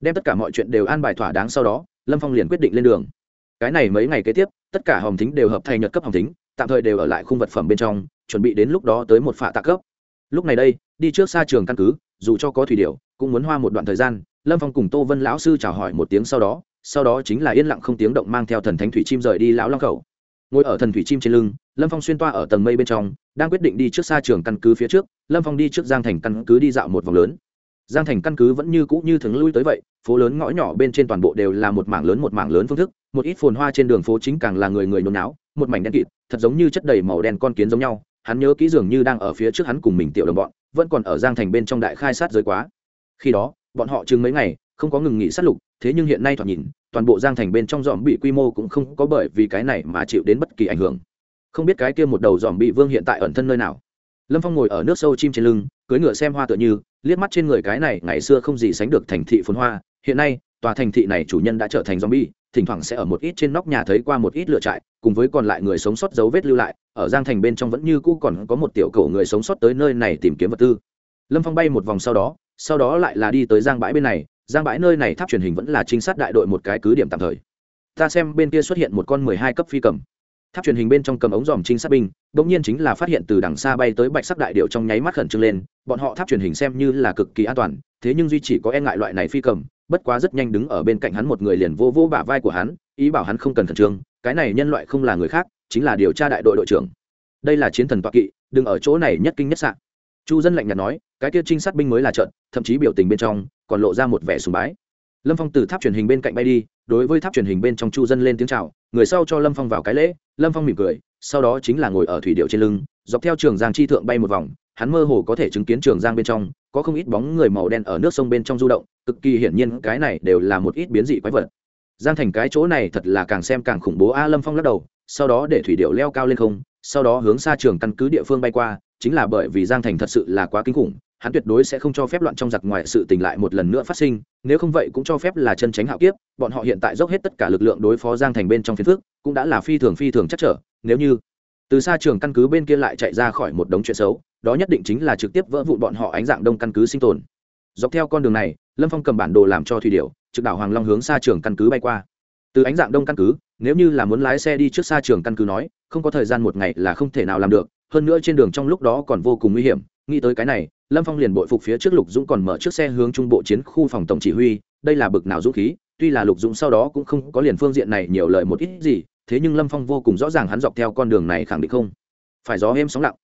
Speaker 1: Đem tất cả mọi chuyện đều an bài thỏa đáng sau đó, lâm phong liền quyết định lên đường. Cái này mấy ngày kế tiếp, tất cả Hồng thính đều hợp thành nhật cấp Hồng thính, tạm thời đều ở lại khung vật phẩm bên trong, chuẩn bị đến lúc đó tới một phạ tạ cấp. Lúc này đây, đi trước xa trường căn cứ, dù cho có thủy điều cũng muốn hoa một đoạn thời gian, lâm phong cùng tô vân lão sư chào hỏi một tiếng sau đó sau đó chính là yên lặng không tiếng động mang theo thần thánh thủy chim rời đi lão long khẩu. Ngồi ở thần thủy chim trên lưng, lâm phong xuyên toa ở tầng mây bên trong, đang quyết định đi trước xa trường căn cứ phía trước, lâm phong đi trước giang thành căn cứ đi dạo một vòng lớn. Giang thành căn cứ vẫn như cũ như thường lui tới vậy, phố lớn ngõ nhỏ bên trên toàn bộ đều là một mảng lớn một mảng lớn phương thức, một ít phồn hoa trên đường phố chính càng là người người nôn náo một mảnh đen kịt, thật giống như chất đầy màu đen con kiến giống nhau, hắn nhớ kỹ dường như đang ở phía trước hắn cùng mình tiểu đồng bọn, vẫn còn ở giang thành bên trong đại khai sát giới quá. Khi đó, bọn họ chừng mấy ngày không có ngừng nghỉ sát lục thế nhưng hiện nay thoạt nhìn toàn bộ giang thành bên trong dòm bị quy mô cũng không có bởi vì cái này mà chịu đến bất kỳ ảnh hưởng. Không biết cái kia một đầu dòm bị vương hiện tại ẩn thân nơi nào. Lâm phong ngồi ở nước sâu chim trên lưng cưới ngựa xem hoa tựa như liếc mắt trên người cái này ngày xưa không gì sánh được thành thị phồn hoa. Hiện nay tòa thành thị này chủ nhân đã trở thành zombie, thỉnh thoảng sẽ ở một ít trên nóc nhà thấy qua một ít lửa trại, cùng với còn lại người sống sót dấu vết lưu lại, ở Giang thành bên trong vẫn như cũ còn có một tiểu cầu người sống sót tới nơi này tìm kiếm vật tư. Lâm Phong bay một vòng sau đó, sau đó lại là đi tới Giang bãi bên này, Giang bãi nơi này tháp truyền hình vẫn là trinh sát đại đội một cái cứ điểm tạm thời. Ta xem bên kia xuất hiện một con mười hai cấp phi cầm. Tháp truyền hình bên trong cầm ống dòm trinh sát binh, đột nhiên chính là phát hiện từ đằng xa bay tới bạch sắc đại điệu trong nháy mắt khẩn trương lên, bọn họ tháp truyền hình xem như là cực kỳ an toàn, thế nhưng duy chỉ có e ngại loại này phi cầm, bất quá rất nhanh đứng ở bên cạnh hắn một người liền vô vô bả vai của hắn ý bảo hắn không cần khẩn trương cái này nhân loại không là người khác chính là điều tra đại đội đội trưởng đây là chiến thần toạ kỵ đừng ở chỗ này nhất kinh nhất sạn chu dân lạnh nhạt nói, cái kia trinh sát binh mới là trận thậm chí biểu tình bên trong còn lộ ra một vẻ sùng bái. Lâm phong từ tháp truyền hình bên cạnh bay đi, đối với tháp truyền hình bên trong chu dân lên tiếng chào, người sau cho lâm phong vào cái lễ, lâm phong mỉm cười, sau đó chính là ngồi ở thủy điệu trên lưng, dọc theo trường giang chi thượng bay một vòng, hắn mơ hồ có thể chứng kiến trường giang bên trong, có không ít bóng người màu đen ở nước sông bên trong du động, cực kỳ hiển nhiên cái này đều là một ít biến dị quái vật. Giang thành cái chỗ này thật là càng xem càng khủng bố a, lâm phong lắc đầu, sau đó để thủy điệu leo cao lên không, sau đó hướng xa trường căn cứ địa phương bay qua chính là bởi vì giang thành thật sự là quá kinh khủng, hắn tuyệt đối sẽ không cho phép loạn trong giặc ngoài sự tình lại một lần nữa phát sinh, nếu không vậy cũng cho phép là chân tránh hạo kiếp, bọn họ hiện tại dốc hết tất cả lực lượng đối phó giang thành bên trong phiến phước cũng đã là phi thường phi thường chắc trở, nếu như từ xa trường căn cứ bên kia lại chạy ra khỏi một đống chuyện xấu, đó nhất định chính là trực tiếp vỡ vụn bọn họ ánh dạng đông căn cứ sinh tồn. Dọc theo con đường này, lâm phong cầm bản đồ làm cho thủy điệu trực đảo hoàng long hướng xa trường căn cứ bay qua. Từ ánh dạng đông căn cứ, nếu như là muốn lái xe đi trước xa trường căn cứ nói, không có thời gian một ngày là không thể nào làm được hơn nữa trên đường trong lúc đó còn vô cùng nguy hiểm, nghĩ tới cái này, lâm phong liền bội phục phía trước lục dũng còn mở chiếc xe hướng trung bộ chiến khu phòng tổng chỉ huy, đây là bực nào dũng khí, tuy là lục dũng sau đó cũng không có liền phương diện này nhiều lời một ít gì, thế nhưng lâm phong vô cùng rõ ràng hắn dọc theo con đường này khẳng định không phải gió êm sóng lặng.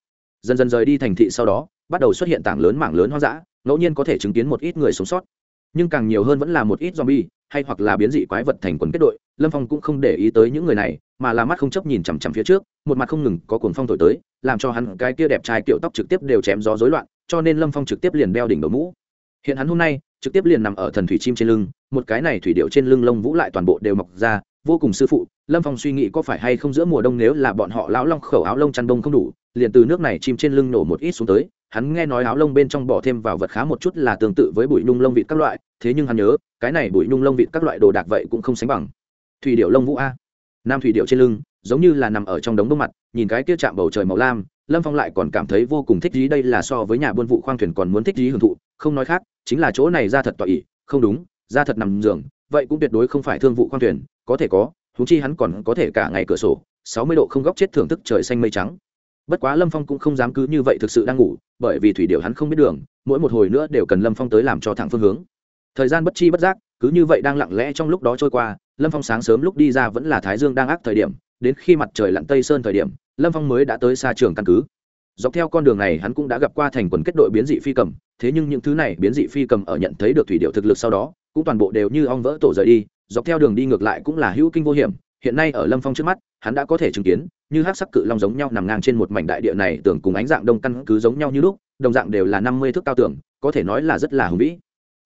Speaker 1: Dần dần rời đi thành thị sau đó, bắt đầu xuất hiện tảng lớn mảng lớn hoang dã, ngẫu nhiên có thể chứng kiến một ít người sống sót, nhưng càng nhiều hơn vẫn là một ít zombie hay hoặc là biến dị quái vật thành quần kết đội, lâm phong cũng không để ý tới những người này, mà là mắt không chấp nhìn chằm chằm phía trước, một mặt không ngừng có cuồng phong thổi tới, làm cho hắn cái kia đẹp trai kiểu tóc trực tiếp đều chém gió rối loạn, cho nên lâm phong trực tiếp liền đeo đỉnh đầu mũ. Hiện hắn hôm nay, trực tiếp liền nằm ở thần thủy chim trên lưng, một cái này thủy điệu trên lưng lông vũ lại toàn bộ đều mọc ra, vô cùng sư phụ, lâm phong suy nghĩ có phải hay không giữa mùa đông nếu là bọn họ lão long khẩu áo lông chăn đông không đủ, liền từ nước này chim trên lưng nổ một ít xuống tới hắn nghe nói áo lông bên trong bỏ thêm vào vật khá một chút là tương tự với bụi nhung lông vịt các loại, thế nhưng hắn nhớ, cái này bụi nhung lông vịt các loại đồ đạc vậy cũng không sánh bằng. Thủy điệu lông vũ a. Nam thủy điệu trên lưng, giống như là nằm ở trong đống đông mặt, nhìn cái kia chạm bầu trời màu lam, lâm phong lại còn cảm thấy vô cùng thích dí đây là so với nhà buôn vụ khoang thuyền còn muốn thích dí hưởng thụ, không nói khác, chính là chỗ này ra thật tọa ỉ không đúng, ra thật nằm giường, vậy cũng tuyệt đối không phải thương vụ khoang thuyền, có thể có thú chi hắn còn có thể cả ngày cửa sổ, sáu mươi độ không góc chết thưởng thức trời xanh mây trắng bất quá lâm phong cũng không dám cứ như vậy thực sự đang ngủ, bởi vì thủy điệu hắn không biết đường, mỗi một hồi nữa đều cần lâm phong tới làm cho thẳng phương hướng. Thời gian bất chi bất giác, cứ như vậy đang lặng lẽ trong lúc đó trôi qua, lâm phong sáng sớm lúc đi ra vẫn là thái dương đang ác thời điểm, đến khi mặt trời lặn tây sơn thời điểm, lâm phong mới đã tới xa trường căn cứ. Dọc theo con đường này hắn cũng đã gặp qua thành quần kết đội biến dị phi cầm, thế nhưng những thứ này biến dị phi cầm ở nhận thấy được thủy điệu thực lực sau đó, cũng toàn bộ đều như ong vỡ tổ rời đi, dọc theo đường đi ngược lại cũng là hữu kinh vô hiểm hiện nay ở lâm phong trước mắt hắn đã có thể chứng kiến như hát sắc cự long giống nhau nằm ngang trên một mảnh đại địa này tưởng cùng ánh dạng đông căn cứ giống nhau như lúc đồng dạng đều là năm mươi thước cao tưởng có thể nói là rất là hùng vĩ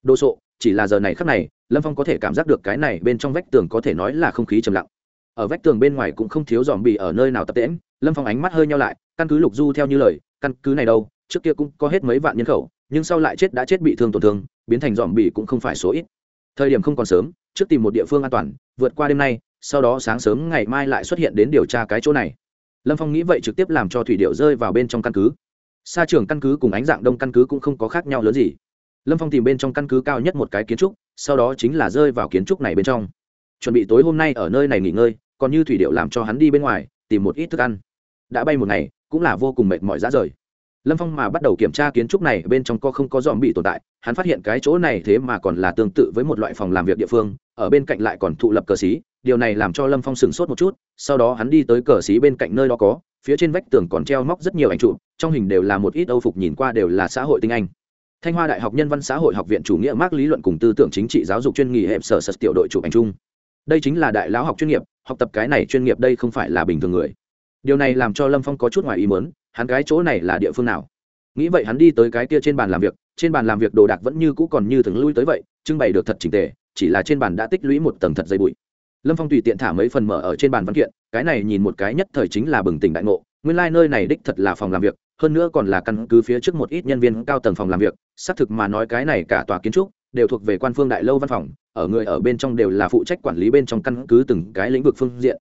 Speaker 1: đồ sộ chỉ là giờ này khắc này lâm phong có thể cảm giác được cái này bên trong vách tường có thể nói là không khí trầm lặng ở vách tường bên ngoài cũng không thiếu dòm bị ở nơi nào tập tễm lâm phong ánh mắt hơi nhau lại căn cứ lục du theo như lời căn cứ này đâu trước kia cũng có hết mấy vạn nhân khẩu nhưng sau lại chết đã chết bị thương tổn thương biến thành dòm bị cũng không phải số ít thời điểm không còn sớm trước tìm một địa phương an toàn vượt qua đêm nay sau đó sáng sớm ngày mai lại xuất hiện đến điều tra cái chỗ này. Lâm phong nghĩ vậy trực tiếp làm cho thủy điệu rơi vào bên trong căn cứ. Xa trường căn cứ cùng ánh dạng đông căn cứ cũng không có khác nhau lớn gì. Lâm phong tìm bên trong căn cứ cao nhất một cái kiến trúc, sau đó chính là rơi vào kiến trúc này bên trong. Chuẩn bị tối hôm nay ở nơi này nghỉ ngơi, còn như thủy điệu làm cho hắn đi bên ngoài, tìm một ít thức ăn. Đã bay một ngày, cũng là vô cùng mệt mỏi ra rời. Lâm phong mà bắt đầu kiểm tra kiến trúc này, bên trong co không có dòm bị tồn tại, hắn phát hiện cái chỗ này thế mà còn là tương tự với một loại phòng làm việc địa phương, ở bên cạnh lại còn thụ lập cờ xí điều này làm cho lâm phong sửng sốt một chút sau đó hắn đi tới cờ xí bên cạnh nơi đó có phía trên vách tường còn treo móc rất nhiều ảnh trụ trong hình đều là một ít âu phục nhìn qua đều là xã hội tinh anh thanh hoa đại học nhân văn xã hội học viện chủ nghĩa mác lý luận cùng tư tưởng chính trị giáo dục chuyên nghỉ hệ sở sật tiểu đội chụp ảnh chung đây chính là đại lão học chuyên nghiệp học tập cái này chuyên nghiệp đây không phải là bình thường người điều này làm cho lâm phong có chút ngoài ý mớn hắn cái chỗ này là địa phương nào nghĩ vậy hắn đi tới cái kia trên bàn làm việc trên bàn làm việc đồ đạc vẫn như cũ còn như thường lui tới vậy trưng bày được thật trình tề chỉ là trên bàn đã tích lũy một tầng thật dây bụi lâm phong tùy tiện thả mấy phần mở ở trên bàn văn kiện, cái này nhìn một cái nhất thời chính là bừng tỉnh đại ngộ, nguyên lai、like、nơi này đích thật là phòng làm việc, hơn nữa còn là căn cứ phía trước một ít nhân viên cao tầng phòng làm việc, xác thực mà nói cái này cả tòa kiến trúc đều thuộc về quan phương đại lâu văn phòng, ở người ở bên trong đều là phụ trách quản lý bên trong căn cứ từng cái lĩnh vực phương diện